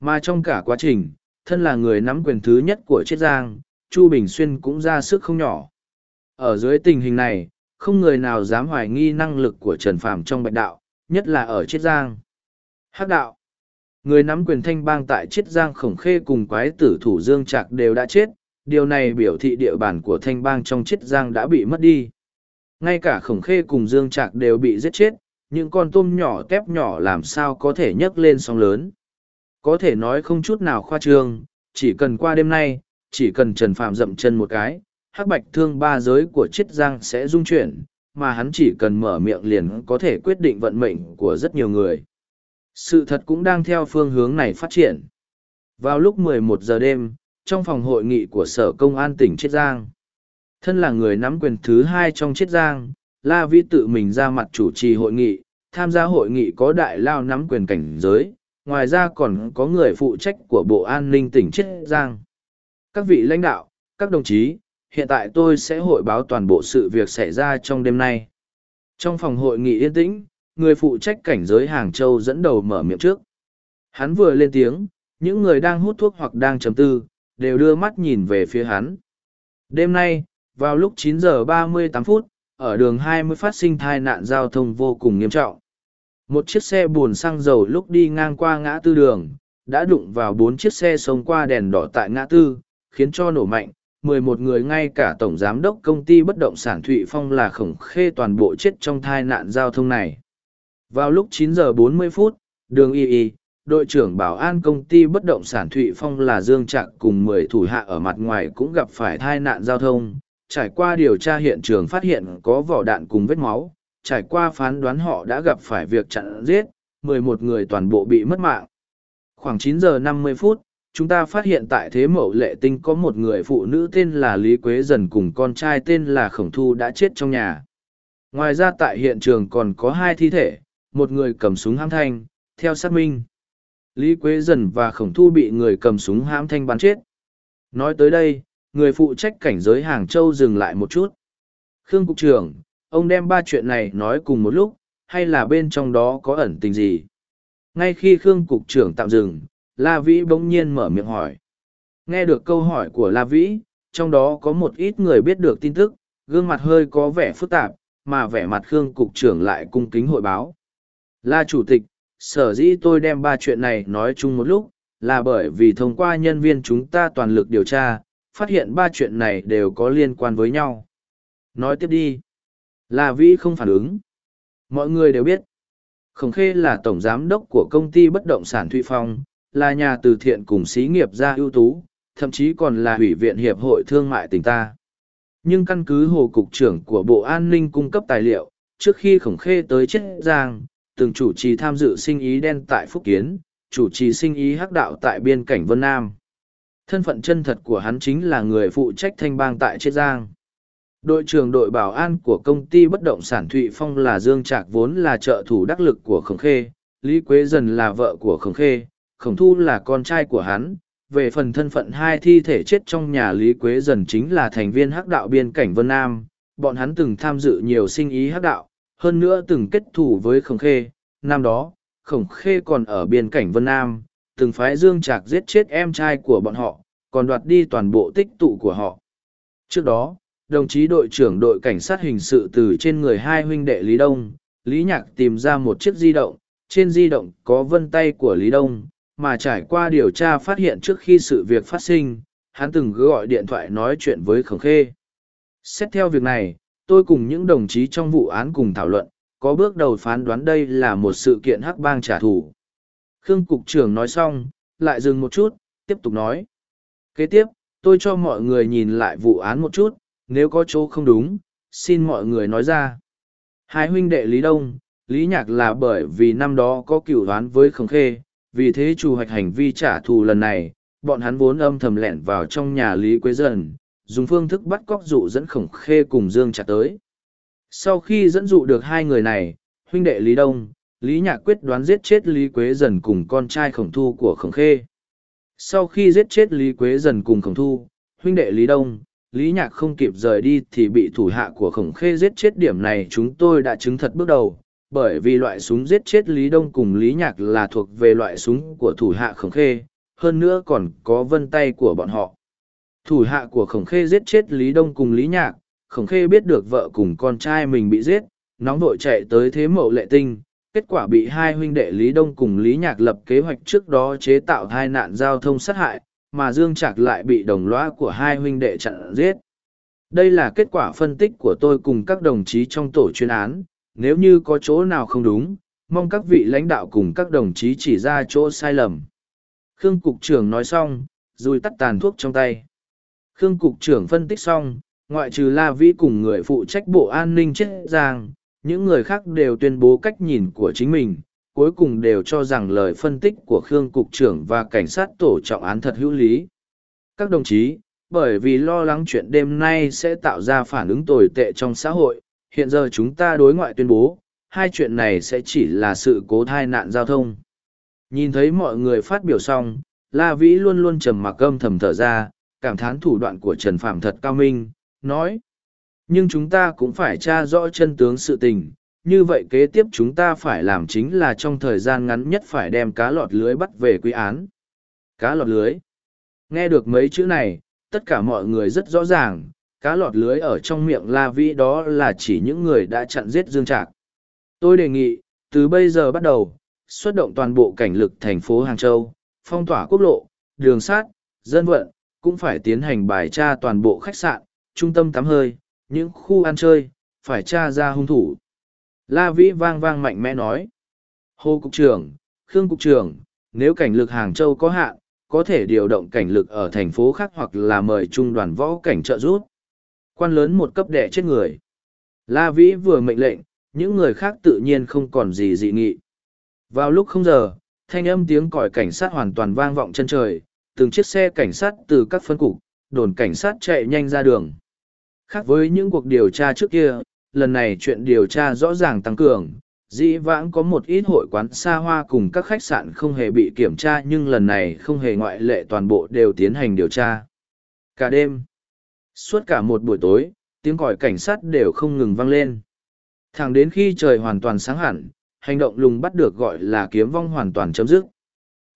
Mà trong cả quá trình, thân là người nắm quyền thứ nhất của Chiết Giang, Chu Bình Xuyên cũng ra sức không nhỏ. Ở dưới tình hình này, không người nào dám hoài nghi năng lực của Trần Phàm trong bạch đạo, nhất là ở Chiết Giang. Hắc đạo Người nắm quyền thanh bang tại Chiết Giang khổng khê cùng quái tử thủ Dương Trạc đều đã chết, điều này biểu thị địa bàn của thanh bang trong Chiết Giang đã bị mất đi. Ngay cả khổng khê cùng Dương Trạc đều bị giết chết, những con tôm nhỏ tép nhỏ làm sao có thể nhấc lên sóng lớn. Có thể nói không chút nào khoa trương, chỉ cần qua đêm nay, chỉ cần Trần Phạm dậm chân một cái, hắc bạch thương ba giới của Chiết Giang sẽ dung chuyển, mà hắn chỉ cần mở miệng liền có thể quyết định vận mệnh của rất nhiều người. Sự thật cũng đang theo phương hướng này phát triển. Vào lúc 11 giờ đêm, trong phòng hội nghị của Sở Công an tỉnh Chiết Giang, thân là người nắm quyền thứ hai trong Chiết Giang, La Vi tự mình ra mặt chủ trì hội nghị, tham gia hội nghị có đại lao nắm quyền cảnh giới, ngoài ra còn có người phụ trách của Bộ An ninh tỉnh Chiết Giang. Các vị lãnh đạo, các đồng chí, hiện tại tôi sẽ hội báo toàn bộ sự việc xảy ra trong đêm nay. Trong phòng hội nghị yên tĩnh, người phụ trách cảnh giới Hàng Châu dẫn đầu mở miệng trước. Hắn vừa lên tiếng, những người đang hút thuốc hoặc đang chấm tư, đều đưa mắt nhìn về phía hắn. Đêm nay, vào lúc 9 giờ 38 phút, ở đường 20 phát sinh tai nạn giao thông vô cùng nghiêm trọng. Một chiếc xe bồn xăng dầu lúc đi ngang qua ngã tư đường, đã đụng vào bốn chiếc xe sống qua đèn đỏ tại ngã tư, khiến cho nổ mạnh. 11 người ngay cả tổng giám đốc công ty bất động sản Thụy Phong là khổng khê toàn bộ chết trong tai nạn giao thông này. Vào lúc 9 giờ 40 phút, đường Y Y, đội trưởng bảo an công ty bất động sản Thụy Phong là Dương Trạc cùng 10 thủ hạ ở mặt ngoài cũng gặp phải tai nạn giao thông, trải qua điều tra hiện trường phát hiện có vỏ đạn cùng vết máu, trải qua phán đoán họ đã gặp phải việc chặn giết, 11 người toàn bộ bị mất mạng. Khoảng 9 giờ 50 phút, chúng ta phát hiện tại thế mẫu lệ tinh có một người phụ nữ tên là Lý Quế Dần cùng con trai tên là Khổng Thu đã chết trong nhà. Ngoài ra tại hiện trường còn có hai thi thể, một người cầm súng hãm thanh, theo xác minh. Lý Quế Dần và Khổng Thu bị người cầm súng hãm thanh bắn chết. Nói tới đây, người phụ trách cảnh giới Hàng Châu dừng lại một chút. Khương Cục trưởng, ông đem ba chuyện này nói cùng một lúc, hay là bên trong đó có ẩn tình gì? Ngay khi Khương Cục trưởng tạm dừng, La Vĩ bỗng nhiên mở miệng hỏi. Nghe được câu hỏi của La Vĩ, trong đó có một ít người biết được tin tức, gương mặt hơi có vẻ phức tạp, mà vẻ mặt Khương Cục trưởng lại cung kính hội báo. La Chủ tịch, sở dĩ tôi đem ba chuyện này nói chung một lúc, là bởi vì thông qua nhân viên chúng ta toàn lực điều tra, phát hiện ba chuyện này đều có liên quan với nhau. Nói tiếp đi. La Vĩ không phản ứng. Mọi người đều biết. Khổng Khê là tổng giám đốc của công ty bất động sản Thụy Phong, là nhà từ thiện cùng xí nghiệp gia ưu tú, thậm chí còn là ủy viện hiệp hội thương mại tỉnh ta. Nhưng căn cứ hồ cục trưởng của Bộ An ninh cung cấp tài liệu, trước khi khổng khê tới chết giang, từng chủ trì tham dự sinh ý đen tại Phúc Kiến, chủ trì sinh ý hắc đạo tại biên cảnh Vân Nam. Thân phận chân thật của hắn chính là người phụ trách thanh bang tại Chiết Giang. Đội trưởng đội bảo an của công ty bất động sản Thụy Phong là Dương Trạc vốn là trợ thủ đắc lực của Khổng Khê, Lý Quế Dần là vợ của Khổng Khê, Khổng Thu là con trai của hắn. Về phần thân phận hai thi thể chết trong nhà Lý Quế Dần chính là thành viên hắc đạo biên cảnh Vân Nam, bọn hắn từng tham dự nhiều sinh ý hắc đạo, hơn nữa từng kết thù với Khổng Khê. Năm đó, Khổng Khê còn ở biên cảnh Vân Nam, từng phái Dương Trạc giết chết em trai của bọn họ, còn đoạt đi toàn bộ tích tụ của họ. Trước đó, đồng chí đội trưởng đội cảnh sát hình sự từ trên người hai huynh đệ Lý Đông, Lý Nhạc tìm ra một chiếc di động, trên di động có vân tay của Lý Đông, mà trải qua điều tra phát hiện trước khi sự việc phát sinh, hắn từng gọi điện thoại nói chuyện với Khổng Khê. Xét theo việc này, tôi cùng những đồng chí trong vụ án cùng thảo luận, có bước đầu phán đoán đây là một sự kiện hắc bang trả thù. Khương Cục trưởng nói xong, lại dừng một chút, tiếp tục nói. Kế tiếp, tôi cho mọi người nhìn lại vụ án một chút, nếu có chỗ không đúng, xin mọi người nói ra. Hai huynh đệ Lý Đông, Lý Nhạc là bởi vì năm đó có cựu đoán với Khổng Khê, vì thế chủ hoạch hành vi trả thù lần này, bọn hắn vốn âm thầm lẻn vào trong nhà Lý Quế Dần, dùng phương thức bắt cóc dụ dẫn Khổng Khê cùng Dương Trạc tới. Sau khi dẫn dụ được hai người này, huynh đệ Lý Đông, Lý Nhạc quyết đoán giết chết Lý Quế Dần cùng con trai Khổng Thu của Khổng Khê. Sau khi giết chết Lý Quế Dần cùng Khổng Thu, huynh đệ Lý Đông, Lý Nhạc không kịp rời đi thì bị thủ hạ của Khổng Khê giết chết điểm này chúng tôi đã chứng thật bước đầu, bởi vì loại súng giết chết Lý Đông cùng Lý Nhạc là thuộc về loại súng của thủ hạ Khổng Khê, hơn nữa còn có vân tay của bọn họ. Thủ hạ của Khổng Khê giết chết Lý Đông cùng Lý Nhạc, Khổng Khê biết được vợ cùng con trai mình bị giết, nóng vội chạy tới thế mậu lệ tinh, kết quả bị hai huynh đệ Lý Đông cùng Lý Nhạc lập kế hoạch trước đó chế tạo hai nạn giao thông sát hại, mà Dương Trạc lại bị đồng lõa của hai huynh đệ chặn giết. Đây là kết quả phân tích của tôi cùng các đồng chí trong tổ chuyên án, nếu như có chỗ nào không đúng, mong các vị lãnh đạo cùng các đồng chí chỉ ra chỗ sai lầm. Khương Cục trưởng nói xong, rồi tắt tàn thuốc trong tay. Khương Cục trưởng phân tích xong, ngoại trừ La Vĩ cùng người phụ trách bộ an ninh chết giang, những người khác đều tuyên bố cách nhìn của chính mình, cuối cùng đều cho rằng lời phân tích của Khương Cục trưởng và cảnh sát tổ trọng án thật hữu lý. Các đồng chí, bởi vì lo lắng chuyện đêm nay sẽ tạo ra phản ứng tồi tệ trong xã hội, hiện giờ chúng ta đối ngoại tuyên bố, hai chuyện này sẽ chỉ là sự cố thai nạn giao thông. Nhìn thấy mọi người phát biểu xong, La Vĩ luôn luôn trầm mặc âm thầm thở ra, cảm thán thủ đoạn của Trần Phạm thật cao minh, nói. Nhưng chúng ta cũng phải tra rõ chân tướng sự tình, như vậy kế tiếp chúng ta phải làm chính là trong thời gian ngắn nhất phải đem cá lọt lưới bắt về quy án. Cá lọt lưới. Nghe được mấy chữ này, tất cả mọi người rất rõ ràng, cá lọt lưới ở trong miệng La Vĩ đó là chỉ những người đã chặn giết Dương Trạc. Tôi đề nghị, từ bây giờ bắt đầu, xuất động toàn bộ cảnh lực thành phố Hàng Châu, phong tỏa quốc lộ, đường sát, dân vận, cũng phải tiến hành bài tra toàn bộ khách sạn, trung tâm tắm hơi, những khu ăn chơi, phải tra ra hung thủ. La Vĩ vang vang mạnh mẽ nói. Hồ Cục trưởng, Khương Cục trưởng, nếu cảnh lực Hàng Châu có hạn, có thể điều động cảnh lực ở thành phố khác hoặc là mời trung đoàn võ cảnh trợ giúp. Quan lớn một cấp đệ chết người. La Vĩ vừa mệnh lệnh, những người khác tự nhiên không còn gì dị nghị. Vào lúc không giờ, thanh âm tiếng còi cảnh sát hoàn toàn vang vọng chân trời, từng chiếc xe cảnh sát từ các phân cục, đồn cảnh sát chạy nhanh ra đường. Khác với những cuộc điều tra trước kia, lần này chuyện điều tra rõ ràng tăng cường. Dĩ vãng có một ít hội quán xa hoa cùng các khách sạn không hề bị kiểm tra nhưng lần này không hề ngoại lệ toàn bộ đều tiến hành điều tra. Cả đêm, suốt cả một buổi tối, tiếng còi cảnh sát đều không ngừng vang lên. Thẳng đến khi trời hoàn toàn sáng hẳn, hành động lùng bắt được gọi là kiếm vong hoàn toàn chấm dứt.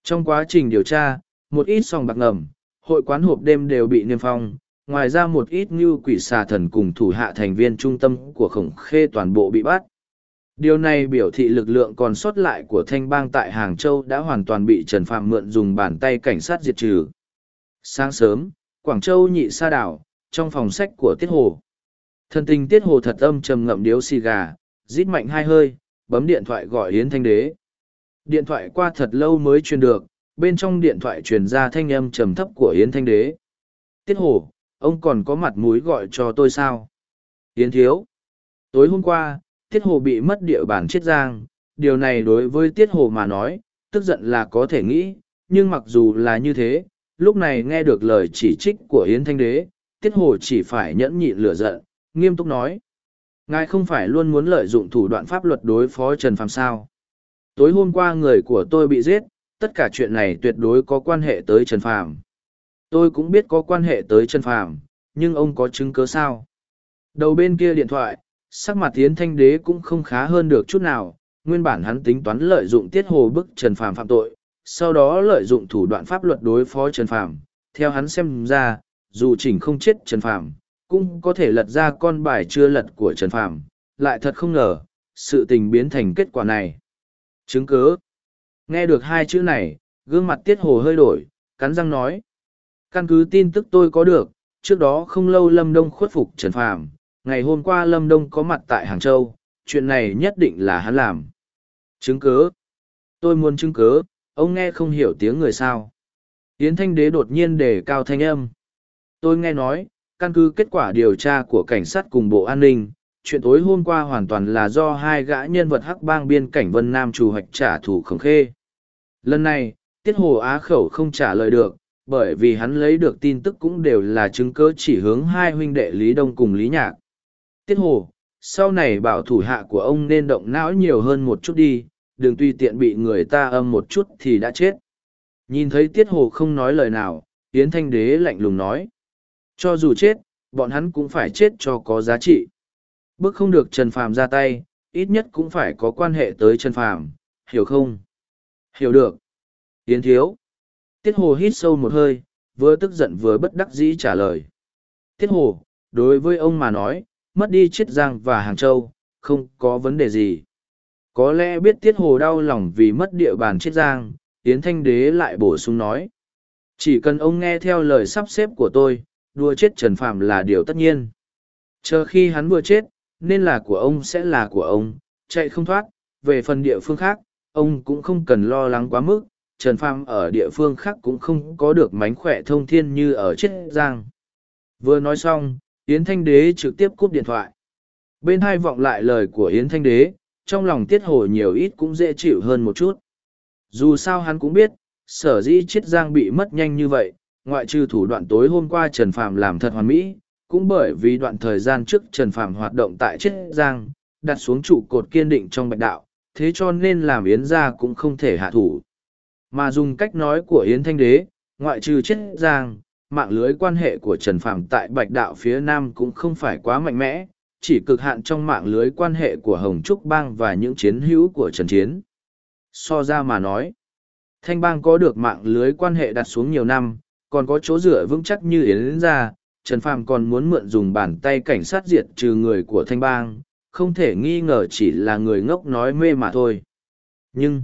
Trong quá trình điều tra, một ít sòng bạc ngầm, hội quán hộp đêm đều bị niêm phong, ngoài ra một ít như quỷ xà thần cùng thủ hạ thành viên trung tâm của khổng khê toàn bộ bị bắt. Điều này biểu thị lực lượng còn sót lại của thanh bang tại Hàng Châu đã hoàn toàn bị Trần Phạm mượn dùng bàn tay cảnh sát diệt trừ. Sáng sớm, Quảng Châu nhị sa đảo, trong phòng sách của Tiết Hồ. thân tình Tiết Hồ thật âm trầm ngậm điếu xì gà, rít mạnh hai hơi, bấm điện thoại gọi Yến Thanh Đế. Điện thoại qua thật lâu mới truyền được, bên trong điện thoại truyền ra thanh âm trầm thấp của Yến Thanh Đế. Tiết Hồ, ông còn có mặt mũi gọi cho tôi sao? Yến Thiếu. Tối hôm qua, Tiết Hồ bị mất địa bàn chiết giang, điều này đối với Tiết Hồ mà nói, tức giận là có thể nghĩ, nhưng mặc dù là như thế, lúc này nghe được lời chỉ trích của Yến Thanh Đế, Tiết Hồ chỉ phải nhẫn nhịn lửa giận, nghiêm túc nói. Ngài không phải luôn muốn lợi dụng thủ đoạn pháp luật đối phó Trần Phàm sao? Tối hôm qua người của tôi bị giết, tất cả chuyện này tuyệt đối có quan hệ tới Trần Phàm. Tôi cũng biết có quan hệ tới Trần Phàm, nhưng ông có chứng cứ sao? Đầu bên kia điện thoại, sắc mặt tiến Thanh Đế cũng không khá hơn được chút nào, nguyên bản hắn tính toán lợi dụng tiết hồ bức Trần Phàm phạm tội, sau đó lợi dụng thủ đoạn pháp luật đối phó Trần Phàm. Theo hắn xem ra, dù chỉnh không chết Trần Phàm, cũng có thể lật ra con bài chưa lật của Trần Phàm, lại thật không ngờ, sự tình biến thành kết quả này. Chứng cứ. Nghe được hai chữ này, gương mặt tiết hồ hơi đổi, cắn răng nói. Căn cứ tin tức tôi có được, trước đó không lâu Lâm Đông khuất phục Trần Phàm, ngày hôm qua Lâm Đông có mặt tại Hàng Châu, chuyện này nhất định là hắn làm. Chứng cứ. Tôi muốn chứng cứ, ông nghe không hiểu tiếng người sao. Yến Thanh Đế đột nhiên đề cao thanh âm. Tôi nghe nói, căn cứ kết quả điều tra của cảnh sát cùng Bộ An ninh, chuyện tối hôm qua hoàn toàn là do hai gã nhân vật hắc bang biên cảnh Vân Nam chủ hoạch trả thù khổng khê. Lần này, Tiết Hồ Á Khẩu không trả lời được, bởi vì hắn lấy được tin tức cũng đều là chứng cứ chỉ hướng hai huynh đệ Lý Đông cùng Lý Nhạc. Tiết Hồ, sau này bảo thủ hạ của ông nên động não nhiều hơn một chút đi, đừng tùy tiện bị người ta âm một chút thì đã chết. Nhìn thấy Tiết Hồ không nói lời nào, Yến Thanh Đế lạnh lùng nói. Cho dù chết, bọn hắn cũng phải chết cho có giá trị. Bước không được Trần Phàm ra tay, ít nhất cũng phải có quan hệ tới Trần Phàm, hiểu không? Hiểu được. Yến Thiếu. Tiết Hồ hít sâu một hơi, vừa tức giận vừa bất đắc dĩ trả lời. Tiết Hồ, đối với ông mà nói, mất đi Chiết Giang và Hàng Châu, không có vấn đề gì. Có lẽ biết Tiết Hồ đau lòng vì mất địa bàn Chiết Giang, Yến Thanh Đế lại bổ sung nói. Chỉ cần ông nghe theo lời sắp xếp của tôi, đua chết Trần Phạm là điều tất nhiên. Chờ khi hắn vừa chết, nên là của ông sẽ là của ông, chạy không thoát, về phần địa phương khác, ông cũng không cần lo lắng quá mức, Trần Phàm ở địa phương khác cũng không có được mánh khỏe thông thiên như ở Chiết Giang. Vừa nói xong, Yến Thanh Đế trực tiếp cúp điện thoại. Bên hai vọng lại lời của Yến Thanh Đế, trong lòng tiết hồ nhiều ít cũng dễ chịu hơn một chút. Dù sao hắn cũng biết, sở dĩ Chiết Giang bị mất nhanh như vậy, ngoại trừ thủ đoạn tối hôm qua Trần Phạm làm thật hoàn mỹ, cũng bởi vì đoạn thời gian trước Trần Phạm hoạt động tại Chiết Giang, đặt xuống trụ cột kiên định trong bạch đạo, thế cho nên làm Yến gia cũng không thể hạ thủ. Mà dùng cách nói của Yến Thanh Đế, ngoại trừ Chiết Giang, mạng lưới quan hệ của Trần Phạm tại bạch đạo phía Nam cũng không phải quá mạnh mẽ, chỉ cực hạn trong mạng lưới quan hệ của Hồng Trúc Bang và những chiến hữu của Trần Chiến. So ra mà nói, Thanh Bang có được mạng lưới quan hệ đặt xuống nhiều năm, còn có chỗ dựa vững chắc như Yến gia, Trần Phàm còn muốn mượn dùng bàn tay cảnh sát diệt trừ người của Thanh Bang, không thể nghi ngờ chỉ là người ngốc nói mê mà thôi. Nhưng,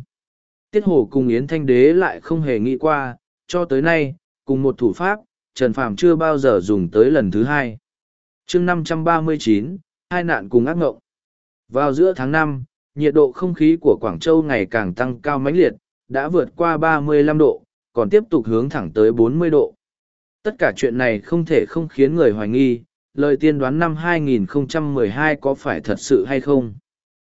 Tiết Hồ cùng Yến Thanh Đế lại không hề nghĩ qua, cho tới nay, cùng một thủ pháp, Trần Phàm chưa bao giờ dùng tới lần thứ hai. chương 539, hai nạn cùng ác ngộng. Vào giữa tháng năm, nhiệt độ không khí của Quảng Châu ngày càng tăng cao mãnh liệt, đã vượt qua 35 độ, còn tiếp tục hướng thẳng tới 40 độ. Tất cả chuyện này không thể không khiến người hoài nghi, lời tiên đoán năm 2012 có phải thật sự hay không.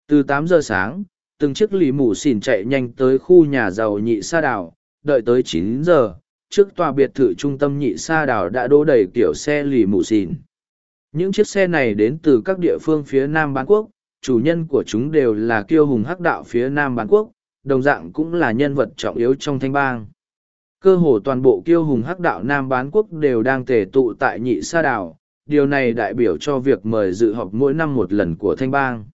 Từ 8 giờ sáng, từng chiếc lì mù xỉn chạy nhanh tới khu nhà giàu nhị sa đảo, đợi tới 9 giờ, trước tòa biệt thự trung tâm nhị sa đảo đã đỗ đầy kiểu xe lì mù xỉn. Những chiếc xe này đến từ các địa phương phía Nam Bán Quốc, chủ nhân của chúng đều là kiêu hùng hắc đạo phía Nam Bán Quốc, đồng dạng cũng là nhân vật trọng yếu trong thanh bang. Cơ hồ toàn bộ kiêu hùng hắc đạo Nam Bán Quốc đều đang tề tụ tại nhị sa đảo, điều này đại biểu cho việc mời dự họp mỗi năm một lần của thanh bang.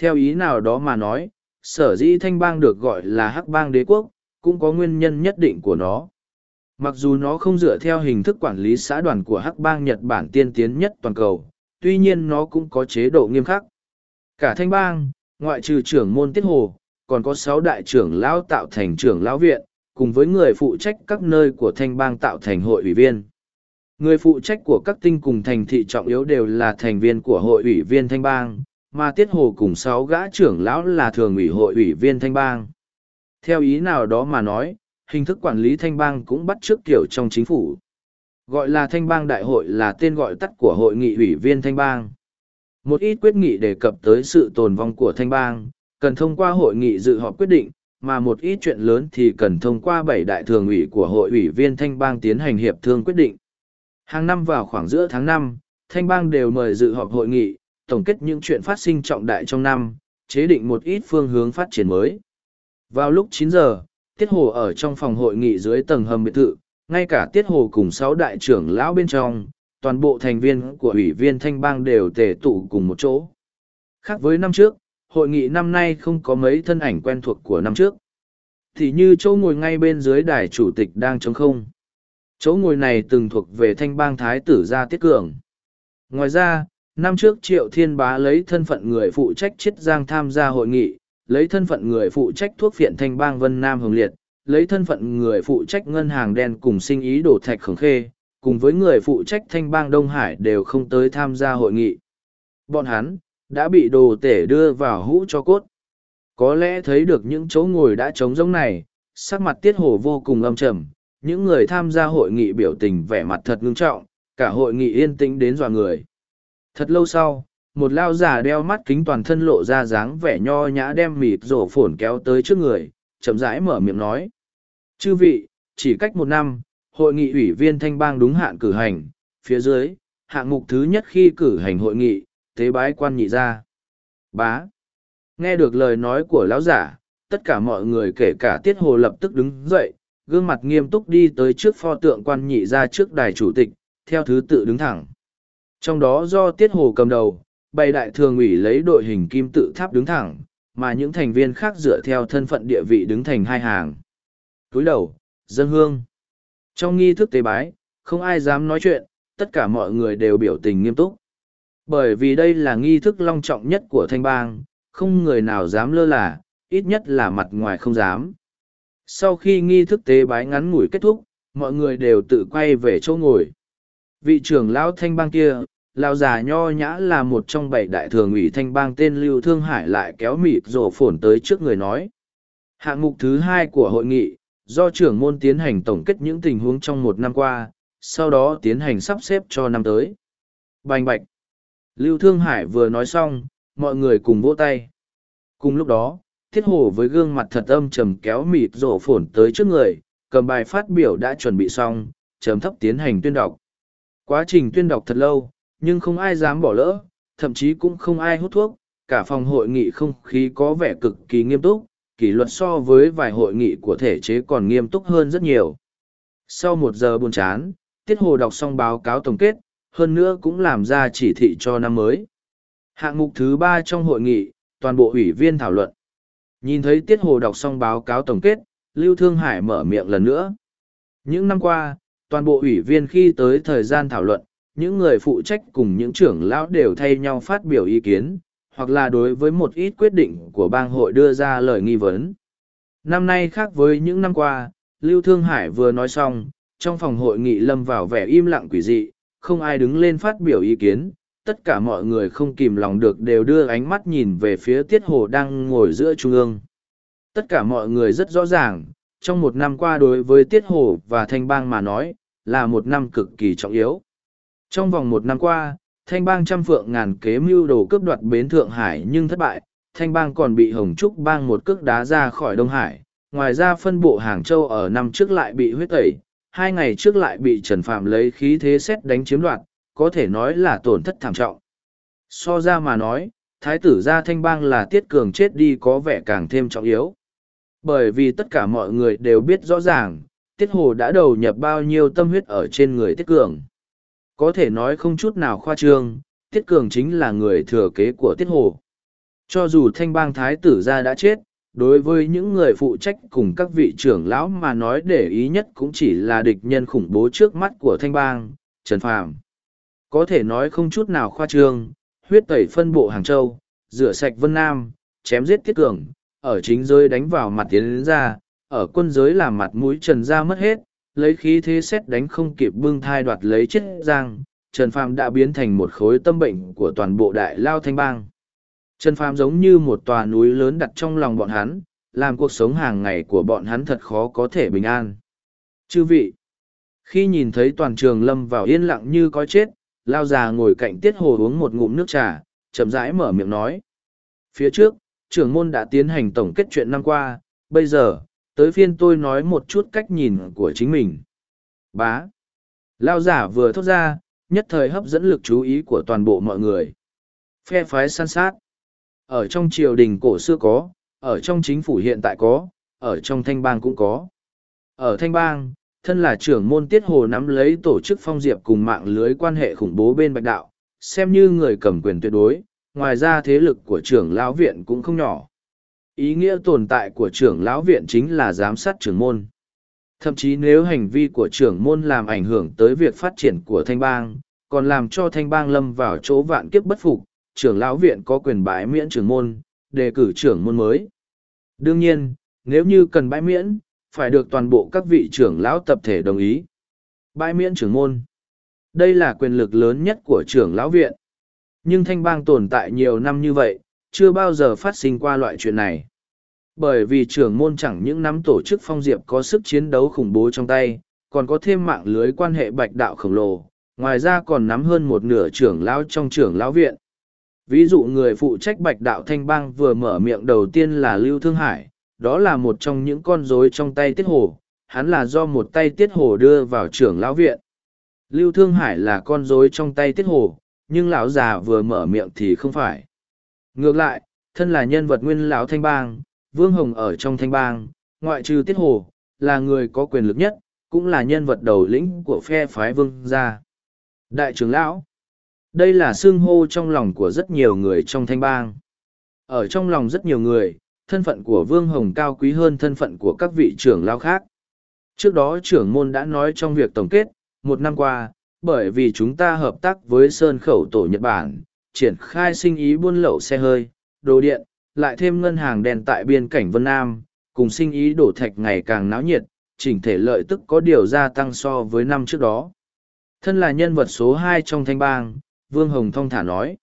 Theo ý nào đó mà nói, sở dĩ thanh bang được gọi là hắc bang đế quốc, cũng có nguyên nhân nhất định của nó. Mặc dù nó không dựa theo hình thức quản lý xã đoàn của hắc bang Nhật Bản tiên tiến nhất toàn cầu, tuy nhiên nó cũng có chế độ nghiêm khắc. Cả thanh bang, ngoại trừ trưởng môn tiết hồ, còn có sáu đại trưởng lão tạo thành trưởng lão viện, cùng với người phụ trách các nơi của thanh bang tạo thành hội ủy viên. Người phụ trách của các tinh cùng thành thị trọng yếu đều là thành viên của hội ủy viên thanh bang, mà Tiết Hồ cùng sáu gã trưởng lão là thường ủy hội ủy viên thanh bang. Theo ý nào đó mà nói, Hình thức quản lý thanh bang cũng bắt trước kiểu trong chính phủ. Gọi là thanh bang đại hội là tên gọi tắt của hội nghị ủy viên thanh bang. Một ít quyết nghị đề cập tới sự tồn vong của thanh bang, cần thông qua hội nghị dự họp quyết định, mà một ít chuyện lớn thì cần thông qua bảy đại thường ủy của hội ủy viên thanh bang tiến hành hiệp thương quyết định. Hàng năm vào khoảng giữa tháng năm, thanh bang đều mời dự họp hội nghị, tổng kết những chuyện phát sinh trọng đại trong năm, chế định một ít phương hướng phát triển mới. Vào lúc chín giờ, Tiết Hồ ở trong phòng hội nghị dưới tầng hầm biệt thự, ngay cả Tiết Hồ cùng sáu đại trưởng lão bên trong, toàn bộ thành viên của ủy viên thanh bang đều tề tụ cùng một chỗ. Khác với năm trước, hội nghị năm nay không có mấy thân ảnh quen thuộc của năm trước. Thì như chỗ ngồi ngay bên dưới đài chủ tịch đang trống không. Chỗ ngồi này từng thuộc về thanh bang thái tử gia Tiết Cường. Ngoài ra, năm trước Triệu Thiên Bá lấy thân phận người phụ trách chiết giang tham gia hội nghị, lấy thân phận người phụ trách thuốc viện thanh bang Vân Nam Hồng Liệt, lấy thân phận người phụ trách ngân hàng đen cùng sinh ý đổ thạch khổng khê, cùng với người phụ trách thanh bang Đông Hải đều không tới tham gia hội nghị. Bọn hắn, đã bị đồ tể đưa vào hũ cho cốt. Có lẽ thấy được những chỗ ngồi đã trống rỗng này, sắc mặt tiết hổ vô cùng âm trầm, những người tham gia hội nghị biểu tình vẻ mặt thật ngưng trọng, cả hội nghị yên tĩnh đến dọa người. Thật lâu sau, một lao giả đeo mắt kính toàn thân lộ ra dáng vẻ nho nhã đem mịt rổ phồn kéo tới trước người, chậm rãi mở miệng nói. Chư vị, chỉ cách một năm, hội nghị ủy viên thanh bang đúng hạn cử hành, phía dưới, hạng mục thứ nhất khi cử hành hội nghị, tế bái quan nhị ra. Bá. Nghe được lời nói của lão giả, tất cả mọi người kể cả tiết hồ lập tức đứng dậy, gương mặt nghiêm túc đi tới trước pho tượng quan nhị ra trước đài chủ tịch, theo thứ tự đứng thẳng. Trong đó do tiết hồ cầm đầu, bày đại thường ủy lấy đội hình kim tự tháp đứng thẳng, mà những thành viên khác dựa theo thân phận địa vị đứng thành hai hàng. Túi đầu, dân hương. Trong nghi thức tế bái, không ai dám nói chuyện, tất cả mọi người đều biểu tình nghiêm túc. Bởi vì đây là nghi thức long trọng nhất của thanh bang, không người nào dám lơ là, ít nhất là mặt ngoài không dám. Sau khi nghi thức tế bái ngắn ngủi kết thúc, mọi người đều tự quay về chỗ ngồi. Vị trưởng lão thanh bang kia, lão già nho nhã là một trong bảy đại thường ủy thanh bang tên Lưu Thương Hải lại kéo mịt rổ phồn tới trước người nói. Hạng mục thứ hai của hội nghị, do trưởng môn tiến hành tổng kết những tình huống trong một năm qua, sau đó tiến hành sắp xếp cho năm tới. Bành bạch. Lưu Thương Hải vừa nói xong, mọi người cùng vỗ tay. Cùng lúc đó, Thiết Hồ với gương mặt thật âm trầm kéo mịt rổ phổn tới trước người, cầm bài phát biểu đã chuẩn bị xong, trầm thấp tiến hành tuyên đọc. Quá trình tuyên đọc thật lâu, nhưng không ai dám bỏ lỡ, thậm chí cũng không ai hút thuốc, cả phòng hội nghị không khí có vẻ cực kỳ nghiêm túc, kỷ luật so với vài hội nghị của thể chế còn nghiêm túc hơn rất nhiều. Sau một giờ buồn chán, Tiết Hồ đọc xong báo cáo tổng kết, hơn nữa cũng làm ra chỉ thị cho năm mới. Hạng mục thứ ba trong hội nghị, toàn bộ ủy viên thảo luận. Nhìn thấy Tiết Hồ đọc xong báo cáo tổng kết, Lưu Thương Hải mở miệng lần nữa. Những năm qua, toàn bộ ủy viên khi tới thời gian thảo luận, những người phụ trách cùng những trưởng lão đều thay nhau phát biểu ý kiến, hoặc là đối với một ít quyết định của bang hội đưa ra lời nghi vấn. Năm nay khác với những năm qua, Lưu Thương Hải vừa nói xong, trong phòng hội nghị lâm vào vẻ im lặng quỷ dị, không ai đứng lên phát biểu ý kiến, tất cả mọi người không kìm lòng được đều đưa ánh mắt nhìn về phía Tiết Hồ đang ngồi giữa trung ương. Tất cả mọi người rất rõ ràng, trong một năm qua đối với Tiết Hồ và Thanh Bang mà nói, là một năm cực kỳ trọng yếu. Trong vòng một năm qua, Thanh Bang trăm phượng ngàn kế mưu đồ cướp đoạt bến Thượng Hải nhưng thất bại, Thanh Bang còn bị Hồng Trúc Bang một cước đá ra khỏi Đông Hải. Ngoài ra phân bộ Hàng Châu ở năm trước lại bị huyết tẩy, hai ngày trước lại bị Trần Phạm lấy khí thế xét đánh chiếm đoạt, có thể nói là tổn thất thảm trọng. So ra mà nói, Thái tử gia Thanh Bang là Tiết Cường chết đi có vẻ càng thêm trọng yếu. Bởi vì tất cả mọi người đều biết rõ ràng, Tiết Hồ đã đầu nhập bao nhiêu tâm huyết ở trên người Tiết Cường. Có thể nói không chút nào khoa trương, Tiết Cường chính là người thừa kế của Tiết Hồ. Cho dù thanh bang thái tử gia đã chết, đối với những người phụ trách cùng các vị trưởng lão mà nói để ý nhất cũng chỉ là địch nhân khủng bố trước mắt của thanh bang, Trần Phàm. Có thể nói không chút nào khoa trương, huyết tẩy phân bộ Hàng Châu, rửa sạch Vân Nam, chém giết Tiết Cường, ở chính giới đánh vào mặt tiến đến ra, ở quân giới làm mặt mũi Trần gia mất hết, lấy khí thế xét đánh không kịp bưng thai đoạt lấy chết giang, Trần Phàm đã biến thành một khối tâm bệnh của toàn bộ đại lao thanh bang. Trần Phàm giống như một tòa núi lớn đặt trong lòng bọn hắn, làm cuộc sống hàng ngày của bọn hắn thật khó có thể bình an. Chư vị, khi nhìn thấy toàn trường lâm vào yên lặng như có chết, lao già ngồi cạnh tiết hồ uống một ngụm nước trà, chậm rãi mở miệng nói. Phía trước, trưởng môn đã tiến hành tổng kết chuyện năm qua, bây giờ, tới phiên tôi nói một chút cách nhìn của chính mình. Bá. Lao giả vừa thốt ra, nhất thời hấp dẫn lực chú ý của toàn bộ mọi người. Phe phái săn sát. Ở trong triều đình cổ xưa có, ở trong chính phủ hiện tại có, ở trong thanh bang cũng có. Ở thanh bang, thân là trưởng môn tiết hồ nắm lấy tổ chức phong diệp cùng mạng lưới quan hệ khủng bố bên bạch đạo, xem như người cầm quyền tuyệt đối, ngoài ra thế lực của trưởng lão viện cũng không nhỏ. Ý nghĩa tồn tại của trưởng lão viện chính là giám sát trưởng môn. Thậm chí nếu hành vi của trưởng môn làm ảnh hưởng tới việc phát triển của thanh bang, còn làm cho thanh bang lâm vào chỗ vạn kiếp bất phục, trưởng lão viện có quyền bãi miễn trưởng môn, đề cử trưởng môn mới. Đương nhiên, nếu như cần bãi miễn, phải được toàn bộ các vị trưởng lão tập thể đồng ý. Bãi miễn trưởng môn. Đây là quyền lực lớn nhất của trưởng lão viện. Nhưng thanh bang tồn tại nhiều năm như vậy, chưa bao giờ phát sinh qua loại chuyện này. Bởi vì trưởng môn chẳng những nắm tổ chức phong diệp có sức chiến đấu khủng bố trong tay, còn có thêm mạng lưới quan hệ bạch đạo khổng lồ, ngoài ra còn nắm hơn một nửa trưởng lão trong trưởng lão viện. Ví dụ người phụ trách bạch đạo thanh bang vừa mở miệng đầu tiên là Lưu Thương Hải, đó là một trong những con rối trong tay Tiết Hồ, hắn là do một tay Tiết Hồ đưa vào trưởng lão viện. Lưu Thương Hải là con rối trong tay Tiết Hồ, nhưng lão già vừa mở miệng thì không phải. Ngược lại, thân là nhân vật nguyên lão thanh bang, Vương Hồng ở trong thanh bang, ngoại trừ Tiết Hồ, là người có quyền lực nhất, cũng là nhân vật đầu lĩnh của phe phái vương gia. Đại trưởng lão, đây là xương hô trong lòng của rất nhiều người trong thanh bang. Ở trong lòng rất nhiều người, thân phận của Vương Hồng cao quý hơn thân phận của các vị trưởng lao khác. Trước đó trưởng môn đã nói trong việc tổng kết, một năm qua, bởi vì chúng ta hợp tác với Sơn Khẩu Tổ Nhật Bản, triển khai sinh ý buôn lậu xe hơi, đồ điện, lại thêm ngân hàng đèn tại biên cảnh Vân Nam, cùng sinh ý đổ thạch ngày càng náo nhiệt, chỉnh thể lợi tức có điều gia tăng so với năm trước đó. Thân là nhân vật số hai trong thanh bang, Vương Hồng Thong thả nói.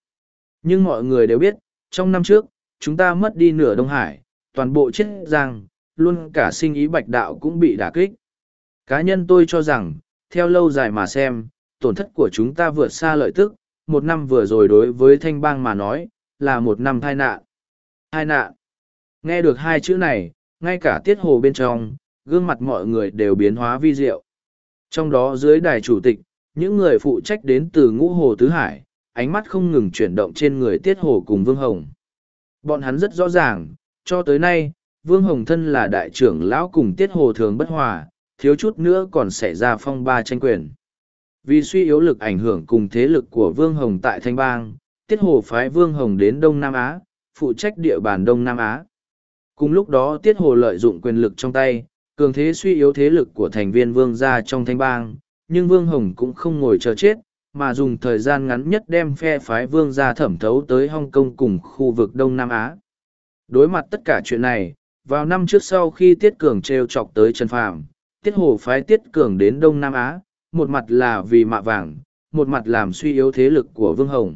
Nhưng mọi người đều biết, trong năm trước, chúng ta mất đi nửa Đông Hải, toàn bộ chết giang, luôn cả sinh ý bạch đạo cũng bị đả kích. Cá nhân tôi cho rằng, theo lâu dài mà xem, tổn thất của chúng ta vượt xa lợi tức, một năm vừa rồi đối với thanh bang mà nói, là một năm tai nạn. Tai nạn. Nghe được hai chữ này, ngay cả tiết hồ bên trong, gương mặt mọi người đều biến hóa vi diệu. Trong đó dưới đài chủ tịch, những người phụ trách đến từ ngũ hồ tứ hải, ánh mắt không ngừng chuyển động trên người tiết hồ cùng Vương Hồng. Bọn hắn rất rõ ràng, cho tới nay, Vương Hồng thân là đại trưởng lão cùng tiết hồ thường bất hòa, thiếu chút nữa còn xảy ra phong ba tranh quyền. Vì suy yếu lực ảnh hưởng cùng thế lực của Vương Hồng tại Thanh Bang, tiết hồ phái Vương Hồng đến Đông Nam Á, phụ trách địa bàn Đông Nam Á. Cùng lúc đó tiết hồ lợi dụng quyền lực trong tay, cường thế suy yếu thế lực của thành viên Vương gia trong Thanh Bang, nhưng Vương Hồng cũng không ngồi chờ chết, mà dùng thời gian ngắn nhất đem phe phái Vương gia thẩm thấu tới Hong Kong cùng khu vực Đông Nam Á. Đối mặt tất cả chuyện này, vào năm trước sau khi Tiết Cường treo chọc tới Trần Phàm, Tiết Hồ phái Tiết Cường đến Đông Nam Á, một mặt là vì mạ vàng, một mặt làm suy yếu thế lực của Vương Hồng.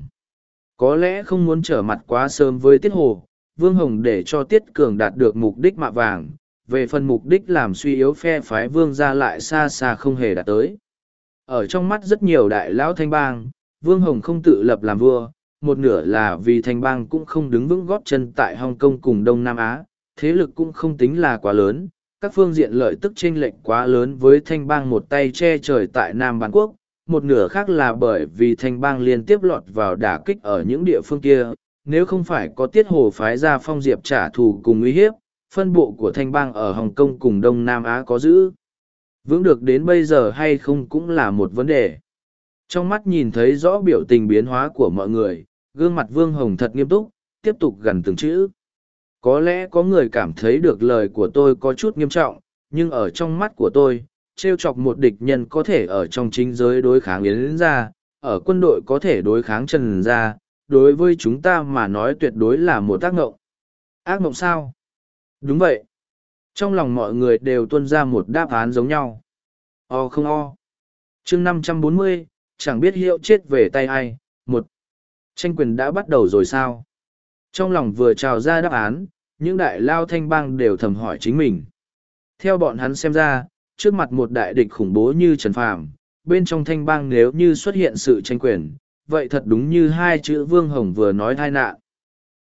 Có lẽ không muốn trở mặt quá sớm với Tiết Hồ, Vương Hồng để cho Tiết Cường đạt được mục đích mạ vàng, về phần mục đích làm suy yếu phe phái Vương ra lại xa xa không hề đạt tới. Ở trong mắt rất nhiều đại lão thanh bang, Vương Hồng không tự lập làm vua, một nửa là vì thanh bang cũng không đứng vững góp chân tại Hong Kong cùng Đông Nam Á, thế lực cũng không tính là quá lớn, các phương diện lợi tức chênh lệch quá lớn với thanh bang một tay che trời tại Nam Bán Quốc, một nửa khác là bởi vì thanh bang liên tiếp lọt vào đả kích ở những địa phương kia, nếu không phải có tiết hồ phái ra phong diệp trả thù cùng uy hiếp, phân bộ của thanh bang ở Hồng Kông cùng Đông Nam Á có giữ. Vững được đến bây giờ hay không cũng là một vấn đề. Trong mắt nhìn thấy rõ biểu tình biến hóa của mọi người, gương mặt Vương Hồng thật nghiêm túc, tiếp tục gần từng chữ. Có lẽ có người cảm thấy được lời của tôi có chút nghiêm trọng, nhưng ở trong mắt của tôi, trêu chọc một địch nhân có thể ở trong chính giới đối kháng yến ra, ở quân đội có thể đối kháng trần ra, đối với chúng ta mà nói tuyệt đối là một tác ngộng. Ác ngộng sao? Đúng vậy. Trong lòng mọi người đều tuân ra một đáp án giống nhau. O không o. chương năm trăm bốn mươi chẳng biết hiệu chết về tay ai. Một. Tranh quyền đã bắt đầu rồi sao? Trong lòng vừa trào ra đáp án, những đại lao thanh bang đều thầm hỏi chính mình. Theo bọn hắn xem ra, trước mặt một đại địch khủng bố như Trần Phàm, bên trong thanh bang nếu như xuất hiện sự tranh quyền, vậy thật đúng như hai chữ Vương Hồng vừa nói tai nạn.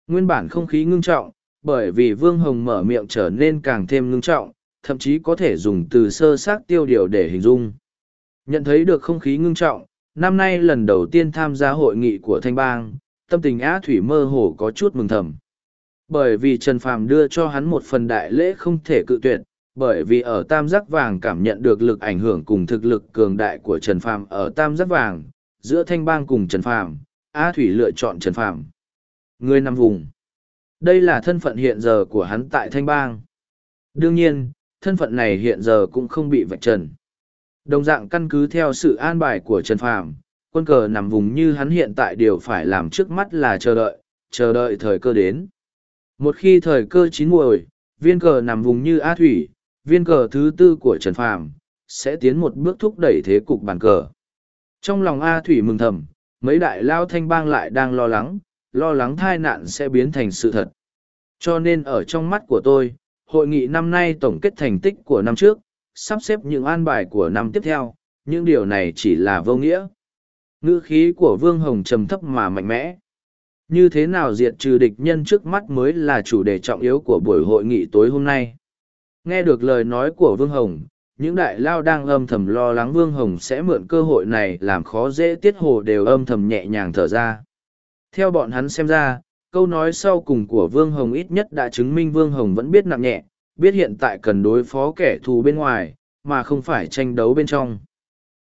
Nguyên bản không khí ngưng trọng, bởi vì Vương Hồng mở miệng trở nên càng thêm ngưng trọng, thậm chí có thể dùng từ sơ xác tiêu điều để hình dung. Nhận thấy được không khí ngưng trọng, năm nay lần đầu tiên tham gia hội nghị của Thanh Bang, tâm tình Á Thủy mơ hồ có chút mừng thầm. Bởi vì Trần Phàm đưa cho hắn một phần đại lễ không thể cự tuyệt, bởi vì ở Tam Giác Vàng cảm nhận được lực ảnh hưởng cùng thực lực cường đại của Trần Phàm ở Tam Giác Vàng, giữa Thanh Bang cùng Trần Phàm, Á Thủy lựa chọn Trần Phàm. Người nằm vùng. Đây là thân phận hiện giờ của hắn tại Thanh Bang. Đương nhiên, thân phận này hiện giờ cũng không bị vạch trần. Đồng dạng căn cứ theo sự an bài của Trần Phàm, quân cờ nằm vùng như hắn hiện tại điều phải làm trước mắt là chờ đợi, chờ đợi thời cơ đến. Một khi thời cơ chín muồi, viên cờ nằm vùng như A Thủy, viên cờ thứ tư của Trần Phàm sẽ tiến một bước thúc đẩy thế cục bàn cờ. Trong lòng A Thủy mừng thầm, mấy đại lao thanh bang lại đang lo lắng, lo lắng thai nạn sẽ biến thành sự thật. Cho nên ở trong mắt của tôi, hội nghị năm nay tổng kết thành tích của năm trước, sắp xếp những an bài của năm tiếp theo, những điều này chỉ là vô nghĩa. Ngữ khí của Vương Hồng trầm thấp mà mạnh mẽ. Như thế nào diệt trừ địch nhân trước mắt mới là chủ đề trọng yếu của buổi hội nghị tối hôm nay. Nghe được lời nói của Vương Hồng, những đại lao đang âm thầm lo lắng Vương Hồng sẽ mượn cơ hội này làm khó dễ tiết hồ đều âm thầm nhẹ nhàng thở ra. Theo bọn hắn xem ra, câu nói sau cùng của Vương Hồng ít nhất đã chứng minh Vương Hồng vẫn biết nặng nhẹ, biết hiện tại cần đối phó kẻ thù bên ngoài, mà không phải tranh đấu bên trong.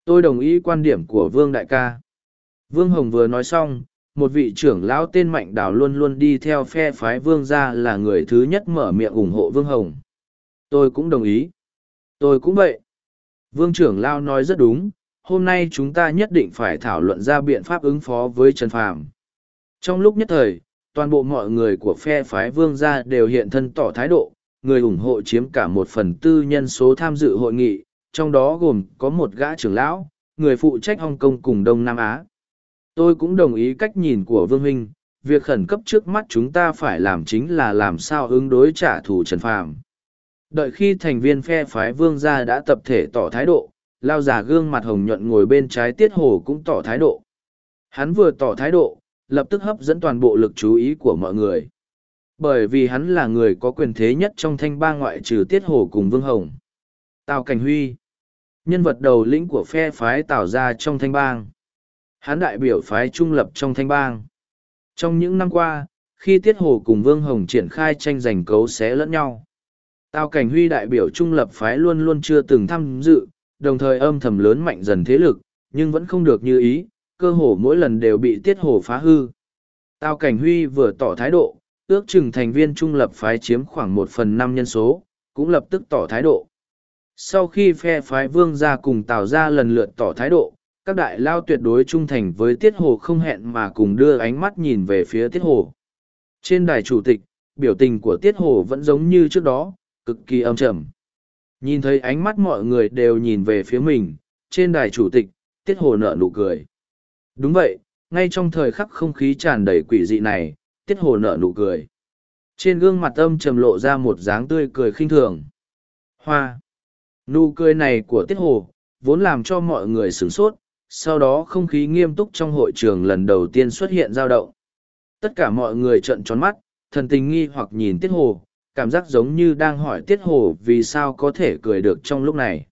Tôi đồng ý quan điểm của Vương Đại ca. Vương Hồng vừa nói xong, một vị trưởng lão tên Mạnh Đào luôn luôn đi theo phe phái Vương gia là người thứ nhất mở miệng ủng hộ Vương Hồng. Tôi cũng đồng ý. Tôi cũng vậy. Vương trưởng lão nói rất đúng, hôm nay chúng ta nhất định phải thảo luận ra biện pháp ứng phó với Trần Phàm. Trong lúc nhất thời, toàn bộ mọi người của phe phái Vương gia đều hiện thân tỏ thái độ, người ủng hộ chiếm cả một phần tư nhân số tham dự hội nghị, trong đó gồm có một gã trưởng lão, người phụ trách Hồng Kông cùng Đông Nam Á. Tôi cũng đồng ý cách nhìn của Vương Huynh, việc khẩn cấp trước mắt chúng ta phải làm chính là làm sao ứng đối trả thù Trần Phàm. Đợi khi thành viên phe phái Vương gia đã tập thể tỏ thái độ, lao giả gương mặt hồng nhuận ngồi bên trái tiết hồ cũng tỏ thái độ. Hắn vừa tỏ thái độ, lập tức hấp dẫn toàn bộ lực chú ý của mọi người. Bởi vì hắn là người có quyền thế nhất trong thanh ba ngoại trừ Tiết Hổ cùng Vương Hồng. Tào Cảnh Huy Nhân vật đầu lĩnh của phe phái Tào ra trong thanh bang. Hắn đại biểu phái trung lập trong thanh bang. Trong những năm qua, khi Tiết Hổ cùng Vương Hồng triển khai tranh giành cấu xé lẫn nhau. Tào Cảnh Huy đại biểu trung lập phái luôn luôn chưa từng tham dự, đồng thời âm thầm lớn mạnh dần thế lực, nhưng vẫn không được như ý, cơ hồ mỗi lần đều bị Tiết Hồ phá hư. Tào Cảnh Huy vừa tỏ thái độ, ước chừng thành viên trung lập phái chiếm khoảng một phần năm nhân số, cũng lập tức tỏ thái độ. Sau khi phe phái vương gia cùng tào ra lần lượt tỏ thái độ, các đại lao tuyệt đối trung thành với Tiết Hồ không hẹn mà cùng đưa ánh mắt nhìn về phía Tiết Hồ. Trên đài chủ tịch, biểu tình của Tiết Hồ vẫn giống như trước đó, cực kỳ âm trầm. Nhìn thấy ánh mắt mọi người đều nhìn về phía mình, trên đài chủ tịch, Tiết Hồ nở nụ cười. Đúng vậy, ngay trong thời khắc không khí tràn đầy quỷ dị này, tiết hồ nở nụ cười. Trên gương mặt âm trầm lộ ra một dáng tươi cười khinh thường. Hoa. Nụ cười này của tiết hồ, vốn làm cho mọi người sửng sốt, sau đó không khí nghiêm túc trong hội trường lần đầu tiên xuất hiện dao động. Tất cả mọi người trợn tròn mắt, thần tình nghi hoặc nhìn tiết hồ, cảm giác giống như đang hỏi tiết hồ vì sao có thể cười được trong lúc này.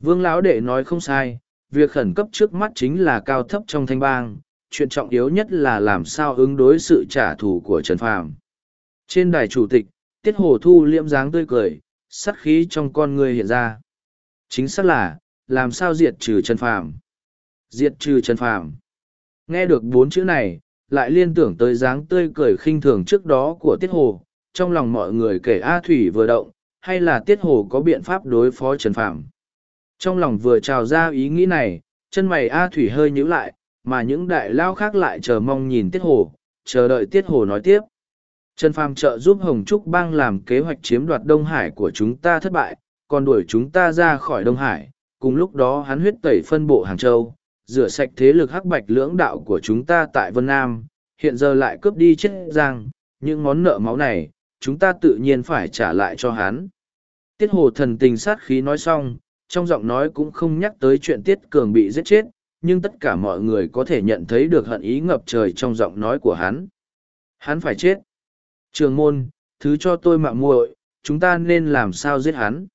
Vương lão đệ nói không sai, việc khẩn cấp trước mắt chính là cao thấp trong thanh bang, chuyện trọng yếu nhất là làm sao ứng đối sự trả thù của Trần Phàm. Trên đài chủ tịch, Tiết Hồ Thu liễm dáng tươi cười, sát khí trong con người hiện ra. Chính xác là, làm sao diệt trừ Trần Phàm. Diệt trừ Trần Phàm. Nghe được bốn chữ này, lại liên tưởng tới dáng tươi cười khinh thường trước đó của Tiết Hồ, trong lòng mọi người kể A Thủy vừa động, hay là Tiết Hồ có biện pháp đối phó Trần Phàm. Trong lòng vừa trào ra ý nghĩ này, chân mày A Thủy hơi nhíu lại, mà những đại lao khác lại chờ mong nhìn tiết hồ chờ đợi tiết hồ nói tiếp. Trần phàm trợ giúp hồng trúc bang làm kế hoạch chiếm đoạt đông hải của chúng ta thất bại còn đuổi chúng ta ra khỏi đông hải. Cùng lúc đó hắn huyết tẩy phân bộ hàng châu rửa sạch thế lực hắc bạch lưỡng đạo của chúng ta tại vân nam hiện giờ lại cướp đi chết giang. Những món nợ máu này chúng ta tự nhiên phải trả lại cho hắn. Tiết hồ thần tình sát khí nói xong, trong giọng nói cũng không nhắc tới chuyện Tiết Cường bị giết chết, nhưng tất cả mọi người có thể nhận thấy được hận ý ngập trời trong giọng nói của hắn. Hắn phải chết. Trường môn, thứ cho tôi mạng muội, chúng ta nên làm sao giết hắn.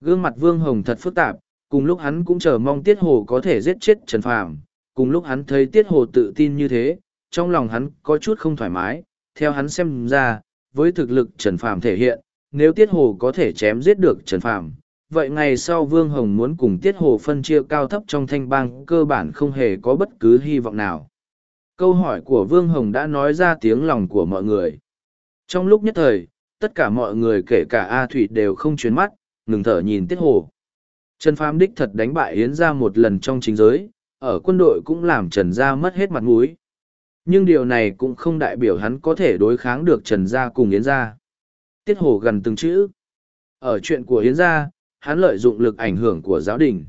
Gương mặt Vương Hồng thật phức tạp, cùng lúc hắn cũng chờ mong Tiết Hồ có thể giết chết Trần Phàm, cùng lúc hắn thấy Tiết Hồ tự tin như thế, trong lòng hắn có chút không thoải mái, theo hắn xem ra, với thực lực Trần Phàm thể hiện, nếu Tiết Hồ có thể chém giết được Trần Phàm, vậy ngày sau Vương Hồng muốn cùng Tiết Hồ phân chia cao thấp trong thanh bang cơ bản không hề có bất cứ hy vọng nào. Câu hỏi của Vương Hồng đã nói ra tiếng lòng của mọi người. Trong lúc nhất thời, tất cả mọi người kể cả A Thủy đều không chuyến mắt, ngừng thở nhìn Tiết Hồ. Trần Phàm đích thật đánh bại Yến gia một lần trong chính giới, ở quân đội cũng làm Trần gia mất hết mặt mũi. Nhưng điều này cũng không đại biểu hắn có thể đối kháng được Trần gia cùng Yến gia. Tiết Hồ gần từng chữ. Ở chuyện của Yến gia, hắn lợi dụng lực ảnh hưởng của giáo đình.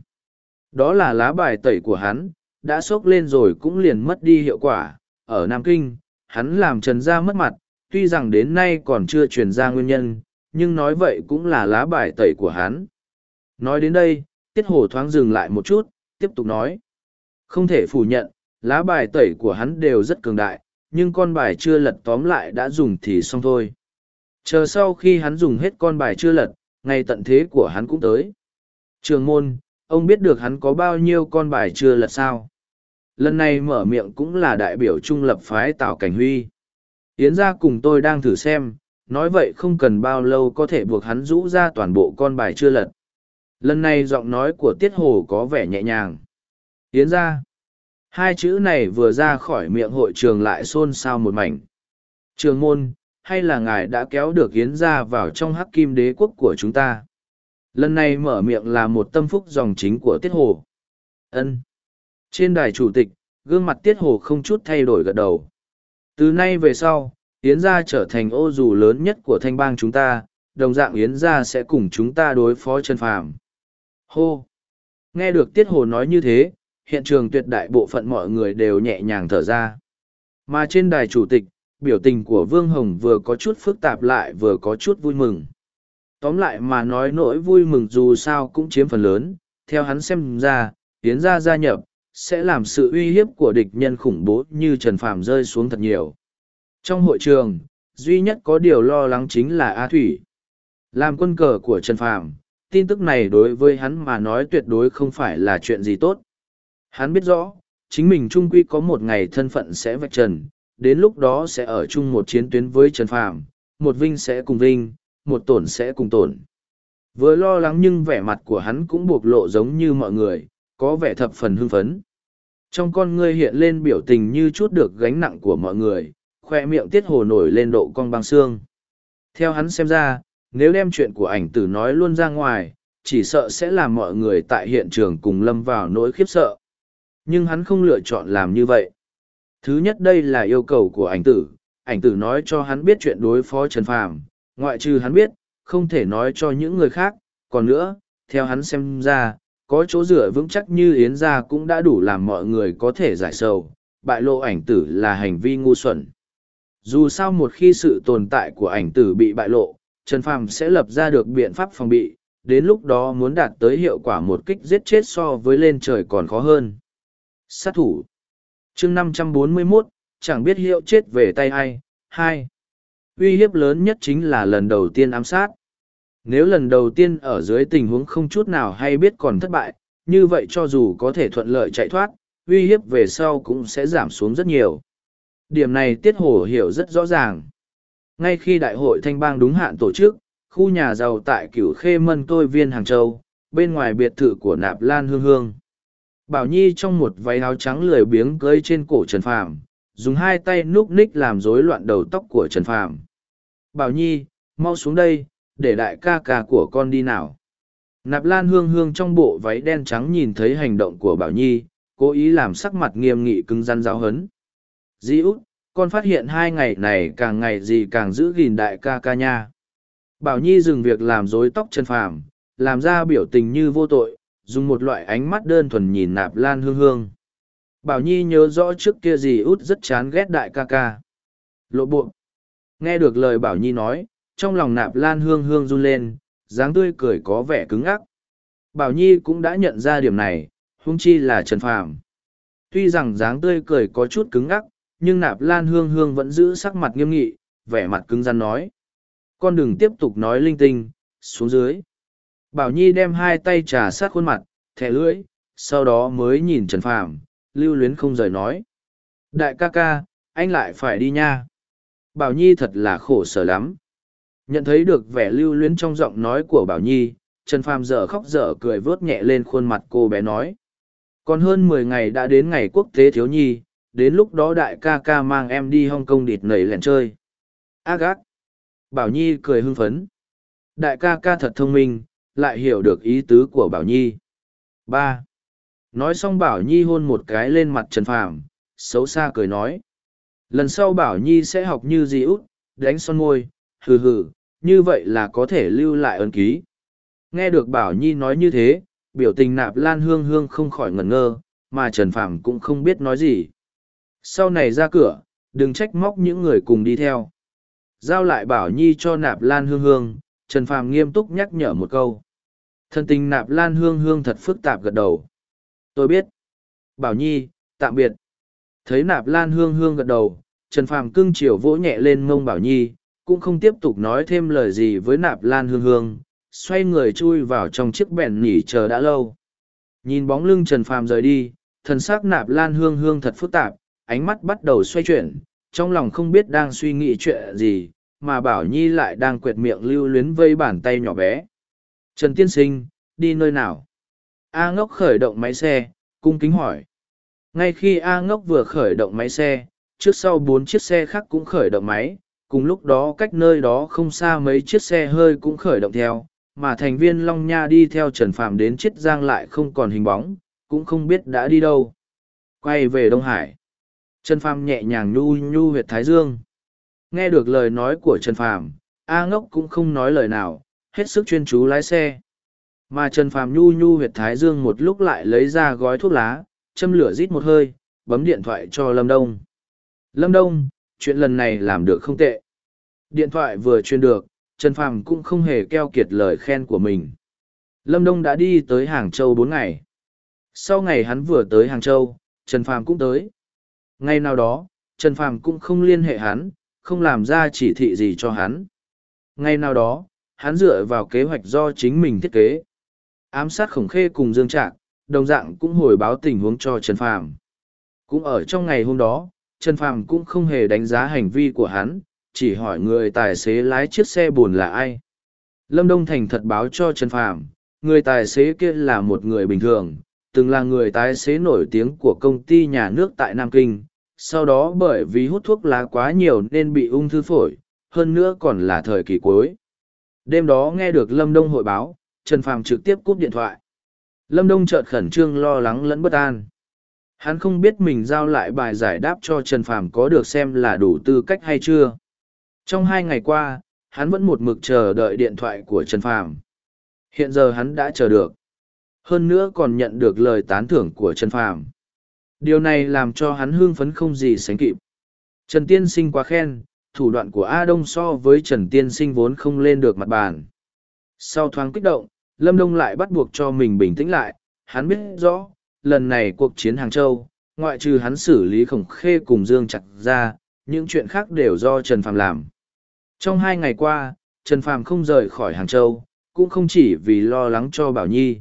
Đó là lá bài tẩy của hắn, đã sốc lên rồi cũng liền mất đi hiệu quả. Ở Nam Kinh, hắn làm Trần gia mất mặt, tuy rằng đến nay còn chưa truyền ra nguyên nhân, nhưng nói vậy cũng là lá bài tẩy của hắn. Nói đến đây, Tiết Hổ thoáng dừng lại một chút, tiếp tục nói. Không thể phủ nhận, lá bài tẩy của hắn đều rất cường đại, nhưng con bài chưa lật tóm lại đã dùng thì xong thôi. Chờ sau khi hắn dùng hết con bài chưa lật, ngày tận thế của hắn cũng tới. Trường môn, ông biết được hắn có bao nhiêu con bài chưa lật sao? Lần này mở miệng cũng là đại biểu trung lập phái Tào Cảnh Huy. Yến ra cùng tôi đang thử xem, nói vậy không cần bao lâu có thể buộc hắn rũ ra toàn bộ con bài chưa lật. Lần này giọng nói của Tiết Hồ có vẻ nhẹ nhàng. Yến ra. Hai chữ này vừa ra khỏi miệng hội trường lại xôn xao một mảnh. Trường môn, hay là ngài đã kéo được Yến ra vào trong hắc kim đế quốc của chúng ta? Lần này mở miệng là một tâm phúc dòng chính của Tiết Hồ. ân Trên đài chủ tịch, gương mặt Tiết Hồ không chút thay đổi gật đầu. Từ nay về sau, Yến gia trở thành ô dù lớn nhất của thanh bang chúng ta, đồng dạng Yến gia sẽ cùng chúng ta đối phó chân phàm. Hô! Nghe được Tiết Hồ nói như thế, hiện trường tuyệt đại bộ phận mọi người đều nhẹ nhàng thở ra. Mà trên đài chủ tịch, biểu tình của Vương Hồng vừa có chút phức tạp lại vừa có chút vui mừng. Tóm lại mà nói nỗi vui mừng dù sao cũng chiếm phần lớn, theo hắn xem ra, Yến gia gia nhập, sẽ làm sự uy hiếp của địch nhân khủng bố như Trần Phàm rơi xuống thật nhiều. Trong hội trường, duy nhất có điều lo lắng chính là A Thủy. Làm quân cờ của Trần Phàm, tin tức này đối với hắn mà nói tuyệt đối không phải là chuyện gì tốt. Hắn biết rõ, chính mình trung quy có một ngày thân phận sẽ vạch trần, đến lúc đó sẽ ở chung một chiến tuyến với Trần Phàm, một vinh sẽ cùng vinh, một tổn sẽ cùng tổn. Vừa lo lắng nhưng vẻ mặt của hắn cũng bộc lộ giống như mọi người, có vẻ thập phần hưng phấn. Trong con ngươi hiện lên biểu tình như chút được gánh nặng của mọi người, khoe miệng tiết hồ nổi lên độ cong băng xương. Theo hắn xem ra, nếu đem chuyện của ảnh tử nói luôn ra ngoài, chỉ sợ sẽ làm mọi người tại hiện trường cùng lâm vào nỗi khiếp sợ. Nhưng hắn không lựa chọn làm như vậy. Thứ nhất đây là yêu cầu của ảnh tử, ảnh tử nói cho hắn biết chuyện đối phó Trần Phàm, ngoại trừ hắn biết, không thể nói cho những người khác, còn nữa, theo hắn xem ra, có chỗ dựa vững chắc như Yến gia cũng đã đủ làm mọi người có thể giải sầu, bại lộ ảnh tử là hành vi ngu xuẩn. Dù sao một khi sự tồn tại của ảnh tử bị bại lộ, Trần Phàm sẽ lập ra được biện pháp phòng bị, đến lúc đó muốn đạt tới hiệu quả một kích giết chết so với lên trời còn khó hơn. Sát thủ chương 541, chẳng biết hiệu chết về tay ai. hai Uy hiếp lớn nhất chính là lần đầu tiên ám sát. Nếu lần đầu tiên ở dưới tình huống không chút nào hay biết còn thất bại, như vậy cho dù có thể thuận lợi chạy thoát, uy hiếp về sau cũng sẽ giảm xuống rất nhiều. Điểm này Tiết Hổ hiểu rất rõ ràng. Ngay khi đại hội thanh bang đúng hạn tổ chức, khu nhà giàu tại cửu khê mân tôi viên Hàng Châu, bên ngoài biệt thự của Nạp Lan Hương Hương. Bảo Nhi trong một váy áo trắng lười biếng cưới trên cổ Trần Phàm, dùng hai tay núp ních làm rối loạn đầu tóc của Trần Phàm. Bảo Nhi, mau xuống đây, để đại ca ca của con đi nào. Nạp Lan Hương Hương trong bộ váy đen trắng nhìn thấy hành động của Bảo Nhi, cố ý làm sắc mặt nghiêm nghị cứng rắn giáo hấn. Di út, con phát hiện hai ngày này càng ngày gì càng giữ gìn đại ca ca nha. Bảo Nhi dừng việc làm rối tóc Trần Phàm, làm ra biểu tình như vô tội, dùng một loại ánh mắt đơn thuần nhìn nạp lan hương hương bảo nhi nhớ rõ trước kia gì út rất chán ghét đại ca ca lộ buộc nghe được lời bảo nhi nói trong lòng nạp lan hương hương run lên, dáng tươi cười có vẻ cứng ngắc. Bảo Nhi cũng đã nhận ra điểm này, huống chi là Trần Phàm. Tuy rằng dáng tươi cười có chút cứng ngắc, nhưng nạp lan hương hương vẫn giữ sắc mặt nghiêm nghị, vẻ mặt cứng rắn nói. Con đừng tiếp tục nói linh tinh, xuống dưới. Bảo Nhi đem hai tay trà sát khuôn mặt, thẻ lưỡi, sau đó mới nhìn Trần Phàm, lưu luyến không rời nói. Đại ca ca, anh lại phải đi nha. Bảo Nhi thật là khổ sở lắm. Nhận thấy được vẻ lưu luyến trong giọng nói của Bảo Nhi, Trần Phàm dở khóc dở cười vớt nhẹ lên khuôn mặt cô bé nói. Còn hơn mười ngày đã đến ngày quốc tế thiếu nhi, đến lúc đó đại ca ca mang em đi Hong Kong địt nảy lẹn chơi. Ác ác. Bảo Nhi cười hưng phấn. Đại ca ca thật thông minh, lại hiểu được ý tứ của Bảo Nhi. ba Nói xong Bảo Nhi hôn một cái lên mặt Trần Phàm, xấu xa cười nói. Lần sau Bảo Nhi sẽ học như gì út, đánh son môi, hừ hừ, như vậy là có thể lưu lại ấn ký. Nghe được Bảo Nhi nói như thế, biểu tình nạp lan hương hương không khỏi ngẩn ngơ, mà Trần Phàm cũng không biết nói gì. Sau này ra cửa, đừng trách móc những người cùng đi theo. Giao lại Bảo Nhi cho nạp lan hương hương, Trần Phàm nghiêm túc nhắc nhở một câu. Thân tình nạp lan hương hương thật phức tạp gật đầu. Tôi biết. Bảo Nhi, tạm biệt. Thấy nạp lan hương hương gật đầu, Trần Phàm cưng chiều vỗ nhẹ lên mông Bảo Nhi, cũng không tiếp tục nói thêm lời gì với nạp lan hương hương, xoay người chui vào trong chiếc bèn nhỉ chờ đã lâu. Nhìn bóng lưng Trần Phàm rời đi, thần sắc nạp lan hương hương thật phức tạp, ánh mắt bắt đầu xoay chuyển, trong lòng không biết đang suy nghĩ chuyện gì, mà Bảo Nhi lại đang quệt miệng lưu luyến vây bàn tay nhỏ bé. Trần Tiên Sinh, đi nơi nào? A ngốc khởi động máy xe, cung kính hỏi. Ngay khi A ngốc vừa khởi động máy xe, trước sau bốn chiếc xe khác cũng khởi động máy, cùng lúc đó cách nơi đó không xa mấy chiếc xe hơi cũng khởi động theo, mà thành viên Long Nha đi theo Trần Phàm đến Chiết Giang lại không còn hình bóng, cũng không biết đã đi đâu. Quay về Đông Hải. Trần Phàm nhẹ nhàng nhu nhu huyệt Thái Dương. Nghe được lời nói của Trần Phàm, A Ngốc cũng không nói lời nào, hết sức chuyên chú lái xe. Mà Trần Phàm nhu nhu huyệt Thái Dương một lúc lại lấy ra gói thuốc lá, châm lửa rít một hơi, bấm điện thoại cho Lâm Đông. Lâm Đông, chuyện lần này làm được không tệ. Điện thoại vừa truyền được, Trần Phàm cũng không hề keo kiệt lời khen của mình. Lâm Đông đã đi tới Hàng Châu bốn ngày. Sau ngày hắn vừa tới Hàng Châu, Trần Phàm cũng tới. Ngày nào đó, Trần Phàm cũng không liên hệ hắn, không làm ra chỉ thị gì cho hắn. Ngày nào đó, hắn dựa vào kế hoạch do chính mình thiết kế. Ám sát khổng khê cùng Dương Trạc, đồng dạng cũng hồi báo tình huống cho Trần Phàm. Cũng ở trong ngày hôm đó, Trần Phàm cũng không hề đánh giá hành vi của hắn, chỉ hỏi người tài xế lái chiếc xe buồn là ai. Lâm Đông Thành thật báo cho Trần Phàm, người tài xế kia là một người bình thường, từng là người tài xế nổi tiếng của công ty nhà nước tại Nam Kinh, sau đó bởi vì hút thuốc lá quá nhiều nên bị ung thư phổi, hơn nữa còn là thời kỳ cuối. Đêm đó nghe được Lâm Đông hội báo, Trần Phàm trực tiếp cúp điện thoại. Lâm Đông chợt khẩn trương lo lắng lẫn bất an. Hắn không biết mình giao lại bài giải đáp cho Trần Phàm có được xem là đủ tư cách hay chưa. Trong hai ngày qua, hắn vẫn một mực chờ đợi điện thoại của Trần Phàm. Hiện giờ hắn đã chờ được. Hơn nữa còn nhận được lời tán thưởng của Trần Phàm. Điều này làm cho hắn hưng phấn không gì sánh kịp. Trần Tiên Sinh quá khen, thủ đoạn của A Đông so với Trần Tiên Sinh vốn không lên được mặt bàn. Sau thoáng kích động, Lâm Đông lại bắt buộc cho mình bình tĩnh lại, hắn biết rõ, lần này cuộc chiến Hàng Châu, ngoại trừ hắn xử lý khổng khê cùng Dương chặt ra, những chuyện khác đều do Trần Phàm làm. Trong hai ngày qua, Trần Phàm không rời khỏi Hàng Châu, cũng không chỉ vì lo lắng cho Bảo Nhi.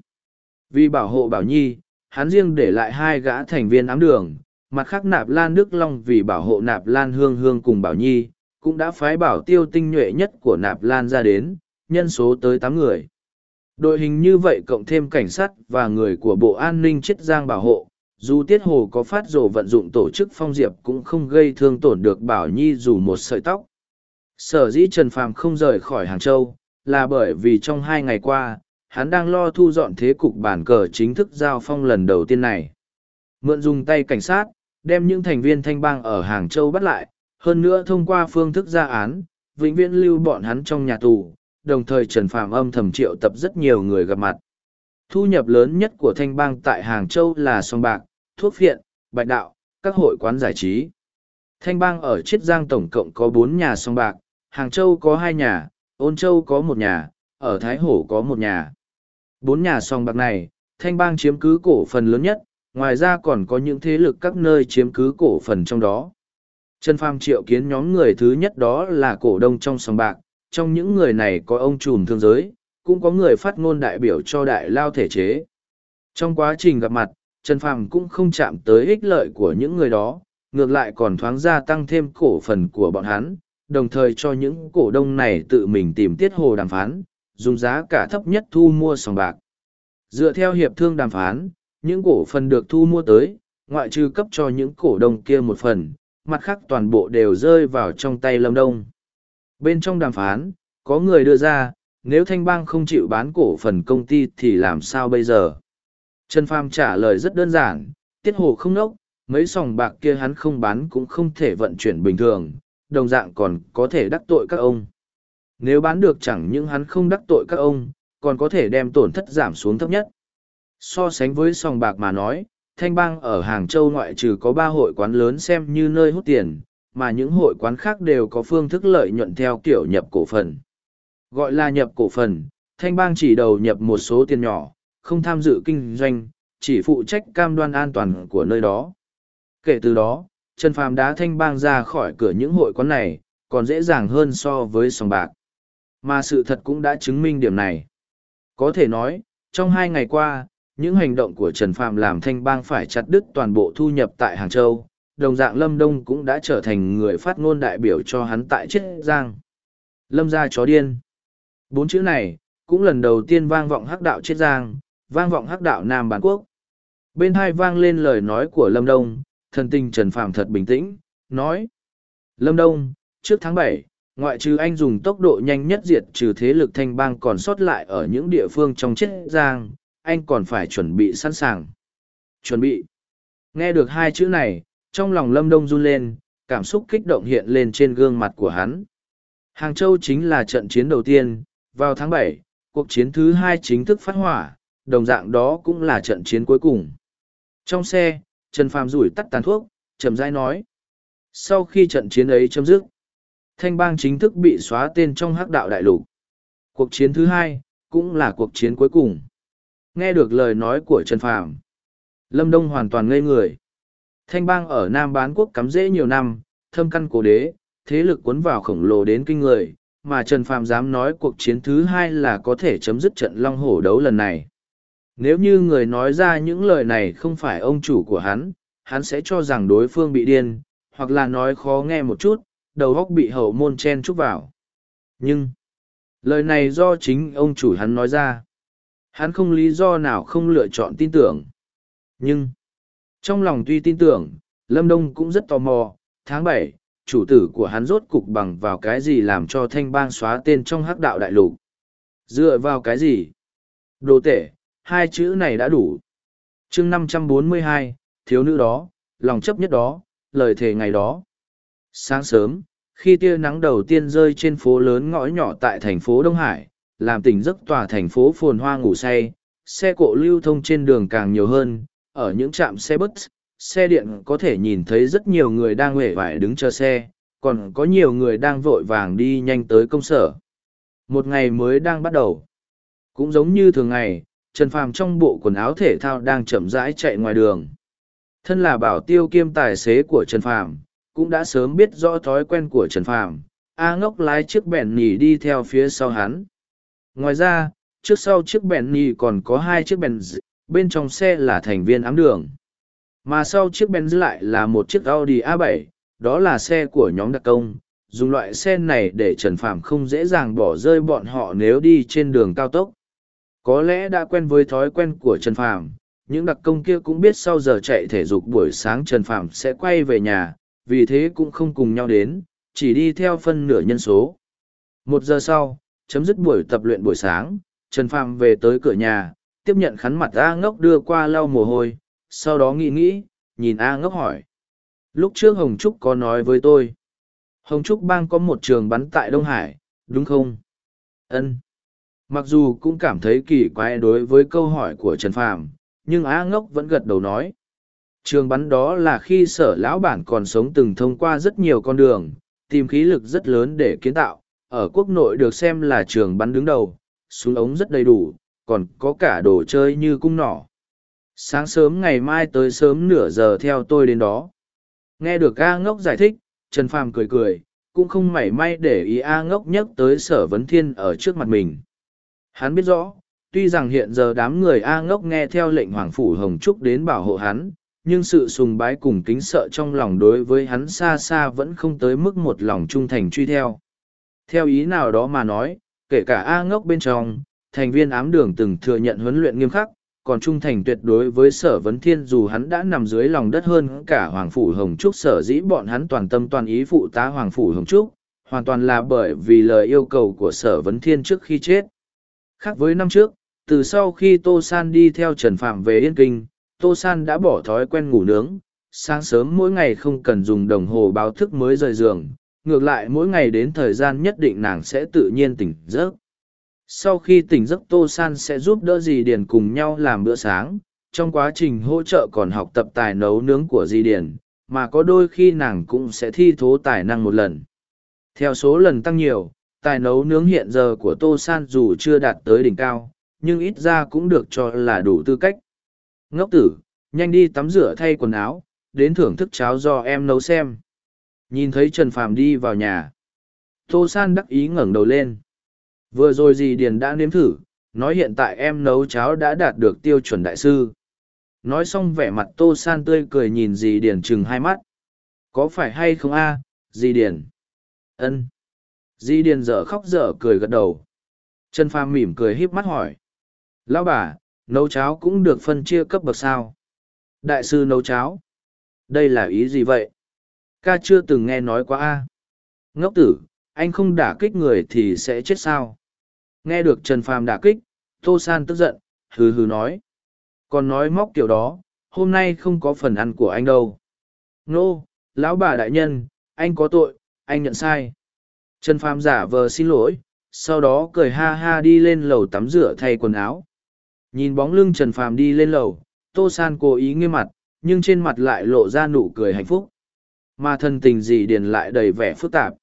Vì bảo hộ Bảo Nhi, hắn riêng để lại hai gã thành viên ám đường, mặt khác Nạp Lan Đức Long vì bảo hộ Nạp Lan Hương Hương cùng Bảo Nhi, cũng đã phái bảo tiêu tinh nhuệ nhất của Nạp Lan ra đến, nhân số tới tám người. Đội hình như vậy cộng thêm cảnh sát và người của Bộ An ninh Chiết Giang bảo hộ, dù Tiết Hồ có phát rồ vận dụng tổ chức phong diệp cũng không gây thương tổn được Bảo Nhi dù một sợi tóc. Sở dĩ Trần Phàm không rời khỏi Hàng Châu, là bởi vì trong hai ngày qua, hắn đang lo thu dọn thế cục bản cờ chính thức giao phong lần đầu tiên này. Mượn dùng tay cảnh sát, đem những thành viên thanh bang ở Hàng Châu bắt lại, hơn nữa thông qua phương thức gia án, vĩnh viễn lưu bọn hắn trong nhà tù, đồng thời Trần Phàm âm thầm triệu tập rất nhiều người gặp mặt. Thu nhập lớn nhất của thanh bang tại Hàng Châu là song bạc, thuốc phiện, bạch đạo, các hội quán giải trí. Thanh bang ở Chiết Giang tổng cộng có bốn nhà song bạc, Hàng Châu có hai nhà, ôn châu có một nhà, ở Thái Hổ có một nhà. Bốn nhà song bạc này, thanh bang chiếm cứ cổ phần lớn nhất, ngoài ra còn có những thế lực các nơi chiếm cứ cổ phần trong đó. Trần Phàm triệu kiến nhóm người thứ nhất đó là cổ đông trong sòng bạc, trong những người này có ông trùm thương giới, cũng có người phát ngôn đại biểu cho đại lao thể chế. Trong quá trình gặp mặt, Trần Phàm cũng không chạm tới ích lợi của những người đó, ngược lại còn thoáng gia tăng thêm cổ phần của bọn hắn, đồng thời cho những cổ đông này tự mình tìm tiết hồ đàm phán, dùng giá cả thấp nhất thu mua sòng bạc. Dựa theo hiệp thương đàm phán, những cổ phần được thu mua tới, ngoại trừ cấp cho những cổ đông kia một phần, mặt khác toàn bộ đều rơi vào trong tay Lâm Đông. Bên trong đàm phán, có người đưa ra, nếu Thanh Bang không chịu bán cổ phần công ty thì làm sao bây giờ? Trần Phàm trả lời rất đơn giản, tiết hồ không nốc, mấy sòng bạc kia hắn không bán cũng không thể vận chuyển bình thường, đồng dạng còn có thể đắc tội các ông. Nếu bán được chẳng những hắn không đắc tội các ông, còn có thể đem tổn thất giảm xuống thấp nhất. So sánh với sòng bạc mà nói, Thanh Bang ở Hàng Châu ngoại trừ có ba hội quán lớn xem như nơi hút tiền, mà những hội quán khác đều có phương thức lợi nhuận theo kiểu nhập cổ phần. Gọi là nhập cổ phần, Thanh Bang chỉ đầu nhập một số tiền nhỏ, không tham dự kinh doanh, chỉ phụ trách cam đoan an toàn của nơi đó. Kể từ đó, Trần Phàm đá Thanh Bang ra khỏi cửa những hội quán này, còn dễ dàng hơn so với sòng bạc. Mà sự thật cũng đã chứng minh điểm này. Có thể nói, trong hai ngày qua, những hành động của Trần Phạm làm thanh bang phải chặt đứt toàn bộ thu nhập tại Hàng Châu, đồng dạng Lâm Đông cũng đã trở thành người phát ngôn đại biểu cho hắn tại Chiết Giang. Lâm gia chó điên. Bốn chữ này, cũng lần đầu tiên vang vọng hắc đạo Chiết Giang, vang vọng hắc đạo Nam Bản Quốc. Bên hai vang lên lời nói của Lâm Đông, thần tình Trần Phạm thật bình tĩnh, nói. Lâm Đông, trước tháng bảy, ngoại trừ anh dùng tốc độ nhanh nhất diệt trừ thế lực thanh bang còn sót lại ở những địa phương trong Chiết Giang, anh còn phải chuẩn bị sẵn sàng. Chuẩn bị. Nghe được hai chữ này, trong lòng Lâm Đông run lên, cảm xúc kích động hiện lên trên gương mặt của hắn. Hàng Châu chính là trận chiến đầu tiên, vào tháng bảy, cuộc chiến thứ hai chính thức phát hỏa, đồng dạng đó cũng là trận chiến cuối cùng. Trong xe, Trần Phàm rủi tắt tàn thuốc, chậm rãi nói. Sau khi trận chiến ấy chấm dứt, Thanh bang chính thức bị xóa tên trong hắc đạo đại lục. Cuộc chiến thứ hai, cũng là cuộc chiến cuối cùng. Nghe được lời nói của Trần Phàm, Lâm Đông hoàn toàn ngây người. Thanh bang ở Nam Bán Quốc cắm rễ nhiều năm, thâm căn cổ đế, thế lực cuốn vào khổng lồ đến kinh người, mà Trần Phàm dám nói cuộc chiến thứ hai là có thể chấm dứt trận long hổ đấu lần này. Nếu như người nói ra những lời này không phải ông chủ của hắn, hắn sẽ cho rằng đối phương bị điên, hoặc là nói khó nghe một chút, đầu góc bị hậu môn chen chúc vào. Nhưng, lời này do chính ông chủ hắn nói ra. Hắn không lý do nào không lựa chọn tin tưởng. Nhưng, trong lòng tuy tin tưởng, Lâm Đông cũng rất tò mò, tháng bảy, chủ tử của hắn rốt cục bằng vào cái gì làm cho thanh bang xóa tên trong hắc đạo đại lục. Dựa vào cái gì? Đồ tể, hai chữ này đã đủ. chương năm trăm bốn mươi hai, thiếu nữ đó, lòng chấp nhất đó, lời thề ngày đó. Sáng sớm, khi tia nắng đầu tiên rơi trên phố lớn ngõ nhỏ tại thành phố Đông Hải, làm tỉnh giấc tòa thành phố phồn hoa ngủ say, xe cộ lưu thông trên đường càng nhiều hơn, ở những trạm xe bus, xe điện có thể nhìn thấy rất nhiều người đang huệ vải đứng chờ xe, còn có nhiều người đang vội vàng đi nhanh tới công sở. Một ngày mới đang bắt đầu. Cũng giống như thường ngày, Trần Phàm trong bộ quần áo thể thao đang chậm rãi chạy ngoài đường. Thân là bảo tiêu kiêm tài xế của Trần Phàm, cũng đã sớm biết rõ thói quen của Trần Phàm, A ngốc lái chiếc bèn nhỉ đi theo phía sau hắn. Ngoài ra, trước sau chiếc Bentley nhì còn có hai chiếc Benz, bên trong xe là thành viên ám đường. Mà sau chiếc Benz lại là một chiếc Audi A7, đó là xe của nhóm đặc công. Dùng loại xe này để Trần phạm không dễ dàng bỏ rơi bọn họ nếu đi trên đường cao tốc. Có lẽ đã quen với thói quen của Trần phạm những đặc công kia cũng biết sau giờ chạy thể dục buổi sáng Trần phạm sẽ quay về nhà, vì thế cũng không cùng nhau đến, chỉ đi theo phân nửa nhân số. Một giờ sau, chấm dứt buổi tập luyện buổi sáng, Trần Phàm về tới cửa nhà, tiếp nhận khắn mặt A ngốc đưa qua lau mồ hôi, sau đó nghĩ nghĩ, nhìn A ngốc hỏi. Lúc trước Hồng Trúc có nói với tôi, Hồng Trúc bang có một trường bắn tại Đông Hải, đúng không? Ân. Mặc dù cũng cảm thấy kỳ quái đối với câu hỏi của Trần Phàm, nhưng A ngốc vẫn gật đầu nói. Trường bắn đó là khi sở lão bản còn sống từng thông qua rất nhiều con đường, tìm khí lực rất lớn để kiến tạo, ở quốc nội được xem là trường bắn đứng đầu, súng ống rất đầy đủ, còn có cả đồ chơi như cung nỏ. Sáng sớm ngày mai tới sớm nửa giờ theo tôi đến đó. Nghe được A ngốc giải thích, Trần Phàm cười cười, cũng không mảy may để ý A ngốc nhắc tới sở vấn thiên ở trước mặt mình. Hắn biết rõ, tuy rằng hiện giờ đám người A ngốc nghe theo lệnh Hoàng Phủ Hồng Trúc đến bảo hộ hắn, nhưng sự sùng bái cùng kính sợ trong lòng đối với hắn xa xa vẫn không tới mức một lòng trung thành truy theo. Theo ý nào đó mà nói, kể cả A ngốc bên trong, thành viên ám đường từng thừa nhận huấn luyện nghiêm khắc, còn trung thành tuyệt đối với sở vấn thiên dù hắn đã nằm dưới lòng đất hơn cả Hoàng Phủ Hồng Trúc sở dĩ bọn hắn toàn tâm toàn ý phụ tá Hoàng Phủ Hồng Trúc, hoàn toàn là bởi vì lời yêu cầu của sở vấn thiên trước khi chết. Khác với năm trước, từ sau khi Tô San đi theo Trần Phạm về Yên Kinh, Tô San đã bỏ thói quen ngủ nướng, sáng sớm mỗi ngày không cần dùng đồng hồ báo thức mới rời giường, ngược lại mỗi ngày đến thời gian nhất định nàng sẽ tự nhiên tỉnh giấc. Sau khi tỉnh giấc Tô San sẽ giúp đỡ dì Điền cùng nhau làm bữa sáng, trong quá trình hỗ trợ còn học tập tài nấu nướng của dì Điền, mà có đôi khi nàng cũng sẽ thi thố tài năng một lần. Theo số lần tăng nhiều, tài nấu nướng hiện giờ của Tô San dù chưa đạt tới đỉnh cao, nhưng ít ra cũng được cho là đủ tư cách. Ngốc tử, nhanh đi tắm rửa thay quần áo, đến thưởng thức cháo do em nấu xem. Nhìn thấy Trần Phàm đi vào nhà. Tô San đắc ý ngẩng đầu lên. Vừa rồi dì Điền đã nếm thử, nói hiện tại em nấu cháo đã đạt được tiêu chuẩn đại sư. Nói xong vẻ mặt Tô San tươi cười nhìn dì Điền chừng hai mắt. Có phải hay không a, dì Điền? Ân. Dì Điền dở khóc dở cười gật đầu. Trần Phàm mỉm cười híp mắt hỏi. Lão bà, nấu cháo cũng được phân chia cấp bậc sao? Đại sư nấu cháo. Đây là ý gì vậy? Ca chưa từng nghe nói quá a. Ngốc tử, anh không đả kích người thì sẽ chết sao? Nghe được Trần Phàm đả kích, Tô San tức giận, hừ hừ nói. Còn nói móc kiểu đó, hôm nay không có phần ăn của anh đâu. Nô, lão bà đại nhân, anh có tội, anh nhận sai. Trần Phàm giả vờ xin lỗi, sau đó cười ha ha đi lên lầu tắm rửa thay quần áo. Nhìn bóng lưng Trần Phàm đi lên lầu, Tô San cố ý nghiêm mặt, nhưng trên mặt lại lộ ra nụ cười hạnh phúc. Mà thần tình gì điền lại đầy vẻ phức tạp.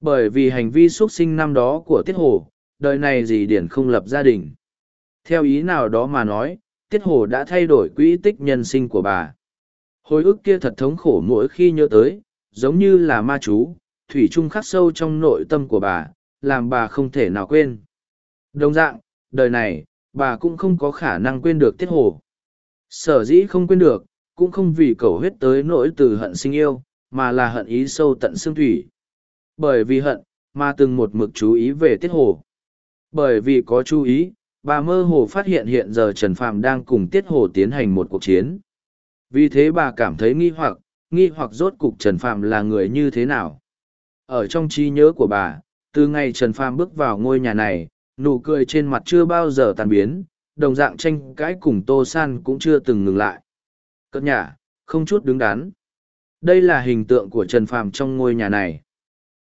Bởi vì hành vi xuất sinh năm đó của Tiết Hồ, đời này gì điền không lập gia đình. Theo ý nào đó mà nói, Tiết Hồ đã thay đổi quỹ tích nhân sinh của bà. Hồi ức kia thật thống khổ mỗi khi nhớ tới, giống như là ma chú, thủy chung khắc sâu trong nội tâm của bà, làm bà không thể nào quên. Đồng dạng, đời này, bà cũng không có khả năng quên được tiết hồ. Sở dĩ không quên được, cũng không vì cầu huyết tới nỗi từ hận sinh yêu, mà là hận ý sâu tận xương thủy. Bởi vì hận, mà từng một mực chú ý về tiết hồ. Bởi vì có chú ý, bà mơ hồ phát hiện hiện giờ Trần Phàm đang cùng tiết hồ tiến hành một cuộc chiến. Vì thế bà cảm thấy nghi hoặc, nghi hoặc rốt cục Trần Phàm là người như thế nào. Ở trong trí nhớ của bà, từ ngày Trần Phàm bước vào ngôi nhà này, nụ cười trên mặt chưa bao giờ tàn biến, đồng dạng tranh cãi cùng Tô San cũng chưa từng ngừng lại. Cất nhà, không chút đứng đắn. Đây là hình tượng của Trần Phàm trong ngôi nhà này.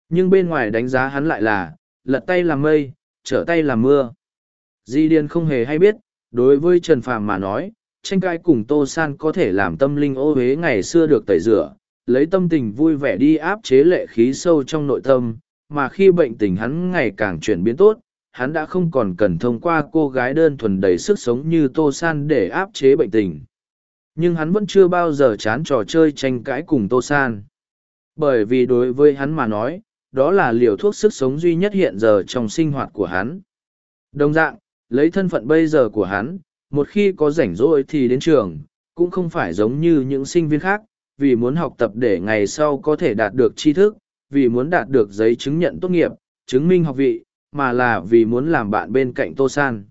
Nhưng bên ngoài đánh giá hắn lại là, lật tay làm mây, trở tay làm mưa. Di Điền không hề hay biết, đối với Trần Phàm mà nói, tranh cãi cùng Tô San có thể làm tâm linh ô huế ngày xưa được tẩy rửa, lấy tâm tình vui vẻ đi áp chế lệ khí sâu trong nội tâm, mà khi bệnh tình hắn ngày càng chuyển biến tốt, hắn đã không còn cần thông qua cô gái đơn thuần đầy sức sống như Tô San để áp chế bệnh tình. Nhưng hắn vẫn chưa bao giờ chán trò chơi tranh cãi cùng Tô San. Bởi vì đối với hắn mà nói, đó là liều thuốc sức sống duy nhất hiện giờ trong sinh hoạt của hắn. Đồng dạng, lấy thân phận bây giờ của hắn, một khi có rảnh rỗi thì đến trường, cũng không phải giống như những sinh viên khác, vì muốn học tập để ngày sau có thể đạt được tri thức, vì muốn đạt được giấy chứng nhận tốt nghiệp, chứng minh học vị, mà là vì muốn làm bạn bên cạnh Tô San.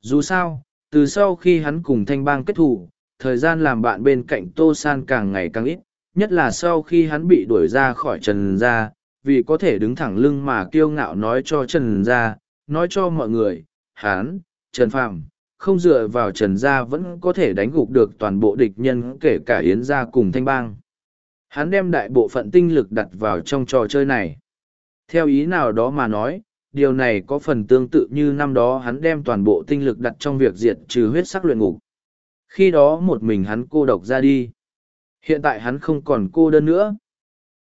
Dù sao, từ sau khi hắn cùng thanh bang kết thù thời gian làm bạn bên cạnh Tô San càng ngày càng ít, nhất là sau khi hắn bị đuổi ra khỏi Trần Gia, vì có thể đứng thẳng lưng mà kiêu ngạo nói cho Trần Gia, nói cho mọi người, hắn, Trần Phạm, không dựa vào Trần Gia vẫn có thể đánh gục được toàn bộ địch nhân kể cả Yến Gia cùng thanh bang. Hắn đem đại bộ phận tinh lực đặt vào trong trò chơi này. Theo ý nào đó mà nói, điều này có phần tương tự như năm đó hắn đem toàn bộ tinh lực đặt trong việc diệt trừ huyết sắc luyện ngục. Khi đó một mình hắn cô độc ra đi. Hiện tại hắn không còn cô đơn nữa.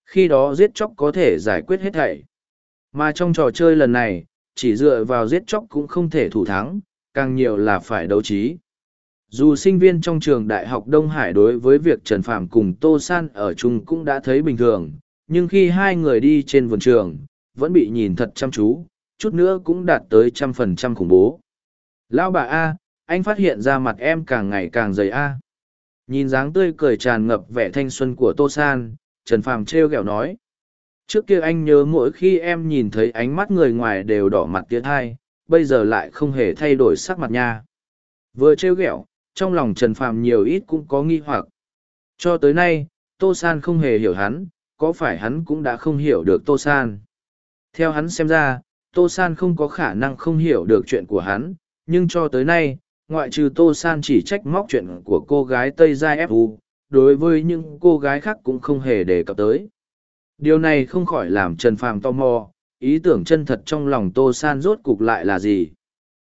Khi đó giết chóc có thể giải quyết hết thảy. Mà trong trò chơi lần này, chỉ dựa vào giết chóc cũng không thể thủ thắng, càng nhiều là phải đấu trí. Dù sinh viên trong trường Đại học Đông Hải đối với việc Trần Phạm cùng Tô San ở chung cũng đã thấy bình thường, nhưng khi hai người đi trên vườn trường, vẫn bị nhìn thật chăm chú, chút nữa cũng đạt tới trăm phần trăm khủng bố. Lão bà A, anh phát hiện ra mặt em càng ngày càng dày A. Nhìn dáng tươi cười tràn ngập vẻ thanh xuân của Tô San, Trần Phàm trêu ghẹo nói. Trước kia anh nhớ mỗi khi em nhìn thấy ánh mắt người ngoài đều đỏ mặt tiến thai bây giờ lại không hề thay đổi sắc mặt nha. Vừa trêu ghẹo, trong lòng Trần Phàm nhiều ít cũng có nghi hoặc. Cho tới nay, Tô San không hề hiểu hắn, có phải hắn cũng đã không hiểu được Tô San. Theo hắn xem ra, Tô San không có khả năng không hiểu được chuyện của hắn, nhưng cho tới nay, ngoại trừ Tô San chỉ trách móc chuyện của cô gái Tây gia Fu, đối với những cô gái khác cũng không hề đề cập tới. Điều này không khỏi làm Trần Phàm tò mò, ý tưởng chân thật trong lòng Tô San rốt cục lại là gì.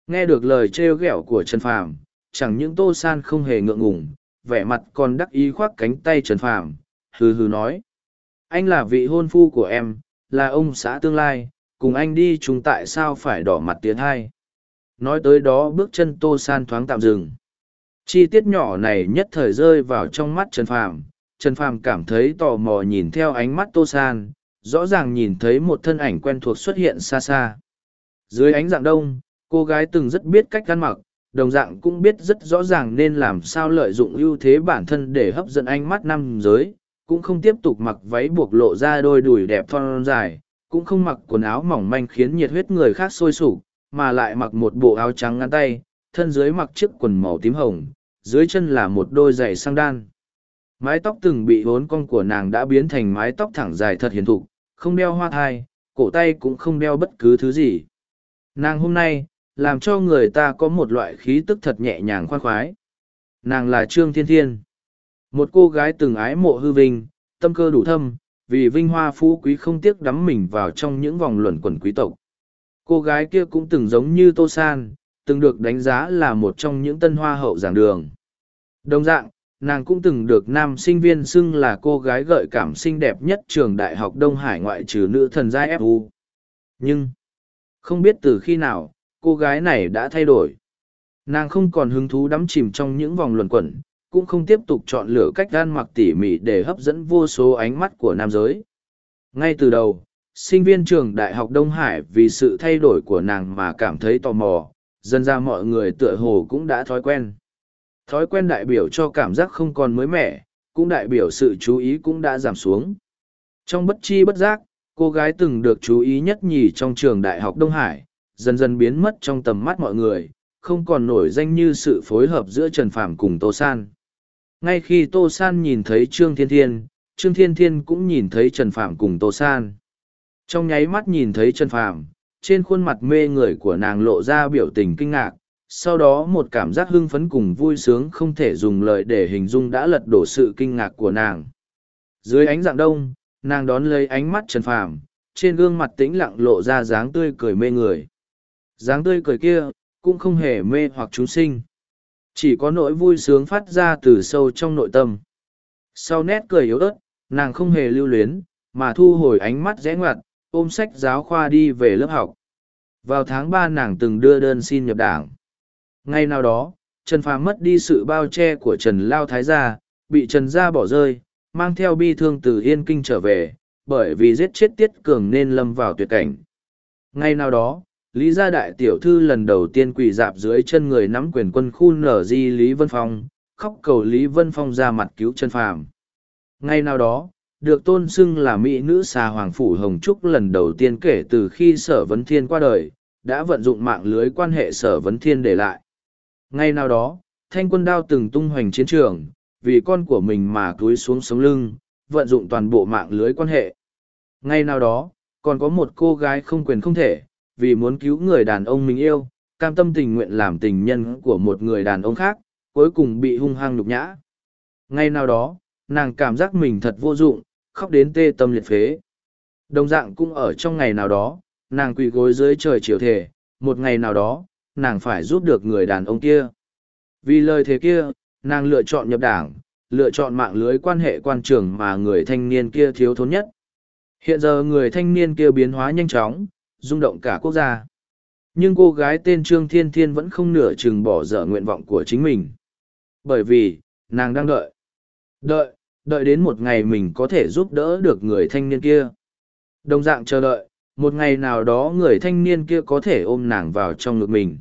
Nghe được lời trêu ghẹo của Trần Phàm, chẳng những Tô San không hề ngượng ngùng, vẻ mặt còn đắc ý khoác cánh tay Trần Phàm, hừ hừ nói. Anh là vị hôn phu của em, là ông xã tương lai, cùng anh đi chúng tại sao phải đỏ mặt tiến hai. Nói tới đó bước chân Tô San thoáng tạm dừng. Chi tiết nhỏ này nhất thời rơi vào trong mắt Trần Phàm, Trần Phàm cảm thấy tò mò nhìn theo ánh mắt Tô San, rõ ràng nhìn thấy một thân ảnh quen thuộc xuất hiện xa xa. Dưới ánh dạng đông, cô gái từng rất biết cách ăn mặc, đồng dạng cũng biết rất rõ ràng nên làm sao lợi dụng ưu thế bản thân để hấp dẫn ánh mắt nam giới, cũng không tiếp tục mặc váy buộc lộ ra đôi đùi đẹp thon dài, cũng không mặc quần áo mỏng manh khiến nhiệt huyết người khác sôi sục, mà lại mặc một bộ áo trắng ngắn tay, thân dưới mặc chiếc quần màu tím hồng, dưới chân là một đôi giày sang đan. Mái tóc từng bị vốn cong của nàng đã biến thành mái tóc thẳng dài thật hiền thục, không đeo hoa thai, cổ tay cũng không đeo bất cứ thứ gì. Nàng hôm nay, làm cho người ta có một loại khí tức thật nhẹ nhàng khoan khoái. Nàng là Trương Thiên Thiên. Một cô gái từng ái mộ hư vinh, tâm cơ đủ thâm, vì vinh hoa phú quý không tiếc đắm mình vào trong những vòng luẩn quẩn quý tộc. Cô gái kia cũng từng giống như Tô San, từng được đánh giá là một trong những tân hoa hậu giảng đường. Đồng dạng, nàng cũng từng được nam sinh viên xưng là cô gái gợi cảm xinh đẹp nhất trường đại học Đông Hải ngoại trừ nữ thần giai FU. Nhưng, không biết từ khi nào, cô gái này đã thay đổi. Nàng không còn hứng thú đắm chìm trong những vòng luẩn quẩn, cũng không tiếp tục chọn lựa cách gan mặc tỉ mỉ để hấp dẫn vô số ánh mắt của nam giới. Ngay từ đầu, sinh viên trường đại học Đông Hải vì sự thay đổi của nàng mà cảm thấy tò mò, dần ra mọi người tựa hồ cũng đã thói quen. Thói quen đại biểu cho cảm giác không còn mới mẻ, cũng đại biểu sự chú ý cũng đã giảm xuống. Trong bất chi bất giác, cô gái từng được chú ý nhất nhì trong trường đại học Đông Hải, dần dần biến mất trong tầm mắt mọi người, không còn nổi danh như sự phối hợp giữa Trần Phàm cùng Tô San. Ngay khi Tô San nhìn thấy Trương Thiên Thiên, Trương Thiên Thiên cũng nhìn thấy Trần Phàm cùng Tô San. Trong nháy mắt nhìn thấy Trần Phàm, trên khuôn mặt mê người của nàng lộ ra biểu tình kinh ngạc, sau đó một cảm giác hưng phấn cùng vui sướng không thể dùng lời để hình dung đã lật đổ sự kinh ngạc của nàng. Dưới ánh dạng đông, nàng đón lấy ánh mắt Trần Phàm, trên gương mặt tĩnh lặng lộ ra dáng tươi cười mê người. Dáng tươi cười kia, cũng không hề mê hoặc chúng sinh. Chỉ có nỗi vui sướng phát ra từ sâu trong nội tâm. Sau nét cười yếu ớt, nàng không hề lưu luyến, mà thu hồi ánh mắt rẽ ngoặt, ôm sách giáo khoa đi về lớp học. Vào tháng ba nàng từng đưa đơn xin nhập đảng. Ngay nào đó, Trần Phàm mất đi sự bao che của Trần Lao Thái Gia, bị Trần Gia bỏ rơi, mang theo bi thương từ Yên Kinh trở về, bởi vì giết chết Tiết Cường nên lâm vào tuyệt cảnh. Ngay nào đó, Lý gia đại tiểu thư lần đầu tiên quỳ dạp dưới chân người nắm quyền quân khu nở di Lý Vân Phong, khóc cầu Lý Vân Phong ra mặt cứu Trần phàm. Ngay nào đó, được tôn xưng là mỹ nữ xà hoàng phủ hồng trúc lần đầu tiên kể từ khi sở vấn thiên qua đời, đã vận dụng mạng lưới quan hệ sở vấn thiên để lại. Ngay nào đó, thanh quân đao từng tung hoành chiến trường, vì con của mình mà cúi xuống sống lưng, vận dụng toàn bộ mạng lưới quan hệ. Ngay nào đó, còn có một cô gái không quyền không thể, vì muốn cứu người đàn ông mình yêu, cam tâm tình nguyện làm tình nhân của một người đàn ông khác, cuối cùng bị hung hăng nhục nhã. Ngay nào đó, nàng cảm giác mình thật vô dụng khóc đến tê tâm liệt phế. Đồng dạng cũng ở trong ngày nào đó, nàng quỳ gối dưới trời chiều thể, một ngày nào đó, nàng phải giúp được người đàn ông kia. Vì lời thế kia, nàng lựa chọn nhập đảng, lựa chọn mạng lưới quan hệ quan trường mà người thanh niên kia thiếu thốn nhất. Hiện giờ người thanh niên kia biến hóa nhanh chóng, rung động cả quốc gia. Nhưng cô gái tên Trương Thiên Thiên vẫn không nửa chừng bỏ dở nguyện vọng của chính mình. Bởi vì, nàng đang đợi. Đợi, đợi đến một ngày mình có thể giúp đỡ được người thanh niên kia. Đồng dạng chờ đợi, một ngày nào đó người thanh niên kia có thể ôm nàng vào trong ngực mình.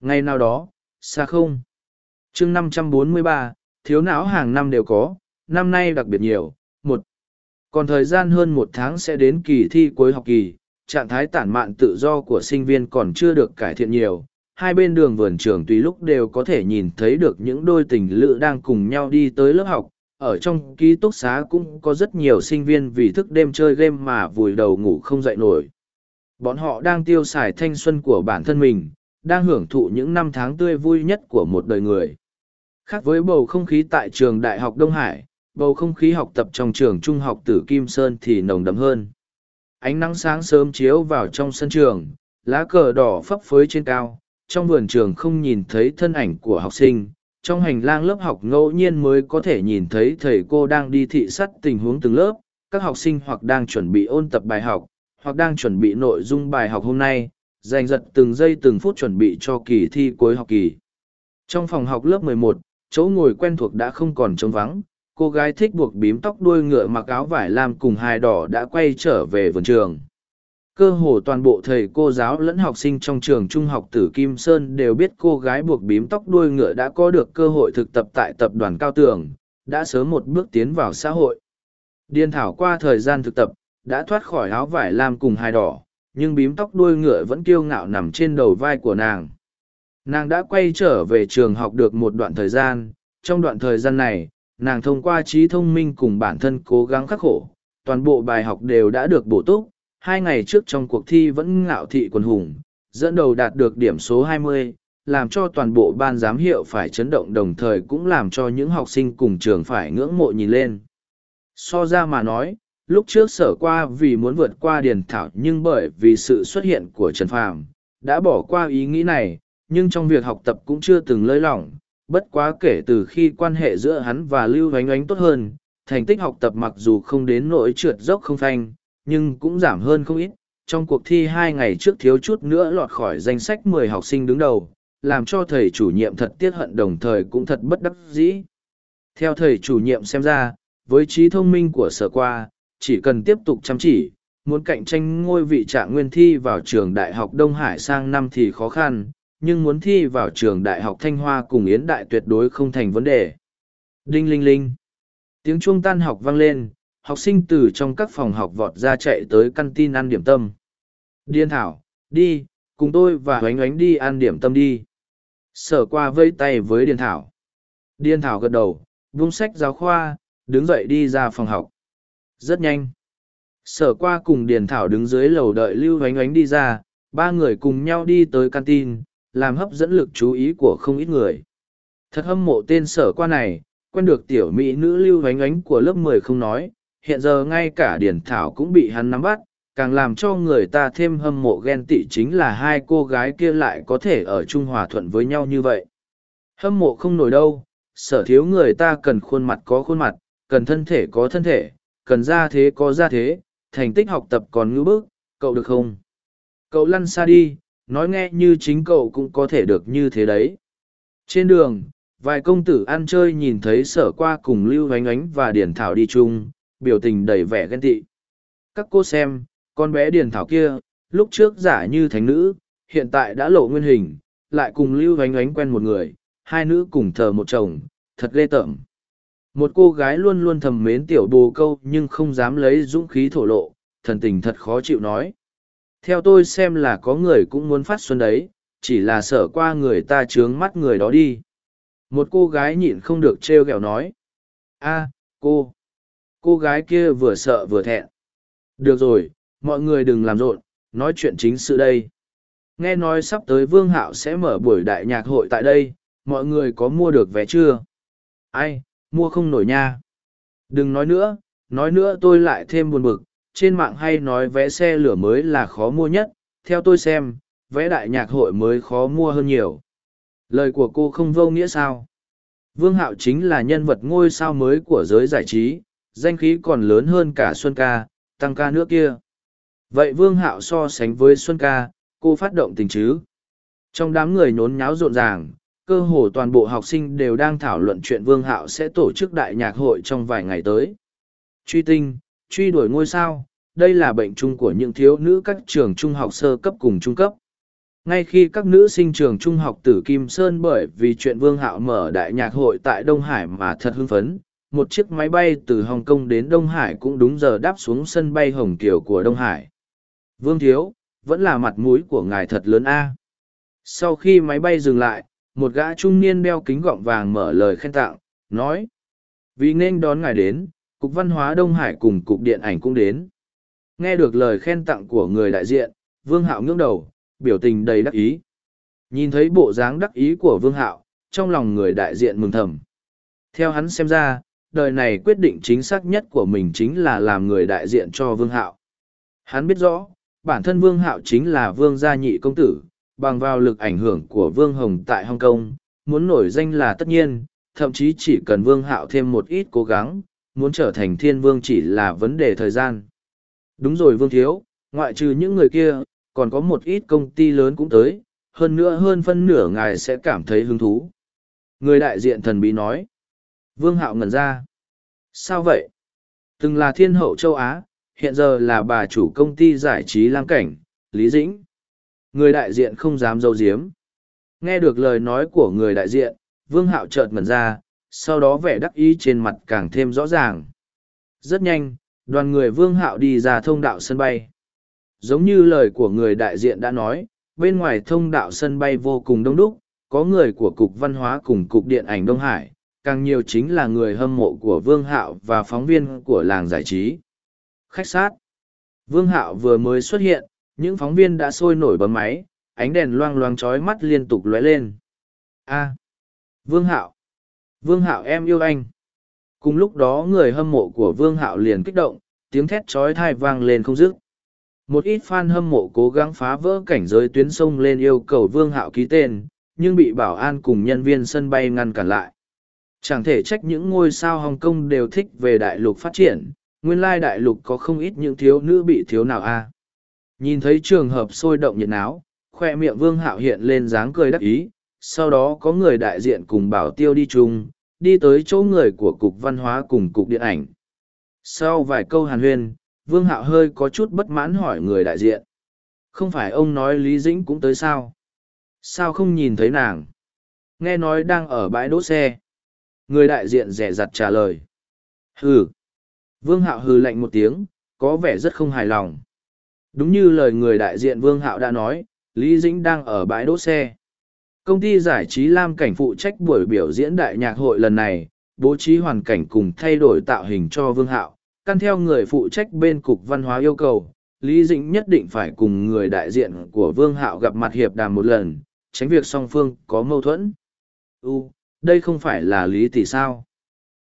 Ngày nào đó, xa không? chương năm trăm bốn mươi ba thiếu não hàng năm đều có, năm nay đặc biệt nhiều. Một, còn thời gian hơn một tháng sẽ đến kỳ thi cuối học kỳ, trạng thái tản mạn tự do của sinh viên còn chưa được cải thiện nhiều. Hai bên đường vườn trường tùy lúc đều có thể nhìn thấy được những đôi tình lữ đang cùng nhau đi tới lớp học. Ở trong ký túc xá cũng có rất nhiều sinh viên vì thức đêm chơi game mà vùi đầu ngủ không dậy nổi. Bọn họ đang tiêu xài thanh xuân của bản thân mình, đang hưởng thụ những năm tháng tươi vui nhất của một đời người. Khác với bầu không khí tại trường Đại học Đông Hải, bầu không khí học tập trong trường trung học tử Kim Sơn thì nồng đậm hơn. Ánh nắng sáng sớm chiếu vào trong sân trường, lá cờ đỏ phấp phới trên cao, trong vườn trường không nhìn thấy thân ảnh của học sinh. Trong hành lang lớp học ngẫu nhiên mới có thể nhìn thấy thầy cô đang đi thị sát tình huống từng lớp, các học sinh hoặc đang chuẩn bị ôn tập bài học, hoặc đang chuẩn bị nội dung bài học hôm nay, giành giật từng giây từng phút chuẩn bị cho kỳ thi cuối học kỳ. Trong phòng học lớp 11, chỗ ngồi quen thuộc đã không còn trống vắng, cô gái thích buộc bím tóc đuôi ngựa mặc áo vải lam cùng hài đỏ đã quay trở về vườn trường. Cơ hồ toàn bộ thầy cô giáo lẫn học sinh trong trường trung học tử Kim Sơn đều biết cô gái buộc bím tóc đuôi ngựa đã có được cơ hội thực tập tại tập đoàn cao tường, đã sớm một bước tiến vào xã hội. Điên thảo qua thời gian thực tập, đã thoát khỏi áo vải lam cùng hài đỏ, nhưng bím tóc đuôi ngựa vẫn kiêu ngạo nằm trên đầu vai của nàng. Nàng đã quay trở về trường học được một đoạn thời gian, trong đoạn thời gian này, nàng thông qua trí thông minh cùng bản thân cố gắng khắc khổ, toàn bộ bài học đều đã được bổ túc, hai ngày trước trong cuộc thi vẫn ngạo thị quần hùng, dẫn đầu đạt được điểm số 20, làm cho toàn bộ ban giám hiệu phải chấn động đồng thời cũng làm cho những học sinh cùng trường phải ngưỡng mộ nhìn lên. So ra mà nói, lúc trước sở qua vì muốn vượt qua điền thảo nhưng bởi vì sự xuất hiện của Trần Phàm đã bỏ qua ý nghĩ này, nhưng trong việc học tập cũng chưa từng lơi lỏng, bất quá kể từ khi quan hệ giữa hắn và Lưu Hoánh Oánh tốt hơn, thành tích học tập mặc dù không đến nỗi trượt dốc không phanh, nhưng cũng giảm hơn không ít. Trong cuộc thi hai ngày trước thiếu chút nữa lọt khỏi danh sách mười học sinh đứng đầu, làm cho thầy chủ nhiệm thật tiếc hận đồng thời cũng thật bất đắc dĩ. Theo thầy chủ nhiệm xem ra, với trí thông minh của sở qua, chỉ cần tiếp tục chăm chỉ, muốn cạnh tranh ngôi vị trạng nguyên thi vào trường Đại học Đông Hải sang năm thì khó khăn, nhưng muốn thi vào trường Đại học Thanh Hoa cùng Yến Đại tuyệt đối không thành vấn đề. Đinh linh linh. Tiếng chuông tan học vang lên, học sinh từ trong các phòng học vọt ra chạy tới căn tin ăn điểm tâm. Điên Thảo, đi, cùng tôi và oánh oánh đi ăn điểm tâm đi. Sở qua vây tay với Điên Thảo. Điên Thảo gật đầu, vung sách giáo khoa, đứng dậy đi ra phòng học. Rất nhanh. Sở qua cùng Điền Thảo đứng dưới lầu đợi Lưu Oánh Oánh đi ra, ba người cùng nhau đi tới canteen, làm hấp dẫn lực chú ý của không ít người. Thật hâm mộ tên sở qua này, quen được tiểu mỹ nữ Lưu Oánh Oánh của lớp mười không nói, hiện giờ ngay cả Điền Thảo cũng bị hắn nắm bắt, càng làm cho người ta thêm hâm mộ ghen tị chính là hai cô gái kia lại có thể ở chung Hòa thuận với nhau như vậy. Hâm mộ không nổi đâu, sở thiếu người ta cần khuôn mặt có khuôn mặt, cần thân thể có thân thể, cần ra thế có ra thế, thành tích học tập còn ngữ bức, cậu được không? Cậu lăn xa đi, nói nghe như chính cậu cũng có thể được như thế đấy. Trên đường, vài công tử ăn chơi nhìn thấy sở qua cùng Lưu Ánh Ánh và Điển Thảo đi chung, biểu tình đầy vẻ ghen tị. Các cô xem, con bé Điền Thảo kia, lúc trước giả như thánh nữ, hiện tại đã lộ nguyên hình, lại cùng Lưu Vánh Ánh quen một người, hai nữ cùng thờ một chồng, thật ghê tởm. Một cô gái luôn luôn thầm mến tiểu bồ câu nhưng không dám lấy dũng khí thổ lộ, thần tình thật khó chịu nói. Theo tôi xem là có người cũng muốn phát xuân đấy, chỉ là sợ qua người ta trướng mắt người đó đi. Một cô gái nhịn không được trêu ghẹo nói. a cô. Cô gái kia vừa sợ vừa thẹn. Được rồi, mọi người đừng làm rộn, nói chuyện chính sự đây. Nghe nói sắp tới Vương Hạo sẽ mở buổi đại nhạc hội tại đây, mọi người có mua được vé chưa? Ai, mua không nổi nha. Đừng nói nữa, nói nữa tôi lại thêm buồn bực, trên mạng hay nói vé xe lửa mới là khó mua nhất, theo tôi xem, vé đại nhạc hội mới khó mua hơn nhiều. Lời của cô không vô nghĩa sao? Vương Hạo chính là nhân vật ngôi sao mới của giới giải trí, danh khí còn lớn hơn cả Xuân Ca, tăng ca nữa kia. Vậy Vương Hạo so sánh với Xuân ca, cô phát động tình chứ? Trong đám người nhốn nháo rộn ràng, cơ hồ toàn bộ học sinh đều đang thảo luận chuyện Vương Hạo sẽ tổ chức đại nhạc hội trong vài ngày tới. Truy tinh, truy đuổi ngôi sao, đây là bệnh chung của những thiếu nữ các trường trung học sơ cấp cùng trung cấp. Ngay khi các nữ sinh trường trung học tử Kim Sơn bởi vì chuyện Vương Hạo mở đại nhạc hội tại Đông Hải mà thật hưng phấn, một chiếc máy bay từ Hồng Kông đến Đông Hải cũng đúng giờ đáp xuống sân bay Hồng Kiều của Đông Hải. Vương Thiếu, vẫn là mặt mũi của ngài thật lớn a. Sau khi máy bay dừng lại, một gã trung niên đeo kính gọng vàng mở lời khen tặng, nói. Vì nên đón ngài đến, Cục Văn hóa Đông Hải cùng Cục Điện ảnh cũng đến. Nghe được lời khen tặng của người đại diện, Vương Hạo ngưỡng đầu, biểu tình đầy đắc ý. Nhìn thấy bộ dáng đắc ý của Vương Hạo, trong lòng người đại diện mừng thầm. Theo hắn xem ra, đời này quyết định chính xác nhất của mình chính là làm người đại diện cho Vương Hạo. Hắn biết rõ, bản thân Vương Hạo chính là Vương gia nhị công tử, bằng vào lực ảnh hưởng của Vương Hồng tại Hong Kong, muốn nổi danh là tất nhiên, thậm chí chỉ cần Vương Hạo thêm một ít cố gắng, muốn trở thành thiên vương chỉ là vấn đề thời gian. Đúng rồi Vương Thiếu, ngoại trừ những người kia, còn có một ít công ty lớn cũng tới, hơn nữa hơn phân nửa ngài sẽ cảm thấy hứng thú. Người đại diện thần bí nói. Vương Hạo ngẩn ra. Sao vậy? Từng là thiên hậu châu Á, hiện giờ là bà chủ công ty giải trí Lam Cảnh, Lý Dĩnh. Người đại diện không dám dâu diếm. Nghe được lời nói của người đại diện, Vương Hạo chợt ngẩn ra, sau đó vẻ đắc ý trên mặt càng thêm rõ ràng. Rất nhanh, đoàn người Vương Hạo đi ra thông đạo sân bay. Giống như lời của người đại diện đã nói, bên ngoài thông đạo sân bay vô cùng đông đúc, có người của Cục Văn hóa cùng Cục Điện ảnh Đông Hải, càng nhiều chính là người hâm mộ của Vương Hạo và phóng viên của làng giải trí. Khách sát Vương Hạo vừa mới xuất hiện, những phóng viên đã sôi nổi bấm máy, ánh đèn loang loang chói mắt liên tục lóe lên. A. Vương Hạo. Vương Hạo em yêu anh. Cùng lúc đó người hâm mộ của Vương Hạo liền kích động, tiếng thét chói tai vang lên không dứt. Một ít fan hâm mộ cố gắng phá vỡ cảnh giới tuyến sông lên yêu cầu Vương Hạo ký tên, nhưng bị bảo an cùng nhân viên sân bay ngăn cản lại. Chẳng thể trách những ngôi sao Hồng Kông đều thích về đại lục phát triển, nguyên lai đại lục có không ít những thiếu nữ bị thiếu nào a Nhìn thấy trường hợp sôi động nhiệt náo, khoe miệng Vương Hạo hiện lên dáng cười đắc ý, sau đó có người đại diện cùng bảo tiêu đi chung, đi tới chỗ người của Cục Văn hóa cùng Cục Điện ảnh. Sau vài câu hàn huyên, Vương Hạo hơi có chút bất mãn hỏi người đại diện. Không phải ông nói Lý Dĩnh cũng tới sao? Sao không nhìn thấy nàng? Nghe nói đang ở bãi đỗ xe. Người đại diện rẻ rặt trả lời. Hừ. Vương Hạo hừ lạnh một tiếng, có vẻ rất không hài lòng. Đúng như lời người đại diện Vương Hạo đã nói, Lý Dĩnh đang ở bãi đỗ xe. Công ty giải trí Lam Cảnh phụ trách buổi biểu diễn đại nhạc hội lần này, bố trí hoàn cảnh cùng thay đổi tạo hình cho Vương Hạo, căn theo người phụ trách bên Cục Văn hóa yêu cầu, Lý Dĩnh nhất định phải cùng người đại diện của Vương Hạo gặp mặt hiệp đàm một lần, tránh việc song phương có mâu thuẫn. U, đây không phải là Lý Tỷ sao?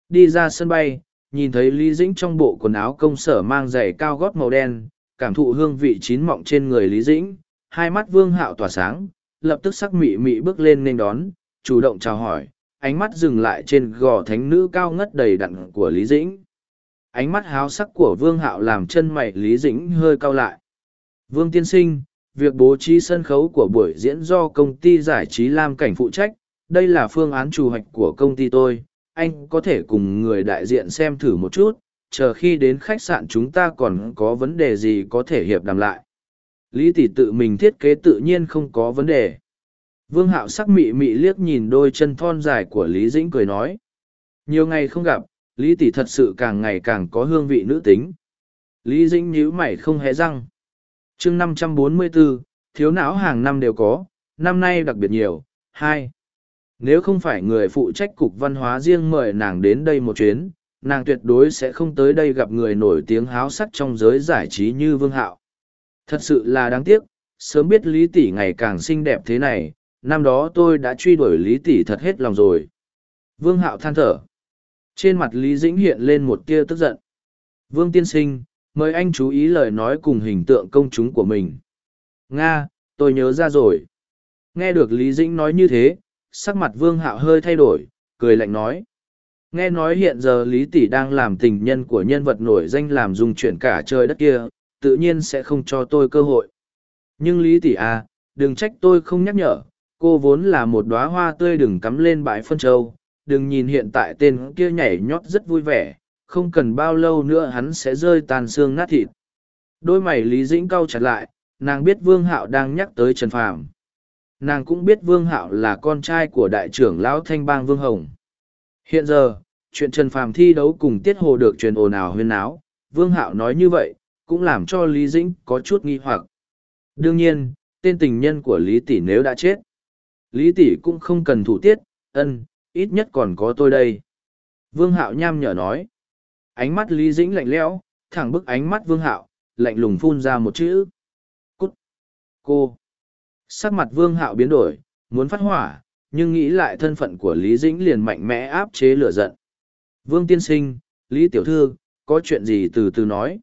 Đi ra sân bay, nhìn thấy Lý Dĩnh trong bộ quần áo công sở mang giày cao gót màu đen, cảm thụ hương vị chín mọng trên người Lý Dĩnh, hai mắt Vương Hạo tỏa sáng, lập tức sắc mị mị bước lên nên đón, chủ động chào hỏi, ánh mắt dừng lại trên gò thánh nữ cao ngất đầy đặn của Lý Dĩnh. Ánh mắt háo sắc của Vương Hạo làm chân mày Lý Dĩnh hơi cau lại. Vương Tiên Sinh, việc bố trí sân khấu của buổi diễn do công ty giải trí Lam Cảnh phụ trách, đây là phương án chủ hoạch của công ty tôi, anh có thể cùng người đại diện xem thử một chút, chờ khi đến khách sạn chúng ta còn có vấn đề gì có thể hiệp đàm lại. Lý tỷ tự mình thiết kế tự nhiên không có vấn đề. Vương hạo sắc mị mị liếc nhìn đôi chân thon dài của Lý Dĩnh cười nói. Nhiều ngày không gặp, Lý tỷ thật sự càng ngày càng có hương vị nữ tính. Lý Dĩnh nhíu mày không hé răng. chương 544, thiếu não hàng năm đều có, năm nay đặc biệt nhiều. hai nếu không phải người phụ trách cục văn hóa riêng mời nàng đến đây một chuyến, nàng tuyệt đối sẽ không tới đây gặp người nổi tiếng háo sắc trong giới giải trí như Vương Hạo. Thật sự là đáng tiếc, sớm biết Lý Tỷ ngày càng xinh đẹp thế này, năm đó tôi đã truy đuổi Lý Tỷ thật hết lòng rồi. Vương Hạo than thở. Trên mặt Lý Dĩnh hiện lên một tia tức giận. Vương Tiên Sinh, mời anh chú ý lời nói cùng hình tượng công chúng của mình. Nga, tôi nhớ ra rồi. Nghe được Lý Dĩnh nói như thế, sắc mặt Vương Hạo hơi thay đổi, cười lạnh nói. Nghe nói hiện giờ Lý Tỷ đang làm tình nhân của nhân vật nổi danh làm dùng chuyện cả trời đất kia, tự nhiên sẽ không cho tôi cơ hội. Nhưng Lý Tỷ à, đừng trách tôi không nhắc nhở, cô vốn là một đóa hoa tươi đừng cắm lên bãi phân châu, đừng nhìn hiện tại tên kia nhảy nhót rất vui vẻ, không cần bao lâu nữa hắn sẽ rơi tàn xương nát thịt. Đôi mày Lý Dĩnh cau chặt lại, nàng biết Vương Hạo đang nhắc tới Trần Phàm. Nàng cũng biết Vương Hạo là con trai của đại trưởng lão Thanh Bang Vương Hồng. Hiện giờ, chuyện Trần Phàm thi đấu cùng Tiết Hồ được truyền ồn ào huyên náo, Vương Hạo nói như vậy, cũng làm cho Lý Dĩnh có chút nghi hoặc. Đương nhiên, tên tình nhân của Lý Tỷ nếu đã chết, Lý Tỷ cũng không cần thủ tiết, ân, ít nhất còn có tôi đây. Vương Hạo nham nhở nói. Ánh mắt Lý Dĩnh lạnh lẽo, thẳng bức ánh mắt Vương Hạo, lạnh lùng phun ra một chữ. Cút! Cô! Sắc mặt Vương Hạo biến đổi, muốn phát hỏa, nhưng nghĩ lại thân phận của Lý Dĩnh liền mạnh mẽ áp chế lửa giận. Vương Tiên Sinh, Lý Tiểu Thư, có chuyện gì từ từ nói.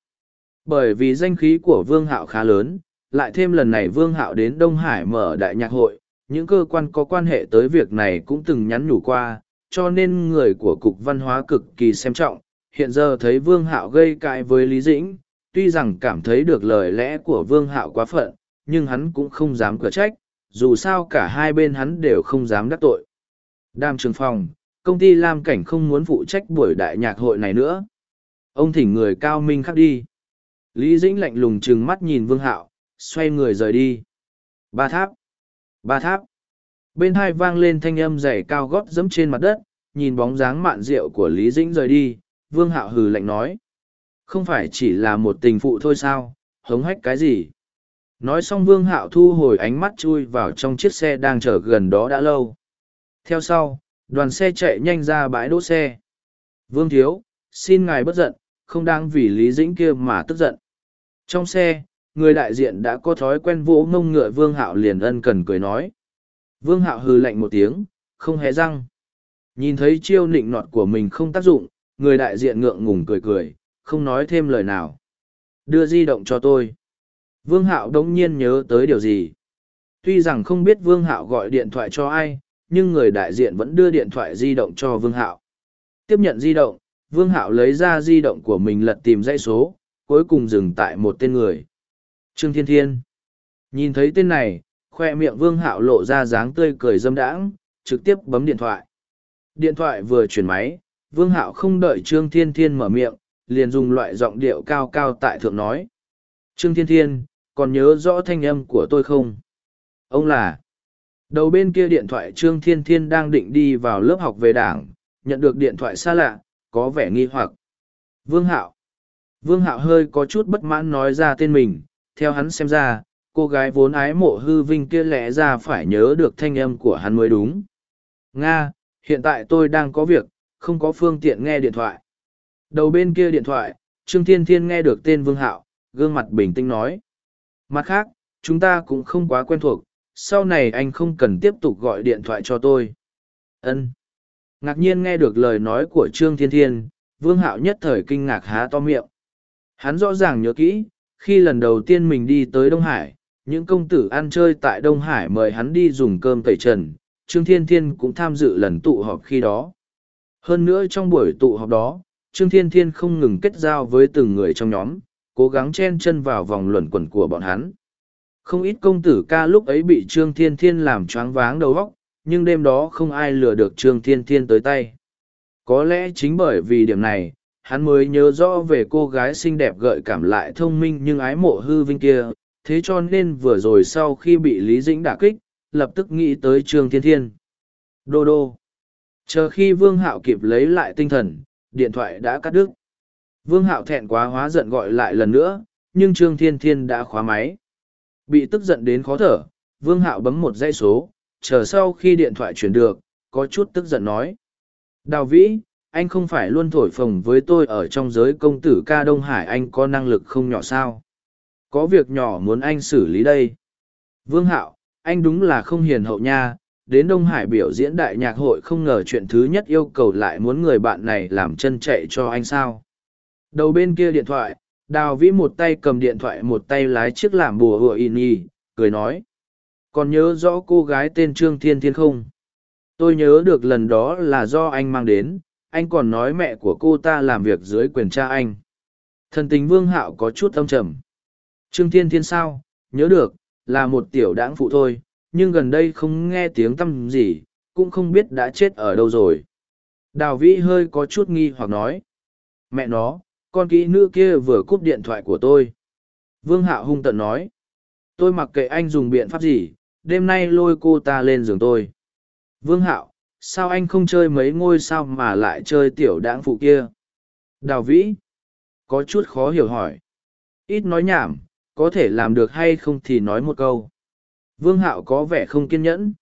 Bởi vì danh khí của Vương Hạo khá lớn, lại thêm lần này Vương Hạo đến Đông Hải mở đại nhạc hội, những cơ quan có quan hệ tới việc này cũng từng nhắn nhủ qua, cho nên người của Cục Văn hóa cực kỳ xem trọng. Hiện giờ thấy Vương Hạo gây cãi với Lý Dĩnh, tuy rằng cảm thấy được lời lẽ của Vương Hạo quá phận, nhưng hắn cũng không dám cửa trách, dù sao cả hai bên hắn đều không dám đắc tội. Đàm trường phòng, công ty Lam Cảnh không muốn phụ trách buổi đại nhạc hội này nữa. Ông thỉnh người cao minh khác đi. Lý Dĩnh lạnh lùng trừng mắt nhìn Vương Hạo, xoay người rời đi. Ba tháp. Ba tháp. Bên hai vang lên thanh âm dày cao gót dẫm trên mặt đất, nhìn bóng dáng mạn rượu của Lý Dĩnh rời đi, Vương Hạo hừ lạnh nói. Không phải chỉ là một tình phụ thôi sao, hống hách cái gì. Nói xong Vương Hạo thu hồi ánh mắt chui vào trong chiếc xe đang chở gần đó đã lâu. Theo sau, đoàn xe chạy nhanh ra bãi đỗ xe. Vương Thiếu, xin ngài bất giận, không đang vì Lý Dĩnh kia mà tức giận. Trong xe, người đại diện đã có thói quen vỗ ngông ngựa Vương Hạo liền ân cần cười nói. Vương Hạo hừ lạnh một tiếng, không hé răng. Nhìn thấy chiêu nịnh nọt của mình không tác dụng, người đại diện ngượng ngùng cười cười, không nói thêm lời nào. Đưa di động cho tôi. Vương Hạo đống nhiên nhớ tới điều gì. Tuy rằng không biết Vương Hạo gọi điện thoại cho ai, nhưng người đại diện vẫn đưa điện thoại di động cho Vương Hạo. Tiếp nhận di động, Vương Hạo lấy ra di động của mình lật tìm dãy số, cuối cùng dừng tại một tên người. Trương Thiên Thiên. Nhìn thấy tên này, khoe miệng Vương Hạo lộ ra dáng tươi cười dâm đãng, trực tiếp bấm điện thoại. Điện thoại vừa chuyển máy, Vương Hạo không đợi Trương Thiên Thiên mở miệng, liền dùng loại giọng điệu cao cao tại thượng nói. Trương Thiên Thiên, còn nhớ rõ thanh âm của tôi không? Ông là... Đầu bên kia điện thoại Trương Thiên Thiên đang định đi vào lớp học về đảng, nhận được điện thoại xa lạ, có vẻ nghi hoặc. Vương Hạo. Vương Hạo hơi có chút bất mãn nói ra tên mình, theo hắn xem ra, cô gái vốn ái mộ hư vinh kia lẽ ra phải nhớ được thanh âm của hắn mới đúng. Nga, hiện tại tôi đang có việc, không có phương tiện nghe điện thoại. Đầu bên kia điện thoại, Trương Thiên Thiên nghe được tên Vương Hạo, gương mặt bình tĩnh nói. Mặt khác, chúng ta cũng không quá quen thuộc, sau này anh không cần tiếp tục gọi điện thoại cho tôi. Ân. Ngạc nhiên nghe được lời nói của Trương Thiên Thiên, Vương Hạo nhất thời kinh ngạc há to miệng. Hắn rõ ràng nhớ kỹ, khi lần đầu tiên mình đi tới Đông Hải, những công tử ăn chơi tại Đông Hải mời hắn đi dùng cơm tẩy trần, Trương Thiên Thiên cũng tham dự lần tụ họp khi đó. Hơn nữa trong buổi tụ họp đó, Trương Thiên Thiên không ngừng kết giao với từng người trong nhóm, cố gắng chen chân vào vòng luẩn quẩn của bọn hắn. Không ít công tử ca lúc ấy bị Trương Thiên Thiên làm choáng váng đầu óc, nhưng đêm đó không ai lừa được Trương Thiên Thiên tới tay. Có lẽ chính bởi vì điểm này, hắn mới nhớ rõ về cô gái xinh đẹp gợi cảm lại thông minh nhưng ái mộ hư vinh kia, thế cho nên vừa rồi sau khi bị Lý Dĩnh đả kích, lập tức nghĩ tới Trương Thiên Thiên. Đô đô. Chờ khi Vương Hạo kịp lấy lại tinh thần, điện thoại đã cắt đứt. Vương Hạo thẹn quá hóa giận gọi lại lần nữa, nhưng Trương Thiên Thiên đã khóa máy. Bị tức giận đến khó thở, Vương Hạo bấm một dãy số, chờ sau khi điện thoại chuyển được, có chút tức giận nói. Đào Vĩ, anh không phải luôn thổi phồng với tôi ở trong giới công tử ca Đông Hải anh có năng lực không nhỏ sao? Có việc nhỏ muốn anh xử lý đây. Vương Hạo, anh đúng là không hiền hậu nha, đến Đông Hải biểu diễn đại nhạc hội không ngờ chuyện thứ nhất yêu cầu lại muốn người bạn này làm chân chạy cho anh sao. Đầu bên kia điện thoại, đào vĩ một tay cầm điện thoại một tay lái chiếc làm bùa hựa in y, cười nói. Còn nhớ rõ cô gái tên Trương Thiên Thiên không? Tôi nhớ được lần đó là do anh mang đến, anh còn nói mẹ của cô ta làm việc dưới quyền cha anh thần tình vương hạo có chút âm trầm trương thiên thiên sao nhớ được là một tiểu đãng phụ thôi nhưng gần đây không nghe tiếng tâm gì cũng không biết đã chết ở đâu rồi đào vĩ hơi có chút nghi hoặc nói mẹ nó con kỹ nữ kia vừa cúp điện thoại của tôi. Vương hạo hung tận nói, tôi mặc kệ anh dùng biện pháp gì, đêm nay lôi cô ta lên giường tôi. Vương hạo sao anh không chơi mấy ngôi sao mà lại chơi tiểu đãng phụ kia? Đào vĩ, có chút khó hiểu hỏi. Ít nói nhảm, có thể làm được hay không thì nói một câu. Vương hạo có vẻ không kiên nhẫn.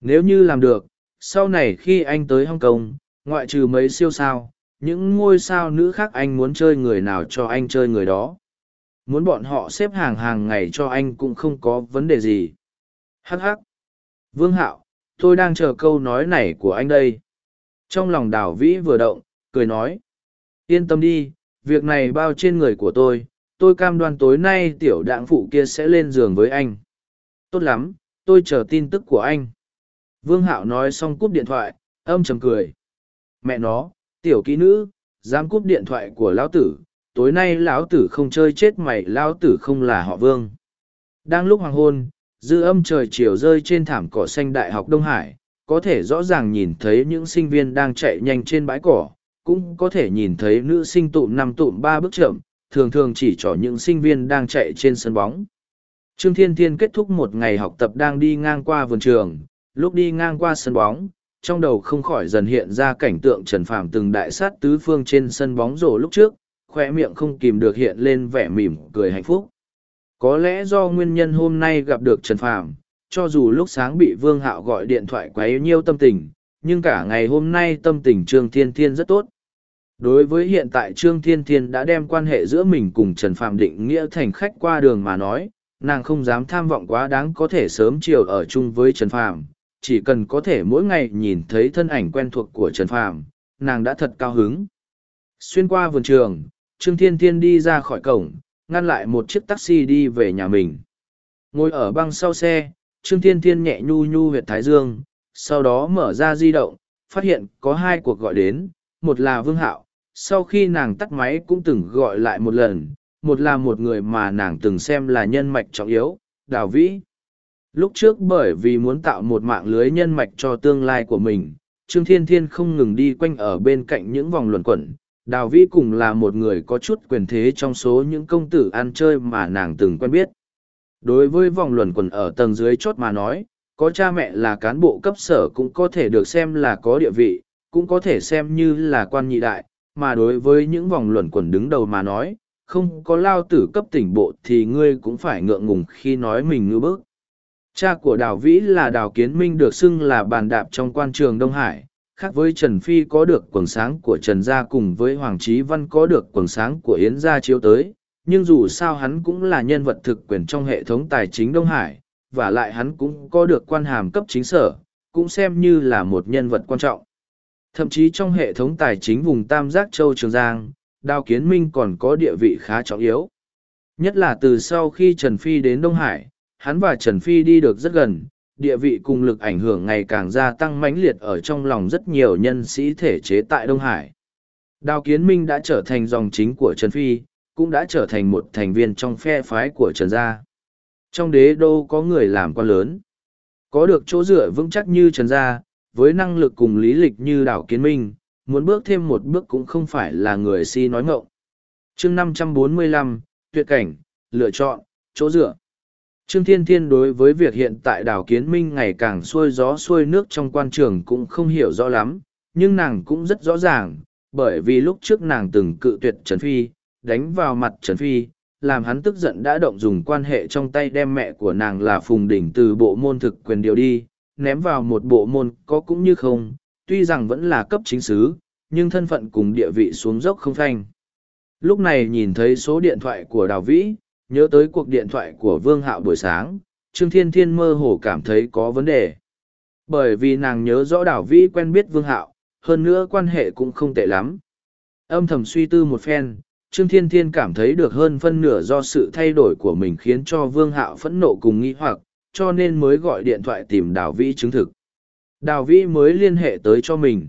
Nếu như làm được, sau này khi anh tới hong kong, ngoại trừ mấy siêu sao những ngôi sao nữ khác anh muốn chơi người nào cho anh chơi người đó. Muốn bọn họ xếp hàng hàng ngày cho anh cũng không có vấn đề gì. Hh vương hạo, tôi đang chờ câu nói này của anh đây. Trong lòng đào vĩ vừa động, cười nói. Yên tâm đi, việc này bao trên người của tôi. Tôi cam đoan tối nay tiểu đạng phụ kia sẽ lên giường với anh. Tốt lắm, tôi chờ tin tức của anh. Vương hạo nói xong cúp điện thoại, âm chầm cười. Mẹ nó tiểu kỹ nữ, dám cúp điện thoại của lão tử, tối nay lão tử không chơi chết mày, lão tử không là họ vương. Đang lúc hoàng hôn, dư âm trời chiều rơi trên thảm cỏ xanh đại học đông hải, có thể rõ ràng nhìn thấy những sinh viên đang chạy nhanh trên bãi cỏ, cũng có thể nhìn thấy nữ sinh tụm năm tụm ba bước chậm, thường thường chỉ trỏ những sinh viên đang chạy trên sân bóng. Trương thiên thiên kết thúc một ngày học tập đang đi ngang qua vườn trường, lúc đi ngang qua sân bóng trong đầu không khỏi dần hiện ra cảnh tượng trần phàm từng đại sát tứ phương trên sân bóng rổ lúc trước, khoe miệng không kìm được hiện lên vẻ mỉm cười hạnh phúc. Có lẽ do nguyên nhân hôm nay gặp được trần phàm, cho dù lúc sáng bị vương hạo gọi điện thoại quấy nhiêu tâm tình, nhưng cả ngày hôm nay tâm tình trương thiên thiên rất tốt. Đối với hiện tại trương thiên thiên đã đem quan hệ giữa mình cùng trần phạm định nghĩa thành khách qua đường mà nói, nàng không dám tham vọng quá đáng có thể sớm chiều ở chung với trần phạm chỉ cần có thể mỗi ngày nhìn thấy thân ảnh quen thuộc của trần Phàm, nàng đã thật cao hứng. Xuyên qua vườn trường trương thiên thiên đi ra khỏi cổng ngăn lại một chiếc taxi đi về nhà mình. Ngồi ở băng sau xe trương thiên thiên nhẹ nhu nhu huyệt thái dương sau đó mở ra di động phát hiện có hai cuộc gọi đến một là vương hạo sau khi nàng tắt máy cũng từng gọi lại một lần một là một người mà nàng từng xem là nhân mạch trọng yếu đào vĩ lúc trước bởi vì muốn tạo một mạng lưới nhân mạch cho tương lai của mình trương thiên thiên không ngừng đi quanh ở bên cạnh những vòng luẩn quẩn đào vĩ cùng là một người có chút quyền thế trong số những công tử ăn chơi mà nàng từng quen biết đối với vòng luẩn quẩn ở tầng dưới chót mà nói có cha mẹ là cán bộ cấp sở cũng có thể được xem là có địa vị cũng có thể xem như là quan nhị đại mà đối với những vòng luẩn quẩn đứng đầu mà nói, không có lao tử cấp tỉnh bộ thì ngươi cũng phải ngượng ngùng khi nói mình ngư bức. Cha của Đào Vĩ là Đào Kiến Minh được xưng là bàn đạp trong quan trường Đông Hải, khác với Trần Phi có được quần sáng của Trần Gia cùng với Hoàng Trí Văn có được quần sáng của Yến Gia chiếu tới, nhưng dù sao hắn cũng là nhân vật thực quyền trong hệ thống tài chính Đông Hải, và lại hắn cũng có được quan hàm cấp chính sở, cũng xem như là một nhân vật quan trọng. Thậm chí trong hệ thống tài chính vùng Tam Giác Châu Trường Giang, Đào Kiến Minh còn có địa vị khá trọng yếu. Nhất là từ sau khi Trần Phi đến Đông Hải, hắn và Trần Phi đi được rất gần, địa vị cùng lực ảnh hưởng ngày càng gia tăng mãnh liệt ở trong lòng rất nhiều nhân sĩ thể chế tại Đông Hải. Đào Kiến Minh đã trở thành dòng chính của Trần Phi, cũng đã trở thành một thành viên trong phe phái của Trần Gia. Trong đế đô có người làm quan lớn. Có được chỗ dựa vững chắc như Trần Gia, với năng lực cùng lý lịch như Đào kiến minh, muốn bước thêm một bước cũng không phải là người si nói ngộng. chương năm trăm bốn mươi lăm tuyệt cảnh, lựa chọn, chỗ dựa. Trương Thiên Thiên đối với việc hiện tại đào kiến minh ngày càng xuôi gió xuôi nước trong quan trường cũng không hiểu rõ lắm, nhưng nàng cũng rất rõ ràng, bởi vì lúc trước nàng từng cự tuyệt Trần Phi, đánh vào mặt Trần Phi, làm hắn tức giận đã động dùng quan hệ trong tay đem mẹ của nàng là Phùng Đỉnh từ bộ môn thực quyền điều đi, ném vào một bộ môn có cũng như không, tuy rằng vẫn là cấp chính xứ, nhưng thân phận cùng địa vị xuống dốc không phanh. Lúc này nhìn thấy số điện thoại của Đào Vĩ, nhớ tới cuộc điện thoại của Vương Hạo buổi sáng, Trương Thiên Thiên mơ hồ cảm thấy có vấn đề. Bởi vì nàng nhớ rõ Đào Vĩ quen biết Vương Hạo, hơn nữa quan hệ cũng không tệ lắm. Âm thầm suy tư một phen, Trương Thiên Thiên cảm thấy được hơn phân nửa do sự thay đổi của mình khiến cho Vương Hạo phẫn nộ cùng nghĩ hoặc, cho nên mới gọi điện thoại tìm đào vĩ chứng thực đào vĩ mới liên hệ tới cho mình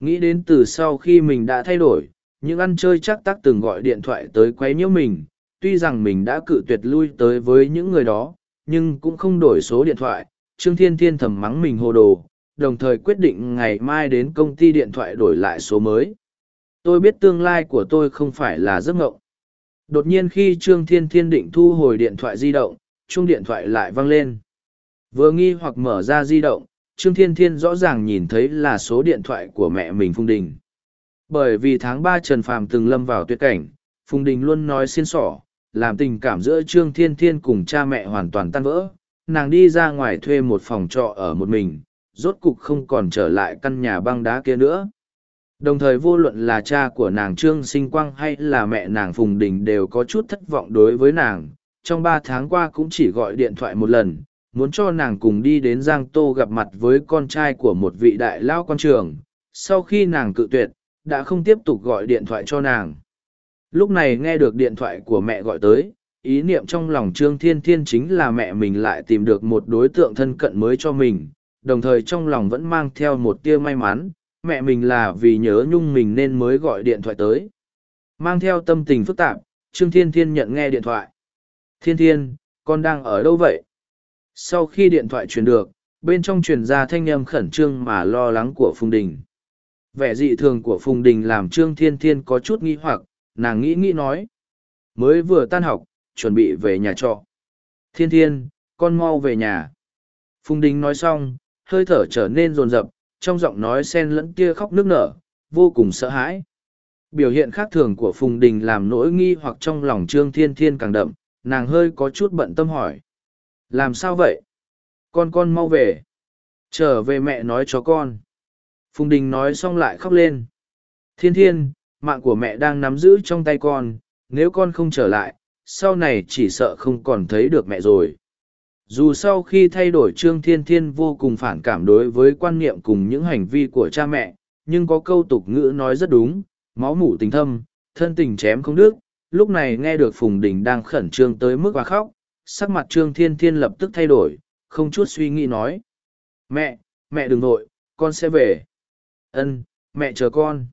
Nghĩ đến từ sau khi mình đã thay đổi, những ăn chơi chắc tắc từng gọi điện thoại tới quấy nhiễu mình, tuy rằng mình đã cự tuyệt lui tới với những người đó, nhưng cũng không đổi số điện thoại. Trương Thiên Thiên thầm mắng mình hồ đồ, đồng thời quyết định ngày mai đến công ty điện thoại đổi lại số mới. Tôi biết tương lai của tôi không phải là giấc mộng. Đột nhiên khi Trương Thiên Thiên định thu hồi điện thoại di động, chuông điện thoại lại vang lên. Vừa nghi hoặc mở ra di động, Trương Thiên Thiên rõ ràng nhìn thấy là số điện thoại của mẹ mình Phùng Đình. Bởi vì tháng ba Trần Phàm từng lâm vào tuyệt cảnh, Phùng Đình luôn nói xin sỏ, làm tình cảm giữa Trương Thiên Thiên cùng cha mẹ hoàn toàn tan vỡ. Nàng đi ra ngoài thuê một phòng trọ ở một mình, rốt cục không còn trở lại căn nhà băng đá kia nữa. Đồng thời vô luận là cha của nàng Trương Sinh Quang hay là mẹ nàng Phùng Đình đều có chút thất vọng đối với nàng, trong ba tháng qua cũng chỉ gọi điện thoại một lần, muốn cho nàng cùng đi đến Giang Tô gặp mặt với con trai của một vị đại lao quan trường. Sau khi nàng cự tuyệt, đã không tiếp tục gọi điện thoại cho nàng. Lúc này nghe được điện thoại của mẹ gọi tới, ý niệm trong lòng Trương Thiên Thiên chính là mẹ mình lại tìm được một đối tượng thân cận mới cho mình, đồng thời trong lòng vẫn mang theo một tia may mắn, mẹ mình là vì nhớ nhung mình nên mới gọi điện thoại tới. Mang theo tâm tình phức tạp, Trương Thiên Thiên nhận nghe điện thoại. Thiên Thiên, con đang ở đâu vậy? Sau khi điện thoại truyền được, bên trong truyền ra thanh âm khẩn trương mà lo lắng của Phùng Đình. Vẻ dị thường của Phùng Đình làm Trương Thiên Thiên có chút nghi hoặc, nàng nghĩ nghĩ nói. Mới vừa tan học, chuẩn bị về nhà trọ. Thiên Thiên, con mau về nhà. Phùng Đình nói xong, hơi thở trở nên rồn rập, trong giọng nói sen lẫn kia khóc nước nở, vô cùng sợ hãi. Biểu hiện khác thường của Phùng Đình làm nỗi nghi hoặc trong lòng Trương Thiên Thiên càng đậm, nàng hơi có chút bận tâm hỏi. Làm sao vậy? Con con mau về. Trở về mẹ nói cho con. Phùng Đình nói xong lại khóc lên. Thiên Thiên, mạng của mẹ đang nắm giữ trong tay con, nếu con không trở lại, sau này chỉ sợ không còn thấy được mẹ rồi. Dù sau khi thay đổi trương thiên thiên vô cùng phản cảm đối với quan niệm cùng những hành vi của cha mẹ nhưng có câu tục ngữ nói rất đúng máu mủ tình thâm thân tình chém không đức lúc này nghe được phùng đình đang khẩn trương tới mức và khóc sắc mặt trương thiên thiên lập tức thay đổi không chút suy nghĩ nói. Mẹ mẹ đừng vội con sẽ về. Ân mẹ chờ con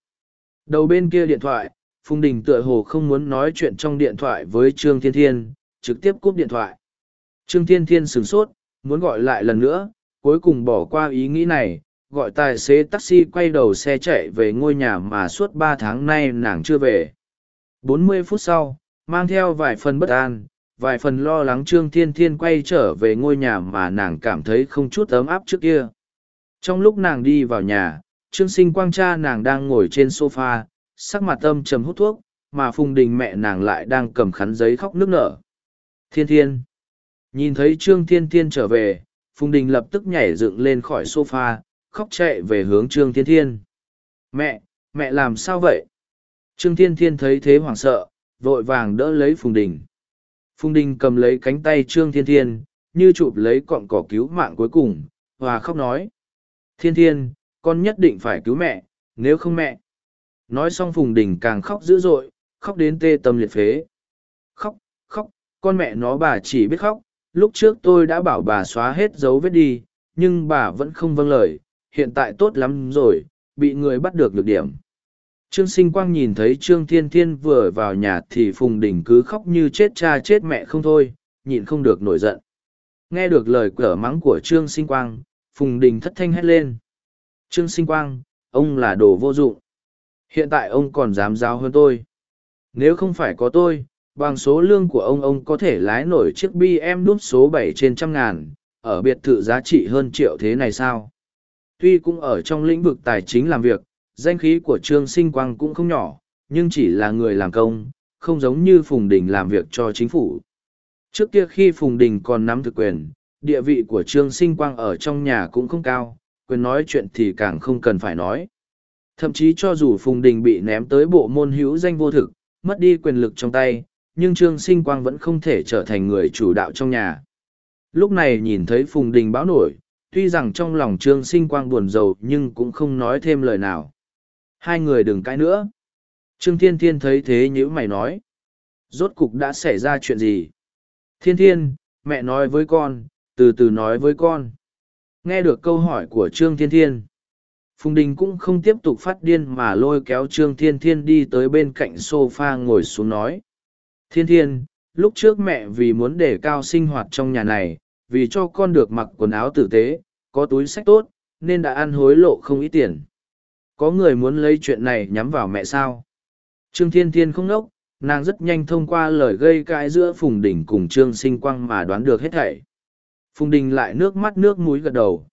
đầu bên kia điện thoại phùng đình tựa hồ không muốn nói chuyện trong điện thoại với trương thiên thiên trực tiếp cúp điện thoại Trương Thiên Thiên sửng sốt, muốn gọi lại lần nữa, cuối cùng bỏ qua ý nghĩ này, gọi tài xế taxi quay đầu xe chạy về ngôi nhà mà suốt ba tháng nay nàng chưa về. 40 phút sau, mang theo vài phần bất an, vài phần lo lắng Trương Thiên Thiên quay trở về ngôi nhà mà nàng cảm thấy không chút ấm áp trước kia. Trong lúc nàng đi vào nhà, Trương Sinh Quang cha nàng đang ngồi trên sofa, sắc mặt âm trầm hút thuốc, mà Phùng Đình mẹ nàng lại đang cầm khắn giấy khóc nước nở. Thiên Thiên Nhìn thấy Trương Thiên Thiên trở về, Phùng Đình lập tức nhảy dựng lên khỏi sofa, khóc chạy về hướng Trương Thiên Thiên. Mẹ, mẹ làm sao vậy? Trương Thiên Thiên thấy thế hoảng sợ, vội vàng đỡ lấy Phùng Đình. Phùng Đình cầm lấy cánh tay Trương Thiên Thiên, như chụp lấy cọng cỏ cứu mạng cuối cùng, và khóc nói. Thiên Thiên, con nhất định phải cứu mẹ, nếu không mẹ. Nói xong Phùng Đình càng khóc dữ dội, khóc đến tê tâm liệt phế. Khóc, khóc, con mẹ nó bà chỉ biết khóc, lúc trước tôi đã bảo bà xóa hết dấu vết đi nhưng bà vẫn không vâng lời hiện tại tốt lắm rồi bị người bắt được được điểm trương sinh quang nhìn thấy trương thiên thiên vừa vào nhà thì phùng đình cứ khóc như chết cha chết mẹ không thôi nhịn không được nổi giận nghe được lời cở mắng của trương sinh quang phùng đình thất thanh hét lên trương sinh quang, ông là đồ vô dụng. Hiện tại ông còn dám giáo hơn tôi. Nếu không phải có tôi, bằng số lương của ông ông có thể lái nổi chiếc bm đút số bảy trên trăm ngàn, ở biệt thự giá trị hơn triệu thế này sao? Tuy cũng ở trong lĩnh vực tài chính làm việc, danh khí của trương sinh quang cũng không nhỏ, nhưng chỉ là người làm công, không giống như phùng đình làm việc cho chính phủ. Trước kia khi phùng đình còn nắm thực quyền, địa vị của trương sinh quang ở trong nhà cũng không cao quyền nói chuyện thì càng không cần phải nói thậm chí cho dù phùng đình bị ném tới bộ môn hữu danh vô thực mất đi quyền lực trong tay nhưng Trương Sinh Quang vẫn không thể trở thành người chủ đạo trong nhà. Lúc này nhìn thấy Phùng Đình báo nổi, tuy rằng trong lòng Trương Sinh Quang buồn rầu nhưng cũng không nói thêm lời nào. Hai người đừng cãi nữa. Trương Thiên Thiên thấy thế nhữ mày nói. Rốt cục đã xảy ra chuyện gì? Thiên Thiên, mẹ nói với con, từ từ nói với con. Nghe được câu hỏi của Trương Thiên Thiên. Phùng Đình cũng không tiếp tục phát điên mà lôi kéo Trương Thiên Thiên đi tới bên cạnh sofa ngồi xuống nói. Thiên Thiên, lúc trước mẹ vì muốn để cao sinh hoạt trong nhà này, vì cho con được mặc quần áo tử tế, có túi sách tốt, nên đã ăn hối lộ không ít tiền. Có người muốn lấy chuyện này nhắm vào mẹ sao? Trương Thiên Thiên không nốc, nàng rất nhanh thông qua lời gây cãi giữa Phùng Đình cùng Trương Sinh Quang mà đoán được hết thảy. Phùng Đình lại nước mắt nước mũi gật đầu.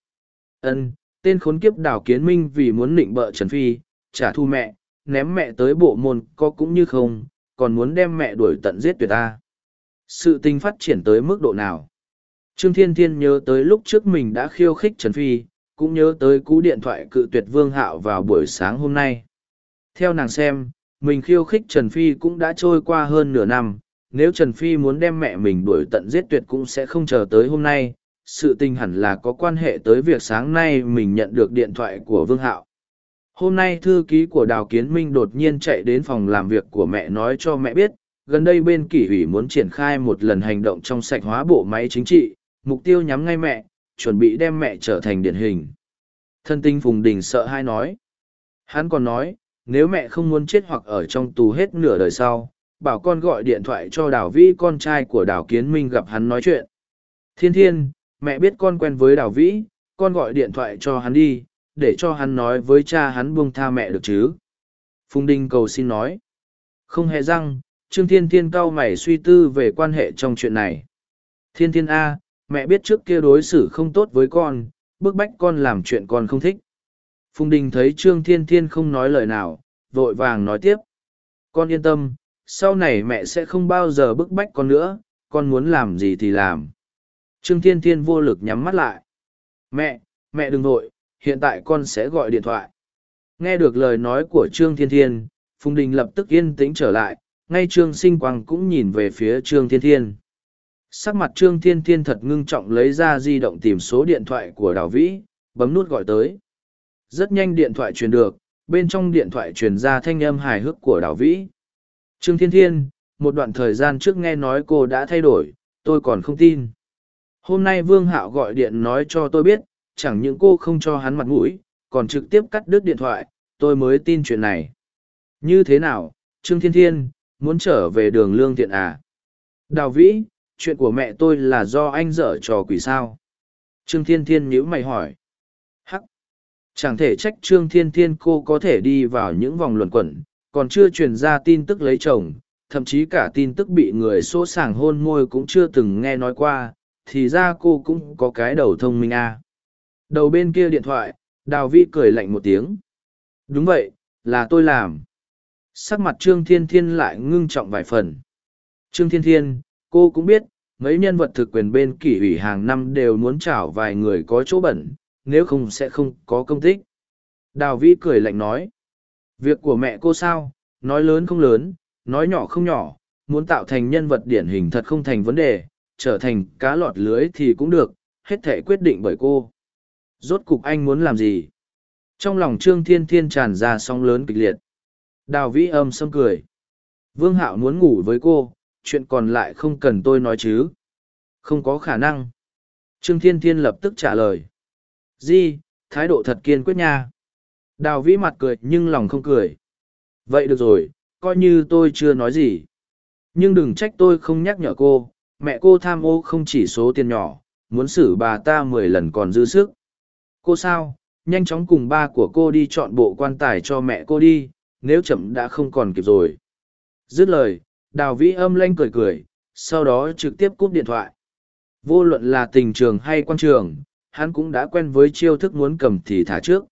Ân, tên khốn kiếp đào kiến minh vì muốn nịnh bợ Trần Phi, trả thu mẹ, ném mẹ tới bộ môn có cũng như không, còn muốn đem mẹ đuổi tận giết tuyệt ta. Sự tình phát triển tới mức độ nào? Trương Thiên Thiên nhớ tới lúc trước mình đã khiêu khích Trần Phi, cũng nhớ tới cú điện thoại cự tuyệt Vương Hạo vào buổi sáng hôm nay. Theo nàng xem, mình khiêu khích Trần Phi cũng đã trôi qua hơn nửa năm, nếu Trần Phi muốn đem mẹ mình đuổi tận giết tuyệt cũng sẽ không chờ tới hôm nay, sự tình hẳn là có quan hệ tới việc sáng nay mình nhận được điện thoại của Vương Hạo. Hôm nay thư ký của Đào Kiến Minh đột nhiên chạy đến phòng làm việc của mẹ nói cho mẹ biết, gần đây bên kỷ ủy muốn triển khai một lần hành động trong sạch hóa bộ máy chính trị, mục tiêu nhắm ngay mẹ, chuẩn bị đem mẹ trở thành điển hình. Thân tinh Phùng Đình sợ hai nói. Hắn còn nói, nếu mẹ không muốn chết hoặc ở trong tù hết nửa đời sau, bảo con gọi điện thoại cho Đào Vĩ con trai của Đào Kiến Minh gặp hắn nói chuyện. Thiên thiên, mẹ biết con quen với Đào Vĩ, con gọi điện thoại cho hắn đi, để cho hắn nói với cha hắn buông tha mẹ được chứ. Phùng Đình cầu xin nói. Không hề răng, Trương Thiên Thiên cau mày suy tư về quan hệ trong chuyện này. Thiên Thiên A, mẹ biết trước kia đối xử không tốt với con, bức bách con làm chuyện con không thích. Phùng Đình thấy Trương Thiên Thiên không nói lời nào, vội vàng nói tiếp. Con yên tâm, sau này mẹ sẽ không bao giờ bức bách con nữa, con muốn làm gì thì làm. Trương Thiên Thiên vô lực nhắm mắt lại. Mẹ, mẹ đừng vội, hiện tại con sẽ gọi điện thoại. Nghe được lời nói của Trương Thiên Thiên, Phùng Đình lập tức yên tĩnh trở lại, ngay Trương Sinh Quang cũng nhìn về phía Trương Thiên Thiên. Sắc mặt Trương Thiên Thiên thật ngưng trọng lấy ra di động tìm số điện thoại của Đào Vĩ, bấm nút gọi tới. Rất nhanh điện thoại truyền được, bên trong điện thoại truyền ra thanh âm hài hước của Đào Vĩ. Trương Thiên Thiên, một đoạn thời gian trước nghe nói cô đã thay đổi, tôi còn không tin. Hôm nay Vương Hạo gọi điện nói cho tôi biết, chẳng những cô không cho hắn mặt mũi, còn trực tiếp cắt đứt điện thoại, tôi mới tin chuyện này. Như thế nào, Trương Thiên Thiên, muốn trở về đường lương thiện à? Đào Vĩ, chuyện của mẹ tôi là do anh dở trò quỷ sao? Trương Thiên Thiên nhíu mày hỏi. Hắc! Chẳng thể trách Trương Thiên Thiên cô có thể đi vào những vòng luẩn quẩn, còn chưa truyền ra tin tức lấy chồng, thậm chí cả tin tức bị người xô sàng hôn môi cũng chưa từng nghe nói qua, thì ra cô cũng có cái đầu thông minh à. Đầu bên kia điện thoại, Đào Vĩ cười lạnh một tiếng. Đúng vậy, là tôi làm. Sắc mặt Trương Thiên Thiên lại ngưng trọng vài phần. Trương Thiên Thiên, cô cũng biết, mấy nhân vật thực quyền bên kỷ ủy hàng năm đều muốn chảo vài người có chỗ bẩn, nếu không sẽ không có công tích. Đào Vĩ cười lạnh nói. Việc của mẹ cô sao, nói lớn không lớn, nói nhỏ không nhỏ, muốn tạo thành nhân vật điển hình thật không thành vấn đề, trở thành cá lọt lưới thì cũng được, hết thể quyết định bởi cô. Rốt cục anh muốn làm gì? Trong lòng Trương Thiên Thiên tràn ra sóng lớn kịch liệt. Đào vĩ âm sâm cười. Vương Hạo muốn ngủ với cô, chuyện còn lại không cần tôi nói chứ. Không có khả năng. Trương Thiên Thiên lập tức trả lời. Di, thái độ thật kiên quyết nha. Đào vĩ mặt cười nhưng lòng không cười. Vậy được rồi, coi như tôi chưa nói gì. Nhưng đừng trách tôi không nhắc nhở cô, mẹ cô tham ô không chỉ số tiền nhỏ, muốn xử bà ta mười lần còn dư sức. Cô sao, nhanh chóng cùng ba của cô đi chọn bộ quan tài cho mẹ cô đi, nếu chậm đã không còn kịp rồi. Dứt lời, đào vĩ âm lanh cười cười, sau đó trực tiếp cúp điện thoại. Vô luận là tình trường hay quan trường, hắn cũng đã quen với chiêu thức muốn cầm thì thả trước.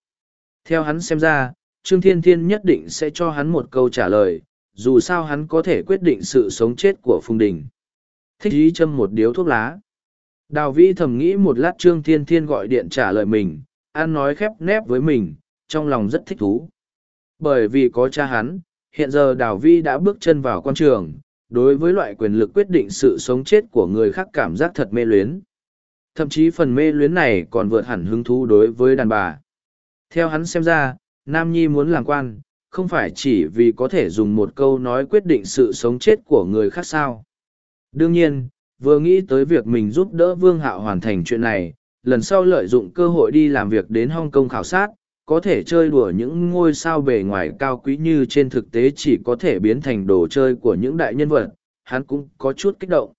Theo hắn xem ra, Trương Thiên Thiên nhất định sẽ cho hắn một câu trả lời, dù sao hắn có thể quyết định sự sống chết của Phùng Đình. Thích ý châm một điếu thuốc lá. Đào Vĩ thầm nghĩ một lát Trương Thiên Thiên gọi điện trả lời mình, an nói khép nép với mình, trong lòng rất thích thú. Bởi vì có cha hắn, hiện giờ Đào Vĩ đã bước chân vào quan trường, đối với loại quyền lực quyết định sự sống chết của người khác cảm giác thật mê luyến. Thậm chí phần mê luyến này còn vượt hẳn hứng thú đối với đàn bà. Theo hắn xem ra, Nam Nhi muốn làm quan, không phải chỉ vì có thể dùng một câu nói quyết định sự sống chết của người khác sao. Đương nhiên, vừa nghĩ tới việc mình giúp đỡ Vương Hạo hoàn thành chuyện này, lần sau lợi dụng cơ hội đi làm việc đến Hong Kong khảo sát, có thể chơi đùa những ngôi sao bề ngoài cao quý như trên thực tế chỉ có thể biến thành đồ chơi của những đại nhân vật, hắn cũng có chút kích động.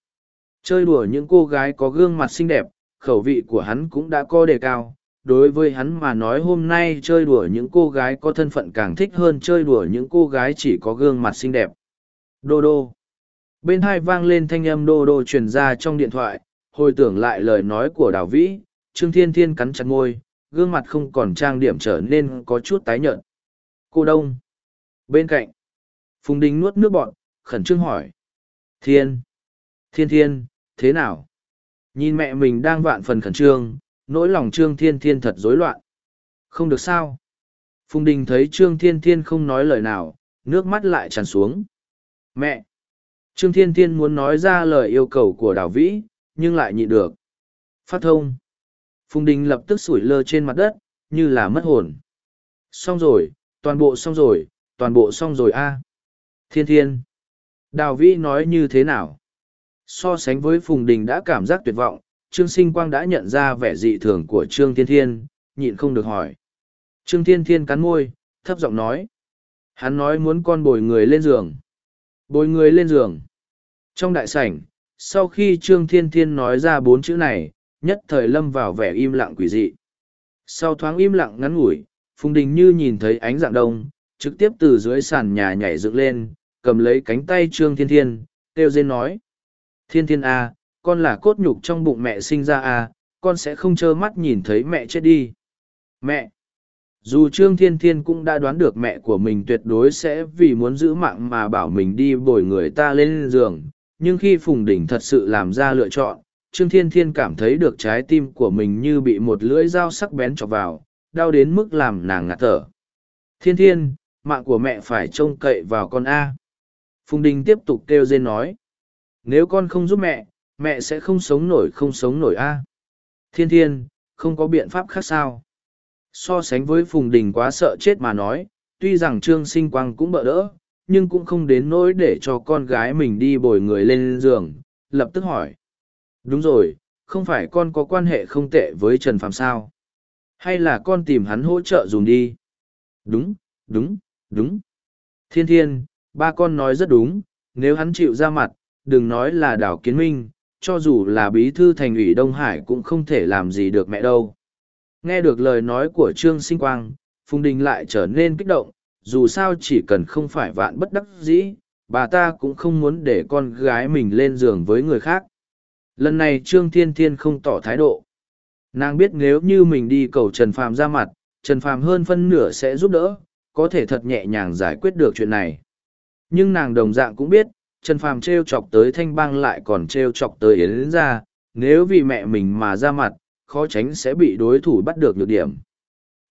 Chơi đùa những cô gái có gương mặt xinh đẹp, khẩu vị của hắn cũng đã có đề cao. Đối với hắn mà nói hôm nay chơi đùa những cô gái có thân phận càng thích hơn chơi đùa những cô gái chỉ có gương mặt xinh đẹp. Đô đô. Bên hai vang lên thanh âm đô đô truyền ra trong điện thoại, hồi tưởng lại lời nói của đào vĩ, Trương Thiên Thiên cắn chặt ngôi, gương mặt không còn trang điểm trở nên có chút tái nhợt. Cô Đông. Bên cạnh. Phùng Đình nuốt nước bọn, khẩn trương hỏi. Thiên. Thiên Thiên, thế nào? Nhìn mẹ mình đang vạn phần khẩn trương, nỗi lòng Trương Thiên Thiên thật rối loạn. Không được sao. Phùng Đình thấy Trương Thiên Thiên không nói lời nào, nước mắt lại tràn xuống. Mẹ! Trương Thiên Thiên muốn nói ra lời yêu cầu của Đào Vĩ, nhưng lại nhịn được. Phát thông. Phùng Đình lập tức sủi lơ trên mặt đất, như là mất hồn. Xong rồi, toàn bộ xong rồi, toàn bộ xong rồi a. Thiên Thiên. Đào Vĩ nói như thế nào? So sánh với Phùng Đình đã cảm giác tuyệt vọng, Trương Sinh Quang đã nhận ra vẻ dị thường của Trương Thiên Thiên, nhịn không được hỏi. Trương Thiên Thiên cắn môi, thấp giọng nói. Hắn nói muốn con bồi người lên giường. Bồi người lên giường. Trong đại sảnh, sau khi Trương Thiên Thiên nói ra bốn chữ này, nhất thời lâm vào vẻ im lặng quỷ dị. Sau thoáng im lặng ngắn ngủi, Phùng Đình như nhìn thấy ánh dạng đông, trực tiếp từ dưới sàn nhà nhảy dựng lên, cầm lấy cánh tay Trương Thiên Thiên, kêu dên nói. Thiên Thiên A, à, con là cốt nhục trong bụng mẹ sinh ra à, con sẽ không trơ mắt nhìn thấy mẹ chết đi. Mẹ! Dù Trương Thiên Thiên cũng đã đoán được mẹ của mình tuyệt đối sẽ vì muốn giữ mạng mà bảo mình đi bồi người ta lên giường, nhưng khi Phùng Đỉnh thật sự làm ra lựa chọn, Trương Thiên Thiên cảm thấy được trái tim của mình như bị một lưỡi dao sắc bén chọc vào, đau đến mức làm nàng ngạt thở. Thiên Thiên, mạng của mẹ phải trông cậy vào con A. Phùng Đình tiếp tục kêu dên nói. Nếu con không giúp mẹ, mẹ sẽ không sống nổi không sống nổi A. Thiên Thiên, không có biện pháp khác sao. So sánh với Phùng Đình quá sợ chết mà nói, tuy rằng Trương Sinh Quang cũng bỡ đỡ, nhưng cũng không đến nỗi để cho con gái mình đi bồi người lên giường, lập tức hỏi. Đúng rồi, không phải con có quan hệ không tệ với Trần Phạm sao? Hay là con tìm hắn hỗ trợ dùng đi? Đúng, đúng, đúng. Thiên thiên, ba con nói rất đúng, nếu hắn chịu ra mặt, đừng nói là đảo kiến minh, cho dù là bí thư thành ủy Đông Hải cũng không thể làm gì được mẹ đâu. Nghe được lời nói của Trương Sinh Quang, Phùng Đình lại trở nên kích động, dù sao chỉ cần không phải vạn bất đắc dĩ, bà ta cũng không muốn để con gái mình lên giường với người khác. Lần này Trương Thiên Thiên không tỏ thái độ. Nàng biết nếu như mình đi cầu Trần Phàm ra mặt, Trần Phàm hơn phân nửa sẽ giúp đỡ, có thể thật nhẹ nhàng giải quyết được chuyện này. Nhưng nàng đồng dạng cũng biết, Trần Phàm treo chọc tới Thanh Bang lại còn treo chọc tới Yến ra, nếu vì mẹ mình mà ra mặt, khó tránh sẽ bị đối thủ bắt được nhược điểm.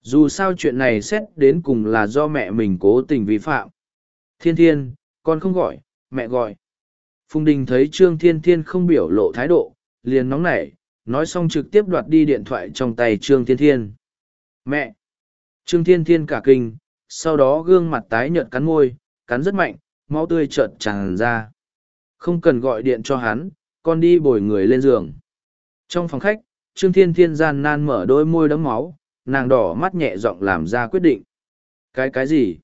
Dù sao chuyện này xét đến cùng là do mẹ mình cố tình vi phạm. Thiên Thiên, con không gọi, mẹ gọi. Phùng Đình thấy Trương Thiên Thiên không biểu lộ thái độ, liền nóng nảy, nói xong trực tiếp đoạt đi điện thoại trong tay Trương Thiên Thiên. Mẹ! Trương Thiên Thiên cả kinh, sau đó gương mặt tái nhợt cắn môi, cắn rất mạnh, máu tươi trợn tràn ra. Không cần gọi điện cho hắn, con đi bồi người lên giường. Trong phòng khách, Trương Thiên Thiên gian nan mở đôi môi đấm máu, nàng đỏ mắt nhẹ giọng làm ra quyết định. Cái cái gì?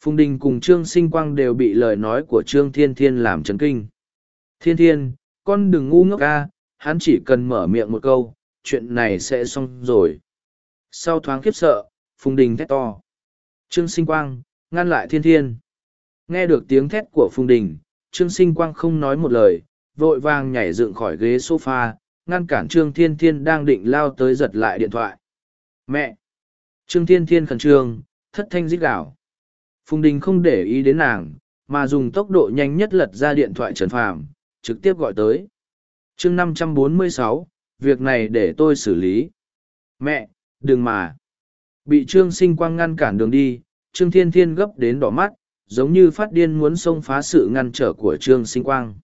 Phùng Đình cùng Trương Sinh Quang đều bị lời nói của Trương Thiên Thiên làm chấn kinh. Thiên Thiên, con đừng ngu ngốc ca, hắn chỉ cần mở miệng một câu, chuyện này sẽ xong rồi. Sau thoáng khiếp sợ, Phùng Đình thét to. Trương Sinh Quang, ngăn lại Thiên Thiên. Nghe được tiếng thét của Phùng Đình, Trương Sinh Quang không nói một lời, vội vàng nhảy dựng khỏi ghế sofa, ngăn cản Trương Thiên Thiên đang định lao tới giật lại điện thoại. Mẹ! Trương Thiên Thiên khẩn trương, thất thanh rít gào. Phùng Đình không để ý đến nàng, mà dùng tốc độ nhanh nhất lật ra điện thoại Trần Phàm, trực tiếp gọi tới. chương 546, việc này để tôi xử lý. Mẹ, đừng mà. Bị Trương Sinh Quang ngăn cản đường đi, Trương Thiên Thiên gấp đến đỏ mắt, giống như phát điên muốn xông phá sự ngăn trở của Trương Sinh Quang.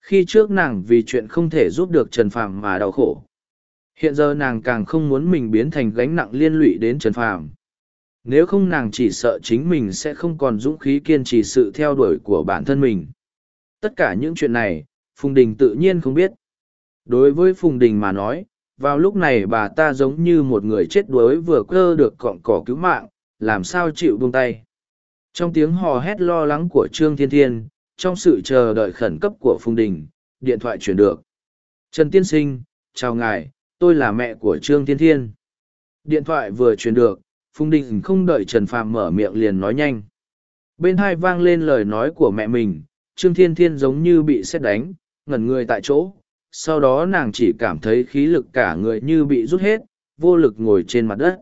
Khi trước nàng vì chuyện không thể giúp được Trần Phàm mà đau khổ. Hiện giờ nàng càng không muốn mình biến thành gánh nặng liên lụy đến Trần Phàm. Nếu không nàng chỉ sợ chính mình sẽ không còn dũng khí kiên trì sự theo đuổi của bản thân mình. Tất cả những chuyện này, Phùng Đình tự nhiên không biết. Đối với Phùng Đình mà nói, vào lúc này bà ta giống như một người chết đuối vừa cơ được cọng cỏ cứu mạng làm sao chịu buông tay trong tiếng hò hét lo lắng của trương thiên thiên, trong sự chờ đợi khẩn cấp của phùng đình, điện thoại chuyển được. Trần tiên sinh, chào ngài, tôi là mẹ của trương thiên thiên. Điện thoại vừa truyền được, phùng đình không đợi trần phạm mở miệng liền nói nhanh. Bên hai vang lên lời nói của mẹ mình, trương thiên thiên giống như bị xét đánh, ngẩn người tại chỗ. Sau đó nàng chỉ cảm thấy khí lực cả người như bị rút hết, vô lực ngồi trên mặt đất.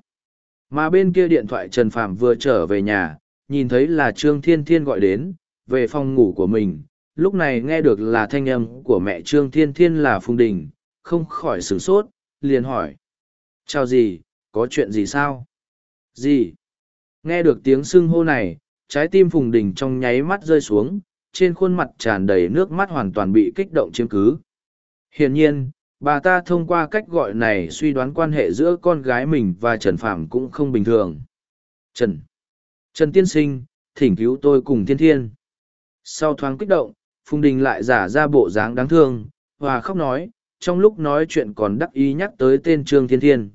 Mà bên kia điện thoại trần phạm vừa trở về nhà nhìn thấy là trương thiên thiên gọi đến, về phòng ngủ của mình, lúc này nghe được là thanh âm của mẹ trương thiên thiên là phùng đình, không khỏi sửng sốt, liền hỏi. Chào gì có chuyện gì sao? Gì nghe được tiếng sưng hô này, trái tim phùng đình trong nháy mắt rơi xuống, trên khuôn mặt tràn đầy nước mắt hoàn toàn bị kích động chiếm cứ. Hiển nhiên, bà ta thông qua cách gọi này suy đoán quan hệ giữa con gái mình và trần phạm cũng không bình thường. Trần trần tiên sinh, thỉnh cứu tôi cùng thiên thiên. Sau thoáng kích động, phùng đình lại giả ra bộ dáng đáng thương và khóc nói, trong lúc nói chuyện còn đắc ý nhắc tới tên trương thiên thiên.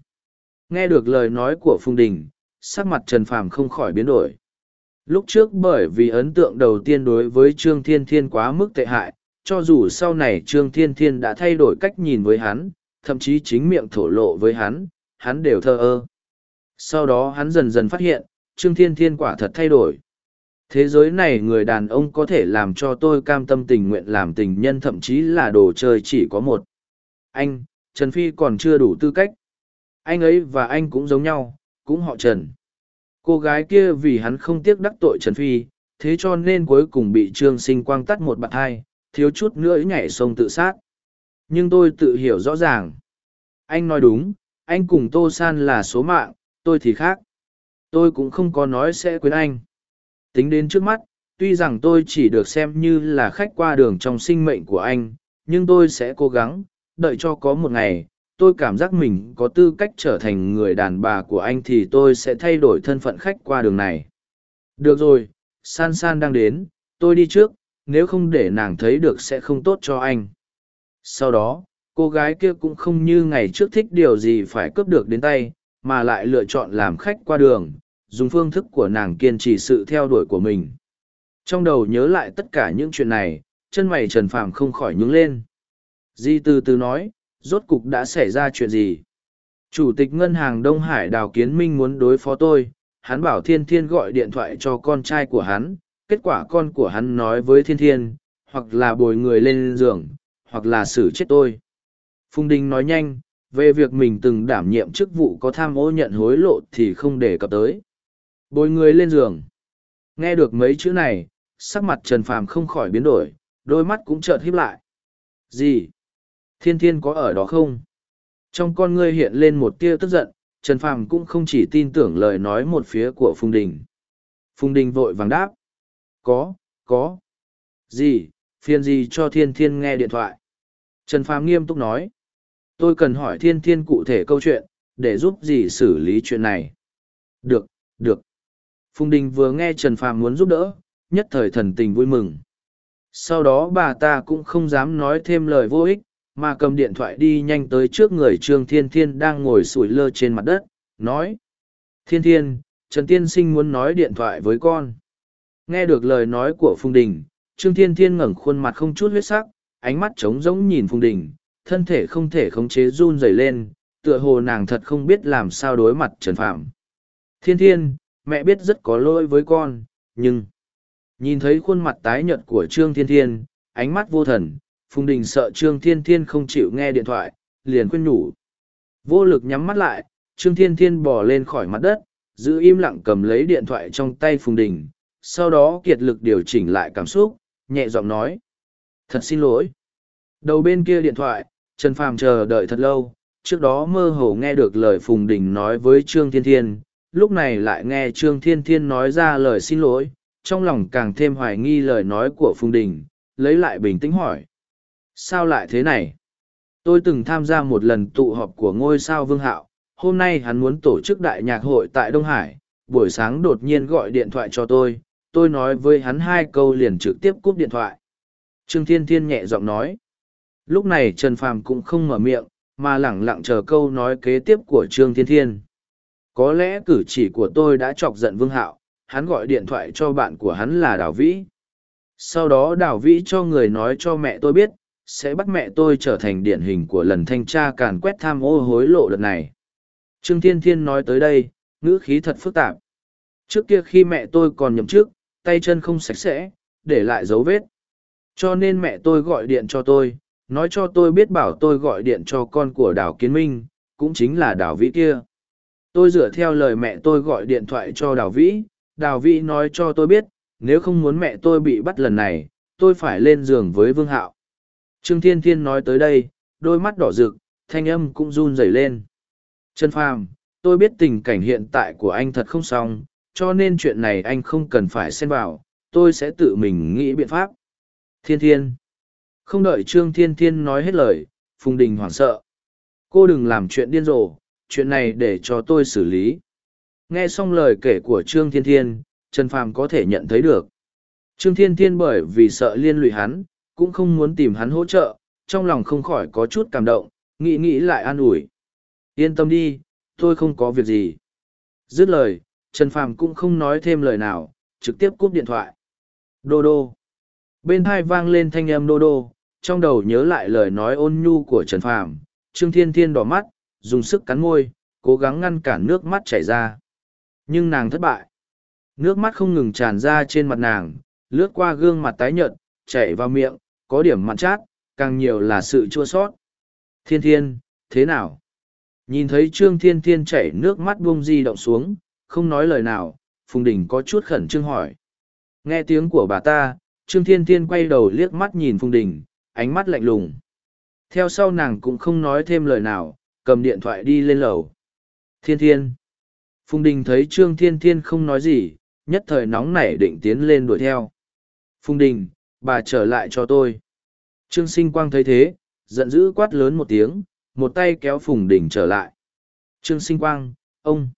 Nghe được lời nói của phùng đình, sắc mặt trần phàm không khỏi biến đổi. Lúc trước bởi vì ấn tượng đầu tiên đối với trương thiên thiên quá mức tệ hại, cho dù sau này trương thiên thiên đã thay đổi cách nhìn với hắn, thậm chí chính miệng thổ lộ với hắn hắn đều thờ ơ. Sau đó hắn dần dần phát hiện trương thiên thiên quả thật thay đổi. Thế giới này người đàn ông có thể làm cho tôi cam tâm tình nguyện làm tình nhân thậm chí là đồ chơi chỉ có một. Anh, trần phi còn chưa đủ tư cách. Anh ấy và anh cũng giống nhau, cũng họ trần. Cô gái kia vì hắn không tiếc đắc tội trần phi, thế cho nên cuối cùng bị trương sinh quang tắt một bạn hai, thiếu chút nữa nhảy sông tự sát. Nhưng tôi tự hiểu rõ ràng. Anh nói đúng, anh cùng tô san là số mạng, tôi thì khác tôi cũng không có nói sẽ quyến anh. Tính đến trước mắt, tuy rằng tôi chỉ được xem như là khách qua đường trong sinh mệnh của anh, nhưng tôi sẽ cố gắng, đợi cho có một ngày, tôi cảm giác mình có tư cách trở thành người đàn bà của anh thì tôi sẽ thay đổi thân phận khách qua đường này. Được rồi, san san đang đến, tôi đi trước, nếu không để nàng thấy được sẽ không tốt cho anh. Sau đó, cô gái kia cũng không như ngày trước thích điều gì phải cướp được đến tay, mà lại lựa chọn làm khách qua đường dùng phương thức của nàng kiên trì sự theo đuổi của mình. Trong đầu nhớ lại tất cả những chuyện này, chân mày trần phàm không khỏi nhướng lên. Di từ từ nói, rốt cục đã xảy ra chuyện gì? Chủ tịch ngân hàng đông hải đào kiến minh muốn đối phó tôi, hắn bảo thiên thiên gọi điện thoại cho con trai của hắn, kết quả con của hắn nói với thiên thiên, hoặc là bồi người lên giường, hoặc là xử chết tôi. Phùng đinh nói nhanh, về việc mình từng đảm nhiệm chức vụ có tham ô nhận hối lộ thì không đề cập tới bồi người lên giường. Nghe được mấy chữ này, sắc mặt trần phàm không khỏi biến đổi, đôi mắt cũng chợt híp lại. Gì? Thiên thiên có ở đó không? Trong con ngươi hiện lên một tia tức giận, trần phàm cũng không chỉ tin tưởng lời nói một phía của phùng đình. Phùng đình vội vàng đáp. Có có. Gì? Phiền gì cho thiên thiên nghe điện thoại? Trần phàm nghiêm túc nói. Tôi cần hỏi thiên thiên cụ thể câu chuyện, để giúp gì xử lý chuyện này. Được được phùng đình vừa nghe trần phàm muốn giúp đỡ, nhất thời thần tình vui mừng. Sau đó bà ta cũng không dám nói thêm lời vô ích, mà cầm điện thoại đi nhanh tới trước người trương thiên thiên đang ngồi sủi lơ trên mặt đất, nói, thiên thiên, trần tiên sinh muốn nói điện thoại với con. Nghe được lời nói của phùng đình, trương thiên thiên ngẩng khuôn mặt không chút huyết sắc, ánh mắt trống rỗng nhìn phùng đình, thân thể không thể khống chế run rẩy lên, tựa hồ nàng thật không biết làm sao đối mặt trần phạm thiên thiên mẹ biết rất có lỗi với con, nhưng nhìn thấy khuôn mặt tái nhợt của trương thiên thiên, ánh mắt vô thần, phùng đình sợ trương thiên thiên không chịu nghe điện thoại, liền khuyên nhủ. Vô lực nhắm mắt lại, trương thiên thiên bò lên khỏi mặt đất, giữ im lặng cầm lấy điện thoại trong tay phùng đình, sau đó kiệt lực điều chỉnh lại cảm xúc, nhẹ giọng nói, thật xin lỗi. Đầu bên kia điện thoại, trần phàm chờ đợi thật lâu, trước đó mơ hồ nghe được lời phùng đình nói với trương thiên thiên lúc này lại nghe trương thiên thiên nói ra lời xin lỗi, trong lòng càng thêm hoài nghi lời nói của phùng đình, lấy lại bình tĩnh hỏi. Sao lại thế này? Tôi từng tham gia một lần tụ họp của ngôi sao vương hạo, hôm nay hắn muốn tổ chức đại nhạc hội tại đông hải, buổi sáng đột nhiên gọi điện thoại cho tôi tôi nói với hắn hai câu liền trực tiếp cúp điện thoại. Trương thiên thiên nhẹ giọng nói. Lúc này trần phàm cũng không mở miệng, mà lẳng lặng chờ câu nói kế tiếp của trương thiên thiên có lẽ cử chỉ của tôi đã chọc giận vương hạo, hắn gọi điện thoại cho bạn của hắn là đào vĩ. Sau đó đào vĩ cho người nói cho mẹ tôi biết, sẽ bắt mẹ tôi trở thành điển hình của lần thanh tra càn quét tham ô hối lộ đợt này. Trương thiên thiên nói tới đây, ngữ khí thật phức tạp. Trước kia khi mẹ tôi còn nhậm chức, tay chân không sạch sẽ, để lại dấu vết. Cho nên mẹ tôi gọi điện cho tôi, nói cho tôi biết bảo tôi gọi điện cho con của đào kiến minh, cũng chính là đào vĩ kia tôi dựa theo lời mẹ tôi gọi điện thoại cho đào vĩ. Đào vĩ nói cho tôi biết, nếu không muốn mẹ tôi bị bắt lần này, tôi phải lên giường với vương hạo. Trương thiên thiên nói tới đây, đôi mắt đỏ rực, thanh âm cũng run rẩy lên. Trần phàm, tôi biết tình cảnh hiện tại của anh thật không xong, cho nên chuyện này anh không cần phải xen vào, tôi sẽ tự mình nghĩ biện pháp. Thiên thiên. Không đợi trương thiên thiên nói hết lời, phùng đình hoảng sợ. Cô đừng làm chuyện điên rồ chuyện này để cho tôi xử lý. Nghe xong lời kể của trương thiên thiên, trần phàm có thể nhận thấy được. Trương thiên thiên bởi vì sợ liên lụy hắn, cũng không muốn tìm hắn hỗ trợ, trong lòng không khỏi có chút cảm động, nghĩ nghĩ lại an ủi. Yên tâm đi, tôi không có việc gì. Dứt lời, trần phàm cũng không nói thêm lời nào, trực tiếp cúp điện thoại. Đô đô. Bên thai vang lên thanh âm đô đô, trong đầu nhớ lại lời nói ôn nhu của trần phàm, trương thiên thiên đỏ mắt dùng sức cắn môi, cố gắng ngăn cản nước mắt chảy ra. Nhưng nàng thất bại. Nước mắt không ngừng tràn ra trên mặt nàng, lướt qua gương mặt tái nhợt, chảy vào miệng, có điểm mặn chát, càng nhiều là sự chua sót. Thiên thiên, thế nào? Nhìn thấy trương thiên thiên chảy nước mắt buông di động xuống, không nói lời nào, phùng đình có chút khẩn trương hỏi. Nghe tiếng của bà ta, trương thiên thiên quay đầu liếc mắt nhìn phùng đình, ánh mắt lạnh lùng. Theo sau nàng cũng không nói thêm lời nào cầm điện thoại đi lên lầu. Thiên thiên. Phùng đình thấy trương thiên thiên không nói gì, nhất thời nóng nảy định tiến lên đuổi theo. Phùng đình, bà trở lại cho tôi. Trương sinh quang thấy thế, giận dữ quát lớn một tiếng, một tay kéo phùng đình trở lại. Trương sinh quang, ông.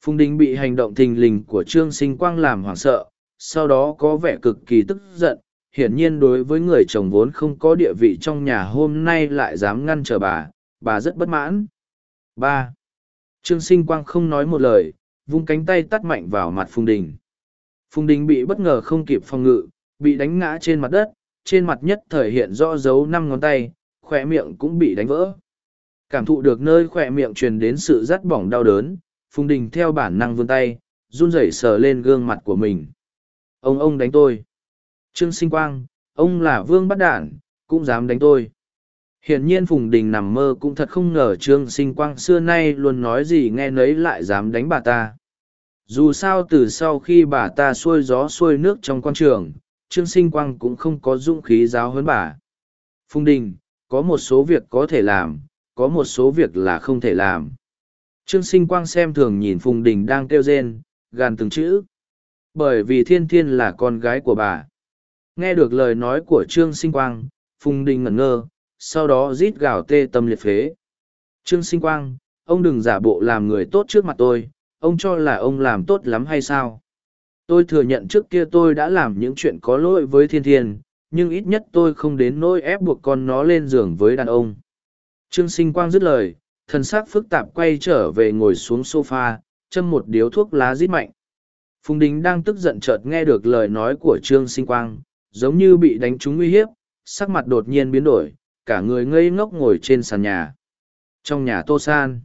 Phùng đình bị hành động thình lình của trương sinh quang làm hoảng sợ, sau đó có vẻ cực kỳ tức giận. Hiển nhiên đối với người chồng vốn không có địa vị trong nhà hôm nay lại dám ngăn trở bà bà rất bất mãn. Ba. Trương sinh quang không nói một lời, vung cánh tay tắt mạnh vào mặt phùng đình. Phùng đình bị bất ngờ không kịp phòng ngự, bị đánh ngã trên mặt đất, trên mặt nhất thời hiện rõ dấu năm ngón tay khoe miệng cũng bị đánh vỡ. Cảm thụ được nơi khoe miệng truyền đến sự rắt bỏng đau đớn, phùng đình theo bản năng vươn tay, run rẩy sờ lên gương mặt của mình. Ông ông đánh tôi. Trương sinh quang, ông là vương bắt đản, cũng dám đánh tôi hiển nhiên phùng đình nằm mơ cũng thật không ngờ trương sinh quang xưa nay luôn nói gì nghe nấy lại dám đánh bà ta. Dù sao từ sau khi bà ta xuôi gió xuôi nước trong quan trường, trương sinh quang cũng không có dũng khí giáo huấn bà. Phùng đình, có một số việc có thể làm, có một số việc là không thể làm. Trương sinh quang xem thường nhìn phùng đình đang kêu rên, gàn từng chữ. Bởi vì thiên thiên là con gái của bà. Nghe được lời nói của trương sinh quang, phùng đình ngẩn ngơ sau đó rít gào tê tâm liệt phế. Trương sinh quang, ông đừng giả bộ làm người tốt trước mặt tôi, ông cho là ông làm tốt lắm hay sao? Tôi thừa nhận trước kia tôi đã làm những chuyện có lỗi với thiên thiên, nhưng ít nhất tôi không đến nỗi ép buộc con nó lên giường với đàn ông. Trương sinh quang dứt lời, thần sắc phức tạp quay trở về ngồi xuống sofa, châm một điếu thuốc lá rít mạnh. Phùng đình đang tức giận chợt nghe được lời nói của trương sinh quang, giống như bị đánh trúng uy hiếp, sắc mặt đột nhiên biến đổi cả người ngây ngốc ngồi trên sàn nhà. Trong nhà tô san,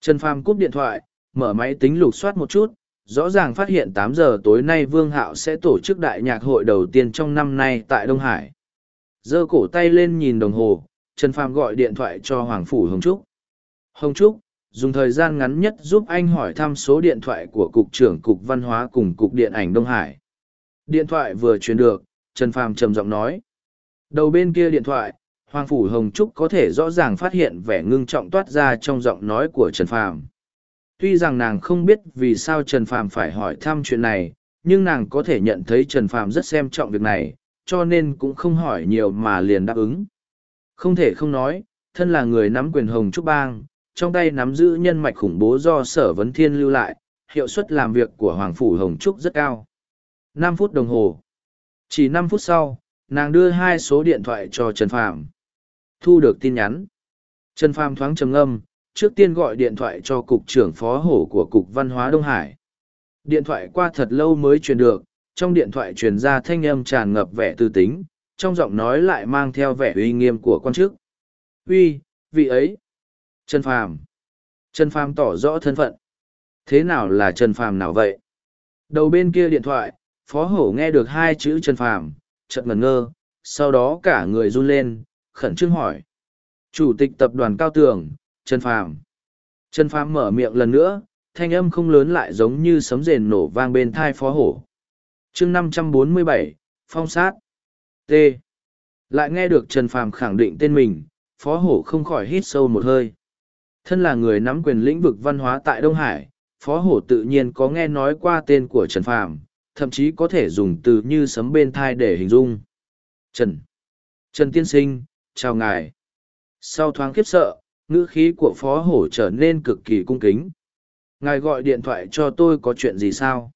trần phàm cúp điện thoại, mở máy tính lục soát một chút, rõ ràng phát hiện tám giờ tối nay vương hạo sẽ tổ chức đại nhạc hội đầu tiên trong năm nay tại đông hải. Giơ cổ tay lên nhìn đồng hồ, trần phàm gọi điện thoại cho hoàng phủ hồng trúc. Hồng trúc, dùng thời gian ngắn nhất giúp anh hỏi thăm số điện thoại của cục trưởng cục văn hóa cùng cục điện ảnh đông hải. Điện thoại vừa truyền được, trần phàm trầm giọng nói. Đầu bên kia điện thoại hoàng phủ hồng trúc có thể rõ ràng phát hiện vẻ ngưng trọng toát ra trong giọng nói của trần phàm. Tuy rằng nàng không biết vì sao trần phàm phải hỏi thăm chuyện này, nhưng nàng có thể nhận thấy trần phàm rất xem trọng việc này, cho nên cũng không hỏi nhiều mà liền đáp ứng. Không thể không nói, thân là người nắm quyền hồng trúc bang, trong tay nắm giữ nhân mạch khủng bố do sở vấn thiên lưu lại, hiệu suất làm việc của hoàng phủ hồng trúc rất cao. Năm phút đồng hồ. Chỉ năm phút sau, nàng đưa hai số điện thoại cho trần phàm thu được tin nhắn Trần Phàm thoáng trầm ngâm, trước tiên gọi điện thoại cho cục trưởng phó hổ của cục văn hóa Đông Hải. Điện thoại qua thật lâu mới truyền được, trong điện thoại truyền ra thanh âm tràn ngập vẻ tư tính, trong giọng nói lại mang theo vẻ uy nghiêm của quan chức. Uy, vị ấy. Trần Phàm. Trần Phàm tỏ rõ thân phận. Thế nào là Trần Phàm nào vậy? Đầu bên kia điện thoại, Phó Hổ nghe được hai chữ Trần Phàm, chợt ngẩn ngơ, sau đó cả người run lên, khẩn trương hỏi. Chủ tịch tập đoàn Cao Tường, Trần Phàm. Trần Phàm mở miệng lần nữa, thanh âm không lớn lại giống như sấm rền nổ vang bên thai Phó Hổ. chương năm trăm bốn mươi bảy, Phong sát. T. Lại nghe được Trần Phàm khẳng định tên mình, Phó Hổ không khỏi hít sâu một hơi. Thân là người nắm quyền lĩnh vực văn hóa tại Đông Hải, Phó Hổ tự nhiên có nghe nói qua tên của Trần Phàm, thậm chí có thể dùng từ như sấm bên thai để hình dung. Trần. Trần Tiên Sinh, chào ngài. Sau thoáng khiếp sợ, ngữ khí của Phó Hổ trở nên cực kỳ cung kính. Ngài gọi điện thoại cho tôi có chuyện gì sao?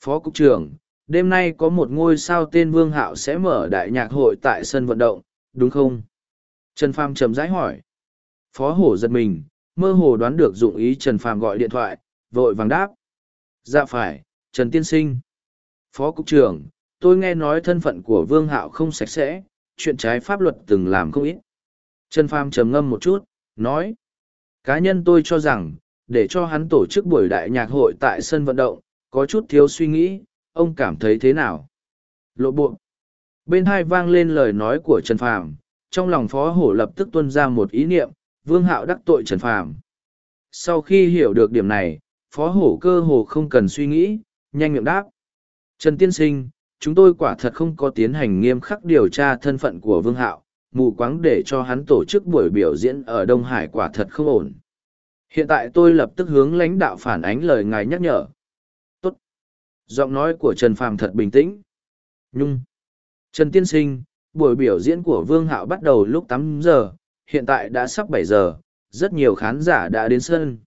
Phó Cục trưởng, đêm nay có một ngôi sao tên Vương Hạo sẽ mở đại nhạc hội tại sân vận động, đúng không? Trần Phàm trầm rãi hỏi. Phó Hổ giật mình, mơ hồ đoán được dụng ý Trần Phàm gọi điện thoại, vội vàng đáp. Dạ phải, Trần Tiên Sinh. Phó Cục trưởng, tôi nghe nói thân phận của Vương Hạo không sạch sẽ, chuyện trái pháp luật từng làm không ít. Trần Phàm trầm ngâm một chút, nói. Cá nhân tôi cho rằng, để cho hắn tổ chức buổi đại nhạc hội tại sân vận động, có chút thiếu suy nghĩ, ông cảm thấy thế nào? Lộ bộ. Bên hai vang lên lời nói của Trần Phàm, trong lòng Phó Hổ lập tức tuân ra một ý niệm, Vương Hạo đắc tội Trần Phàm. Sau khi hiểu được điểm này, Phó Hổ cơ hồ không cần suy nghĩ, nhanh miệng đáp. Trần Tiên Sinh, chúng tôi quả thật không có tiến hành nghiêm khắc điều tra thân phận của Vương Hạo, mù quáng để cho hắn tổ chức buổi biểu diễn ở Đông Hải quả thật không ổn. Hiện tại tôi lập tức hướng lãnh đạo phản ánh lời ngài nhắc nhở. Tốt. Giọng nói của Trần Phàm thật bình tĩnh. Nhung. Trần Tiên Sinh, buổi biểu diễn của Vương Hạo bắt đầu lúc tám giờ, hiện tại đã sắp bảy giờ, rất nhiều khán giả đã đến sân.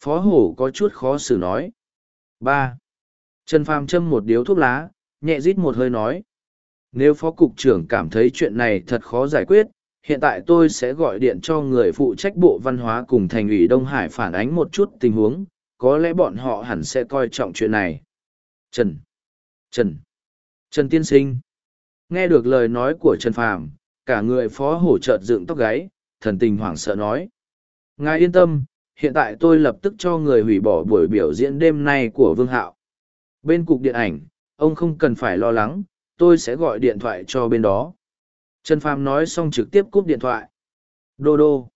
Phó Hổ có chút khó xử nói. ba Trần Phàm châm một điếu thuốc lá, nhẹ rít một hơi nói. Nếu Phó Cục trưởng cảm thấy chuyện này thật khó giải quyết, hiện tại tôi sẽ gọi điện cho người phụ trách Bộ Văn hóa cùng Thành ủy Đông Hải phản ánh một chút tình huống, có lẽ bọn họ hẳn sẽ coi trọng chuyện này. Trần. Trần. Trần Tiên Sinh. Nghe được lời nói của Trần Phàm, cả người phó hổ chợt dựng tóc gáy, thần tình hoảng sợ nói. Ngài yên tâm, hiện tại tôi lập tức cho người hủy bỏ buổi biểu diễn đêm nay của Vương Hạo. Bên cục điện ảnh, ông không cần phải lo lắng, tôi sẽ gọi điện thoại cho bên đó. Trần Phàm nói xong trực tiếp cúp điện thoại. Đô đô.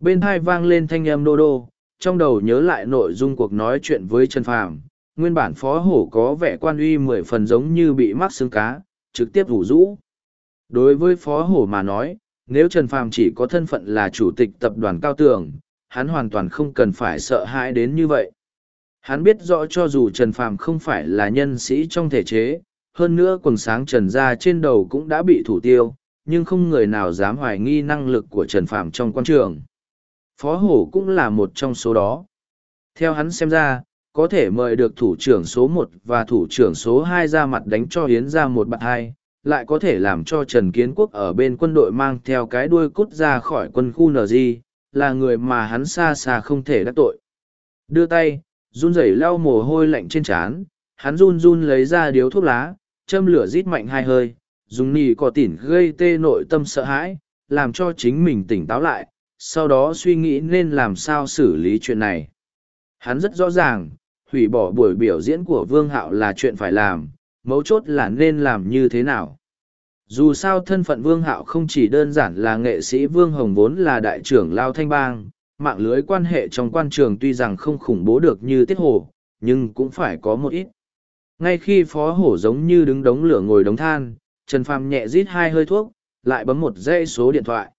Bên hai vang lên thanh âm đô đô, trong đầu nhớ lại nội dung cuộc nói chuyện với Trần Phàm. Nguyên bản phó hổ có vẻ quan uy mười phần giống như bị mắc xương cá, trực tiếp rủ rũ. Đối với phó hổ mà nói, nếu Trần Phàm chỉ có thân phận là chủ tịch tập đoàn cao tường, hắn hoàn toàn không cần phải sợ hãi đến như vậy. Hắn biết rõ cho dù Trần Phàm không phải là nhân sĩ trong thể chế, hơn nữa quần sáng trần gia trên đầu cũng đã bị thủ tiêu, nhưng không người nào dám hoài nghi năng lực của Trần Phàm trong quan trường. Phó Hổ cũng là một trong số đó. Theo hắn xem ra, có thể mời được thủ trưởng số một và thủ trưởng số hai ra mặt đánh cho Hiến ra một bạn hai, lại có thể làm cho Trần Kiến Quốc ở bên quân đội mang theo cái đuôi cút ra khỏi quân khu NG, là người mà hắn xa xa không thể đắc tội. Đưa tay, run rẩy lau mồ hôi lạnh trên trán, hắn run run lấy ra điếu thuốc lá, châm lửa rít mạnh hai hơi, dùng nỉ cỏ tỉn gây tê nội tâm sợ hãi, làm cho chính mình tỉnh táo lại, sau đó suy nghĩ nên làm sao xử lý chuyện này. Hắn rất rõ ràng, hủy bỏ buổi biểu diễn của Vương Hạo là chuyện phải làm, mấu chốt là nên làm như thế nào. Dù sao thân phận Vương Hạo không chỉ đơn giản là nghệ sĩ Vương Hồng vốn là đại trưởng Lao Thanh Bang, mạng lưới quan hệ trong quan trường tuy rằng không khủng bố được như Tiết Hồ, nhưng cũng phải có một ít. Ngay khi Phó Hổ giống như đứng đống lửa ngồi đống than, Trần Phàm nhẹ rít hai hơi thuốc, lại bấm một dây số điện thoại.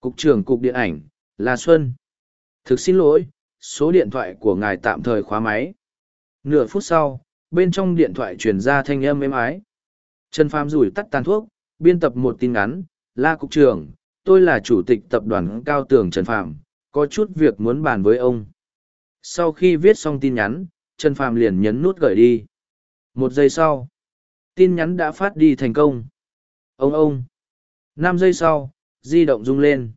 Cục trưởng Cục Điện ảnh, là Xuân. Thực xin lỗi, số điện thoại của ngài tạm thời khóa máy. Nửa phút sau, bên trong điện thoại truyền ra thanh âm êm ái. Trần Phàm rủi tắt tàn thuốc, biên tập một tin ngắn, La Cục trưởng, tôi là chủ tịch tập đoàn Cao Tường Trần Phàm có chút việc muốn bàn với ông. Sau khi viết xong tin nhắn, Trần Phàm liền nhấn nút gửi đi. Một giây sau, tin nhắn đã phát đi thành công. Ông ông. Năm giây sau, di động rung lên.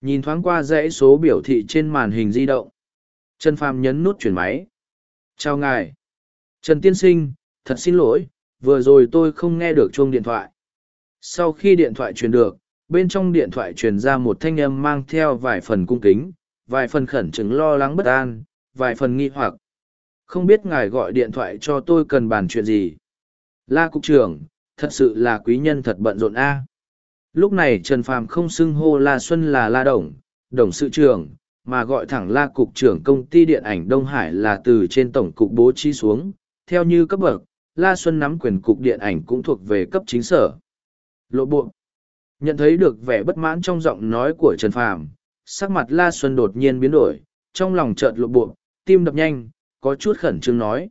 Nhìn thoáng qua dãy số biểu thị trên màn hình di động. Trần Phàm nhấn nút chuyển máy. Chào ngài. Trần Tiên Sinh, thật xin lỗi, vừa rồi tôi không nghe được chuông điện thoại. Sau khi điện thoại truyền được, bên trong điện thoại truyền ra một thanh âm mang theo vài phần cung kính, vài phần khẩn trứng lo lắng bất an, vài phần nghi hoặc. Không biết ngài gọi điện thoại cho tôi cần bàn chuyện gì. La Cục trưởng, thật sự là quý nhân thật bận rộn a. Lúc này Trần Phàm không xưng hô La Xuân là La Đồng, Đồng sự trưởng, mà gọi thẳng La Cục trưởng công ty điện ảnh Đông Hải là từ trên tổng cục bố trí xuống, theo như cấp bậc, La Xuân nắm quyền cục điện ảnh cũng thuộc về cấp chính sở. Lộ bộ. Nhận thấy được vẻ bất mãn trong giọng nói của Trần Phàm, sắc mặt La Xuân đột nhiên biến đổi, trong lòng chợt lộ bộ, tim đập nhanh, có chút khẩn trương nói.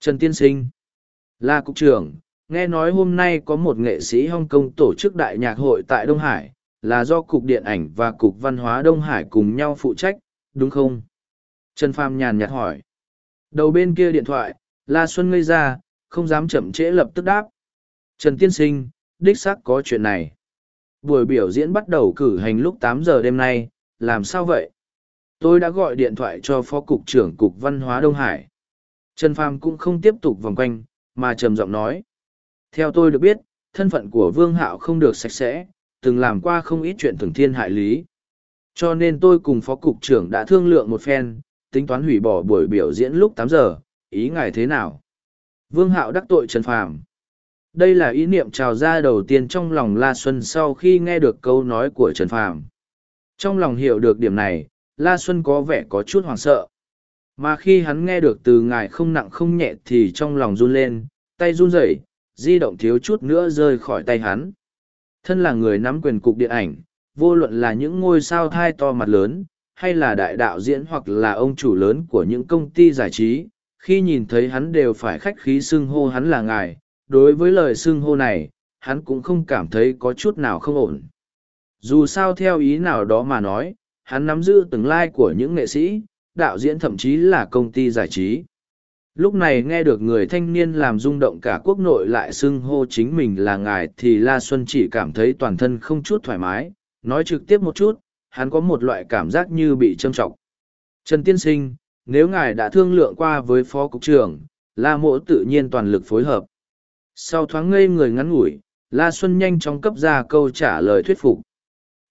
Trần Tiên Sinh. La Cục trưởng, nghe nói hôm nay có một nghệ sĩ Hong Kong tổ chức đại nhạc hội tại Đông Hải, là do Cục Điện ảnh và Cục Văn hóa Đông Hải cùng nhau phụ trách, đúng không? Trần Phàm nhàn nhạt hỏi. Đầu bên kia điện thoại, La Xuân ngây ra, không dám chậm trễ lập tức đáp. Trần Tiên Sinh, đích xác có chuyện này. Buổi biểu diễn bắt đầu cử hành lúc tám giờ đêm nay, làm sao vậy? Tôi đã gọi điện thoại cho Phó Cục trưởng Cục Văn hóa Đông Hải. Trần Phàm cũng không tiếp tục vòng quanh, mà trầm giọng nói. Theo tôi được biết, thân phận của Vương Hạo không được sạch sẽ, từng làm qua không ít chuyện thường thiên hại lý. Cho nên tôi cùng Phó Cục trưởng đã thương lượng một phen, tính toán hủy bỏ buổi biểu diễn lúc tám giờ, ý ngài thế nào? Vương Hạo đắc tội Trần Phàm. Đây là ý niệm trào ra đầu tiên trong lòng La Xuân sau khi nghe được câu nói của Trần Phàm. Trong lòng hiểu được điểm này, La Xuân có vẻ có chút hoảng sợ. Mà khi hắn nghe được từ ngài không nặng không nhẹ thì trong lòng run lên, tay run rẩy, di động thiếu chút nữa rơi khỏi tay hắn. Thân là người nắm quyền cục điện ảnh, vô luận là những ngôi sao thai to mặt lớn, hay là đại đạo diễn hoặc là ông chủ lớn của những công ty giải trí, khi nhìn thấy hắn đều phải khách khí xưng hô hắn là ngài. Đối với lời xưng hô này, hắn cũng không cảm thấy có chút nào không ổn. Dù sao theo ý nào đó mà nói, hắn nắm giữ tương lai của những nghệ sĩ, đạo diễn thậm chí là công ty giải trí. Lúc này nghe được người thanh niên làm rung động cả quốc nội lại xưng hô chính mình là ngài thì La Xuân chỉ cảm thấy toàn thân không chút thoải mái, nói trực tiếp một chút, hắn có một loại cảm giác như bị châm trọng. Trần Tiên Sinh, nếu ngài đã thương lượng qua với Phó Cục trưởng, La Mỗ tự nhiên toàn lực phối hợp. Sau thoáng ngây người ngắn ngủi, La Xuân nhanh chóng cấp ra câu trả lời thuyết phục.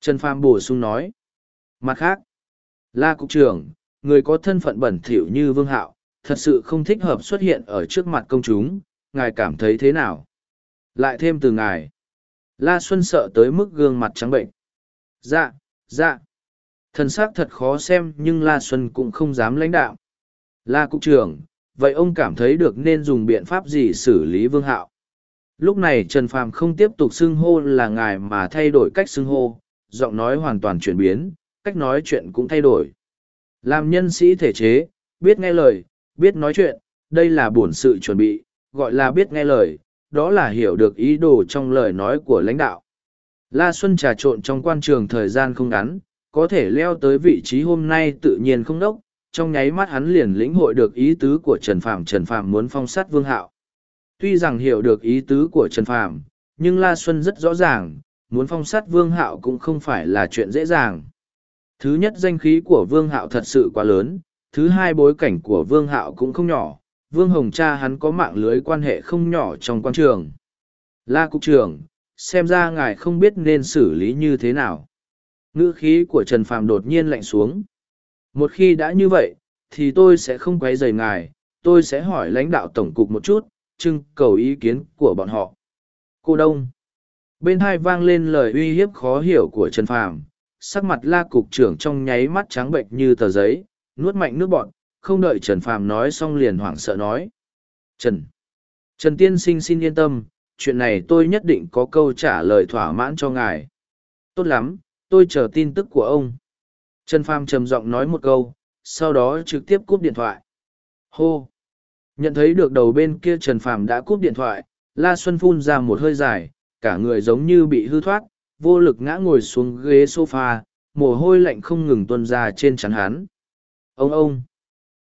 Trần Phàm bổ sung nói. Mặt khác, La Cục trưởng, người có thân phận bẩn thỉu như Vương Hạo, thật sự không thích hợp xuất hiện ở trước mặt công chúng, ngài cảm thấy thế nào? Lại thêm từ ngài. La Xuân sợ tới mức gương mặt trắng bệnh. Dạ, dạ. Thần xác thật khó xem nhưng La Xuân cũng không dám lãnh đạo. La Cục trưởng, vậy ông cảm thấy được nên dùng biện pháp gì xử lý Vương Hạo? Lúc này Trần Phàm không tiếp tục xưng hô là ngài mà thay đổi cách xưng hô, giọng nói hoàn toàn chuyển biến, cách nói chuyện cũng thay đổi. Làm nhân sĩ thể chế, biết nghe lời, biết nói chuyện, đây là bổn sự chuẩn bị, gọi là biết nghe lời, đó là hiểu được ý đồ trong lời nói của lãnh đạo. La Xuân trà trộn trong quan trường thời gian không ngắn, có thể leo tới vị trí hôm nay tự nhiên không đốc, trong nháy mắt hắn liền lĩnh hội được ý tứ của Trần phàm, Trần phàm muốn phong sát Vương Hạo. Tuy rằng hiểu được ý tứ của Trần Phạm, nhưng La Xuân rất rõ ràng, muốn phong sát Vương Hạo cũng không phải là chuyện dễ dàng. Thứ nhất danh khí của Vương Hạo thật sự quá lớn, thứ hai bối cảnh của Vương Hạo cũng không nhỏ, Vương Hồng cha hắn có mạng lưới quan hệ không nhỏ trong quan trường. La Cục trưởng, xem ra ngài không biết nên xử lý như thế nào. Ngữ khí của Trần Phàm đột nhiên lạnh xuống. Một khi đã như vậy, thì tôi sẽ không quấy rầy ngài, tôi sẽ hỏi lãnh đạo tổng cục một chút, trưng cầu ý kiến của bọn họ. Cô Đông. Bên hai vang lên lời uy hiếp khó hiểu của Trần Phàm, sắc mặt la cục trưởng trong nháy mắt trắng bệnh như tờ giấy, nuốt mạnh nước bọn, không đợi Trần Phàm nói xong liền hoảng sợ nói. Trần! Trần Tiên Sinh xin yên tâm, chuyện này tôi nhất định có câu trả lời thỏa mãn cho ngài. Tốt lắm, tôi chờ tin tức của ông. Trần Phàm trầm giọng nói một câu, sau đó trực tiếp cúp điện thoại. Hô! Nhận thấy được đầu bên kia Trần Phàm đã cúp điện thoại, La Xuân phun ra một hơi dài, cả người giống như bị hư thoát, vô lực ngã ngồi xuống ghế sofa, mồ hôi lạnh không ngừng tuôn ra trên chắn hắn. Ông ông!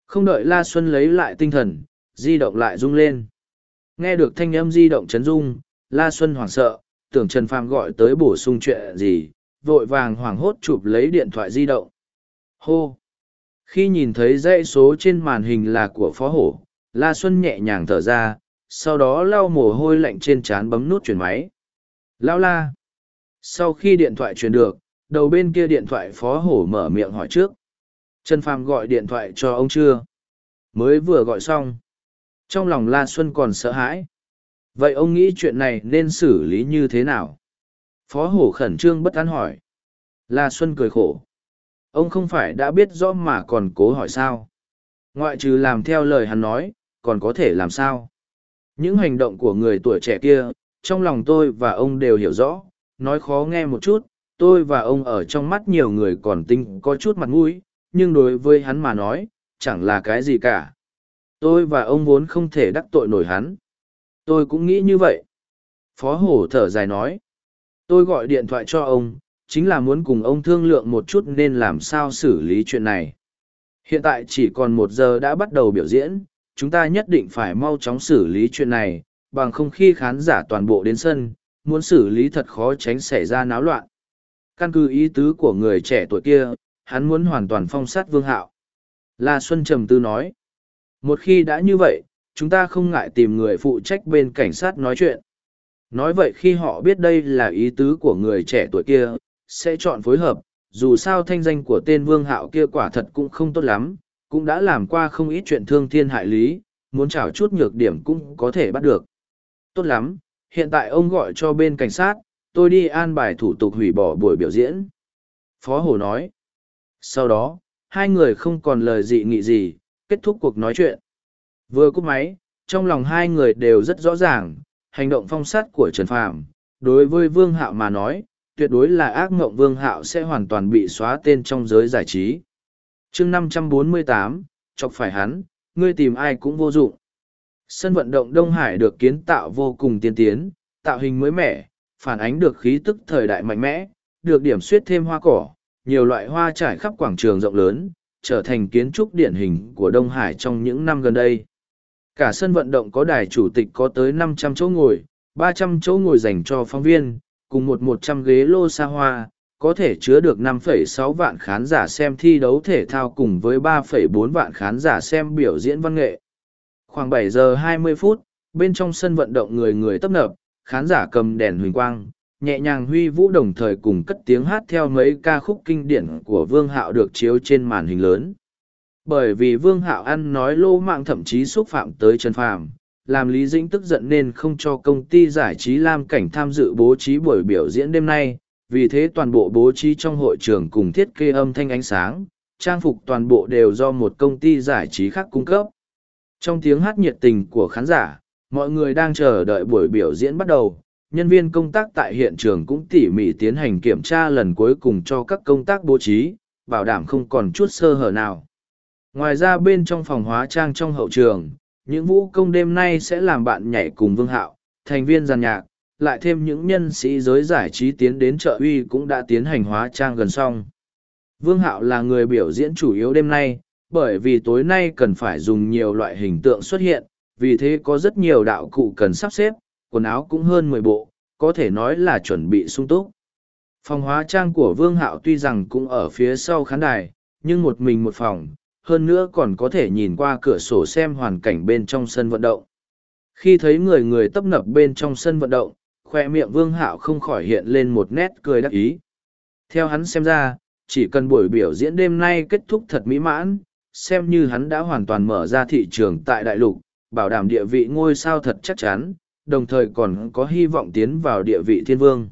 Không đợi La Xuân lấy lại tinh thần, di động lại rung lên. Nghe được thanh âm di động chấn rung, La Xuân hoảng sợ, tưởng Trần Phàm gọi tới bổ sung chuyện gì, vội vàng hoảng hốt chụp lấy điện thoại di động. Hô! Khi nhìn thấy dãy số trên màn hình là của phó hổ, La Xuân nhẹ nhàng thở ra, sau đó lau mồ hôi lạnh trên trán bấm nút chuyển máy. Lao la! Sau khi điện thoại truyền được, đầu bên kia điện thoại phó hổ mở miệng hỏi trước. Trần Phàm gọi điện thoại cho ông chưa? Mới vừa gọi xong. Trong lòng La Xuân còn sợ hãi. Vậy ông nghĩ chuyện này nên xử lý như thế nào? Phó hổ khẩn trương bất an hỏi. La Xuân cười khổ. Ông không phải đã biết rõ mà còn cố hỏi sao? Ngoại trừ làm theo lời hắn nói, còn có thể làm sao? Những hành động của người tuổi trẻ kia, trong lòng tôi và ông đều hiểu rõ, nói khó nghe một chút, tôi và ông ở trong mắt nhiều người còn tinh có chút mặt mũi, nhưng đối với hắn mà nói, chẳng là cái gì cả. Tôi và ông vốn không thể đắc tội nổi hắn. Tôi cũng nghĩ như vậy. Phó hổ thở dài nói. Tôi gọi điện thoại cho ông, chính là muốn cùng ông thương lượng một chút nên làm sao xử lý chuyện này. Hiện tại chỉ còn một giờ đã bắt đầu biểu diễn, chúng ta nhất định phải mau chóng xử lý chuyện này, bằng không khi khán giả toàn bộ đến sân, muốn xử lý thật khó tránh xảy ra náo loạn. Căn cứ ý tứ của người trẻ tuổi kia, hắn muốn hoàn toàn phong sát vương hạo. La Xuân trầm tư nói. Một khi đã như vậy, chúng ta không ngại tìm người phụ trách bên cảnh sát nói chuyện. Nói vậy khi họ biết đây là ý tứ của người trẻ tuổi kia, sẽ chọn phối hợp, dù sao thanh danh của tên vương hạo kia quả thật cũng không tốt lắm, cũng đã làm qua không ít chuyện thương thiên hại lý, muốn trảo chút nhược điểm cũng có thể bắt được. Tốt lắm, hiện tại ông gọi cho bên cảnh sát, tôi đi an bài thủ tục hủy bỏ buổi biểu diễn. Phó Hồ nói. Sau đó, hai người không còn lời dị nghị gì, kết thúc cuộc nói chuyện. Vừa cúp máy, trong lòng hai người đều rất rõ ràng, hành động phong sát của Trần Phàm đối với Vương Hạo mà nói, tuyệt đối là ác mộng Vương Hạo sẽ hoàn toàn bị xóa tên trong giới giải trí chương 548, chọc phải hắn, ngươi tìm ai cũng vô dụng. Sân vận động Đông Hải được kiến tạo vô cùng tiên tiến, tạo hình mới mẻ, phản ánh được khí tức thời đại mạnh mẽ, được điểm suyết thêm hoa cỏ, nhiều loại hoa trải khắp quảng trường rộng lớn, trở thành kiến trúc điển hình của Đông Hải trong những năm gần đây. Cả sân vận động có đài chủ tịch có tới 500 chỗ ngồi, 300 chỗ ngồi dành cho phóng viên, cùng một 100 ghế lô xa hoa, có thể chứa được 5,6 vạn khán giả xem thi đấu thể thao cùng với 3,4 vạn khán giả xem biểu diễn văn nghệ. Khoảng 7 giờ 20 phút, bên trong sân vận động người người tấp nập, khán giả cầm đèn huỳnh quang, nhẹ nhàng huy vũ đồng thời cùng cất tiếng hát theo mấy ca khúc kinh điển của Vương Hạo được chiếu trên màn hình lớn. Bởi vì Vương Hạo ăn nói lô mạng thậm chí xúc phạm tới Trần Phàm, làm Lý Dĩnh tức giận nên không cho công ty giải trí Lam Cảnh tham dự bố trí buổi biểu diễn đêm nay, vì thế toàn bộ bố trí trong hội trường cùng thiết kế âm thanh ánh sáng, trang phục toàn bộ đều do một công ty giải trí khác cung cấp. Trong tiếng hát nhiệt tình của khán giả, mọi người đang chờ đợi buổi biểu diễn bắt đầu. Nhân viên công tác tại hiện trường cũng tỉ mỉ tiến hành kiểm tra lần cuối cùng cho các công tác bố trí, bảo đảm không còn chút sơ hở nào. Ngoài ra bên trong phòng hóa trang trong hậu trường, những vũ công đêm nay sẽ làm bạn nhảy cùng Vương Hạo, thành viên giàn nhạc, lại thêm những nhân sĩ giới giải trí tiến đến chợ uy cũng đã tiến hành hóa trang gần xong. Vương Hạo là người biểu diễn chủ yếu đêm nay, bởi vì tối nay cần phải dùng nhiều loại hình tượng xuất hiện, vì thế có rất nhiều đạo cụ cần sắp xếp, quần áo cũng hơn mười bộ, có thể nói là chuẩn bị sung túc. Phòng hóa trang của Vương Hạo tuy rằng cũng ở phía sau khán đài, nhưng một mình một phòng, hơn nữa còn có thể nhìn qua cửa sổ xem hoàn cảnh bên trong sân vận động. Khi thấy người người tấp nập bên trong sân vận động, khoe miệng Vương Hạo không khỏi hiện lên một nét cười đắc ý. Theo hắn xem ra, chỉ cần buổi biểu diễn đêm nay kết thúc thật mỹ mãn, xem như hắn đã hoàn toàn mở ra thị trường tại đại lục, bảo đảm địa vị ngôi sao thật chắc chắn, đồng thời còn có hy vọng tiến vào địa vị thiên vương.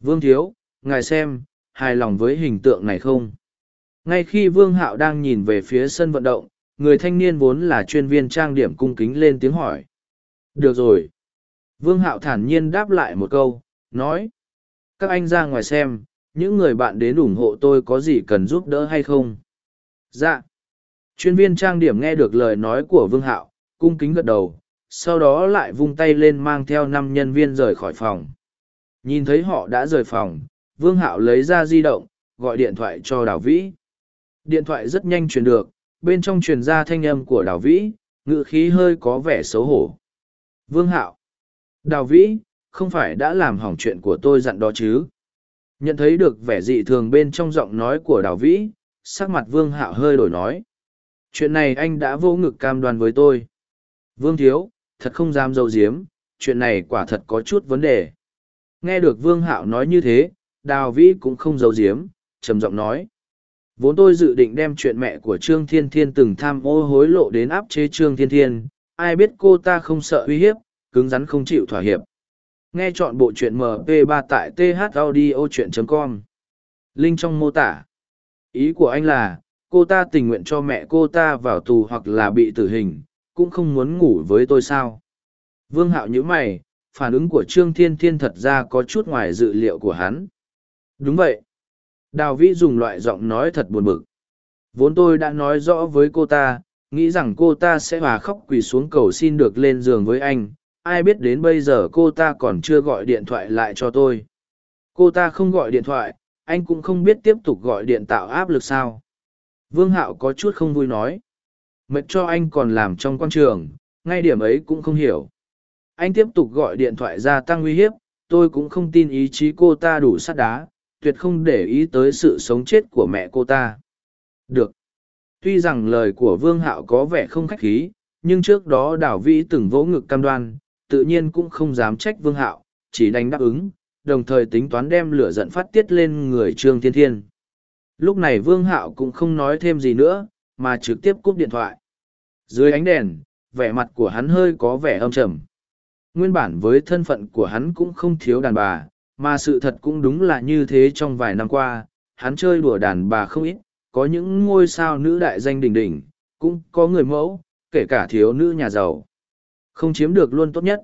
Vương Thiếu, ngài xem, hài lòng với hình tượng này không? Ngay khi Vương Hạo đang nhìn về phía sân vận động, người thanh niên vốn là chuyên viên trang điểm cung kính lên tiếng hỏi. Được rồi. Vương Hạo thản nhiên đáp lại một câu, nói. Các anh ra ngoài xem, những người bạn đến ủng hộ tôi có gì cần giúp đỡ hay không? Dạ. Chuyên viên trang điểm nghe được lời nói của Vương Hạo, cung kính gật đầu, sau đó lại vung tay lên mang theo năm nhân viên rời khỏi phòng. Nhìn thấy họ đã rời phòng, Vương Hạo lấy ra di động, gọi điện thoại cho Đào Vĩ. Điện thoại rất nhanh truyền được, bên trong truyền ra thanh âm của Đào Vĩ, ngữ khí hơi có vẻ xấu hổ. Vương Hạo. Đào Vĩ, không phải đã làm hỏng chuyện của tôi dặn đó chứ? Nhận thấy được vẻ dị thường bên trong giọng nói của đào vĩ, sắc mặt vương hạo hơi đổi nói. Chuyện này anh đã vô ngực cam đoan với tôi. Vương thiếu, thật không dám dâu diếm, chuyện này quả thật có chút vấn đề. Nghe được vương hạo nói như thế, đào vĩ cũng không giấu diếm, trầm giọng nói. Vốn tôi dự định đem chuyện mẹ của Trương Thiên Thiên từng tham ô hối lộ đến áp chế Trương Thiên Thiên, ai biết cô ta không sợ uy hiếp, cứng rắn không chịu thỏa hiệp. Nghe chọn bộ truyện MP3 tại thaudio.com. Link trong mô tả. Ý của anh là, cô ta tình nguyện cho mẹ cô ta vào tù hoặc là bị tử hình, cũng không muốn ngủ với tôi sao. Vương Hạo nhíu mày, phản ứng của Trương Thiên Thiên thật ra có chút ngoài dự liệu của hắn. Đúng vậy. Đào Vĩ dùng loại giọng nói thật buồn bực. Vốn tôi đã nói rõ với cô ta, nghĩ rằng cô ta sẽ hòa khóc quỳ xuống cầu xin được lên giường với anh. Ai biết đến bây giờ cô ta còn chưa gọi điện thoại lại cho tôi. Cô ta không gọi điện thoại, anh cũng không biết tiếp tục gọi điện tạo áp lực sao. Vương Hạo có chút không vui nói. Mệt cho anh còn làm trong quan trường, ngay điểm ấy cũng không hiểu. Anh tiếp tục gọi điện thoại ra tăng uy hiếp, tôi cũng không tin ý chí cô ta đủ sắt đá, tuyệt không để ý tới sự sống chết của mẹ cô ta. Được. Tuy rằng lời của Vương Hạo có vẻ không khách khí, nhưng trước đó Đảo Vĩ từng vỗ ngực cam đoan, tự nhiên cũng không dám trách Vương Hạo, chỉ đánh đáp ứng, đồng thời tính toán đem lửa giận phát tiết lên người Trương Thiên Thiên. Lúc này Vương Hạo cũng không nói thêm gì nữa, mà trực tiếp cúp điện thoại. Dưới ánh đèn, vẻ mặt của hắn hơi có vẻ âm trầm. Nguyên bản với thân phận của hắn cũng không thiếu đàn bà, mà sự thật cũng đúng là như thế trong vài năm qua, hắn chơi đùa đàn bà không ít, có những ngôi sao nữ đại danh đỉnh đỉnh, cũng có người mẫu, kể cả thiếu nữ nhà giàu. Không chiếm được luôn tốt nhất.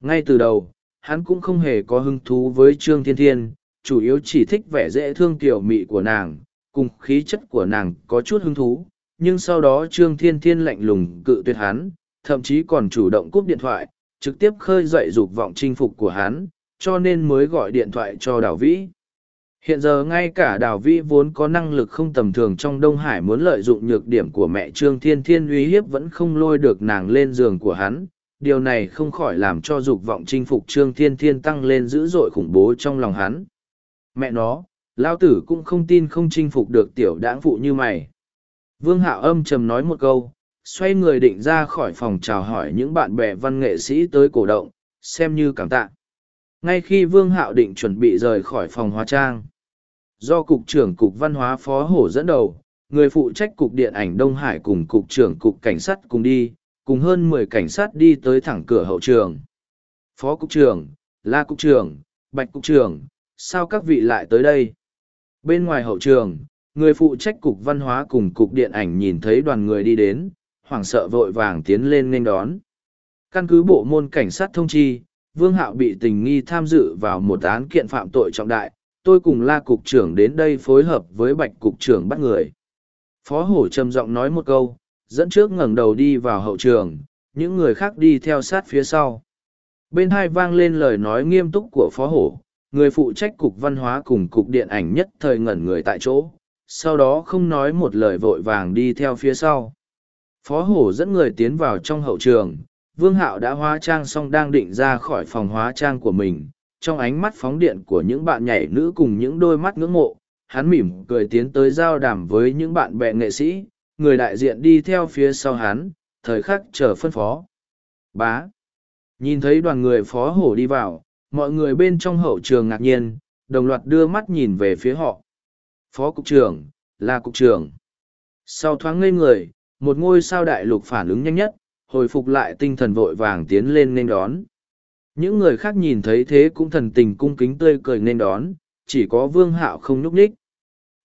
Ngay từ đầu, hắn cũng không hề có hứng thú với Trương Thiên Thiên, chủ yếu chỉ thích vẻ dễ thương tiểu mị của nàng, cùng khí chất của nàng có chút hứng thú. Nhưng sau đó Trương Thiên Thiên lạnh lùng cự tuyệt hắn, thậm chí còn chủ động cúp điện thoại, trực tiếp khơi dậy dục vọng chinh phục của hắn, cho nên mới gọi điện thoại cho Đào Vĩ. Hiện giờ ngay cả Đào Vĩ vốn có năng lực không tầm thường trong Đông Hải muốn lợi dụng nhược điểm của mẹ Trương Thiên Thiên uy hiếp vẫn không lôi được nàng lên giường của hắn. Điều này không khỏi làm cho dục vọng chinh phục Trương Thiên Thiên tăng lên dữ dội khủng bố trong lòng hắn. Mẹ nó, Lao tử cũng không tin không chinh phục được tiểu đãng phụ như mày. Vương Hạo âm trầm nói một câu, xoay người định ra khỏi phòng chào hỏi những bạn bè văn nghệ sĩ tới cổ động, xem như cảm tạ. Ngay khi Vương Hạo định chuẩn bị rời khỏi phòng hóa trang, do Cục trưởng Cục Văn hóa Phó Hổ dẫn đầu, người phụ trách Cục Điện ảnh Đông Hải cùng Cục trưởng Cục Cảnh sát cùng đi, cùng hơn mười cảnh sát đi tới thẳng cửa hậu trường. Phó Cục trưởng, La Cục trưởng, Bạch Cục trưởng, sao các vị lại tới đây? Bên ngoài hậu trường, người phụ trách Cục Văn hóa cùng Cục Điện ảnh nhìn thấy đoàn người đi đến, hoảng sợ vội vàng tiến lên nên đón. Căn cứ bộ môn cảnh sát thông chi, Vương Hạo bị tình nghi tham dự vào một án kiện phạm tội trọng đại, tôi cùng la cục trưởng đến đây phối hợp với bạch cục trưởng bắt người. Phó hổ trầm giọng nói một câu, dẫn trước ngẩng đầu đi vào hậu trường, những người khác đi theo sát phía sau. Bên hai vang lên lời nói nghiêm túc của phó hổ, người phụ trách cục văn hóa cùng cục điện ảnh nhất thời ngẩn người tại chỗ, sau đó không nói một lời vội vàng đi theo phía sau. Phó hổ dẫn người tiến vào trong hậu trường, Vương Hạo đã hóa trang xong đang định ra khỏi phòng hóa trang của mình, trong ánh mắt phóng điện của những bạn nhảy nữ cùng những đôi mắt ngưỡng mộ, hắn mỉm cười tiến tới giao đàm với những bạn bè nghệ sĩ, người đại diện đi theo phía sau hắn, thời khắc chờ phân phó. Bá. Nhìn thấy đoàn người phó hổ đi vào, mọi người bên trong hậu trường ngạc nhiên, đồng loạt đưa mắt nhìn về phía họ. Phó cục trưởng, là cục trưởng. Sau thoáng ngây người, một ngôi sao đại lục phản ứng nhanh nhất, hồi phục lại tinh thần vội vàng tiến lên nên đón. Những người khác nhìn thấy thế cũng thần tình cung kính tươi cười nên đón, chỉ có vương hạo không nhúc nhích.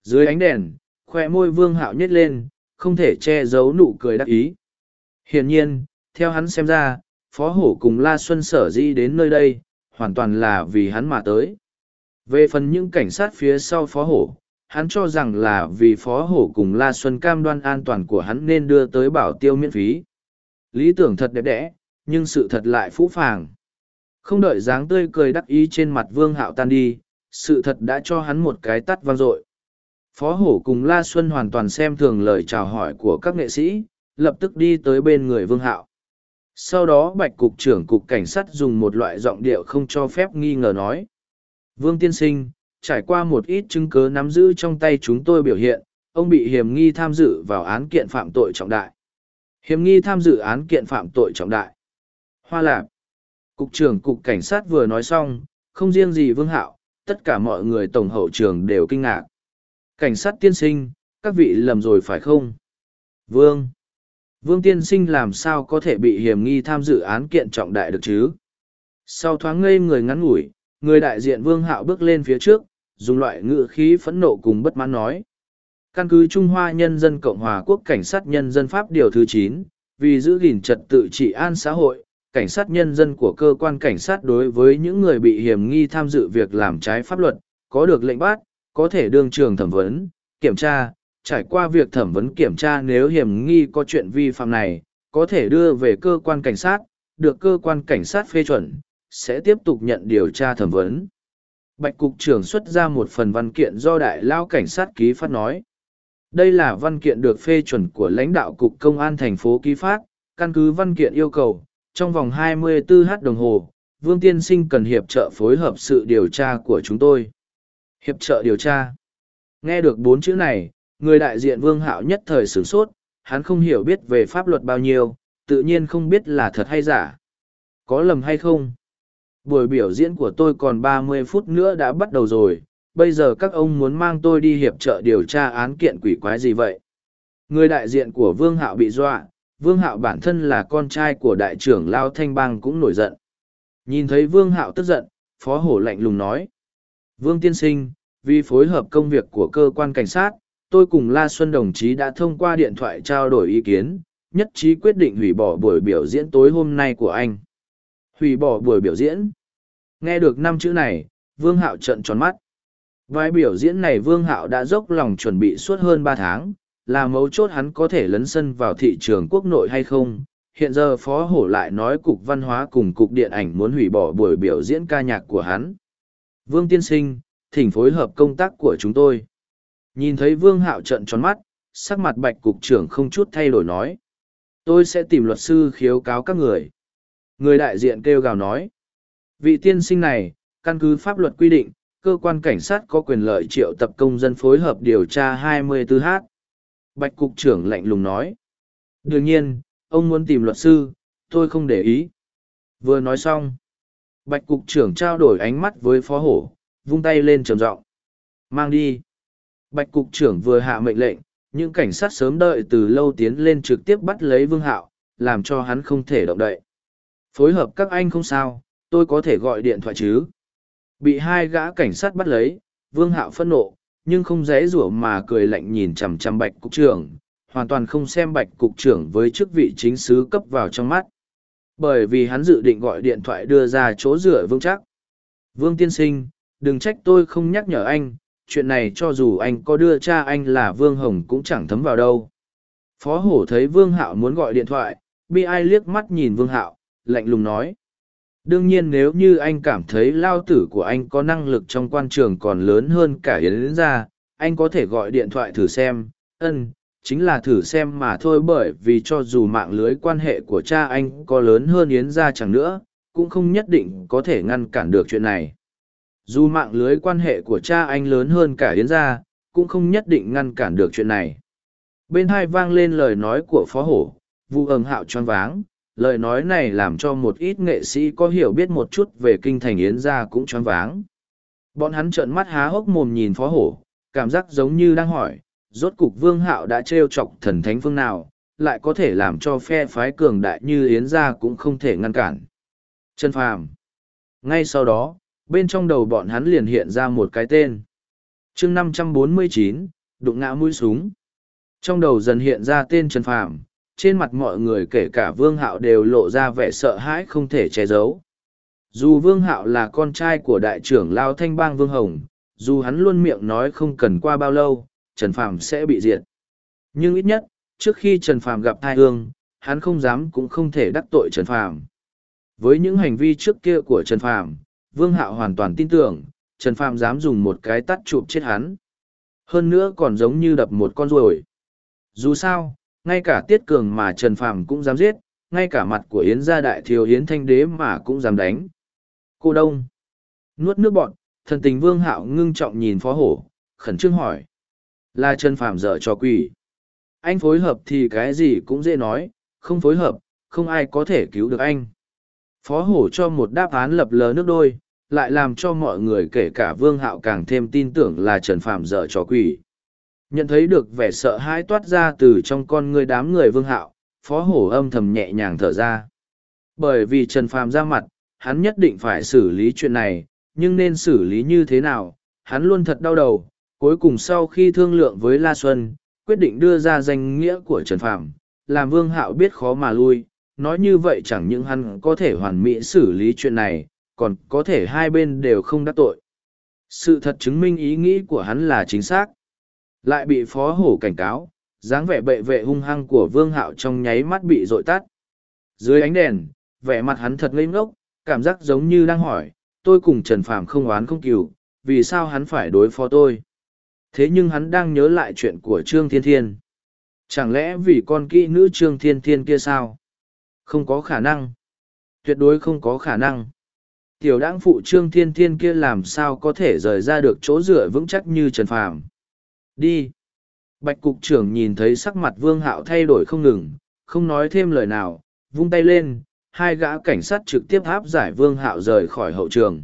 Dưới ánh đèn, khoe môi vương hạo nhét lên, không thể che giấu nụ cười đắc ý. Hiển nhiên, theo hắn xem ra, Phó Hổ cùng La Xuân sở di đến nơi đây, hoàn toàn là vì hắn mà tới. Về phần những cảnh sát phía sau Phó Hổ, hắn cho rằng là vì Phó Hổ cùng La Xuân cam đoan an toàn của hắn nên đưa tới bảo tiêu miễn phí lý tưởng thật đẹp đẽ nhưng sự thật lại phũ phàng. Không đợi dáng tươi cười đắc ý trên mặt vương hạo tan đi sự thật đã cho hắn một cái tắt vang dội. Phó hổ cùng la xuân hoàn toàn xem thường lời chào hỏi của các nghệ sĩ lập tức đi tới bên người vương hạo. Sau đó bạch cục trưởng cục cảnh sát dùng một loại giọng điệu không cho phép nghi ngờ nói. Vương tiên sinh trải qua một ít chứng cớ nắm giữ trong tay chúng tôi biểu hiện, ông bị hiểm nghi tham dự vào án kiện phạm tội trọng đại. Hiểm nghi tham dự án kiện phạm tội trọng đại. Hoa Lạp. Cục trưởng Cục Cảnh sát vừa nói xong, không riêng gì Vương Hạo, tất cả mọi người tổng hậu trường đều kinh ngạc. Cảnh sát tiên sinh, các vị lầm rồi phải không? Vương. Vương tiên sinh làm sao có thể bị hiểm nghi tham dự án kiện trọng đại được chứ? Sau thoáng ngây người ngắn ngủi, người đại diện Vương Hạo bước lên phía trước, dùng loại ngữ khí phẫn nộ cùng bất mãn nói. Căn cứ Trung Hoa Nhân dân Cộng hòa Quốc Cảnh sát Nhân dân Pháp Điều thứ chín, vì giữ gìn trật tự trị an xã hội, cảnh sát nhân dân của cơ quan cảnh sát đối với những người bị hiểm nghi tham dự việc làm trái pháp luật, có được lệnh bắt, có thể đương trường thẩm vấn, kiểm tra, trải qua việc thẩm vấn kiểm tra nếu hiểm nghi có chuyện vi phạm này, có thể đưa về cơ quan cảnh sát, được cơ quan cảnh sát phê chuẩn, sẽ tiếp tục nhận điều tra thẩm vấn. Bạch Cục trưởng xuất ra một phần văn kiện do Đại lao Cảnh sát ký phát nói. Đây là văn kiện được phê chuẩn của lãnh đạo Cục Công an thành phố ký phát, căn cứ văn kiện yêu cầu, trong vòng 24 h đồng hồ, Vương Tiên Sinh cần hiệp trợ phối hợp sự điều tra của chúng tôi. Hiệp trợ điều tra. Nghe được bốn chữ này, người đại diện Vương Hạo nhất thời sửng sốt, hắn không hiểu biết về pháp luật bao nhiêu, tự nhiên không biết là thật hay giả. Có lầm hay không? Buổi biểu diễn của tôi còn 30 phút nữa đã bắt đầu rồi, bây giờ các ông muốn mang tôi đi hiệp trợ điều tra án kiện quỷ quái gì vậy? Người đại diện của Vương Hạo bị dọa, Vương Hạo bản thân là con trai của đại trưởng Lao Thanh Bang cũng nổi giận. Nhìn thấy Vương Hạo tức giận, Phó Hổ lạnh lùng nói. Vương Tiên Sinh, vì phối hợp công việc của cơ quan cảnh sát, tôi cùng La Xuân đồng chí đã thông qua điện thoại trao đổi ý kiến, nhất trí quyết định hủy bỏ buổi biểu diễn tối hôm nay của anh. Hủy bỏ buổi biểu diễn. Nghe được năm chữ này, Vương Hạo trận tròn mắt. Vai biểu diễn này Vương Hạo đã dốc lòng chuẩn bị suốt hơn ba tháng, là mấu chốt hắn có thể lấn sân vào thị trường quốc nội hay không. Hiện giờ Phó Hổ lại nói Cục Văn hóa cùng Cục Điện ảnh muốn hủy bỏ buổi biểu diễn ca nhạc của hắn. Vương Tiên Sinh, thỉnh phối hợp công tác của chúng tôi. Nhìn thấy Vương Hạo trận tròn mắt, sắc mặt bạch cục trưởng không chút thay đổi nói. Tôi sẽ tìm luật sư khiếu cáo các người. Người đại diện kêu gào nói. Vị tiên sinh này, căn cứ pháp luật quy định, cơ quan cảnh sát có quyền lợi triệu tập công dân phối hợp điều tra 24h. Bạch cục trưởng lạnh lùng nói. Đương nhiên, ông muốn tìm luật sư, tôi không để ý. Vừa nói xong, bạch cục trưởng trao đổi ánh mắt với phó hổ, vung tay lên trầm giọng Mang đi. Bạch cục trưởng vừa hạ mệnh lệnh, những cảnh sát sớm đợi từ lâu tiến lên trực tiếp bắt lấy vương hạo, làm cho hắn không thể động đậy. Phối hợp các anh không sao, tôi có thể gọi điện thoại chứ. Bị hai gã cảnh sát bắt lấy, vương hạo phẫn nộ, nhưng không dễ rủa mà cười lạnh nhìn chằm chằm bạch cục trưởng, hoàn toàn không xem bạch cục trưởng với chức vị chính sứ cấp vào trong mắt. Bởi vì hắn dự định gọi điện thoại đưa ra chỗ rửa vững chắc. Vương tiên sinh, đừng trách tôi không nhắc nhở anh, chuyện này cho dù anh có đưa cha anh là Vương Hồng cũng chẳng thấm vào đâu. Phó hổ thấy Vương Hạo muốn gọi điện thoại, bi ai liếc mắt nhìn Vương Hạo, lạnh lùng nói. Đương nhiên nếu như anh cảm thấy lao tử của anh có năng lực trong quan trường còn lớn hơn cả Yến ra, anh có thể gọi điện thoại thử xem, ân, chính là thử xem mà thôi bởi vì cho dù mạng lưới quan hệ của cha anh có lớn hơn Yến ra chẳng nữa, cũng không nhất định có thể ngăn cản được chuyện này. Dù mạng lưới quan hệ của cha anh lớn hơn cả Yến gia, cũng không nhất định ngăn cản được chuyện này. Bên hai vang lên lời nói của phó hổ, vu ẩn hạo choáng váng, lời nói này làm cho một ít nghệ sĩ có hiểu biết một chút về kinh thành Yến gia cũng choáng váng. Bọn hắn trợn mắt há hốc mồm nhìn phó hổ, cảm giác giống như đang hỏi, rốt cục vương hạo đã trêu chọc thần thánh phương nào, lại có thể làm cho phe phái cường đại như Yến gia cũng không thể ngăn cản. Trần Phàm. Ngay sau đó, bên trong đầu bọn hắn liền hiện ra một cái tên. chương 549, đụng ngã mũi súng. Trong đầu dần hiện ra tên Trần Phàm, trên mặt mọi người kể cả Vương Hạo đều lộ ra vẻ sợ hãi không thể che giấu. Dù Vương Hạo là con trai của đại trưởng Lao Thanh Bang Vương Hồng, dù hắn luôn miệng nói không cần qua bao lâu, Trần Phàm sẽ bị diệt. Nhưng ít nhất, trước khi Trần Phàm gặp thai hương, hắn không dám cũng không thể đắc tội Trần Phàm. Với những hành vi trước kia của Trần Phàm, Vương Hạo hoàn toàn tin tưởng, Trần Phàm dám dùng một cái tắt chụp chết hắn. Hơn nữa còn giống như đập một con ruồi. Dù sao, ngay cả Tiết Cường mà Trần Phàm cũng dám giết, ngay cả mặt của Yến gia đại thiếu Yến Thanh Đế mà cũng dám đánh. Cô Đông. Nuốt nước bọn, thần tình vương hạo ngưng trọng nhìn phó hổ, khẩn trương hỏi. Là Trần phàm dở cho quỷ. Anh phối hợp thì cái gì cũng dễ nói, không phối hợp, không ai có thể cứu được anh. Phó hổ cho một đáp án lập lờ nước đôi, lại làm cho mọi người kể cả vương hạo càng thêm tin tưởng là Trần phàm dở cho quỷ. Nhận thấy được vẻ sợ hãi toát ra từ trong con người đám người vương hạo, phó hổ âm thầm nhẹ nhàng thở ra. Bởi vì Trần phàm ra mặt, hắn nhất định phải xử lý chuyện này, nhưng nên xử lý như thế nào, hắn luôn thật đau đầu. Cuối cùng sau khi thương lượng với La Xuân, quyết định đưa ra danh nghĩa của Trần phàm làm Vương Hạo biết khó mà lui. Nói như vậy chẳng những hắn có thể hoàn mỹ xử lý chuyện này, còn có thể hai bên đều không đắc tội. Sự thật chứng minh ý nghĩ của hắn là chính xác. Lại bị phó hổ cảnh cáo, dáng vẻ bệ vệ hung hăng của Vương Hạo trong nháy mắt bị dội tắt. Dưới ánh đèn, vẻ mặt hắn thật ngây ngốc, cảm giác giống như đang hỏi, tôi cùng Trần Phàm không oán không cừu, vì sao hắn phải đối phó tôi? Thế nhưng hắn đang nhớ lại chuyện của Trương Thiên Thiên. Chẳng lẽ vì con kỹ nữ Trương Thiên Thiên kia sao? Không có khả năng. Tuyệt đối không có khả năng. Tiểu đáng phụ Trương Thiên Thiên kia làm sao có thể rời ra được chỗ dựa vững chắc như Trần Phàm? Đi. Bạch cục trưởng nhìn thấy sắc mặt Vương Hạo thay đổi không ngừng, không nói thêm lời nào, vung tay lên, hai gã cảnh sát trực tiếp áp giải Vương Hạo rời khỏi hậu trường.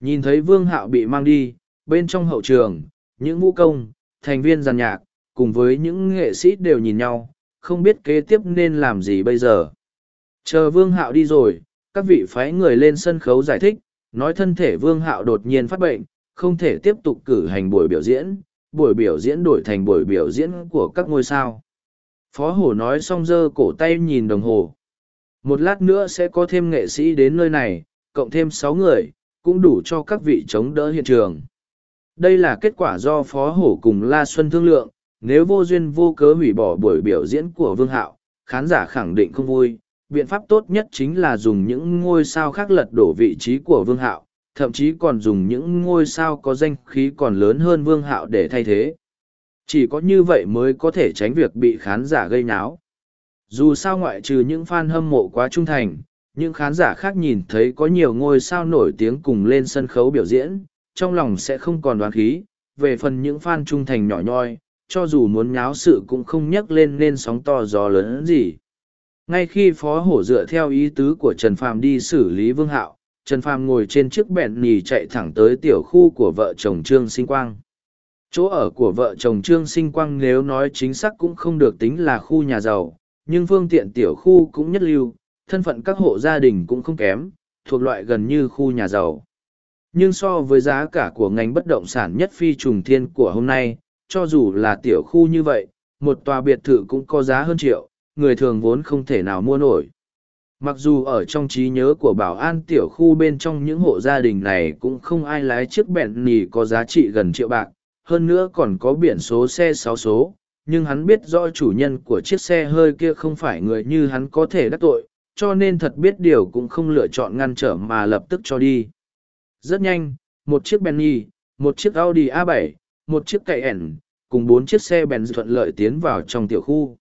Nhìn thấy Vương Hạo bị mang đi, bên trong hậu trường, những vũ công, thành viên giàn nhạc, cùng với những nghệ sĩ đều nhìn nhau, không biết kế tiếp nên làm gì bây giờ. Chờ Vương Hạo đi rồi, các vị phái người lên sân khấu giải thích, nói thân thể Vương Hạo đột nhiên phát bệnh, không thể tiếp tục cử hành buổi biểu diễn, buổi biểu diễn đổi thành buổi biểu diễn của các ngôi sao. Phó Hổ nói xong giơ cổ tay nhìn đồng hồ. Một lát nữa sẽ có thêm nghệ sĩ đến nơi này, cộng thêm sáu người, cũng đủ cho các vị chống đỡ hiện trường. Đây là kết quả do Phó Hổ cùng La Xuân thương lượng, nếu vô duyên vô cớ hủy bỏ buổi biểu diễn của Vương Hạo, khán giả khẳng định không vui. Biện pháp tốt nhất chính là dùng những ngôi sao khác lật đổ vị trí của Vương Hạo, thậm chí còn dùng những ngôi sao có danh khí còn lớn hơn Vương Hạo để thay thế. Chỉ có như vậy mới có thể tránh việc bị khán giả gây náo. Dù sao ngoại trừ những fan hâm mộ quá trung thành, những khán giả khác nhìn thấy có nhiều ngôi sao nổi tiếng cùng lên sân khấu biểu diễn, trong lòng sẽ không còn đoán khí. Về phần những fan trung thành nhỏ nhoi, cho dù muốn nháo sự cũng không nhắc lên nên sóng to gió lớn gì. Ngay khi Phó Hổ dựa theo ý tứ của Trần Phàm đi xử lý Vương Hạo, Trần Phàm ngồi trên chiếc bẹn nì chạy thẳng tới tiểu khu của vợ chồng Trương Sinh Quang. Chỗ ở của vợ chồng Trương Sinh Quang nếu nói chính xác cũng không được tính là khu nhà giàu, nhưng phương tiện tiểu khu cũng nhất lưu, thân phận các hộ gia đình cũng không kém, thuộc loại gần như khu nhà giàu. Nhưng so với giá cả của ngành bất động sản nhất phi trùng thiên của hôm nay, cho dù là tiểu khu như vậy, một tòa biệt thự cũng có giá hơn triệu, người thường vốn không thể nào mua nổi. Mặc dù ở trong trí nhớ của bảo an tiểu khu bên trong những hộ gia đình này cũng không ai lái chiếc bẹn nì có giá trị gần triệu bạc, hơn nữa còn có biển số xe sáu số, nhưng hắn biết rõ chủ nhân của chiếc xe hơi kia không phải người như hắn có thể đắc tội, cho nên thật biết điều cũng không lựa chọn ngăn trở mà lập tức cho đi. Rất nhanh, một chiếc Bentley, một chiếc Audi A7, một chiếc Cayenne, cùng bốn chiếc xe Benz thuận lợi tiến vào trong tiểu khu.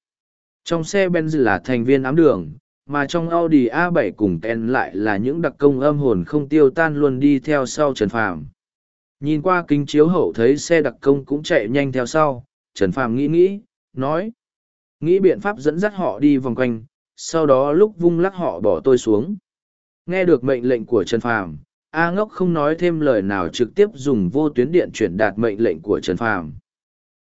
Trong xe Benz là thành viên ám đường, mà trong Audi A7 cùng Ken lại là những đặc công âm hồn không tiêu tan luôn đi theo sau Trần Phàm. Nhìn qua kính chiếu hậu thấy xe đặc công cũng chạy nhanh theo sau, Trần Phàm nghĩ nghĩ, nói. Nghĩ biện pháp dẫn dắt họ đi vòng quanh, sau đó lúc vung lắc họ bỏ tôi xuống. Nghe được mệnh lệnh của Trần Phàm, A ngốc không nói thêm lời nào trực tiếp dùng vô tuyến điện chuyển đạt mệnh lệnh của Trần Phàm.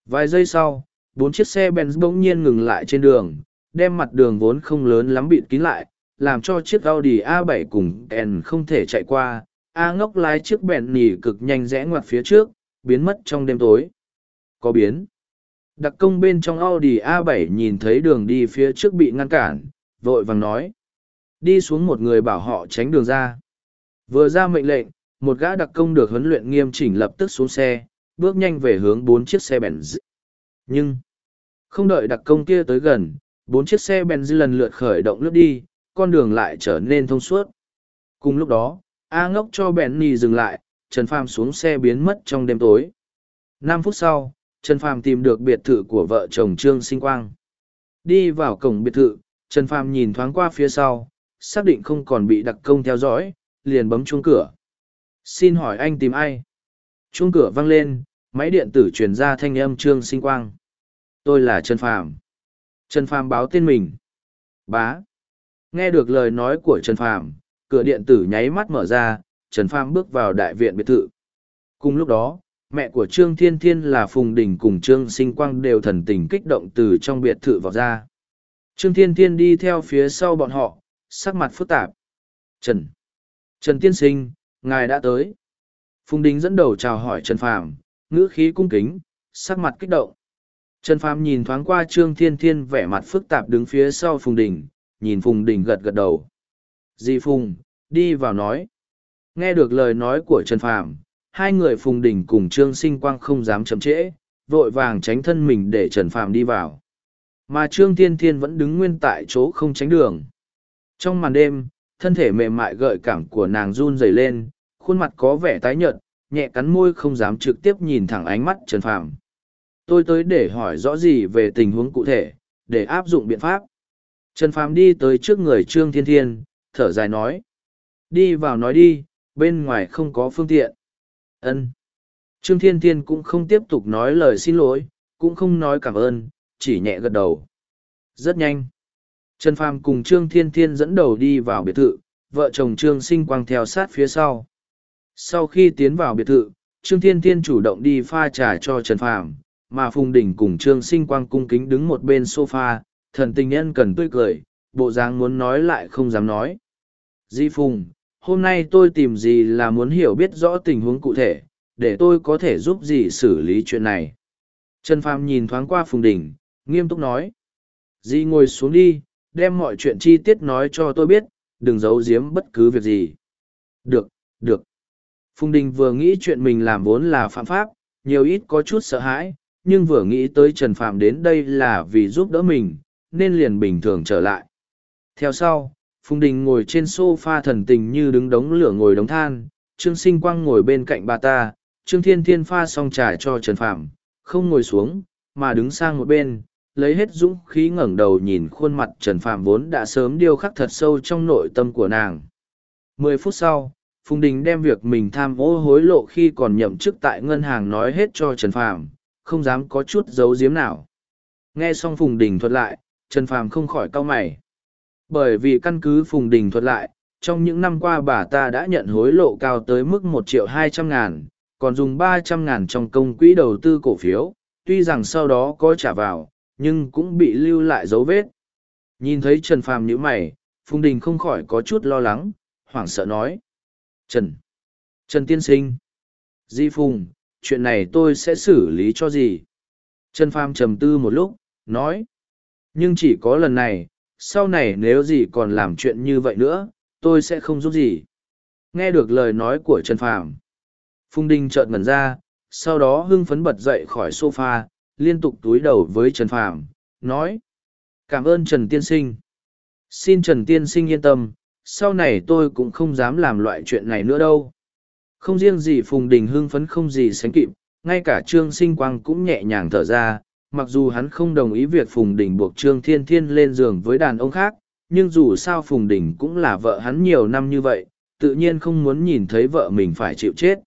Vài giây sau, bốn chiếc xe Benz bỗng nhiên ngừng lại trên đường, đem mặt đường vốn không lớn lắm bịt kín lại, làm cho chiếc Audi A7 cùng Ken không thể chạy qua. A ngốc lái chiếc bèn nỉ cực nhanh rẽ ngoặt phía trước, biến mất trong đêm tối. Có biến. Đặc công bên trong Audi A7 nhìn thấy đường đi phía trước bị ngăn cản, vội vàng nói. Đi xuống một người bảo họ tránh đường ra. Vừa ra mệnh lệnh, một gã đặc công được huấn luyện nghiêm chỉnh lập tức xuống xe, bước nhanh về hướng bốn chiếc xe Benz. Nhưng, không đợi đặc công kia tới gần, bốn chiếc xe Benz lần lượt khởi động lướt đi, con đường lại trở nên thông suốt. Cùng lúc đó, A ngốc cho Benny dừng lại, Trần Phàm xuống xe biến mất trong đêm tối. Năm phút sau, Trần Phàm tìm được biệt thự của vợ chồng Trương Sinh Quang. Đi vào cổng biệt thự, Trần Phàm nhìn thoáng qua phía sau, xác định không còn bị đặc công theo dõi, liền bấm chuông cửa. Xin hỏi anh tìm ai? Chuông cửa vang lên, máy điện tử truyền ra thanh âm trương sinh quang. Tôi là Trần Phàm. Trần Phàm báo tên mình. Bá. Nghe được lời nói của Trần Phàm, cửa điện tử nháy mắt mở ra, Trần Phàm bước vào đại viện biệt thự. Cùng lúc đó, mẹ của Trương Thiên Thiên là Phùng Đình cùng Trương Sinh Quang đều thần tình kích động từ trong biệt thự vào ra. Trương Thiên Thiên đi theo phía sau bọn họ, sắc mặt phức tạp. Trần. Trần Tiên Sinh, ngài đã tới. Phùng Đình dẫn đầu chào hỏi Trần Phàm, ngữ khí cung kính, sắc mặt kích động. Trần Phàm nhìn thoáng qua Trương Thiên Thiên vẻ mặt phức tạp đứng phía sau Phùng Đình, nhìn Phùng Đình gật gật đầu. Di Phùng, đi vào nói. Nghe được lời nói của Trần Phàm, hai người Phùng Đình cùng Trương Sinh Quang không dám chậm trễ, vội vàng tránh thân mình để Trần Phàm đi vào. Mà Trương Thiên Thiên vẫn đứng nguyên tại chỗ không tránh đường. Trong màn đêm, thân thể mềm mại gợi cảm của nàng run rẩy lên, khuôn mặt có vẻ tái nhợt, nhẹ cắn môi không dám trực tiếp nhìn thẳng ánh mắt Trần Phàm. Tôi tới để hỏi rõ gì về tình huống cụ thể, để áp dụng biện pháp. Trần Phàm đi tới trước người Trương Thiên Thiên, thở dài nói. Đi vào nói đi, bên ngoài không có phương tiện. Ân. Trương Thiên Thiên cũng không tiếp tục nói lời xin lỗi, cũng không nói cảm ơn, chỉ nhẹ gật đầu. Rất nhanh. Trần Phàm cùng Trương Thiên Thiên dẫn đầu đi vào biệt thự, vợ chồng Trương Sinh Quang theo sát phía sau. Sau khi tiến vào biệt thự, Trương Thiên Thiên chủ động đi pha trà cho Trần Phàm, mà Phùng Đình cùng Trương Sinh Quang cung kính đứng một bên sofa, thần tình nhân cần tươi cười, bộ dáng muốn nói lại không dám nói. Di Phùng, hôm nay tôi tìm gì là muốn hiểu biết rõ tình huống cụ thể, để tôi có thể giúp gì xử lý chuyện này. Trần Phàm nhìn thoáng qua Phùng Đình, nghiêm túc nói. Di ngồi xuống đi, đem mọi chuyện chi tiết nói cho tôi biết, đừng giấu giếm bất cứ việc gì. Được, được. Phùng Đình vừa nghĩ chuyện mình làm vốn là phạm pháp, nhiều ít có chút sợ hãi, nhưng vừa nghĩ tới Trần Phạm đến đây là vì giúp đỡ mình, nên liền bình thường trở lại. Theo sau, Phùng Đình ngồi trên sofa thần tình như đứng đống lửa ngồi đống than, Trương Sinh Quang ngồi bên cạnh bà ta, Trương Thiên Thiên pha xong trà cho Trần Phạm, không ngồi xuống, mà đứng sang một bên, lấy hết dũng khí ngẩng đầu nhìn khuôn mặt Trần Phạm vốn đã sớm điêu khắc thật sâu trong nội tâm của nàng. Mười phút sau, Phùng Đình đem việc mình tham ô hối lộ khi còn nhậm chức tại ngân hàng nói hết cho Trần Phạm, không dám có chút giấu giếm nào. Nghe xong Phùng Đình thuật lại, Trần Phàm không khỏi cau mày. Bởi vì căn cứ Phùng Đình thuật lại, trong những năm qua bà ta đã nhận hối lộ cao tới mức một triệu hai trăm ngàn, còn dùng ba trăm ngàn trong công quỹ đầu tư cổ phiếu, tuy rằng sau đó có trả vào, nhưng cũng bị lưu lại dấu vết. Nhìn thấy Trần Phàm nhíu mày, Phùng Đình không khỏi có chút lo lắng, hoảng sợ nói. Trần! Trần Tiên Sinh! Di Phùng, chuyện này tôi sẽ xử lý cho gì? Trần Phàm trầm tư một lúc, nói. Nhưng chỉ có lần này, sau này nếu gì còn làm chuyện như vậy nữa, tôi sẽ không giúp gì. Nghe được lời nói của Trần Phàm, Phung Đình chợt ngẩn ra, sau đó hưng phấn bật dậy khỏi sofa, liên tục túi đầu với Trần Phàm, nói. Cảm ơn Trần Tiên Sinh. Xin Trần Tiên Sinh yên tâm, sau này tôi cũng không dám làm loại chuyện này nữa đâu. Không riêng gì Phùng Đình hưng phấn không gì sánh kịp, ngay cả Trương Sinh Quang cũng nhẹ nhàng thở ra, mặc dù hắn không đồng ý việc Phùng Đình buộc Trương Thiên Thiên lên giường với đàn ông khác, nhưng dù sao Phùng Đình cũng là vợ hắn nhiều năm như vậy, tự nhiên không muốn nhìn thấy vợ mình phải chịu chết.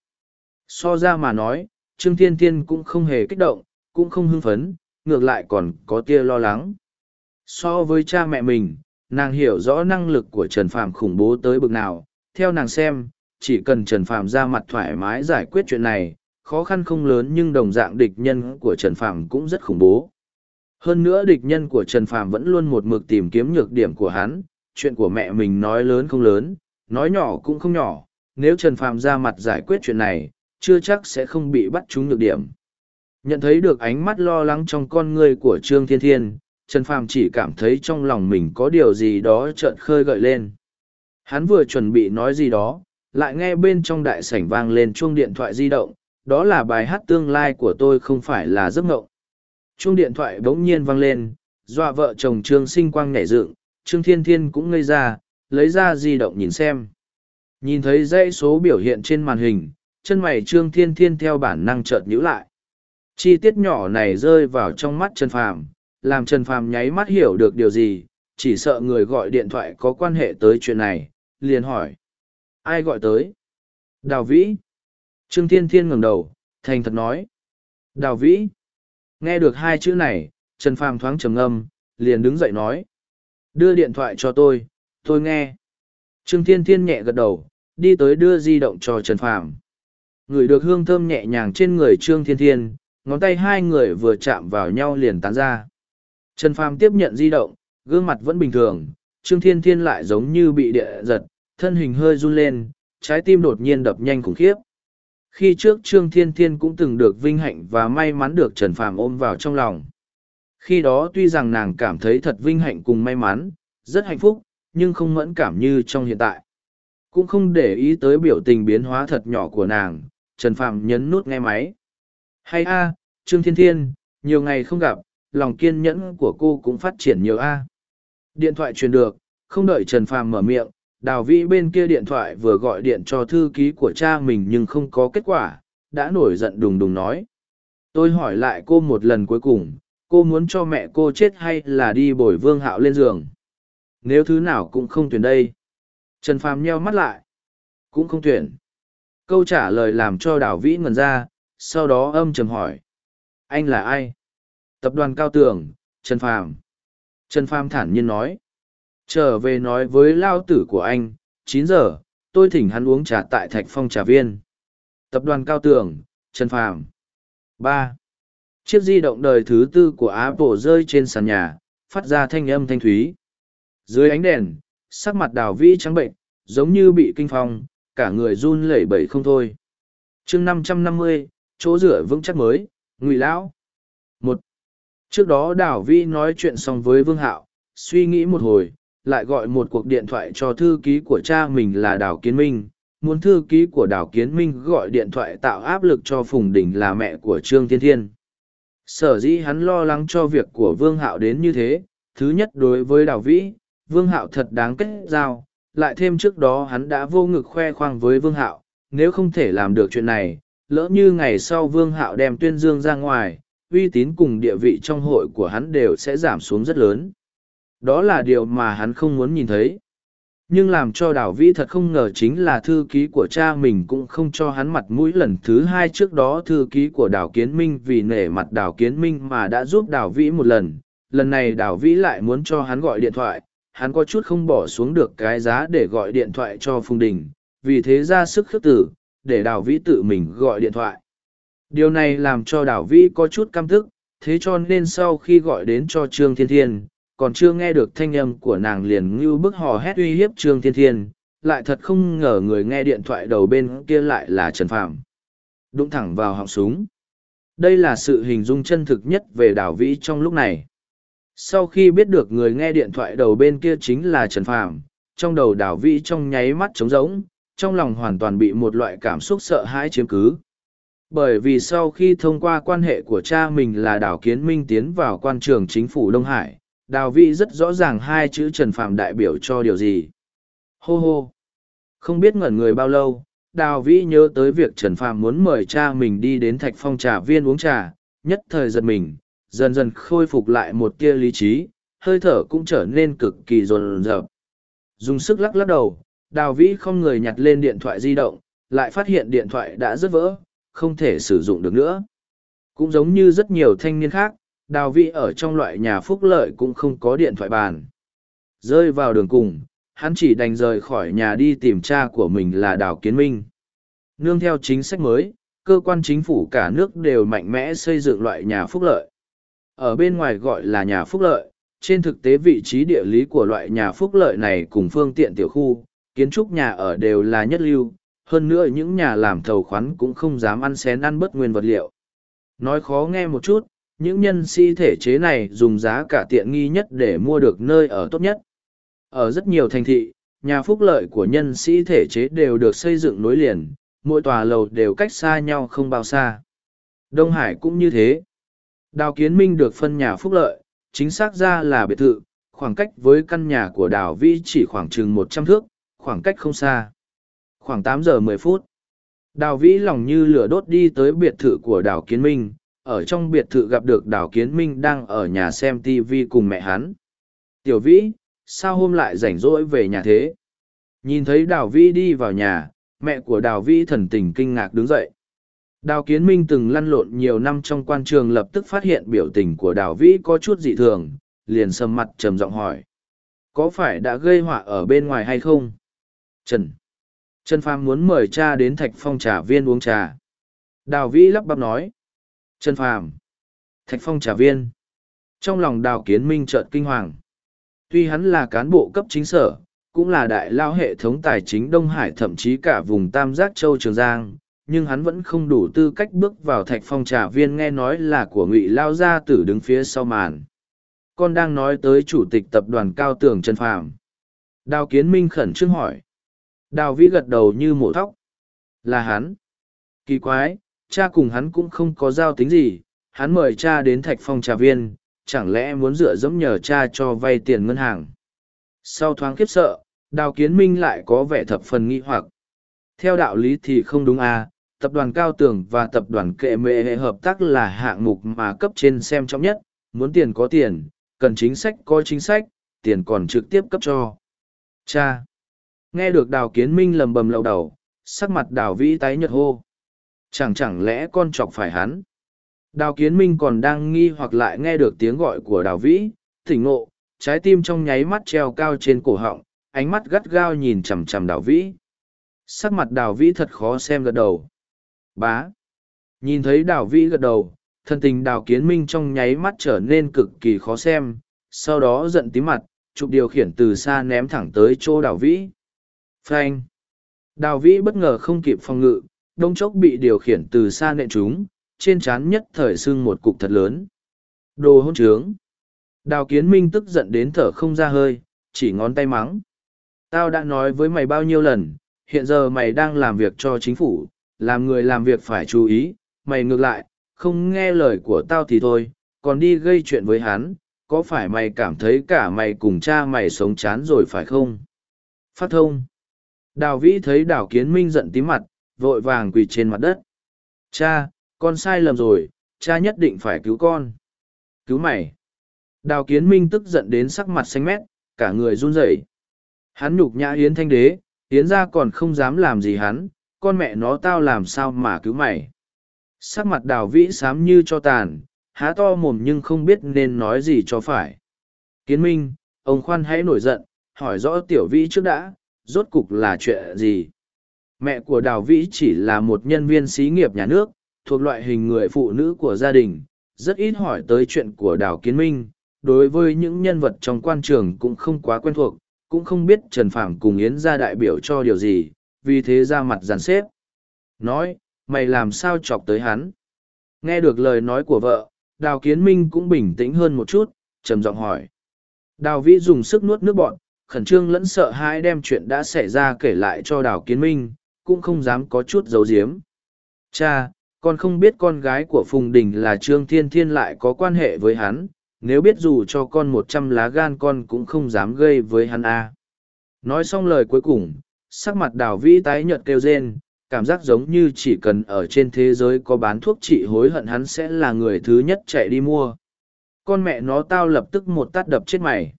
So ra mà nói, Trương Thiên Thiên cũng không hề kích động, cũng không hưng phấn, ngược lại còn có tia lo lắng. So với cha mẹ mình, nàng hiểu rõ năng lực của Trần Phạm khủng bố tới bực nào, theo nàng xem, chỉ cần Trần Phàm ra mặt thoải mái giải quyết chuyện này, khó khăn không lớn nhưng đồng dạng địch nhân của Trần Phàm cũng rất khủng bố. Hơn nữa địch nhân của Trần Phàm vẫn luôn một mực tìm kiếm nhược điểm của hắn, chuyện của mẹ mình nói lớn không lớn, nói nhỏ cũng không nhỏ, nếu Trần Phàm ra mặt giải quyết chuyện này, chưa chắc sẽ không bị bắt trúng nhược điểm. Nhận thấy được ánh mắt lo lắng trong con người của Trương Thiên Thiên, Trần Phàm chỉ cảm thấy trong lòng mình có điều gì đó chợt khơi gợi lên. Hắn vừa chuẩn bị nói gì đó, lại nghe bên trong đại sảnh vang lên chuông điện thoại di động, đó là bài hát tương lai của tôi không phải là giấc mộng. Chuông điện thoại bỗng nhiên vang lên, dọa vợ chồng Trương Sinh Quang nhảy dựng, Trương Thiên Thiên cũng ngây ra, lấy ra di động nhìn xem. Nhìn thấy dãy số biểu hiện trên màn hình, chân mày Trương Thiên Thiên theo bản năng chợt nhíu lại. Chi tiết nhỏ này rơi vào trong mắt Trần Phàm, làm Trần Phàm nháy mắt hiểu được điều gì, chỉ sợ người gọi điện thoại có quan hệ tới chuyện này, liền hỏi. Ai gọi tới? Đào Vĩ. Trương Thiên Thiên ngẩng đầu, Thành thật nói. Đào vĩ. Nghe được hai chữ này, Trần Phàm thoáng trầm ngâm, liền đứng dậy nói. Đưa điện thoại cho tôi, tôi nghe. Trương Thiên Thiên nhẹ gật đầu, đi tới đưa di động cho Trần Phàm. Ngửi được hương thơm nhẹ nhàng trên người Trương Thiên Thiên, ngón tay hai người vừa chạm vào nhau liền tán ra. Trần Phàm tiếp nhận di động, gương mặt vẫn bình thường, Trương Thiên Thiên lại giống như bị địa giật, thân hình hơi run lên, trái tim đột nhiên đập nhanh khủng khiếp. Khi trước Trương Thiên Thiên cũng từng được vinh hạnh và may mắn được Trần Phàm ôm vào trong lòng. Khi đó tuy rằng nàng cảm thấy thật vinh hạnh cùng may mắn, rất hạnh phúc, nhưng không mẫn cảm như trong hiện tại. Cũng không để ý tới biểu tình biến hóa thật nhỏ của nàng, Trần Phàm nhấn nút nghe máy. Hay a, Trương Thiên Thiên, nhiều ngày không gặp, lòng kiên nhẫn của cô cũng phát triển nhiều a. Điện thoại truyền được, không đợi Trần Phàm mở miệng, Đào Vĩ bên kia điện thoại vừa gọi điện cho thư ký của cha mình nhưng không có kết quả, đã nổi giận đùng đùng nói. Tôi hỏi lại cô một lần cuối cùng, cô muốn cho mẹ cô chết hay là đi bồi vương hạo lên giường? Nếu thứ nào cũng không tuyển đây. Trần Phàm nheo mắt lại. Cũng không tuyển. Câu trả lời làm cho Đào Vĩ ngần ra, sau đó âm trầm hỏi. Anh là ai? Tập đoàn Cao Tường, Trần Phàm. Trần Phàm thản nhiên nói. Trở về nói với lao tử của anh, chín giờ, tôi thỉnh hắn uống trà tại Thạch Phong Trà Viên. Tập đoàn Cao Tường, Trần Phàm. ba Chiếc di động đời thứ tư của Apple rơi trên sàn nhà, phát ra thanh âm thanh thúy. Dưới ánh đèn, sắc mặt đào vĩ trắng bệnh, giống như bị kinh phong, cả người run lẩy bẩy không thôi. chương năm trăm năm mươi chỗ rửa vững chắc mới, ngụy lão. một Trước đó đào vĩ nói chuyện xong với Vương Hạo, suy nghĩ một hồi, lại gọi một cuộc điện thoại cho thư ký của cha mình là Đào Kiến Minh. Muốn thư ký của Đào Kiến Minh gọi điện thoại tạo áp lực cho Phùng Đình là mẹ của Trương Thiên Thiên. Sở dĩ hắn lo lắng cho việc của Vương Hạo đến như thế, thứ nhất đối với Đào Vĩ, Vương Hạo thật đáng kết giao, lại thêm trước đó hắn đã vô ngực khoe khoang với Vương Hạo, nếu không thể làm được chuyện này, lỡ như ngày sau Vương Hạo đem tuyên dương ra ngoài, uy tín cùng địa vị trong hội của hắn đều sẽ giảm xuống rất lớn. Đó là điều mà hắn không muốn nhìn thấy. Nhưng làm cho đào vĩ thật không ngờ chính là thư ký của cha mình cũng không cho hắn mặt mũi lần thứ hai trước đó thư ký của đào kiến minh vì nể mặt đào kiến minh mà đã giúp đào vĩ một lần. Lần này đào vĩ lại muốn cho hắn gọi điện thoại, hắn có chút không bỏ xuống được cái giá để gọi điện thoại cho Phùng Đình, vì thế ra sức khước tử, để đào vĩ tự mình gọi điện thoại. Điều này làm cho đào vĩ có chút căm thức, thế cho nên sau khi gọi đến cho Trương Thiên Thiên, còn chưa nghe được thanh âm của nàng liền ngưu bức hò hét uy hiếp Trương Thiên Thiên, lại thật không ngờ người nghe điện thoại đầu bên kia lại là Trần Phạm. Đụng thẳng vào họng súng. Đây là sự hình dung chân thực nhất về đảo vĩ trong lúc này. Sau khi biết được người nghe điện thoại đầu bên kia chính là Trần Phạm, trong đầu đảo vĩ trong nháy mắt trống rỗng, trong lòng hoàn toàn bị một loại cảm xúc sợ hãi chiếm cứ. Bởi vì sau khi thông qua quan hệ của cha mình là đảo kiến minh tiến vào quan trường chính phủ Đông Hải, đào vĩ rất rõ ràng hai chữ trần phạm đại biểu cho điều gì. Hô hô. Không biết ngẩn người bao lâu, đào vĩ nhớ tới việc trần phạm muốn mời cha mình đi đến thạch phong trà viên uống trà, nhất thời giật mình, dần dần khôi phục lại một tia lý trí, hơi thở cũng trở nên cực kỳ rồn rợp dùng sức lắc lắc đầu, đào vĩ không người nhặt lên điện thoại di động, lại phát hiện điện thoại đã rất vỡ, không thể sử dụng được nữa. Cũng giống như rất nhiều thanh niên khác đào vĩ ở trong loại nhà phúc lợi cũng không có điện thoại bàn. Rơi vào đường cùng, hắn chỉ đành rời khỏi nhà đi tìm cha của mình là đào kiến minh. Nương theo chính sách mới, cơ quan chính phủ cả nước đều mạnh mẽ xây dựng loại nhà phúc lợi. Ở bên ngoài gọi là nhà phúc lợi, trên thực tế vị trí địa lý của loại nhà phúc lợi này cùng phương tiện tiểu khu, kiến trúc nhà ở đều là nhất lưu, hơn nữa những nhà làm thầu khoán cũng không dám ăn xén ăn bất nguyên vật liệu. Nói khó nghe một chút, những nhân sĩ thể chế này dùng giá cả tiện nghi nhất để mua được nơi ở tốt nhất. Ở rất nhiều thành thị, nhà phúc lợi của nhân sĩ thể chế đều được xây dựng nối liền, mỗi tòa lầu đều cách xa nhau không bao xa. Đông Hải cũng như thế. Đào Kiến Minh được phân nhà phúc lợi, chính xác ra là biệt thự, khoảng cách với căn nhà của Đào Vĩ chỉ khoảng chừng một trăm thước, khoảng cách không xa. Khoảng tám giờ mười phút. Đào Vĩ lòng như lửa đốt đi tới biệt thự của Đào Kiến Minh, ở trong biệt thự gặp được đào kiến minh đang ở nhà xem tv cùng mẹ hắn tiểu vĩ sao hôm lại rảnh rỗi về nhà thế nhìn thấy đào vĩ đi vào nhà mẹ của đào vĩ thần tình kinh ngạc đứng dậy Đào Kiến Minh từng lăn lộn nhiều năm trong quan trường lập tức phát hiện biểu tình của Đào Vĩ có chút dị thường, liền sầm mặt trầm giọng hỏi. Có phải đã gây họa ở bên ngoài hay không? Trần. Trần Phàm muốn mời cha đến thạch phong trà viên uống trà. Đào Vĩ lắp bắp nói. Trần Phàm. Thạch phong trà viên. Trong lòng Đào Kiến Minh chợt kinh hoàng. Tuy hắn là cán bộ cấp chính sở, cũng là đại lao hệ thống tài chính Đông Hải thậm chí cả vùng Tam Giác Châu Trường Giang, nhưng hắn vẫn không đủ tư cách bước vào thạch phong trà viên nghe nói là của ngụy lao gia tử đứng phía sau màn con đang nói tới chủ tịch tập đoàn cao tường trần phàm đào kiến minh khẩn trương hỏi đào vĩ gật đầu như mổ thóc là hắn kỳ quái cha cùng hắn cũng không có giao tính gì, hắn mời cha đến thạch phong trà viên, chẳng lẽ muốn dựa dẫm nhờ cha cho vay tiền ngân hàng? Sau thoáng khiếp sợ, đào kiến minh lại có vẻ thập phần nghi hoặc. Theo đạo lý thì không đúng à tập đoàn cao tường và tập đoàn kệ mệ hệ hợp tác là hạng mục mà cấp trên xem trọng nhất, muốn tiền có tiền, cần chính sách có chính sách, tiền còn trực tiếp cấp cho. Cha. Nghe được đào kiến minh lầm bầm lậu đầu, sắc mặt đào vĩ tái nhật hô chẳng chẳng lẽ con chọc phải hắn đào kiến minh còn đang nghi hoặc lại nghe được tiếng gọi của đào vĩ thỉnh ngộ trái tim trong nháy mắt treo cao trên cổ họng ánh mắt gắt gao nhìn chằm chằm đào vĩ sắc mặt đào vĩ thật khó xem gật đầu Bá. Nhìn thấy đào vĩ gật đầu, thân tình đào kiến minh trong nháy mắt trở nên cực kỳ khó xem, sau đó giận tí mặt, chụp điều khiển từ xa ném thẳng tới chỗ đào vĩ. Phanh. Đào vĩ bất ngờ không kịp phòng ngự, đông chốc bị điều khiển từ xa nện chúng, trên trán nhất thời sưng một cục thật lớn. Đồ hôn trướng. Đào kiến minh tức giận đến thở không ra hơi, chỉ ngón tay mắng. Tao đã nói với mày bao nhiêu lần, hiện giờ mày đang làm việc cho chính phủ, làm người làm việc phải chú ý, mày ngược lại, không nghe lời của tao thì thôi, còn đi gây chuyện với hắn, có phải mày cảm thấy cả mày cùng cha mày sống chán rồi phải không? Phát thông. Đào vĩ thấy đào kiến minh giận tím mặt, vội vàng quỳ trên mặt đất. Cha, con sai lầm rồi, cha nhất định phải cứu con. Cứu mày. Đào kiến minh tức giận đến sắc mặt xanh mét, cả người run rẩy. Hắn nhục nhã Yến Thanh Đế, Yến ra còn không dám làm gì hắn, con mẹ nó tao làm sao mà cứu mày sắc mặt đào vĩ xám như cho tàn há to mồm nhưng không biết nên nói gì cho phải kiến minh ông khoan hãy nổi giận hỏi rõ tiểu vĩ trước đã rốt cục là chuyện gì mẹ của đào vĩ chỉ là một nhân viên xí nghiệp nhà nước thuộc loại hình người phụ nữ của gia đình rất ít hỏi tới chuyện của đào kiến minh đối với những nhân vật trong quan trường cũng không quá quen thuộc cũng không biết trần phàm cùng yến ra đại biểu cho điều gì vì thế ra mặt dàn xếp. Nói, mày làm sao chọc tới hắn? Nghe được lời nói của vợ, Đào Kiến Minh cũng bình tĩnh hơn một chút, trầm giọng hỏi. Đào Vĩ dùng sức nuốt nước bọn, khẩn trương lẫn sợ hãi đem chuyện đã xảy ra kể lại cho Đào Kiến Minh, cũng không dám có chút giấu giếm. Cha, con không biết con gái của Phùng Đình là Trương Thiên Thiên lại có quan hệ với hắn, nếu biết dù cho con một trăm lá gan con cũng không dám gây với hắn a. À. Nói xong lời cuối cùng, sắc mặt đào vĩ tái nhợt kêu rên cảm giác giống như chỉ cần ở trên thế giới có bán thuốc trị hối hận hắn sẽ là người thứ nhất chạy đi mua con mẹ nó tao lập tức một tát đập chết mày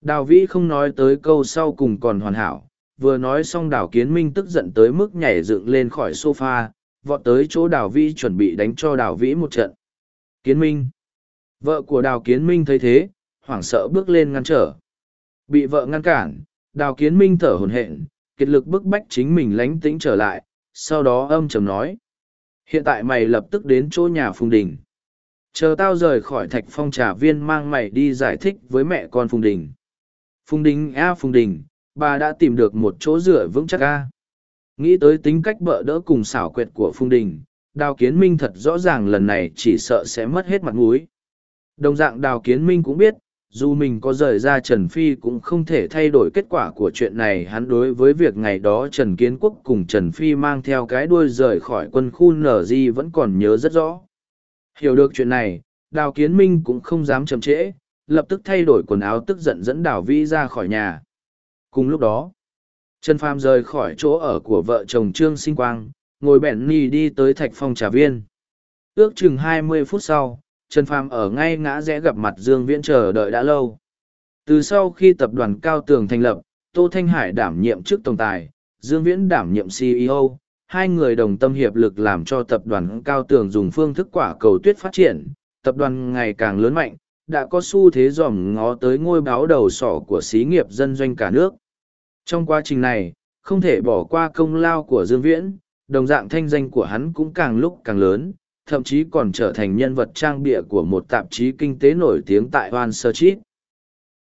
đào vĩ không nói tới câu sau cùng còn hoàn hảo vừa nói xong đào kiến minh tức giận tới mức nhảy dựng lên khỏi s o f a vọt tới chỗ đào vĩ chuẩn bị đánh cho đào vĩ một trận kiến minh vợ của đào kiến minh thấy thế hoảng sợ bước lên ngăn trở bị vợ ngăn cản đào kiến minh thở hồn hện kiệt lực bức bách chính mình lánh tĩnh trở lại, sau đó âm trầm nói. Hiện tại mày lập tức đến chỗ nhà Phùng Đình. Chờ tao rời khỏi thạch phong trà viên mang mày đi giải thích với mẹ con Phùng Đình. Phùng Đình a Phùng Đình, bà đã tìm được một chỗ dựa vững chắc a. Nghĩ tới tính cách bợ đỡ cùng xảo quyệt của Phung Đình, Đào Kiến Minh thật rõ ràng lần này chỉ sợ sẽ mất hết mặt mũi. Đồng dạng Đào Kiến Minh cũng biết, dù mình có rời ra Trần Phi cũng không thể thay đổi kết quả của chuyện này hắn đối với việc ngày đó Trần Kiến Quốc cùng Trần Phi mang theo cái đuôi rời khỏi quân khu NG vẫn còn nhớ rất rõ. Hiểu được chuyện này, Đào Kiến Minh cũng không dám chậm trễ, lập tức thay đổi quần áo tức giận dẫn Đào Vĩ ra khỏi nhà. Cùng lúc đó, Trần Phàm rời khỏi chỗ ở của vợ chồng Trương Sinh Quang, ngồi bẹn nì đi tới thạch phong trà viên. Ước chừng hai mươi phút sau, Trần Phàm ở ngay ngã rẽ gặp mặt Dương Viễn chờ đợi đã lâu. Từ sau khi tập đoàn Cao Tường thành lập, Tô Thanh Hải đảm nhiệm chức tổng tài, Dương Viễn đảm nhiệm CEO, hai người đồng tâm hiệp lực làm cho tập đoàn cao tường dùng phương thức quả cầu tuyết phát triển, tập đoàn ngày càng lớn mạnh, đã có xu thế dòm ngó tới ngôi báo đầu sỏ của xí nghiệp dân doanh cả nước. Trong quá trình này, không thể bỏ qua công lao của Dương Viễn, đồng dạng thanh danh của hắn cũng càng lúc càng lớn, thậm chí còn trở thành nhân vật trang bịa của một tạp chí kinh tế nổi tiếng tại Hoàn Sơ Chít.